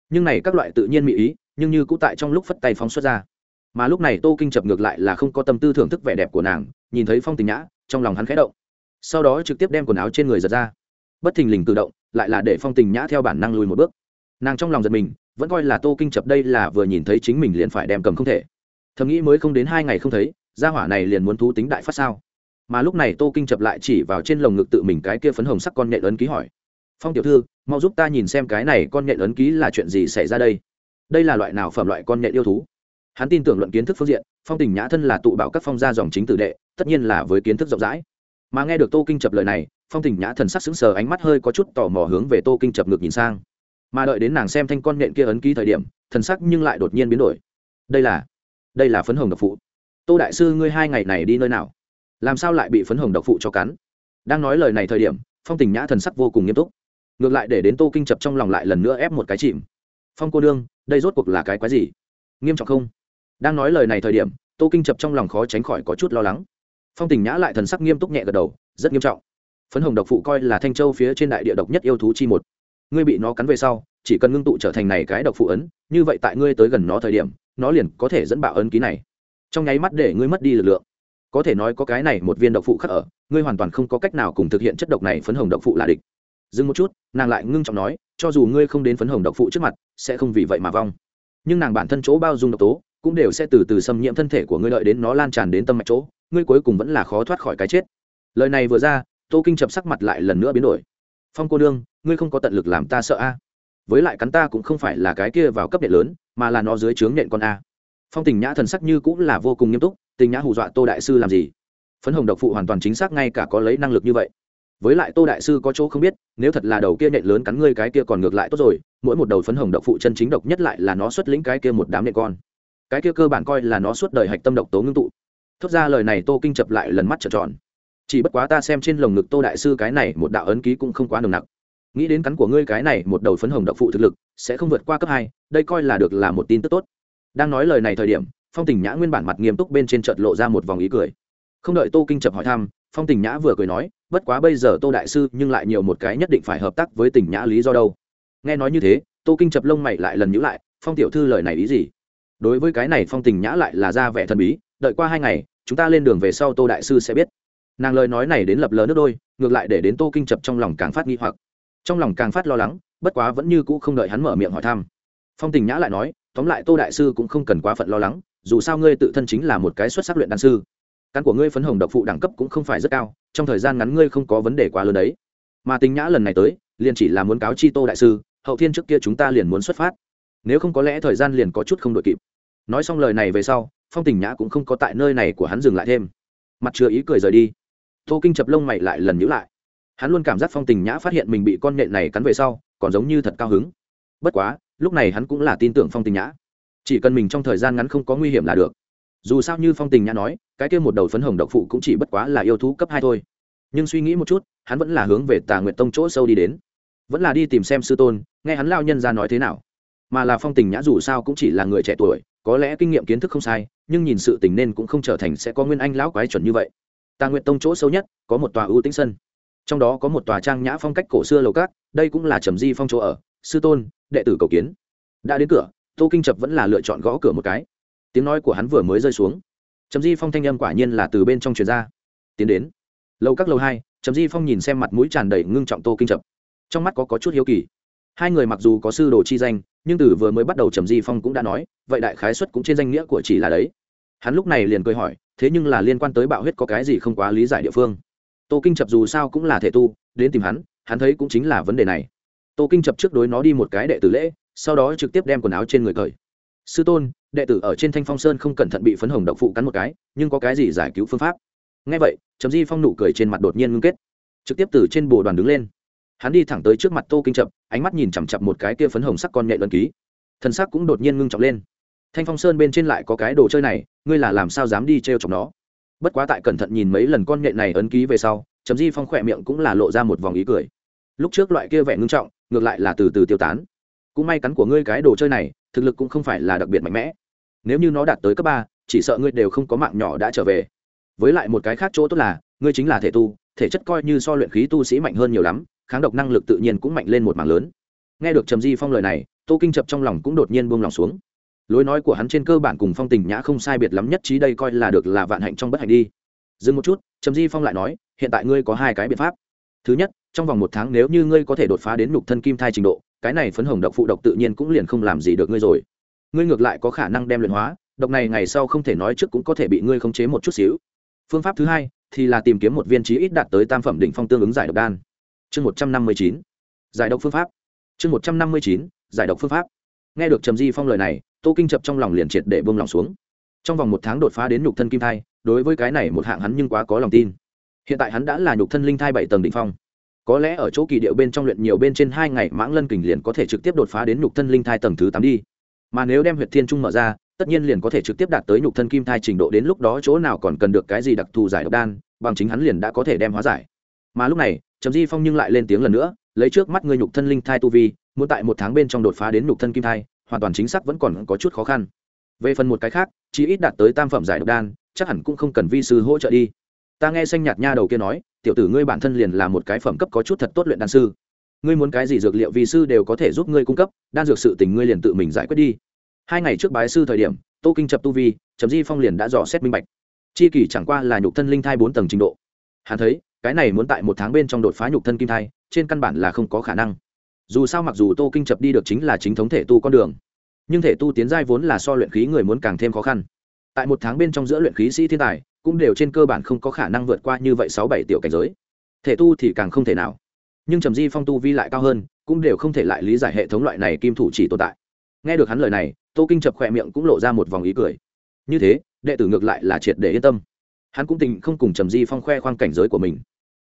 Nhưng này các loại tự nhiên mỹ ý, nhưng như cũng tại trong lúc phất tay phóng xuất ra. Mà lúc này tô kinh chập ngược lại là không có tâm tư thưởng thức vẻ đẹp của nàng, nhìn thấy phong tình nhã, trong lòng hắn khẽ động. Sau đó trực tiếp đem quần áo trên người giật ra. Bất thình lình tự động, lại là để phong tình nhã theo bản năng lùi một bước nàng trong lòng giật mình, vẫn coi là tô kinh chập đây là vừa nhìn thấy chính mình liền phải đem cầm không thể. Thầm nghĩ mới không đến hai ngày không thấy, gia hỏa này liền muốn thú tính đại phát sao. Mà lúc này tô kinh chập lại chỉ vào trên lồng ngực tự mình cái kia phấn hồng sắc con nhện ấn ký hỏi. Phong tiểu thư, mau giúp ta nhìn xem cái này con nhện ấn ký là chuyện gì xảy ra đây? Đây là loại nào phẩm loại con nhện yêu thú? Hắn tin tưởng luận kiến thức phương diện, phong tình nhã thân là tụ bảo các phong gia dòng chính tử đệ, tất nhiên là với kiến thức rộng rãi. Mà nghe được tô kinh chập lời này, phong tình nhã thần sắc sững sờ, ánh mắt hơi có chút tò mò hướng về tô kinh chập ngược nhìn sang mà đợi đến nàng xem thanh con nện kia ấn ký thời điểm, thần sắc nhưng lại đột nhiên biến đổi. Đây là đây là phấn hồng độc phụ. Tô đại sư ngươi hai ngày này đi nơi nào? Làm sao lại bị phấn hồng độc phụ cho cắn? Đang nói lời này thời điểm, phong tình nhã thần sắc vô cùng nghiêm túc. Ngược lại để đến tô kinh chập trong lòng lại lần nữa ép một cái chìm. Phong cô đương đây rốt cuộc là cái quái gì? Nghiêm trọng không? Đang nói lời này thời điểm, tô kinh chập trong lòng khó tránh khỏi có chút lo lắng. Phong tình nhã lại thần sắc nghiêm túc nhẹ gật đầu, rất nghiêm trọng. Phấn hồng độc phụ coi là thanh châu phía trên đại địa độc nhất yêu thú chi một ngươi bị nó cắn về sau, chỉ cần ngưng tụ trở thành này cái độc phụ ấn, như vậy tại ngươi tới gần nó thời điểm, nó liền có thể dẫn bạo ấn ký này. Trong nháy mắt để ngươi mất đi lực lượng. Có thể nói có cái này một viên độc phụ khắc ở, ngươi hoàn toàn không có cách nào cùng thực hiện chất độc này phấn hồng độc phụ là địch. Dừng một chút, nàng lại ngưng trọng nói, cho dù ngươi không đến phấn hồng độc phụ trước mặt, sẽ không vì vậy mà vong. Nhưng nàng bản thân chỗ bao dung độc tố, cũng đều sẽ từ từ xâm nhiễm thân thể của ngươi đợi đến nó lan tràn đến tâm mạch chỗ, ngươi cuối cùng vẫn là khó thoát khỏi cái chết. Lời này vừa ra, tô kinh chập sắc mặt lại lần nữa biến đổi phong cô nương, ngươi không có tận lực làm ta sợ a. À? Với lại cắn ta cũng không phải là cái kia vào cấp nhện lớn, mà là nó dưới trướng nhện con a. Phong tình nhã thần sắc như cũng là vô cùng nghiêm túc, tình nhã hù dọa tô đại sư làm gì? Phấn hồng độc phụ hoàn toàn chính xác ngay cả có lấy năng lực như vậy. Với lại tô đại sư có chỗ không biết, nếu thật là đầu kia nhện lớn cắn ngươi cái kia còn ngược lại tốt rồi, mỗi một đầu phấn hồng độc phụ chân chính độc nhất lại là nó xuất lĩnh cái kia một đám nhện con. Cái kia cơ bản coi là nó suốt đời hạch tâm độc tố ngưng tụ. Thốt ra lời này tô kinh chập lại lần mắt trợn tròn chỉ bất quá ta xem trên lồng ngực tô đại sư cái này một đạo ấn ký cũng không quá nồng nặc. Nghĩ đến cắn của ngươi cái này một đầu phấn hồng đậu phụ thực lực, sẽ không vượt qua cấp hai, đây coi là được là một tin tức tốt. Đang nói lời này thời điểm, phong tình nhã nguyên bản mặt nghiêm túc bên trên chợt lộ ra một vòng ý cười. Không đợi tô kinh chập hỏi thăm, phong tình nhã vừa cười nói, bất quá bây giờ tô đại sư nhưng lại nhiều một cái nhất định phải hợp tác với tình nhã lý do đâu. Nghe nói như thế, tô kinh chập lông mày lại lần nhữ lại, phong tiểu thư lời này ý gì? Đối với cái này phong tình nhã lại là ra vẻ thần bí, đợi qua hai ngày, chúng ta lên đường về sau tô đại sư sẽ biết nàng lời nói này đến lập lờ nước đôi, ngược lại để đến tô kinh chập trong lòng càng phát nghi hoặc. Trong lòng càng phát lo lắng, bất quá vẫn như cũ không đợi hắn mở miệng hỏi thăm. Phong tình nhã lại nói, tóm lại tô đại sư cũng không cần quá phận lo lắng, dù sao ngươi tự thân chính là một cái xuất sắc luyện đan sư. Căn của ngươi phấn hồng độc phụ đẳng cấp cũng không phải rất cao, trong thời gian ngắn ngươi không có vấn đề quá lớn đấy. Mà tình nhã lần này tới, liền chỉ là muốn cáo chi tô đại sư, hậu thiên trước kia chúng ta liền muốn xuất phát. Nếu không có lẽ thời gian liền có chút không đội kịp. Nói xong lời này về sau, phong tình nhã cũng không có tại nơi này của hắn dừng lại thêm. Mặt chưa ý cười rời đi tô kinh chập lông mày lại lần nhữ lại. Hắn luôn cảm giác phong tình nhã phát hiện mình bị con nhện này cắn về sau, còn giống như thật cao hứng. Bất quá, lúc này hắn cũng là tin tưởng phong tình nhã. Chỉ cần mình trong thời gian ngắn không có nguy hiểm là được. Dù sao như phong tình nhã nói, cái kia một đầu phấn hồng độc phụ cũng chỉ bất quá là yêu thú cấp hai thôi. Nhưng suy nghĩ một chút, hắn vẫn là hướng về tà nguyện tông chỗ sâu đi đến. Vẫn là đi tìm xem sư tôn, nghe hắn lao nhân ra nói thế nào. Mà là phong tình nhã dù sao cũng chỉ là người trẻ tuổi, có lẽ kinh nghiệm kiến thức không sai, nhưng nhìn sự tình nên cũng không trở thành sẽ có nguyên anh lão quái chuẩn như vậy tà nguyện tông chỗ sâu nhất có một tòa ưu tĩnh sân. Trong đó có một tòa trang nhã phong cách cổ xưa lầu cát đây cũng là trầm di phong chỗ ở. Sư tôn đệ tử cầu kiến. Đã đến cửa tô kinh chập vẫn là lựa chọn gõ cửa một cái. Tiếng nói của hắn vừa mới rơi xuống. Trầm di phong thanh âm quả nhiên là từ bên trong truyền ra. Tiến đến. Lâu các lâu hai trầm di phong nhìn xem mặt mũi tràn đầy ngưng trọng tô kinh chập trong mắt có, có chút hiếu kỳ. Hai người mặc dù có sư đồ chi danh nhưng từ vừa mới bắt đầu trầm di phong cũng đã nói vậy đại khái xuất cũng trên danh nghĩa của chỉ là đấy. Hắn lúc này liền cười hỏi thế nhưng là liên quan tới bạo huyết có cái gì không quá lý giải địa phương. Tô kinh chập dù sao cũng là thể tu, đến tìm hắn hắn thấy cũng chính là vấn đề này. Tô kinh chập trước đối nó đi một cái đệ tử lễ, sau đó trực tiếp đem quần áo trên người cởi. Sư tôn, đệ tử ở trên thanh phong sơn không cẩn thận bị phấn hồng độc phụ cắn một cái, nhưng có cái gì giải cứu phương pháp? Ngay vậy chấm di phong nụ cười trên mặt đột nhiên ngưng kết, trực tiếp từ trên bồ đoàn đứng lên. Hắn đi thẳng tới trước mặt tô kinh chập, ánh mắt nhìn chằm chặp một cái kia phấn hồng sắc con nhện lần ký. Thân sắc cũng đột nhiên ngưng trọng lên thanh phong sơn bên trên lại có cái đồ chơi này, ngươi là làm sao dám đi t r e o chọc nó? Bất quá tại cẩn thận nhìn mấy lần con nhện này ấn ký về sau, trầm di phong khỏe miệng cũng là lộ ra một vòng ý cười. Lúc trước loại kia vẻ ngưng trọng, ngược lại là từ từ tiêu tán. Cũng may cắn của ngươi cái đồ chơi này, thực lực cũng không phải là đặc biệt mạnh mẽ. Nếu như nó đạt tới cấp ba, chỉ sợ ngươi đều không có mạng nhỏ đã trở về. Với lại một cái khác chỗ tốt là, ngươi chính là thể tu, thể chất coi như so luyện khí tu sĩ mạnh hơn nhiều lắm, kháng độc năng lực tự nhiên cũng mạnh lên một mảng lớn. Nghe được trầm di phong lời này, tô kinh chập trong lòng cũng đột nhiên buông lòng xuống lối nói của hắn trên cơ bản cùng phong tình nhã không sai biệt lắm nhất trí đây coi là được là vạn hạnh trong bất hạnh đi. Dừng một chút, trầm di phong lại nói, hiện tại ngươi có hai cái biện pháp. Thứ nhất, trong vòng một tháng nếu như ngươi có thể đột phá đến nhục thân kim thai trình độ, cái này phấn hồng độc phụ độc tự nhiên cũng liền không làm gì được ngươi rồi. Ngươi ngược lại có khả năng đem luyện hóa, độc này ngày sau không thể nói trước cũng có thể bị ngươi khống chế một chút xíu. Phương pháp thứ hai thì là tìm kiếm một viên trí ít đạt tới tam phẩm đỉnh phong tương ứng giải độc đan. Chương một trăm năm mươi chín, giải độc phương pháp. Chương một trăm năm mươi chín, giải độc phương pháp. Nghe được trầm di phong lời này tô kinh chập trong lòng liền triệt để bông lòng xuống. Trong vòng một tháng đột phá đến nhục thân kim thai, đối với cái này một hạng hắn nhưng quá có lòng tin. Hiện tại hắn đã là nhục thân linh thai bảy tầng đ ỉ n h phong. Có lẽ ở chỗ kỳ điệu bên trong luyện nhiều bên trên hai ngày, mãng lân kình liền có thể trực tiếp đột phá đến nhục thân linh thai tầng thứ tám đi. Mà nếu đem huyệt thiên trung mở ra, tất nhiên liền có thể trực tiếp đạt tới nhục thân kim thai trình độ đến lúc đó chỗ nào còn cần được cái gì đặc thù giải độc đan, bằng chính hắn liền đã có thể đem hóa giải. Mà lúc này, trầm di phong nhưng lại lên tiếng lần nữa, lấy trước mắt ngươi nhục thân linh thai tu vi, muốn tại một tháng bên trong đột phá đến nhục thân kim thai hoàn toàn chính xác vẫn còn có chút khó khăn. Về phần một cái khác chỉ ít đạt tới tam phẩm giải độc đan, chắc hẳn cũng không cần vi sư hỗ trợ đi. Ta nghe xanh nhạt nha đầu kia nói, tiểu tử ngươi bản thân liền là một cái phẩm cấp có chút thật tốt luyện đan sư. Ngươi muốn cái gì dược liệu vi sư đều có thể giúp ngươi cung cấp, đan dược sự tình ngươi liền tự mình giải quyết đi. Hai ngày trước bái sư thời điểm, tô kinh chập tu vi chấm di phong liền đã dò xét minh bạch. Chi kỳ chẳng qua là nhục thân linh thai bốn tầng trình độ. Hắn thấy, cái này muốn tại một tháng bên trong đột phá nhục thân kim thai, trên căn bản là không có khả năng dù sao mặc dù tô kinh chập đi được chính là chính thống thể tu con đường, nhưng thể tu tiến giai vốn là so luyện khí người muốn càng thêm khó khăn. Tại một tháng bên trong giữa luyện khí sĩ thiên tài, cũng đều trên cơ bản không có khả năng vượt qua như vậy sáu bảy tiểu cảnh giới. Thể tu thì càng không thể nào. Nhưng trầm di phong tu vi lại cao hơn, cũng đều không thể lại lý giải hệ thống loại này kim thủ chỉ tồn tại. Nghe được hắn lời này, tô kinh chập khỏe miệng cũng lộ ra một vòng ý cười. Như thế, đệ tử ngược lại là triệt để yên tâm. Hắn cũng tình không cùng trầm di phong khoe khoang cảnh giới của mình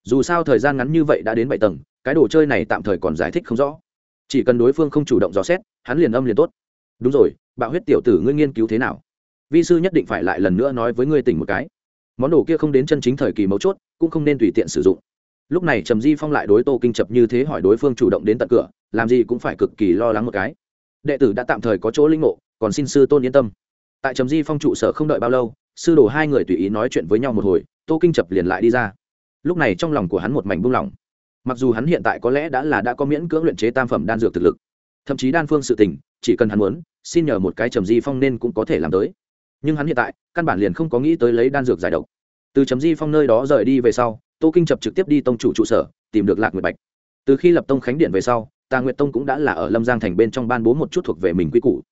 dù sao thời gian ngắn như vậy đã đến bảy tầng, cái đồ chơi này tạm thời còn giải thích không rõ. Chỉ cần đối phương không chủ động dò xét, hắn liền âm liền tốt. Đúng rồi, bạo huyết tiểu tử ngươi nghiên cứu thế nào? Vi sư nhất định phải lại lần nữa nói với ngươi tỉnh một cái. Món đồ kia không đến chân chính thời kỳ mấu chốt, cũng không nên tùy tiện sử dụng. Lúc này trầm di phong lại đối tô kinh chập như thế hỏi đối phương chủ động đến tận cửa, làm gì cũng phải cực kỳ lo lắng một cái. Đệ tử đã tạm thời có chỗ linh ngộ còn xin sư tôn yên tâm. Tại trầm di phong trụ sở không đợi bao lâu, sư đồ hai người tùy ý nói chuyện với nhau một hồi, tô kinh chập liền lại đi ra lúc này trong lòng của hắn một mảnh buông lỏng. Mặc dù hắn hiện tại có lẽ đã là đã có miễn cưỡng luyện chế tam phẩm đan dược thực lực, thậm chí đan phương sự tình, chỉ cần hắn muốn, xin nhờ một cái trầm di phong nên cũng có thể làm tới. Nhưng hắn hiện tại, căn bản liền không có nghĩ tới lấy đan dược giải độc. Từ trầm di phong nơi đó rời đi về sau, tô kinh chập trực tiếp đi tông chủ trụ sở, tìm được lạc nguyệt bạch. Từ khi lập tông khánh điện về sau, tà nguyệt tông cũng đã là ở lâm giang thành bên trong ban bố một chút thuộc về mình quy củ.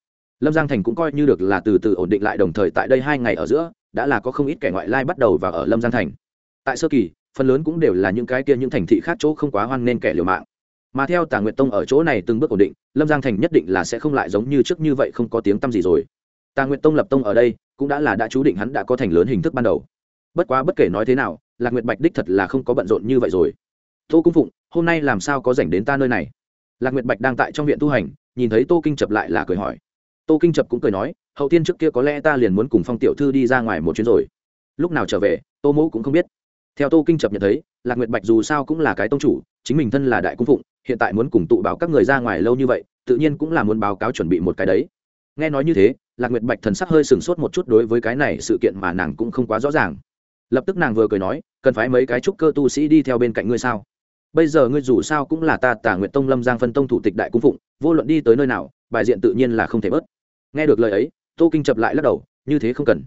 Lâm giang thành cũng coi như được là từ từ ổn định lại đồng thời tại đây hai ngày ở giữa, đã là có không ít kẻ ngoại lai bắt đầu và ở lâm giang thành. Tại sơ kỳ phần lớn cũng đều là những cái kia những thành thị khác chỗ không quá hoan nên kẻ liều mạng. Mà theo tà nguyệt tông ở chỗ này từng bước ổn định, lâm giang thành nhất định là sẽ không lại giống như trước như vậy không có tiếng tăm gì rồi. Tà nguyệt tông lập tông ở đây, cũng đã là đã chú định hắn đã có thành lớn hình thức ban đầu. Bất quá bất kể nói thế nào, lạc nguyệt bạch đích thật là không có bận rộn như vậy rồi. Tô cung phụng, hôm nay làm sao có rảnh đến ta nơi này? Lạc nguyệt bạch đang tại trong viện tu hành, nhìn thấy tô kinh chập lại là cười hỏi. Tô kinh chập cũng cười nói, hậu tiên trước kia có lẽ ta liền muốn cùng phong tiểu thư đi ra ngoài một chuyến rồi. Lúc nào trở về, tô mẫu cũng không biết theo tô kinh chập nhận thấy, lạc nguyệt bạch dù sao cũng là cái tông chủ, chính mình thân là đại cung phụng, hiện tại muốn cùng tụ báo các người ra ngoài lâu như vậy, tự nhiên cũng là muốn báo cáo chuẩn bị một cái đấy. Nghe nói như thế, lạc nguyệt bạch thần sắc hơi sừng sốt một chút đối với cái này sự kiện mà nàng cũng không quá rõ ràng. Lập tức nàng vừa cười nói, cần phải mấy cái trúc cơ tu sĩ đi theo bên cạnh ngươi sao? Bây giờ ngươi dù sao cũng là ta tả nguyệt tông lâm giang phân tông thủ tịch đại cung phụng, vô luận đi tới nơi nào, bài diện tự nhiên là không thể bớt. Nghe được lời ấy, tô kinh chập lại lắc đầu, như thế không cần.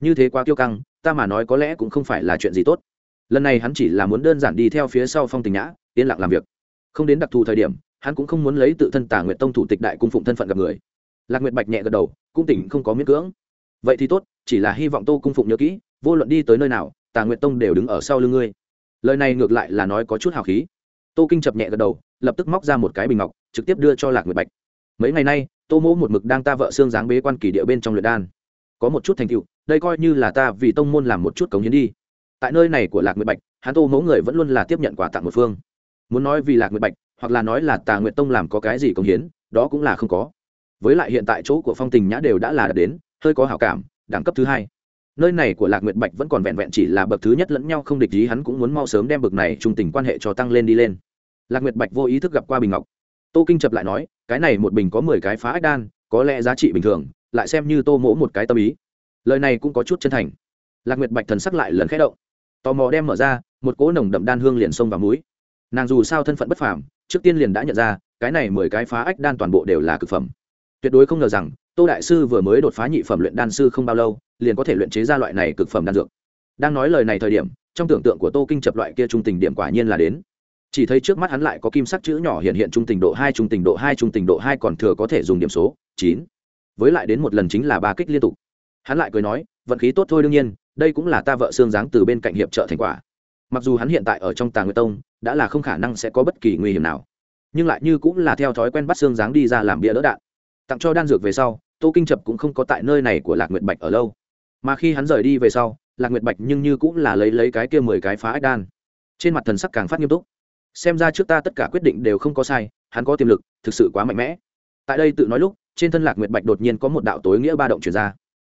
Như thế quá kiêu căng, ta mà nói có lẽ cũng không phải là chuyện gì tốt lần này hắn chỉ là muốn đơn giản đi theo phía sau phong tình nhã, yên lặng làm việc. Không đến đặc thù thời điểm, hắn cũng không muốn lấy tự thân tả nguyệt tông thủ tịch đại cung phụng thân phận gặp người. Lạc nguyệt bạch nhẹ gật đầu, cũng tỉnh không có miễn cưỡng. Vậy thì tốt, chỉ là hy vọng tô cung phụng nhớ kỹ, vô luận đi tới nơi nào, tà nguyệt tông đều đứng ở sau lưng ngươi. Lời này ngược lại là nói có chút hào khí. Tô kinh chập nhẹ gật đầu, lập tức móc ra một cái bình ngọc, trực tiếp đưa cho lạc nguyệt bạch. Mấy ngày nay, tô mỗ một mực đang ta vợ xương dáng bế quan kỳ địa bên trong luyện đan. Có một chút thành tựu, đây coi như là ta vì tông môn làm một chút cống hiến đi tại nơi này của lạc nguyệt bạch, hắn tô mẫu người vẫn luôn là tiếp nhận quà tặng một phương. Muốn nói vì lạc nguyệt bạch, hoặc là nói là tà nguyệt tông làm có cái gì công hiến, đó cũng là không có. Với lại hiện tại chỗ của phong tình nhã đều đã là đạt đến, hơi có hảo cảm, đẳng cấp thứ hai. Nơi này của lạc nguyệt bạch vẫn còn vẹn vẹn chỉ là bậc thứ nhất lẫn nhau không địch ý, hắn cũng muốn mau sớm đem bậc này trung tình quan hệ cho tăng lên đi lên. Lạc nguyệt bạch vô ý thức gặp qua bình ngọc. Tô kinh chập lại nói, cái này một bình có mười cái phá ách đan, có lẽ giá trị bình thường, lại xem như tô mỗ một cái tâm ý. Lời này cũng có chút chân thành. Lạc nguyệt bạch thần sắc lại lần khẽ động tò mò đem mở ra, một cỗ nồng đậm đan hương liền xông vào mũi. Nàng dù sao thân phận bất phàm, trước tiên liền đã nhận ra, cái này mười cái phá ách đan toàn bộ đều là cực phẩm. Tuyệt đối không ngờ rằng, tô đại sư vừa mới đột phá nhị phẩm luyện đan sư không bao lâu, liền có thể luyện chế ra loại này cực phẩm đan dược. Đang nói lời này thời điểm, trong tưởng tượng của tô kinh chập loại kia trung tình điểm quả nhiên là đến. Chỉ thấy trước mắt hắn lại có kim sắc chữ nhỏ hiện hiện trung tình độ hai, trung tình độ hai, trung tình độ hai còn thừa có thể dùng điểm số chín. Với lại đến một lần chính là ba kích liên tục. Hắn lại cười nói, vận khí tốt thôi đương nhiên đây cũng là ta vợ xương dáng từ bên cạnh hiệp trợ thành quả. Mặc dù hắn hiện tại ở trong tàng nguyệt tông, đã là không khả năng sẽ có bất kỳ nguy hiểm nào. Nhưng lại như cũng là theo thói quen bắt xương dáng đi ra làm bia đỡ đạn. Tặng cho đan dược về sau, tô kinh trập cũng không có tại nơi này của lạc nguyệt bạch ở lâu. Mà khi hắn rời đi về sau, lạc nguyệt bạch nhưng như cũng là lấy lấy cái kia mười cái phá ách đan. Trên mặt thần sắc càng phát nghiêm túc. Xem ra trước ta tất cả quyết định đều không có sai, hắn có tiềm lực, thực sự quá mạnh mẽ. Tại đây tự nói lúc, trên thân lạc nguyệt bạch đột nhiên có một đạo tối nghĩa ba động chuyển ra.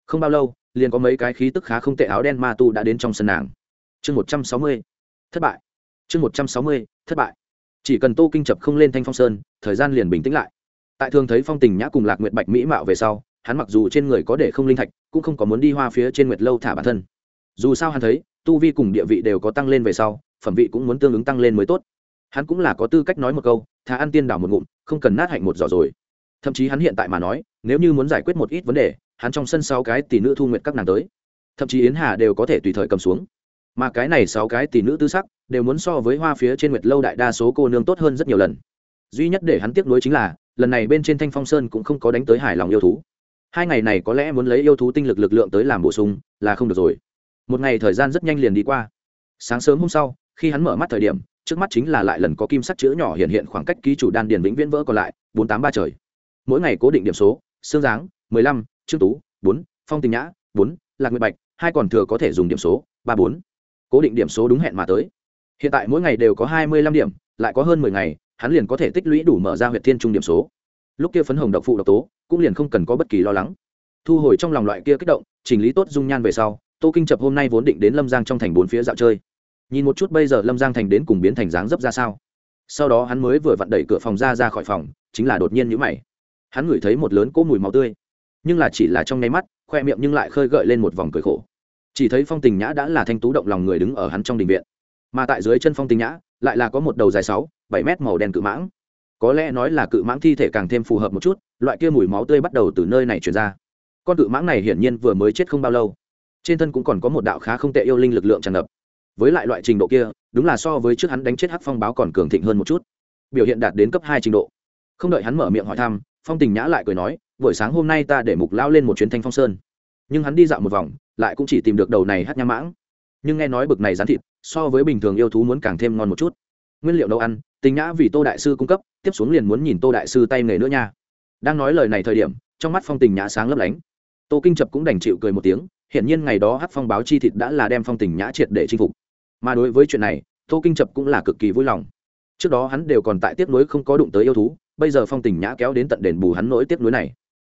Không bao lâu liền có mấy cái khí tức khá không tệ áo đen ma tu đã đến trong sân nàng. Chương một trăm sáu mươi, thất bại. Chương một trăm sáu mươi, thất bại. Chỉ cần tô kinh chập không lên thanh phong sơn, thời gian liền bình tĩnh lại. Tại thường thấy phong tình nhã cùng lạc nguyệt bạch mỹ mạo về sau, hắn mặc dù trên người có để không linh thạch, cũng không có muốn đi hoa phía trên nguyệt lâu thả bản thân. Dù sao hắn thấy, tu vi cùng địa vị đều có tăng lên về sau, phẩm vị cũng muốn tương ứng tăng lên mới tốt. Hắn cũng là có tư cách nói một câu, thà ăn tiên đảo một ngụm, không cần nát hạnh một giỏ rồi. Thậm chí hắn hiện tại mà nói, nếu như muốn giải quyết một ít vấn đề hắn trong sân sáu cái tỷ nữ thu nguyện các nàng tới. Thậm chí yến hà đều có thể tùy thời cầm xuống. Mà cái này sáu cái tỷ nữ tư sắc đều muốn so với hoa phía trên nguyệt lâu đại đa số cô nương tốt hơn rất nhiều lần. Duy nhất để hắn tiếc nuối chính là, lần này bên trên thanh phong sơn cũng không có đánh tới hài lòng yêu thú. Hai ngày này có lẽ muốn lấy yêu thú tinh lực lực lượng tới làm bổ sung, là không được rồi. Một ngày thời gian rất nhanh liền đi qua. Sáng sớm hôm sau, khi hắn mở mắt thời điểm, trước mắt chính là lại lần có kim sắc chữ nhỏ hiện hiện khoảng cách ký chủ đan điền vĩnh viễn vỡ còn lại, bốn tám ba trời. Mỗi ngày cố định điểm số, xương dáng, mười lăm trương tú, bốn, phong tình nhã, bốn, lạc nguyệt bạch, hai còn thừa có thể dùng điểm số, ba bốn. Cố định điểm số đúng hẹn mà tới. Hiện tại mỗi ngày đều có hai mươi lăm điểm, lại có hơn mười ngày, hắn liền có thể tích lũy đủ mở ra huyện thiên trung điểm số. Lúc kia phấn hồng độc phụ độc tố, cũng liền không cần có bất kỳ lo lắng. Thu hồi trong lòng loại kia kích động, chỉnh lý tốt dung nhan về sau, tô kinh chập hôm nay vốn định đến lâm giang trong thành bốn phía dạo chơi. Nhìn một chút bây giờ lâm giang thành đến cùng biến thành dáng dấp ra sao. Sau đó hắn mới vừa vặn đẩy cửa phòng ra ra khỏi phòng, chính là đột nhiên nhữ mày. Hắn ngửi thấy một lớn cỗ mùi máu tươi nhưng là chỉ là trong nháy mắt, khoe miệng nhưng lại khơi gợi lên một vòng cười khổ. Chỉ thấy phong tình nhã đã là thanh tú động lòng người đứng ở hắn trong đình viện. Mà tại dưới chân phong tình nhã, lại là có một đầu dài sáu, bảy mét màu đen cự mãng. Có lẽ nói là cự mãng thi thể càng thêm phù hợp một chút, loại kia mùi máu tươi bắt đầu từ nơi này chuyển ra. Con cự mãng này hiển nhiên vừa mới chết không bao lâu. Trên thân cũng còn có một đạo khá không tệ yêu linh lực lượng tràn ngập. Với lại loại trình độ kia, đúng là so với trước hắn đánh chết hắc phong báo còn cường thịnh hơn một chút. Biểu hiện đạt đến cấp hai trình độ. Không đợi hắn mở miệng hỏi thăm phong tình nhã lại cười nói, buổi sáng hôm nay ta để mục lao lên một chuyến thanh phong sơn. Nhưng hắn đi dạo một vòng, lại cũng chỉ tìm được đầu này hát nham mãng. Nhưng nghe nói bực này rán thịt, so với bình thường yêu thú muốn càng thêm ngon một chút. Nguyên liệu nấu ăn, tình nhã vì tô đại sư cung cấp, tiếp xuống liền muốn nhìn tô đại sư tay nghề nữa nha. Đang nói lời này thời điểm, trong mắt phong tình nhã sáng lấp lánh. Tô kinh chập cũng đành chịu cười một tiếng hiện nhiên ngày đó hát phong báo chi thịt đã là đem phong tình nhã triệt để chinh phục. Mà đối với chuyện này, tô kinh chập cũng là cực kỳ vui lòng. Trước đó hắn đều còn tại tiếp nối không có đụng tới yêu thú bây giờ phong tình nhã kéo đến tận đền bù hắn nỗi tiếp nuối này.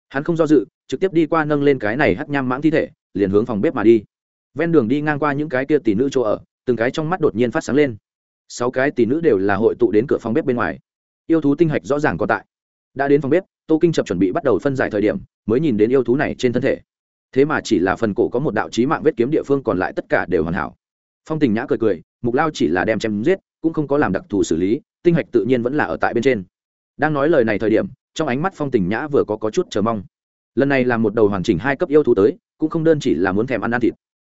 Hắn không do dự, trực tiếp đi qua nâng lên cái này hắt nham mãng thi thể, liền hướng phòng bếp mà đi. Ven đường đi ngang qua những cái kia tỷ nữ chỗ ở, từng cái trong mắt đột nhiên phát sáng lên. Sáu cái tỷ nữ đều là hội tụ đến cửa phòng bếp bên ngoài. Yêu thú tinh hạch rõ ràng có tại. Đã đến phòng bếp, tô kinh chập chuẩn bị bắt đầu phân giải thời điểm, mới nhìn đến yêu thú này trên thân thể. Thế mà chỉ là phần cổ có một đạo trí mạng vết kiếm địa phương còn lại tất cả đều hoàn hảo. Phong tình nhã cười cười, mục lao chỉ là đem chém giết, cũng không có làm đặc thù xử lý, tinh hạch tự nhiên vẫn là ở tại bên trên đang nói lời này thời điểm trong ánh mắt phong tình nhã vừa có, có chút chờ mong. Lần này là một đầu hoàn chỉnh hai cấp yêu thú tới cũng không đơn chỉ là muốn thèm ăn ăn thịt.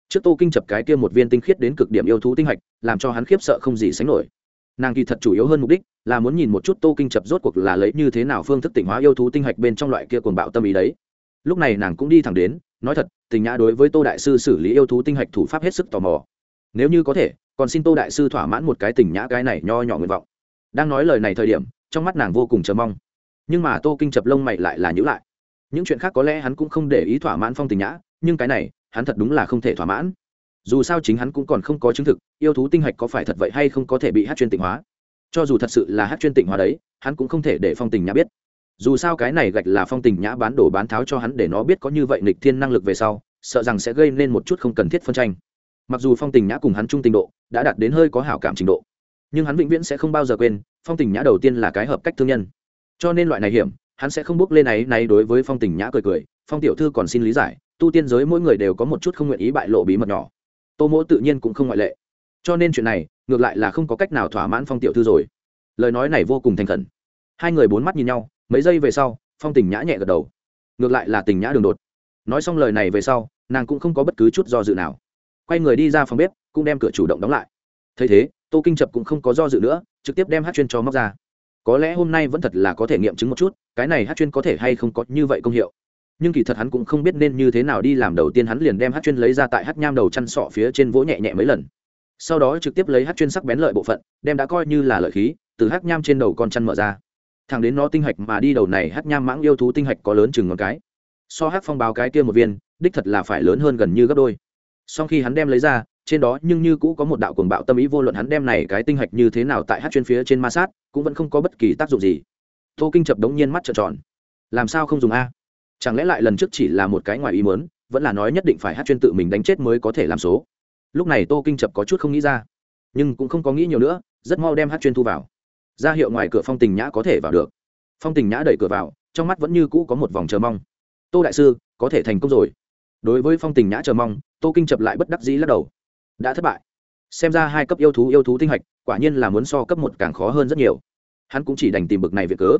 Trước tô kinh chập cái kia một viên tinh khiết đến cực điểm yêu thú tinh hạch làm cho hắn khiếp sợ không gì sánh nổi. Nàng kỳ thật chủ yếu hơn mục đích là muốn nhìn một chút tô kinh chập rốt cuộc là lấy như thế nào phương thức tỉnh hóa yêu thú tinh hạch bên trong loại kia cuồng bạo tâm ý đấy. Lúc này nàng cũng đi thẳng đến nói thật tình nhã đối với tô đại sư xử lý yêu thú tinh hạch thủ pháp hết sức tò mò. Nếu như có thể còn xin tô đại sư thỏa mãn một cái tình nhã cái này nho nhỏ nguyện vọng. Đang nói lời này thời điểm trong mắt nàng vô cùng chờ mong. Nhưng mà tô kinh chập lông mày lại là nhữ lại. Những chuyện khác có lẽ hắn cũng không để ý thỏa mãn phong tình nhã, nhưng cái này, hắn thật đúng là không thể thỏa mãn. Dù sao chính hắn cũng còn không có chứng thực, yêu thú tinh hạch có phải thật vậy hay không có thể bị hát chuyên tịnh hóa. Cho dù thật sự là hát chuyên tịnh hóa đấy, hắn cũng không thể để phong tình nhã biết. Dù sao cái này gạch là phong tình nhã bán đổ bán tháo cho hắn để nó biết có như vậy nịch thiên năng lực về sau, sợ rằng sẽ gây nên một chút không cần thiết phân tranh. Mặc dù phong tình nhã cùng hắn chung tình độ đã đạt đến hơi có hảo cảm trình độ nhưng hắn vĩnh viễn sẽ không bao giờ quên, phong tình nhã đầu tiên là cái hợp cách thương nhân. Cho nên loại này hiểm, hắn sẽ không bước lên ấy này đối với phong tình nhã cười cười, phong tiểu thư còn xin lý giải, tu tiên giới mỗi người đều có một chút không nguyện ý bại lộ bí mật nhỏ. Tô mỗ tự nhiên cũng không ngoại lệ. Cho nên chuyện này, ngược lại là không có cách nào thỏa mãn phong tiểu thư rồi. Lời nói này vô cùng thành khẩn. Hai người bốn mắt nhìn nhau, mấy giây về sau, phong tình nhã nhẹ gật đầu. Ngược lại là tình nhã đường đột. Nói xong lời này về sau, nàng cũng không có bất cứ chút do dự nào. Quay người đi ra phòng bếp, cũng đem cửa chủ động đóng lại. Thấy thế tô kinh chập cũng không có do dự nữa, trực tiếp đem hát chuyên cho móc ra. Có lẽ hôm nay vẫn thật là có thể nghiệm chứng một chút, cái này hát chuyên có thể hay không có như vậy công hiệu. Nhưng kỳ thật hắn cũng không biết nên như thế nào đi làm đầu tiên hắn liền đem hát chuyên lấy ra tại hát nham đầu chăn sọ phía trên vỗ nhẹ nhẹ mấy lần. Sau đó trực tiếp lấy hát chuyên sắc bén lợi bộ phận, đem đã coi như là lợi khí, từ hát nham trên đầu con chăn mở ra. Thằng đến nó tinh hạch mà đi đầu này, hát nham mãng yêu thú tinh hạch có lớn chừng ngón cái. So hát phong báo cái kia một viên, đích thật là phải lớn hơn gần như gấp đôi. Sau khi hắn đem lấy ra trên đó nhưng như cũ có một đạo cuồng bạo tâm ý vô luận hắn đem này cái tinh hạch như thế nào tại hát chuyên phía trên ma sát, cũng vẫn không có bất kỳ tác dụng gì. Tô kinh chập đống nhiên mắt trợn tròn. Làm sao không dùng a? Chẳng lẽ lại lần trước chỉ là một cái ngoài ý mớn vẫn là nói nhất định phải hát chuyên tự mình đánh chết mới có thể làm số? Lúc này tô kinh chập có chút không nghĩ ra. Nhưng cũng không có nghĩ nhiều nữa, rất mau đem hát chuyên thu vào. Ra hiệu ngoài cửa phong tình nhã có thể vào được. Phong tình nhã đẩy cửa vào, trong mắt vẫn như cũ có một vòng chờ mong. Tô đại sư, có thể thành công rồi. Đối với phong tình nhã chờ mong, tô kinh chập lại bất đắc dĩ lắc đầu đã thất bại. Xem ra hai cấp yêu thú yêu thú tinh hạch, quả nhiên là muốn so cấp một càng khó hơn rất nhiều. Hắn cũng chỉ đành tìm bực này việc cớ.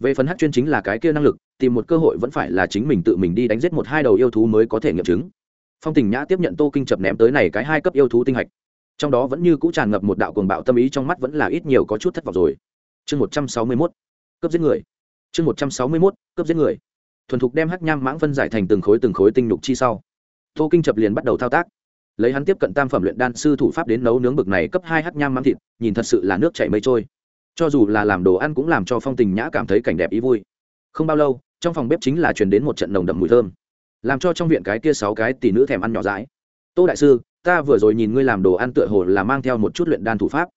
Về phần hát chuyên chính là cái kia năng lực, tìm một cơ hội vẫn phải là chính mình tự mình đi đánh giết một hai đầu yêu thú mới có thể nghiệm chứng. Phong tình nhã tiếp nhận tô kinh chập ném tới này cái hai cấp yêu thú tinh hạch. Trong đó vẫn như cũ tràn ngập một đạo cuồng bạo tâm ý, trong mắt vẫn là ít nhiều có chút thất vọng rồi. Chương một trăm sáu mươi mốt cấp giết người. Chương một trăm sáu mươi mốt cấp giết người. Thuần thục đem hắc nham mãng phân giải thành từng khối từng khối tinh nhục chi sau. Tô kinh chập liền bắt đầu thao tác lấy hắn tiếp cận tam phẩm luyện đan sư thủ pháp đến nấu nướng bực này cấp hai hắc nham mắm thịt, nhìn thật sự là nước chảy mây trôi. Cho dù là làm đồ ăn cũng làm cho phong tình nhã cảm thấy cảnh đẹp ý vui. Không bao lâu, trong phòng bếp chính là truyền đến một trận nồng đậm mùi thơm. Làm cho trong viện cái kia sáu cái tỷ nữ thèm ăn nhỏ dãi. Tô đại sư, ta vừa rồi nhìn ngươi làm đồ ăn tựa hồ là mang theo một chút luyện đan thủ pháp.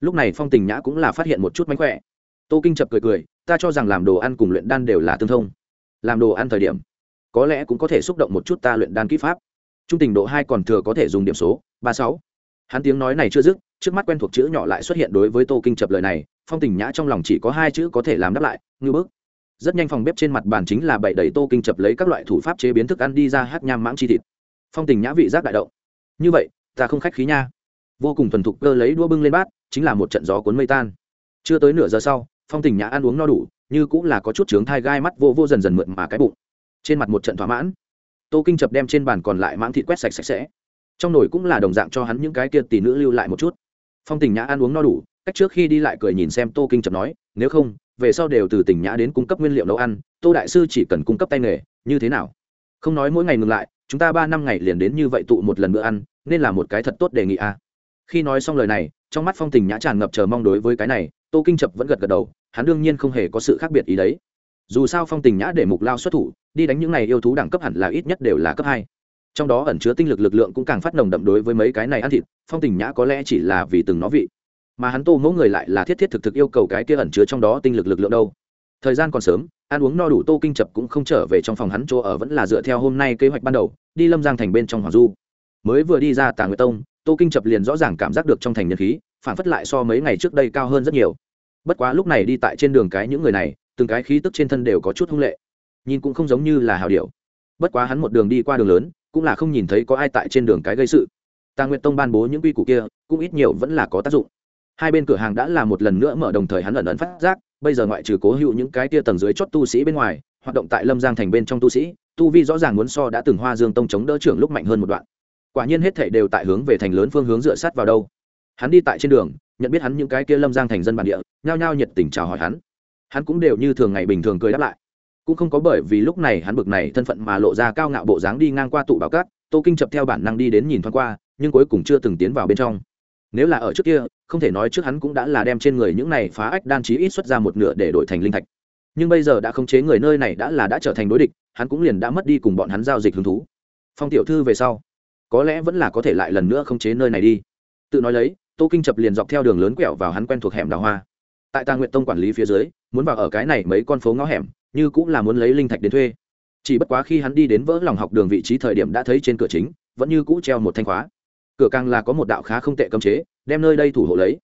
Lúc này phong tình nhã cũng là phát hiện một chút mánh khỏe. Tô kinh chập cười cười, ta cho rằng làm đồ ăn cùng luyện đan đều là tương thông. Làm đồ ăn thời điểm, có lẽ cũng có thể xúc động một chút ta luyện đan kỹ pháp trung tình độ hai còn thừa có thể dùng điểm số, ba sáu. Hắn tiếng nói này chưa dứt, trước mắt quen thuộc chữ nhỏ lại xuất hiện đối với tô kinh chập lời này, phong tình nhã trong lòng chỉ có hai chữ có thể làm đáp lại, ngư bức. Rất nhanh phòng bếp trên mặt bàn chính là bậy đầy tô kinh chập lấy các loại thủ pháp chế biến thức ăn đi ra hát nham mãng chi thịt. Phong tình nhã vị giác đại động. Như vậy, ta không khách khí nha. Vô cùng thuần thục cơ lấy đua bưng lên bát, chính là một trận gió cuốn mây tan. Chưa tới nửa giờ sau, phong tình nhã ăn uống no đủ, như cũng là có chút trướng thai gai mắt vô vô dần dần mượn mà cái bụng. Trên mặt một trận thỏa mãn tô kinh chập đem trên bàn còn lại mãng thịt quét sạch sạch sẽ. Trong nồi cũng là đồng dạng cho hắn những cái kia tỷ nữ lưu lại một chút. Phong tình nhã ăn uống no đủ, cách trước khi đi lại cười nhìn xem tô kinh chập nói, nếu không, về sau đều từ Tỉnh nhã đến cung cấp nguyên liệu nấu ăn, tô đại sư chỉ cần cung cấp tay nghề, như thế nào? Không nói mỗi ngày ngừng lại, chúng ta ba năm ngày liền đến như vậy tụ một lần bữa ăn, nên là một cái thật tốt đề nghị a à. khi nói xong lời này, trong mắt phong tình nhã tràn ngập chờ mong đối với cái này, tô kinh chập vẫn gật gật đầu, hắn đương nhiên không hề có sự khác biệt ý đấy dù sao phong tình nhã để mục lao xuất thủ, đi đánh những này yêu thú đẳng cấp hẳn là ít nhất đều là cấp hai. Trong đó ẩn chứa tinh lực lực lượng cũng càng phát nồng đậm đối với mấy cái này ăn thịt, phong tình nhã có lẽ chỉ là vì từng nó vị. Mà hắn tô mẫu người lại là thiết thiết thực thực yêu cầu cái kia ẩn chứa trong đó tinh lực lực lượng đâu. Thời gian còn sớm, ăn uống no đủ tô kinh chập cũng không trở về trong phòng hắn chỗ ở vẫn là dựa theo hôm nay kế hoạch ban đầu, đi lâm giang thành bên trong hoàng du. Mới vừa đi ra tà nguyệt tông, tô kinh chập liền rõ ràng cảm giác được trong thành nhân khí, phản phất lại so mấy ngày trước đây cao hơn rất nhiều. Bất quá lúc này đi tại trên đường cái những người này từng cái khí tức trên thân đều có chút hung lệ, nhìn cũng không giống như là hào điệu bất quá hắn một đường đi qua đường lớn, cũng là không nhìn thấy có ai tại trên đường cái gây sự. Tà nguyệt tông ban bố những quy củ kia, cũng ít nhiều vẫn là có tác dụng. Hai bên cửa hàng đã là một lần nữa mở đồng thời hắn ẩn ẩn phát giác, bây giờ ngoại trừ cố hữu những cái tia tầng dưới chót tu sĩ bên ngoài, hoạt động tại lâm giang thành bên trong tu sĩ, tu vi rõ ràng muốn so đã từng hoa dương tông chống đỡ trưởng lúc mạnh hơn một đoạn. Quả nhiên hết thể đều tại hướng về thành lớn phương hướng dựa sát vào đâu. Hắn đi tại trên đường, nhận biết hắn những cái kia lâm giang thành dân bản địa, nhao nhao nhiệt tình chào hỏi hắn hắn cũng đều như thường ngày bình thường cười đáp lại. Cũng không có bởi vì lúc này hắn bực này thân phận mà lộ ra cao ngạo bộ dáng đi ngang qua tụ bảo cát, tô kinh chập theo bản năng đi đến nhìn thoáng qua, nhưng cuối cùng chưa từng tiến vào bên trong. Nếu là ở trước kia, không thể nói trước hắn cũng đã là đem trên người những này phá ách đan trí ít xuất ra một nửa để đổi thành linh thạch. Nhưng bây giờ đã khống chế người nơi này đã là đã trở thành đối địch, hắn cũng liền đã mất đi cùng bọn hắn giao dịch hứng thú. Phong tiểu thư về sau, có lẽ vẫn là có thể lại lần nữa khống chế nơi này đi. Tự nói lấy, tô kinh chập liền dọc theo đường lớn quẹo vào hắn quen thuộc hẻm đào hoa. Tại tà nguyện tông quản lý phía dưới muốn vào ở cái này mấy con phố ngõ hẻm, như cũng là muốn lấy linh thạch đến thuê. Chỉ bất quá khi hắn đi đến vỡ lòng học đường vị trí thời điểm đã thấy trên cửa chính, vẫn như cũ treo một thanh khóa. Cửa càng là có một đạo khá không tệ cấm chế, đem nơi đây thủ hộ lấy.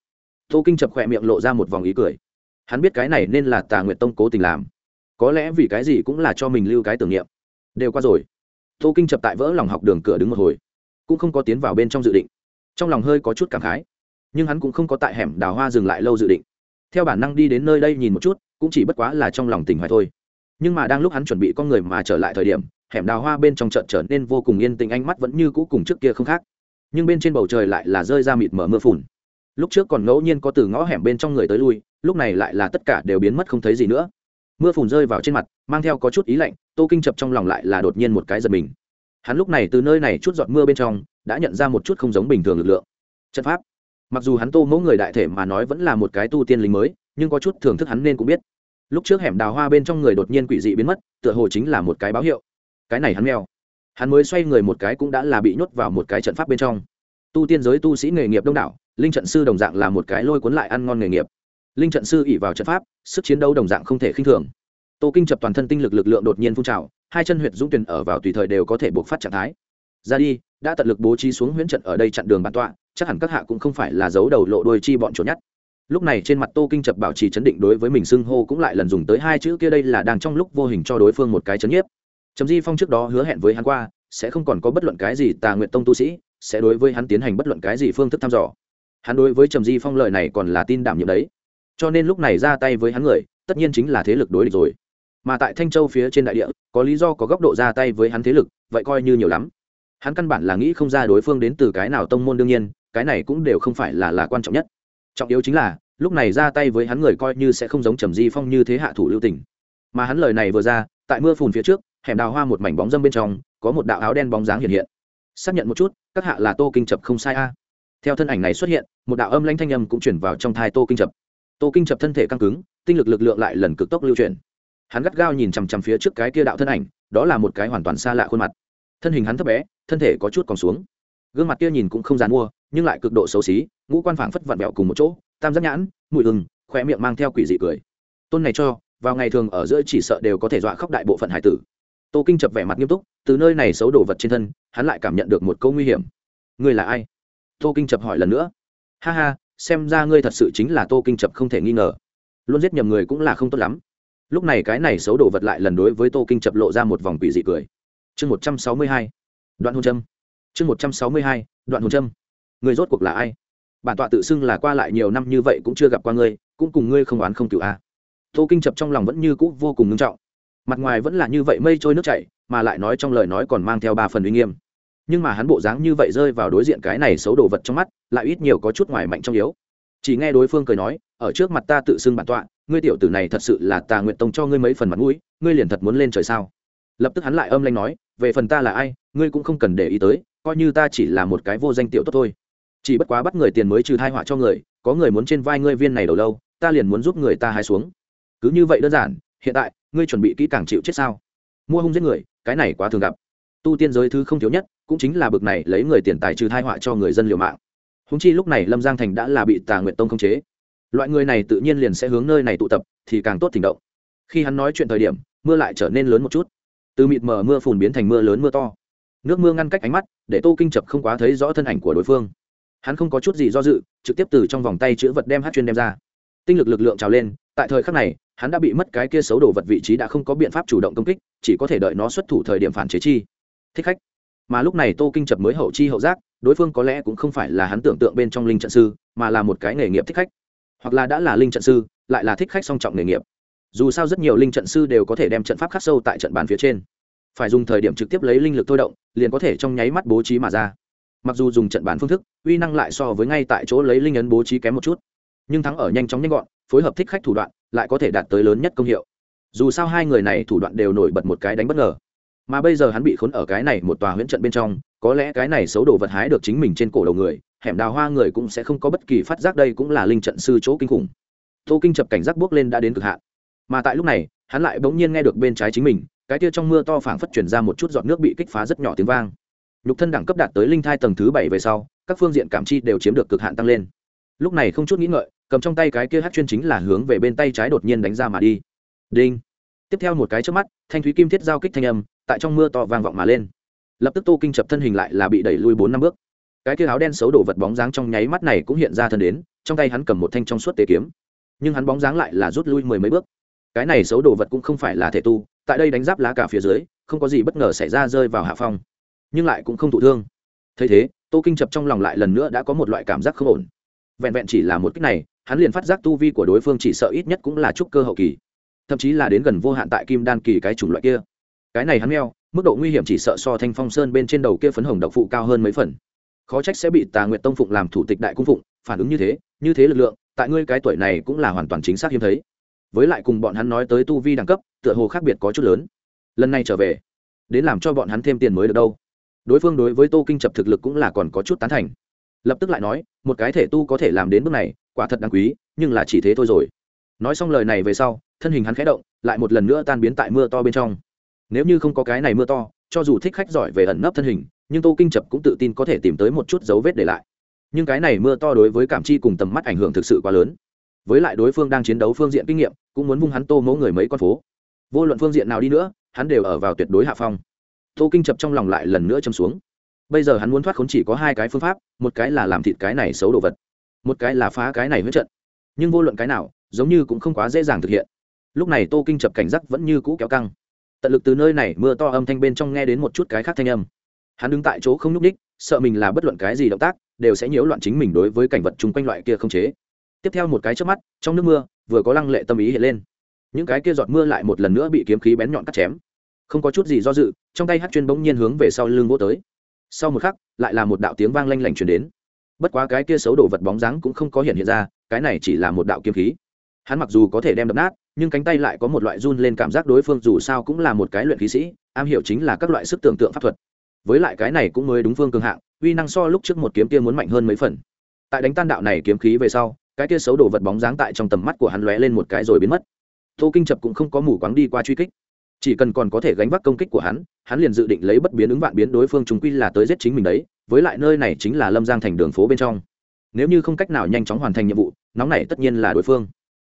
Tô kinh chập khỏe miệng lộ ra một vòng ý cười. Hắn biết cái này nên là tà nguyệt tông cố tình làm. Có lẽ vì cái gì cũng là cho mình lưu cái tưởng niệm. Đều qua rồi. Tô kinh chập tại vỡ lòng học đường cửa đứng một hồi. Cũng không có tiến vào bên trong dự định. Trong lòng hơi có chút cảm khái. Nhưng hắn cũng không có tại hẻm đào hoa dừng lại lâu dự định theo bản năng đi đến nơi đây nhìn một chút, cũng chỉ bất quá là trong lòng tình hoài thôi. Nhưng mà đang lúc hắn chuẩn bị con người mà trở lại thời điểm, hẻm đào hoa bên trong trận trở nên vô cùng yên tĩnh, ánh mắt vẫn như cũ cùng trước kia không khác. Nhưng bên trên bầu trời lại là rơi ra mịt mở mưa phùn. Lúc trước còn ngẫu nhiên có từ ngõ hẻm bên trong người tới lui, lúc này lại là tất cả đều biến mất không thấy gì nữa. Mưa phùn rơi vào trên mặt, mang theo có chút ý lạnh, tô kinh chập trong lòng lại là đột nhiên một cái giật mình. Hắn lúc này từ nơi này chút giọt mưa bên trong, đã nhận ra một chút không giống bình thường lực lượng. Trận pháp mặc dù hắn tô mẫu người đại thể mà nói vẫn là một cái tu tiên lính mới, nhưng có chút thưởng thức hắn nên cũng biết. Lúc trước hẻm đào hoa bên trong người đột nhiên quỷ dị biến mất, tựa hồ chính là một cái báo hiệu. Cái này hắn mèo. Hắn mới xoay người một cái cũng đã là bị nhốt vào một cái trận pháp bên trong. Tu tiên giới tu sĩ nghề nghiệp đông đảo, linh trận sư đồng dạng là một cái lôi cuốn lại ăn ngon nghề nghiệp. Linh trận sư ỉ vào trận pháp, sức chiến đấu đồng dạng không thể khinh thường. Tô kinh chập toàn thân tinh lực lực lượng đột nhiên phun trào, hai chân huyệt dũng tuyển ở vào tùy thời đều có thể buộc phát trạng thái. Ra đi, đã tận lực bố trí xuống huyễn trận ở đây chặn đường bản tọa chắc hẳn các hạ cũng không phải là giấu đầu lộ đôi chi bọn trốn nhất lúc này trên mặt tô kinh chập bảo trì chấn định đối với mình xưng hô cũng lại lần dùng tới hai chữ kia đây là đang trong lúc vô hình cho đối phương một cái chấn nhiếp. Trầm di phong trước đó hứa hẹn với hắn qua, sẽ không còn có bất luận cái gì tà nguyện tông tu sĩ, sẽ đối với hắn tiến hành bất luận cái gì phương thức thăm dò. Hắn đối với trầm di phong lời này còn là tin đảm nhiệm đấy. Cho nên lúc này ra tay với hắn người, tất nhiên chính là thế lực đối địch rồi. Mà tại thanh châu phía trên đại địa, có lý do có góc độ ra tay với hắn thế lực, vậy coi như nhiều lắm. Hắn căn bản là nghĩ không ra đối phương đến từ cái nào tông môn đương nhiên cái này cũng đều không phải là là quan trọng nhất. Trọng yếu chính là, lúc này ra tay với hắn người coi như sẽ không giống trầm di phong như thế hạ thủ lưu tình. Mà hắn lời này vừa ra, tại mưa phùn phía trước, hẻm đào hoa một mảnh bóng dâm bên trong, có một đạo áo đen bóng dáng hiện hiện. Xác nhận một chút, các hạ là tô kinh chập không sai a. Theo thân ảnh này xuất hiện, một đạo âm lanh thanh âm cũng chuyển vào trong thai tô kinh chập. Tô kinh chập thân thể căng cứng, tinh lực lực lượng lại lần cực tốc lưu chuyển. Hắn gắt gao nhìn chằm chằm phía trước cái kia đạo thân ảnh, đó là một cái hoàn toàn xa lạ khuôn mặt. Thân hình hắn thấp bé, thân thể có chút còn xuống gương mặt kia nhìn cũng không dán mua, nhưng lại cực độ xấu xí, ngũ quan phảng phất vặn vẹo cùng một chỗ, tam giác nhãn, mùi hừng khoe miệng mang theo quỷ dị cười. Tôn này cho, vào ngày thường ở giữa chỉ sợ đều có thể dọa khóc đại bộ phận hải tử. Tô kinh chập vẻ mặt nghiêm túc, từ nơi này xấu đồ vật trên thân, hắn lại cảm nhận được một câu nguy hiểm. Ngươi là ai? Tô kinh chập hỏi lần nữa. Ha ha, xem ra ngươi thật sự chính là tô kinh chập không thể nghi ngờ. Luôn giết nhầm người cũng là không tốt lắm. Lúc này cái này xấu đồ vật lại lần đối với tô kinh chập lộ ra một vòng quỷ dị cười. Chương một trăm sáu mươi hai. Đoạn hôn trâm chương một trăm sáu mươi hai, đoạn hồ trâm người rốt cuộc là ai? Bản tọa tự xưng là qua lại nhiều năm như vậy cũng chưa gặp qua ngươi, cũng cùng ngươi không oán không cựu a à. tô kinh chập trong lòng vẫn như cũ vô cùng ngưng trọng. Mặt ngoài vẫn là như vậy mây trôi nước chảy, mà lại nói trong lời nói còn mang theo ba phần uy nghiêm. Nhưng mà hắn bộ dáng như vậy rơi vào đối diện cái này xấu đồ vật trong mắt, lại ít nhiều có chút ngoài mạnh trong yếu. Chỉ nghe đối phương cười nói, ở trước mặt ta tự xưng bản tọa, ngươi tiểu tử này thật sự là tà nguyện tông cho ngươi mấy phần mặt mũi, ngươi liền thật muốn lên trời sao? Lập tức hắn lại âm lanh nói, về phần ta là ai, ngươi cũng không cần để ý tới coi như ta chỉ là một cái vô danh tiểu tốt thôi. Chỉ bất quá bắt người tiền mới trừ thai họa cho người, có người muốn trên vai ngươi viên này đầu lâu, ta liền muốn giúp người ta hái xuống. Cứ như vậy đơn giản, hiện tại, ngươi chuẩn bị kỹ càng chịu chết sao? Mua hung giết người, cái này quá thường gặp. Tu tiên giới thứ không thiếu nhất, cũng chính là bực này lấy người tiền tài trừ thai họa cho người dân liều mạng. Húng chi lúc này lâm giang thành đã là bị tà nguyện tông khống chế. Loại người này tự nhiên liền sẽ hướng nơi này tụ tập, thì càng tốt tình động. Khi hắn nói chuyện thời điểm, mưa lại trở nên lớn một chút. Từ mịt mờ mưa phùn biến thành mưa lớn mưa to nước mưa ngăn cách ánh mắt, để tô kinh chập không quá thấy rõ thân ảnh của đối phương. Hắn không có chút gì do dự, trực tiếp từ trong vòng tay chữ vật đem hát chuyên đem ra. Tinh lực lực lượng trào lên, tại thời khắc này, hắn đã bị mất cái kia xấu đồ vật vị trí đã không có biện pháp chủ động công kích, chỉ có thể đợi nó xuất thủ thời điểm phản chế chi. Thích khách. Mà lúc này tô kinh chập mới hậu chi hậu giác, đối phương có lẽ cũng không phải là hắn tưởng tượng bên trong linh trận sư, mà là một cái nghề nghiệp thích khách. Hoặc là đã là linh trận sư, lại là thích khách song trọng nghề nghiệp. Dù sao rất nhiều linh trận sư đều có thể đem trận pháp khắc sâu tại trận bàn phía trên phải dùng thời điểm trực tiếp lấy linh lực thôi động, liền có thể trong nháy mắt bố trí mà ra. Mặc dù dùng trận bản phương thức, uy năng lại so với ngay tại chỗ lấy linh ấn bố trí kém một chút, nhưng thắng ở nhanh chóng nhanh gọn, phối hợp thích khách thủ đoạn, lại có thể đạt tới lớn nhất công hiệu. Dù sao hai người này thủ đoạn đều nổi bật một cái đánh bất ngờ. Mà bây giờ hắn bị khốn ở cái này một tòa huyễn trận bên trong, có lẽ cái này xấu đồ vật hái được chính mình trên cổ đầu người, hẻm đào hoa người cũng sẽ không có bất kỳ phát giác đây cũng là linh trận sư chỗ kinh khủng. Tô kinh chập cảnh giác bước lên đã đến cực hạn. Mà tại lúc này, hắn lại bỗng nhiên nghe được bên trái chính mình cái kia trong mưa to phảng phất chuyển ra một chút giọt nước bị kích phá rất nhỏ tiếng vang. Nhục thân đẳng cấp đạt tới linh thai tầng thứ bảy về sau, các phương diện cảm chi đều chiếm được cực hạn tăng lên. Lúc này không chút nghĩ ngợi, cầm trong tay cái kia hát chuyên chính là hướng về bên tay trái đột nhiên đánh ra mà đi. Đinh. Tiếp theo một cái trước mắt, thanh thúy kim thiết giao kích thanh âm, tại trong mưa to vang vọng mà lên. Lập tức tô kinh chập thân hình lại là bị đẩy lui bốn năm bước. Cái kia áo đen xấu đổ vật bóng dáng trong nháy mắt này cũng hiện ra thân đến, trong tay hắn cầm một thanh trong suốt tế kiếm. Nhưng hắn bóng dáng lại là rút lui mười mấy bước. Cái này xấu đồ vật cũng không phải là thể tu tại đây đánh giáp lá cả phía dưới, không có gì bất ngờ xảy ra rơi vào hạ phong. Nhưng lại cũng không thụ thương. Thấy thế, tô kinh chập trong lòng lại lần nữa đã có một loại cảm giác không ổn. Vẹn vẹn chỉ là một cách này, hắn liền phát giác tu vi của đối phương chỉ sợ ít nhất cũng là trúc cơ hậu kỳ. Thậm chí là đến gần vô hạn tại kim đan kỳ cái chủng loại kia. Cái này hắn meo, mức độ nguy hiểm chỉ sợ so thanh phong sơn bên trên đầu kia phấn hồng độc phụ cao hơn mấy phần. Khó trách sẽ bị tà nguyện tông phụng làm thủ tịch đại cung phụng, phản ứng như thế như thế lực lượng, tại ngươi cái tuổi này cũng là hoàn toàn chính xác hiếm thấy với lại cùng bọn hắn nói tới tu vi đẳng cấp, tựa hồ khác biệt có chút lớn. Lần này trở về, đến làm cho bọn hắn thêm tiền mới được đâu. Đối phương đối với tô kinh chập thực lực cũng là còn có chút tán thành. Lập tức lại nói, một cái thể tu có thể làm đến bước này, quả thật đáng quý, nhưng là chỉ thế thôi rồi. Nói xong lời này về sau, thân hình hắn khẽ động, lại một lần nữa tan biến tại mưa to bên trong. Nếu như không có cái này mưa to, cho dù thích khách giỏi về ẩn nấp thân hình, nhưng tô kinh chập cũng tự tin có thể tìm tới một chút dấu vết để lại. Nhưng cái này mưa to đối với cảm chi cùng tầm mắt ảnh hưởng thực sự quá lớn với lại đối phương đang chiến đấu phương diện kinh nghiệm, cũng muốn vung hắn tô mẫu người mấy con phố. Vô luận phương diện nào đi nữa, hắn đều ở vào tuyệt đối hạ phong. Tô kinh chập trong lòng lại lần nữa châm xuống. Bây giờ hắn muốn thoát khốn chỉ có hai cái phương pháp, một cái là làm thịt cái này xấu đồ vật, một cái là phá cái này huyết trận. Nhưng vô luận cái nào, giống như cũng không quá dễ dàng thực hiện. Lúc này tô kinh chập cảnh giác vẫn như cũ kéo căng. Tận lực từ nơi này mưa to âm thanh bên trong nghe đến một chút cái khác thanh âm. Hắn đứng tại chỗ không nhúc ních sợ mình là bất luận cái gì động tác, đều sẽ nhiễu loạn chính mình đối với cảnh vật chung quanh loại kia không chế tiếp theo một cái trước mắt, trong nước mưa, vừa có lăng lệ tâm ý hiện lên. Những cái kia giọt mưa lại một lần nữa bị kiếm khí bén nhọn cắt chém. Không có chút gì do dự, trong tay hát chuyên bỗng nhiên hướng về sau lưng vô tới. Sau một khắc, lại là một đạo tiếng vang lanh lảnh truyền đến. Bất quá cái kia xấu đổ vật bóng dáng cũng không có hiện hiện ra, cái này chỉ là một đạo kiếm khí. Hắn mặc dù có thể đem đập nát, nhưng cánh tay lại có một loại run lên cảm giác đối phương dù sao cũng là một cái luyện khí sĩ, am hiểu chính là các loại sức tưởng tượng pháp thuật. Với lại cái này cũng mới đúng phương cường hạng, uy năng so lúc trước một kiếm kia muốn mạnh hơn mấy phần. Tại đánh tan đạo này kiếm khí về sau cái kia xấu đổ vật bóng dáng tại trong tầm mắt của hắn lóe lên một cái rồi biến mất. Tô kinh chập cũng không có mù quáng đi qua truy kích. Chỉ cần còn có thể gánh vác công kích của hắn hắn liền dự định lấy bất biến ứng vạn biến đối phương chúng quy là tới giết chính mình đấy, với lại nơi này chính là lâm giang thành đường phố bên trong. Nếu như không cách nào nhanh chóng hoàn thành nhiệm vụ, nóng này tất nhiên là đối phương.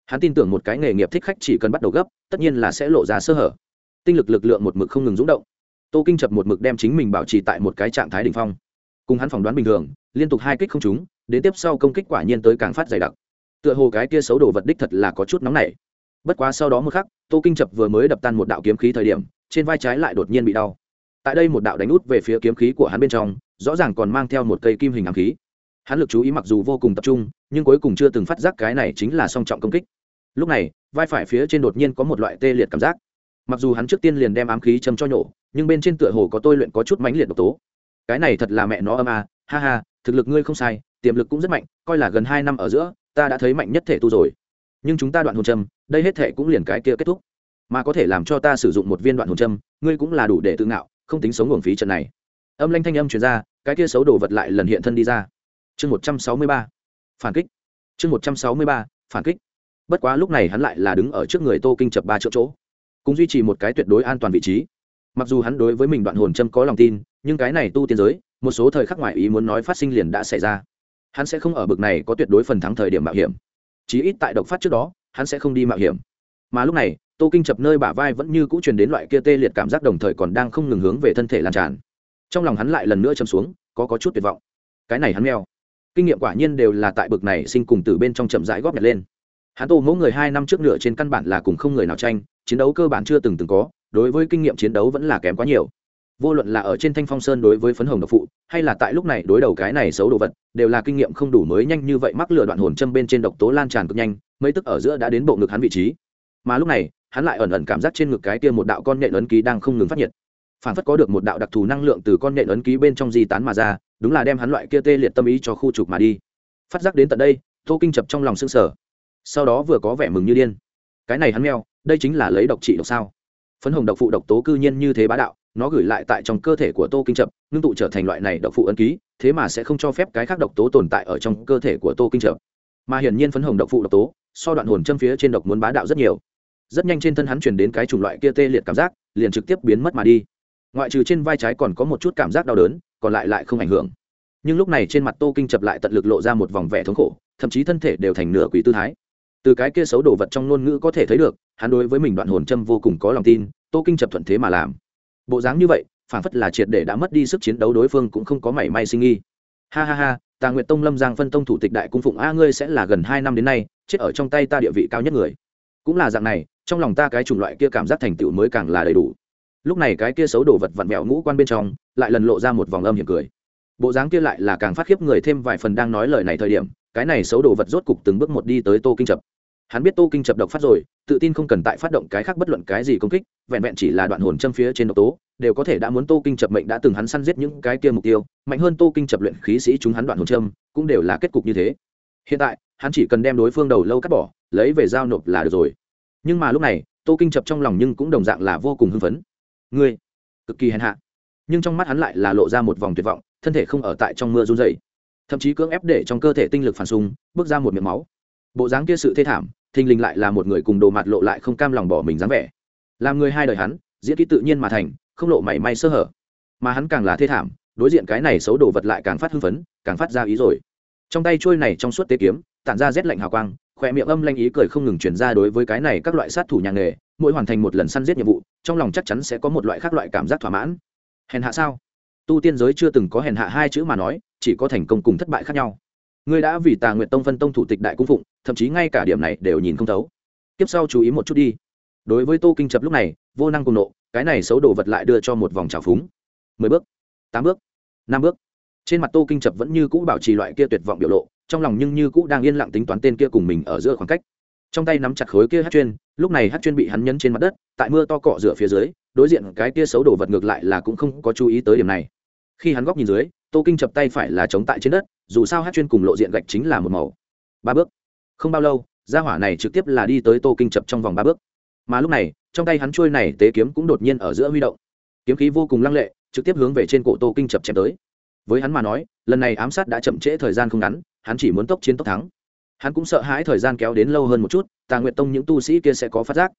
Hắn tin tưởng một cái nghề nghiệp thích khách chỉ cần bắt đầu gấp, tất nhiên là sẽ lộ ra sơ hở. Tinh lực lực lượng một mực không ngừng rúng động. Tô kinh chập một mực đem chính mình bảo trì tại một cái trạng thái đ ỉ n h phong. Cùng hắn phỏng đoán bình thường, liên tục hai kích không trúng đến tiếp sau công kích quả nhiên tới càng phát dày đặc. Tựa hồ cái kia xấu đồ vật đích thật là có chút nóng nảy. Bất quá sau đó một khắc, tô kinh chập vừa mới đập tan một đạo kiếm khí thời điểm, trên vai trái lại đột nhiên bị đau. Tại đây một đạo đánh út về phía kiếm khí của hắn bên trong, rõ ràng còn mang theo một cây kim hình ám khí. Hắn lực chú ý mặc dù vô cùng tập trung, nhưng cuối cùng chưa từng phát giác cái này chính là song trọng công kích. Lúc này, vai phải phía trên đột nhiên có một loại tê liệt cảm giác. Mặc dù hắn trước tiên liền đem ám khí châm cho nhổ, nhưng bên trên tựa hồ có tôi luyện có chút mãnh liệt độc tố. Cái này thật là mẹ nó âm à ha ha, thực lực ngươi không sai tiềm lực cũng rất mạnh, coi là gần hai năm ở giữa, ta đã thấy mạnh nhất thể tu rồi. Nhưng chúng ta đoạn hồn châm, đây hết thể cũng liền cái kia kết thúc. Mà có thể làm cho ta sử dụng một viên đoạn hồn châm, ngươi cũng là đủ để tự ngạo, không tính sống nguồn phí trận này. Âm lanh thanh âm truyền ra, cái kia xấu đồ vật lại lần hiện thân đi ra. Chương một trăm sáu mươi ba. Phản kích. Chương một trăm sáu mươi ba, phản kích. Bất quá lúc này hắn lại là đứng ở trước người tô kinh chập ba chỗ chỗ cũng duy trì một cái tuyệt đối an toàn vị trí. Mặc dù hắn đối với mình đoạn hồn châm có lòng tin, nhưng cái này tu tiên giới, một số thời khắc ngoại ý muốn nói phát sinh liền đã xảy ra hắn sẽ không ở bực này có tuyệt đối phần thắng thời điểm mạo hiểm. Chí ít tại độc phát trước đó, hắn sẽ không đi mạo hiểm. Mà lúc này, tô kinh chập nơi bả vai vẫn như cũ truyền đến loại kia tê liệt cảm giác đồng thời còn đang không ngừng hướng về thân thể lan tràn. Trong lòng hắn lại lần nữa châm xuống, có có chút tuyệt vọng. Cái này hắn mèo. Kinh nghiệm quả nhiên đều là tại bực này sinh cùng từ bên trong chậm rãi góp nhặt lên. Hắn tô mẫu người hai năm trước nửa trên căn bản là cùng không người nào tranh, chiến đấu cơ bản chưa từng từng có, đối với kinh nghiệm chiến đấu vẫn là kém quá nhiều vô luận là ở trên thanh phong sơn đối với phấn hồng độc phụ, hay là tại lúc này đối đầu cái này xấu đồ vật, đều là kinh nghiệm không đủ mới nhanh như vậy mắc lửa đoạn hồn châm bên trên độc tố lan tràn cực nhanh, mấy tức ở giữa đã đến bộ ngực hắn vị trí. Mà lúc này, hắn lại ẩn ẩn cảm giác trên ngực cái kia một đạo con nhện ấn ký đang không ngừng phát nhiệt. Phản phất có được một đạo đặc thù năng lượng từ con nhện ấn ký bên trong di tán mà ra, đúng là đem hắn loại kia tê liệt tâm ý cho khu trục mà đi. Phát giác đến tận đây, tô kinh chập trong lòng xương sở sau đó vừa có vẻ mừng như điên. Cái này hắn meo, đây chính là lấy độc trị độc sao? Phấn hồng độc phụ độc tố cư nhiên như thế bá đạo nó gửi lại tại trong cơ thể của tô kinh chập, ngưng tụ trở thành loại này độc phụ ấn ký, thế mà sẽ không cho phép cái khác độc tố tồn tại ở trong cơ thể của tô kinh chập. Mà hiển nhiên phấn hồng độc phụ độc tố, so đoạn hồn châm phía trên độc muốn bá đạo rất nhiều. Rất nhanh trên thân hắn chuyển đến cái chủng loại kia tê liệt cảm giác, liền trực tiếp biến mất mà đi. Ngoại trừ trên vai trái còn có một chút cảm giác đau đớn, còn lại lại không ảnh hưởng. Nhưng lúc này trên mặt tô kinh chập lại tận lực lộ ra một vòng vẻ thống khổ, thậm chí thân thể đều thành nửa quỷ tư thái. Từ cái kia xấu đồ vật trong ngôn ngữ có thể thấy được, hắn đối với mình đoạn hồn châm vô cùng có lòng tin, tô kinh chập thuận thế mà làm bộ dáng như vậy phản phất là triệt để đã mất đi sức chiến đấu đối phương cũng không có mảy may sinh nghi ha ha ha, tà nguyệt tông lâm giang phân tông thủ tịch đại cung phụng a ngươi sẽ là gần hai năm đến nay, chết ở trong tay ta địa vị cao nhất người. Cũng là dạng này, trong lòng ta cái chủng loại kia cảm giác thành tựu mới càng là đầy đủ. Lúc này cái kia xấu đồ vật vặn mẹo ngũ quan bên trong, lại lần lộ ra một vòng âm hiểm cười. Bộ dáng kia lại là càng phát khiếp người thêm vài phần đang nói lời này thời điểm, cái này xấu đồ vật rốt cục từng bước một đi tới tô kinh chập hắn biết tô kinh chập độc phát rồi, tự tin không cần tại phát động cái khác bất luận cái gì công kích, vẹn vẹn chỉ là đoạn hồn châm phía trên độc tố, đều có thể đã muốn tô kinh chập mệnh đã từng hắn săn giết những cái kia mục tiêu, mạnh hơn tô kinh chập luyện khí sĩ chúng hắn đoạn hồn châm, cũng đều là kết cục như thế. Hiện tại, hắn chỉ cần đem đối phương đầu lâu cắt bỏ, lấy về giao nộp là được rồi. Nhưng mà lúc này, tô kinh chập trong lòng nhưng cũng đồng dạng là vô cùng hưng phấn. Ngươi, cực kỳ hèn hạ. Nhưng trong mắt hắn lại là lộ ra một vòng tuyệt vọng, thân thể không ở tại trong mưa run dày thậm chí cưỡng ép để trong cơ thể tinh lực phản xung, bước ra một miệng máu. Bộ dáng kia sự thê thảm thình lình lại là một người cùng đồ mặt lộ lại không cam lòng bỏ mình dáng vẻ. Làm người hai đời hắn, diễn kỹ tự nhiên mà thành, không lộ mảy may sơ hở. Mà hắn càng là thê thảm, đối diện cái này xấu đồ vật lại càng phát hưng phấn, càng phát ra ý rồi. Trong tay trôi này trong suốt tế kiếm, tản ra rét lạnh hào quang khoe miệng âm lanh ý cười không ngừng chuyển ra đối với cái này các loại sát thủ nhà nghề, mỗi hoàn thành một lần săn giết nhiệm vụ, trong lòng chắc chắn sẽ có một loại khác loại cảm giác thỏa mãn. Hèn hạ sao? Tu tiên giới chưa từng có hèn hạ hai chữ mà nói, chỉ có thành công cùng thất bại khác nhau. Ngươi đã vì tà nguyện tông phân tông thủ tịch đại cung phụng thậm chí ngay cả điểm này đều nhìn không thấu. Tiếp sau chú ý một chút đi. Đối với tô kinh chập lúc này, vô năng cùng nộ, cái này xấu đồ vật lại đưa cho một vòng trào phúng. Mười bước, tám bước, năm bước. Trên mặt tô kinh chập vẫn như cũ bảo trì loại kia tuyệt vọng biểu lộ, trong lòng nhưng như cũ đang yên lặng tính toán tên kia cùng mình ở giữa khoảng cách. Trong tay nắm chặt khối kia hát chuyên, lúc này hát chuyên bị hắn nhấn trên mặt đất, tại mưa to cọ rửa phía dưới, đối diện cái kia xấu đồ vật ngược lại là cũng không có chú ý tới điểm này. Khi hắn góc nhìn dưới, tô kinh chập tay phải là chống tại trên đất, dù sao hát chuyên cùng lộ diện gạch chính là một màu. Ba bước không bao lâu, gia hỏa này trực tiếp là đi tới tô kinh chập trong vòng ba bước. Mà lúc này, trong tay hắn trôi này tế kiếm cũng đột nhiên ở giữa huy động. Kiếm khí vô cùng lăng lệ, trực tiếp hướng về trên cổ tô kinh chập chém tới. Với hắn mà nói, lần này ám sát đã chậm trễ thời gian không ngắn, hắn chỉ muốn tốc chiến tốc thắng. Hắn cũng sợ hãi thời gian kéo đến lâu hơn một chút, tà nguyện tông những tu sĩ kia sẽ có phát giác.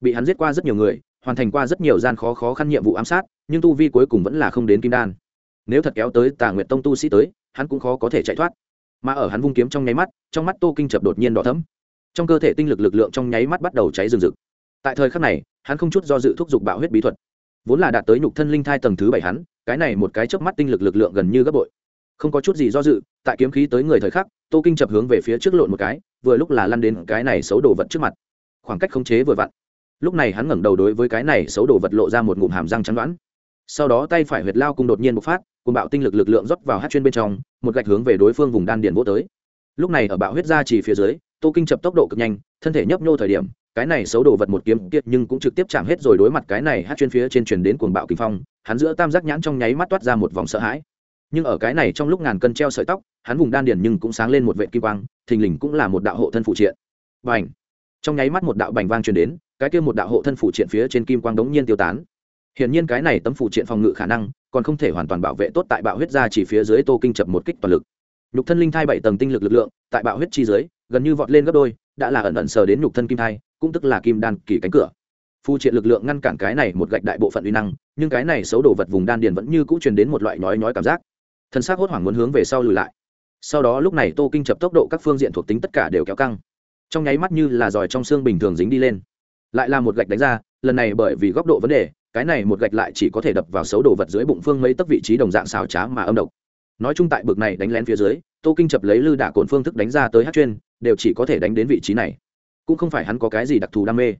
Bị hắn giết qua rất nhiều người, hoàn thành qua rất nhiều gian khó khó khăn nhiệm vụ ám sát, nhưng tu vi cuối cùng vẫn là không đến kim đan. Nếu thật kéo tới tà nguyện tông tu sĩ tới, hắn cũng khó có thể chạy thoát mà ở hắn vung kiếm trong nháy mắt, trong mắt tô kinh chập đột nhiên đỏ thấm trong cơ thể tinh lực lực lượng trong nháy mắt bắt đầu cháy rừng rực. Tại thời khắc này, hắn không chút do dự thúc giục bạo huyết bí thuật. Vốn là đạt tới nhục thân linh thai tầng thứ bảy hắn, cái này một cái chớp mắt tinh lực lực lượng gần như gấp bội. Không có chút gì do dự, tại kiếm khí tới người thời khắc, tô kinh chập hướng về phía trước lộn một cái, vừa lúc là lăn đến cái này xấu đồ vật trước mặt. Khoảng cách khống chế vừa vặn. Lúc này hắn ngẩng đầu đối với cái này xấu đồ vật lộ ra một ngụm hàm răng chắn đoán sau đó tay phải huyệt lao cung đột nhiên bộc phát, cùng bạo tinh lực lực lượng rót vào hát chuyên bên trong, một gạch hướng về đối phương vùng đan điền vô tới. Lúc này ở bạo huyết ra chỉ phía dưới, tô kinh chập tốc độ cực nhanh, thân thể nhấp nhô thời điểm, cái này xấu đồ vật một kiếm kiệt nhưng cũng trực tiếp chạm hết rồi đối mặt cái này hát chuyên phía trên truyền đến cuồng bạo kinh phong, hắn giữa tam giác nhãn trong nháy mắt toát ra một vòng sợ hãi. Nhưng ở cái này trong lúc ngàn cân treo sợi tóc, hắn vùng đan điền nhưng cũng sáng lên một vệ kim quang, thình lình cũng là một đạo hộ thân phụ triện. Bành! Trong nháy mắt một đạo bành vang truyền đến, cái kia một đạo hộ thân phụ triện phía trên kim quang đống nhiên tiêu tán hiển nhiên cái này tấm phụ triện phòng ngự khả năng còn không thể hoàn toàn bảo vệ tốt tại bạo huyết ra chỉ phía dưới tô kinh chập một kích toàn lực. Nhục thân linh thai bảy tầng tinh lực lực lượng, tại bạo huyết chi dưới, gần như vọt lên gấp đôi, đã là ẩn ẩn sờ đến nhục thân kim thai, cũng tức là kim đan kỳ cánh cửa. Phụ triện lực lượng ngăn cản cái này một gạch đại bộ phận uy năng, nhưng cái này xấu đồ vật vùng đan điền vẫn như cũ truyền đến một loại nhói nhói cảm giác. Thân xác hốt hoảng muốn hướng về sau lùi lại. Sau đó lúc này tô kinh chập tốc độ các phương diện thuộc tính tất cả đều kéo căng. Trong nháy mắt như là giỏi trong xương bình thường dính đi lên. Lại là một gạch đánh ra, lần này bởi vì góc độ vấn đề cái này một gạch lại chỉ có thể đập vào xấu đồ vật dưới bụng phương mấy tấc vị trí đồng dạng xào trá mà âm độc. Nói chung tại bực này đánh lén phía dưới tô kinh chập lấy lư đả cồn phương thức đánh ra tới hát chuyên đều chỉ có thể đánh đến vị trí này. Cũng không phải hắn có cái gì đặc thù đam mê.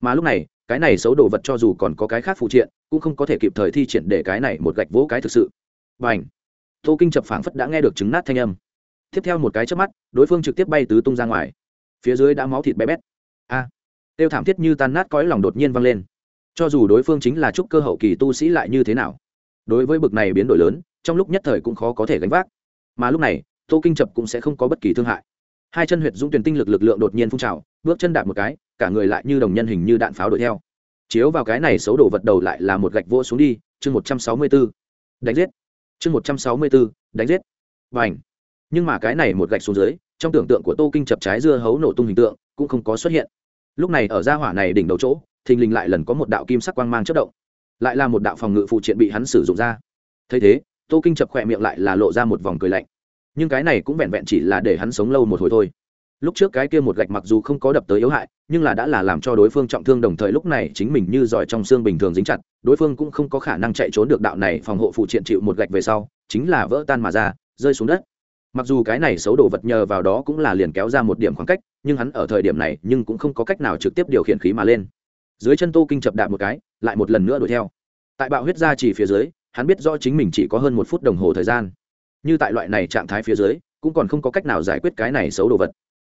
Mà lúc này cái này xấu đồ vật cho dù còn có cái khác phụ triện cũng không có thể kịp thời thi triển để cái này một gạch vỗ cái thực sự. Và ảnh tô kinh chập phảng phất đã nghe được chứng nát thanh âm. Tiếp theo một cái chớp mắt đối phương trực tiếp bay tứ tung ra ngoài. Phía dưới đã máu thịt bé bét. A! À, tiêu thảm thiết như tan nát cõi lòng đột nhiên văng lên cho dù đối phương chính là trúc cơ hậu kỳ tu sĩ lại như thế nào? Đối với bực này biến đổi lớn, trong lúc nhất thời cũng khó có thể gánh vác. Mà lúc này, tô kinh chập cũng sẽ không có bất kỳ thương hại. Hai chân huyệt dũng tuyển tinh lực lực lượng đột nhiên phun trào, bước chân đạp một cái, cả người lại như đồng nhân hình như đạn pháo đuổi theo. Chiếu vào cái này xấu đổ vật đầu lại là một gạch vô xuống đi, chương một trăm sáu mươi b ố đánh giết. Chương một trăm sáu mươi b ố đánh giết. Và ảnh nhưng mà cái này một gạch xuống dưới, trong tưởng tượng của tô kinh chập trái dưa hấu nổ tung hình tượng cũng không có xuất hiện. Lúc này ở gia hỏa này đỉnh đầu chỗ thình lình lại lần có một đạo kim sắc quang mang chất động, lại là một đạo phòng ngự phụ triện bị hắn sử dụng ra. Thấy thế, tô kinh chập khỏe miệng lại là lộ ra một vòng cười lạnh. Nhưng cái này cũng vẹn vẹn chỉ là để hắn sống lâu một hồi thôi. Lúc trước cái kia một gạch mặc dù không có đập tới yếu hại, nhưng là đã là làm cho đối phương trọng thương đồng thời lúc này chính mình như giỏi trong xương bình thường dính chặt, đối phương cũng không có khả năng chạy trốn được đạo này phòng hộ phụ triện chịu một gạch về sau, chính là vỡ tan mà ra, rơi xuống đất. Mặc dù cái này xấu đồ vật nhờ vào đó cũng là liền kéo ra một điểm khoảng cách, nhưng hắn ở thời điểm này nhưng cũng không có cách nào trực tiếp điều khiển khí mà lên dưới chân tô kinh chập đạp một cái, lại một lần nữa đuổi theo. Tại bạo huyết ra chỉ phía dưới, hắn biết rõ chính mình chỉ có hơn một phút đồng hồ thời gian. Như tại loại này trạng thái phía dưới, cũng còn không có cách nào giải quyết cái này xấu đồ vật.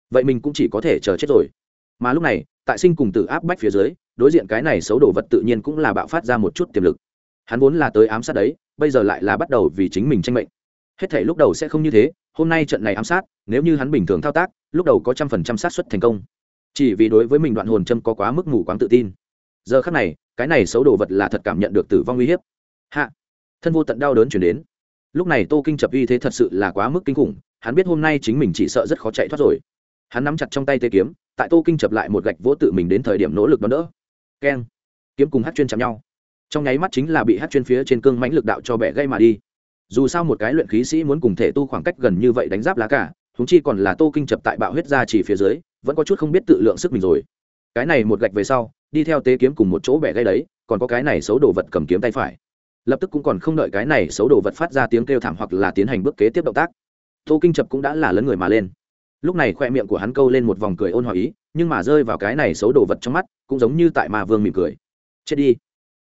Vậy mình cũng chỉ có thể chờ chết rồi. Mà lúc này, tại sinh cùng tử áp bách phía dưới, đối diện cái này xấu đồ vật tự nhiên cũng là bạo phát ra một chút tiềm lực. Hắn vốn là tới ám sát đấy, bây giờ lại là bắt đầu vì chính mình tranh mệnh. Hết thể lúc đầu sẽ không như thế, hôm nay trận này ám sát, nếu như hắn bình thường thao tác, lúc đầu có trăm phần trăm sát suất thành công. Chỉ vì đối với mình đoạn hồn châm có quá mức ngủ quáng tự tin giờ khắc này, cái này xấu đồ vật là thật cảm nhận được tử vong uy hiếp. Hạ. Thân vô tận đau đớn chuyển đến. Lúc này tô kinh chập uy thế thật sự là quá mức kinh khủng, hắn biết hôm nay chính mình chỉ sợ rất khó chạy thoát rồi. Hắn nắm chặt trong tay tê kiếm, tại tô kinh chập lại một gạch vỗ tự mình đến thời điểm nỗ lực đón đỡ. Keng. Kiếm cùng hát chuyên chạm nhau. Trong nháy mắt chính là bị hát chuyên phía trên cương mãnh lực đạo cho bẻ gây mà đi. Dù sao một cái luyện khí sĩ muốn cùng thể tu khoảng cách gần như vậy đánh giáp lá cả thúng chi còn là tô kinh chập tại bạo huyết ra chỉ phía dưới, vẫn có chút không biết tự lượng sức mình rồi. Cái này một gạch về sau đi theo tế kiếm cùng một chỗ bẻ gây đấy, còn có cái này xấu đồ vật cầm kiếm tay phải. Lập tức cũng còn không đợi cái này xấu đồ vật phát ra tiếng kêu thảm hoặc là tiến hành bước kế tiếp động tác. Tô kinh chập cũng đã là lấn người mà lên. Lúc này khoe miệng của hắn câu lên một vòng cười ôn hòa ý, nhưng mà rơi vào cái này xấu đồ vật trong mắt, cũng giống như tại mà vương mỉm cười. Chết đi.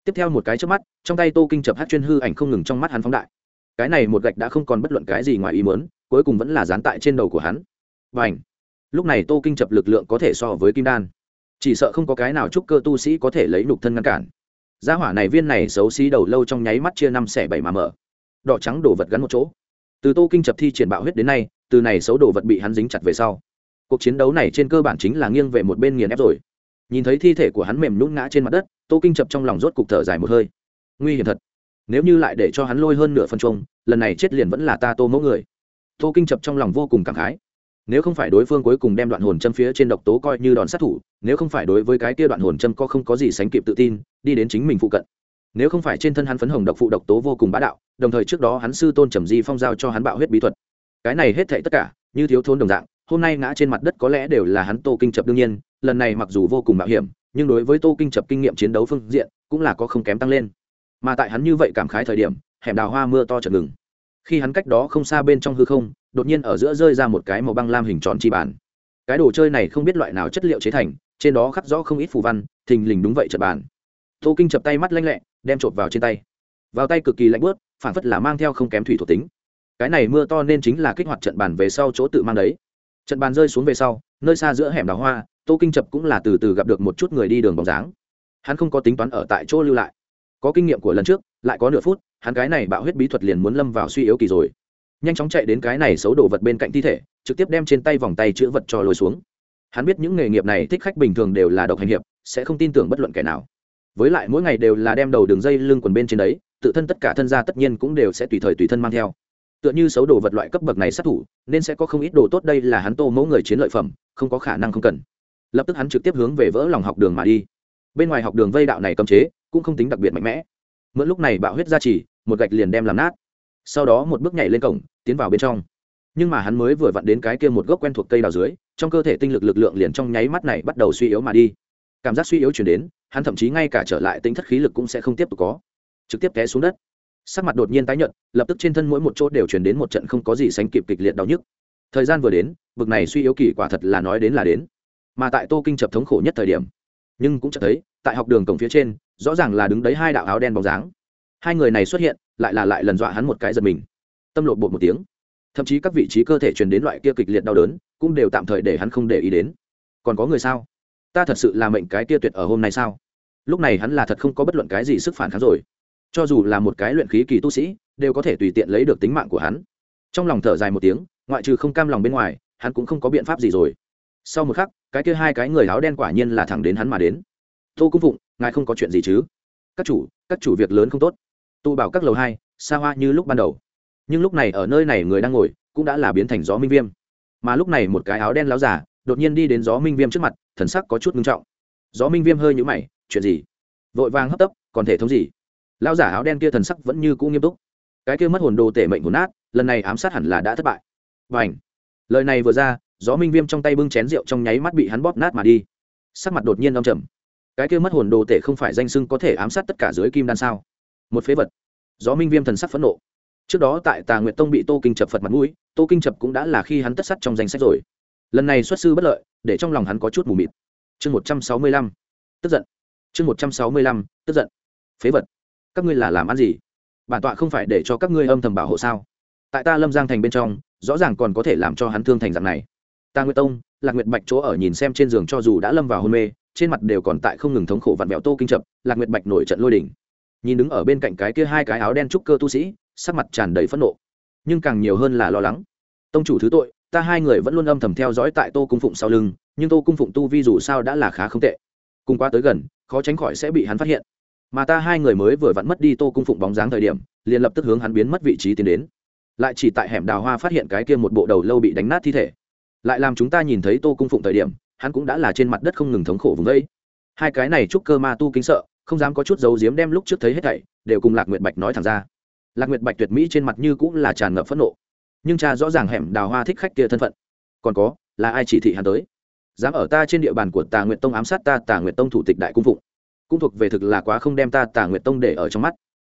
Tiếp theo một cái trước mắt, trong tay tô kinh chập hát chuyên hư ảnh không ngừng trong mắt hắn phóng đại. Cái này một gạch đã không còn bất luận cái gì ngoài ý mớn cuối cùng vẫn là dán tại trên đầu của hắn. Và ảnh lúc này tô kinh chập lực lượng có thể so với kim đan chỉ sợ không có cái nào trúc cơ tu sĩ có thể lấy nục thân ngăn cản. Gia hỏa này viên này xấu xí đầu lâu trong nháy mắt chia năm xẻ bảy mà mở. Đỏ trắng đồ vật gắn một chỗ. Từ tô kinh chập thi triển bạo huyết đến nay, từ này xấu đồ vật bị hắn dính chặt về sau, cuộc chiến đấu này trên cơ bản chính là nghiêng về một bên nghiền ép rồi. Nhìn thấy thi thể của hắn mềm nhún ngã trên mặt đất, tô kinh chập trong lòng rốt cục thở dài một hơi. Nguy hiểm thật. Nếu như lại để cho hắn lôi hơn nửa phân trông lần này chết liền vẫn là ta tô mẫu người. Tô kinh chập trong lòng vô cùng cảm khái nếu không phải đối phương cuối cùng đem đoạn hồn châm phía trên độc tố coi như đòn sát thủ, nếu không phải đối với cái kia đoạn hồn châm có không có gì sánh kịp tự tin, đi đến chính mình phụ cận. Nếu không phải trên thân hắn phấn hồng độc phụ độc tố vô cùng bá đạo, đồng thời trước đó hắn sư tôn trầm di phong giao cho hắn bạo huyết bí thuật. Cái này hết thệ tất cả, như thiếu thốn đồng dạng, hôm nay ngã trên mặt đất có lẽ đều là hắn tô kinh chập đương nhiên, lần này mặc dù vô cùng mạo hiểm, nhưng đối với tô kinh chập kinh nghiệm chiến đấu phương diện, cũng là có không kém tăng lên. Mà tại hắn như vậy cảm khái thời điểm, hẻm đào hoa mưa to chật ngừng. Khi hắn cách đó không xa bên trong hư không đột nhiên ở giữa rơi ra một cái màu băng lam hình tròn chi bàn. cái đồ chơi này không biết loại nào chất liệu chế thành, trên đó khắc rõ không ít phù văn, thình lình đúng vậy trật bàn. tô kinh chập tay mắt lanh lẹ, đem chộp vào trên tay. Vào tay cực kỳ lạnh bớt phản phất là mang theo không kém thủy thuộc tính. Cái này mưa to nên chính là kích hoạt trận bàn về sau chỗ tự mang đấy. Trận bàn rơi xuống về sau, nơi xa giữa hẻm đào hoa, tô kinh chập cũng là từ từ gặp được một chút người đi đường bóng dáng. Hắn không có tính toán ở tại chỗ lưu lại. Có kinh nghiệm của lần trước, lại có nửa phút, hắn cái này bạo huyết bí thuật liền muốn lâm vào suy yếu kỳ rồi nhanh chóng chạy đến cái này xấu đồ vật bên cạnh thi thể, trực tiếp đem trên tay vòng tay chữ vật cho lôi xuống. Hắn biết những nghề nghiệp này thích khách bình thường đều là độc hành hiệp, sẽ không tin tưởng bất luận kẻ nào. Với lại mỗi ngày đều là đem đầu đường dây lưng quần bên trên đấy, tự thân tất cả thân gia tất nhiên cũng đều sẽ tùy thời tùy thân mang theo. Tựa như xấu đồ vật loại cấp bậc này sát thủ, nên sẽ có không ít đồ tốt đây là hắn tô mẫu người chiến lợi phẩm, không có khả năng không cần. Lập tức hắn trực tiếp hướng về vỡ lòng học đường mà đi. Bên ngoài học đường vây đạo này cấm chế, cũng không tính đặc biệt mạnh mẽ. Mượn lúc này bạo huyết ra chỉ một gạch liền đem làm nát sau đó một bước nhảy lên cổng, tiến vào bên trong. Nhưng mà hắn mới vừa vặn đến cái kia một gốc quen thuộc cây đào dưới, trong cơ thể tinh lực lực lượng liền trong nháy mắt này bắt đầu suy yếu mà đi. Cảm giác suy yếu chuyển đến, hắn thậm chí ngay cả trở lại tính thất khí lực cũng sẽ không tiếp tục có. Trực tiếp té xuống đất. Sắc mặt đột nhiên tái nhợt, lập tức trên thân mỗi một chỗ đều chuyển đến một trận không có gì sánh kịp kịch liệt đau nhức. Thời gian vừa đến, bực này suy yếu kỳ quả thật là nói đến là đến. Mà tại tô kinh chập thống khổ nhất thời điểm, nhưng cũng chợt thấy, tại học đường cổng phía trên, rõ ràng là đứng đấy hai đạo áo đen bóng dáng. Hai người này xuất hiện lại là lại lần dọa hắn một cái giật mình. Tâm lột bột một tiếng. Thậm chí các vị trí cơ thể truyền đến loại kia kịch liệt đau đớn, cũng đều tạm thời để hắn không để ý đến. Còn có người sao? Ta thật sự là mệnh cái kia tuyệt ở hôm nay sao? Lúc này hắn là thật không có bất luận cái gì sức phản kháng rồi. Cho dù là một cái luyện khí kỳ tu sĩ, đều có thể tùy tiện lấy được tính mạng của hắn. Trong lòng thở dài một tiếng, ngoại trừ không cam lòng bên ngoài, hắn cũng không có biện pháp gì rồi. Sau một khắc, cái kia hai cái người áo đen quả nhiên là thẳng đến hắn mà đến. Tô cung phụng, ngài không có chuyện gì chứ? Các chủ các chủ việc lớn không tốt tu bảo các lầu hai, xa hoa như lúc ban đầu. Nhưng lúc này ở nơi này người đang ngồi cũng đã là biến thành gió minh viêm. Mà lúc này một cái áo đen láo giả đột nhiên đi đến gió minh viêm trước mặt, thần sắc có chút ngưng trọng. Gió minh viêm hơi nhũ mày, chuyện gì? Vội vàng hấp tấp, còn thể thống gì? Lao giả áo đen kia thần sắc vẫn như cũ nghiêm túc. Cái kia mất hồn đồ tể mệnh hồn nát, lần này ám sát hẳn là đã thất bại. Và ảnh lời này vừa ra, gió minh viêm trong tay bưng chén rượu trong nháy mắt bị hắn bóp nát mà đi. Sắc mặt đột nhiên âm trầm. Cái kia mất hồn đồ tể không phải danh sưng có thể ám sát tất cả dưới kim đan sao? Một phế vật. Gió minh viêm thần sắc phẫn nộ. Trước đó tại tà nguyệt tông bị tô kinh chập phật mặt mũi, tô kinh chập cũng đã là khi hắn tất sắt trong danh sách rồi. Lần này xuất sư bất lợi, để trong lòng hắn có chút mù mịt. Chương một trăm sáu mươi lăm. Tức giận. Chương một trăm sáu mươi lăm. Tức giận. Phế vật. Các ngươi là làm ăn gì? Bản tọa không phải để cho các ngươi âm thầm bảo hộ sao? Tại ta lâm giang thành bên trong, rõ ràng còn có thể làm cho hắn thương thành dạng này. Ta nguyệt tông, lạc nguyệt bạch chỗ ở nhìn xem trên giường cho dù đã lâm vào hôn mê, trên mặt đều còn tại không ngừng thống khổ vặn vẹo tô kinh chập, lạc nguyệt bạch nổi trận lôi đỉnh nhìn đứng ở bên cạnh cái kia hai cái áo đen trúc cơ tu sĩ, sắc mặt tràn đầy phẫn nộ. Nhưng càng nhiều hơn là lo lắng. Tông chủ thứ tội, ta hai người vẫn luôn âm thầm theo dõi tại tô cung phụng sau lưng, nhưng tô cung phụng tu vi dù sao đã là khá không tệ. Cùng qua tới gần, khó tránh khỏi sẽ bị hắn phát hiện. Mà ta hai người mới vừa vặn mất đi tô cung phụng bóng dáng thời điểm, liền lập tức hướng hắn biến mất vị trí tiến đến. Lại chỉ tại hẻm đào hoa phát hiện cái kia một bộ đầu lâu bị đánh nát thi thể. Lại làm chúng ta nhìn thấy tô cung phụng thời điểm, hắn cũng đã là trên mặt đất không ngừng thống khổ vùng vây. Hai cái này chúc cơ ma tu kính sợ không dám có chút dấu diếm đem lúc trước thấy hết thảy, đều cùng lạc nguyệt bạch nói thẳng ra. Lạc nguyệt bạch tuyệt mỹ trên mặt như cũng là tràn ngập phẫn nộ. Nhưng cha rõ ràng hẻm đào hoa thích khách kia thân phận. Còn có, là ai chỉ thị hắn tới? Dám ở ta trên địa bàn của tà nguyệt tông ám sát ta, tà nguyệt tông thủ tịch đại cung phụng. Cũng thuộc về thực là quá không đem ta, tà nguyệt tông để ở trong mắt.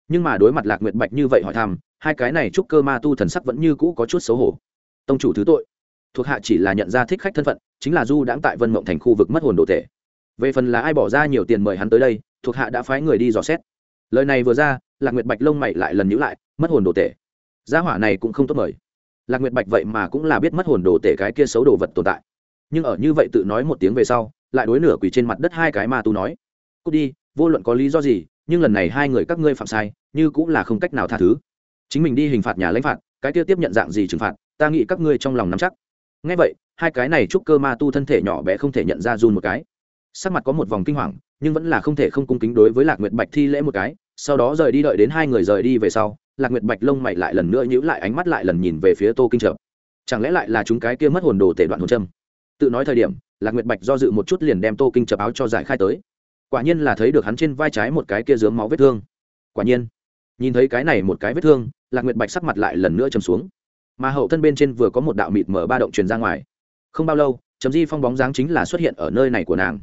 Nhưng mà đối mặt lạc nguyệt bạch như vậy hỏi thăm, hai cái này trúc cơ ma tu thần sắc vẫn như cũ có chút xấu hổ. Tông chủ thứ tội. Thuộc hạ chỉ là nhận ra thích khách thân phận, chính là du đãng tại vân mộng thành khu vực mất hồn đồ tể. Về phần là ai bỏ ra nhiều tiền mời hắn tới đây thuộc hạ đã phái người đi dò xét. Lời này vừa ra, lạc nguyệt bạch lông mày lại lần nhữ lại, mất hồn đồ tể. Gia hỏa này cũng không tốt mời. Lạc nguyệt bạch vậy mà cũng là biết mất hồn đồ tể cái kia xấu đồ vật tồn tại. Nhưng ở như vậy tự nói một tiếng về sau, lại đối nửa quỳ trên mặt đất hai cái ma tu nói. Cút đi, vô luận có lý do gì, nhưng lần này hai người các ngươi phạm sai, như cũng là không cách nào tha thứ. Chính mình đi hình phạt nhà lãnh phạt, cái kia tiếp nhận dạng gì trừng phạt, ta nghĩ các ngươi trong lòng nắm chắc. Ngay vậy, hai cái này chúc cơ ma tu thân thể nhỏ bé không thể nhận ra run một cái. Sắc mặt có một vòng kinh hoàng nhưng vẫn là không thể không cung kính đối với lạc nguyệt bạch thi lễ một cái, sau đó rời đi đợi đến hai người rời đi về sau, lạc nguyệt bạch lông mày lại lần nữa nhữ lại, ánh mắt lại lần nhìn về phía tô kinh trợ chẳng lẽ lại là chúng cái kia mất hồn đồ tể đoạn hồn trâm tự nói thời điểm, lạc nguyệt bạch do dự một chút liền đem tô kinh chập áo cho giải khai tới. Quả nhiên là thấy được hắn trên vai trái một cái kia dướng máu vết thương. Quả nhiên, nhìn thấy cái này một cái vết thương, lạc nguyệt bạch sắc mặt lại lần nữa chầm xuống. Mà hậu thân bên trên vừa có một đạo mịt mở ba động truyền ra ngoài. Không bao lâu chấm di phong bóng dáng chính là xuất hiện ở nơi này của nàng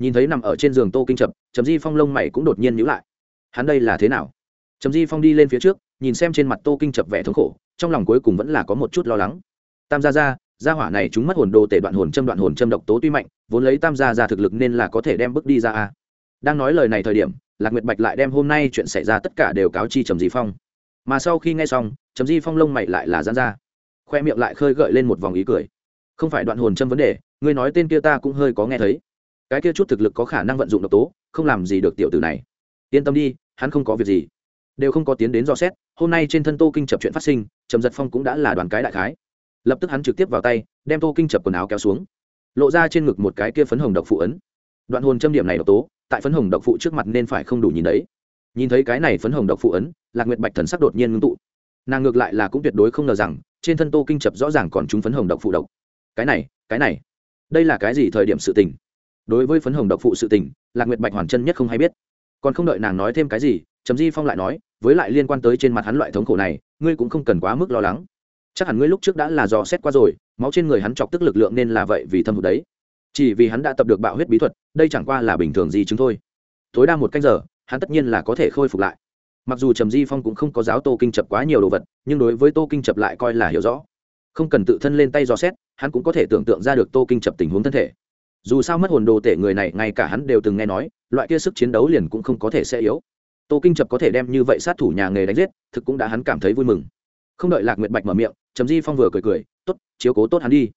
nhìn thấy nằm ở trên giường tô kinh chập chấm di phong lông mày cũng đột nhiên nhữ lại. Hắn đây là thế nào? Chấm di phong đi lên phía trước, nhìn xem trên mặt tô kinh chập vẻ thống khổ, trong lòng cuối cùng vẫn là có một chút lo lắng. Tam gia gia gia hỏa này chúng mất hồn đồ tể đoạn hồn châm đoạn hồn châm độc tố tuy mạnh, vốn lấy tam gia ra thực lực nên là có thể đem bước đi ra a. Đang nói lời này thời điểm, lạc nguyệt bạch lại đem hôm nay chuyện xảy ra tất cả đều cáo chi trầm di phong. Mà sau khi nghe xong, trầm di phong lông mày lại là dán ra. Khoe miệng lại khơi gợi lên một vòng ý cười. Không phải đoạn hồn châm vấn đề, ngươi nói tên kia ta cũng hơi có nghe thấy cái kia chút thực lực có khả năng vận dụng độc tố, không làm gì được tiểu tử này. Yên tâm đi, hắn không có việc gì. Đều không có tiến đến do xét, hôm nay trên thân tô kinh chập chuyện phát sinh, trầm giật phong cũng đã là đoàn cái đại khái. Lập tức hắn trực tiếp vào tay, đem tô kinh chập quần áo kéo xuống. Lộ ra trên ngực một cái kia phấn hồng độc phụ ấn. Đoạn hồn châm điểm này độc tố, tại phấn hồng độc phụ trước mặt nên phải không đủ nhìn đấy. Nhìn thấy cái này phấn hồng độc phụ ấn, lạc nguyệt bạch thần sắc đột nhiên ngưng tụ. Nàng ngược lại là cũng tuyệt đối không ngờ rằng, trên thân tô kinh chập rõ ràng còn chúng phấn hồng độc phụ độc. Cái này cái này, đây là cái gì thời điểm sự tình? Đối với phấn hồng độc phụ sự tình, lạc nguyệt bạch hoàn chân nhất không hay biết. Còn không đợi nàng nói thêm cái gì, trầm di phong lại nói, với lại liên quan tới trên mặt hắn loại thống khổ này, ngươi cũng không cần quá mức lo lắng. Chắc hẳn ngươi lúc trước đã là dò xét qua rồi, máu trên người hắn chọc tức lực lượng nên là vậy vì thâm hụt đấy. Chỉ vì hắn đã tập được bạo huyết bí thuật, đây chẳng qua là bình thường gì chứng thôi. Tối đa một canh giờ, hắn tất nhiên là có thể khôi phục lại. Mặc dù trầm di phong cũng không có giáo tô kinh chập quá nhiều đồ vật, nhưng đối với tô kinh chập lại coi là hiểu rõ. Không cần tự thân lên tay dò xét, hắn cũng có thể tưởng tượng ra được tô kinh chập tình huống thân thể dù sao mất hồn đồ tể người này, ngay cả hắn đều từng nghe nói, loại kia sức chiến đấu liền cũng không có thể sẽ yếu. Tô kinh chập có thể đem như vậy sát thủ nhà nghề đánh giết, thực cũng đã hắn cảm thấy vui mừng. Không đợi lạc nguyệt bạch mở miệng, trầm di phong vừa cười cười t ố t chiếu cố tốt hắn đi.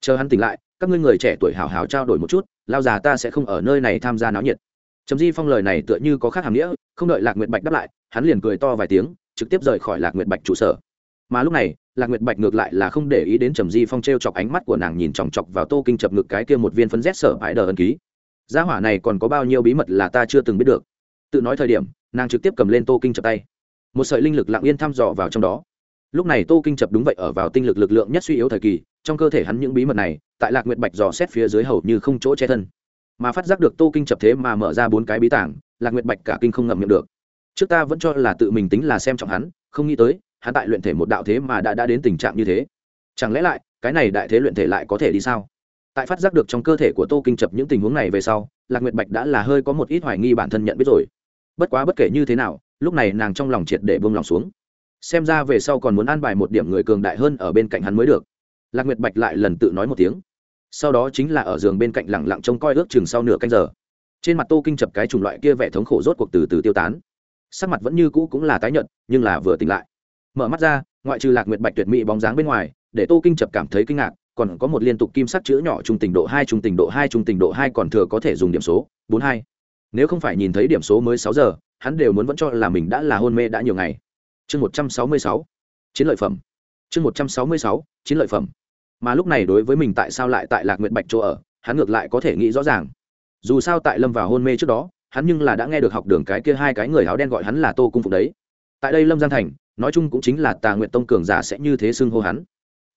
Chờ hắn tỉnh lại, các ngươi người trẻ tuổi hào hào trao đổi một chút, lao già ta sẽ không ở nơi này tham gia náo nhiệt. Trầm di phong lời này tựa như có khác hàm nghĩa, không đợi lạc nguyệt bạch đáp lại, hắn liền cười to vài tiếng, trực tiếp rời khỏi lạc nguyệt bạch trụ sở. Mà lúc này lạc nguyệt bạch ngược lại là không để ý đến trầm di phong t r e o chọc ánh mắt của nàng nhìn chòng chọc vào tô kinh chập ngực cái kia một viên phấn rét sở bãi đờ ân ký. Gia hỏa này còn có bao nhiêu bí mật là ta chưa từng biết được. Tự nói thời điểm, nàng trực tiếp cầm lên tô kinh chập tay. Một sợi linh lực lặng yên thăm dò vào trong đó. Lúc này tô kinh chập đúng vậy ở vào tinh lực lực lượng nhất suy yếu thời kỳ, trong cơ thể hắn những bí mật này, tại lạc nguyệt bạch dò xét phía dưới hầu như không chỗ che thân. Mà phát giác được tô kinh chập thế mà mở ra bốn cái bí tảng, lạc nguyệt bạch cả kinh không ngậm miệng được. Trước ta vẫn cho là tự mình tính là xem trọng hắn, không nghĩ tới hắn tại luyện thể một đạo thế mà đã đã đến tình trạng như thế. Chẳng lẽ lại, cái này đại thế luyện thể lại có thể đi sao? Tại phát giác được trong cơ thể của tô kinh chập những tình huống này về sau, lạc nguyệt bạch đã là hơi có một ít hoài nghi bản thân nhận biết rồi. Bất quá bất kể như thế nào, lúc này nàng trong lòng triệt để bông lòng xuống. Xem ra về sau còn muốn an bài một điểm người cường đại hơn ở bên cạnh hắn mới được. Lạc nguyệt bạch lại lần tự nói một tiếng. Sau đó chính là ở giường bên cạnh lẳng lặng trông coi ước chừng sau nửa canh giờ. Trên mặt tô kinh chập cái chủng loại kia vẻ thống khổ rốt cuộc từ từ tiêu tán. Sắc mặt vẫn như cũ cũng là tái nhợt, nhưng là vừa tỉnh lại mở mắt ra, ngoại trừ lạc nguyệt bạch tuyệt mỹ bóng dáng bên ngoài, để tô kinh chập cảm thấy kinh ngạc, còn có một liên tục kim sắc chữ nhỏ trung tình độ hai, trung tình độ hai, trung tình độ hai còn thừa có thể dùng điểm số, bốn hai. Nếu không phải nhìn thấy điểm số mới sáu giờ, hắn đều muốn vẫn cho là mình đã là hôn mê đã nhiều ngày. Chương một trăm sáu mươi sáu. Chiến lợi phẩm. Chương một trăm sáu mươi sáu, chiến lợi phẩm. Mà lúc này đối với mình tại sao lại tại lạc nguyện bạch chỗ ở, hắn ngược lại có thể nghĩ rõ ràng. Dù sao tại lâm vào hôn mê trước đó, hắn nhưng là đã nghe được học đường cái kia hai cái người áo đen gọi hắn là tô cung phục đấy. Tại đây lâm giang thành nói chung cũng chính là tà nguyện tông cường giả sẽ như thế xưng hô hắn.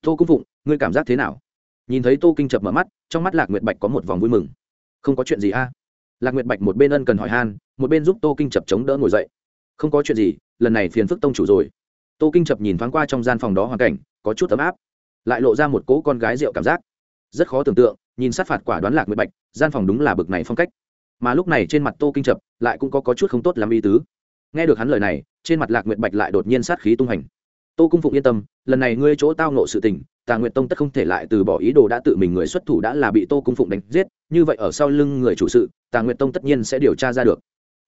Tô cung phụng ngươi cảm giác thế nào? Nhìn thấy tô kinh chập mở mắt trong mắt lạc nguyệt bạch có một vòng vui mừng. Không có chuyện gì a? Lạc nguyệt bạch một bên ân cần hỏi han một bên giúp tô kinh chập chống đỡ ngồi dậy. Không có chuyện gì lần này phiền phức tông chủ rồi. Tô kinh chập nhìn thoáng qua trong gian phòng đó hoàn cảnh có chút ấm áp. Lại lộ ra một cỗ con gái rượu cảm giác. Rất khó tưởng tượng nhìn sát phạt quả đoán lạc nguyệt bạch gian phòng đúng là bực này phong cách. Mà lúc này trên mặt tô kinh chập lại cũng có, có chút không tốt làm y tứ nghe được hắn lời này, trên mặt lạc nguyệt bạch lại đột nhiên sát khí tung hành tô cung phụng yên tâm, lần này ngươi chỗ tao nộ sự tình, tà nguyệt tông tất không thể lại từ bỏ ý đồ đã tự mình người xuất thủ đã là bị tô cung phụng đánh giết, như vậy ở sau lưng người chủ sự, tà nguyệt tông tất nhiên sẽ điều tra ra được.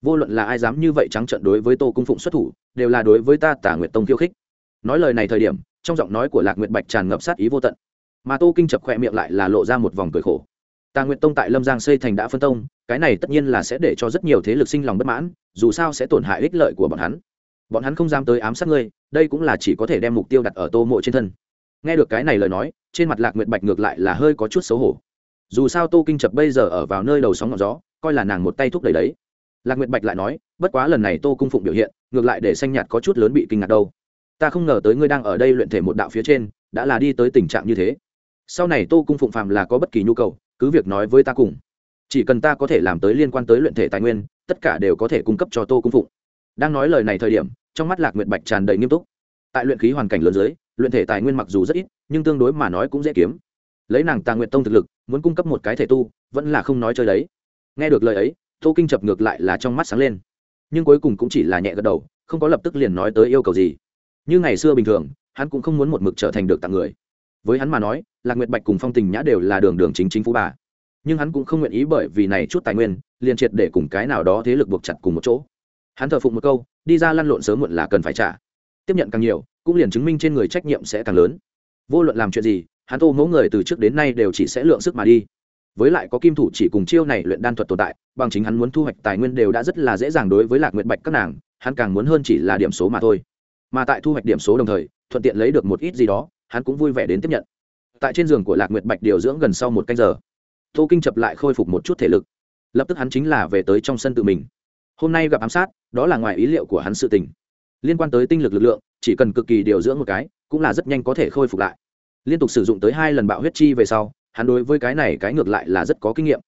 Vô luận là ai dám như vậy trắng trận đối với tô cung phụng xuất thủ, đều là đối với ta tà nguyệt tông khiêu khích. Nói lời này thời điểm, trong giọng nói của lạc nguyệt bạch tràn ngập sát ý vô tận. Mà tô kinh chập khoe miệng lại là lộ ra một vòng cười khổ tà nguyệt tông tại lâm giang xây thành đã phân tông, cái này tất nhiên là sẽ để cho rất nhiều thế lực sinh lòng bất mãn, dù sao sẽ tổn hại ích lợi của bọn hắn. Bọn hắn không dám tới ám sát ngươi, đây cũng là chỉ có thể đem mục tiêu đặt ở tô mộ trên thân. Nghe được cái này lời nói, trên mặt lạc nguyệt bạch ngược lại là hơi có chút xấu hổ. Dù sao tô kinh chập bây giờ ở vào nơi đầu sóng ngọn gió, coi là nàng một tay thúc đẩy đấy. Lạc nguyệt bạch lại nói, bất quá lần này tô cung phụng biểu hiện, ngược lại để xanh nhạt có chút lớn bị kinh ngạc đâu. Ta không ngờ tới ngươi đang ở đây luyện thể một đạo phía trên, đã là đi tới tình trạng như thế. Sau này tô cung phụng phàm là có bất kỳ nhu cầu cứ việc nói với ta cùng. Chỉ cần ta có thể làm tới liên quan tới luyện thể tài nguyên, tất cả đều có thể cung cấp cho tô cung phụng. Đang nói lời này thời điểm, trong mắt lạc nguyện bạch tràn đầy nghiêm túc. Tại luyện khí hoàn cảnh lớn dưới, luyện thể tài nguyên mặc dù rất ít, nhưng tương đối mà nói cũng dễ kiếm. Lấy nàng tàng nguyện tông thực lực, muốn cung cấp một cái thể tu, vẫn là không nói chơi đấy. Nghe được lời ấy, tô kinh chập ngược lại là trong mắt sáng lên. Nhưng cuối cùng cũng chỉ là nhẹ gật đầu, không có lập tức liền nói tới yêu cầu gì. Như ngày xưa bình thường, hắn cũng không muốn một mực trở thành được tặng người với hắn mà nói, lạc nguyệt bạch cùng phong tình nhã đều là đường đường chính chính phú bà. Nhưng hắn cũng không nguyện ý bởi vì này chút tài nguyên, liền triệt để cùng cái nào đó thế lực buộc chặt cùng một chỗ. Hắn thờ phụng một câu, đi ra lăn lộn sớm muộn là cần phải trả. Tiếp nhận càng nhiều, cũng liền chứng minh trên người trách nhiệm sẽ càng lớn. Vô luận làm chuyện gì, hắn tô mẫu người từ trước đến nay đều chỉ sẽ lượng sức mà đi. Với lại có kim thủ chỉ cùng chiêu này luyện đan thuật tồn tại, bằng chính hắn muốn thu hoạch tài nguyên đều đã rất là dễ dàng đối với lạc nguyệt bạch các nàng, hắn càng muốn hơn chỉ là điểm số mà thôi. Mà tại thu hoạch điểm số đồng thời, thuận tiện lấy được một ít gì đó hắn cũng vui vẻ đến tiếp nhận. Tại trên giường của lạc nguyệt bạch điều dưỡng gần sau một canh giờ, tô kinh chập lại khôi phục một chút thể lực. Lập tức hắn chính là về tới trong sân tự mình. Hôm nay gặp ám sát, đó là ngoài ý liệu của hắn sự tình. Liên quan tới tinh lực lực lượng, chỉ cần cực kỳ điều dưỡng một cái, cũng là rất nhanh có thể khôi phục lại. Liên tục sử dụng tới hai lần bạo huyết chi về sau, hắn đối với cái này cái ngược lại là rất có kinh nghiệm.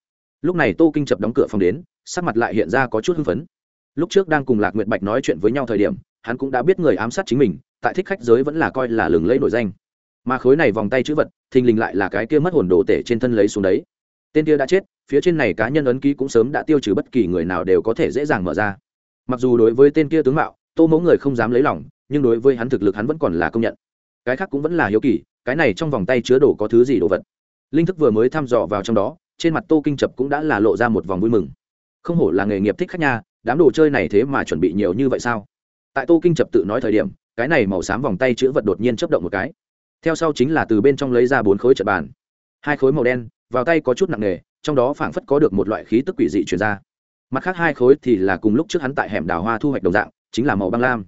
Lúc này tô kinh chập đóng cửa phòng đến, sắc mặt lại hiện ra có chút hưng phấn. Lúc trước đang cùng lạc nguyệt bạch nói chuyện với nhau thời điểm, hắn cũng đã biết người ám sát chính mình, tại thích khách giới vẫn là coi là lừng lẫy nổi danh mà khối này vòng tay chữ vật, thình lình lại là cái kia mất hồn đồ tể trên thân lấy xuống đấy. Tên kia đã chết, phía trên này cá nhân ấn ký cũng sớm đã tiêu trừ bất kỳ người nào đều có thể dễ dàng mở ra. Mặc dù đối với tên kia tướng mạo, tô mẫu người không dám lấy lòng, nhưng đối với hắn thực lực hắn vẫn còn là công nhận. Cái khác cũng vẫn là hiếu kỳ, cái này trong vòng tay chứa đồ có thứ gì đồ vật? Linh thức vừa mới thăm dò vào trong đó, trên mặt tô kinh chập cũng đã là lộ ra một vòng vui mừng. Không hổ là nghề nghiệp thích khách nha, đám đồ chơi này thế mà chuẩn bị nhiều như vậy sao? Tại tô kinh chập tự nói thời điểm, cái này màu xám vòng tay chữ vật đột nhiên chấp động một cái theo sau chính là từ bên trong lấy ra bốn khối trận bàn. Hai khối màu đen, vào tay có chút nặng nề, trong đó phảng phất có được một loại khí tức quỷ dị truyền ra. Mặt khác hai khối thì là cùng lúc trước hắn tại hẻm đào hoa thu hoạch đồng dạng, chính là màu băng lam.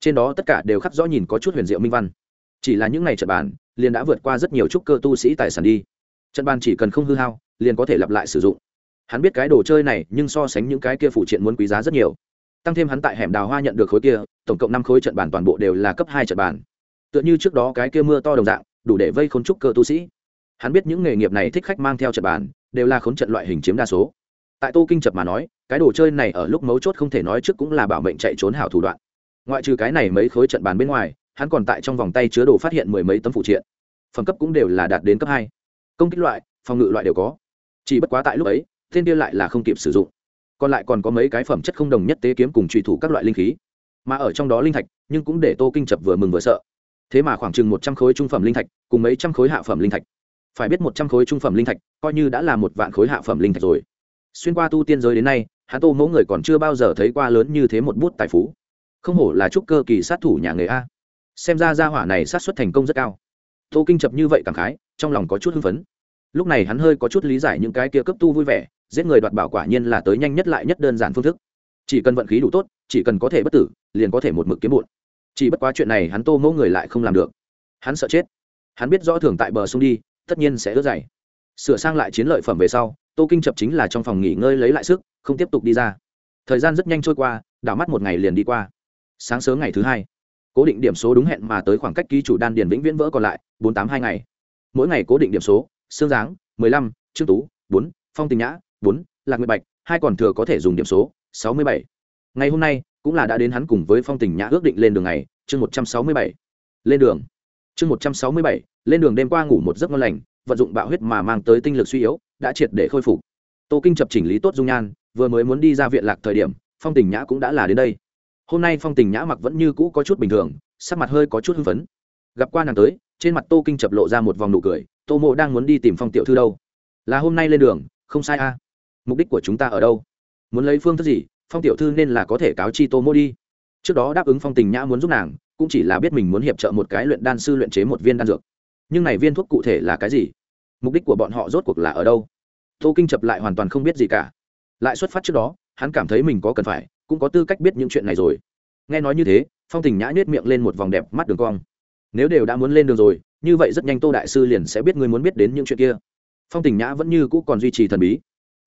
Trên đó tất cả đều khắc rõ nhìn có chút huyền diệu minh văn. Chỉ là những ngày trận bàn, liền đã vượt qua rất nhiều trúc cơ tu sĩ tài sản đi. Trận bàn chỉ cần không hư hao, liền có thể lặp lại sử dụng. Hắn biết cái đồ chơi này, nhưng so sánh những cái kia phụ triện muốn quý giá rất nhiều. Tăng thêm hắn tại hẻm đào hoa nhận được khối kia, tổng cộng năm khối trận bàn toàn bộ đều là cấp hai trận bàn tựa như trước đó cái kia mưa to đồng dạng, đủ để vây khốn trúc cơ tu sĩ. Hắn biết những nghề nghiệp này thích khách mang theo trận bàn, đều là khốn trận loại hình chiếm đa số. Tại tô kinh chập mà nói, cái đồ chơi này ở lúc mấu chốt không thể nói trước cũng là bảo mệnh chạy trốn hảo thủ đoạn. Ngoại trừ cái này mấy khối trận bàn bên ngoài, hắn còn tại trong vòng tay chứa đồ phát hiện mười mấy tấm phụ triện. Phẩm cấp cũng đều là đạt đến cấp hai. Công kích loại, phòng ngự loại đều có. Chỉ bất quá tại lúc ấy, tên kia lại là không kịp sử dụng. Còn lại còn có mấy cái phẩm chất không đồng nhất tế kiếm cùng truy thủ các loại linh khí. Mà ở trong đó linh thạch, nhưng cũng để tô kinh chập vừa mừng vừa sợ thế mà khoảng chừng một trăm khối trung phẩm linh thạch, cùng mấy trăm khối hạ phẩm linh thạch. Phải biết một trăm khối trung phẩm linh thạch, coi như đã là một vạn khối hạ phẩm linh thạch rồi. Xuyên qua tu tiên giới đến nay hắn tô mẫu người còn chưa bao giờ thấy qua lớn như thế một bút tài phú. Không hổ là trúc cơ kỳ sát thủ nhà nghề a. Xem ra gia hỏa này sát xuất thành công rất cao. Tô kinh chập như vậy cảm khái, trong lòng có chút hưng phấn. Lúc này hắn hơi có chút lý giải những cái kia cấp tu vui vẻ, giết người đoạt bảo quả nhiên là tới nhanh nhất lại nhất đơn giản phương thức. Chỉ cần vận khí đủ tốt, chỉ cần có thể bất tử, liền có thể một mực kiếm bụn chỉ bất quá chuyện này hắn tô mẫu người lại không làm được. Hắn sợ chết. Hắn biết rõ thường tại bờ sông đi, tất nhiên sẽ ướt dày sửa sang lại chiến lợi phẩm về sau, tô kinh chập chính là trong phòng nghỉ ngơi lấy lại sức, không tiếp tục đi ra. Thời gian rất nhanh trôi qua, đảo mắt một ngày liền đi qua. Sáng sớm ngày thứ hai, cố định điểm số đúng hẹn mà tới khoảng cách ký chủ đan điền vĩnh viễn vỡ còn lại, bốn tám hai ngày. Mỗi ngày cố định điểm số xương giáng, mười lăm, trương tú, bốn, phong tình nhã, bốn, lạc nguyệt bạch, hai còn thừa có thể dùng điểm số, sáu mươi bảy ngày hôm nay, cũng là đã đến hắn cùng với phong tình nhã ước định lên đường này chương một trăm sáu mươi bảy. Lên đường. Chương một trăm sáu mươi bảy, lên đường đêm qua ngủ một giấc ngon lành, vận dụng bạo huyết mà mang tới tinh lực suy yếu, đã triệt để khôi phục. Tô kinh chập chỉnh lý tốt dung nhan, vừa mới muốn đi ra viện lạc thời điểm, phong tình nhã cũng đã là đến đây. Hôm nay phong tình nhã mặc vẫn như cũ có chút bình thường, sắc mặt hơi có chút hưng phấn. Gặp qua nàng tới, trên mặt tô kinh chập lộ ra một vòng nụ cười, tô mộ đang muốn đi tìm phong tiểu thư đâu? Là hôm nay lên đường, không sai a. Mục đích của chúng ta ở đâu? Muốn lấy phương thức gì phong tiểu thư nên là có thể cáo chi tô mô đi. Trước đó đáp ứng phong tình nhã muốn giúp nàng, cũng chỉ là biết mình muốn hiệp trợ một cái luyện đan sư luyện chế một viên đan dược. Nhưng này viên thuốc cụ thể là cái gì? Mục đích của bọn họ rốt cuộc là ở đâu? Tô kinh chập lại hoàn toàn không biết gì cả. Lại xuất phát trước đó, hắn cảm thấy mình có cần phải, cũng có tư cách biết những chuyện này rồi. Nghe nói như thế, phong tình nhã nhét miệng lên một vòng đẹp mắt đường cong. Nếu đều đã muốn lên đường rồi, như vậy rất nhanh tô đại sư liền sẽ biết ngươi muốn biết đến những chuyện kia. Phong tình nhã vẫn như cũ còn duy trì thần bí.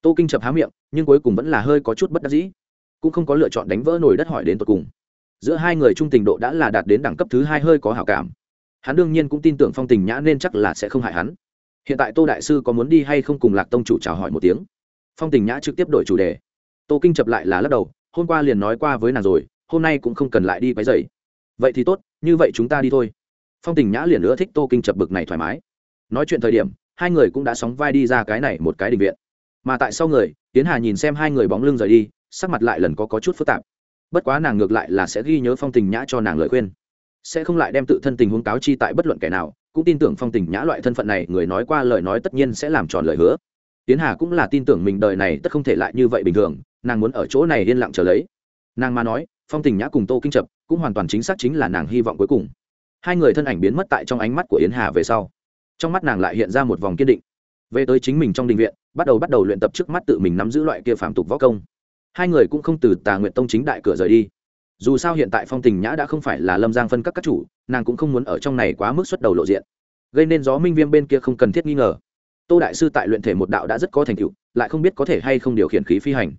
Tô kinh chập há miệng, nhưng cuối cùng vẫn là hơi có chút bất đắc dĩ cũng không có lựa chọn đánh vỡ nồi đất hỏi đến tột cùng. Giữa hai người trung tình độ đã là đạt đến đẳng cấp thứ hai hơi có hảo cảm. Hắn đương nhiên cũng tin tưởng phong tình nhã nên chắc là sẽ không hại hắn. Hiện tại tô đại sư có muốn đi hay không cùng lạc tông chủ chào hỏi một tiếng. Phong tình nhã trực tiếp đổi chủ đề. Tô kinh chập lại là lắc đầu, hôm qua liền nói qua với nàng rồi, hôm nay cũng không cần lại đi quấy dày vậy thì tốt, như vậy chúng ta đi thôi. Phong tình nhã liền nữa thích tô kinh chập bực này thoải mái. Nói chuyện thời điểm, hai người cũng đã sóng vai đi ra cái này một cái định viện. Mà tại sau người, tiến hà nhìn xem hai người bóng lưng rời đi sắc mặt lại lần có, có chút phức tạp. Bất quá nàng ngược lại là sẽ ghi nhớ phong tình nhã cho nàng lời khuyên. Sẽ không lại đem tự thân tình huống cáo chi tại bất luận kẻ nào cũng tin tưởng phong tình nhã loại thân phận này người nói qua lời nói tất nhiên sẽ làm tròn lời hứa. Tiến hà cũng là tin tưởng mình đời này tất không thể lại như vậy bình thường nàng muốn ở chỗ này yên lặng chờ lấy. Nàng mà nói phong tình nhã cùng tô kinh chập cũng hoàn toàn chính xác chính là nàng hy vọng cuối cùng. Hai người thân ảnh biến mất tại trong ánh mắt của yến hà về sau. Trong mắt nàng lại hiện ra một vòng kiên định. Về tới chính mình trong đình viện bắt đầu bắt đầu luyện tập trước mắt tự mình nắm giữ loại kia phạm tục võ công hai người cũng không từ tà nguyện tông chính đại cửa rời đi. Dù sao hiện tại phong tình nhã đã không phải là lâm giang phân các các chủ, nàng cũng không muốn ở trong này quá mức xuất đầu lộ diện. Gây nên gió minh viêm bên kia không cần thiết nghi ngờ. Tô đại sư tại luyện thể một đạo đã rất có thành tựu, lại không biết có thể hay không điều khiển khí phi hành.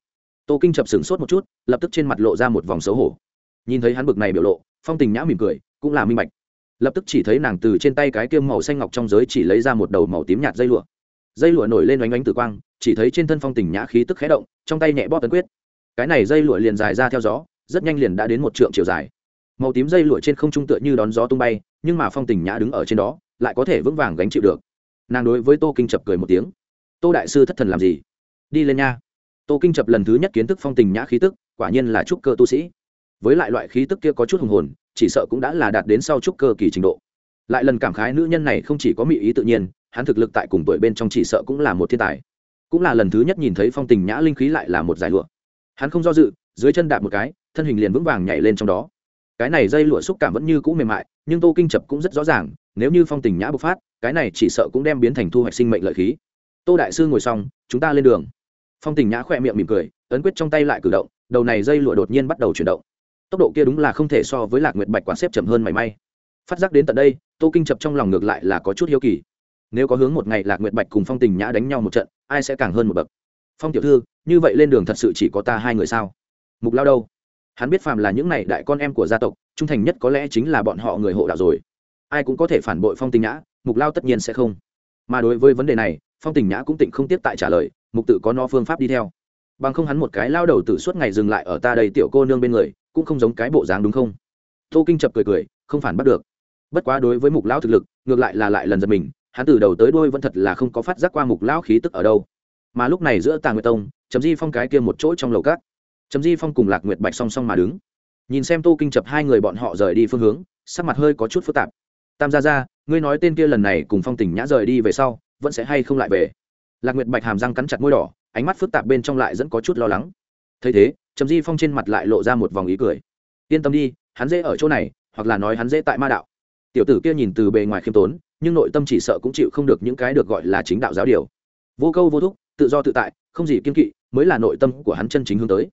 Tô kinh chập sửng sốt một chút, lập tức trên mặt lộ ra một vòng xấu hổ. Nhìn thấy hắn bực này biểu lộ, phong tình nhã mỉm cười, cũng là minh bạch. Lập tức chỉ thấy nàng từ trên tay cái kiêm màu xanh ngọc trong giới chỉ lấy ra một đầu màu tím nhạt dây lụa. Dây lụa nổi lên oanh oanh tử quang, chỉ thấy trên thân phong tình nhã khí tức khé động, trong tay nhẹ bóp tấn quyết cái này dây lụa liền dài ra theo gió, rất nhanh liền đã đến một trượng chiều dài. Màu tím dây lụa trên không trung tựa như đón gió tung bay, nhưng mà phong tình nhã đứng ở trên đó, lại có thể vững vàng gánh chịu được. Nàng đối với tô kinh chập cười một tiếng. Tô đại sư thất thần làm gì? Đi lên nha. Tô kinh chập lần thứ nhất kiến thức phong tình nhã khí tức, quả nhiên là trúc cơ tu sĩ. Với lại loại khí tức kia có chút hùng hồn, chỉ sợ cũng đã là đạt đến sau trúc cơ kỳ trình độ. Lại lần cảm khái nữ nhân này không chỉ có mỹ ý tự nhiên, hắn thực lực tại cùng tuổi bên trong chỉ sợ cũng là một thiên tài. Cũng là lần thứ nhất nhìn thấy phong tình nhã linh khí lại là một giải lụa hắn không do dự, dưới chân đạp một cái, thân hình liền vững vàng nhảy lên trong đó. Cái này dây lụa xúc cảm vẫn như cũ mềm mại, nhưng tô kinh chập cũng rất rõ ràng, nếu như phong tình nhã bộc phát, cái này chỉ sợ cũng đem biến thành thu hoạch sinh mệnh lợi khí. Tô đại sư ngồi xong, chúng ta lên đường. Phong tình nhã khỏe miệng mỉm cười, ấn quyết trong tay lại cử động, đầu này dây lụa đột nhiên bắt đầu chuyển động. Tốc độ kia đúng là không thể so với lạc nguyệt bạch quán xếp chậm hơn mảy may. Phát giác đến tận đây, tô kinh chập trong lòng ngược lại là có chút hiếu kỳ. Nếu có hướng một ngày lạc nguyệt bạch cùng phong tình nhã đánh nhau một trận, ai sẽ càng hơn một bậc? Phong tiểu thư, như vậy lên đường thật sự chỉ có ta hai người sao? Mục lao đâu? Hắn biết phàm là những này đại con em của gia tộc, trung thành nhất có lẽ chính là bọn họ người hộ đạo rồi. Ai cũng có thể phản bội phong tình nhã, mục lao tất nhiên sẽ không. Mà đối với vấn đề này, phong tình nhã cũng tịnh không tiếp tại trả lời, mục tự có no phương pháp đi theo. Bằng không hắn một cái lao đầu tử suốt ngày dừng lại ở ta đây tiểu cô nương bên người, cũng không giống cái bộ dáng đúng không? Tô kinh chập cười cười, không phản bắt được. Bất quá đối với mục lão thực lực, ngược lại là lại lần giật mình, hắn từ đầu tới đôi vẫn thật là không có phát giác qua mục lão khí tức ở đâu mà lúc này giữa tà nguyệt tông chấm di phong cái kia một chỗ trong lầu cát chấm di phong cùng lạc nguyệt bạch song song mà đứng. Nhìn xem tô kinh chập hai người bọn họ rời đi phương hướng, sắc mặt hơi có chút phức tạp. Tam gia gia, ngươi nói tên kia lần này cùng phong tình nhã rời đi về sau, vẫn sẽ hay không lại về? Lạc nguyệt bạch hàm răng cắn chặt môi đỏ, ánh mắt phức tạp bên trong lại dẫn có chút lo lắng. Thấy thế, trầm di phong trên mặt lại lộ ra một vòng ý cười. Yên tâm đi, hắn dễ ở chỗ này, hoặc là nói hắn dễ tại ma đạo. Tiểu tử kia nhìn từ bề ngoài khiêm tốn, nhưng nội tâm chỉ sợ cũng chịu không được những cái được gọi là chính đạo giáo điều. Vô câu vô thúc tự do tự tại, không gì kiên kỵ, mới là nội tâm của hắn chân chính hướng tới.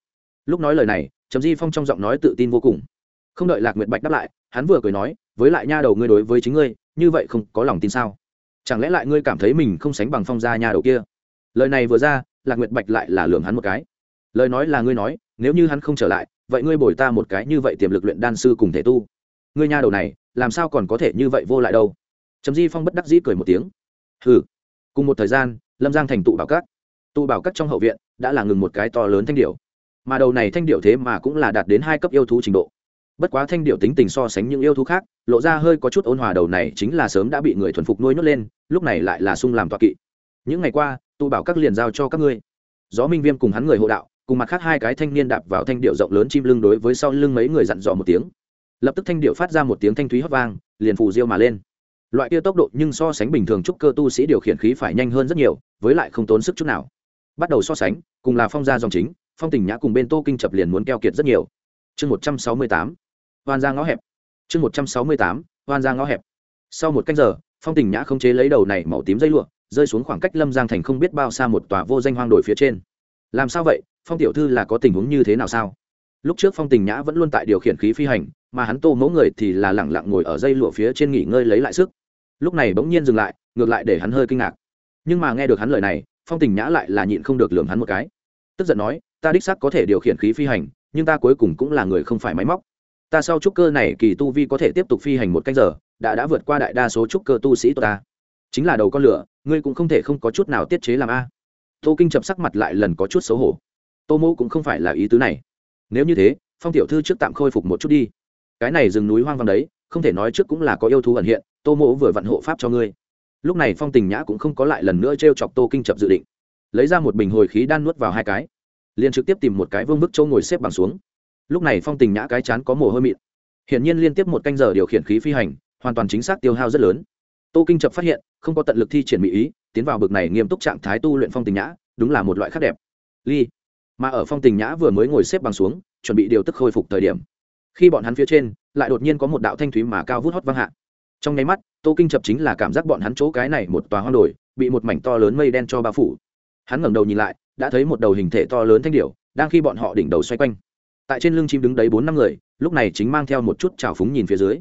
Lúc nói lời này, trầm di phong trong giọng nói tự tin vô cùng. Không đợi lạc nguyệt bạch đáp lại, hắn vừa cười nói, với lại nha đầu ngươi đối với chính ngươi, như vậy không có lòng tin sao? Chẳng lẽ lại ngươi cảm thấy mình không sánh bằng phong gia nha đầu kia? Lời này vừa ra, lạc nguyệt bạch lại là lường hắn một cái. Lời nói là ngươi nói, nếu như hắn không trở lại, vậy ngươi bồi ta một cái như vậy tiềm lực luyện đan sư cùng thể tu. Ngươi nha đầu này, làm sao còn có thể như vậy vô lại đâu? Trầm di phong bất đắc dĩ cười một tiếng. Hừ. Cùng một thời gian, lâm giang thành tụ bảo cát Tu bảo cát trong hậu viện đã là ngừng một cái to lớn thanh điệu mà đầu này thanh điệu thế mà cũng là đạt đến hai cấp yêu thú trình độ. Bất quá thanh điệu tính tình so sánh những yêu thú khác, lộ ra hơi có chút ôn hòa đầu này chính là sớm đã bị người thuần phục nuôi nhốt lên, lúc này lại là sung làm tọa kỵ. Những ngày qua Tu bảo các liền giao cho các ngươi. Gió minh viêm cùng hắn người hộ đạo, cùng mặt khác hai cái thanh niên đạp vào thanh điệu rộng lớn chim lưng đối với sau lưng mấy người dặn dò một tiếng. Lập tức thanh điệu phát ra một tiếng thanh thúy hót vang, liền phù diêu mà lên. Loại kia tốc độ nhưng so sánh bình thường trúc cơ tu sĩ điều khiển khí phải nhanh hơn rất nhiều, với lại không tốn sức chút nào bắt đầu so sánh, cùng là phong gia dòng chính, phong tình nhã cùng bên tô kinh chập liền muốn keo kiệt rất nhiều. Chương một trăm sáu mươi tám, hoan ra ngõ hẹp. Chương một trăm sáu mươi tám, hoan ra ngõ hẹp. Sau một canh giờ, phong tình nhã không chế lấy đầu này màu tím dây lụa, rơi xuống khoảng cách lâm giang thành không biết bao xa một tòa vô danh hoang đồi phía trên. Làm sao vậy? Phong tiểu thư là có tình huống như thế nào sao? Lúc trước phong tình nhã vẫn luôn tại điều khiển khí phi hành, mà hắn tô mẫu người thì là lẳng lặng ngồi ở dây lụa phía trên nghỉ ngơi lấy lại sức. Lúc này bỗng nhiên dừng lại, ngược lại để hắn hơi kinh ngạc. Nhưng mà nghe được hắn lời này phong tình nhã lại là nhịn không được lường hắn một cái. Tức giận nói, ta đích xác có thể điều khiển khí phi hành, nhưng ta cuối cùng cũng là người không phải máy móc. Ta sau trúc cơ này kỳ tu vi có thể tiếp tục phi hành một canh giờ, đã đã vượt qua đại đa số trúc cơ tu sĩ của ta. Chính là đầu con lửa, ngươi cũng không thể không có chút nào tiết chế làm a. Tô kinh chập sắc mặt lại lần có chút xấu hổ. Tô mô cũng không phải là ý tứ này. Nếu như thế, phong tiểu thư trước tạm khôi phục một chút đi. Cái này rừng núi hoang vắng đấy, không thể nói trước cũng là có yêu thú ẩn hiện, tô mỗ vừa vặn hộ pháp cho ngươi lúc này phong tình nhã cũng không có lại lần nữa t r e o chọc tô kinh chập dự định. Lấy ra một bình hồi khí đan nuốt vào hai cái, liền trực tiếp tìm một cái vương bức châu ngồi xếp bằng xuống. Lúc này phong tình nhã cái chán có mồ hôi mịn. Hiển nhiên liên tiếp một canh giờ điều khiển khí phi hành, hoàn toàn chính xác tiêu hao rất lớn. Tô kinh chập phát hiện, không có tận lực thi triển mỹ ý, tiến vào bực này nghiêm túc trạng thái tu luyện phong tình nhã, đúng là một loại khác đẹp. Ly. Mà ở phong tình nhã vừa mới ngồi xếp bằng xuống, chuẩn bị điều tức khôi phục thời điểm. Khi bọn hắn phía trên, lại đột nhiên có một đạo thanh thúy mà cao vút hót vang hạ trong nháy mắt, tô kinh chập chính là cảm giác bọn hắn chỗ cái này một tòa hoang đồi, bị một mảnh to lớn mây đen cho bao phủ. Hắn ngẩng đầu nhìn lại, đã thấy một đầu hình thể to lớn thanh điệu đang khi bọn họ đỉnh đầu xoay quanh. Tại trên lưng chim đứng đấy bốn năm người, lúc này chính mang theo một chút trào phúng nhìn phía dưới.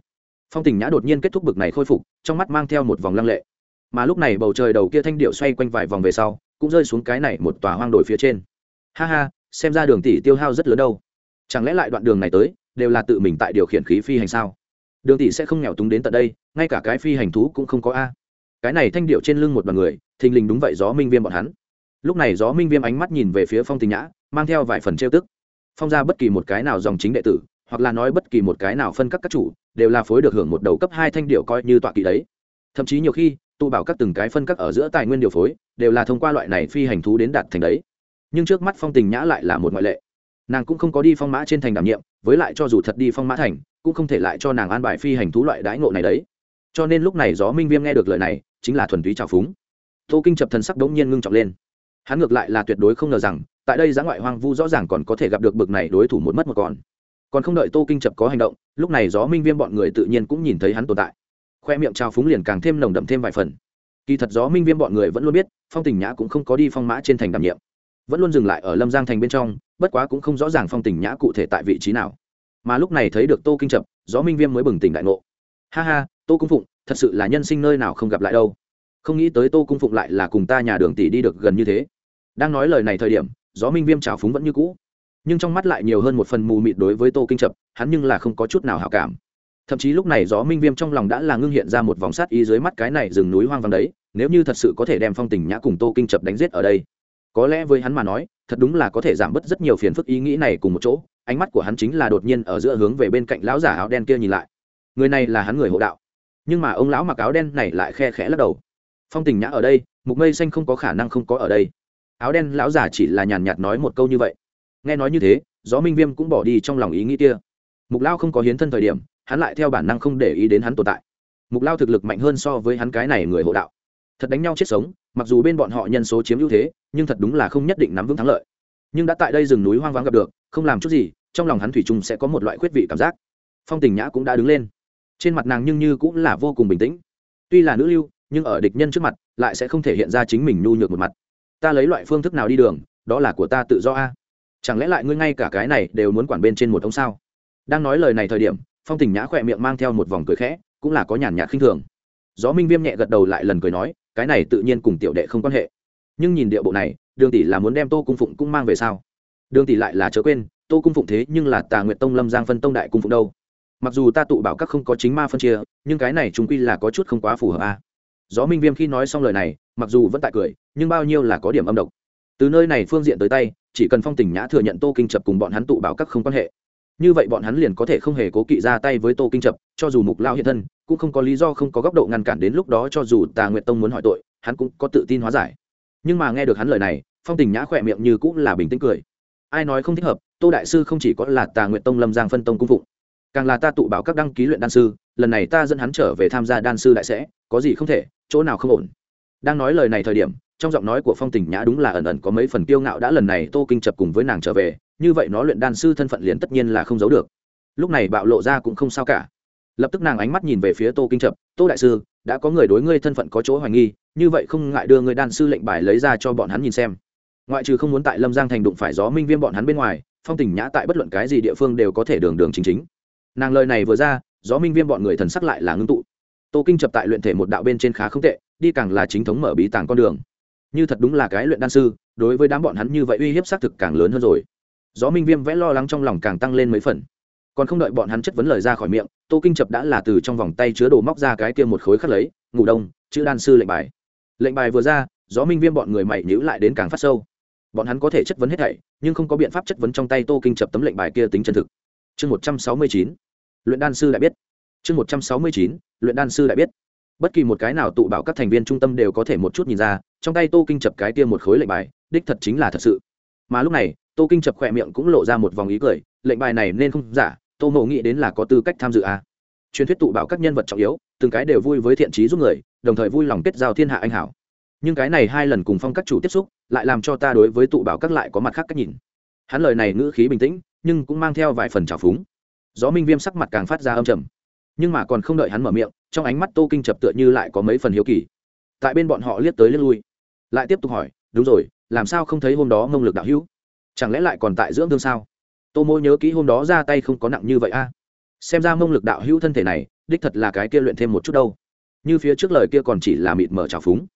Phong tình nhã đột nhiên kết thúc bực này khôi phục, trong mắt mang theo một vòng lăng lệ. Mà lúc này bầu trời đầu kia thanh điệu xoay quanh vài vòng về sau, cũng rơi xuống cái này một tòa hoang đồi phía trên. Ha ha, xem ra đường tỷ tiêu hao rất lớn đâu. Chẳng lẽ lại đoạn đường này tới, đều là tự mình tại điều khiển khí phi hành sao? Đường tỷ sẽ không nghèo túng đến tận đây, ngay cả cái phi hành thú cũng không có a. Cái này thanh điệu trên lưng một đoàn người, thình lình đúng vậy gió minh viêm bọn hắn. Lúc này gió minh viêm ánh mắt nhìn về phía phong tình nhã, mang theo vài phần trêu tức. Phong ra bất kỳ một cái nào dòng chính đệ tử, hoặc là nói bất kỳ một cái nào phân các các chủ, đều là phối được hưởng một đầu cấp hai thanh điệu coi như tọa kỵ đấy. Thậm chí nhiều khi tu bảo các từng cái phân các ở giữa tài nguyên điều phối, đều là thông qua loại này phi hành thú đến đạt thành đấy. Nhưng trước mắt phong tình nhã lại là một ngoại lệ. Nàng cũng không có đi phong mã trên thành đảm nhiệm, với lại cho dù thật đi phong mã thành cũng không thể lại cho nàng an bài phi hành thú loại đãi ngộ này đấy. Cho nên lúc này gió minh viêm nghe được lời này, chính là thuần túy trào phúng. Tô kinh chập thần sắc đống nhiên ngưng trọng lên. Hắn ngược lại là tuyệt đối không ngờ rằng, tại đây giá ngoại hoang vu rõ ràng còn có thể gặp được bực này đối thủ một mất một còn. Còn không đợi tô kinh chập có hành động, lúc này gió minh viêm bọn người tự nhiên cũng nhìn thấy hắn tồn tại. Khoe miệng trào phúng liền càng thêm nồng đậm thêm vài phần. Kỳ thật gió minh viêm bọn người vẫn luôn biết, phong tình nhã cũng không có đi phong mã trên thành đảm nhiệm. Vẫn luôn dừng lại ở lâm giang thành bên trong, bất quá cũng không rõ ràng phong tình nhã cụ thể tại vị trí nào mà lúc này thấy được tô kinh chập, gió minh viêm mới bừng tỉnh đại ngộ. Ha ha, tô cung phụng, thật sự là nhân sinh nơi nào không gặp lại đâu. Không nghĩ tới tô cung phụng lại là cùng ta nhà đường tỷ đi được gần như thế. Đang nói lời này thời điểm, gió minh viêm trào phúng vẫn như cũ. Nhưng trong mắt lại nhiều hơn một phần mù mịt đối với tô kinh chập, hắn nhưng là không có chút nào hảo cảm. Thậm chí lúc này gió minh viêm trong lòng đã là ngưng hiện ra một vòng sát ý dưới mắt cái này rừng núi hoang vắng đấy, nếu như thật sự có thể đem phong tình nhã cùng tô kinh chập đánh giết ở đây. Có lẽ với hắn mà nói, thật đúng là có thể giảm bớt rất nhiều phiền phức ý nghĩ này cùng một chỗ ánh mắt của hắn chính là đột nhiên ở giữa hướng về bên cạnh lão giả áo đen kia nhìn lại. Người này là hắn người hộ đạo. Nhưng mà ông lão mặc áo đen này lại khe khẽ lắc đầu. Phong tình nhã ở đây, mục mây xanh không có khả năng không có ở đây. Áo đen lão giả chỉ là nhàn nhạt nói một câu như vậy. Nghe nói như thế, gió minh viêm cũng bỏ đi trong lòng ý nghĩ kia. Mục lao không có hiến thân thời điểm, hắn lại theo bản năng không để ý đến hắn tồn tại. Mục lao thực lực mạnh hơn so với hắn cái này người hộ đạo. Thật đánh nhau chết sống, mặc dù bên bọn họ nhân số chiếm ưu thế, nhưng thật đúng là không nhất định nắm vững thắng lợi. Nhưng đã tại đây rừng núi hoang vắng gặp được, không làm chút gì trong lòng hắn thủy chung sẽ có một loại khuyết vị cảm giác. Phong tình nhã cũng đã đứng lên. Trên mặt nàng nhưng như cũng là vô cùng bình tĩnh. Tuy là nữ lưu, nhưng ở địch nhân trước mặt, lại sẽ không thể hiện ra chính mình nhu nhược một mặt. Ta lấy loại phương thức nào đi đường, đó là của ta tự do a. Chẳng lẽ lại ngươi ngay cả cái này đều muốn quản bên trên một ông sao? Đang nói lời này thời điểm, phong tình nhã khỏe miệng mang theo một vòng cười khẽ, cũng là có nhàn nhạt khinh thường. Gió minh viêm nhẹ gật đầu lại lần cười nói, cái này tự nhiên cùng tiểu đệ không quan hệ. Nhưng nhìn địa bộ này, đường tỷ là muốn đem tô cung phụng cũng mang về sao? Đường tỷ lại là chớ quên tô cung phụng thế nhưng là tà nguyệt tông lâm giang phân tông đại cung phụng đâu? Mặc dù ta tụ bảo các không có chính ma phân chia, nhưng cái này chúng quy là có chút không quá phù hợp a. À. gió minh viêm khi nói xong lời này, mặc dù vẫn tại cười, nhưng bao nhiêu là có điểm âm độc. Từ nơi này phương diện tới tay, chỉ cần phong tình nhã thừa nhận tô kinh chập cùng bọn hắn tụ bảo các không quan hệ. Như vậy bọn hắn liền có thể không hề cố kỵ ra tay với tô kinh chập, cho dù mục lao hiện thân, cũng không có lý do không có góc độ ngăn cản đến lúc đó cho dù tà nguyệt tông muốn hỏi tội, hắn cũng có tự tin hóa giải. Nhưng mà nghe được hắn lời này, phong tình nhã khỏe miệng như cũng là bình tĩnh cười ai nói không thích hợp, tô đại sư không chỉ có là tà nguyện tông lâm giang phân tông cung phụng, càng là ta tụ bảo các đăng ký luyện đan sư, lần này ta dẫn hắn trở về tham gia đan sư đại sẽ, có gì không thể, chỗ nào không ổn. Đang nói lời này thời điểm, trong giọng nói của phong tình nhã đúng là ẩn ẩn có mấy phần kiêu ngạo đã lần này tô kinh chập cùng với nàng trở về, như vậy nó luyện đan sư thân phận liền tất nhiên là không giấu được. Lúc này bạo lộ ra cũng không sao cả. Lập tức nàng ánh mắt nhìn về phía tô kinh chập, tô đại sư, đã có người đối ngươi thân phận có chỗ hoài nghi, như vậy không ngại đưa người đan sư lệnh bài lấy ra cho bọn hắn nhìn xem ngoại trừ không muốn tại lâm giang thành đụng phải gió minh viêm bọn hắn bên ngoài, phong tình nhã tại bất luận cái gì địa phương đều có thể đường đường chính chính. Nàng lời này vừa ra, gió minh viêm bọn người thần sắc lại là ngưng tụ. Tô kinh chập tại luyện thể một đạo bên trên khá không tệ, đi càng là chính thống mở bí tàng con đường. Như thật đúng là cái luyện đan sư, đối với đám bọn hắn như vậy uy hiếp xác thực càng lớn hơn rồi. Gió minh viêm vẽ lo lắng trong lòng càng tăng lên mấy phần. Còn không đợi bọn hắn chất vấn lời ra khỏi miệng, tô kinh chập đã là từ trong vòng tay chứa đồ móc ra cái kia một khối khắc lấy, ngủ đông, chữ đan sư lệnh bài. Lệnh bài vừa ra, gió minh viêm bọn người mày nhữ lại đến càng phát sâu bọn hắn có thể chất vấn hết thảy, nhưng không có biện pháp chất vấn trong tay tô kinh chập tấm lệnh bài kia tính chân thực. Chương một trăm sáu mươi chín. Luyện đan sư đã biết. Chương một trăm sáu mươi chín. Luyện đan sư đã biết. Bất kỳ một cái nào tụ bảo các thành viên trung tâm đều có thể một chút nhìn ra, trong tay tô kinh chập cái kia một khối lệnh bài, đích thật chính là thật sự. Mà lúc này, tô kinh chập khỏe miệng cũng lộ ra một vòng ý cười, lệnh bài này nên không giả, tô mộ nghĩ đến là có tư cách tham dự à. truyền thuyết tụ bảo các nhân vật trọng yếu, từng cái đều vui với thiện trí giúp người, đồng thời vui lòng kết giao thiên hạ anh hảo. Nhưng cái này hai lần cùng phong các chủ tiếp xúc lại làm cho ta đối với tụ bảo các lại có mặt khác cách nhìn. Hắn lời này ngữ khí bình tĩnh, nhưng cũng mang theo vài phần trào phúng. Gió minh viêm sắc mặt càng phát ra âm trầm, nhưng mà còn không đợi hắn mở miệng, trong ánh mắt tô kinh chập tựa như lại có mấy phần hiếu kỳ. Tại bên bọn họ liếc tới liếc lui, lại tiếp tục hỏi, đúng rồi, làm sao không thấy hôm đó mông lực đạo hữu? Chẳng lẽ lại còn tại dưỡng thương sao? Tô mô nhớ kỹ hôm đó ra tay không có nặng như vậy a. Xem ra mông lực đạo hữu thân thể này, đích thật là cái kia luyện thêm một chút đâu. Như phía trước lời kia còn chỉ là mịt mở trào phúng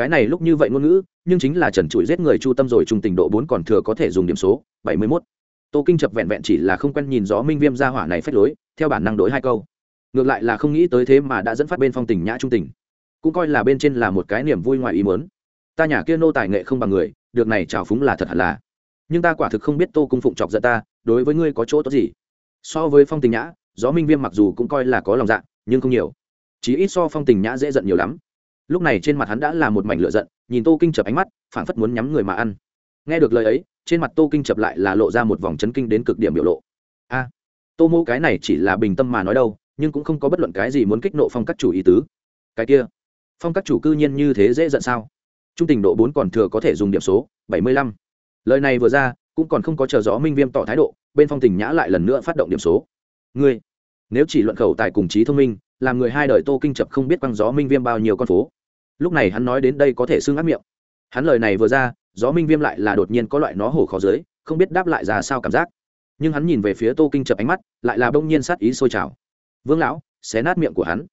cái này lúc như vậy ngôn ngữ, nhưng chính là trần trụi giết người chu tâm rồi, trung tình độ bốn còn thừa có thể dùng điểm số, bảy mươi mốt. Tô kinh chập vẹn vẹn chỉ là không quen nhìn gió minh viêm ra hỏa này phép lối, theo bản năng đối hai câu. Ngược lại là không nghĩ tới thế mà đã dẫn phát bên phong tình nhã trung tình. Cũng coi là bên trên là một cái niềm vui ngoài ý muốn. Ta nhà kia nô tài nghệ không bằng người, được này trào phúng là thật hẳn là. Nhưng ta quả thực không biết tô cung phụng chọc giận ta, đối với ngươi có chỗ tốt gì? So với phong tình nhã, gió minh viêm mặc dù cũng coi là có lòng dạ nhưng không nhiều. Chỉ ít so phong tình nhã dễ giận nhiều lắm lúc này trên mặt hắn đã là một mảnh lửa giận, nhìn tô kinh chập ánh mắt, phảng phất muốn nhắm người mà ăn. Nghe được lời ấy, trên mặt tô kinh chập lại là lộ ra một vòng chấn kinh đến cực điểm biểu lộ. A, tô mô cái này chỉ là bình tâm mà nói đâu, nhưng cũng không có bất luận cái gì muốn kích nộ phong các chủ ý tứ. Cái kia, phong các chủ cư nhiên như thế dễ giận sao? Trung tình độ bốn còn thừa có thể dùng điểm số, bảy mươi lăm. Lời này vừa ra, cũng còn không có chờ rõ minh viêm tỏ thái độ, bên phong tình nhã lại lần nữa phát động điểm số. Ngươi, nếu chỉ luận khẩu tài cùng trí thông minh, làm người hai đời tô kinh chập không biết quăng gió minh viêm bao nhiêu con phố lúc này hắn nói đến đây có thể xưng ác miệng. Hắn lời này vừa ra, gió minh viêm lại là đột nhiên có loại nó hổ khó dưới, không biết đáp lại ra sao cảm giác. Nhưng hắn nhìn về phía tô kinh chập ánh mắt, lại là bỗng nhiên sát ý sôi trào. Vương lão, xé nát miệng của hắn.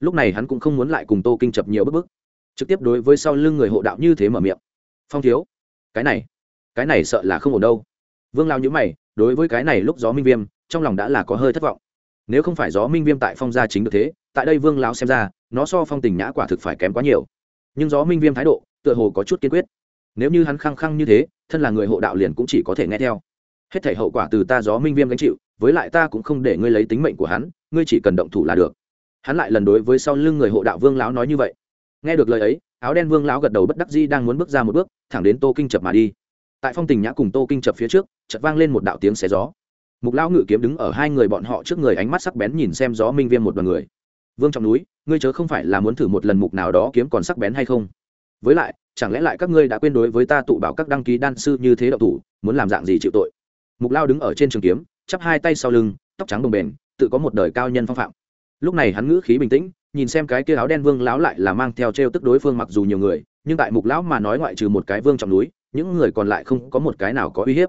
Lúc này hắn cũng không muốn lại cùng tô kinh chập nhiều bức bức. Trực tiếp đối với sau lưng người hộ đạo như thế mở miệng. Phong thiếu, cái này cái này sợ là không ổn đâu. Vương lao nhữ mày, đối với cái này lúc gió minh viêm, trong lòng đã là có hơi thất vọng. Nếu không phải gió minh viêm tại phong gia chính được thế, tại đây vương lão xem ra, nó so phong tình nhã quả thực phải kém quá nhiều nhưng gió minh viêm thái độ tựa hồ có chút kiên quyết. Nếu như hắn khăng khăng như thế, thân là người hộ đạo liền cũng chỉ có thể nghe theo. Hết thể hậu quả từ ta gió minh viêm gánh chịu, với lại ta cũng không để ngươi lấy tính mệnh của hắn, ngươi chỉ cần động thủ là được. Hắn lại lần đối với sau lưng người hộ đạo vương lão nói như vậy. Nghe được lời ấy, áo đen vương lão gật đầu bất đắc di đang muốn bước ra một bước, thẳng đến tô kinh chập mà đi. Tại phong tình nhã cùng tô kinh chập phía trước, chợt vang lên một đạo tiếng xé gió. Mục lão ngự kiếm đứng ở hai người bọn họ trước người ánh mắt sắc bén nhìn xem gió minh viêm một đoàn người. Vương trọng núi ngươi chớ không phải là muốn thử một lần mục nào đó kiếm còn sắc bén hay không. Với lại, chẳng lẽ lại các ngươi đã quên đối với ta tụ bảo các đăng ký đan sư như thế đậu thủ, muốn làm dạng gì chịu tội? Mục lao đứng ở trên trường kiếm, chắp hai tay sau lưng, tóc trắng đồng bền tự có một đời cao nhân phong phạm. Lúc này hắn ngữ khí bình tĩnh, nhìn xem cái kia áo đen vương lão lại là mang theo t r e o tức đối phương mặc dù nhiều người, nhưng tại mục lão mà nói ngoại trừ một cái vương trọng núi, những người còn lại không có một cái nào có uy hiếp.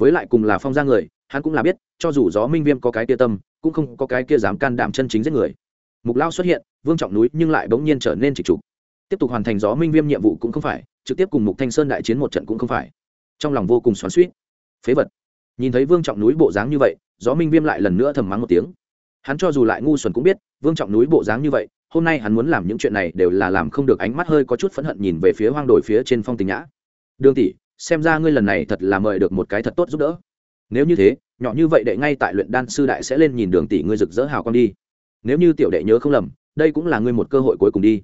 Với lại cùng là phong ra người, hắn cũng là biết, cho dù gió minh viêm có cái kia tâm, cũng không có cái kia dám can đảm chân chính giết người mục lao xuất hiện, vương trọng núi nhưng lại bỗng nhiên trở nên trịch trục. Tiếp tục hoàn thành gió minh viêm nhiệm vụ cũng không phải, trực tiếp cùng mục thanh sơn đại chiến một trận cũng không phải. Trong lòng vô cùng xoắn suýt phế vật. Nhìn thấy vương trọng núi bộ dáng như vậy, gió minh viêm lại lần nữa thầm mắng một tiếng. Hắn cho dù lại ngu xuẩn cũng biết, vương trọng núi bộ dáng như vậy, hôm nay hắn muốn làm những chuyện này đều là làm không được ánh mắt hơi có chút phẫn hận nhìn về phía hoang đồi phía trên phong tình nhã. Đường tỷ, xem ra ngươi lần này thật là mời được một cái thật tốt giúp đỡ. Nếu như thế, nhỏ như vậy đệ ngay tại luyện đan sư đại sẽ lên nhìn đường tỷ ngươi rực rỡ hào con đi nếu như tiểu đệ nhớ không lầm, đây cũng là ngươi một cơ hội cuối cùng đi.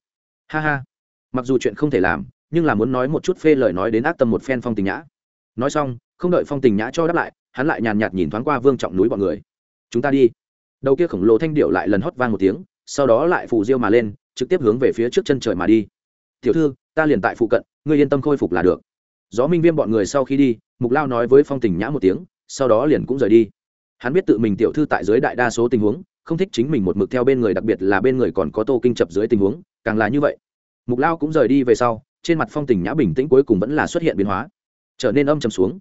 Ha ha. Mặc dù chuyện không thể làm, nhưng là muốn nói một chút phê lời nói đến ác tâm một phen phong tình nhã. Nói xong, không đợi phong tình nhã cho đáp lại, hắn lại nhàn nhạt nhìn thoáng qua vương trọng núi bọn người. Chúng ta đi. Đầu kia khổng lồ thanh điệu lại lần hót vang một tiếng, sau đó lại phù diêu mà lên, trực tiếp hướng về phía trước chân trời mà đi. Tiểu thư, ta liền tại phụ cận, ngươi yên tâm khôi phục là được. Gió minh viêm bọn người sau khi đi, mục lao nói với phong tình nhã một tiếng, sau đó liền cũng rời đi. Hắn biết tự mình tiểu thư tại dưới đại đa số tình huống không thích chính mình một mực theo bên người, đặc biệt là bên người còn có tô kinh chập dưới tình huống, càng là như vậy. Mục lao cũng rời đi về sau, trên mặt phong tình nhã bình tĩnh cuối cùng vẫn là xuất hiện biến hóa, trở nên âm trầm xuống.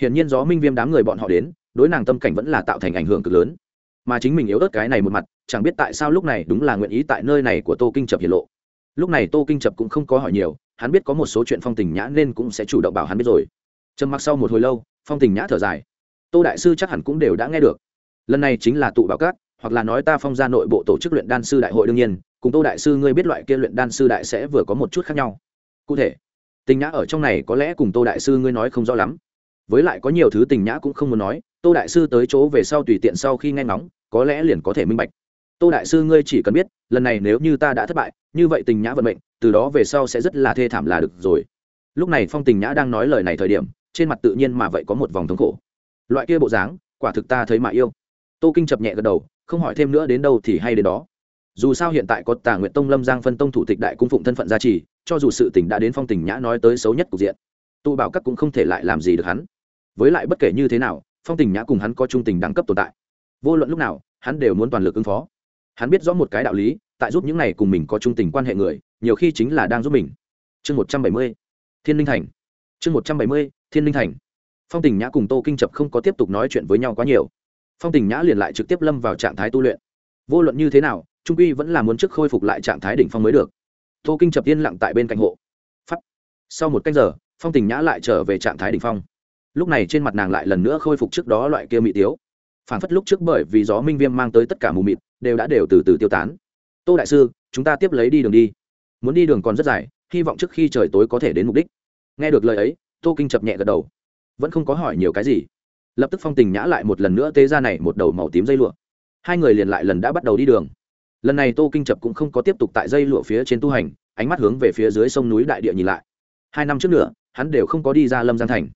Hiển nhiên gió minh viêm đám người bọn họ đến, đối nàng tâm cảnh vẫn là tạo thành ảnh hưởng cực lớn. Mà chính mình yếu ớt cái này một mặt, chẳng biết tại sao lúc này đúng là nguyện ý tại nơi này của tô kinh chập hiển lộ. Lúc này tô kinh chập cũng không có hỏi nhiều, hắn biết có một số chuyện phong tình nhã nên cũng sẽ chủ động bảo hắn biết rồi. Trầm mặc sau một hồi lâu, phong tình nhã thở dài. Tô đại sư chắc hẳn cũng đều đã nghe được. Lần này chính là tụ bảo cát hoặc là nói ta phong ra nội bộ tổ chức luyện đan sư đại hội đương nhiên, cùng tô đại sư ngươi biết loại kia luyện đan sư đại sẽ vừa có một chút khác nhau. Cụ thể, tình nhã ở trong này có lẽ cùng tô đại sư ngươi nói không rõ lắm. Với lại có nhiều thứ tình nhã cũng không muốn nói, tô đại sư tới chỗ về sau tùy tiện sau khi nghe ngóng, có lẽ liền có thể minh bạch. Tô đại sư ngươi chỉ cần biết, lần này nếu như ta đã thất bại, như vậy tình nhã vận mệnh, từ đó về sau sẽ rất là thê thảm là được rồi. Lúc này phong tình nhã đang nói lời này thời điểm, trên mặt tự nhiên mà vậy có một vòng thống khổ. Loại kia bộ dáng, quả thực ta thấy mà yêu. Tô kinh chập nhẹ gật đầu không hỏi thêm nữa đến đâu thì hay đến đó. Dù sao hiện tại có tà nguyện tông, lâm giang phân tông thủ tịch đại cung phụng thân phận gia trì, cho dù sự tình đã đến phong tình nhã nói tới xấu nhất cục diện tụ bảo các cũng không thể lại làm gì được hắn. Với lại bất kể như thế nào, phong tình nhã cùng hắn có trung tình đẳng cấp tồn tại. Vô luận lúc nào, hắn đều muốn toàn lực ứng phó. Hắn biết rõ một cái đạo lý, tại giúp những này cùng mình có trung tình quan hệ người, nhiều khi chính là đang giúp mình. Chương một trăm bảy mươi, thiên linh thành. Chương một trăm bảy mươi, thiên linh thành. Phong tình nhã cùng tô kinh chập không có tiếp tục nói chuyện với nhau quá nhiều phong tình nhã liền lại trực tiếp lâm vào trạng thái tu luyện. Vô luận như thế nào, trung quy vẫn là muốn trước khôi phục lại trạng thái đỉnh phong mới được. Tô kinh chập yên lặng tại bên cạnh hộ. Phắt sau một cách giờ, phong tình nhã lại trở về trạng thái đỉnh phong. Lúc này trên mặt nàng lại lần nữa khôi phục trước đó loại kia mị tiếu. Phản phất lúc trước bởi vì gió minh viêm mang tới tất cả mù mịt, đều đã đều từ từ tiêu tán. Tô đại sư, chúng ta tiếp lấy đi đường đi. Muốn đi đường còn rất dài, hy vọng trước khi trời tối có thể đến mục đích. Nghe được lời ấy, tô kinh chập nhẹ gật đầu. Vẫn không có hỏi nhiều cái gì lập tức phong tình nhã lại một lần nữa tê ra này một đầu màu tím dây lụa. Hai người liền lại lần đã bắt đầu đi đường. Lần này tô kinh chập cũng không có tiếp tục tại dây lụa phía trên tu hành, ánh mắt hướng về phía dưới sông núi đại địa nhìn lại. Hai năm trước nữa, hắn đều không có đi ra lâm giang thành.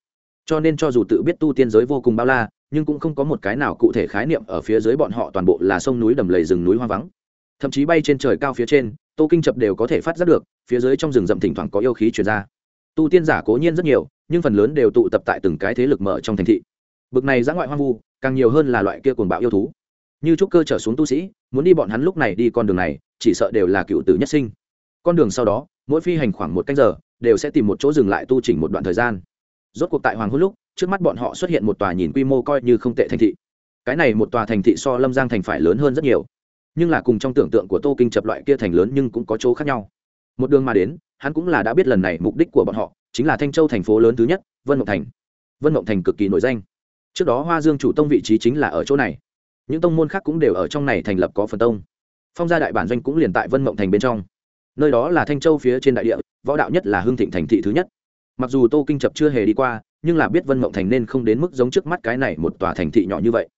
Cho nên cho dù tự biết tu tiên giới vô cùng bao la, nhưng cũng không có một cái nào cụ thể khái niệm ở phía dưới bọn họ toàn bộ là sông núi đầm lầy rừng núi hoa vắng. Thậm chí bay trên trời cao phía trên, tô kinh chập đều có thể phát giác được, phía dưới trong rừng rậm thỉnh thoảng có yêu khí chuyển ra. Tu tiên giả cố nhiên rất nhiều, nhưng phần lớn đều tụ tập tại từng cái thế lực mở trong thành thị bực này giã ngoại hoang vu, càng nhiều hơn là loại kia cuồng bạo yêu thú. Như trúc cơ trở xuống tu sĩ, muốn đi bọn hắn lúc này đi con đường này, chỉ sợ đều là cựu tử nhất sinh. Con đường sau đó, mỗi phi hành khoảng một canh giờ, đều sẽ tìm một chỗ dừng lại tu chỉnh một đoạn thời gian. Rốt cuộc tại hoàng hôn lúc, trước mắt bọn họ xuất hiện một tòa nhìn quy mô coi như không tệ thành thị. Cái này một tòa thành thị so lâm giang thành phải lớn hơn rất nhiều. Nhưng là cùng trong tưởng tượng của tô kinh chập loại kia thành lớn nhưng cũng có chỗ khác nhau. Một đường mà đến, hắn cũng là đã biết lần này mục đích của bọn họ, chính là thanh châu thành phố lớn thứ nhất, vân mộng thành. Vân mộng thành cực kỳ nổi danh trước đó hoa dương chủ tông vị trí chính là ở chỗ này những tông môn khác cũng đều ở trong này thành lập có phần tông phong gia đại bản doanh cũng liền tại vân mộng thành bên trong nơi đó là thanh châu phía trên đại địa võ đạo nhất là hương thịnh thành thị thứ nhất mặc dù tô kinh chập chưa hề đi qua nhưng là biết vân mộng thành nên không đến mức giống trước mắt cái này một tòa thành thị nhỏ như vậy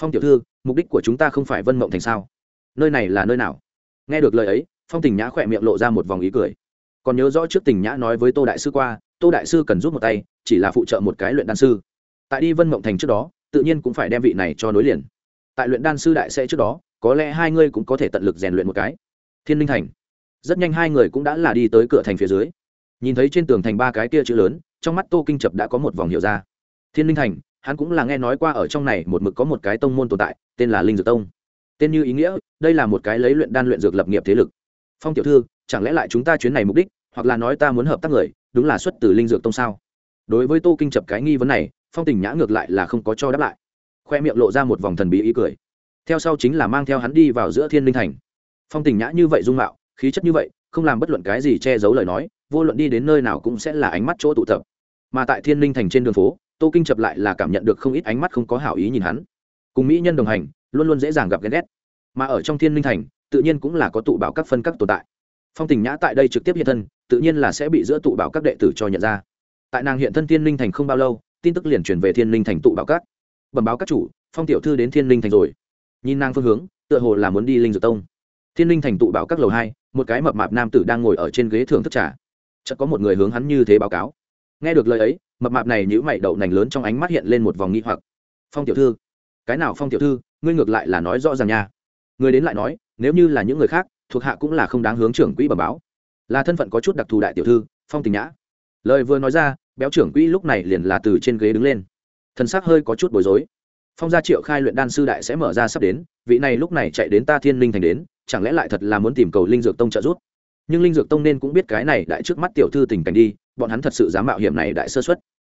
phong tiểu thư mục đích của chúng ta không phải vân mộng thành sao nơi này là nơi nào nghe được lời ấy phong tình nhã khỏe miệng lộ ra một vòng ý cười còn nhớ rõ trước tình nhã nói với tô đại sư qua tô đại sư cần giúp một tay chỉ là phụ trợ một cái luyện đan sư tại đi vân mộng thành trước đó, tự nhiên cũng phải đem vị này cho nối liền. Tại luyện đan sư đại sẽ trước đó, có lẽ hai ngươi cũng có thể tận lực rèn luyện một cái. Thiên linh thành. Rất nhanh hai người cũng đã là đi tới cửa thành phía dưới. Nhìn thấy trên tường thành ba cái kia chữ lớn, trong mắt tô kinh chập đã có một vòng hiểu ra. Thiên linh thành, hắn cũng là nghe nói qua ở trong này một mực có một cái tông môn tồn tại, tên là linh dược tông. Tên như ý nghĩa, đây là một cái lấy luyện đan luyện dược lập nghiệp thế lực. Phong tiểu thư, chẳng lẽ lại chúng ta chuyến này mục đích, hoặc là nói ta muốn hợp tác người, đúng là xuất từ linh dược tông sao? Đối với tô kinh chập cái nghi vấn này phong tình nhã ngược lại là không có cho đáp lại. Khoe miệng lộ ra một vòng thần bí ý cười. Theo sau chính là mang theo hắn đi vào giữa thiên linh thành. Phong tình nhã như vậy dung mạo, khí chất như vậy, không làm bất luận cái gì che giấu lời nói, vô luận đi đến nơi nào cũng sẽ là ánh mắt chỗ tụ tập. Mà tại thiên linh thành trên đường phố, tô kinh chập lại là cảm nhận được không ít ánh mắt không có hảo ý nhìn hắn. Cùng mỹ nhân đồng hành, luôn luôn dễ dàng gặp ghen ghét. Mà ở trong thiên linh thành, tự nhiên cũng là có tụ bảo các phân các tồn tại. Phong tình nhã tại đây trực tiếp hiện thân, tự nhiên là sẽ bị giữa tụ bảo các đệ tử cho nhận ra. Tại nàng hiện thân thiên linh thành không bao lâu tin tức liền truyền về thiên linh thành tụ bảo các. Bẩm báo các chủ, phong tiểu thư đến thiên linh thành rồi. Nhìn nàng phương hướng, tựa hồ là muốn đi linh dược tông. Thiên linh thành tụ bảo các lầu hai, một cái mập mạp nam tử đang ngồi ở trên ghế thưởng thức trà. Chợt có một người hướng hắn như thế báo cáo. Nghe được lời ấy, mập mạp này nhữ mày đậu nành lớn trong ánh mắt hiện lên một vòng nghi hoặc. Phong tiểu thư, cái nào phong tiểu thư, ngươi ngược lại là nói rõ ràng nha. Người đến lại nói, nếu như là những người khác, thuộc hạ cũng là không đáng hướng trưởng quỹ bẩm báo. Là thân phận có chút đặc thù đại tiểu thư, phong tình nhã. Lời vừa nói ra béo trưởng quỹ lúc này liền là từ trên ghế đứng lên. Thân xác hơi có chút bối rối. Phong gia triệu khai luyện đan sư đại sẽ mở ra sắp đến, vị này lúc này chạy đến ta thiên linh thành đến, chẳng lẽ lại thật là muốn tìm cầu linh dược tông trợ giúp? Nhưng linh dược tông nên cũng biết cái này đại trước mắt tiểu thư tình cảnh đi, bọn hắn thật sự dám mạo hiểm này đại sơ xuất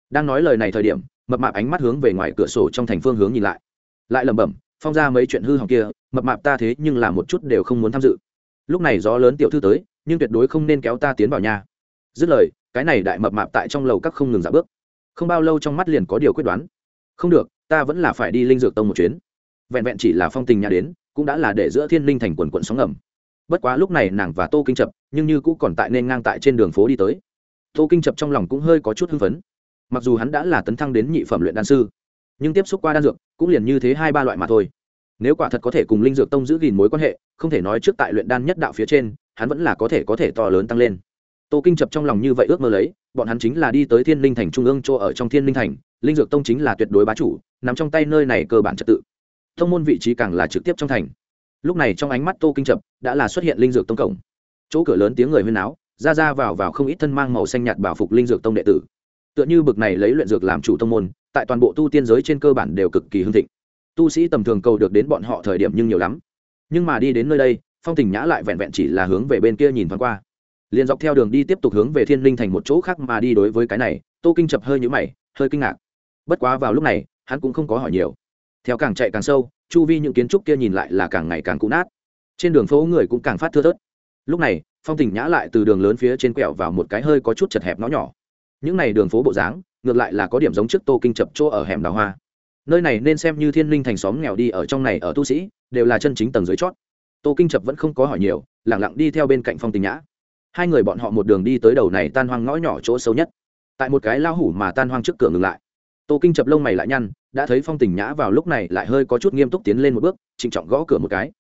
đang nói lời này thời điểm, mập mạp ánh mắt hướng về ngoài cửa sổ trong thành phương hướng nhìn lại. Lại lẩm bẩm, phong ra mấy chuyện hư hỏng kia, mập mạp ta thế nhưng là một chút đều không muốn tham dự. Lúc này gió lớn tiểu thư tới, nhưng tuyệt đối không nên kéo ta tiến vào nhà dứt lời, cái này đại mập mạp tại trong lầu các không ngừng giả bước. Không bao lâu trong mắt liền có điều quyết đoán. Không được, ta vẫn là phải đi linh dược tông một chuyến. Vẹn vẹn chỉ là phong tình nhà đến, cũng đã là để giữa thiên linh thành quần quận sóng ngầm. Bất quá lúc này nàng và tô kinh chập nhưng như cũng còn tại nên ngang tại trên đường phố đi tới. Tô kinh chập trong lòng cũng hơi có chút hưng phấn. Mặc dù hắn đã là tấn thăng đến nhị phẩm luyện đan sư, nhưng tiếp xúc qua đan dược, cũng liền như thế hai ba loại mà thôi. Nếu quả thật có thể cùng linh dược tông giữ gìn mối quan hệ, không thể nói trước tại luyện đan nhất đạo phía trên, hắn vẫn là có thể có thể to lớn tăng lên tô kinh chập trong lòng như vậy ước mơ lấy, bọn hắn chính là đi tới thiên linh thành trung ương chỗ ở trong thiên linh thành, linh dược tông chính là tuyệt đối bá chủ, nằm trong tay nơi này cơ bản trật tự. Thông môn vị trí càng là trực tiếp trong thành. Lúc này trong ánh mắt tô kinh chập đã là xuất hiện linh dược tông cổng. Chỗ cửa lớn tiếng người huyên áo ra ra vào vào không ít thân mang màu xanh nhạt bảo phục linh dược tông đệ tử. Tựa như bực này lấy luyện dược làm chủ tông môn, tại toàn bộ tu tiên giới trên cơ bản đều cực kỳ hưng thịnh. Tu sĩ tầm thường cầu được đến bọn họ thời điểm nhưng nhiều lắm. Nhưng mà đi đến nơi đây, phong tình nhã lại vẹn vẹn chỉ là hướng về bên kia nhìn thoáng qua liền dọc theo đường đi tiếp tục hướng về thiên linh thành một chỗ khác mà đi đối với cái này, tô kinh chập hơi nhũ mày, hơi kinh ngạc. Bất quá vào lúc này, hắn cũng không có hỏi nhiều. Theo càng chạy càng sâu, chu vi những kiến trúc kia nhìn lại là càng ngày càng cũ nát. Trên đường phố người cũng càng phát thưa thớt. Lúc này, phong Tỉnh nhã lại từ đường lớn phía trên quẹo vào một cái hơi có chút chật hẹp nó nhỏ. Những này đường phố bộ dáng, ngược lại là có điểm giống trước tô kinh chập chỗ ở hẻm đào hoa. Nơi này nên xem như thiên linh thành xóm nghèo đi ở trong này ở tu sĩ, đều là chân chính tầng dưới chót. Tô kinh chập vẫn không có hỏi nhiều lẳng lặng đi theo bên cạnh phong tình nhã hai người bọn họ một đường đi tới đầu này tan hoang ngõ nhỏ chỗ sâu nhất. Tại một cái lao hủ mà tan hoang trước cửa ngừng lại. Tô kinh chập lông mày lại nhăn, đã thấy phong tình nhã vào lúc này lại hơi có chút nghiêm túc tiến lên một bước, trịnh trọng gõ cửa một cái.